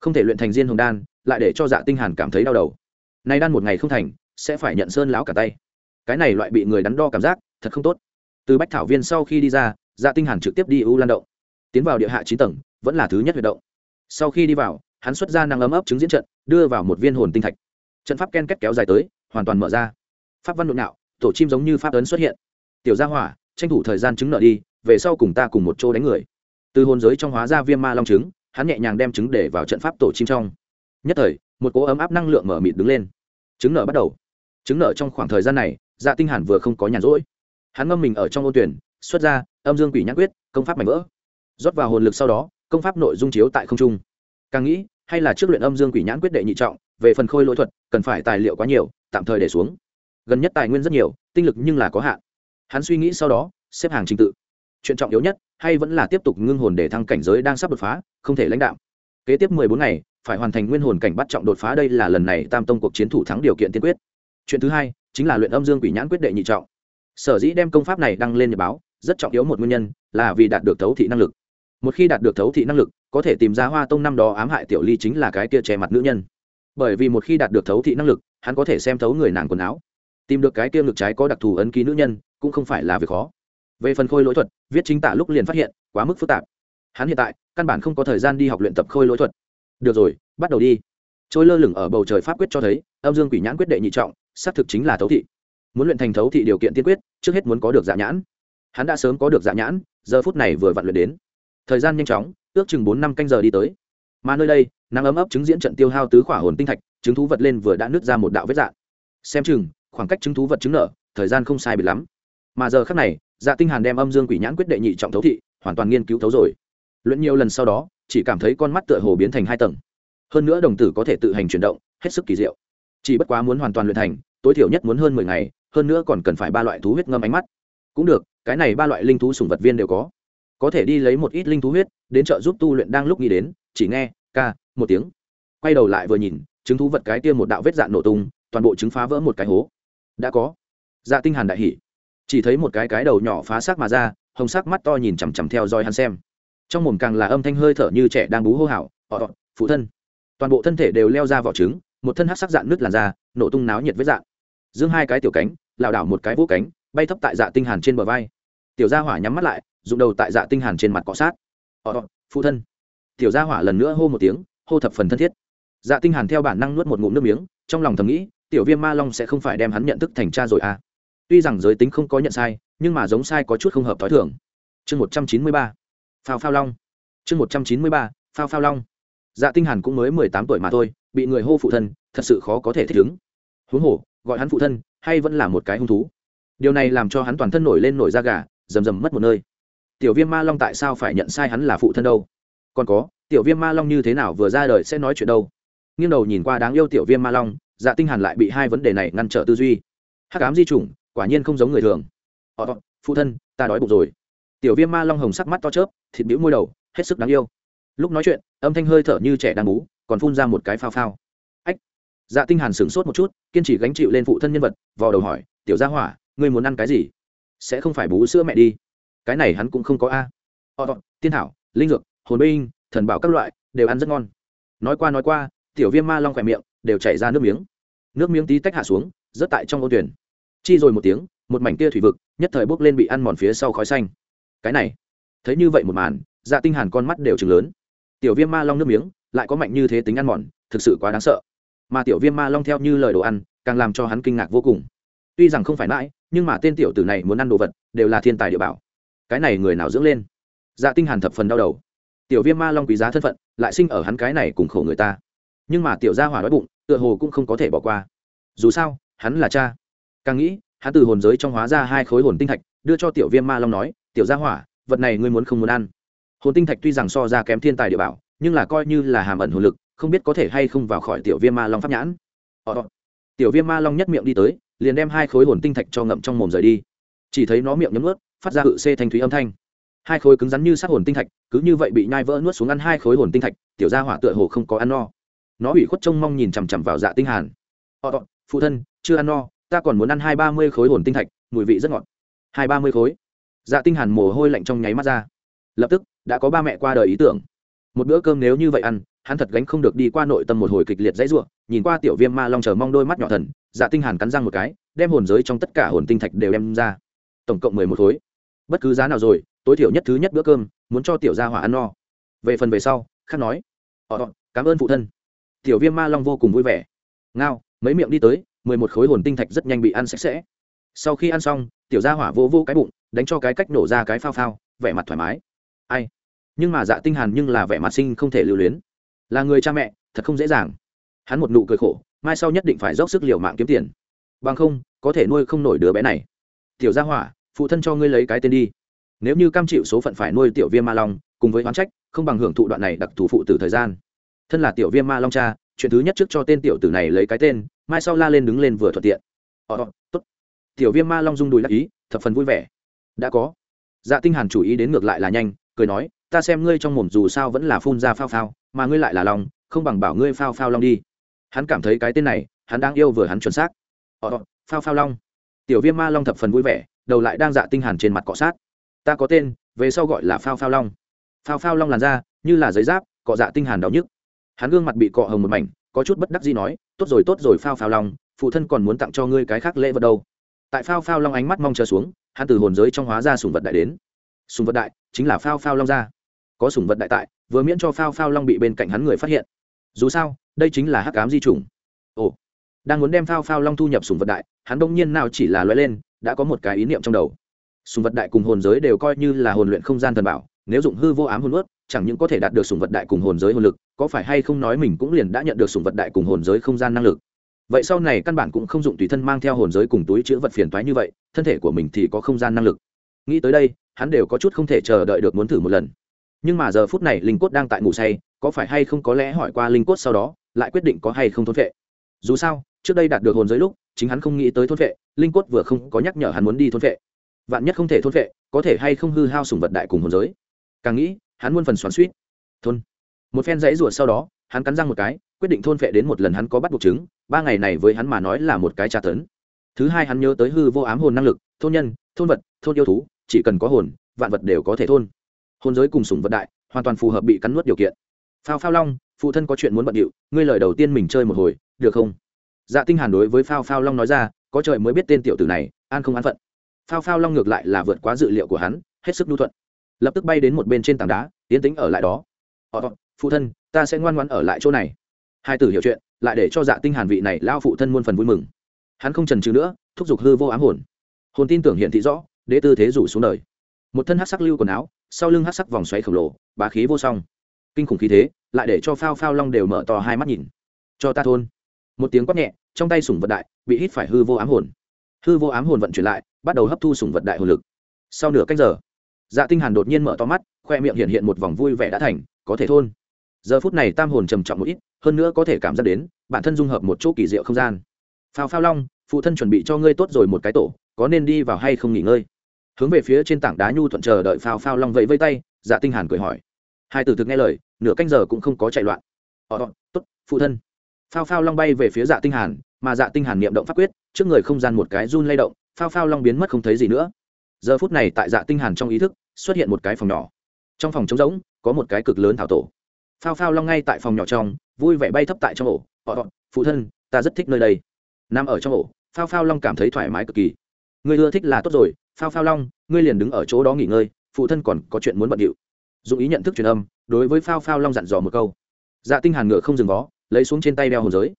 S1: Không thể luyện thành diên hồng đan, lại để cho dạ tinh hàn cảm thấy đau đầu. Nay đan một ngày không thành, sẽ phải nhận sơn láo cả tay. Cái này loại bị người đắn đo cảm giác, thật không tốt. Từ bách thảo viên sau khi đi ra dạ tinh hàn trực tiếp đi u lan động. Tiến vào địa hạ chín tầng, vẫn là thứ nhất huyệt động. Sau khi đi vào, hắn xuất ra năng ấm ấp chứng diễn trận, đưa vào một viên hồn tinh thạch. Trận pháp ken kết kéo dài tới, hoàn toàn mở ra. Pháp văn nội nạo tổ chim giống như pháp ấn xuất hiện. Tiểu gia hỏa, tranh thủ thời gian chứng nợ đi, về sau cùng ta cùng một chỗ đánh người. Từ hồn giới trong hóa ra viêm ma long trứng, hắn nhẹ nhàng đem trứng để vào trận pháp tổ chim trong. Nhất thời, một cỗ ấm áp năng lượng mở mịt đứng lên. Trứng nợ bắt đầu. Trứng nợ trong khoảng thời gian này dạ tinh hàn vừa không có nhàn rỗi. Hắn ngâm mình ở trong ô tuyển, xuất ra âm dương quỷ nhãn quyết, công pháp mảnh vỡ. Rót vào hồn lực sau đó, công pháp nội dung chiếu tại không trung. Càng nghĩ, hay là trước luyện âm dương quỷ nhãn quyết đệ nhị trọng, về phần khôi lỗi thuật, cần phải tài liệu quá nhiều, tạm thời để xuống gần nhất tài nguyên rất nhiều, tinh lực nhưng là có hạn. Hắn suy nghĩ sau đó, xếp hàng trình tự. Chuyện trọng yếu nhất, hay vẫn là tiếp tục ngưng hồn để thăng cảnh giới đang sắp đột phá, không thể lãnh đạo kế tiếp mười bốn ngày, phải hoàn thành nguyên hồn cảnh bắt trọng đột phá đây là lần này tam tông cuộc chiến thủ thắng điều kiện tiên quyết. Chuyện thứ hai, chính là luyện âm dương quỷ nhãn quyết đệ nhị trọng. Sở dĩ đem công pháp này đăng lên nhật báo, rất trọng yếu một nguyên nhân, là vì đạt được thấu thị năng lực. Một khi đạt được thấu thị năng lực, có thể tìm ra hoa tông năm đó ám hại tiểu ly chính là cái kia che mặt nữ nhân. Bởi vì một khi đạt được thấu thị năng lực, hắn có thể xem thấu người nàng quần áo tìm được cái kia ngực trái có đặc thù ấn ký nữ nhân, cũng không phải là việc khó. Về phần khôi lỗi thuật, viết chính tả lúc liền phát hiện, quá mức phức tạp. Hắn hiện tại, căn bản không có thời gian đi học luyện tập khôi lỗi thuật. Được rồi, bắt đầu đi. Trôi lơ lửng ở bầu trời pháp quyết cho thấy, âm dương quỷ nhãn quyết đệ nhị trọng, xác thực chính là thấu thị. Muốn luyện thành thấu thị điều kiện tiên quyết, trước hết muốn có được dạ nhãn. Hắn đã sớm có được dạ nhãn, giờ phút này vừa vặn luyện đến. Thời gian nhanh chóng, ước chừng bốn năm canh giờ đi tới. Mà nơi đây, nắng ấm ấp chứng diễn trận tiêu hao tứ khỏa hồn tinh thạch chứng thú vật lên vừa đã nứt ra một đạo vết dạng. Xem chừng khoảng cách chứng thú vật chứng nở thời gian không sai bị lắm. Mà giờ khác này dạ tinh hàn đem âm dương quỷ nhãn quyết đệ nhị trọng thấu thị, hoàn toàn nghiên cứu thấu rồi. Luyện nhiều lần sau đó, chỉ cảm thấy con mắt tựa hồ biến thành hai tầng. Hơn nữa đồng tử có thể tự hành chuyển động, hết sức kỳ diệu. Chỉ bất quá muốn hoàn toàn luyện thành, tối thiểu nhất muốn hơn mười ngày, hơn nữa còn cần phải ba loại thú huyết ngâm ánh mắt. Cũng được, cái này ba loại linh thú sủng vật viên đều có. Có thể đi lấy một ít linh thú huyết, đến chợ giúp tu luyện đang lúc nghĩ đến, chỉ nghe, ca, một tiếng. Quay đầu lại vừa nhìn, chứng thú vật cái kia một đạo vết dạn nổ tung, toàn bộ chứng phá vỡ một cái hố đã có. Dạ tinh hàn đại hỉ. Chỉ thấy một cái cái đầu nhỏ phá xác mà ra, hồng sắc mắt to nhìn chằm chằm theo dõi hắn xem. Trong mồm càng là âm thanh hơi thở như trẻ đang bú hô hào ọ phụ thân. Toàn bộ thân thể đều leo ra vỏ trứng, một thân hắc sắc dạn nứt làn da, nổ tung náo nhiệt với dạng dương hai cái tiểu cánh, lảo đảo một cái vỗ cánh, bay thấp tại dạ tinh hàn trên bờ vai. Tiểu gia hỏa nhắm mắt lại, dùng đầu tại dạ tinh hàn trên mặt cọ sát. Ọ phụ thân. Tiểu gia hỏa lần nữa hô một tiếng, hô thập phần thân thiết. Dạ tinh hàn theo bản năng nuốt một ngụm nước miếng, trong lòng thầm nghĩ tiểu viêm ma long sẽ không phải đem hắn nhận thức thành cha rồi à. Tuy rằng giới tính không có nhận sai, nhưng mà giống sai có chút không hợp thói thường. Chương một trăm chín mươi ba, phao phao long. Chương một trăm chín mươi ba, phao phao long. Dạ tinh hàn cũng mới mười tám tuổi mà thôi, bị người hô phụ thân, thật sự khó có thể thích ứng. Huống hồ, gọi hắn phụ thân, hay vẫn là một cái hung thú. Điều này làm cho hắn toàn thân nổi lên nổi da gà, rầm rầm mất một nơi. Tiểu viêm ma long tại sao phải nhận sai hắn là phụ thân đâu? Còn có, tiểu viêm ma long như thế nào vừa ra đời sẽ nói chuyện đâu? Nghiêng đầu nhìn qua đáng yêu tiểu viêm ma long dạ tinh hàn lại bị hai vấn đề này ngăn trở tư duy. Hắc ám di chủng, quả nhiên không giống người thường. Họ phụ thân, ta đói bụng rồi. Tiểu viêm ma long hồng sắc mắt to chớp, thịt bĩu môi đầu, hết sức đáng yêu. Lúc nói chuyện, âm thanh hơi thở như trẻ đang bú còn phun ra một cái phao phao. Ách! Dạ tinh hàn sửng sốt một chút, kiên trì gánh chịu lên phụ thân nhân vật, vò đầu hỏi, tiểu gia hỏa, ngươi muốn ăn cái gì? Sẽ không phải bú sữa mẹ đi. Cái này hắn cũng không có a. Họ tiên thảo, linh dược, hồn binh, thần bảo các loại, đều ăn rất ngon. Nói qua nói qua, tiểu viêm ma long khỏe miệng đều chảy ra nước miếng nước miếng tí tách hạ xuống, rớt tại trong ô tuyển chi rồi một tiếng, một mảnh kia thủy vực, nhất thời bốc lên bị ăn mòn phía sau khói xanh. Cái này, thấy như vậy một màn dạ tinh hàn con mắt đều trừng lớn. Tiểu viêm ma long nước miếng, lại có mạnh như thế tính ăn mòn, thực sự quá đáng sợ. Mà tiểu viêm ma long theo như lời đồ ăn, càng làm cho hắn kinh ngạc vô cùng. Tuy rằng không phải mãi, nhưng mà tên tiểu tử này muốn ăn đồ vật, đều là thiên tài địa bảo. Cái này người nào dưỡng lên? Dạ tinh hàn thập phần đau đầu. Tiểu viêm ma long quý giá thân phận, lại sinh ở hắn cái này cùng khổ người ta. Nhưng mà tiểu gia hỏa đói bụng tựa hồ cũng không có thể bỏ qua. Dù sao hắn là cha. Càng nghĩ hắn từ hồn giới trong hóa ra hai khối hồn tinh thạch đưa cho tiểu viêm ma long nói tiểu gia hỏa vật này ngươi muốn không muốn ăn? Hồn tinh thạch tuy rằng so ra kém thiên tài địa bảo nhưng là coi như là hàm ẩn hồn lực không biết có thể hay không vào khỏi tiểu viêm ma long pháp nhãn. Ờ, ờ. tiểu viêm ma long nhất miệng đi tới liền đem hai khối hồn tinh thạch cho ngậm trong mồm rời đi. Chỉ thấy nó miệng nhấm ướt phát ra hự xê thanh thúy âm thanh. Hai khối cứng rắn như sát hồn tinh thạch cứ như vậy bị nhai vỡ nuốt xuống ăn hai khối hồn tinh thạch tiểu gia hỏa tựa hồ không có ăn no nó ủy khuất trông mong nhìn chằm chằm vào dạ tinh hàn. Họ phụ thân, chưa ăn no, ta còn muốn ăn hai ba mươi khối hồn tinh thạch, mùi vị rất ngọt. Hai ba mươi khối. Dạ tinh hàn mồ hôi lạnh trong nháy mắt ra. Lập tức, đã có ba mẹ qua đời ý tưởng. Một bữa cơm nếu như vậy ăn, hắn thật gánh không được đi qua nội tâm một hồi kịch liệt dãy ruộng, nhìn qua tiểu viêm ma long chờ mong đôi mắt nhỏ thần dạ tinh hàn cắn răng một cái, đem hồn giới trong tất cả hồn tinh thạch đều đem ra. Tổng cộng mười một khối. Bất cứ giá nào rồi, tối thiểu nhất thứ nhất bữa cơm, muốn cho tiểu gia hỏa ăn no. Về phần về sau, khác nói. Họ cảm ơn phụ thân tiểu viêm ma long vô cùng vui vẻ. Ngao, mấy miệng đi tới, mười một khối hồn tinh thạch rất nhanh bị ăn sạch sẽ. Sau khi ăn xong, tiểu gia hỏa vô vô cái bụng, đánh cho cái cách nổ ra cái phao phao, vẻ mặt thoải mái. Ai? Nhưng mà dạ tinh hàn nhưng là vẻ mặt sinh không thể lưu luyến. Là người cha mẹ, thật không dễ dàng. Hắn một nụ cười khổ, mai sau nhất định phải dốc sức liều mạng kiếm tiền. Bằng không, có thể nuôi không nổi đứa bé này. Tiểu gia hỏa, phụ thân cho ngươi lấy cái tên đi. Nếu như cam chịu số phận phải nuôi tiểu viêm ma long, cùng với oán trách, không bằng hưởng thụ đoạn này đặc thù phụ từ thời gian thân là tiểu viêm ma long cha, chuyện thứ nhất trước cho tên tiểu tử này lấy cái tên, mai sau la lên đứng lên vừa thuận tiện. Ờ, ờ tốt. Tiểu viêm ma long rung đùi đắc ý, thập phần vui vẻ. Đã có. Dạ tinh hàn chủ ý đến ngược lại là nhanh, cười nói, ta xem ngươi trong mồm dù sao vẫn là phun ra phao phao, mà ngươi lại là long, không bằng bảo ngươi phao phao long đi. Hắn cảm thấy cái tên này, hắn đang yêu vừa hắn chuẩn xác. Ờ, ờ phao phao long. Tiểu viêm ma long thập phần vui vẻ, đầu lại đang dạ tinh hàn trên mặt cọ sát. Ta có tên, về sau gọi là phao phao long. Phao phao long làn da, như là giấy giáp, cọ dạ tinh hàn đau nhức hắn gương mặt bị cọ hồng một mảnh, có chút bất đắc dĩ nói, tốt rồi tốt rồi, phao phao long, phụ thân còn muốn tặng cho ngươi cái khác lễ vật đâu. Tại phao phao long ánh mắt mong chờ xuống, hắn từ hồn giới trong hóa ra sùng vật đại đến. Sùng vật đại chính là phao phao long ra có sùng vật đại tại, vừa miễn cho phao phao long bị bên cạnh hắn người phát hiện. Dù sao, đây chính là hắc ám di chủng. Ồ, đang muốn đem phao phao long thu nhập sùng vật đại, hắn đông nhiên nào chỉ là loay lên, đã có một cái ý niệm trong đầu. Sùng vật đại cùng hồn giới đều coi như là hồn luyện không gian thần bảo, nếu dụng hư vô ám hồn ướt chẳng những có thể đạt được sùng vật đại cùng hồn giới hồn lực, có phải hay không nói mình cũng liền đã nhận được sùng vật đại cùng hồn giới không gian năng lực. Vậy sau này căn bản cũng không dụng tùy thân mang theo hồn giới cùng túi chữ vật phiền toái như vậy, thân thể của mình thì có không gian năng lực. Nghĩ tới đây, hắn đều có chút không thể chờ đợi được muốn thử một lần. Nhưng mà giờ phút này linh cốt đang tại ngủ say, có phải hay không có lẽ hỏi qua linh cốt sau đó, lại quyết định có hay không thôn vệ. Dù sao, trước đây đạt được hồn giới lúc, chính hắn không nghĩ tới thôn vệ, linh cốt vừa không có nhắc nhở hắn muốn đi thôn vệ. Vạn nhất không thể thôn vệ, có thể hay không hư hao sùng vật đại cùng hồn giới. Càng nghĩ hắn muôn phần xoắn suýt. Thôn. Một phen dãy ruột sau đó, hắn cắn răng một cái, quyết định thôn phệ đến một lần hắn có bắt buộc chứng, ba ngày này với hắn mà nói là một cái tra tấn. Thứ hai hắn nhớ tới hư vô ám hồn năng lực, thôn nhân, thôn vật, thôn yêu thú, chỉ cần có hồn, vạn vật đều có thể thôn. Hôn giới cùng sùng vật đại, hoàn toàn phù hợp bị cắn nuốt điều kiện. Phao phao long, phụ thân có chuyện muốn bận điệu, ngươi lời đầu tiên mình chơi một hồi, được không? Dạ tinh hàn đối với phao phao long nói ra, có trời mới biết tên tiểu tử này, an không an phận. Phao phao long ngược lại là vượt quá dự liệu của hắn, hết sức nhu thuận lập tức bay đến một bên trên tảng đá tiến tính ở lại đó. Họ phụ thân, ta sẽ ngoan ngoãn ở lại chỗ này. Hai tử hiểu chuyện, lại để cho dạ tinh hàn vị này lao phụ thân muôn phần vui mừng. Hắn không trần trừ nữa, thúc giục hư vô ám hồn. Hồn tin tưởng hiện thị rõ, đế tư thế rủ xuống đời. Một thân hắc sắc lưu quần áo, sau lưng hắc sắc vòng xoáy khổng lồ, bá khí vô song. Kinh khủng khí thế, lại để cho phao phao long đều mở to hai mắt nhìn. Cho ta thôn. Một tiếng quát nhẹ, trong tay sủng vật đại, bị hít phải hư vô ám hồn. Hư vô ám hồn vận chuyển lại, bắt đầu hấp thu sủng vật đại hồn lực. Sau nửa cách giờ dạ tinh hàn đột nhiên mở to mắt, khoe miệng hiện hiện một vòng vui vẻ đã thành, có thể thôn. Giờ phút này tam hồn trầm trọng một ít, hơn nữa có thể cảm giác đến, bản thân dung hợp một chỗ kỳ diệu không gian. Phao phao long, phụ thân chuẩn bị cho ngươi tốt rồi một cái tổ, có nên đi vào hay không nghỉ ngơi? Hướng về phía trên tảng đá nhu thuận chờ đợi phao phao long vẫy vây tay dạ tinh hàn cười hỏi. Hai tử thực nghe lời, nửa canh giờ cũng không có chạy loạn. Ờ, ờ tốt, phụ thân. Phao phao long bay về phía dạ tinh hàn, mà dạ tinh hàn niệm động pháp quyết, trước người không gian một cái run lay động, phao phao long biến mất không thấy gì nữa giờ phút này tại dạ tinh hàn trong ý thức, xuất hiện một cái phòng nhỏ. Trong phòng trống rỗng, có một cái cực lớn thảo tổ. Phao phao long ngay tại phòng nhỏ trong, vui vẻ bay thấp tại trong ổ. Ờ phụ thân, ta rất thích nơi đây. Nằm ở trong ổ, phao phao long cảm thấy thoải mái cực kỳ. Người ưa thích là tốt rồi, phao phao long, ngươi liền đứng ở chỗ đó nghỉ ngơi, phụ thân còn có chuyện muốn bận điệu. Dụng ý nhận thức truyền âm, đối với phao phao long dặn dò một câu. Dạ tinh hàn ngựa không dừng vó, lấy xuống trên tay đeo hồn giới.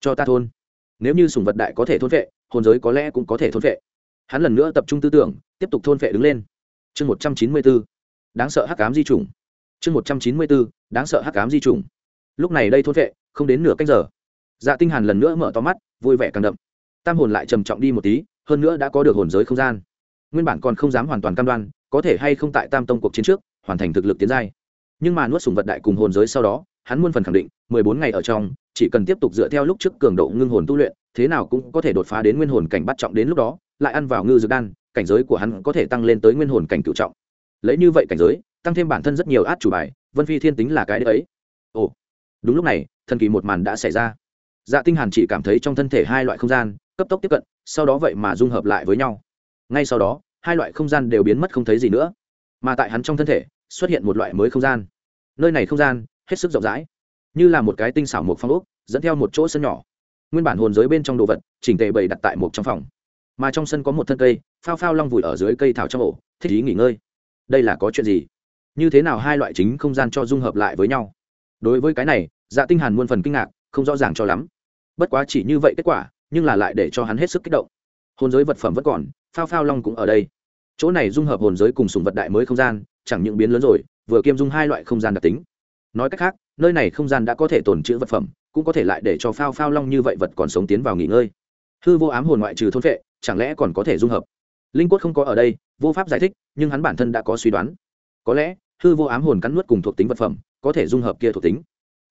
S1: Cho ta thôn. Nếu như sùng vật đại có thể thôn vệ, hồn giới có lẽ cũng có thể thôn vệ hắn lần nữa tập trung tư tưởng, tiếp tục thôn vệ đứng lên. Chương một trăm chín mươi bốn đáng sợ hắc ám di trùng. Chương một trăm chín mươi bốn đáng sợ hắc ám di trùng. Lúc này đây thôn vệ không đến nửa canh giờ. Dạ tinh hàn lần nữa mở to mắt, vui vẻ càng đậm. Tam hồn lại trầm trọng đi một tí, hơn nữa đã có được hồn giới không gian. Nguyên bản còn không dám hoàn toàn cam đoan, có thể hay không tại tam tông cuộc chiến trước, hoàn thành thực lực tiến giai. Nhưng mà nuốt sùng vật đại cùng hồn giới sau đó hắn muôn phần khẳng định, mười bốn ngày ở trong, chỉ cần tiếp tục dựa theo lúc trước cường độ ngưng hồn tu luyện, thế nào cũng có thể đột phá đến nguyên hồn cảnh bắt trọng đến lúc đó, lại ăn vào ngư dược đan, cảnh giới của hắn có thể tăng lên tới nguyên hồn cảnh cựu trọng. Lấy như vậy cảnh giới, tăng thêm bản thân rất nhiều át chủ bài, vân phi thiên tính là cái đấy ồ, đúng lúc này, thần kỳ một màn đã xảy ra. Dạ tinh hàn chỉ cảm thấy trong thân thể hai loại không gian, cấp tốc tiếp cận, sau đó vậy mà dung hợp lại với nhau. Ngay sau đó, hai loại không gian đều biến mất không thấy gì nữa. Mà tại hắn trong thân thể, xuất hiện một loại mới không gian. Nơi này không gian hết sức rộng rãi. Như là một cái tinh xảo một phong ốc, dẫn theo một chỗ sân nhỏ. Nguyên bản hồn giới bên trong đồ vật, chỉnh tề bày đặt tại một trong phòng. Mà trong sân có một thân cây, phao phao long vùi ở dưới cây thảo trong ổ, thích ý nghỉ ngơi. Đây là có chuyện gì? Như thế nào hai loại chính không gian cho dung hợp lại với nhau? Đối với cái này dạ tinh hàn muôn phần kinh ngạc, không rõ ràng cho lắm. Bất quá chỉ như vậy kết quả, nhưng là lại để cho hắn hết sức kích động. Hồn giới vật phẩm vẫn còn, phao phao long cũng ở đây. Chỗ này dung hợp hồn giới cùng sùng vật đại mới không gian, chẳng những biến lớn rồi, vừa kiêm dung hai loại không gian đặc tính nói cách khác, nơi này không gian đã có thể tồn trữ vật phẩm, cũng có thể lại để cho phao phao long như vậy vật còn sống tiến vào nghỉ ngơi. Hư vô ám hồn ngoại trừ thôn vệ, chẳng lẽ còn có thể dung hợp? Linh quất không có ở đây, vô pháp giải thích, nhưng hắn bản thân đã có suy đoán. Có lẽ, hư vô ám hồn cắn nuốt cùng thuộc tính vật phẩm, có thể dung hợp kia thuộc tính.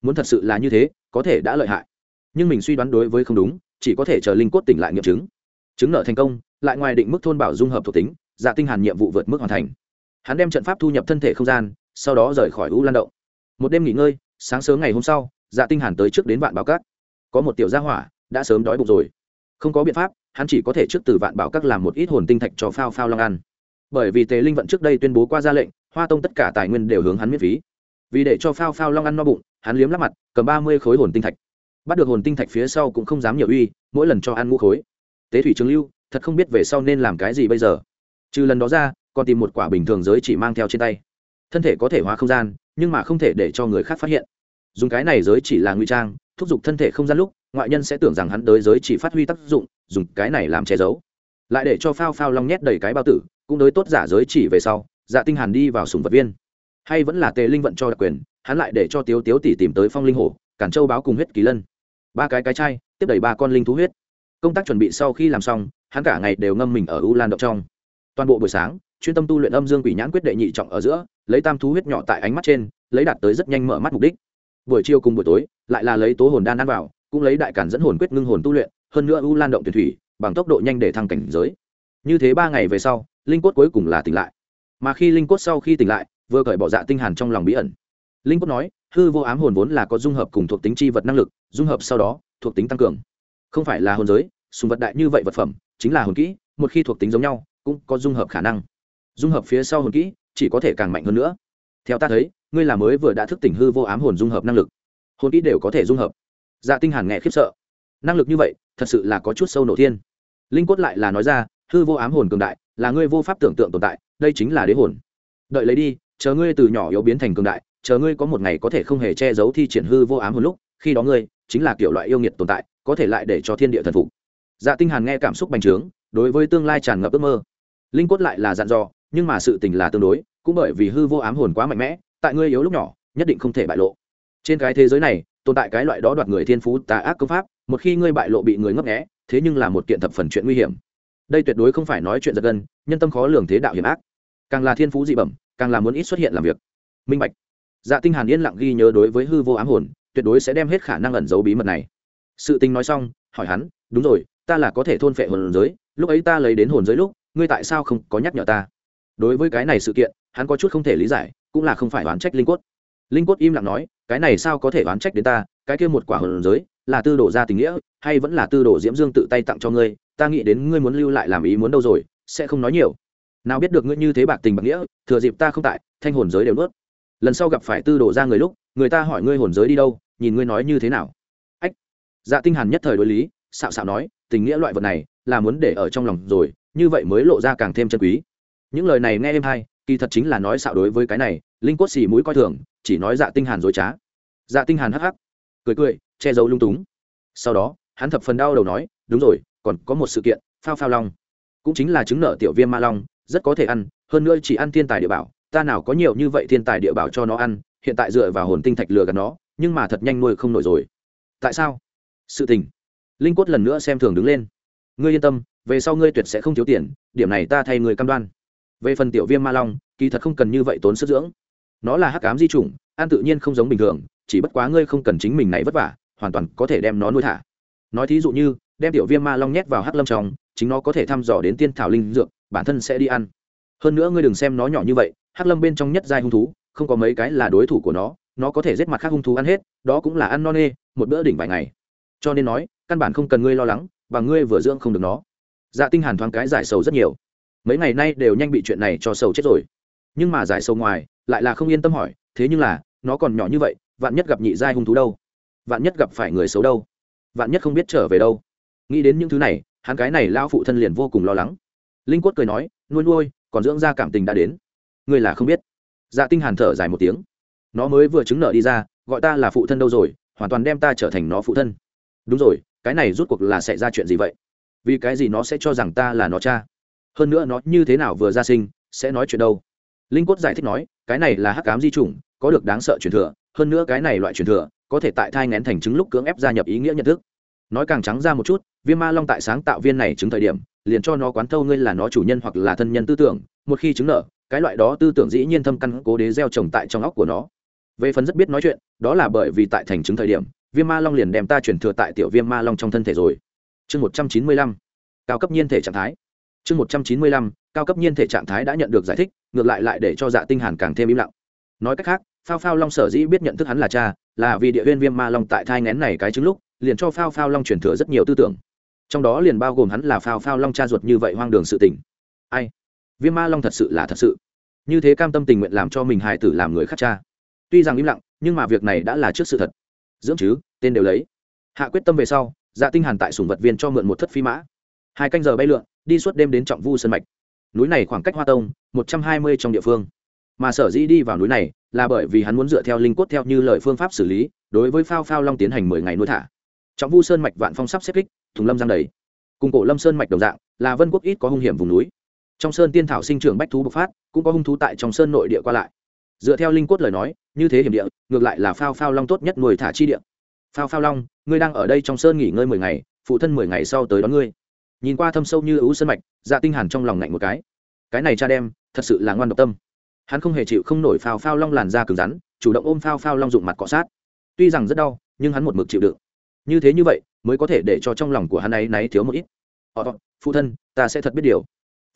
S1: Muốn thật sự là như thế, có thể đã lợi hại. Nhưng mình suy đoán đối với không đúng, chỉ có thể chờ linh quất tỉnh lại nghiệm chứng. Chứng nợ thành công, lại ngoài định mức thôn bảo dung hợp thuộc tính dạ tinh hàn nhiệm vụ vượt mức hoàn thành. Hắn đem trận pháp thu nhập thân thể không gian, sau đó rời khỏi u lan động một đêm nghỉ ngơi, sáng sớm ngày hôm sau dạ tinh hàn tới trước đến vạn bảo các. Có một tiểu gia hỏa, đã sớm đói bụng rồi. Không có biện pháp, hắn chỉ có thể trước từ vạn bảo các làm một ít hồn tinh thạch cho phao phao long ăn. Bởi vì tề linh vận trước đây tuyên bố qua ra lệnh, hoa tông tất cả tài nguyên đều hướng hắn miễn phí. Vì để cho phao phao long ăn no bụng, hắn liếm lắp mặt, cầm ba mươi khối hồn tinh thạch. Bắt được hồn tinh thạch phía sau cũng không dám nhiều uy, mỗi lần cho ăn ngũ khối. Tế thủy trường lưu, thật không biết về sau nên làm cái gì bây giờ. Trừ lần đó ra, còn tìm một quả bình thường giới chỉ mang theo trên tay. Thân thể có thể hóa không gian nhưng mà không thể để cho người khác phát hiện. Dùng cái này giới chỉ là nguy trang, thúc giục thân thể không gian lúc, ngoại nhân sẽ tưởng rằng hắn tới giới chỉ phát huy tác dụng, dùng cái này làm che giấu. Lại để cho phao phao long nhét đầy cái bao tử, cũng đối tốt giả giới chỉ về sau dạ tinh hàn đi vào sùng vật viên. Hay vẫn là tề linh vận cho đặc quyền, hắn lại để cho tiếu tiếu tỷ tìm tới phong linh hổ cản châu báo cùng huyết kỳ lân. Ba cái cái chai, tiếp đẩy ba con linh thú huyết. Công tác chuẩn bị sau khi làm xong, hắn cả ngày đều ngâm mình ở u lan động trong. Toàn bộ buổi sáng chuyên tâm tu luyện âm dương quỷ nhãn quyết đệ nhị trọng ở giữa, lấy tam thú huyết nhỏ tại ánh mắt trên, lấy đạt tới rất nhanh mở mắt mục đích. Buổi chiều cùng buổi tối, lại là lấy tố hồn đan ăn vào, cũng lấy đại cản dẫn hồn quyết ngưng hồn tu luyện, hơn nữa u lan động tuyển thủy, bằng tốc độ nhanh để thăng cảnh giới. Như thế ba ngày về sau, linh cốt cuối cùng là tỉnh lại. Mà khi linh cốt sau khi tỉnh lại, vừa cởi bỏ dạ tinh hàn trong lòng bí ẩn. Linh cốt nói, hư vô ám hồn vốn là có dung hợp cùng thuộc tính chi vật năng lực, dung hợp sau đó, thuộc tính tăng cường. Không phải là hồn giới, sùng vật đại như vậy vật phẩm, chính là hồn kỹ, một khi thuộc tính giống nhau, cũng có dung hợp khả năng dung hợp phía sau hồn kỹ, chỉ có thể càng mạnh hơn nữa. Theo ta thấy, ngươi là mới vừa đã thức tỉnh hư vô ám hồn dung hợp năng lực. Hồn kỹ đều có thể dung hợp. Dạ tinh hàn nghe khiếp sợ. Năng lực như vậy, thật sự là có chút sâu nổ thiên. Linh cốt lại là nói ra, hư vô ám hồn cường đại, là ngươi vô pháp tưởng tượng tồn tại, đây chính là đế hồn. Đợi lấy đi, chờ ngươi từ nhỏ yếu biến thành cường đại, chờ ngươi có một ngày có thể không hề che giấu thi triển hư vô ám hồn lúc, khi đó ngươi chính là kiểu loại yêu nghiệt tồn tại, có thể lại để cho thiên địa thần phục. Dạ tinh hàn nghe cảm xúc bành trướng, đối với tương lai tràn ngập ước mơ. Linh cốt lại là dặn dò nhưng mà sự tình là tương đối, cũng bởi vì hư vô ám hồn quá mạnh mẽ, tại ngươi yếu lúc nhỏ, nhất định không thể bại lộ. Trên cái thế giới này, tồn tại cái loại đó đoạt người thiên phú tà ác công pháp, một khi ngươi bại lộ bị người ngấp nghé, thế nhưng là một kiện thập phần chuyện nguy hiểm. Đây tuyệt đối không phải nói chuyện giật gân, nhân tâm khó lường thế đạo hiểm ác. Càng là thiên phú dị bẩm, càng là muốn ít xuất hiện làm việc. Minh bạch. Dạ tinh hàn yên lặng ghi nhớ đối với hư vô ám hồn, tuyệt đối sẽ đem hết khả năng ẩn giấu bí mật này. Sự tình nói xong, hỏi hắn, đúng rồi, ta là có thể thôn phệ hồn giới, lúc ấy ta lấy đến hồn giới lúc, ngươi tại sao không có nhắc nhở ta? Đối với cái này sự kiện, hắn có chút không thể lý giải, cũng là không phải oán trách linh cốt. Linh cốt im lặng nói, cái này sao có thể oán trách đến ta? Cái kia một quả hồn giới, là tư đồ ra tình nghĩa, hay vẫn là tư đồ diễm dương tự tay tặng cho ngươi? Ta nghĩ đến ngươi muốn lưu lại làm ý muốn đâu rồi, sẽ không nói nhiều. Nào biết được ngươi như thế bạc tình bạc nghĩa, thừa dịp ta không tại, thanh hồn giới đều nuốt. Lần sau gặp phải tư đồ ra người lúc, người ta hỏi ngươi hồn giới đi đâu, nhìn ngươi nói như thế nào. Ách. Dạ tinh hàn nhất thời đối lý, xạo xạo nói, tình nghĩa loại vật này, là muốn để ở trong lòng rồi, như vậy mới lộ ra càng thêm chân quý những lời này nghe êm hay kỳ thật chính là nói xạo đối với cái này, linh cốt xì mũi coi thường, chỉ nói dạ tinh hàn dối trá. Dạ tinh hàn hắc hắc, cười cười, che giấu lung túng. Sau đó, hắn thập phần đau đầu nói, đúng rồi, còn có một sự kiện, phao phao long. Cũng chính là trứng nợ tiểu viêm ma long, rất có thể ăn, hơn nữa chỉ ăn thiên tài địa bảo, ta nào có nhiều như vậy thiên tài địa bảo cho nó ăn, hiện tại dựa vào hồn tinh thạch lừa gạt nó, nhưng mà thật nhanh nuôi không nổi rồi. Tại sao? Sự tình. Linh Cốt lần nữa xem thường đứng lên. Ngươi yên tâm, về sau ngươi tuyệt sẽ không thiếu tiền, điểm này ta thay người cam đoan về phần tiểu viêm ma long, kỳ thật không cần như vậy tốn sức dưỡng. Nó là hắc ám di chủng, ăn tự nhiên không giống bình thường, chỉ bất quá ngươi không cần chính mình này vất vả, hoàn toàn có thể đem nó nuôi thả. Nói thí dụ như, đem tiểu viêm ma long nhét vào hắc lâm trong, chính nó có thể thăm dò đến tiên thảo linh dược, bản thân sẽ đi ăn. Hơn nữa ngươi đừng xem nó nhỏ như vậy, hắc lâm bên trong nhất giai hung thú, không có mấy cái là đối thủ của nó nó có thể giết mặt khác hung thú ăn hết, đó cũng là ăn no nê, một bữa đỉnh vài ngày. Cho nên nói, căn bản không cần ngươi lo lắng, và ngươi vừa dưỡng không được nó. Dạ tinh hàn thoáng cái giải sầu rất nhiều mấy ngày nay đều nhanh bị chuyện này cho sầu chết rồi. Nhưng mà giải sầu ngoài, lại là không yên tâm hỏi, thế nhưng là, nó còn nhỏ như vậy, vạn nhất gặp nhị giai hung thú đâu? Vạn nhất gặp phải người xấu đâu? Vạn nhất không biết trở về đâu? Nghĩ đến những thứ này, hắn cái này lao phụ thân liền vô cùng lo lắng. Linh quất cười nói, nuôi nuôi, còn dưỡng ra cảm tình đã đến. Ngươi là không biết. Dạ tinh hàn thở dài một tiếng. Nó mới vừa chứng nợ đi ra, gọi ta là phụ thân đâu rồi, hoàn toàn đem ta trở thành nó phụ thân. Đúng rồi, cái này rút cuộc là sẽ ra chuyện gì vậy? Vì cái gì nó sẽ cho rằng ta là nó cha? Hơn nữa nó như thế nào vừa ra sinh, sẽ nói chuyện đâu? Linh quất giải thích nói, cái này là hắc cám di chủng, có được đáng sợ truyền thừa, hơn nữa cái này loại truyền thừa, có thể tại thai ngén thành trứng lúc cưỡng ép gia nhập ý nghĩa nhận thức. Nói càng trắng ra một chút, viêm ma long tại sáng tạo viên này chứng thời điểm, liền cho nó quán thâu ngươi là nó chủ nhân hoặc là thân nhân tư tưởng, một khi chứng nợ, cái loại đó tư tưởng dĩ nhiên thâm căn cố đế gieo trồng tại trong óc của nó. Về phần rất biết nói chuyện, đó là bởi vì tại thành chứng thời điểm, viêm ma long liền đem ta chuyển thừa tại tiểu viêm ma long trong thân thể rồi. Chương một trăm chín mươi lăm, cao cấp nhiên thể trạng thái chương một trăm chín mươi lăm, cao cấp nhiên thể trạng thái đã nhận được giải thích, ngược lại lại để cho dạ tinh hàn càng thêm im lặng. Nói cách khác, phao phao long sở dĩ biết nhận thức hắn là cha, là vì địa huyên viêm ma long tại thai ngén này cái trứng lúc, liền cho phao phao long truyền thừa rất nhiều tư tưởng. Trong đó liền bao gồm hắn là phao phao long cha ruột như vậy hoang đường sự tình. Ai? Viêm ma long thật sự là thật sự. Như thế cam tâm tình nguyện làm cho mình hài tử làm người khác cha. Tuy rằng im lặng, nhưng mà việc này đã là trước sự thật. Dưỡng chứ, tên đều lấy. Hạ quyết tâm về sau dạ tinh hàn tại Sùng vật viên cho mượn một thất phi mã hai canh giờ bay lượn, đi suốt đêm đến trọng vu sơn mạch. Núi này khoảng cách hoa tông, một trăm hai mươi trong địa phương. Mà sở dĩ đi vào núi này là bởi vì hắn muốn dựa theo linh cốt theo như lời phương pháp xử lý, đối với phao phao long tiến hành mười ngày nuôi thả. Trọng vu sơn mạch vạn phong sắp xếp kích, thùng lâm giang đầy. Cùng cổ lâm sơn mạch đồng dạng, là vân quốc ít có hung hiểm vùng núi. Trong sơn tiên thảo sinh trưởng bách thú bộc phát, cũng có hung thú tại trong sơn nội địa qua lại. Dựa theo linh cốt lời nói, như thế hiểm địa, ngược lại là phao phao long tốt nhất nuôi thả chi địa. Phao phao long, ngươi đang ở đây trong sơn nghỉ ngơi mười ngày, phụ thân mười ngày sau tới đón ngươi nhìn qua thâm sâu như ưu sơn mạch dạ tinh hàn trong lòng ngạnh một cái. Cái này cha đem, thật sự là ngoan độc tâm. Hắn không hề chịu không nổi phao phao long làn da cứng rắn, chủ động ôm phao phao long dụng mặt cọ sát. Tuy rằng rất đau, nhưng hắn một mực chịu đựng. Như thế như vậy, mới có thể để cho trong lòng của hắn ấy náy thiếu một ít. Ờ, ờ phụ thân, ta sẽ thật biết điều.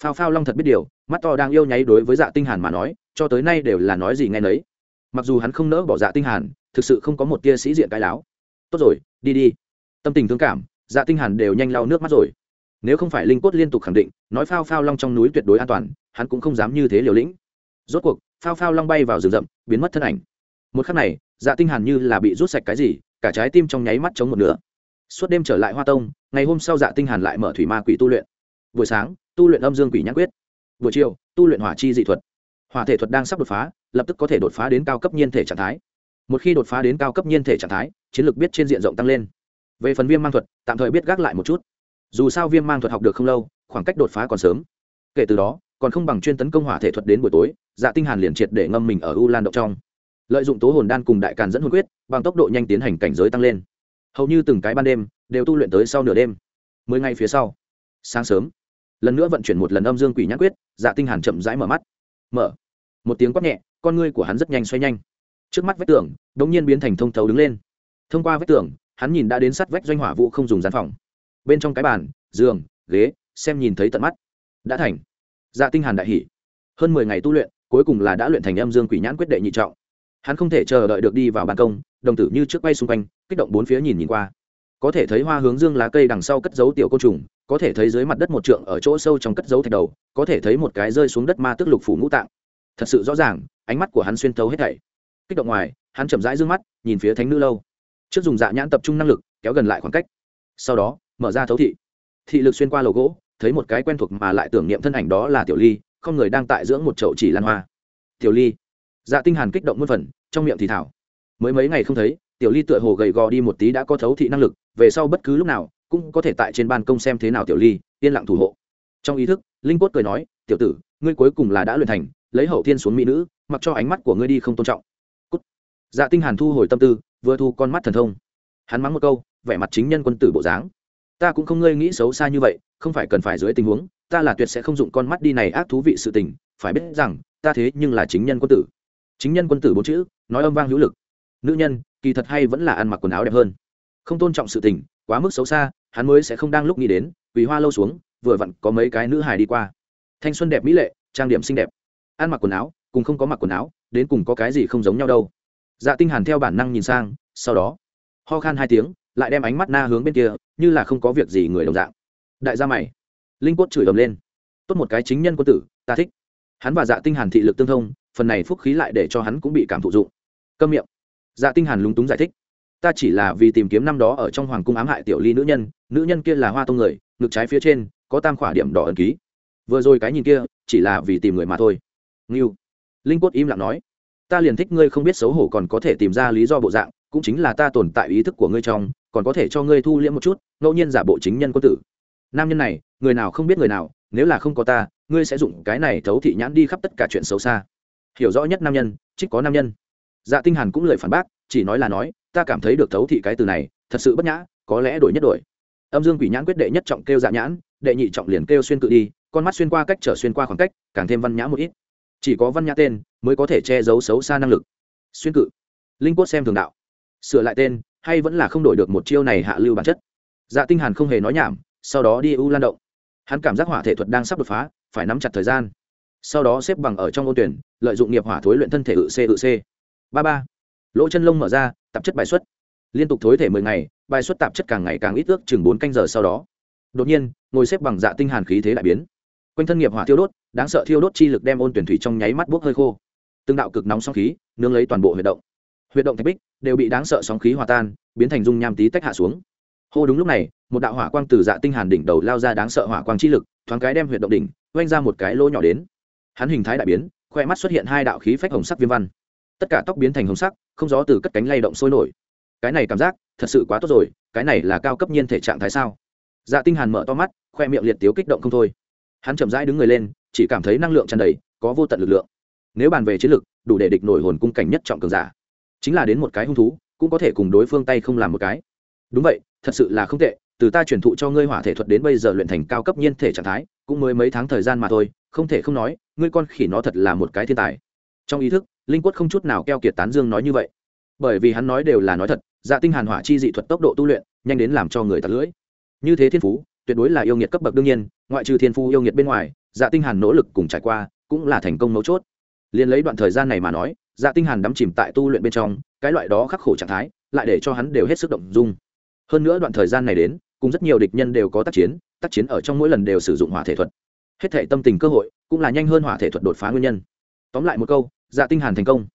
S1: Phao phao long thật biết điều, mắt to đang yêu nháy đối với dạ tinh hàn mà nói, cho tới nay đều là nói gì nghe nấy. Mặc dù hắn không nỡ bỏ dạ tinh hàn, thực sự không có một tia sĩ diện cái láo. Tốt rồi, đi đi. Tâm tình thương cảm dạ tinh hàn đều nhanh lau nước mắt rồi nếu không phải linh cốt liên tục khẳng định, nói phao phao long trong núi tuyệt đối an toàn, hắn cũng không dám như thế liều lĩnh. Rốt cuộc, phao phao long bay vào rừng rậm, biến mất thân ảnh. Một khắc này dạ tinh hàn như là bị rút sạch cái gì, cả trái tim trong nháy mắt chống một nửa. Suốt đêm trở lại hoa tông, ngày hôm sau dạ tinh hàn lại mở thủy ma quỷ tu luyện. Buổi sáng, tu luyện âm dương quỷ nhãn quyết. Buổi chiều, tu luyện hỏa chi dị thuật. Hỏa thể thuật đang sắp đột phá, lập tức có thể đột phá đến cao cấp nhiên thể trạng thái. Một khi đột phá đến cao cấp nhiên thể trạng thái, chiến lược biết trên diện rộng tăng lên. Về phần viêm mang thuật, tạm thời biết gác lại một chút dù sao viêm mang thuật học được không lâu, khoảng cách đột phá còn sớm. Kể từ đó, còn không bằng chuyên tấn công hỏa thể thuật đến buổi tối dạ tinh hàn liền triệt để ngâm mình ở u lan động trong. Lợi dụng tố hồn đan cùng đại càn dẫn hồn quyết, bằng tốc độ nhanh tiến hành cảnh giới tăng lên. Hầu như từng cái ban đêm, đều tu luyện tới sau nửa đêm. Mười ngày phía sau, sáng sớm, lần nữa vận chuyển một lần âm dương quỷ nhãn quyết dạ tinh hàn chậm rãi mở mắt. Mở. Một tiếng quát nhẹ, con ngươi của hắn rất nhanh xoay nhanh. Trước mắt vách tường đống nhiên biến thành thông thấu đứng lên. Thông qua vách tường, hắn nhìn đã đến sát vách doanh hỏa vụ không dùng gian phòng bên trong cái bàn, giường, ghế, xem nhìn thấy tận mắt. Đã thành. Dạ tinh hàn đại hỉ. Hơn mười ngày tu luyện, cuối cùng là đã luyện thành âm dương quỷ nhãn quyết đệ nhị trọng. Hắn không thể chờ đợi được đi vào ban công, đồng tử như trước quay xung quanh, kích động bốn phía nhìn nhìn qua. Có thể thấy hoa hướng dương lá cây đằng sau cất giấu tiểu côn trùng, có thể thấy dưới mặt đất một trượng ở chỗ sâu trong cất giấu thạch đầu, có thể thấy một cái rơi xuống đất ma tức lục phủ ngũ tạng. Thật sự rõ ràng, ánh mắt của hắn xuyên thấu hết thảy. Kích động ngoài, hắn chậm rãi dương mắt, nhìn phía thánh nữ lâu. Trước dùng dạ nhãn tập trung năng lực, kéo gần lại khoảng cách. Sau đó mở ra thấu thị. Thị lực xuyên qua lầu gỗ, thấy một cái quen thuộc mà lại tưởng niệm thân ảnh đó là tiểu ly, không người đang tại dưỡng một chậu chỉ lan hoa. Tiểu ly. Dạ tinh hàn kích động muôn phần, trong miệng thì thảo. Mới mấy ngày không thấy, tiểu ly tựa hồ gầy gò đi một tí đã có thấu thị năng lực, về sau bất cứ lúc nào, cũng có thể tại trên ban công xem thế nào tiểu ly, yên lặng thủ hộ. Trong ý thức, linh quất cười nói, tiểu tử, ngươi cuối cùng là đã luyện thành, lấy hậu thiên xuống mỹ nữ, mặc cho ánh mắt của ngươi đi không tôn trọng. Cút. dạ tinh hàn thu hồi tâm tư, vừa thu con mắt thần thông. Hắn mắng một câu, vẻ mặt chính nhân quân tử bộ dáng ta cũng không ngươi nghĩ xấu xa như vậy, không phải cần phải dưới tình huống, ta là tuyệt sẽ không dụng con mắt đi này ác thú vị sự tình, phải biết rằng, ta thế nhưng là chính nhân quân tử. Chính nhân quân tử bốn chữ, nói âm vang hữu lực. Nữ nhân, kỳ thật hay vẫn là ăn mặc quần áo đẹp hơn. Không tôn trọng sự tình, quá mức xấu xa, hắn mới sẽ không đang lúc nghĩ đến vì hoa lâu xuống, vừa vặn có mấy cái nữ hài đi qua. Thanh xuân đẹp mỹ lệ, trang điểm xinh đẹp. Ăn mặc quần áo, cùng không có mặc quần áo, đến cùng có cái gì không giống nhau đâu. Dạ tinh hàn theo bản năng nhìn sang, sau đó, ho khan hai tiếng lại đem ánh mắt na hướng bên kia, như là không có việc gì người đồng dạng. Đại gia mày. Linh quất chửi ầm lên. Tốt một cái chính nhân quân tử, ta thích. Hắn và dạ tinh hàn thị lực tương thông, phần này phúc khí lại để cho hắn cũng bị cảm thụ dụng. Câm miệng. Dạ tinh hàn lúng túng giải thích. Ta chỉ là vì tìm kiếm năm đó ở trong hoàng cung ám hại tiểu ly nữ nhân nữ nhân kia là hoa tông người, ngực trái phía trên, có tam khỏa điểm đỏ ẩn ký. Vừa rồi cái nhìn kia, chỉ là vì tìm người mà thôi. Ngưu. Linh quất im lặng nói. Ta liền thích ngươi không biết xấu hổ còn có thể tìm ra lý do bộ dạng, cũng chính là ta tồn tại ý thức của ngươi trong còn có thể cho ngươi thu liễm một chút, ngẫu nhiên giả bộ chính nhân quân tử. Nam nhân này, người nào không biết người nào, nếu là không có ta, ngươi sẽ dùng cái này thấu thị nhãn đi khắp tất cả chuyện xấu xa. Hiểu rõ nhất nam nhân, trích có nam nhân. Dạ tinh hàn cũng lời phản bác, chỉ nói là nói, ta cảm thấy được thấu thị cái từ này, thật sự bất nhã, có lẽ đổi nhất đổi. Âm dương quỷ nhãn quyết đệ nhất trọng kêu dạ nhãn, đệ nhị trọng liền kêu xuyên cự đi, con mắt xuyên qua cách trở xuyên qua khoảng cách, càng thêm văn nhã một ít. Chỉ có văn nhã tên, mới có thể che giấu xấu xa năng lực. Xuyên cự. Linh cốt xem thường đạo. Sửa lại tên hay vẫn là không đổi được một chiêu này hạ lưu bản chất? Dạ tinh hàn không hề nói nhảm, sau đó đi u lan động. Hắn cảm giác hỏa thể thuật đang sắp đột phá, phải nắm chặt thời gian. Sau đó xếp bằng ở trong ôn tuyển, lợi dụng nghiệp hỏa thối luyện thân thể ự c ự c ba ba. Lỗ chân lông mở ra, tạp chất bài xuất. Liên tục thối thể mười ngày, bài xuất tạp chất càng ngày càng ít ước chừng bốn canh giờ sau đó. Đột nhiên, ngồi xếp bằng dạ tinh hàn khí thế đại biến. Quanh thân nghiệp hỏa thiêu đốt, đáng sợ thiêu đốt chi lực đem ôn tuyển thủy trong nháy mắt bốc hơi khô. Từng đạo cực nóng sóng khí nương lấy toàn bộ huy động huyệt động thạch bích đều bị đáng sợ sóng khí hòa tan, biến thành dung nham tí tách hạ xuống. Hô đúng lúc này, một đạo hỏa quang từ dạ tinh hàn đỉnh đầu lao ra đáng sợ hỏa quang chi lực, thoáng cái đem huyệt động đỉnh oanh ra một cái lỗ nhỏ đến. Hắn hình thái đại biến, khoe mắt xuất hiện hai đạo khí phách hồng sắc viêm văn. Tất cả tóc biến thành hồng sắc, không gió từ cất cánh lay động sôi nổi. Cái này cảm giác thật sự quá tốt rồi, cái này là cao cấp nhiên thể trạng thái sao? Dạ tinh hàn mở to mắt, khoe miệng liệt tiếu kích động không thôi. Hắn chậm rãi đứng người lên, chỉ cảm thấy năng lượng tràn đầy, có vô tận lực lượng. Nếu bàn về chiến lực, đủ để địch nổi hồn cung cảnh nhất trọng cường giả chính là đến một cái hung thú, cũng có thể cùng đối phương tay không làm một cái. Đúng vậy, thật sự là không tệ, từ ta truyền thụ cho ngươi hỏa thể thuật đến bây giờ luyện thành cao cấp nhiên thể trạng thái, cũng mới mấy tháng thời gian mà thôi, không thể không nói, ngươi con khỉ nó thật là một cái thiên tài. Trong ý thức, linh quất không chút nào keo kiệt tán dương nói như vậy. Bởi vì hắn nói đều là nói thật dạ tinh hàn hỏa chi dị thuật tốc độ tu luyện, nhanh đến làm cho người tạt lưỡi. Như thế thiên phú, tuyệt đối là yêu nghiệt cấp bậc đương nhiên, ngoại trừ thiên phú yêu nghiệt bên ngoài dạ tinh hàn nỗ lực cùng trải qua, cũng là thành công mấu chốt. Liền lấy đoạn thời gian này mà nói dạ tinh hàn đắm chìm tại tu luyện bên trong, cái loại đó khắc khổ trạng thái, lại để cho hắn đều hết sức động dung. Hơn nữa đoạn thời gian này đến, cùng rất nhiều địch nhân đều có tác chiến tác chiến ở trong mỗi lần đều sử dụng hỏa thể thuật. Hết thể tâm tình cơ hội, cũng là nhanh hơn hỏa thể thuật đột phá nguyên nhân. Tóm lại một câu dạ tinh hàn thành công.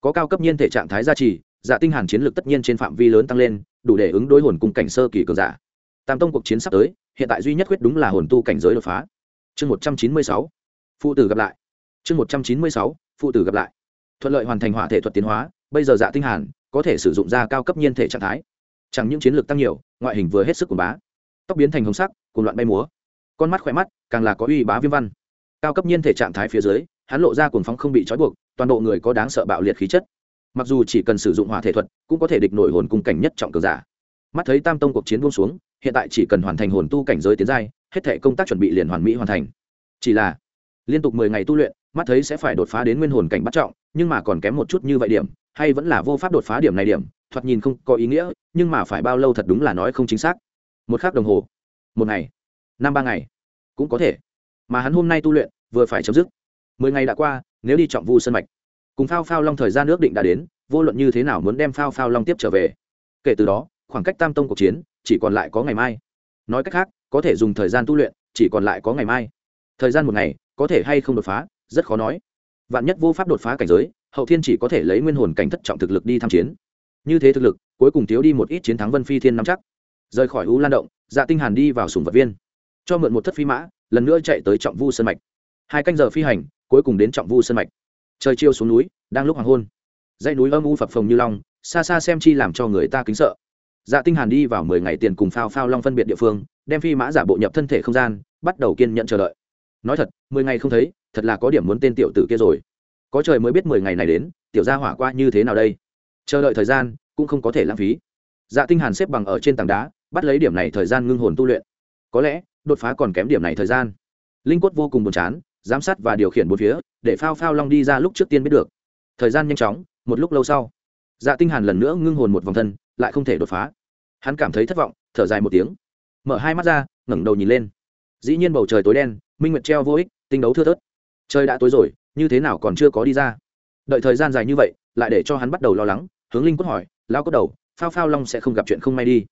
S1: Có cao cấp nhiên thể trạng thái gia trì dạ tinh hàn chiến lược tất nhiên trên phạm vi lớn tăng lên, đủ để ứng đối hồn cung cảnh sơ kỳ cường giả. Tam tông cuộc chiến sắp tới, hiện tại duy nhất quyết đúng là hồn tu cảnh giới đột phá. Chương một trăm chín mươi sáu, phụ tử gặp lại. Chương một trăm chín mươi sáu, phụ tử gặp lại thuận lợi hoàn thành hỏa thể thuật tiến hóa, bây giờ dạ tinh hàn có thể sử dụng ra cao cấp nhiên thể trạng thái. Chẳng những chiến lược tăng nhiều, ngoại hình vừa hết sức của bá. Tóc biến thành hồng sắc cùng loạn bay múa. Con mắt khỏe mắt càng là có uy bá viêm văn. Cao cấp nhiên thể trạng thái phía dưới, hắn lộ ra cuồng phóng không bị trói buộc, toàn bộ người có đáng sợ bạo liệt khí chất. Mặc dù chỉ cần sử dụng hỏa thể thuật, cũng có thể địch nổi hồn cung cảnh nhất trọng cường giả. Mắt thấy tam tông cuộc chiến buông xuống, hiện tại chỉ cần hoàn thành hồn tu cảnh giới tiến giai, hết thể công tác chuẩn bị liền hoàn mỹ hoàn thành. Chỉ là, liên tục mười ngày tu luyện mắt thấy sẽ phải đột phá đến nguyên hồn cảnh bắt trọng, nhưng mà còn kém một chút như vậy điểm, hay vẫn là vô pháp đột phá điểm này điểm, thoạt nhìn không có ý nghĩa, nhưng mà phải bao lâu thật đúng là nói không chính xác. Một khắc đồng hồ, một ngày, năm ba ngày, cũng có thể. Mà hắn hôm nay tu luyện, vừa phải chấm dứt. Mười ngày đã qua, nếu đi trọng vu sân mạch, cùng phao phao long thời gian ước định đã đến, vô luận như thế nào muốn đem phao phao long tiếp trở về. Kể từ đó, khoảng cách tam tông cuộc chiến, chỉ còn lại có ngày mai. Nói cách khác, có thể dùng thời gian tu luyện, chỉ còn lại có ngày mai. Thời gian một ngày, có thể hay không đột phá? Rất khó nói. Vạn nhất vô pháp đột phá cảnh giới, hậu thiên chỉ có thể lấy nguyên hồn cảnh thất trọng thực lực đi tham chiến. Như thế thực lực, cuối cùng thiếu đi một ít chiến thắng vân phi thiên nắm chắc. Rời khỏi u lan động dạ tinh hàn đi vào sùng vật viên. Cho mượn một thất phi mã, lần nữa chạy tới trọng vu sơn mạch. Hai canh giờ phi hành, cuối cùng đến trọng vu sơn mạch. Trời chiều xuống núi, đang lúc hoàng hôn. Dãy núi âm u phập phồng như long, xa xa xem chi làm cho người ta kính sợ. Dạ tinh hàn đi vào mười ngày tiền cùng phao phao long phân biệt địa phương, đem phi mã giả bộ nhập thân thể không gian, bắt đầu kiên nhận chờ đợi. Nói thật, mười ngày không thấy thật là có điểm muốn tên tiểu tử kia rồi. Có trời mới biết mười ngày này đến, tiểu gia hỏa qua như thế nào đây. Chờ đợi thời gian, cũng không có thể lãng phí. Dạ tinh hàn xếp bằng ở trên tảng đá, bắt lấy điểm này thời gian ngưng hồn tu luyện. Có lẽ, đột phá còn kém điểm này thời gian. Linh quất vô cùng buồn chán, giám sát và điều khiển bốn phía, để phao phao long đi ra lúc trước tiên biết được. Thời gian nhanh chóng, một lúc lâu sau dạ tinh hàn lần nữa ngưng hồn một vòng thân, lại không thể đột phá. Hắn cảm thấy thất vọng, thở dài một tiếng. Mở hai mắt ra, ngẩng đầu nhìn lên. Dĩ nhiên bầu trời tối đen, minh nguyệt treo vô ích, tinh đấu thưa thớt trời đã tối rồi, như thế nào còn chưa có đi ra? Đợi thời gian dài như vậy, lại để cho hắn bắt đầu lo lắng, hướng linh quất hỏi lao cốt đầu, phao phao long sẽ không gặp chuyện không may đi.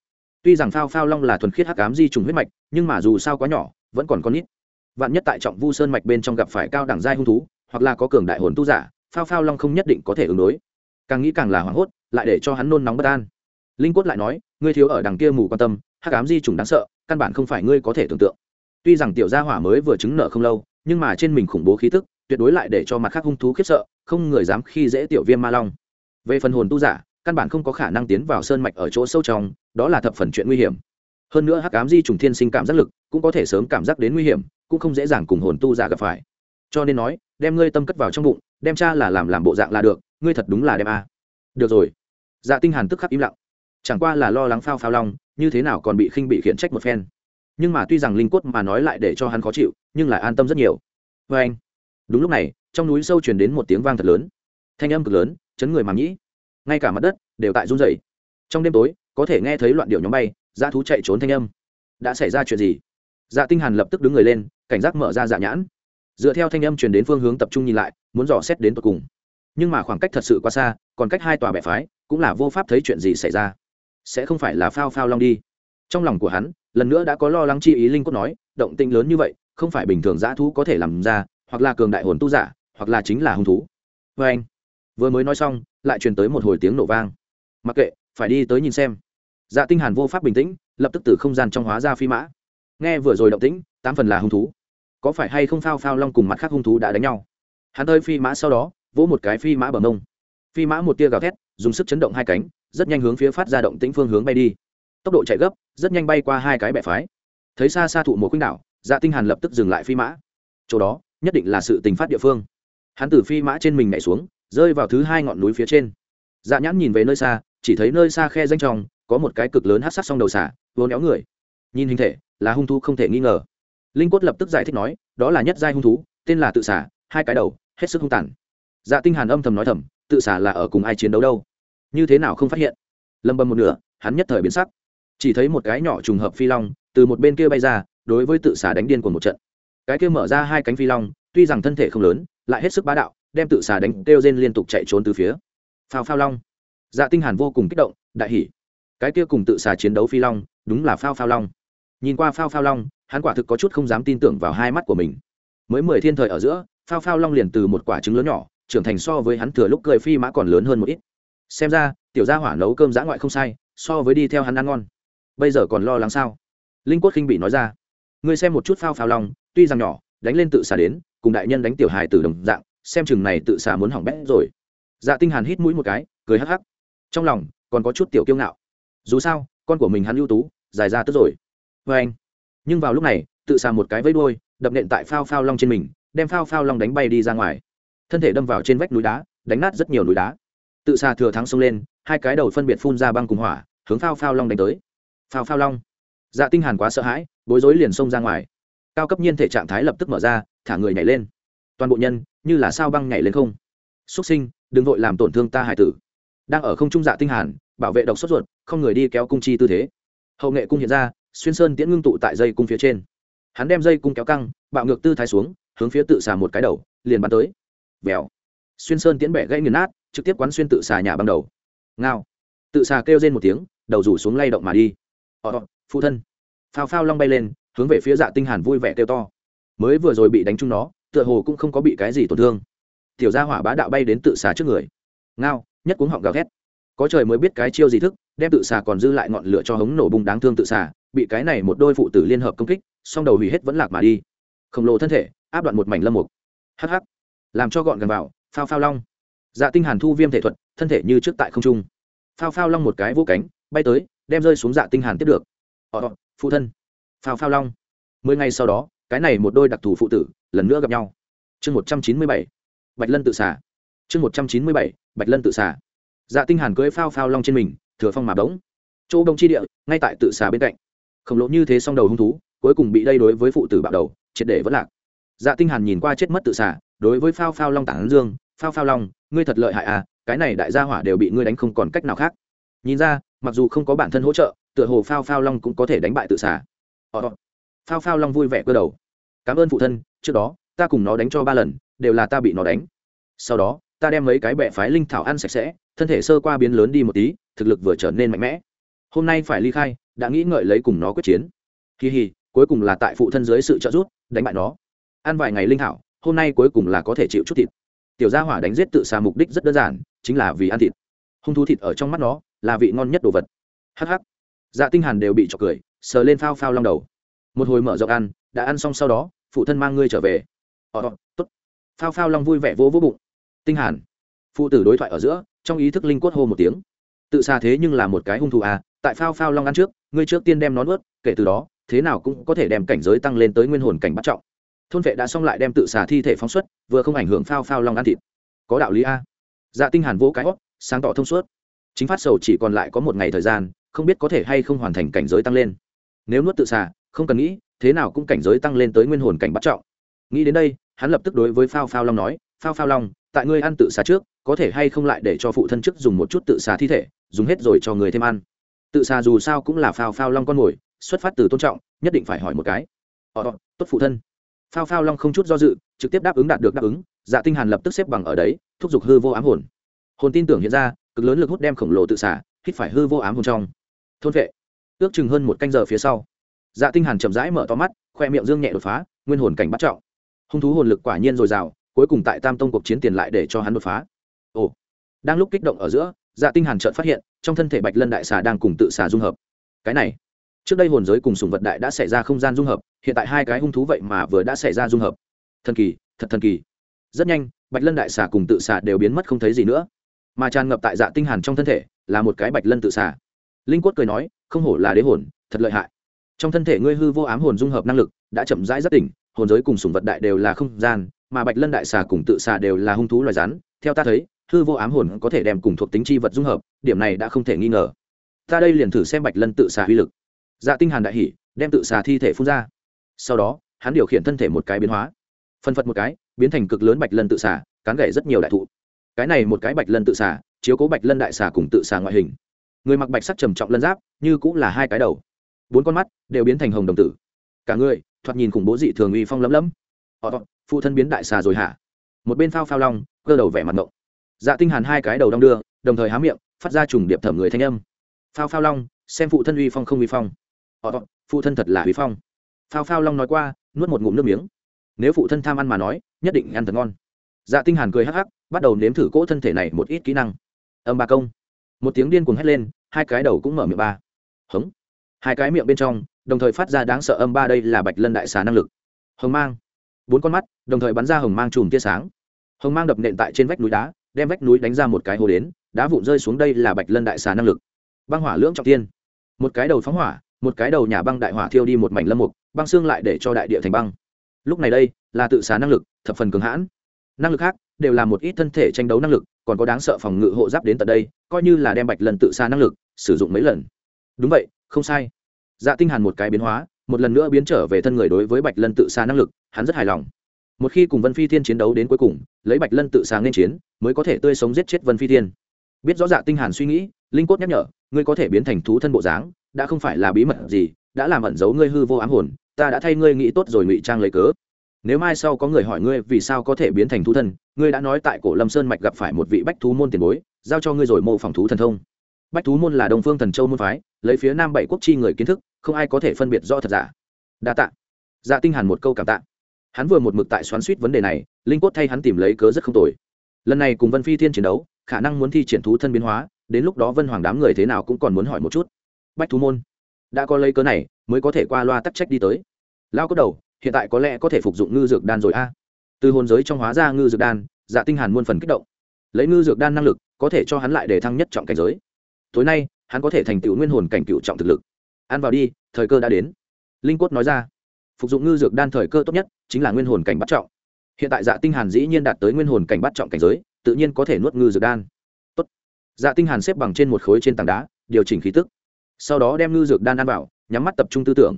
S1: Tuy rằng phao phao long là thuần khiết hắc ám di trùng huyết mạch, nhưng mà dù sao quá nhỏ, vẫn còn con nít. Vạn nhất tại trọng vu sơn mạch bên trong gặp phải cao đẳng giai hung thú, hoặc là có cường đại hồn tu giả, phao phao long không nhất định có thể ứng đối. Càng nghĩ càng là hoảng hốt, lại để cho hắn nôn nóng bất an. Linh quất lại nói, ngươi thiếu ở đằng kia mù quan tâm, hắc ám di trùng đáng sợ, căn bản không phải ngươi có thể tưởng tượng. Tuy rằng tiểu gia hỏa mới vừa chứng nợ không lâu nhưng mà trên mình khủng bố khí tức, tuyệt đối lại để cho mặt khác hung thú khiếp sợ, không người dám khi dễ tiểu viêm ma long. Về phần hồn tu giả, căn bản không có khả năng tiến vào sơn mạch ở chỗ sâu trong, đó là thập phần chuyện nguy hiểm. Hơn nữa hắc ám di trùng thiên sinh cảm giác lực, cũng có thể sớm cảm giác đến nguy hiểm, cũng không dễ dàng cùng hồn tu giả gặp phải. Cho nên nói, đem ngươi tâm cất vào trong bụng, đem cha là làm làm bộ dạng là được, ngươi thật đúng là đem a. Được rồi. Dạ tinh hàn tức khắc im lặng. Chẳng qua là lo lắng phao phao long, như thế nào còn bị khinh bị khiển trách một phen nhưng mà tuy rằng linh cốt mà nói lại để cho hắn khó chịu, nhưng lại an tâm rất nhiều. Với anh, đúng lúc này, trong núi sâu truyền đến một tiếng vang thật lớn. Thanh âm cực lớn, chấn người màng nhĩ ngay cả mặt đất đều tại run rẩy. Trong đêm tối, có thể nghe thấy loạn điệu nhóm bay, dã thú chạy trốn thanh âm. Đã xảy ra chuyện gì? Dạ tinh hàn lập tức đứng người lên, cảnh giác mở ra dạ nhãn. Dựa theo thanh âm truyền đến phương hướng tập trung nhìn lại, muốn dò xét đến tận cùng. Nhưng mà khoảng cách thật sự quá xa, còn cách hai tòa bệ phái, cũng là vô pháp thấy chuyện gì xảy ra. Sẽ không phải là phao phao long đi trong lòng của hắn, lần nữa đã có lo lắng chi ý linh cốt nói, động tĩnh lớn như vậy, không phải bình thường dã thú có thể làm ra, hoặc là cường đại hồn tu giả, hoặc là chính là hung thú. Vê anh, vừa mới nói xong, lại truyền tới một hồi tiếng nổ vang. Mặc kệ, phải đi tới nhìn xem. Dạ tinh hàn vô pháp bình tĩnh, lập tức từ không gian trong hóa ra phi mã. Nghe vừa rồi động tĩnh, tám phần là hung thú. Có phải hay không phao phao long cùng mặt khác hung thú đã đánh nhau? Hắn hơi phi mã sau đó, vỗ một cái phi mã bờ mông. Phi mã một tia gào thét, dùng sức chấn động hai cánh, rất nhanh hướng phía phát ra động tĩnh phương hướng bay đi tốc độ chạy gấp, rất nhanh bay qua hai cái bẻ phái. Thấy xa xa thụ một khuynh đảo dạ tinh hàn lập tức dừng lại phi mã. Chỗ đó, nhất định là sự tình phát địa phương. Hắn từ phi mã trên mình nhảy xuống, rơi vào thứ hai ngọn núi phía trên. Dạ nhãn nhìn về nơi xa, chỉ thấy nơi xa khe danh tròng có một cái cực lớn hát sát song đầu xả vô éo người. Nhìn hình thể, là hung thú không thể nghi ngờ. Linh quất lập tức giải thích nói, đó là nhất giai hung thú, tên là tự xả hai cái đầu, hết sức hung tàn. Dạ tinh hàn âm thầm nói thầm, tự xả là ở cùng ai chiến đấu đâu? Như thế nào không phát hiện? Lâm bầm một nửa, hắn nhất thời biến sắc chỉ thấy một cái nhỏ trùng hợp phi long từ một bên kia bay ra, đối với tự xả đánh điên của một trận. Cái kia mở ra hai cánh phi long, tuy rằng thân thể không lớn, lại hết sức bá đạo, đem tự xả đánh kêu rên liên tục chạy trốn từ phía. Phao phao long. Dạ tinh hàn vô cùng kích động, đại hỉ. Cái kia cùng tự xả chiến đấu phi long, đúng là phao phao long. Nhìn qua phao phao long, hắn quả thực có chút không dám tin tưởng vào hai mắt của mình. Mới mười thiên thời ở giữa, phao phao long liền từ một quả trứng lớn nhỏ, trưởng thành so với hắn thừa lúc cười phi mã còn lớn hơn một ít. Xem ra, tiểu gia hỏa nấu cơm giã ngoại không sai, so với đi theo hắn ăn ngon bây giờ còn lo lắng sao? Linh quất khinh bị nói ra. Ngươi xem một chút phao phao long, tuy rằng nhỏ, đánh lên tự xả đến, cùng đại nhân đánh tiểu hài từ đồng dạng, xem chừng này tự xả muốn hỏng bét rồi. Dạ tinh hàn hít mũi một cái, cười hắc hắc. Trong lòng, còn có chút tiểu kiêu ngạo. Dù sao, con của mình hắn ưu tú, dài ra tức rồi. Với anh, nhưng vào lúc này, tự xả một cái vẫy đuôi, đập nện tại phao phao long trên mình, đem phao phao long đánh bay đi ra ngoài. Thân thể đâm vào trên vách núi đá, đánh nát rất nhiều núi đá. Tự xà thừa thắng xông lên, hai cái đầu phân biệt phun ra băng cùng hỏa, hướng phao phao long đánh tới phao phao long. Dạ tinh hàn quá sợ hãi, bối rối liền xông ra ngoài. Cao cấp nhiên thể trạng thái lập tức mở ra, thả người nhảy lên. Toàn bộ nhân, như là sao băng nhảy lên không. Xuất sinh, đừng vội làm tổn thương ta hải tử. Đang ở không trung dạ tinh hàn, bảo vệ độc sốt ruột, không người đi kéo cung chi tư thế. Hậu nghệ cung hiện ra, xuyên sơn tiễn ngưng tụ tại dây cung phía trên. Hắn đem dây cung kéo căng, bạo ngược tư thái xuống, hướng phía tự xà một cái đầu, liền bắn tới. Vèo. Xuyên sơn tiễn bẻ gãy nghiền nát, trực tiếp quán xuyên tự xà nhà băng đầu. Ngao. Tự xà kêu lên một tiếng, đầu rủ xuống lay động mà đi họ phụ thân. Phao phao long bay lên, hướng về phía dạ tinh hàn vui vẻ kêu to. Mới vừa rồi bị đánh trúng nó, tựa hồ cũng không có bị cái gì tổn thương. Tiểu gia hỏa bá đạo bay đến tự xà trước người. Ngao, nhất cuống họng gào thét. Có trời mới biết cái chiêu gì thức, đem tự xà còn dư lại ngọn lửa cho hống nổ bung đáng thương tự xà, bị cái này một đôi phụ tử liên hợp công kích, song đầu hủy hết vẫn lạc mà đi. Khổng lồ thân thể, áp đoạn một mảnh lâm mục. Hh làm cho gọn gần vào, phao phao long. Dạ tinh hàn thu viêm thể thuật, thân thể như trước tại không trung. Phao phao long một cái vỗ cánh, bay tới đem rơi xuống dạ tinh hàn tiếp được. Họ phụ thân. Phao phao long. Mười ngày sau đó, cái này một đôi đặc thù phụ tử, lần nữa gặp nhau. Chương một trăm chín mươi bảy, bạch lân tự xả. Chương một trăm chín mươi bảy, bạch lân tự xả. Dạ tinh hàn cưỡi phao phao long trên mình, thừa phong mà đống. chỗ đông chi địa, ngay tại tự xả bên cạnh. Khổng lồ như thế song đầu hung thú, cuối cùng bị đây đối với phụ tử bạo đầu, triệt để vẫn lạc. Dạ tinh hàn nhìn qua chết mất tự xả, đối với phao phao long tảng dương, phao phao long, ngươi thật lợi hại à cái này đại gia hỏa đều bị ngươi đánh không còn cách nào khác. Nhìn ra mặc dù không có bản thân hỗ trợ, tựa hồ phao phao long cũng có thể đánh bại tự xả ờ, ờ phao phao long vui vẻ cơ đầu. Cảm ơn phụ thân, trước đó, ta cùng nó đánh cho ba lần, đều là ta bị nó đánh. Sau đó, ta đem mấy cái bẹ phái linh thảo ăn sạch sẽ, thân thể sơ qua biến lớn đi một tí, thực lực vừa trở nên mạnh mẽ. Hôm nay phải ly khai, đã nghĩ ngợi lấy cùng nó quyết chiến. Kỳ hì, cuối cùng là tại phụ thân dưới sự trợ giúp, đánh bại nó. Ăn vài ngày linh thảo, hôm nay cuối cùng là có thể chịu chút thịt. Tiểu gia hỏa đánh giết tự xà mục đích rất đơn giản, chính là vì ăn thịt. Hung thú thịt ở trong mắt nó là vị ngon nhất đồ vật. Hh dạ tinh hàn đều bị chọc cười sờ lên phao phao long đầu. Một hồi mở rộng ăn đã ăn xong sau đó phụ thân mang ngươi trở về. Ờ, ờ tốt. Phao phao long vui vẻ vỗ vỗ bụng. Tinh hàn. Phụ tử đối thoại ở giữa trong ý thức linh quất hô một tiếng. Tự xa thế nhưng là một cái hung thủ à tại phao phao long ăn trước ngươi trước tiên đem nó nuốt kể từ đó thế nào cũng có thể đem cảnh giới tăng lên tới nguyên hồn cảnh bắt trọng. Thôn vệ đã xong lại đem tự xà thi thể phóng xuất vừa không ảnh hưởng phao phao long ăn thịt. Có đạo lý a. Dạ tinh hàn vỗ cái óc, sáng tỏ thông suốt chính phát sầu chỉ còn lại có một ngày thời gian không biết có thể hay không hoàn thành cảnh giới tăng lên. Nếu nuốt tự xả, không cần nghĩ thế nào cũng cảnh giới tăng lên tới nguyên hồn cảnh bắt trọng. Nghĩ đến đây hắn lập tức đối với phao phao long nói phao phao long tại ngươi ăn tự xả trước có thể hay không lại để cho phụ thân chức dùng một chút tự xả thi thể dùng hết rồi cho người thêm ăn? Tự xà dù sao cũng là phao phao long con mồi xuất phát từ tôn trọng nhất định phải hỏi một cái. Ờ, ờ tốt phụ thân. Phao phao long không chút do dự trực tiếp đáp ứng đạt được đáp ứng dạ tinh hàn lập tức xếp bằng ở đấy thúc giục hư vô ám hồn. Hồn tin tưởng hiện ra cực lớn lực hút đem khổng lồ tự xả, hít phải hư vô ám hồn trong. Thôn vệ. Ước chừng hơn một canh giờ phía sau dạ tinh hàn chậm rãi mở to mắt, khoe miệng dương nhẹ đột phá, nguyên hồn cảnh bắt trọng. Hung thú hồn lực quả nhiên dồi dào, cuối cùng tại tam tông cuộc chiến tiền lại để cho hắn đột phá. Ồ. Đang lúc kích động ở giữa dạ tinh hàn chợt phát hiện, trong thân thể bạch lân đại xà đang cùng tự xà dung hợp. Cái này, trước đây hồn giới cùng sùng vật đại đã xảy ra không gian dung hợp, hiện tại hai cái hung thú vậy mà vừa đã xảy ra dung hợp. Thần kỳ, thật thần kỳ. Rất nhanh, bạch lân đại xà cùng tự xà đều biến mất không thấy gì nữa mà tràn ngập tại dạ tinh hàn trong thân thể là một cái bạch lân tự xà. Linh quất cười nói, không hổ là đế hồn, thật lợi hại. Trong thân thể ngươi hư vô ám hồn dung hợp năng lực đã chậm rãi rất tỉnh, hồn giới cùng sùng vật đại đều là không gian, mà bạch lân đại xà cùng tự xà đều là hung thú loài rắn. Theo ta thấy, hư vô ám hồn có thể đem cùng thuộc tính chi vật dung hợp, điểm này đã không thể nghi ngờ. Ta đây liền thử xem bạch lân tự xà uy lực. Dạ tinh hàn đại hỉ, đem tự xà thi thể phun ra. Sau đó, hắn điều khiển thân thể một cái biến hóa. Phân phật một cái, biến thành cực lớn bạch lân tự xà, cán gãy rất nhiều đại thụ cái này một cái bạch lân tự xả, chiếu cố bạch lân đại xả cùng tự xả ngoại hình. Người mặc bạch sắc trầm trọng lân giáp như cũng là hai cái đầu. Bốn con mắt đều biến thành hồng đồng tử. Cả người thoạt nhìn khủng bố dị thường uy phong lấm lấm họ phụ thân biến đại xà rồi hả? Một bên phao phao long cơ đầu vẻ mặt ngộng. Dạ tinh hàn hai cái đầu đong đưa đồng thời há miệng phát ra trùng điệp thẩm người thanh âm. Phao phao long xem phụ thân uy phong không uy phong. Họ phụ thân thật là uy phong. Phao phao long nói qua nuốt một ngụm nước miếng. Nếu phụ thân tham ăn mà nói nhất định ăn thật ngon dạ tinh hàn cười hắc hắc, bắt đầu nếm thử cỗ thân thể này một ít kỹ năng. Âm ba công. Một tiếng điên cuồng hét lên, hai cái đầu cũng mở miệng ba. Hống. Hai cái miệng bên trong, đồng thời phát ra đáng sợ âm ba đây là bạch lân đại xà năng lực. Hồng mang. Bốn con mắt, đồng thời bắn ra hồng mang chùm tia sáng. Hồng mang đập nện tại trên vách núi đá, đem vách núi đánh ra một cái hồ đến, đá vụn rơi xuống đây là bạch lân đại xà năng lực. Băng hỏa lưỡng trọng tiên. Một cái đầu phóng hỏa, một cái đầu nhà băng đại hỏa thiêu đi một mảnh lâm mục, băng xương lại để cho đại địa thành băng. Lúc này đây, là tự xà năng lực, thập phần cường hãn năng lực khác, đều là một ít thân thể tranh đấu năng lực, còn có đáng sợ phòng ngự hộ giáp đến tận đây, coi như là đem bạch lần tự xa năng lực, sử dụng mấy lần. Đúng vậy, không sai. Dạ tinh hàn một cái biến hóa, một lần nữa biến trở về thân người đối với bạch lân tự xa năng lực, hắn rất hài lòng. Một khi cùng vân phi thiên chiến đấu đến cuối cùng, lấy bạch lân tự sáng nên chiến, mới có thể tươi sống giết chết vân phi thiên. Biết rõ dạ tinh hàn suy nghĩ, linh cốt nhắc nhở, ngươi có thể biến thành thú thân bộ dáng, đã không phải là bí mật gì, đã làm ẩn giấu ngươi hư vô ám hồn, ta đã thay ngươi nghĩ tốt rồi ngụy trang lấy cớ nếu mai sau có người hỏi ngươi vì sao có thể biến thành thú thân, ngươi đã nói tại cổ lâm sơn mạch gặp phải một vị bách thú môn tiền bối, giao cho ngươi rồi mô phỏng thú thần thông. Bách thú môn là đồng phương thần châu môn phái, lấy phía nam bảy quốc chi người kiến thức, không ai có thể phân biệt rõ thật giả. Đa tạ. Dạ tinh hàn một câu cảm tạ. Hắn vừa một mực tại xoắn suýt vấn đề này, linh cốt thay hắn tìm lấy cớ rất không tồi. Lần này cùng vân phi thiên chiến đấu, khả năng muốn thi triển thú thân biến hóa, đến lúc đó vân hoàng đám người thế nào cũng còn muốn hỏi một chút. Bách thú môn, đã có lấy cớ này, mới có thể qua loa tắc trách đi tới. Lao có đầu hiện tại có lẽ có thể phục dụng ngư dược đan rồi a. Từ hồn giới trong hóa ra ngư dược đan dạ tinh hàn muôn phần kích động. Lấy ngư dược đan năng lực, có thể cho hắn lại để thăng nhất trọng cảnh giới. Tối nay, hắn có thể thành tựu nguyên hồn cảnh cựu trọng thực lực. Ăn vào đi, thời cơ đã đến. Linh quất nói ra, phục dụng ngư dược đan thời cơ tốt nhất chính là nguyên hồn cảnh bắt trọng. Hiện tại dạ tinh hàn dĩ nhiên đạt tới nguyên hồn cảnh bắt trọng cảnh giới, tự nhiên có thể nuốt ngư dược đan. Tốt. Dạ tinh hàn xếp bằng trên một khối trên tảng đá, điều chỉnh khí tức. Sau đó đem ngư dược đan ăn vào, nhắm mắt tập trung tư tưởng.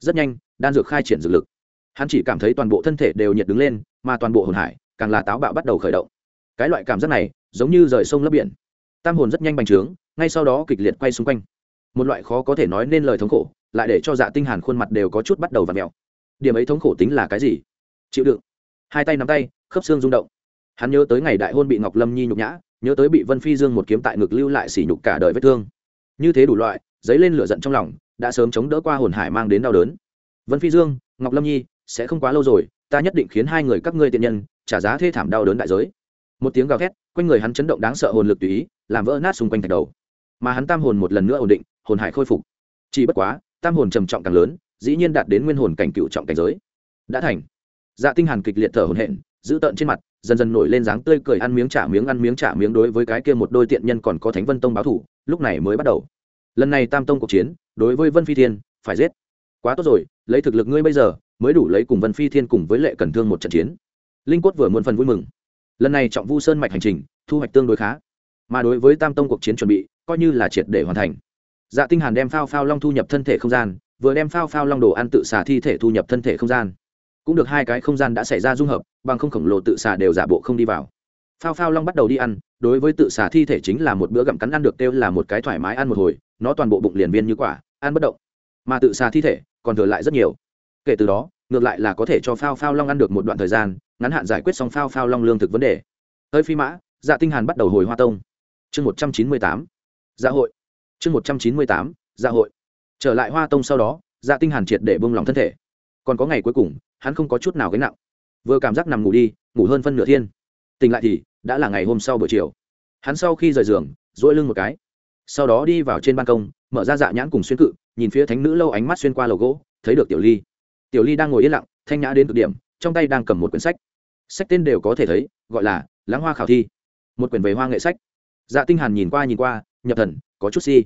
S1: Rất nhanh, đan dược khai triển dược lực hắn chỉ cảm thấy toàn bộ thân thể đều nhiệt đứng lên, mà toàn bộ hồn hải càng là táo bạo bắt đầu khởi động. Cái loại cảm giác này, giống như rời sông lấp biển. Tam hồn rất nhanh bành trướng, ngay sau đó kịch liệt quay xung quanh. Một loại khó có thể nói nên lời thống khổ, lại để cho dạ tinh hàn khuôn mặt đều có chút bắt đầu v ặ mèo. Điểm ấy thống khổ tính là cái gì? Chịu đựng. Hai tay nắm tay, khớp xương rung động. Hắn nhớ tới ngày đại hôn bị ngọc lâm nhi nhục nhã, nhớ tới bị vân phi dương một kiếm tại ngực lưu lại sỉ nhục cả đời vết thương. Như thế đủ loại dấy lên lửa giận trong lòng, đã sớm chống đỡ qua hồn hải mang đến đau đớn. Vân phi dương, ngọc lâm nhi sẽ không quá lâu rồi, ta nhất định khiến hai người các ngươi tiện nhân trả giá thê thảm đau đớn đại giới. Một tiếng gào thét, quanh người hắn chấn động đáng sợ hồn lực tùy ý, làm vỡ nát xung quanh thạch đầu. Mà hắn tam hồn một lần nữa ổn định, hồn hải khôi phục. Chỉ bất quá, tam hồn trầm trọng càng lớn, dĩ nhiên đạt đến nguyên hồn cảnh cựu trọng cảnh giới. Đã thành. Dạ tinh hàn kịch liệt thở hổn hển, giữ tợn trên mặt, dần dần nổi lên dáng tươi cười ăn miếng trả miếng ăn miếng trả miếng đối với cái kia một đôi tiện nhân còn có thánh vân tông báo thủ, lúc này mới bắt đầu. Lần này tam tông cuộc chiến, đối với vân phi thiên, phải giết. Quá tốt rồi, lấy thực lực ngươi bây giờ mới đủ lấy cùng vân phi thiên cùng với lệ cần thương một trận chiến. Linh quất vừa muôn phần vui mừng. Lần này trọng vu sơn mạch hành trình, thu hoạch tương đối khá. Mà đối với tam tông cuộc chiến chuẩn bị, coi như là triệt để hoàn thành. Dạ tinh hàn đem phao phao long thu nhập thân thể không gian, vừa đem phao phao long đồ ăn tự xả thi thể thu nhập thân thể không gian. Cũng được hai cái không gian đã xảy ra dung hợp, bằng không khổng lồ tự xả đều giả bộ không đi vào. Phao phao long bắt đầu đi ăn, đối với tự xả thi thể chính là một bữa gặm cắn ăn được kêu là một cái thoải mái ăn một hồi, nó toàn bộ bụng liền viên như quả, ăn bất động. Mà tự xả thi thể còn thừa lại rất nhiều kể từ đó, ngược lại là có thể cho phao phao long ăn được một đoạn thời gian, ngắn hạn giải quyết xong phao phao long lương thực vấn đề. Hơi phi mã dạ tinh hàn bắt đầu hồi hoa tông. Chương một trăm chín mươi tám. Dạ hội. Chương một trăm chín mươi tám. Dạ hội. Trở lại hoa tông sau đó dạ tinh hàn triệt để bông lòng thân thể. Còn có ngày cuối cùng, hắn không có chút nào gánh nặng. Vừa cảm giác nằm ngủ đi, ngủ hơn phân nửa thiên. Tỉnh lại thì, đã là ngày hôm sau buổi chiều. Hắn sau khi rời giường, duỗi lưng một cái. Sau đó đi vào trên ban công, mở ra dạ nhãn cùng xuyên cự, nhìn phía thánh nữ lâu ánh mắt xuyên qua lầu gỗ, thấy được tiểu ly tiểu ly đang ngồi yên lặng, thanh nhã đến cực điểm, trong tay đang cầm một quyển sách. Sách tên đều có thể thấy, gọi là lãng hoa khảo thi. Một quyển về hoa nghệ sách. Dạ tinh hàn nhìn qua nhìn qua, nhập thần, có chút si.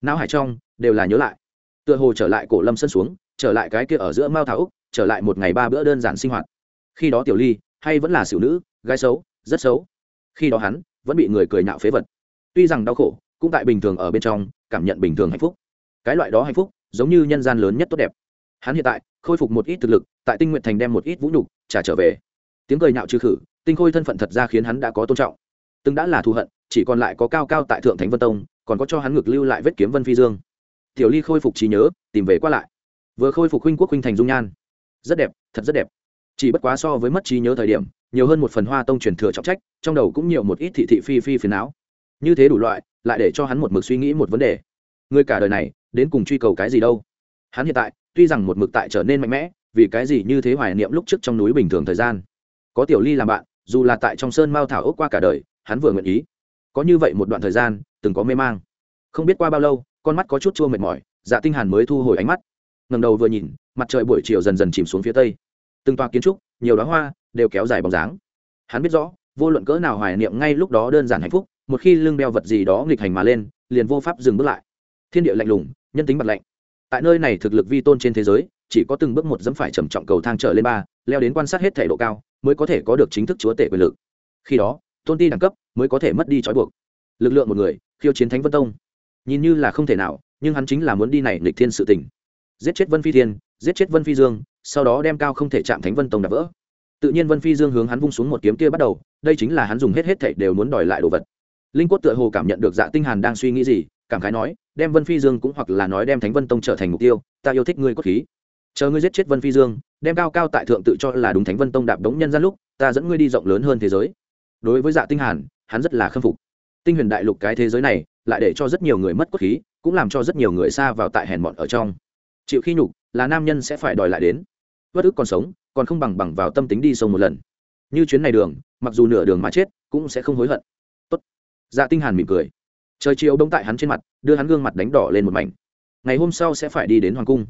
S1: Não hải trong, đều là nhớ lại. Tựa hồ trở lại cổ lâm sân xuống, trở lại cái kia ở giữa mao thảo úc, trở lại một ngày ba bữa đơn giản sinh hoạt. Khi đó tiểu ly, hay vẫn là xỉu nữ, gái xấu, rất xấu. Khi đó hắn, vẫn bị người cười nhạo phế vật. Tuy rằng đau khổ, cũng tại bình thường ở bên trong, cảm nhận bình thường hạnh phúc. Cái loại đó hạnh phúc, giống như nhân gian lớn nhất tốt đẹp hắn hiện tại, khôi phục một ít thực lực, tại tinh nguyện thành đem một ít vũ nhục trả trở về. Tiếng cười nhạo trừ khử, tinh khôi thân phận thật ra khiến hắn đã có tôn trọng. Từng đã là thù hận, chỉ còn lại có cao cao tại thượng thánh vân tông, còn có cho hắn ngược lưu lại vết kiếm vân phi dương. Tiểu ly khôi phục trí nhớ, tìm về qua lại. Vừa khôi phục huynh quốc huynh thành dung nhan. Rất đẹp, thật rất đẹp. Chỉ bất quá so với mất trí nhớ thời điểm, nhiều hơn một phần hoa tông truyền thừa trọng trách, trong đầu cũng nhiều một ít thị thị phi phi phiền não. Như thế đủ loại, lại để cho hắn một mực suy nghĩ một vấn đề. Người cả đời này, đến cùng truy cầu cái gì đâu? Hắn hiện tại tuy rằng một mực tại trở nên mạnh mẽ, vì cái gì như thế hoài niệm lúc trước trong núi bình thường thời gian. Có tiểu ly làm bạn, dù là tại trong sơn mao thảo ốc qua cả đời, hắn vừa nguyện ý. Có như vậy một đoạn thời gian, từng có mê mang. Không biết qua bao lâu, con mắt có chút chua mệt mỏi dạ tinh hàn mới thu hồi ánh mắt. Ngẩng đầu vừa nhìn, mặt trời buổi chiều dần dần chìm xuống phía tây. Từng tòa kiến trúc, nhiều đóa hoa, đều kéo dài bóng dáng. Hắn biết rõ, vô luận cỡ nào hoài niệm ngay lúc đó đơn giản hạnh phúc, một khi lưng đeo vật gì đó nghịch hành mà lên, liền vô pháp dừng bước lại. Thiên địa lạnh lùng, nhân tính bật lạnh tại nơi này thực lực vi tôn trên thế giới, chỉ có từng bước một dẫm phải trầm trọng cầu thang trở lên ba, leo đến quan sát hết thể độ cao, mới có thể có được chính thức chúa tể quyền lực. Khi đó, tôn ti đẳng cấp mới có thể mất đi trói buộc. Lực lượng một người, khiêu chiến thánh vân tông. Nhìn như là không thể nào, nhưng hắn chính là muốn đi này nghịch thiên sự tình. Giết chết vân phi thiên, giết chết vân phi dương, sau đó đem cao không thể chạm thánh vân tông đập vỡ. Tự nhiên vân phi dương hướng hắn vung xuống một kiếm kia bắt đầu, đây chính là hắn dùng hết hết thảy đều muốn đòi lại đồ vật. Linh quất tựa hồ cảm nhận được dạ tinh hàn đang suy nghĩ gì, cảm khái nói đem vân phi dương cũng hoặc là nói đem thánh vân tông trở thành mục tiêu, ta yêu thích ngươi cốt khí. Chờ ngươi giết chết vân phi dương, đem cao cao tại thượng tự cho là đúng thánh vân tông đạp đống nhân gian lúc, ta dẫn ngươi đi rộng lớn hơn thế giới. Đối với dạ tinh hàn, hắn rất là khâm phục. Tinh huyền đại lục cái thế giới này, lại để cho rất nhiều người mất cốt khí, cũng làm cho rất nhiều người xa vào tại hèn mọn ở trong. Chịu khi nhục, là nam nhân sẽ phải đòi lại đến. Bất ức còn sống, còn không bằng bằng vào tâm tính đi sông một lần. Như chuyến này đường, mặc dù nửa đường mà chết, cũng sẽ không hối hận. Tốt. Dạ tinh hàn mỉm cười trời chiều đông tại hắn trên mặt, đưa hắn gương mặt đánh đỏ lên một mảnh. Ngày hôm sau sẽ phải đi đến hoàng cung.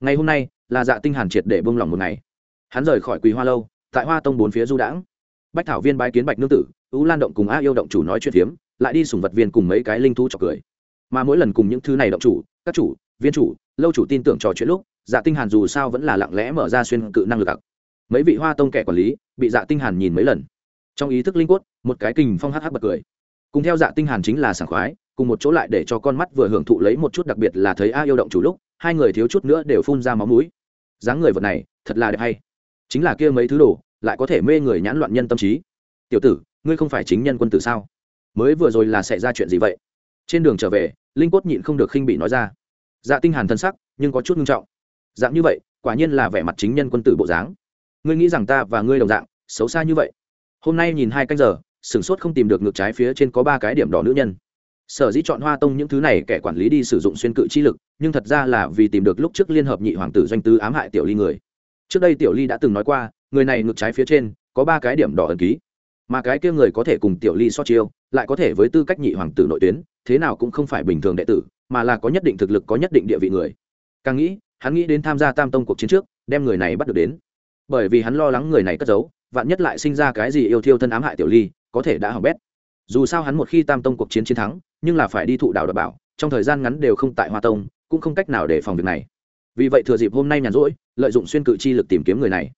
S1: Ngày hôm nay là dạ tinh hàn triệt để bông lòng một ngày. Hắn rời khỏi quỳ hoa lâu, tại hoa tông bốn phía du đãng. Bách thảo viên bái kiến bạch nương tử ú lan động cùng a yêu động chủ nói chuyện phiếm, lại đi sủng vật viên cùng mấy cái linh thú chọc cười. Mà mỗi lần cùng những thứ này động chủ, các chủ, viên chủ, lâu chủ tin tưởng trò chuyện lúc dạ tinh hàn dù sao vẫn là lặng lẽ mở ra xuyên cự năng lực ặc mấy vị hoa tông kẻ quản lý, bị dạ tinh hàn nhìn mấy lần. Trong ý thức linh quất một cái kình phong hắc hắc bật cười cùng theo dạ tinh hàn chính là sảng khoái, cùng một chỗ lại để cho con mắt vừa hưởng thụ lấy một chút đặc biệt là thấy a yêu động chủ lúc, hai người thiếu chút nữa đều phun ra máu mũi. Dáng người vật này, thật là đẹp hay. Chính là kia mấy thứ đồ, lại có thể mê người nhãn loạn nhân tâm trí. Tiểu tử, ngươi không phải chính nhân quân tử sao? Mới vừa rồi là xảy ra chuyện gì vậy? Trên đường trở về, linh cốt nhịn không được khinh bị nói ra. Dạ tinh hàn thân sắc, nhưng có chút nghiêm trọng. Dạng như vậy, quả nhiên là vẻ mặt chính nhân quân tử bộ dáng. Ngươi nghĩ rằng ta và ngươi đồng dạng, xấu xa như vậy? Hôm nay nhìn hai canh giờ sửng sốt không tìm được ngược trái phía trên có ba cái điểm đỏ nữ nhân. Sở dĩ chọn hoa tông những thứ này, kẻ quản lý đi sử dụng xuyên cự chi lực, nhưng thật ra là vì tìm được lúc trước liên hợp nhị hoàng tử doanh tư ám hại tiểu ly người. Trước đây tiểu ly đã từng nói qua, người này ngược trái phía trên, có ba cái điểm đỏ ẩn ký. Mà cái kia người có thể cùng tiểu ly so chiêu, lại có thể với tư cách nhị hoàng tử nội tuyến, thế nào cũng không phải bình thường đệ tử, mà là có nhất định thực lực, có nhất định địa vị người. Càng nghĩ, hắn nghĩ đến tham gia tam tông cuộc chiến trước, đem người này bắt được đến. Bởi vì hắn lo lắng người này cất giấu, vạn nhất lại sinh ra cái gì yêu thiêu thân ám hại tiểu ly có thể đã hỏng bét. Dù sao hắn một khi tam tông cuộc chiến chiến thắng, nhưng là phải đi thụ đạo đ bảo, trong thời gian ngắn đều không tại hoa tông, cũng không cách nào để phòng việc này. Vì vậy thừa dịp hôm nay nhàn rỗi, lợi dụng xuyên cự chi lực tìm kiếm người này.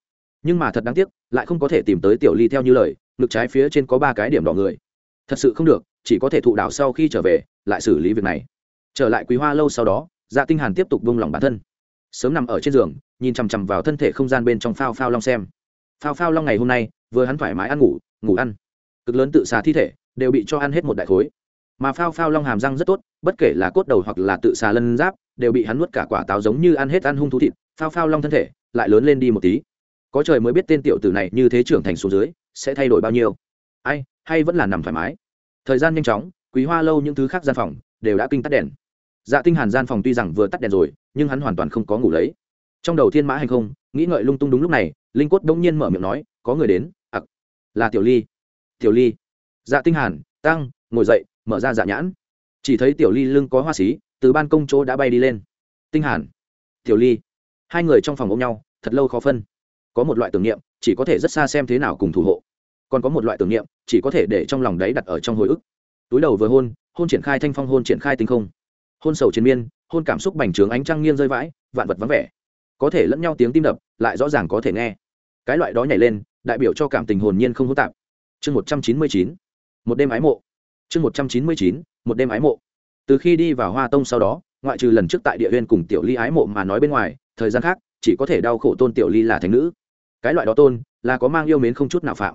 S1: Nhưng mà thật đáng tiếc, lại không có thể tìm tới tiểu ly theo như lời, ngực trái phía trên có ba cái điểm đỏ người. Thật sự không được, chỉ có thể thụ đảo sau khi trở về, lại xử lý việc này. Trở lại quý hoa lâu sau đó dạ tinh hàn tiếp tục buông lỏng bản thân. Sớm nằm ở trên giường, nhìn chằm chằm vào thân thể không gian bên trong phao phao long xem. Phao phao long ngày hôm nay, vừa hắn thoải mái ăn ngủ ngủ ăn cực lớn tự xà thi thể, đều bị cho ăn hết một đại khối. Mà phao phao long hàm răng rất tốt, bất kể là cốt đầu hoặc là tự xà lân giáp, đều bị hắn nuốt cả quả táo giống như ăn hết ăn hung thú thịt, phao phao long thân thể lại lớn lên đi một tí. Có trời mới biết tên tiểu tử này như thế trưởng thành số dưới, sẽ thay đổi bao nhiêu. Ai, hay vẫn là nằm thoải mái. Thời gian nhanh chóng, quý hoa lâu những thứ khác gian phòng đều đã kinh tắt đèn. Dạ tinh hàn gian phòng tuy rằng vừa tắt đèn rồi, nhưng hắn hoàn toàn không có ngủ lấy. Trong đầu thiên mã hành không, nghĩ ngợi lung tung đúng lúc này, linh quất đống nhiên mở miệng nói, có người đến ặc là tiểu ly tiểu ly. Dạ tinh hàn, tăng, ngồi dậy, mở ra dạ nhãn. Chỉ thấy tiểu ly lưng có hoa xí, từ ban công chỗ đã bay đi lên. Tinh hàn, tiểu ly. Hai người trong phòng ôm nhau, thật lâu khó phân. Có một loại tưởng niệm, chỉ có thể rất xa xem thế nào cùng thủ hộ. Còn có một loại tưởng niệm, chỉ có thể để trong lòng đấy đặt ở trong hồi ức. Túi đầu vừa hôn hôn triển khai thanh phong, hôn triển khai tinh không. Hôn sầu chiến miên, hôn cảm xúc bành trướng ánh trăng nghiêng rơi vãi, vạn vật vắng vẻ. Có thể lẫn nhau tiếng tim đập, lại rõ ràng có thể nghe. Cái loại đó nhảy lên, đại biểu cho cảm tình hồn nhiên không hỗn tạp chương một trăm chín mươi chín, một đêm ái mộ. Chương một trăm chín mươi chín, một đêm ái mộ. Từ khi đi vào hoa tông sau đó, ngoại trừ lần trước tại địa huyên cùng tiểu ly ái mộ mà nói bên ngoài, thời gian khác, chỉ có thể đau khổ tôn tiểu ly là thành nữ. Cái loại đó tôn, là có mang yêu mến không chút nào phạm.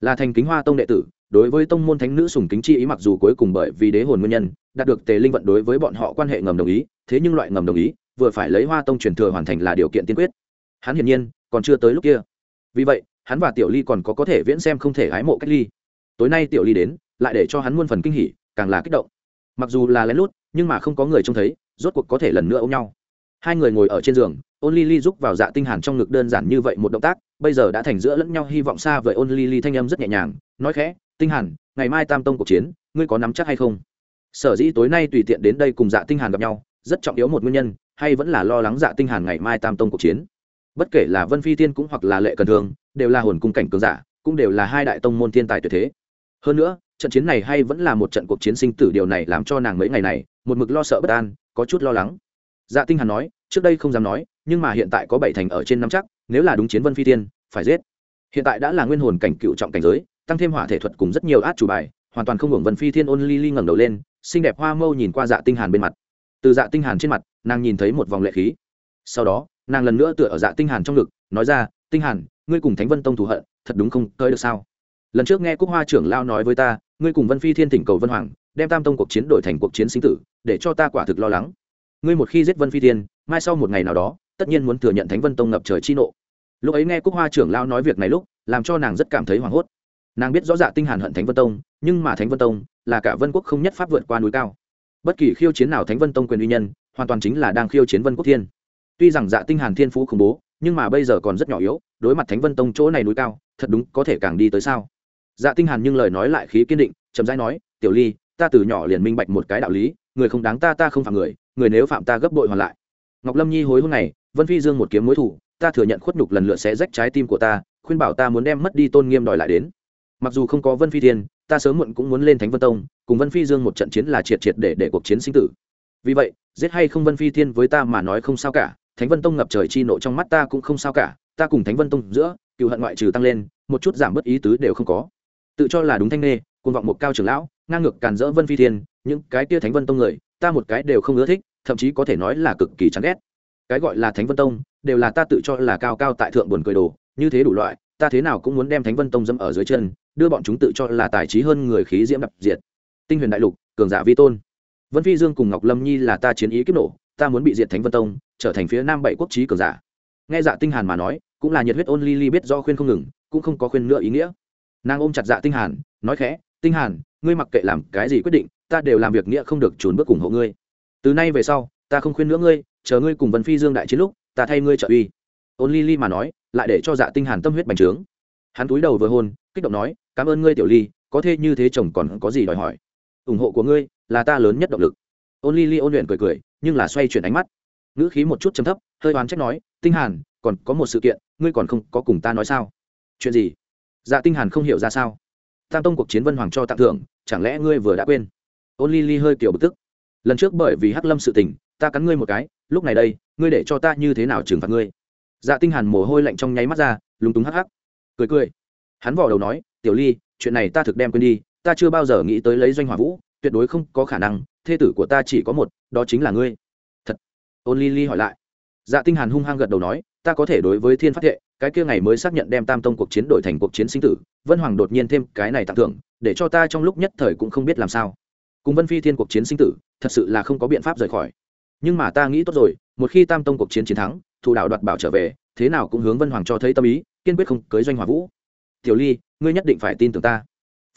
S1: Là thành kính hoa tông đệ tử, đối với tông môn thánh nữ sùng kính chi ý mặc dù cuối cùng bởi vì đế hồn nguyên nhân, đạt được tề linh vận đối với bọn họ quan hệ ngầm đồng ý, thế nhưng loại ngầm đồng ý, vừa phải lấy hoa tông truyền thừa hoàn thành là điều kiện tiên quyết. Hắn hiển nhiên, còn chưa tới lúc kia. Vì vậy hắn và tiểu ly còn có có thể viễn xem không thể hái mộ cách ly. Tối nay tiểu ly đến, lại để cho hắn muôn phần kinh hỉ, càng là kích động. Mặc dù là lén lút, nhưng mà không có người trông thấy, rốt cuộc có thể lần nữa ôm nhau. Hai người ngồi ở trên giường, ôn ly ly giúp vào dạ tinh hàn trong ngực đơn giản như vậy một động tác, bây giờ đã thành giữa lẫn nhau hy vọng xa với ôn ly ly thanh âm rất nhẹ nhàng, nói khẽ, tinh hàn, ngày mai tam tông cuộc chiến, ngươi có nắm chắc hay không? Sở dĩ tối nay tùy tiện đến đây cùng dạ tinh hàn gặp nhau, rất trọng yếu một nguyên nhân, hay vẫn là lo lắng dạ tinh hàn ngày mai tam tông cuộc chiến bất kể là vân phi tiên cũng hoặc là lệ cần thường đều là hồn cung cảnh cường giả, cũng đều là hai đại tông môn thiên tài tuyệt thế. Hơn nữa, trận chiến này hay vẫn là một trận cuộc chiến sinh tử, điều này làm cho nàng mấy ngày này, một mực lo sợ bất an, có chút lo lắng. Dạ tinh hàn nói, trước đây không dám nói, nhưng mà hiện tại có bảy thành ở trên năm chắc, nếu là đúng chiến vân phi tiên phải giết. Hiện tại đã là nguyên hồn cảnh cựu trọng cảnh giới, tăng thêm hỏa thể thuật cùng rất nhiều át chủ bài, hoàn toàn không hưởng vân phi thiên ôn ly ly ngẩng đầu lên, xinh đẹp hoa mâu nhìn qua dạ tinh hàn bên mặt. Từ dạ tinh hàn trên mặt, nàng nhìn thấy một vòng lệ khí. Sau đó nàng lần nữa tựa ở dạ tinh hàn trong ngực, nói ra, tinh hàn, ngươi cùng thánh vân tông thù hận, thật đúng không tới được sao? Lần trước nghe cúc hoa trưởng lao nói với ta, ngươi cùng vân phi thiên thỉnh cầu vân hoàng, đem tam tông cuộc chiến đổi thành cuộc chiến sinh tử, để cho ta quả thực lo lắng. Ngươi một khi giết vân phi thiên, mai sau một ngày nào đó, tất nhiên muốn thừa nhận thánh vân tông ngập trời chi nộ. Lúc ấy nghe cúc hoa trưởng lao nói việc này lúc, làm cho nàng rất cảm thấy hoảng hốt. Nàng biết rõ dạ tinh hàn hận thánh vân tông, nhưng mà thánh vân tông là cả vân quốc không nhất pháp vượt qua núi cao. Bất kỳ khiêu chiến nào thánh vân tông quyền uy nhân, hoàn toàn chính là đang khiêu chiến vân quốc thiên tuy rằng dạ tinh hàn thiên phú khủng bố, nhưng mà bây giờ còn rất nhỏ yếu, đối mặt thánh vân tông chỗ này núi cao, thật đúng có thể càng đi tới sao? Dạ tinh hàn nhưng lời nói lại khí kiên định, chậm rãi nói, tiểu ly, ta từ nhỏ liền minh bạch một cái đạo lý, người không đáng ta ta không phạm người người nếu phạm ta gấp bội hoàn lại. Ngọc lâm nhi hối hôm này, vân phi dương một kiếm mối thủ, ta thừa nhận khuất nhục lần lượt sẽ rách trái tim của ta, khuyên bảo ta muốn đem mất đi tôn nghiêm đòi lại đến. Mặc dù không có vân phi thiên, ta sớm muộn cũng muốn lên thánh vân tông, cùng vân phi dương một trận chiến là triệt triệt để để cuộc chiến sinh tử. Vì vậy, giết hay không vân phi thiên với ta mà nói không sao cả thánh vân tông ngập trời chi nộ trong mắt ta cũng không sao cả, ta cùng thánh vân tông giữa, cựu hận ngoại trừ tăng lên, một chút giảm bớt ý tứ đều không có. Tự cho là đúng thanh nê côn vọng một cao trưởng lão, ngang ngược càn rỡ vân phi thiên, những cái kia thánh vân tông người, ta một cái đều không ưa thích, thậm chí có thể nói là cực kỳ chán ghét. Cái gọi là thánh vân tông, đều là ta tự cho là cao cao tại thượng buồn cười đồ, như thế đủ loại, ta thế nào cũng muốn đem thánh vân tông dâm ở dưới chân, đưa bọn chúng tự cho là tài trí hơn người khí diễm đập diệt. Tinh huyền đại lục, cường giả vi tôn. Vân phi dương cùng ngọc lâm nhi là ta chiến ý kiếp nổ ta muốn bị diệt thánh vân tông, trở thành phía nam bảy quốc trí cường giả. Nghe dạ tinh hàn mà nói, cũng là nhiệt huyết ôn ly ly biết do khuyên không ngừng, cũng không có khuyên nữa ý nghĩa. Nàng ôm chặt dạ tinh hàn, nói khẽ, tinh hàn, ngươi mặc kệ làm cái gì quyết định, ta đều làm việc nghĩa không được trốn bước cùng hộ ngươi. Từ nay về sau, ta không khuyên nữa ngươi, chờ ngươi cùng vân phi dương đại chiến lúc, ta thay ngươi trợ uy. Ôn ly ly mà nói, lại để cho dạ tinh hàn tâm huyết bành trướng. Hắn cúi đầu vừa hôn, kích động nói, cảm ơn ngươi, tiểu ly, có thể như thế chồng còn có gì đòi hỏi. Ủng hộ của ngươi là ta lớn nhất động lực. Ôn ly ly ôn luyện cười cười nhưng là xoay chuyển ánh mắt. Ngữ khí một chút chấm thấp, hơi oán trách nói, tinh hàn, còn có một sự kiện, ngươi còn không có cùng ta nói sao? Chuyện gì? Dạ tinh hàn không hiểu ra sao. Tam tông cuộc chiến vân hoàng cho tặng thưởng, chẳng lẽ ngươi vừa đã quên? Ôn ly ly hơi kiểu bực tức. Lần trước bởi vì hắc lâm sự tình, ta cắn ngươi một cái, lúc này đây, ngươi để cho ta như thế nào trừng phạt ngươi? Dạ tinh hàn mồ hôi lạnh trong nháy mắt ra, lúng túng hắc hắc. Cười cười. Hắn vò đầu nói, tiểu ly, chuyện này ta thực đem quên đi, ta chưa bao giờ nghĩ tới lấy doanh hỏa vũ tuyệt đối không có khả năng, thê tử của ta chỉ có một, đó chính là ngươi. Thật. Ôn ly ly hỏi lại. Dạ tinh hàn hung hăng gật đầu nói, ta có thể đối với thiên phát thệ, cái kia ngày mới xác nhận đem tam tông cuộc chiến đổi thành cuộc chiến sinh tử, vân hoàng đột nhiên thêm cái này tặng thưởng, để cho ta trong lúc nhất thời cũng không biết làm sao. Cùng vân phi thiên cuộc chiến sinh tử, thật sự là không có biện pháp rời khỏi. Nhưng mà ta nghĩ tốt rồi, một khi tam tông cuộc chiến chiến thắng, thủ đạo đoạt bảo trở về, thế nào cũng hướng vân hoàng cho thấy tâm ý, kiên quyết không cưới doanh hòa vũ. Tiểu ly, ngươi nhất định phải tin tưởng ta.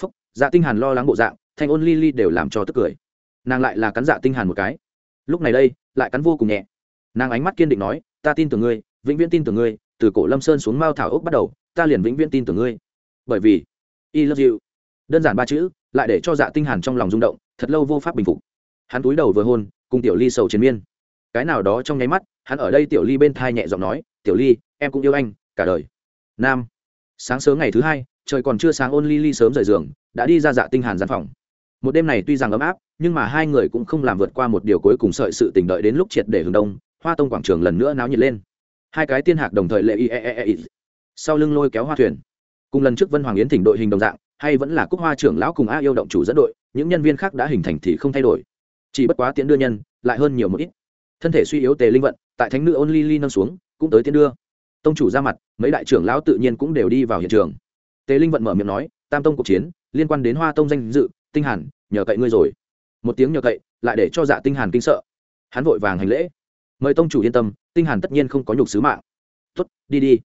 S1: Phúc dạ tinh hàn lo lắng bộ dạng thanh ôn ly ly đều làm cho tức cười. Nàng lại là cắn dạ tinh hàn một cái. Lúc này đây, lại cắn vô cùng nhẹ. Nàng ánh mắt kiên định nói, ta tin tưởng ngươi, vĩnh viễn tin tưởng ngươi, từ cổ lâm sơn xuống mao thảo ốc bắt đầu, ta liền vĩnh viễn tin tưởng ngươi. Bởi vì, i love you. Đơn giản ba chữ, lại để cho dạ tinh hàn trong lòng rung động, thật lâu vô pháp bình phục. Hắn túi đầu vừa hôn, cùng tiểu ly sầu chiến miên. Cái nào đó trong nháy mắt, hắn ở đây tiểu ly bên thai nhẹ giọng nói, tiểu ly, em cũng yêu anh, cả đời. Nam. Sáng sớm ngày thứ hai, trời còn chưa sáng, ôn ly ly sớm rời giường, đã đi ra dạ tinh hàn gian phòng một đêm này tuy rằng ấm áp, nhưng mà hai người cũng không làm vượt qua một điều cuối cùng sợi sự tình đợi đến lúc triệt để hướng đông, hoa tông quảng trường lần nữa náo nhiệt lên. Hai cái tiên hạc đồng thời lệ y e e e sau lưng lôi kéo hoa thuyền. Cùng lần trước vân hoàng yến thỉnh đội hình đồng dạng, hay vẫn là cúc hoa trưởng lão cùng a yêu động chủ dẫn đội, những nhân viên khác đã hình thành thì không thay đổi. Chỉ bất quá tiễn đưa nhân, lại hơn nhiều một ít. Thân thể suy yếu tề linh vận, tại thánh nữ ôn ly ly nâng xuống, cũng tới tiễn đưa. Tông chủ ra mặt, mấy đại trưởng lão tự nhiên cũng đều đi vào hiện trường. Tề linh vận mở miệng nói, tam tông cuộc chiến, liên quan đến hoa tông danh dự tinh hàn, nhờ cậy ngươi rồi. Một tiếng nhờ cậy, lại để cho dạ tinh hàn kinh sợ. Hắn vội vàng hành lễ. Mời tông chủ yên tâm, tinh hàn tất nhiên không có nhục sứ mạng. Tốt, đi đi.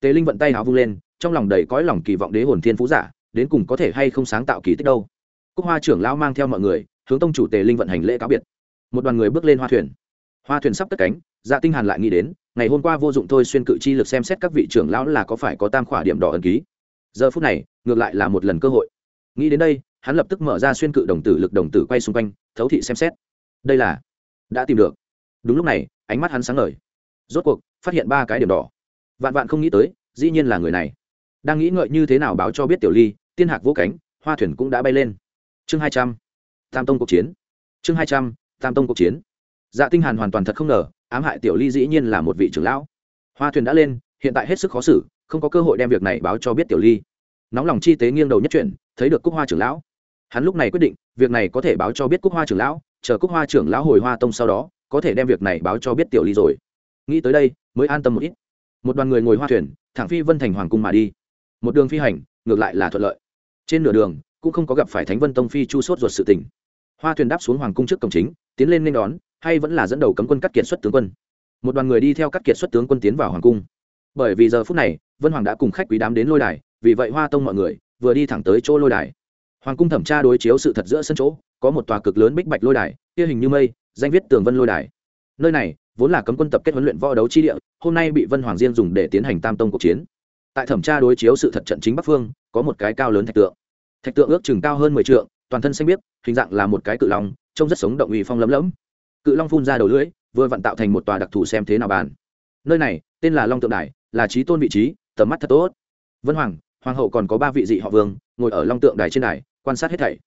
S1: Tề linh vận tay háo vung lên, trong lòng đầy cõi lòng kỳ vọng đế hồn thiên phú giả, đến cùng có thể hay không sáng tạo kỳ tích đâu. Cúc hoa trưởng lão mang theo mọi người, hướng tông chủ tề linh vận hành lễ cáo biệt. Một đoàn người bước lên hoa thuyền. Hoa thuyền sắp cất cánh dạ tinh hàn lại nghĩ đến, ngày hôm qua vô dụng thôi xuyên cự chi lực xem xét các vị trưởng lão là có phải có tam khỏa điểm đỏ ẩn ký. Giờ phút này, ngược lại là một lần cơ hội. Nghĩ đến đây hắn lập tức mở ra xuyên cự đồng tử lực đồng tử quay xung quanh, thấu thị xem xét. Đây là, đã tìm được. Đúng lúc này, ánh mắt hắn sáng ngời. Rốt cuộc, phát hiện ba cái điểm đỏ. Vạn vạn không nghĩ tới, dĩ nhiên là người này. Đang nghĩ ngợi như thế nào báo cho biết tiểu ly, tiên hạc vỗ cánh, hoa thuyền cũng đã bay lên. Chương hai trăm, tam tông cuộc chiến. Chương hai trăm, tam tông cuộc chiến. Dạ tinh hàn hoàn toàn thật không ngờ, ám hại tiểu ly dĩ nhiên là một vị trưởng lão. Hoa thuyền đã lên, hiện tại hết sức khó xử, không có cơ hội đem việc này báo cho biết tiểu ly. Nóng lòng chi tế nghiêng đầu nhất chuyển thấy được cúc hoa trưởng lão hắn lúc này quyết định, việc này có thể báo cho biết cúc hoa trưởng lão, chờ cúc hoa trưởng lão hồi hoa tông sau đó, có thể đem việc này báo cho biết tiểu ly rồi. Nghĩ tới đây, mới an tâm một ít. Một đoàn người ngồi hoa thuyền, thẳng phi vân thành hoàng cung mà đi. Một đường phi hành, ngược lại là thuận lợi. Trên nửa đường, cũng không có gặp phải thánh vân tông phi chu sốt ruột sự tình. Hoa thuyền đáp xuống hoàng cung trước cổng chính, tiến lên nên đón, hay vẫn là dẫn đầu cấm quân cắt kiệt xuất tướng quân. Một đoàn người đi theo cắt kiệt xuất tướng quân tiến vào hoàng cung. Bởi vì giờ phút này, vân hoàng đã cùng khách quý đám đến lôi đài, vì vậy hoa tông mọi người vừa đi thẳng tới chỗ lôi đài hoàng cung thẩm tra đối chiếu sự thật giữa sân chỗ, có một tòa cực lớn bích bạch lôi đài, kia hình như mây, danh viết tường vân lôi đài. Nơi này, vốn là cấm quân tập kết huấn luyện võ đấu chi địa, hôm nay bị vân hoàng diên dùng để tiến hành tam tông cuộc chiến. Tại thẩm tra đối chiếu sự thật trận chính bắc phương, có một cái cao lớn thạch tượng. Thạch tượng ước chừng cao hơn mười t toàn thân xanh biếc, hình dạng là một cái cự long, trông rất sống động uy phong lấm lẫm. Cự long phun ra đầu lưỡi, vừa vặn tạo thành một tòa đặc thù xem thế nào bàn. Nơi này, tên là long tượng đài, là trí tôn vị trí, tầm mắt thật tốt. Vân hoàng hoàng hậu còn có ba vị dị họ vương, ngồi ở long tượng đài trên đài quan sát hết thảy.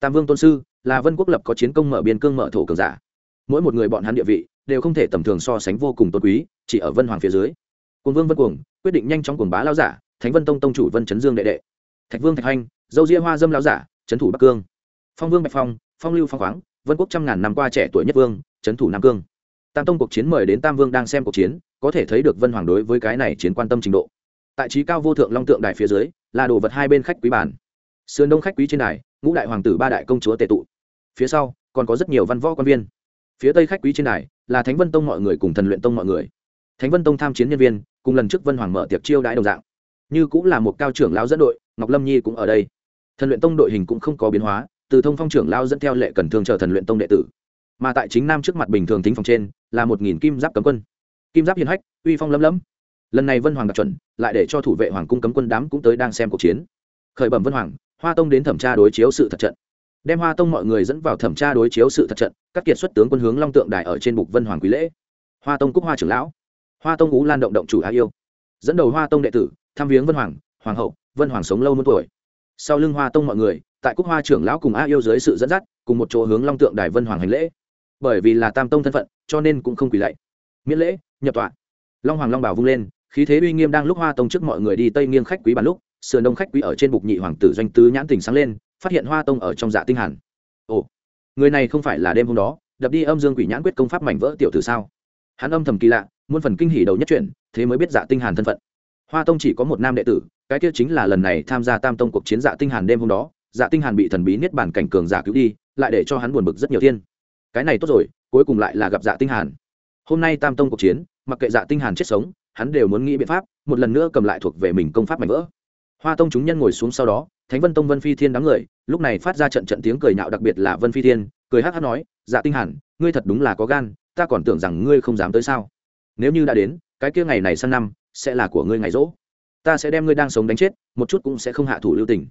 S1: Tam vương tôn sư, là vân quốc lập có chiến công mở biên cương mở thổ cường giả. Mỗi một người bọn hắn địa vị, đều không thể tầm thường so sánh vô cùng tôn quý, chỉ ở vân hoàng phía dưới. Quân vương vân cuồng, quyết định nhanh chóng cuồng bá lao giả, thánh vân tông tông chủ vân chấn dương đệ đệ. Thạch vương thạch hanh dâu ria hoa dâm lao giả trấn thủ bắc cương. Phong vương bạch phong phong lưu phong khoáng, vân quốc trăm ngàn năm qua trẻ tuổi nhất vương trấn thủ nam cương. Tam tông cuộc chiến mời đến tam vương đang xem cuộc chiến, có thể thấy được vân hoàng đối với cái này chiến quan tâm trình độ. Tại trí cao vô thượng long tượng đài phía dưới, là đồ vật hai bên khách quý bản sườn đông khách quý trên đài, ngũ đại hoàng tử ba đại công chúa tệ tụ. Phía sau, còn có rất nhiều văn võ quan viên. Phía tây khách quý trên đài là thánh vân tông mọi người cùng thần luyện tông mọi người. Thánh vân tông tham chiến nhân viên cùng lần trước vân hoàng mở tiệc chiêu đãi đồng dạng. Như cũng là một cao trưởng lao dẫn đội, ngọc lâm nhi cũng ở đây. Thần luyện tông đội hình cũng không có biến hóa, từ thông phong trưởng lao dẫn theo lệ cần thương chờ thần luyện tông đệ tử. Mà tại chính nam trước mặt bình thường tính phòng trên là một nghìn kim giáp cấm quân. Kim giáp hiền hách, uy phong lấm lấm. Lần này vân hoàng đạt chuẩn, lại để cho thủ vệ hoàng cung cấm quân đám cũng tới đang xem cuộc chiến. Khởi bẩm vân hoàng hoa tông đến thẩm tra đối chiếu sự thật trận. Đem hoa tông mọi người dẫn vào thẩm tra đối chiếu sự thật trận, các kiệt xuất tướng quân hướng long tượng đài ở trên bục vân hoàng quý lễ. Hoa tông cúc hoa trưởng lão. Hoa tông ú lan động động chủ á yêu. Dẫn đầu hoa tông đệ tử thăm viếng vân hoàng hoàng hậu, vân hoàng sống lâu muôn tuổi. Sau lưng hoa tông mọi người, tại cúc hoa trưởng lão cùng a yêu dưới sự dẫn dắt, cùng một chỗ hướng long tượng đài vân hoàng hành lễ. Bởi vì là tam tông thân phận, cho nên cũng không quỳ lạy. Miễn lễ, nhập tọa. Long hoàng long bảo vung lên, khí thế uy nghiêm đang lúc hoa tông trước mọi người đi tây nghiêng khách quý bàn lúc sườn đông khách quý ở trên bục nhị hoàng tử doanh tứ nhãn tình sáng lên, phát hiện hoa tông ở trong dạ tinh hàn. Ồ, người này không phải là đêm hôm đó, đập đi âm dương quỷ nhãn quyết công pháp mảnh vỡ tiểu tử sao? Hắn âm thầm kỳ lạ, muôn phần kinh hỉ đầu nhất chuyển thế mới biết dạ tinh hàn thân phận. Hoa tông chỉ có một nam đệ tử, cái kia chính là lần này tham gia tam tông cuộc chiến dạ tinh hàn đêm hôm đó dạ tinh hàn bị thần bí niết bản cảnh cường giả cứu đi, lại để cho hắn buồn bực rất nhiều thiên cái này tốt rồi, cuối cùng lại là gặp dạ tinh hàn. Hôm nay tam tông cuộc chiến, mặc kệ dạ tinh hàn chết sống, hắn đều muốn nghĩ biện pháp, một lần nữa cầm lại thuộc về mình công pháp mảnh vỡ hoa tông chúng nhân ngồi xuống sau đó, thánh vân tông vân phi thiên đám người, lúc này phát ra trận trận tiếng cười nhạo đặc biệt là vân phi thiên, cười hát hát nói dạ tinh hẳn ngươi thật đúng là có gan, ta còn tưởng rằng ngươi không dám tới sao. Nếu như đã đến, cái kia ngày này sang năm, sẽ là của ngươi ngày rỗ. Ta sẽ đem ngươi đang sống đánh chết, một chút cũng sẽ không hạ thủ lưu tình.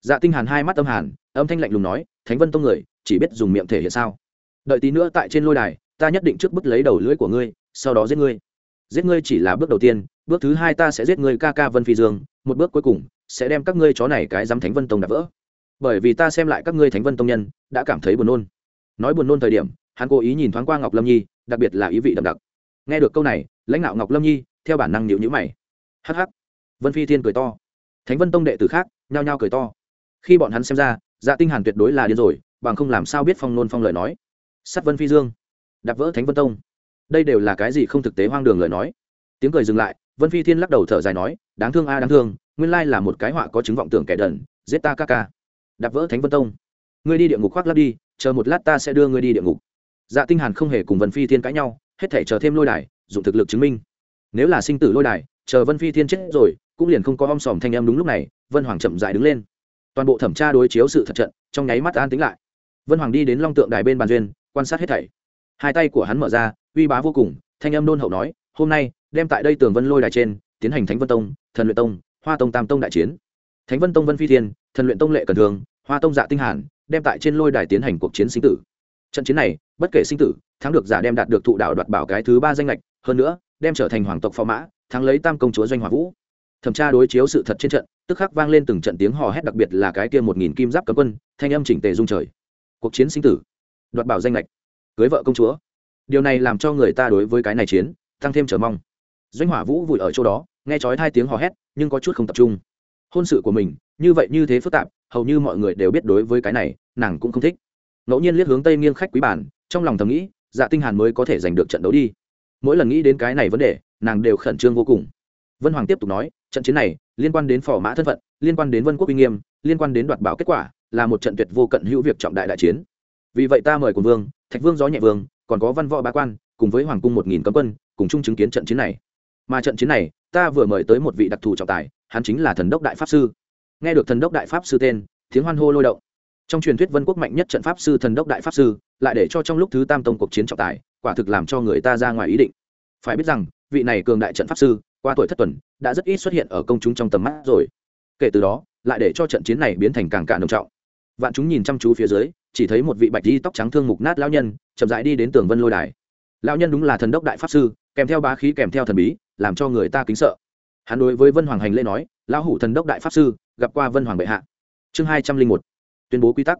S1: Dạ tinh hàn hai mắt âm hàn, âm thanh lạnh lùng nói, thánh vân tông người, chỉ biết dùng miệng thể hiện sao. Đợi tí nữa tại trên lôi đài, ta nhất định trước bức lấy đầu lưỡi của ngươi, sau đó giết ngươi. Giết ngươi chỉ là bước đầu tiên bước thứ hai ta sẽ giết ngươi ca ca vân phi dương, một bước cuối cùng sẽ đem các ngươi chó này cái dám thánh vân tông đập vỡ. Bởi vì ta xem lại các ngươi thánh vân tông nhân, đã cảm thấy buồn nôn. Nói buồn nôn thời điểm, hắn cố ý nhìn thoáng qua ngọc lâm nhi, đặc biệt là ý vị đậm đặc. Nghe được câu này, lãnh đạo ngọc lâm nhi theo bản năng nhịu nhữ mày. Hh vân phi thiên cười to. Thánh vân tông đệ tử khác, nhao nhao cười to. Khi bọn hắn xem ra dạ tinh hàn tuyệt đối là điên rồi, bằng không làm sao biết phong nôn phong lời nói. Sắt vân phi dương, đạp vỡ thánh vân tông. Đây đều là cái gì không thực tế hoang đường lời nói. Tiếng cười dừng lại vân phi thiên lắc đầu thở dài nói, đáng thương a, đáng thương, nguyên lai là một cái họa có chứng vọng tưởng kẻ đần, giết ta ca ca. Đạp vỡ thánh vân tông. Ngươi đi địa ngục khoác lắp đi, chờ một lát ta sẽ đưa ngươi đi địa ngục. Dạ tinh hàn không hề cùng vân phi thiên cãi nhau, hết thể chờ thêm lôi đài, dùng thực lực chứng minh. Nếu là sinh tử lôi đài, chờ vân phi thiên chết rồi, cũng liền không có om sòm thanh em đúng lúc này, vân hoàng chậm dại đứng lên. Toàn bộ thẩm tra đối chiếu sự thật trận, trong nháy mắt an tính lại. Vân hoàng đi đến long tượng đài bên bàn duyên, quan sát hết thảy. Hai tay của hắn mở ra, uy bá vô cùng, thanh âm đôn hậu nói, hôm nay đem tại đây tường vân lôi đài trên, tiến hành thánh vân tông, thần luyện tông, hoa tông tam tông đại chiến. Thánh vân tông vân phi thiên, thần luyện tông lệ cần thường, hoa tông dạ tinh hàn, đem tại trên lôi đài tiến hành cuộc chiến sinh tử. Trận chiến này, bất kể sinh tử, thắng được giả đem đạt được thụ đạo đoạt bảo cái thứ ba danh lệch hơn nữa, đem trở thành hoàng tộc phò mã, thắng lấy tam công chúa doanh hỏa vũ. Thẩm tra đối chiếu sự thật trên trận, tức khắc vang lên từng trận tiếng hò hét đặc biệt là cái kia một nghìn kim giáp cấm quân, thanh âm chỉnh tề dung trời. Cuộc chiến sinh tử, đoạt bảo danh lệch cưới vợ công chúa. Điều này làm cho người ta đối với cái này chiến, tăng thêm chờ mong doanh hỏa vũ vùi ở chỗ đó, nghe chói hai tiếng hò hét, nhưng có chút không tập trung. Hôn sự của mình, như vậy như thế phức tạp, hầu như mọi người đều biết đối với cái này, nàng cũng không thích. Ngẫu nhiên liếc hướng tây nghiêng khách quý bản, trong lòng thầm nghĩ dạ tinh hàn mới có thể giành được trận đấu đi. Mỗi lần nghĩ đến cái này vấn đề, nàng đều khẩn trương vô cùng. Vân hoàng tiếp tục nói, trận chiến này, liên quan đến phò mã thân phận, liên quan đến vân quốc uy nghiêm, liên quan đến đoạt bảo kết quả, là một trận tuyệt vô cận hữu việc trọng đại đại chiến. Vì vậy ta mời quân vương, thạch vương gió nhẹ vương, còn có văn võ ba quan, cùng với hoàng cung một nghìn cấm quân, cùng chung chứng kiến trận chiến này mà trận chiến này, ta vừa mời tới một vị đặc thù trọng tài, hắn chính là thần đốc đại pháp sư. Nghe được thần đốc đại pháp sư tên, tiếng hoan hô lôi động. Trong truyền thuyết vân quốc mạnh nhất trận pháp sư thần đốc đại pháp sư, lại để cho trong lúc thứ tam tông cuộc chiến trọng tài, quả thực làm cho người ta ra ngoài ý định. Phải biết rằng, vị này cường đại trận pháp sư, qua tuổi thất tuần, đã rất ít xuất hiện ở công chúng trong tầm mắt rồi. Kể từ đó, lại để cho trận chiến này biến thành càng cả nồng trọng. Vạn chúng nhìn chăm chú phía dưới, chỉ thấy một vị bạch di tóc trắng thương mục nát lão nhân, chậm rãi đi đến tường vân lôi đài. Lão nhân đúng là thần đốc đại pháp sư kèm theo bá khí kèm theo thần bí, làm cho người ta kính sợ. Hắn đối với vân hoàng hành lễ nói, lão hủ thần đốc đại pháp sư, gặp qua vân hoàng bệ hạ. Chương hai trăm linh một, tuyên bố quy tắc.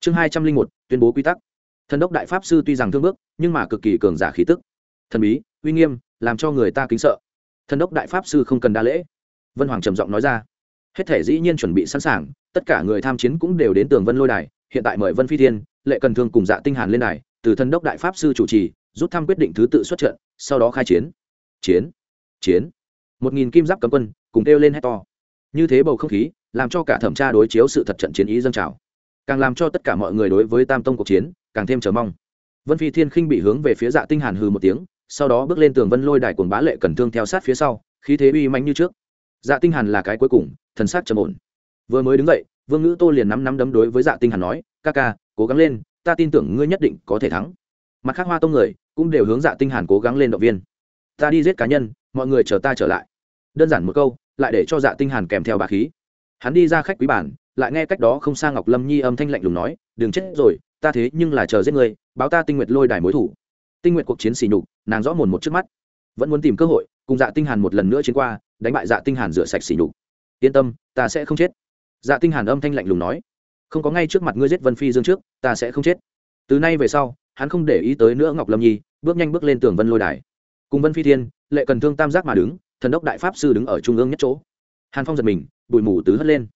S1: Chương hai trăm linh một, tuyên bố quy tắc. Thần đốc đại pháp sư tuy rằng thương bước, nhưng mà cực kỳ cường giả khí tức. Thần bí, uy nghiêm, làm cho người ta kính sợ. Thần đốc đại pháp sư không cần đa lễ. Vân hoàng trầm giọng nói ra, hết thể dĩ nhiên chuẩn bị sẵn sàng, tất cả người tham chiến cũng đều đến tường vân lôi đài, hiện tại mời vân phi thiên, lệ cần thương cùng dạ tinh hàn lên đài, từ thần đốc đại pháp sư chủ trì rút thăm quyết định thứ tự xuất trận, sau đó khai chiến. Chiến chiến. Một nghìn kim giáp cấm quân, cùng kêu lên hét to. Như thế bầu không khí, làm cho cả thẩm tra đối chiếu sự thật trận chiến ý dâng trào. Càng làm cho tất cả mọi người đối với tam tông cuộc chiến, càng thêm chờ mong. Vân phi thiên khinh bị hướng về phía dạ tinh hàn hừ một tiếng, sau đó bước lên tường vân lôi đài cuồng bá lệ cần thương theo sát phía sau, khí thế uy mãnh như trước. Dạ tinh hàn là cái cuối cùng, thần sắc trầm ổn. Vừa mới đứng dậy, vương ngữ tô liền nắm nắm đấm đối với dạ tinh hàn nói, ca ca, cố gắng lên, ta tin tưởng ngươi nhất định có thể thắng mặt khác hoa tông người cũng đều hướng dạ tinh hàn cố gắng lên động viên. Ta đi giết cá nhân, mọi người chờ ta trở lại. Đơn giản một câu, lại để cho dạ tinh hàn kèm theo bà khí. Hắn đi ra khách quý bản, lại nghe cách đó không xa ngọc lâm nhi âm thanh lạnh lùng nói, đừng chết rồi, ta thế nhưng là chờ giết ngươi báo ta tinh nguyệt lôi đài mối thủ. Tinh nguyệt cuộc chiến xỉ nhục, nàng rõ mồn một trước mắt. Vẫn muốn tìm cơ hội, cùng dạ tinh hàn một lần nữa chiến qua, đánh bại dạ tinh hàn rửa sạch xỉ nhục. Yên tâm, ta sẽ không chết. Dạ tinh hàn âm thanh lạnh lùng nói, không có ngay trước mặt ngươi giết vân phi dương trước, ta sẽ không chết. Từ nay về sau hắn không để ý tới nữa ngọc lâm nhi, bước nhanh bước lên tường vân lôi đài. Cùng vân phi thiên, lệ cần thương tam giác mà đứng, thần đốc đại pháp sư đứng ở trung ương nhất chỗ. Hàn phong giật mình, bụi mù tứ hất lên.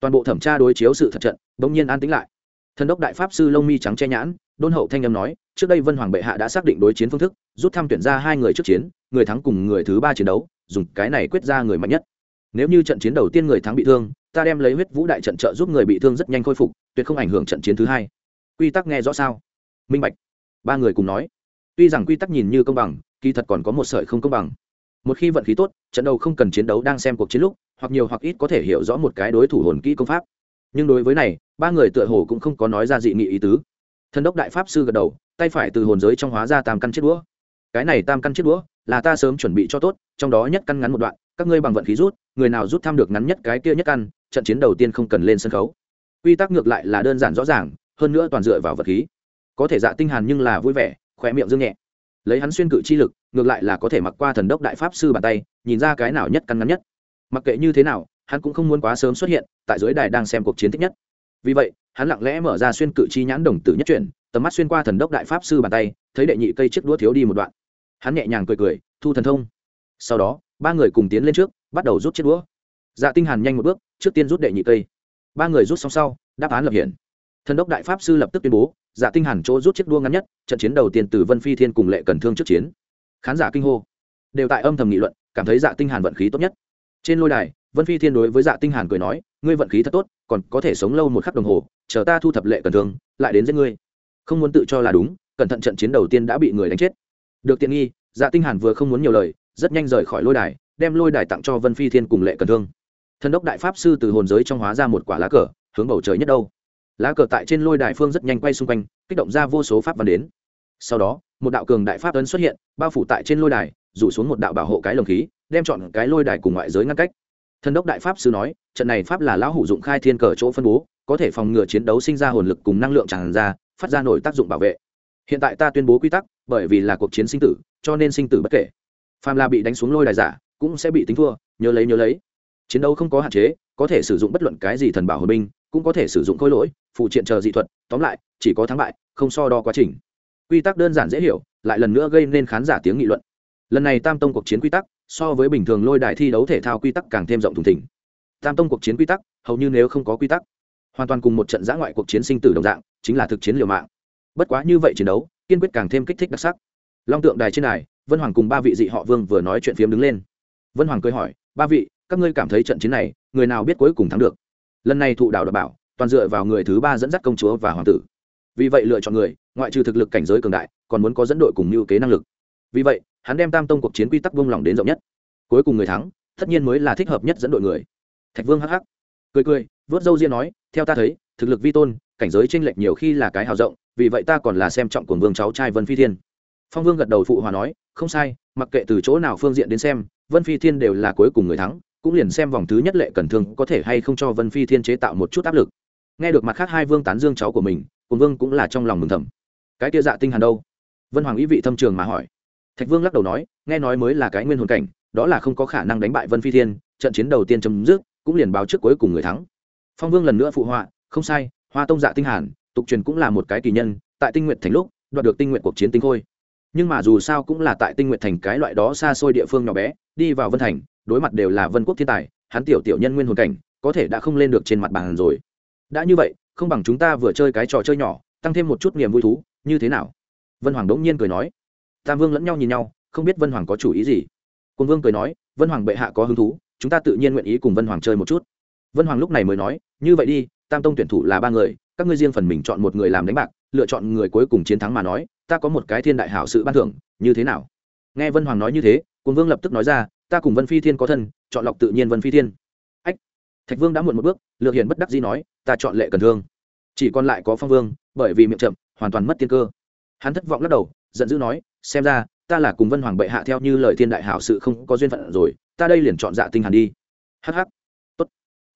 S1: Toàn bộ thẩm tra đối chiếu sự thật trận, bỗng nhiên an tĩnh lại. Thần đốc đại pháp sư lông mi trắng che nhãn, đôn hậu thanh âm nói, trước đây vân hoàng bệ hạ đã xác định đối chiến phương thức, rút thăm tuyển ra hai người trước chiến, người thắng cùng người thứ ba chiến đấu, dùng cái này quyết ra người mạnh nhất. Nếu như trận chiến đầu tiên người thắng bị thương, ta đem lấy huyết vũ đại trận trợ giúp người bị thương rất nhanh khôi phục, tuyệt không ảnh hưởng trận chiến thứ hai. Quy tắc nghe rõ sao? Minh bạch ba người cùng nói. Tuy rằng quy tắc nhìn như công bằng, kỳ thật còn có một sợi không công bằng. Một khi vận khí tốt, trận đầu không cần chiến đấu đang xem cuộc chiến lúc, hoặc nhiều hoặc ít có thể hiểu rõ một cái đối thủ hồn kỹ công pháp. Nhưng đối với này, ba người tựa hồ cũng không có nói ra dị nghị ý tứ. Thần đốc đại pháp sư gật đầu, tay phải từ hồn giới trong hóa ra tam căn chiếc đũa. Cái này tam căn chiếc đũa, là ta sớm chuẩn bị cho tốt, trong đó nhất căn ngắn một đoạn, các ngươi bằng vận khí rút, người nào rút thăm được ngắn nhất cái kia nhất căn, trận chiến đầu tiên không cần lên sân khấu. Quy tắc ngược lại là đơn giản rõ ràng, hơn nữa toàn dựa vào vật khí có thể dạ tinh hàn nhưng là vui vẻ, khỏe miệng dương nhẹ. Lấy hắn xuyên cự chi lực, ngược lại là có thể mặc qua thần đốc đại pháp sư bàn tay, nhìn ra cái nào nhất căn ngắn nhất. Mặc kệ như thế nào, hắn cũng không muốn quá sớm xuất hiện, tại dưới đài đang xem cuộc chiến thích nhất. Vì vậy, hắn lặng lẽ mở ra xuyên cự chi nhãn đồng tử nhất chuyển, tầm mắt xuyên qua thần đốc đại pháp sư bàn tay, thấy đệ nhị cây chiếc đũa thiếu đi một đoạn. Hắn nhẹ nhàng cười cười, thu thần thông. Sau đó, ba người cùng tiến lên trước, bắt đầu rút chiếc đũa. Dạ tinh hàn nhanh một bước, trước tiên rút đệ nhị cây. Ba người rút xong sau, đáp án lập hiển thần đốc đại pháp sư lập tức tuyên bố dạ tinh hàn chỗ rút chiếc đua ngắn nhất, trận chiến đầu tiên từ vân phi thiên cùng lệ cần thương trước chiến. Khán giả kinh hô. Đều tại âm thầm nghị luận, cảm thấy dạ tinh hàn vận khí tốt nhất. Trên lôi đài, vân phi thiên đối với dạ tinh hàn cười nói, ngươi vận khí thật tốt, còn có thể sống lâu một khắc đồng hồ, chờ ta thu thập lệ cần thương, lại đến giết ngươi. Không muốn tự cho là đúng, cẩn thận trận chiến đầu tiên đã bị người đánh chết. Được tiện nghi dạ tinh hàn vừa không muốn nhiều lời, rất nhanh rời khỏi lôi đài, đem lôi đài tặng cho vân phi thiên cùng lệ cần thương. Thần đốc đại pháp sư từ hồn giới trong hóa ra một quả lá cờ, hướng bầu trời nhất đâu lá cờ tại trên lôi đài phương rất nhanh quay xung quanh, kích động ra vô số pháp văn đến. Sau đó, một đạo cường đại pháp ấn xuất hiện, bao phủ tại trên lôi đài, rủ xuống một đạo bảo hộ cái lồng khí, đem chọn cái lôi đài cùng ngoại giới ngăn cách. Thần đốc đại pháp sư nói, trận này pháp là lão hủ dụng khai thiên cờ chỗ phân bố, có thể phòng ngừa chiến đấu sinh ra hồn lực cùng năng lượng tràn ra, phát ra nổi tác dụng bảo vệ. Hiện tại ta tuyên bố quy tắc, bởi vì là cuộc chiến sinh tử, cho nên sinh tử bất kể. Phàm là bị đánh xuống lôi đài giả, cũng sẽ bị tính thua, nhớ lấy nhớ lấy. Chiến đấu không có hạn chế, có thể sử dụng bất luận cái gì thần bảo hồi binh cũng có thể sử dụng khối lỗi phụ triện chờ dị thuật tóm lại chỉ có thắng bại không so đo quá trình. Quy tắc đơn giản dễ hiểu lại lần nữa gây nên khán giả tiếng nghị luận. Lần này tam tông cuộc chiến quy tắc so với bình thường lôi đài thi đấu thể thao quy tắc càng thêm rộng thùng thỉnh tam tông cuộc chiến quy tắc hầu như nếu không có quy tắc hoàn toàn cùng một trận giã ngoại cuộc chiến sinh tử đồng dạng chính là thực chiến liều mạng. Bất quá như vậy chiến đấu kiên quyết càng thêm kích thích đặc sắc. Long tượng đài trên này, vân hoàng cùng ba vị dị họ vương vừa nói chuyện phiếm đứng lên. Vân hoàng cười hỏi ba vị các ngươi cảm thấy trận chiến này người nào biết cuối cùng thắng được? Lần này thụ đạo đảm bảo, toàn dựa vào người thứ ba dẫn dắt công chúa và hoàng tử. Vì vậy lựa chọn người, ngoại trừ thực lực cảnh giới cường đại, còn muốn có dẫn đội cùng mưu kế năng lực. Vì vậy, hắn đem tam tông cuộc chiến quy tắc vung lòng đến rộng nhất. Cuối cùng người thắng, tất nhiên mới là thích hợp nhất dẫn đội người. Thạch vương hắc hắc, cười cười, vớt dâu ria nói, theo ta thấy, thực lực vi tôn, cảnh giới tranh lệch nhiều khi là cái hào rộng, vì vậy ta còn là xem trọng của vương cháu trai vân phi thiên. Phong vương gật đầu phụ hòa nói, không sai, mặc kệ từ chỗ nào phương diện đến xem, vân phi thiên đều là cuối cùng người thắng cũng liền xem vòng thứ nhất lệ cần thương có thể hay không cho vân phi thiên chế tạo một chút áp lực. Nghe được mặt khác hai vương tán dương cháu của mình, cùng vương cũng là trong lòng mừng thầm. Cái kia dạ tinh hàn đâu? Vân hoàng ý vị thâm trường mà hỏi. Thạch vương lắc đầu nói, nghe nói mới là cái nguyên hồn cảnh, đó là không có khả năng đánh bại vân phi thiên, trận chiến đầu tiên chấm dứt, cũng liền báo trước cuối cùng người thắng. Phong vương lần nữa phụ họa, không sai, hoa tông dạ tinh hàn, tục truyền cũng là một cái kỳ nhân, tại tinh nguyện thành lúc, đoạt được tinh nguyện cuộc chiến tinh khôi. Nhưng mà dù sao cũng là tại tinh nguyện thành cái loại đó xa xôi địa phương nhỏ bé, đi vào vân thành đối mặt đều là vân quốc thiên tài, hắn tiểu tiểu nhân nguyên hồn cảnh, có thể đã không lên được trên mặt bàn rồi. Đã như vậy, không bằng chúng ta vừa chơi cái trò chơi nhỏ, tăng thêm một chút niềm vui thú, như thế nào? Vân hoàng đống nhiên cười nói. Tam vương lẫn nhau nhìn nhau, không biết vân hoàng có chủ ý gì. Quân vương cười nói, vân hoàng bệ hạ có hứng thú, chúng ta tự nhiên nguyện ý cùng vân hoàng chơi một chút. Vân hoàng lúc này mới nói, như vậy đi, tam tông tuyển thủ là ba người, các ngươi riêng phần mình chọn một người làm đánh bạc, lựa chọn người cuối cùng chiến thắng mà nói, ta có một cái thiên đại hảo sự ban thưởng, như thế nào? Nghe vân hoàng nói như thế quân vương lập tức nói ra ta cùng vân phi thiên có thân, chọn lọc tự nhiên vân phi thiên. Ách, thạch vương đã muộn một bước, lược hiền bất đắc dĩ nói, ta chọn lệ cần thương. Chỉ còn lại có phong vương, bởi vì miệng chậm, hoàn toàn mất tiên cơ. Hắn thất vọng lắc đầu, giận dữ nói, xem ra, ta là cùng vân hoàng bệ hạ theo như lời thiên đại hảo sự không có duyên phận rồi, ta đây liền chọn dạ tinh hàn đi. Hh tốt.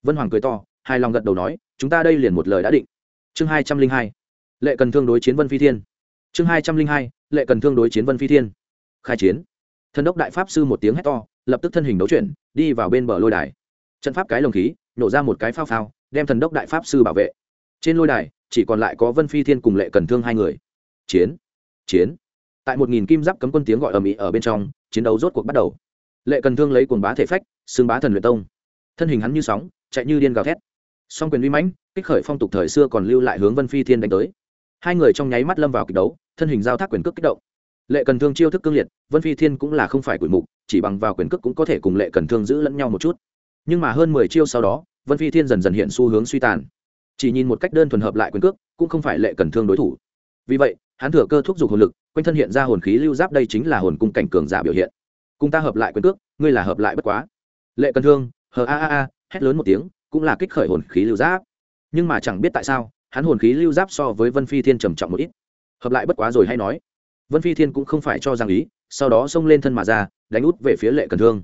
S1: Vân hoàng cười to, hài lòng gật đầu nói, chúng ta đây liền một lời đã định. Chương hai trăm linh hai. Lệ cần thương đối chiến vân phi thiên. Chương hai trăm linh hai, lệ cần thương đối chiến vân phi thiên. Khai chiến. Thần đốc đại pháp sư một tiếng hét to lập tức thân hình đấu chuyển, đi vào bên bờ lôi đài. Trận pháp cái lồng khí, nổ ra một cái phao phao, đem thần đốc đại pháp sư bảo vệ. Trên lôi đài, chỉ còn lại có vân phi thiên cùng lệ cần thương hai người. Chiến chiến. Tại một nghìn kim giáp cấm quân tiếng gọi ầm ĩ ở bên trong, chiến đấu rốt cuộc bắt đầu. Lệ cần thương lấy quần bá thể phách xương bá thần luyện tông. Thân hình hắn như sóng, chạy như điên gào thét. Song quyền uy mãnh, kích khởi phong tục thời xưa còn lưu lại hướng vân phi thiên đánh tới. Hai người trong nháy mắt lâm vào kịch đấu, thân hình giao thác quyền cước kích động lệ cần thương chiêu thức cương liệt, vân phi thiên cũng là không phải quỷ mục, chỉ bằng vào quyền cước cũng có thể cùng lệ cần thương giữ lẫn nhau một chút. Nhưng mà hơn mười chiêu sau đó, vân phi thiên dần dần hiện xu hướng suy tàn. Chỉ nhìn một cách đơn thuần hợp lại quyền cước, cũng không phải lệ cần thương đối thủ. Vì vậy, hắn thừa cơ thúc giục hồn lực, quanh thân hiện ra hồn khí lưu giáp đây chính là hồn cung cảnh cường giả biểu hiện. Cùng ta hợp lại quyền cước, ngươi là hợp lại bất quá. Lệ cần thương, hờ a a a, hét lớn một tiếng, cũng là kích khởi hồn khí lưu giáp. Nhưng mà chẳng biết tại sao, hắn hồn khí lưu giáp so với vân phi thiên trầm trọng một ít. Hợp lại bất quá rồi hay nói vân phi thiên cũng không phải cho rằng ý, sau đó xông lên thân mà ra, đánh út về phía lệ cần thương.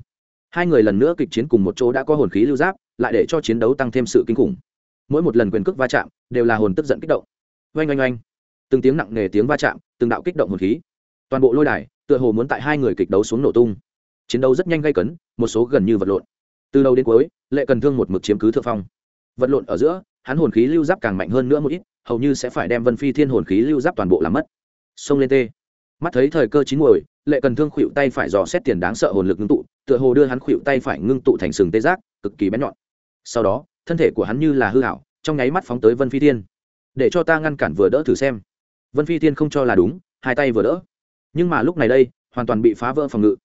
S1: Hai người lần nữa kịch chiến cùng một chỗ đã có hồn khí lưu giáp, lại để cho chiến đấu tăng thêm sự kinh khủng. Mỗi một lần quyền cước va chạm đều là hồn tức giận kích động. Oanh oanh oanh. Từng tiếng nặng nề tiếng va chạm, từng đạo kích động hồn khí. Toàn bộ lôi đài tựa hồ muốn tại hai người kịch đấu xuống nổ tung. Chiến đấu rất nhanh gây cấn, một số gần như vật lộn. Từ đầu đến cuối, lệ cần thương một mực chiếm cứ thượng phong. Vật lộn ở giữa, hắn hồn khí lưu giáp càng mạnh hơn nữa một ít, hầu như sẽ phải đem vân phi thiên hồn khí lưu giáp toàn bộ làm mất. Xông lên tê mắt thấy thời cơ chín muồi, lệ cần thương khuỵu tay phải dò xét tiền đáng sợ hồn lực ngưng tụ, tựa hồ đưa hắn khuỵu tay phải ngưng tụ thành sừng tê giác, cực kỳ bén nhọn. Sau đó, thân thể của hắn như là hư hảo trong nháy mắt phóng tới vân phi thiên. Để cho ta ngăn cản vừa đỡ thử xem. Vân phi thiên không cho là đúng, hai tay vừa đỡ. Nhưng mà lúc này đây, hoàn toàn bị phá vỡ phòng ngự.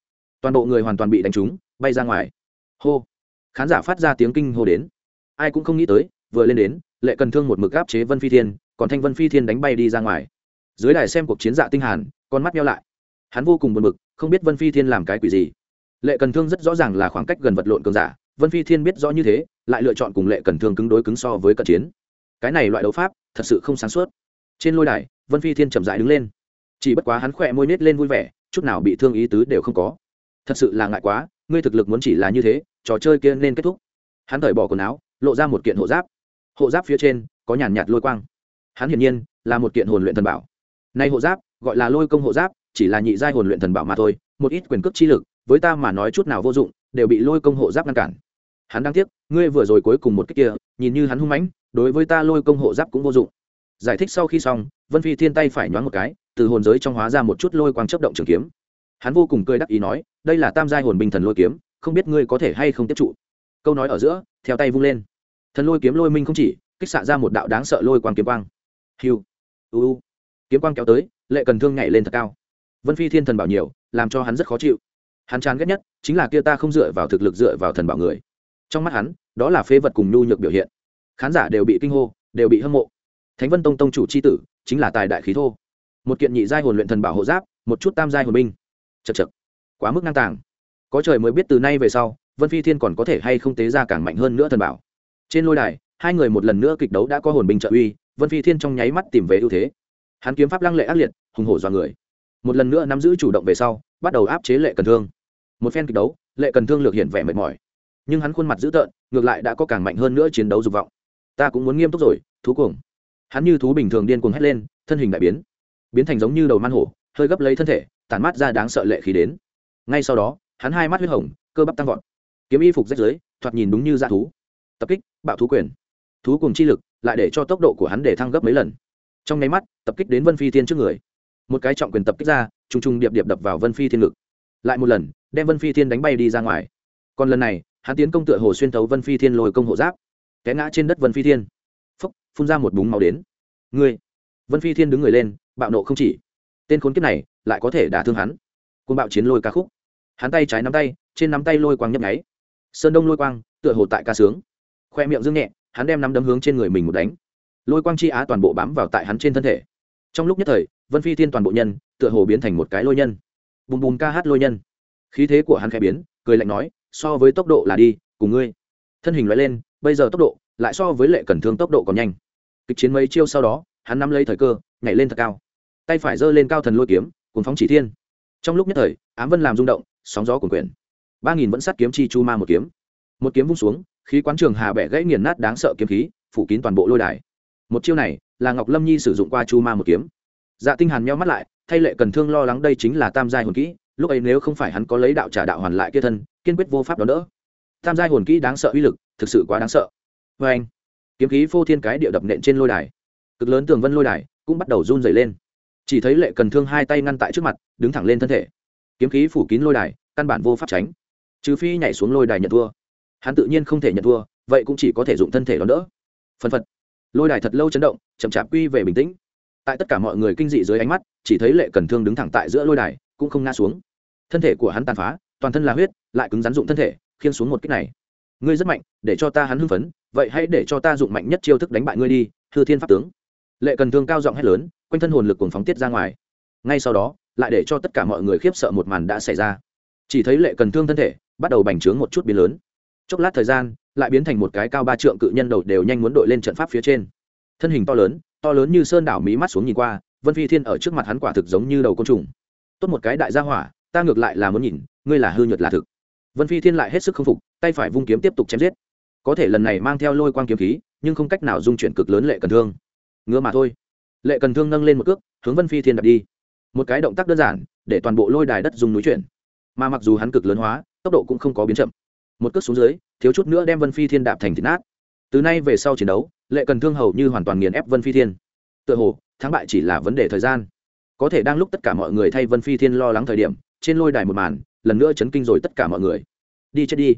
S1: Toàn bộ người hoàn toàn bị đánh trúng, bay ra ngoài. Hô. Khán giả phát ra tiếng kinh hô đến. Ai cũng không nghĩ tới, vừa lên đến, lệ cần thương một mực áp chế vân phi thiên, còn thanh vân phi thiên đánh bay đi ra ngoài. Dưới đài xem cuộc chiến dạ tinh hàn con mắt nhau lại. Hắn vô cùng buồn bực, không biết vân phi thiên làm cái quỷ gì. Lệ cần thương rất rõ ràng là khoảng cách gần vật lộn cường giả, vân phi thiên biết rõ như thế, lại lựa chọn cùng lệ cần thương cứng đối cứng so với cận chiến. Cái này loại đấu pháp, thật sự không sáng suốt. Trên lôi đài, vân phi thiên chậm rãi đứng lên. Chỉ bất quá hắn khỏe môi nết lên vui vẻ, chút nào bị thương ý tứ đều không có. Thật sự là ngại quá, ngươi thực lực muốn chỉ là như thế, trò chơi kia nên kết thúc. Hắn thời bỏ quần áo, lộ ra một kiện hộ giáp. Hộ giáp phía trên, có nhàn nhạt lôi quang. Hắn hiển nhiên, là một kiện hồn luyện thần bảo. Nay hộ giáp gọi là lôi công hộ giáp, chỉ là nhị giai hồn luyện thần bảo mà thôi, một ít quyền cước chi lực, với ta mà nói chút nào vô dụng, đều bị lôi công hộ giáp ngăn cản. Hắn đang tiếc, ngươi vừa rồi cuối cùng một cách kia, nhìn như hắn hung mãnh, đối với ta lôi công hộ giáp cũng vô dụng. Giải thích sau khi xong, vân phi thiên tay phải nhoáng một cái, từ hồn giới trong hóa ra một chút lôi quang chấp động trường kiếm. Hắn vô cùng cười đắc ý nói, đây là tam giai hồn binh thần lôi kiếm, không biết ngươi có thể hay không tiếp trụ. Câu nói ở giữa, theo tay vung lên. Thần lôi kiếm lôi minh không chỉ, kích xạ ra một đạo đáng sợ lôi quang kiếm quang. Hiu u. Kiếm quang kéo tới lệ cần thương nhảy lên thật cao. Vân phi thiên thần bảo nhiều, làm cho hắn rất khó chịu. Hắn chán ghét nhất chính là kia ta không dựa vào thực lực dựa vào thần bảo người. Trong mắt hắn, đó là phế vật cùng nhu nhược biểu hiện. Khán giả đều bị kinh hô, đều bị hâm mộ. Thánh vân tông tông chủ c h i tử, chính là tài đại khí thô. Một kiện nhị giai hồn luyện thần bảo hộ giáp, một chút tam giai hồn binh. Chật chật quá mức ngang tàng. Có trời mới biết từ nay về sau, vân phi thiên còn có thể hay không tế ra càng mạnh hơn nữa thần bảo. Trên lôi đài, hai người một lần nữa kịch đấu đã có hồn binh trợ uy, vân phi thiên trong nháy mắt tìm về ưu thế hắn kiếm pháp lăng lệ ác liệt, hùng hổ dọa người. Một lần nữa nắm giữ chủ động về sau, bắt đầu áp chế lệ cần thương. Một phen kịch đấu, lệ cần thương lược hiện vẻ mệt mỏi. Nhưng hắn khuôn mặt dữ tợn, ngược lại đã có càng mạnh hơn nữa chiến đấu dục vọng. Ta cũng muốn nghiêm túc rồi, thú cuồng. Hắn như thú bình thường điên cuồng hét lên, thân hình đại biến. Biến thành giống như đầu man hổ, hơi gấp lấy thân thể, tản mát ra đáng sợ lệ khí đến. Ngay sau đó, hắn hai mắt huyết hồng, cơ bắp tăng vọt. Kiếm y phục rách dưới, thoạt nhìn đúng như dạ thú. Tập kích, bạo thú quyền. Thú cùng chi lực, lại để cho tốc độ của hắn để thăng gấp mấy lần trong nháy mắt, tập kích đến vân phi thiên trước người. Một cái trọng quyền tập kích ra t r ù n g t r ù n g điệp điệp đập vào vân phi thiên ngực. Lại một lần, đem vân phi thiên đánh bay đi ra ngoài. Còn lần này, hắn tiến công tựa hồ xuyên thấu vân phi thiên lồi công hộ giáp. Té ngã trên đất vân phi thiên. Phúc, phun ra một búng máu đến. Ngươi! Vân phi thiên đứng người lên, bạo nộ không chỉ. Tên khốn kiếp này, lại có thể đả thương hắn. Côn bạo chiến lôi ca khúc. Hắn tay trái nắm tay, trên nắm tay lôi quang nhấp nháy. Sơn đông lôi quang, tựa hồ tại ca sướng. Khoe miệng dương nhẹ, hắn đem nắm đấm hướng trên người mình một đánh lôi quang chi á toàn bộ bám vào tại hắn trên thân thể. Trong lúc nhất thời, vân phi thiên toàn bộ nhân, tựa hồ biến thành một cái lôi nhân. Bùm bùm ca hát lôi nhân. Khí thế của hắn khẽ biến, cười lạnh nói, so với tốc độ là đi, cùng ngươi. Thân hình loại lên, bây giờ tốc độ lại so với lệ cẩn thương tốc độ còn nhanh. Kịch chiến mấy chiêu sau đó, hắn nắm lấy thời cơ, nhảy lên thật cao. Tay phải giơ lên cao thần lôi kiếm cùng phóng chỉ thiên. Trong lúc nhất thời, ám vân làm rung động, sóng gió cuồn quyển ba nghìn vẫn sắt kiếm chi chu ma một kiếm. Một kiếm vung xuống, khí quán trường hà bẻ gãy nghiền nát đáng sợ kiếm khí, phủ kín toàn bộ lôi đài một chiêu này là ngọc lâm nhi sử dụng qua chu ma một kiếm dạ tinh hàn nheo mắt lại thay lệ cần thương lo lắng đây chính là tam giai hồn kỹ lúc ấy nếu không phải hắn có lấy đạo trả đạo hoàn lại kia thân kiên quyết vô pháp đó đỡ tam giai hồn kỹ đáng sợ uy lực thực sự quá đáng sợ với anh kiếm khí phô thiên cái địa đập nện trên lôi đài cực lớn tường vân lôi đài cũng bắt đầu run rẩy lên chỉ thấy lệ cần thương hai tay ngăn tại trước mặt đứng thẳng lên thân thể kiếm khí phủ kín lôi đài căn bản vô pháp tránh trừ phi nhảy xuống lôi đài nhận thua hắn tự nhiên không thể nhận thua vậy cũng chỉ có thể dụng thân thể đón đỡ phân phật lôi đài thật lâu chấn động, chậm chạp quy về bình tĩnh. Tại tất cả mọi người kinh dị dưới ánh mắt, chỉ thấy lệ cần thương đứng thẳng tại giữa lôi đài, cũng không ngã xuống. Thân thể của hắn tàn phá, toàn thân là huyết, lại cứng rắn dụng thân thể khiên xuống một kích này. Ngươi rất mạnh, để cho ta hắn hưng phấn, vậy hãy để cho ta dụng mạnh nhất chiêu thức đánh bại ngươi đi thư thiên pháp tướng. Lệ cần thương cao giọng hét lớn, quanh thân hồn lực cuồng phóng tiết ra ngoài. Ngay sau đó, lại để cho tất cả mọi người khiếp sợ một màn đã xảy ra. Chỉ thấy lệ cần thương thân thể bắt đầu bành trướng một chút biến lớn. Chốc lát thời gian lại biến thành một cái cao ba trượng cự nhân đầu đều nhanh muốn đội lên trận pháp phía trên. Thân hình to lớn to lớn như sơn đảo mí mắt xuống nhìn qua, vân phi thiên ở trước mặt hắn quả thực giống như đầu côn trùng. Tốt một cái đại gia hỏa, ta ngược lại là muốn nhìn, ngươi là hư nhược là thực. Vân phi thiên lại hết sức k phục, tay phải vung kiếm tiếp tục chém giết. Có thể lần này mang theo lôi quang kiếm khí, nhưng không cách nào dung chuyển cực lớn lệ cần thương. Ngứa mà thôi. Lệ cần thương nâng lên một cước, hướng vân phi thiên đập đi. Một cái động tác đơn giản, để toàn bộ lôi đài đất dùng núi chuyển. Mà mặc dù hắn cực lớn hóa, tốc độ cũng không có biến chậm một cước xuống dưới, thiếu chút nữa đem vân phi thiên đạp thành thịt nát. Từ nay về sau chiến đấu, lệ cần thương hầu như hoàn toàn nghiền ép vân phi thiên. Tựa hồ, thắng bại chỉ là vấn đề thời gian. Có thể đang lúc tất cả mọi người thay vân phi thiên lo lắng thời điểm, trên lôi đài một màn, lần nữa chấn kinh rồi tất cả mọi người. Đi chết đi.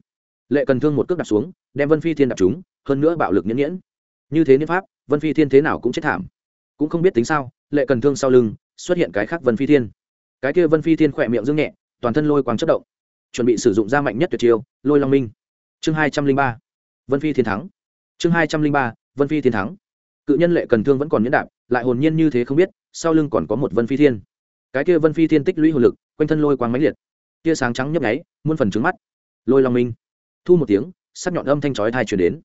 S1: Lệ cần thương một cước đạp xuống, đem vân phi thiên đạp chúng hơn nữa bạo lực nhẫn nhẫn như thế niên pháp, vân phi thiên thế nào cũng chết thảm. Cũng không biết tính sao, lệ cần thương sau lưng, xuất hiện cái khác vân phi thiên. Cái kia vân phi thiên khỏe miệng dương nhẹ, toàn thân lôi quang chất động chuẩn bị sử dụng ra mạnh nhất tuyệt chiêu, lôi long minh. Chương hai trăm linh ba, vân phi thiên thắng. Chương hai trăm linh ba, vân phi thiên thắng. Cự nhân lệ cần thương vẫn còn nhẫn đạp, lại hồn nhiên như thế không biết, sau lưng còn có một vân phi thiên. Cái kia vân phi thiên tích lũy hồn lực, quanh thân lôi quang máy liệt. Tia sáng trắng nhấp nháy, muôn phần trứng mắt. Lôi long minh. Thu một tiếng, sắc nhọn âm thanh chói thai chuyển đến.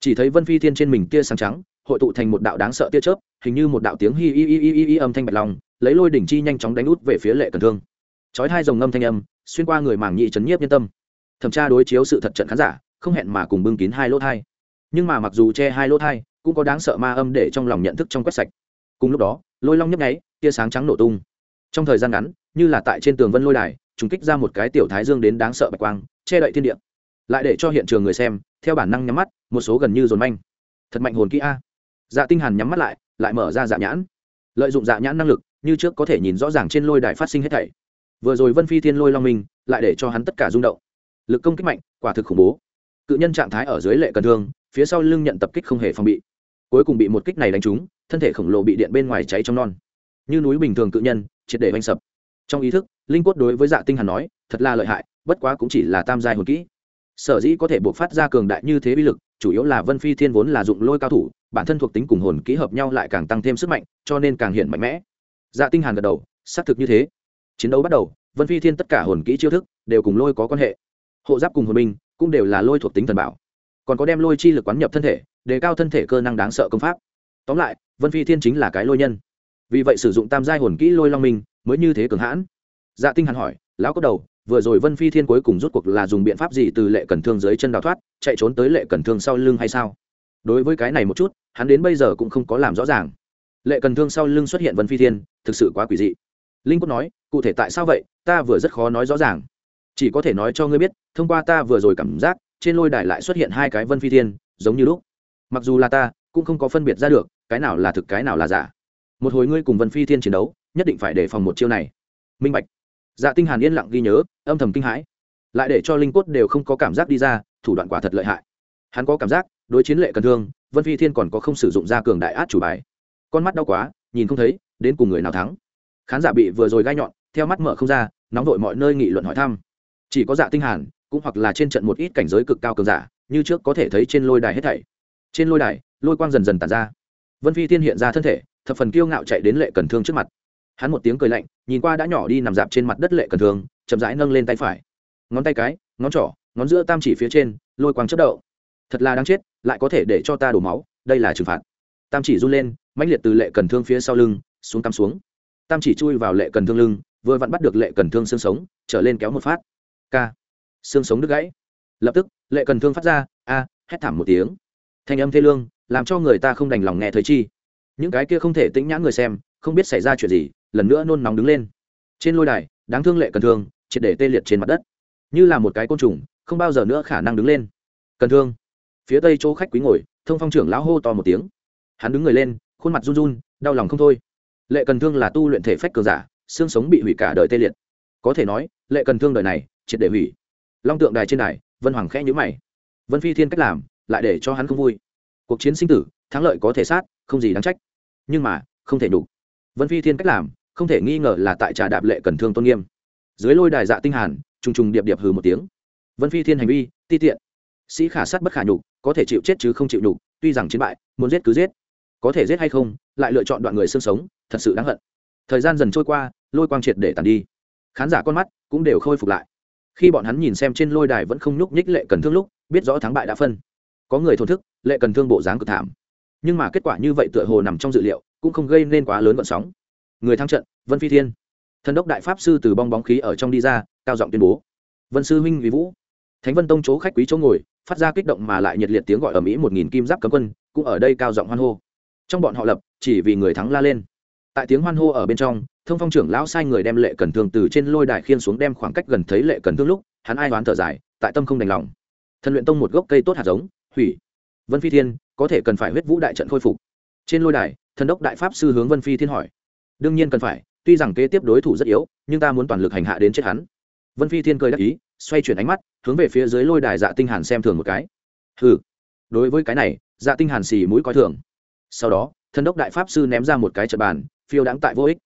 S1: Chỉ thấy vân phi thiên trên mình tia sáng trắng, hội tụ thành một đạo đáng sợ tia chớp, hình như một đạo tiếng hi hi hi hi hi âm thanh bạch lòng lấy lôi đỉnh chi nhanh chóng đánh út về phía lệ cần thương. Chói thai dòng âm thanh âm xuyên qua người màng nhị chấn nhiếp nhân tâm. Thẩm tra đối chiếu sự thật trận khán giả, không hẹn mà cùng bưng kín hai lỗ thai. Nhưng mà mặc dù che hai lỗ thai, cũng có đáng sợ ma âm để trong lòng nhận thức trong quét sạch. Cùng lúc đó, lôi long nhấp nháy, tia sáng trắng nổ tung. Trong thời gian ngắn, như là tại trên tường vân lôi đài, trùng kích ra một cái tiểu thái dương đến đáng sợ bạch quang, che đậy thiên địa. Lại để cho hiện trường người xem, theo bản năng nhắm mắt, một số gần như dồn manh. Thật mạnh hồn kỹ a. Dạ tinh hàn nhắm mắt lại lại mở ra dạ nhãn. Lợi dụng dạ nhãn năng lực, như trước có thể nhìn rõ ràng trên lôi đài phát sinh hết thảy vừa rồi vân phi thiên lôi long minh lại để cho hắn tất cả rung động. Lực công kích mạnh, quả thực khủng bố. Cự nhân trạng thái ở dưới lệ cần thương, phía sau lưng nhận tập kích không hề phòng bị. Cuối cùng bị một kích này đánh trúng, thân thể khổng lồ bị điện bên ngoài cháy trong non. Như núi bình thường cự nhân, triệt để oanh sập. Trong ý thức, linh quất đối với dạ tinh hàn nói, thật là lợi hại, bất quá cũng chỉ là tam giai hồn kỹ. Sở dĩ có thể buộc phát ra cường đại như thế uy lực, chủ yếu là vân phi thiên vốn là dụng lôi cao thủ, bản thân thuộc tính cùng hồn kỹ hợp nhau lại càng tăng thêm sức mạnh, cho nên càng hiện mạnh mẽ. Dạ tinh hàn gật đầu, xác thực như thế chiến đấu bắt đầu, vân phi thiên tất cả hồn kỹ chiêu thức đều cùng lôi có quan hệ. Hộ giáp cùng hồn minh cũng đều là lôi thuộc tính thần bảo. Còn có đem lôi chi lực quán nhập thân thể, đề cao thân thể cơ năng đáng sợ công pháp. Tóm lại, vân phi thiên chính là cái lôi nhân. Vì vậy sử dụng tam giai hồn kỹ lôi long minh mới như thế cường hãn. Dạ tinh hàn hỏi, lão có đầu, vừa rồi vân phi thiên cuối cùng rút cuộc là dùng biện pháp gì từ lệ cẩn thương dưới chân đào thoát, chạy trốn tới lệ cẩn thương sau lưng hay sao? Đối với cái này một chút, hắn đến bây giờ cũng không có làm rõ ràng. Lệ cần thương sau lưng xuất hiện vân phi thiên, thực sự quá quỷ dị. Linh quốc nói cụ thể tại sao vậy, ta vừa rất khó nói rõ ràng. Chỉ có thể nói cho ngươi biết, thông qua ta vừa rồi cảm giác, trên lôi đài lại xuất hiện hai cái vân phi thiên, giống như lúc. Mặc dù là ta, cũng không có phân biệt ra được, cái nào là thực, cái nào là giả. Một hồi ngươi cùng vân phi thiên chiến đấu, nhất định phải đề phòng một chiêu này. Minh bạch. Dạ tinh hàn yên lặng ghi nhớ, âm thầm kinh hãi. Lại để cho linh cốt đều không có cảm giác đi ra, thủ đoạn quả thật lợi hại. Hắn có cảm giác, đối chiến lệ cần thương, vân phi thiên còn có không sử dụng ra cường đại át chủ bài. Con mắt đau quá, nhìn không thấy, đến cùng người nào thắng. Khán giả bị vừa rồi gai nhọn theo mắt mở không ra, nóng vội mọi nơi nghị luận hỏi thăm. Chỉ có dạ tinh hàn, cũng hoặc là trên trận một ít cảnh giới cực cao cường giả, như trước có thể thấy trên lôi đài hết thảy. Trên lôi đài, lôi quang dần dần tàn ra. Vân phi thiên hiện ra thân thể, thập phần kiêu ngạo chạy đến lệ cần thương trước mặt. Hắn một tiếng cười lạnh, nhìn qua đã nhỏ đi nằm dạp trên mặt đất lệ cần thương, chậm rãi nâng lên tay phải. Ngón tay cái, ngón trỏ, ngón giữa tam chỉ phía trên, lôi quang chất đậu thật là đáng chết, lại có thể để cho ta đổ máu, đây là trừng phạt. Tam chỉ run lên, mãnh liệt từ lệ cần thương phía sau lưng, xuống cắm xuống. Tam chỉ chui vào lệ cần thương lưng vừa vặn bắt được lệ cần thương xương sống, trở lên kéo một phát. K. Xương sống đứt gãy. Lập tức, lệ cần thương phát ra, a, hét thảm một tiếng. Thanh âm thê lương, làm cho người ta không đành lòng nghe thấy chi. Những cái kia không thể tĩnh nhãn người xem, không biết xảy ra chuyện gì, lần nữa nôn nóng đứng lên. Trên lôi đài, đáng thương lệ cần thương, triệt để tê liệt trên mặt đất. Như là một cái côn trùng, không bao giờ nữa khả năng đứng lên. Cần thương. Phía tây chỗ khách quý ngồi, thông phong trưởng lão hô to một tiếng. Hắn đứng người lên, khuôn mặt run run, đau lòng không thôi. Lệ cần thương là tu luyện thể phách cường giả xương sống bị hủy cả đời tê liệt. Có thể nói, lệ cần thương đời này, triệt để hủy. Long tượng đài trên đài, vân hoàng khẽ nhữ mày. Vân phi thiên cách làm, lại để cho hắn không vui. Cuộc chiến sinh tử, thắng lợi có thể sát, không gì đáng trách. Nhưng mà, không thể đủ. Vân phi thiên cách làm, không thể nghi ngờ là tại trà đạp lệ cần thương tôn nghiêm. Dưới lôi đài dạ tinh hàn, trùng trùng điệp điệp hừ một tiếng. Vân phi thiên hành vi, ti tiện. Sĩ khả sát bất khả nhục, có thể chịu chết chứ không chịu nhục, tuy rằng chiến bại, muốn giết cứ giết. Có thể giết hay không, lại lựa chọn đoạn người xương sống, thật sự đáng hận. Thời gian dần trôi qua lôi quang triệt để tàn đi. Khán giả con mắt cũng đều khôi phục lại. Khi bọn hắn nhìn xem trên lôi đài vẫn không nhúc nhích lệ cần thương lúc, biết rõ thắng bại đã phân. Có người thổn thức, lệ cần thương bộ dáng cực thảm. Nhưng mà kết quả như vậy tựa hồ nằm trong dự liệu, cũng không gây nên quá lớn vận sóng. Người thắng trận, vân phi thiên. Thần đốc đại pháp sư từ bong bóng khí ở trong đi ra, cao giọng tuyên bố. Vân sư huynh vì vũ. Thánh vân tông chỗ khách quý chỗ ngồi, phát ra kích động mà lại nhiệt liệt tiếng gọi ở mỹ một nghìn kim giáp cấm quân, cũng ở đây cao giọng hoan hô. Trong bọn họ lập, chỉ vì người thắng la lên. Tại tiếng hoan hô ở bên trong thông phong trưởng lão sai người đem lệ cần thương từ trên lôi đài khiên xuống đem khoảng cách gần thấy lệ cần thương lúc, hắn ai đoán thở dài, tại tâm không đành lòng. Thần luyện tông một gốc cây tốt hạt giống, hủy. Vân phi thiên, có thể cần phải huyết vũ đại trận khôi phục. Trên lôi đài, thần đốc đại pháp sư hướng vân phi thiên hỏi. Đương nhiên cần phải, tuy rằng kế tiếp đối thủ rất yếu, nhưng ta muốn toàn lực hành hạ đến chết hắn. Vân phi thiên cười đắc ý, xoay chuyển ánh mắt, hướng về phía dưới lôi đài dạ tinh hàn xem thường một cái. Hừ. Đối với cái này dạ tinh hàn xì mũi coi thường. Sau đó, thần đốc đại pháp sư ném ra một cái trận bàn, phiêu đãng tại vô ích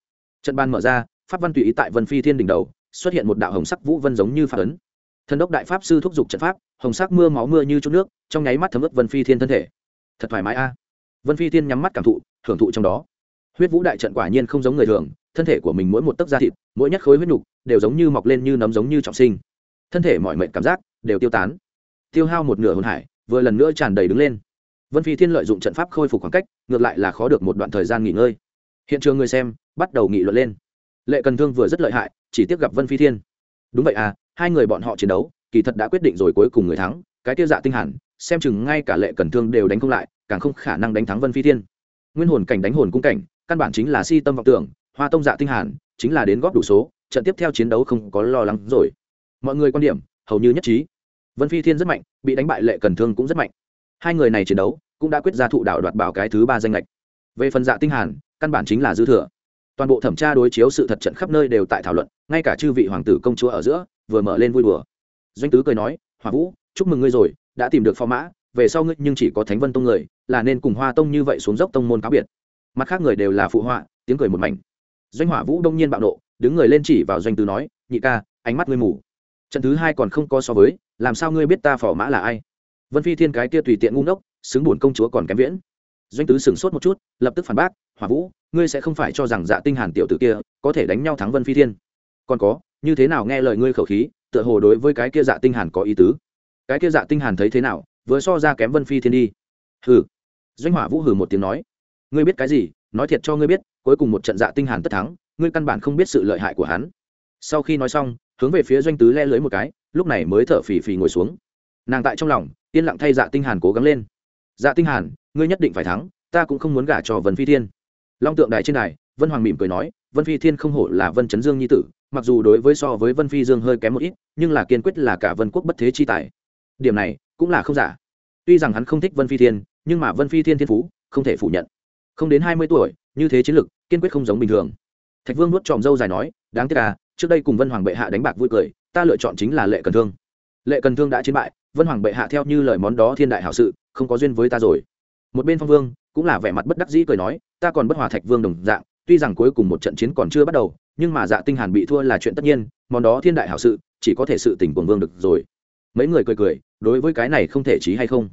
S1: trận ban mở ra, pháp văn tùy ý tại vân phi thiên đỉnh đầu, xuất hiện một đạo hồng sắc vũ vân giống như phản ấn. Thần đốc đại pháp sư thúc giục trận pháp, hồng sắc mưa máu mưa như chút nước, trong nháy mắt thấm ướt vân phi thiên thân thể. Thật thoải mái a. Vân phi thiên nhắm mắt cảm thụ hưởng thụ trong đó. Huyết vũ đại trận quả nhiên không giống người thường, thân thể của mình mỗi một tấc da thịt, mỗi nhất khối huyết nhục, đều giống như mọc lên như nấm giống như trọng sinh. Thân thể mọi mệnh cảm giác, đều tiêu tán. Tiêu hao một nửa hồn hải, vừa lần nữa tràn đầy đứng lên. Vân phi thiên lợi dụng trận pháp khôi phục khoảng cách, ngược lại là khó được một đoạn thời gian nghỉ ngơi hiện trường người xem bắt đầu nghị luận lên. Lệ cần thương vừa rất lợi hại, chỉ tiếp gặp vân phi thiên. Đúng vậy à hai người bọn họ chiến đấu, kỳ thật đã quyết định rồi cuối cùng người thắng, cái tiêu dạ tinh hẳn, xem chừng ngay cả lệ cần thương đều đánh không lại, càng không khả năng đánh thắng vân phi thiên. Nguyên hồn cảnh đánh hồn cung cảnh, căn bản chính là si tâm vọng tưởng, hoa tông dạ tinh hàn chính là đến góp đủ số, trận tiếp theo chiến đấu không có lo lắng rồi. Mọi người quan điểm, hầu như nhất trí. Vân phi thiên rất mạnh, bị đánh bại lệ cần thương cũng rất mạnh. Hai người này chiến đấu, cũng đã quyết ra thụ đạo đoạt bảo cái thứ ba danh lệch về phần dạ tinh hàn, căn bản chính là dư thừa. Toàn bộ thẩm tra đối chiếu sự thật trận khắp nơi đều tại thảo luận, ngay cả chư vị hoàng tử công chúa ở giữa, vừa mở lên vui đùa. Doanh tứ cười nói, hỏa vũ, chúc mừng ngươi rồi, đã tìm được phò mã, về sau ngươi nhưng chỉ có thánh vân tông người, là nên cùng hoa tông như vậy xuống dốc tông môn cáo biệt. Mặt khác người đều là phụ họa, tiếng cười một mảnh. Doanh hỏa vũ đông nhiên bạo nộ, đứng người lên chỉ vào doanh tứ nói, nhị ca, ánh mắt ngươi mù. Trận thứ hai còn không có so với, làm sao ngươi biết ta phò mã là ai? Vân phi thiên cái kia tùy tiện ngu ngốc xứng buồn công chúa còn kém viễn doanh tứ sửng sốt một chút, lập tức phản bác, hỏa vũ, ngươi sẽ không phải cho rằng dạ tinh hàn tiểu tử kia có thể đánh nhau thắng vân phi thiên. Còn có, như thế nào nghe lời ngươi khẩu khí, tựa hồ đối với cái kia dạ tinh hàn có ý tứ. Cái kia dạ tinh hàn thấy thế nào, vừa so ra kém vân phi thiên đi. Hừ. Doanh hỏa vũ hừ một tiếng nói, ngươi biết cái gì, nói thiệt cho ngươi biết, cuối cùng một trận dạ tinh hàn tất thắng, ngươi căn bản không biết sự lợi hại của hắn. Sau khi nói xong, hướng về phía doanh tứ le lưới một cái, lúc này mới thở phì phì ngồi xuống. Nàng tại trong lòng, yên lặng thay dạ tinh hàn cố gắng lên. Dạ tinh hàn ngươi nhất định phải thắng, ta cũng không muốn gả cho vân phi thiên. Long tượng đài trên đài, vân hoàng mỉm cười nói, vân phi thiên không hổ là vân chấn dương nhi tử, mặc dù đối với so với vân phi dương hơi kém một ít, nhưng là kiên quyết là cả vân quốc bất thế chi tài. Điểm này, cũng là không giả. Tuy rằng hắn không thích vân phi thiên, nhưng mà vân phi thiên thiên phú, không thể phủ nhận. Không đến hai mươi tuổi, như thế chiến lực, kiên quyết không giống bình thường. Thạch vương nuốt tròm dâu dài nói, đáng tiếc à trước đây cùng vân hoàng bệ hạ đánh bạc vui cười, ta lựa chọn chính là lệ cần thương. Lệ cần thương đã chiến bại, vân hoàng bệ hạ theo như lời món đó thiên đại hảo sự, không có duyên với ta rồi một bên phong vương cũng là vẻ mặt bất đắc dĩ cười nói, ta còn bất hòa thạch vương đồng dạng, tuy rằng cuối cùng một trận chiến còn chưa bắt đầu, nhưng mà dạ tinh hàn bị thua là chuyện tất nhiên, món đó thiên đại hảo sự, chỉ có thể sự tình cuồng vương được rồi. Mấy người cười cười, đối với cái này không thể trí hay không.